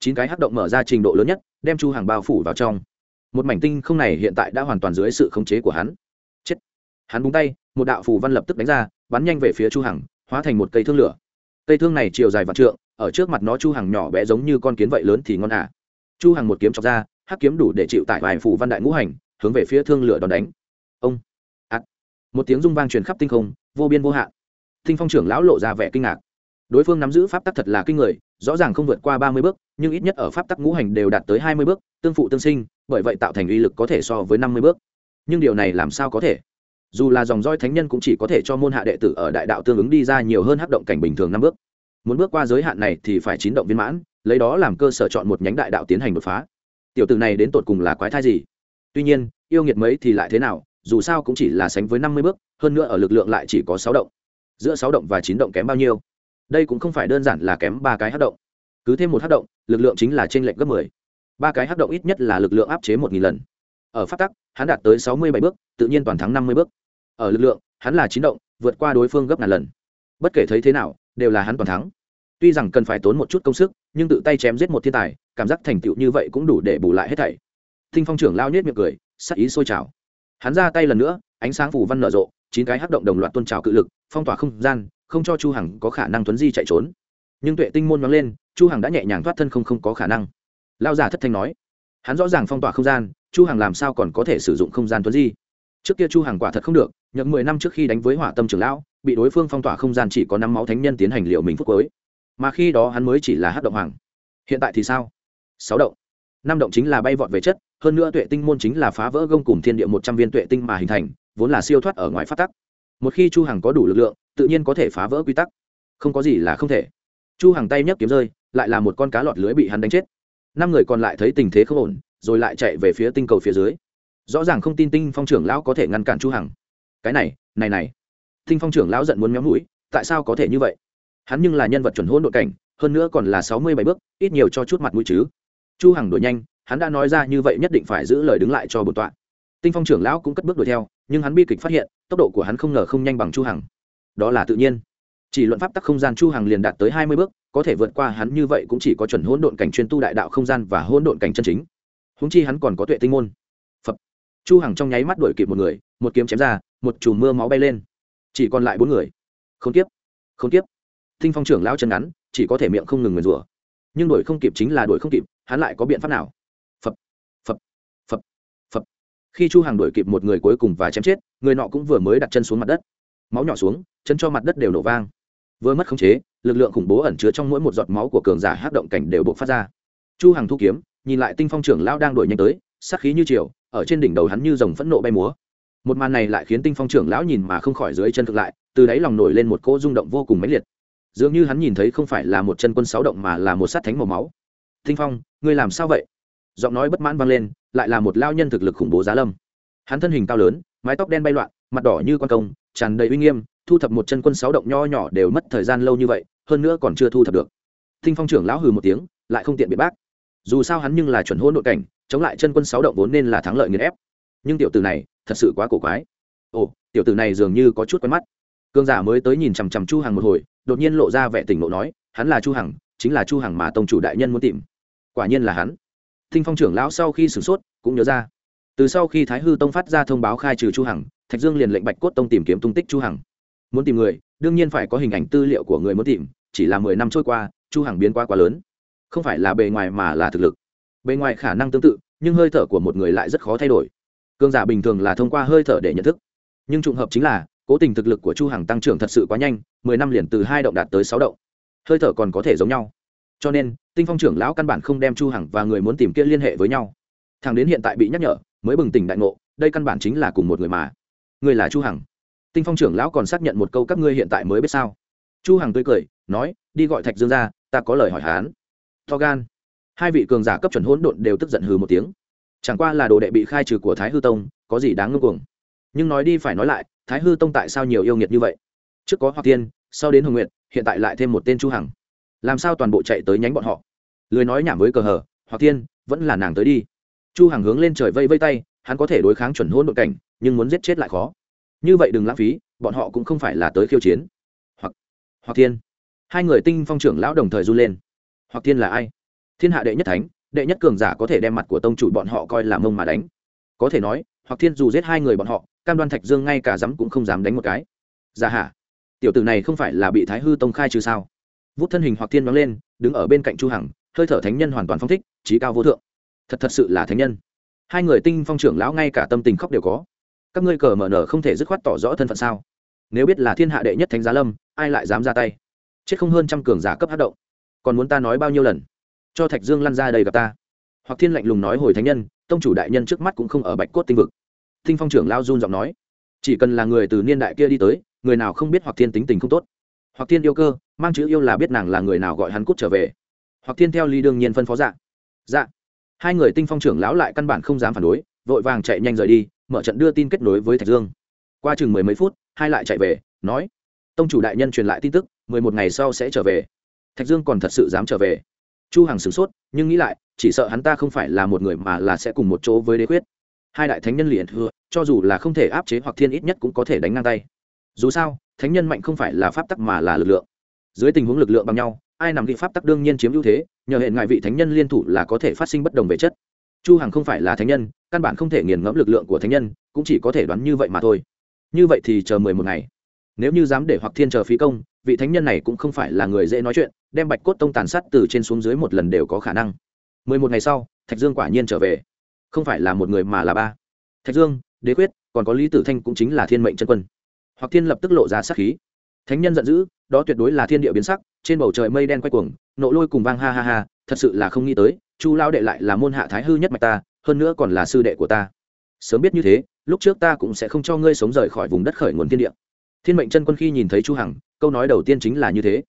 Chín cái hắc động mở ra trình độ lớn nhất, đem chu hàng bao phủ vào trong một mảnh tinh không này hiện tại đã hoàn toàn dưới sự khống chế của hắn. Chết. Hắn búng tay, một đạo phù văn lập tức đánh ra, bắn nhanh về phía chu hằng, hóa thành một cây thương lửa. Cây thương này chiều dài vạn trượng, ở trước mặt nó chu hằng nhỏ bé giống như con kiến vậy lớn thì ngon à. chu hằng một kiếm chọc ra, hắc kiếm đủ để chịu tải vài phù văn đại ngũ hành, hướng về phía thương lửa đòn đánh. Ông. Ạt. Một tiếng rung vang truyền khắp tinh không, vô biên vô hạn. Tinh phong trưởng lão lộ ra vẻ kinh ngạc. Đối phương nắm giữ pháp tắc thật là kinh người, rõ ràng không vượt qua ba mươi bước, nhưng ít nhất ở pháp tắc ngũ hành đều đạt tới hai mươi bước tương phụ tương sinh, bởi vậy tạo thành uy lực có thể so với năm mươi bước. Nhưng điều này làm sao có thể? Dù là dòng roi thánh nhân cũng chỉ có thể cho môn hạ đệ tử ở đại đạo tương ứng đi ra nhiều hơn hắc động cảnh bình thường năm bước. Muốn bước qua giới hạn này thì phải chín động viên mãn, lấy đó làm cơ sở chọn một nhánh đại đạo tiến hành đột phá. Tiểu tử này đến tột cùng là quái thai gì? Tuy nhiên, yêu nghiệt mấy thì lại thế nào, dù sao cũng chỉ là sánh với năm mươi bước, hơn nữa ở lực lượng lại chỉ có sáu động. Giữa sáu động và chín động kém bao nhiêu? Đây cũng không phải đơn giản là kém ba cái hát động. Cứ thêm một hát động, lực lượng chính là t r ê n lệch gấp mười ba cái hắc động ít nhất là lực lượng áp chế một nghìn lần. Ở phát tắc, hắn đạt tới sáu mươi bảy bước, tự nhiên toàn thắng năm mươi bước. Ở lực lượng, hắn là chín động, vượt qua đối phương gấp ngàn lần. Bất kể thấy thế nào, đều là hắn toàn thắng. Tuy rằng cần phải tốn một chút công sức, nhưng tự tay chém giết một thiên tài, cảm giác thành tựu như vậy cũng đủ để bù lại hết thảy. Thinh phong trưởng lao nhét miệng cười, sắc ý sôi trào. Hắn ra tay lần nữa, ánh sáng phủ văn nở rộ, chín cái hắc động đồng loạt tôn trào cự lực, phong tỏa không gian, không cho chu hằng có khả năng tuấn di chạy trốn. Nhưng tuệ tinh môn nhóng lên, chu hằng đã nhẹ nhàng thoát thân không không có khả năng lao giả thất thanh nói. Hắn rõ ràng phong tỏa không gian, chu hằng làm sao còn có thể sử dụng không gian tuấn di? Trước kia chu hằng quả thật không được, nhậm mười năm trước khi đánh với hỏa tâm trưởng lão, bị đối phương phong tỏa không gian chỉ có năm máu thánh nhân tiến hành liệu mình phúc cuối. Mà khi đó hắn mới chỉ là hát động hoàng. Hiện tại thì sao? Sáu động. Năm động chính là bay vọt về chất, hơn nữa tuệ tinh môn chính là phá vỡ gông cùng thiên địa một trăm viên tuệ tinh mà hình thành, vốn là siêu thoát ở ngoài phát tắc. Một khi chu hằng có đủ lực lượng, tự nhiên có thể phá vỡ quy tắc. Không có gì là không thể. Chu hằng tay nhấc kiếm rơi, lại là một con cá lọt lưới bị hắn đánh chết năm người còn lại thấy tình thế không ổn, rồi lại chạy về phía tinh cầu phía dưới. Rõ ràng không tin tinh phong trưởng lão có thể ngăn cản chu hằng. Cái này này này. Tinh phong trưởng lão giận muốn méo mũi, tại sao có thể như vậy? Hắn nhưng là nhân vật chuẩn hôn đội cảnh, hơn nữa còn là sáu mươi bảy bước, ít nhiều cho chút mặt mũi chứ. Chu hằng đuổi nhanh, hắn đã nói ra như vậy nhất định phải giữ lời đứng lại cho bổn tọa. Tinh phong trưởng lão cũng cất bước đuổi theo, nhưng hắn bi kịch phát hiện, tốc độ của hắn không ngờ không nhanh bằng chu hằng. Đó là tự nhiên. Chỉ luận pháp tắc không gian chu hằng liền đạt tới hai mươi bước có thể vượt qua hắn như vậy cũng chỉ có chuẩn hỗn độn cảnh chuyên tu đại đạo không gian và hỗn độn cảnh chân chính. Húng chi hắn còn có tuệ tinh môn. Phật chu hằng trong nháy mắt đuổi kịp một người, một kiếm chém ra, một chùm mưa máu bay lên. Chỉ còn lại bốn người. Không tiếp không tiếp tinh phong trưởng lão chân ngắn, chỉ có thể miệng không ngừng nguyền rủa. Nhưng đuổi không kịp chính là đuổi không kịp, hắn lại có biện pháp nào? Phập. Phập. Phập. Phập. Khi chu hằng đuổi kịp một người cuối cùng và chém chết, người nọ cũng vừa mới đặt chân xuống mặt đất. Máu nhỏ xuống, chân cho mặt đất đều nổ vang vừa mất khống chế, lực lượng khủng bố ẩn chứa trong mỗi một giọt máu của cường giả hát động cảnh đều buộc phát ra. Chu hằng thu kiếm, nhìn lại tinh phong trưởng lão đang đuổi nhanh tới, sát khí như chiều ở trên đỉnh đầu hắn như dòng phẫn nộ bay múa. Một màn này lại khiến tinh phong trưởng lão nhìn mà không khỏi dưới chân thực lại, từ đáy lòng nổi lên một cỗ rung động vô cùng mãnh liệt. Dường như hắn nhìn thấy không phải là một chân quân sáu động mà là một sát thánh màu máu. Tinh phong, ngươi làm sao vậy? Giọng nói bất mãn vang lên, lại là một lao nhân thực lực khủng bố giá lâm. Hắn thân hình cao lớn, mái tóc đen bay loạn, mặt đỏ như con công tràn đầy uy nghiêm, thu thập một chân quân sáu động nho nhỏ đều mất thời gian lâu như vậy, hơn nữa còn chưa thu thập được. Thinh phong trưởng lão hừ một tiếng, lại không tiện bị bác. Dù sao hắn nhưng là chuẩn hôn nội cảnh, chống lại chân quân sáu động vốn nên là thắng lợi nghiền ép. Nhưng tiểu tử này, thật sự quá cổ quái. Ồ, tiểu tử này dường như có chút quen mắt. Cương giả mới tới nhìn chằm chằm chu hằng một hồi, đột nhiên lộ ra vẻ tỉnh nộ nói, hắn là chu hằng, chính là chu hằng mà tông chủ đại nhân muốn tìm. Quả nhiên là hắn. Thinh phong trưởng lão sau khi sửng sốt, cũng nhớ ra. Từ sau khi thái hư tông phát ra thông báo khai trừ chu hằng thạch dương liền lệnh bạch cốt tông tìm kiếm tung tích chu hằng. Muốn tìm người, đương nhiên phải có hình ảnh tư liệu của người muốn tìm, chỉ là mười năm trôi qua, chu hằng biến quá quá lớn. Không phải là bề ngoài mà là thực lực. Bề ngoài khả năng tương tự, nhưng hơi thở của một người lại rất khó thay đổi. Cương giả bình thường là thông qua hơi thở để nhận thức. Nhưng trùng hợp chính là, cố tình thực lực của chu hằng tăng trưởng thật sự quá nhanh, mười năm liền từ hai động đạt tới sáu động. Hơi thở còn có thể giống nhau. Cho nên, tinh phong trưởng lão căn bản không đem chu hằng và người muốn tìm kia liên hệ với nhau. Thằng đến hiện tại bị nhắc nhở, mới bừng tỉnh đại ngộ, đây căn bản chính là cùng một người mà người là chu hằng. Tinh phong trưởng lão còn xác nhận một câu các ngươi hiện tại mới biết sao? Chu hằng tươi cười, nói, đi gọi thạch dương ra, ta có lời hỏi hán to gan. Hai vị cường giả cấp chuẩn hỗn độn đều tức giận hừ một tiếng. Chẳng qua là đồ đệ bị khai trừ của thái hư tông, có gì đáng ngưng cuồng? Nhưng nói đi phải nói lại, thái hư tông tại sao nhiều yêu nghiệt như vậy? Trước có hoặc tiên, sau đến hồng nguyện hiện tại lại thêm một tên chu hằng. Làm sao toàn bộ chạy tới nhánh bọn họ? Lười nói nhảm với cờ hờ hoặc tiên, vẫn là nàng tới đi. Chu hằng hướng lên trời vây vây tay hắn có thể đối kháng chuẩn hôn độn cảnh, nhưng muốn giết chết lại khó. Như vậy đừng lãng phí, bọn họ cũng không phải là tới khiêu chiến. Hoặc hoặc thiên. Hai người tinh phong trưởng lão đồng thời run lên. Hoặc thiên là ai? Thiên hạ đệ nhất thánh, đệ nhất cường giả có thể đem mặt của tông chủ bọn họ coi là mông mà đánh. Có thể nói, hoặc thiên dù giết hai người bọn họ, cam đoan thạch dương ngay cả dám cũng không dám đánh một cái. Giả dạ hả? Tiểu tử này không phải là bị thái hư tông khai trừ sao? Vút thân hình hoặc thiên nóng lên, đứng ở bên cạnh chu hằng, hơi thở thánh nhân hoàn toàn phong thích, trí cao vô thượng. Thật thật sự là thánh nhân hai người tinh phong trưởng lão ngay cả tâm tình khóc đều có. Các ngươi cờ mở nở không thể dứt khoát tỏ rõ thân phận sao? Nếu biết là thiên hạ đệ nhất thánh giá lâm, ai lại dám ra tay? Chết không hơn trăm cường giả cấp hát động. Còn muốn ta nói bao nhiêu lần? Cho thạch dương lăn ra đây gặp ta. Hoặc thiên lạnh lùng nói hồi thánh nhân, tông chủ đại nhân trước mắt cũng không ở bạch cốt tinh vực. Tinh phong trưởng lao run giọng nói. Chỉ cần là người từ niên đại kia đi tới, người nào không biết hoặc thiên tính tình không tốt. Hoặc thiên yêu cơ, mang chữ yêu là biết nàng là người nào gọi hắn cút trở về. Hoặc thiên theo ly đương nhiên phân phó dạ. Dạ hai người tinh phong trưởng lão lại căn bản không dám phản đối, vội vàng chạy nhanh rời đi, mở trận đưa tin kết nối với thạch dương. Qua chừng mười mấy phút, hai lại chạy về, nói, tông chủ đại nhân truyền lại tin tức, mười một ngày sau sẽ trở về. Thạch dương còn thật sự dám trở về. Chu hằng sửng sốt, nhưng nghĩ lại, chỉ sợ hắn ta không phải là một người mà là sẽ cùng một chỗ với đế quyết. Hai đại thánh nhân liền hứa cho dù là không thể áp chế hoặc thiên ít nhất cũng có thể đánh ngang tay. Dù sao, thánh nhân mạnh không phải là pháp tắc mà là lực lượng. Dưới tình huống lực lượng bằng nhau ai nằm ghi pháp tắc đương nhiên chiếm ưu thế, nhờ hệ ngại vị thánh nhân liên thủ là có thể phát sinh bất đồng về chất. Chu hằng không phải là thánh nhân, căn bản không thể nghiền ngẫm lực lượng của thánh nhân, cũng chỉ có thể đoán như vậy mà thôi. Như vậy thì chờ mười một ngày. Nếu như dám để hoặc thiên chờ phí công, vị thánh nhân này cũng không phải là người dễ nói chuyện, đem bạch cốt tông tàn sát từ trên xuống dưới một lần đều có khả năng. Mười một ngày sau, thạch dương quả nhiên trở về. Không phải là một người mà là ba. Thạch dương, đế quyết, còn có lý tử thanh cũng chính là thiên mệnh chân quân. Hoặc thiên lập tức lộ ra sát khí. Thánh nhân giận dữ, đó tuyệt đối là thiên địa biến sắc trên bầu trời mây đen quay cuồng, nộ lôi cùng vang ha ha ha, thật sự là không nghĩ tới, chu lao đệ lại là môn hạ thái hư nhất mạch ta, hơn nữa còn là sư đệ của ta. Sớm biết như thế, lúc trước ta cũng sẽ không cho ngươi sống rời khỏi vùng đất khởi nguồn thiên địa. Thiên mệnh chân quân khi nhìn thấy chu hằng, câu nói đầu tiên chính là như thế.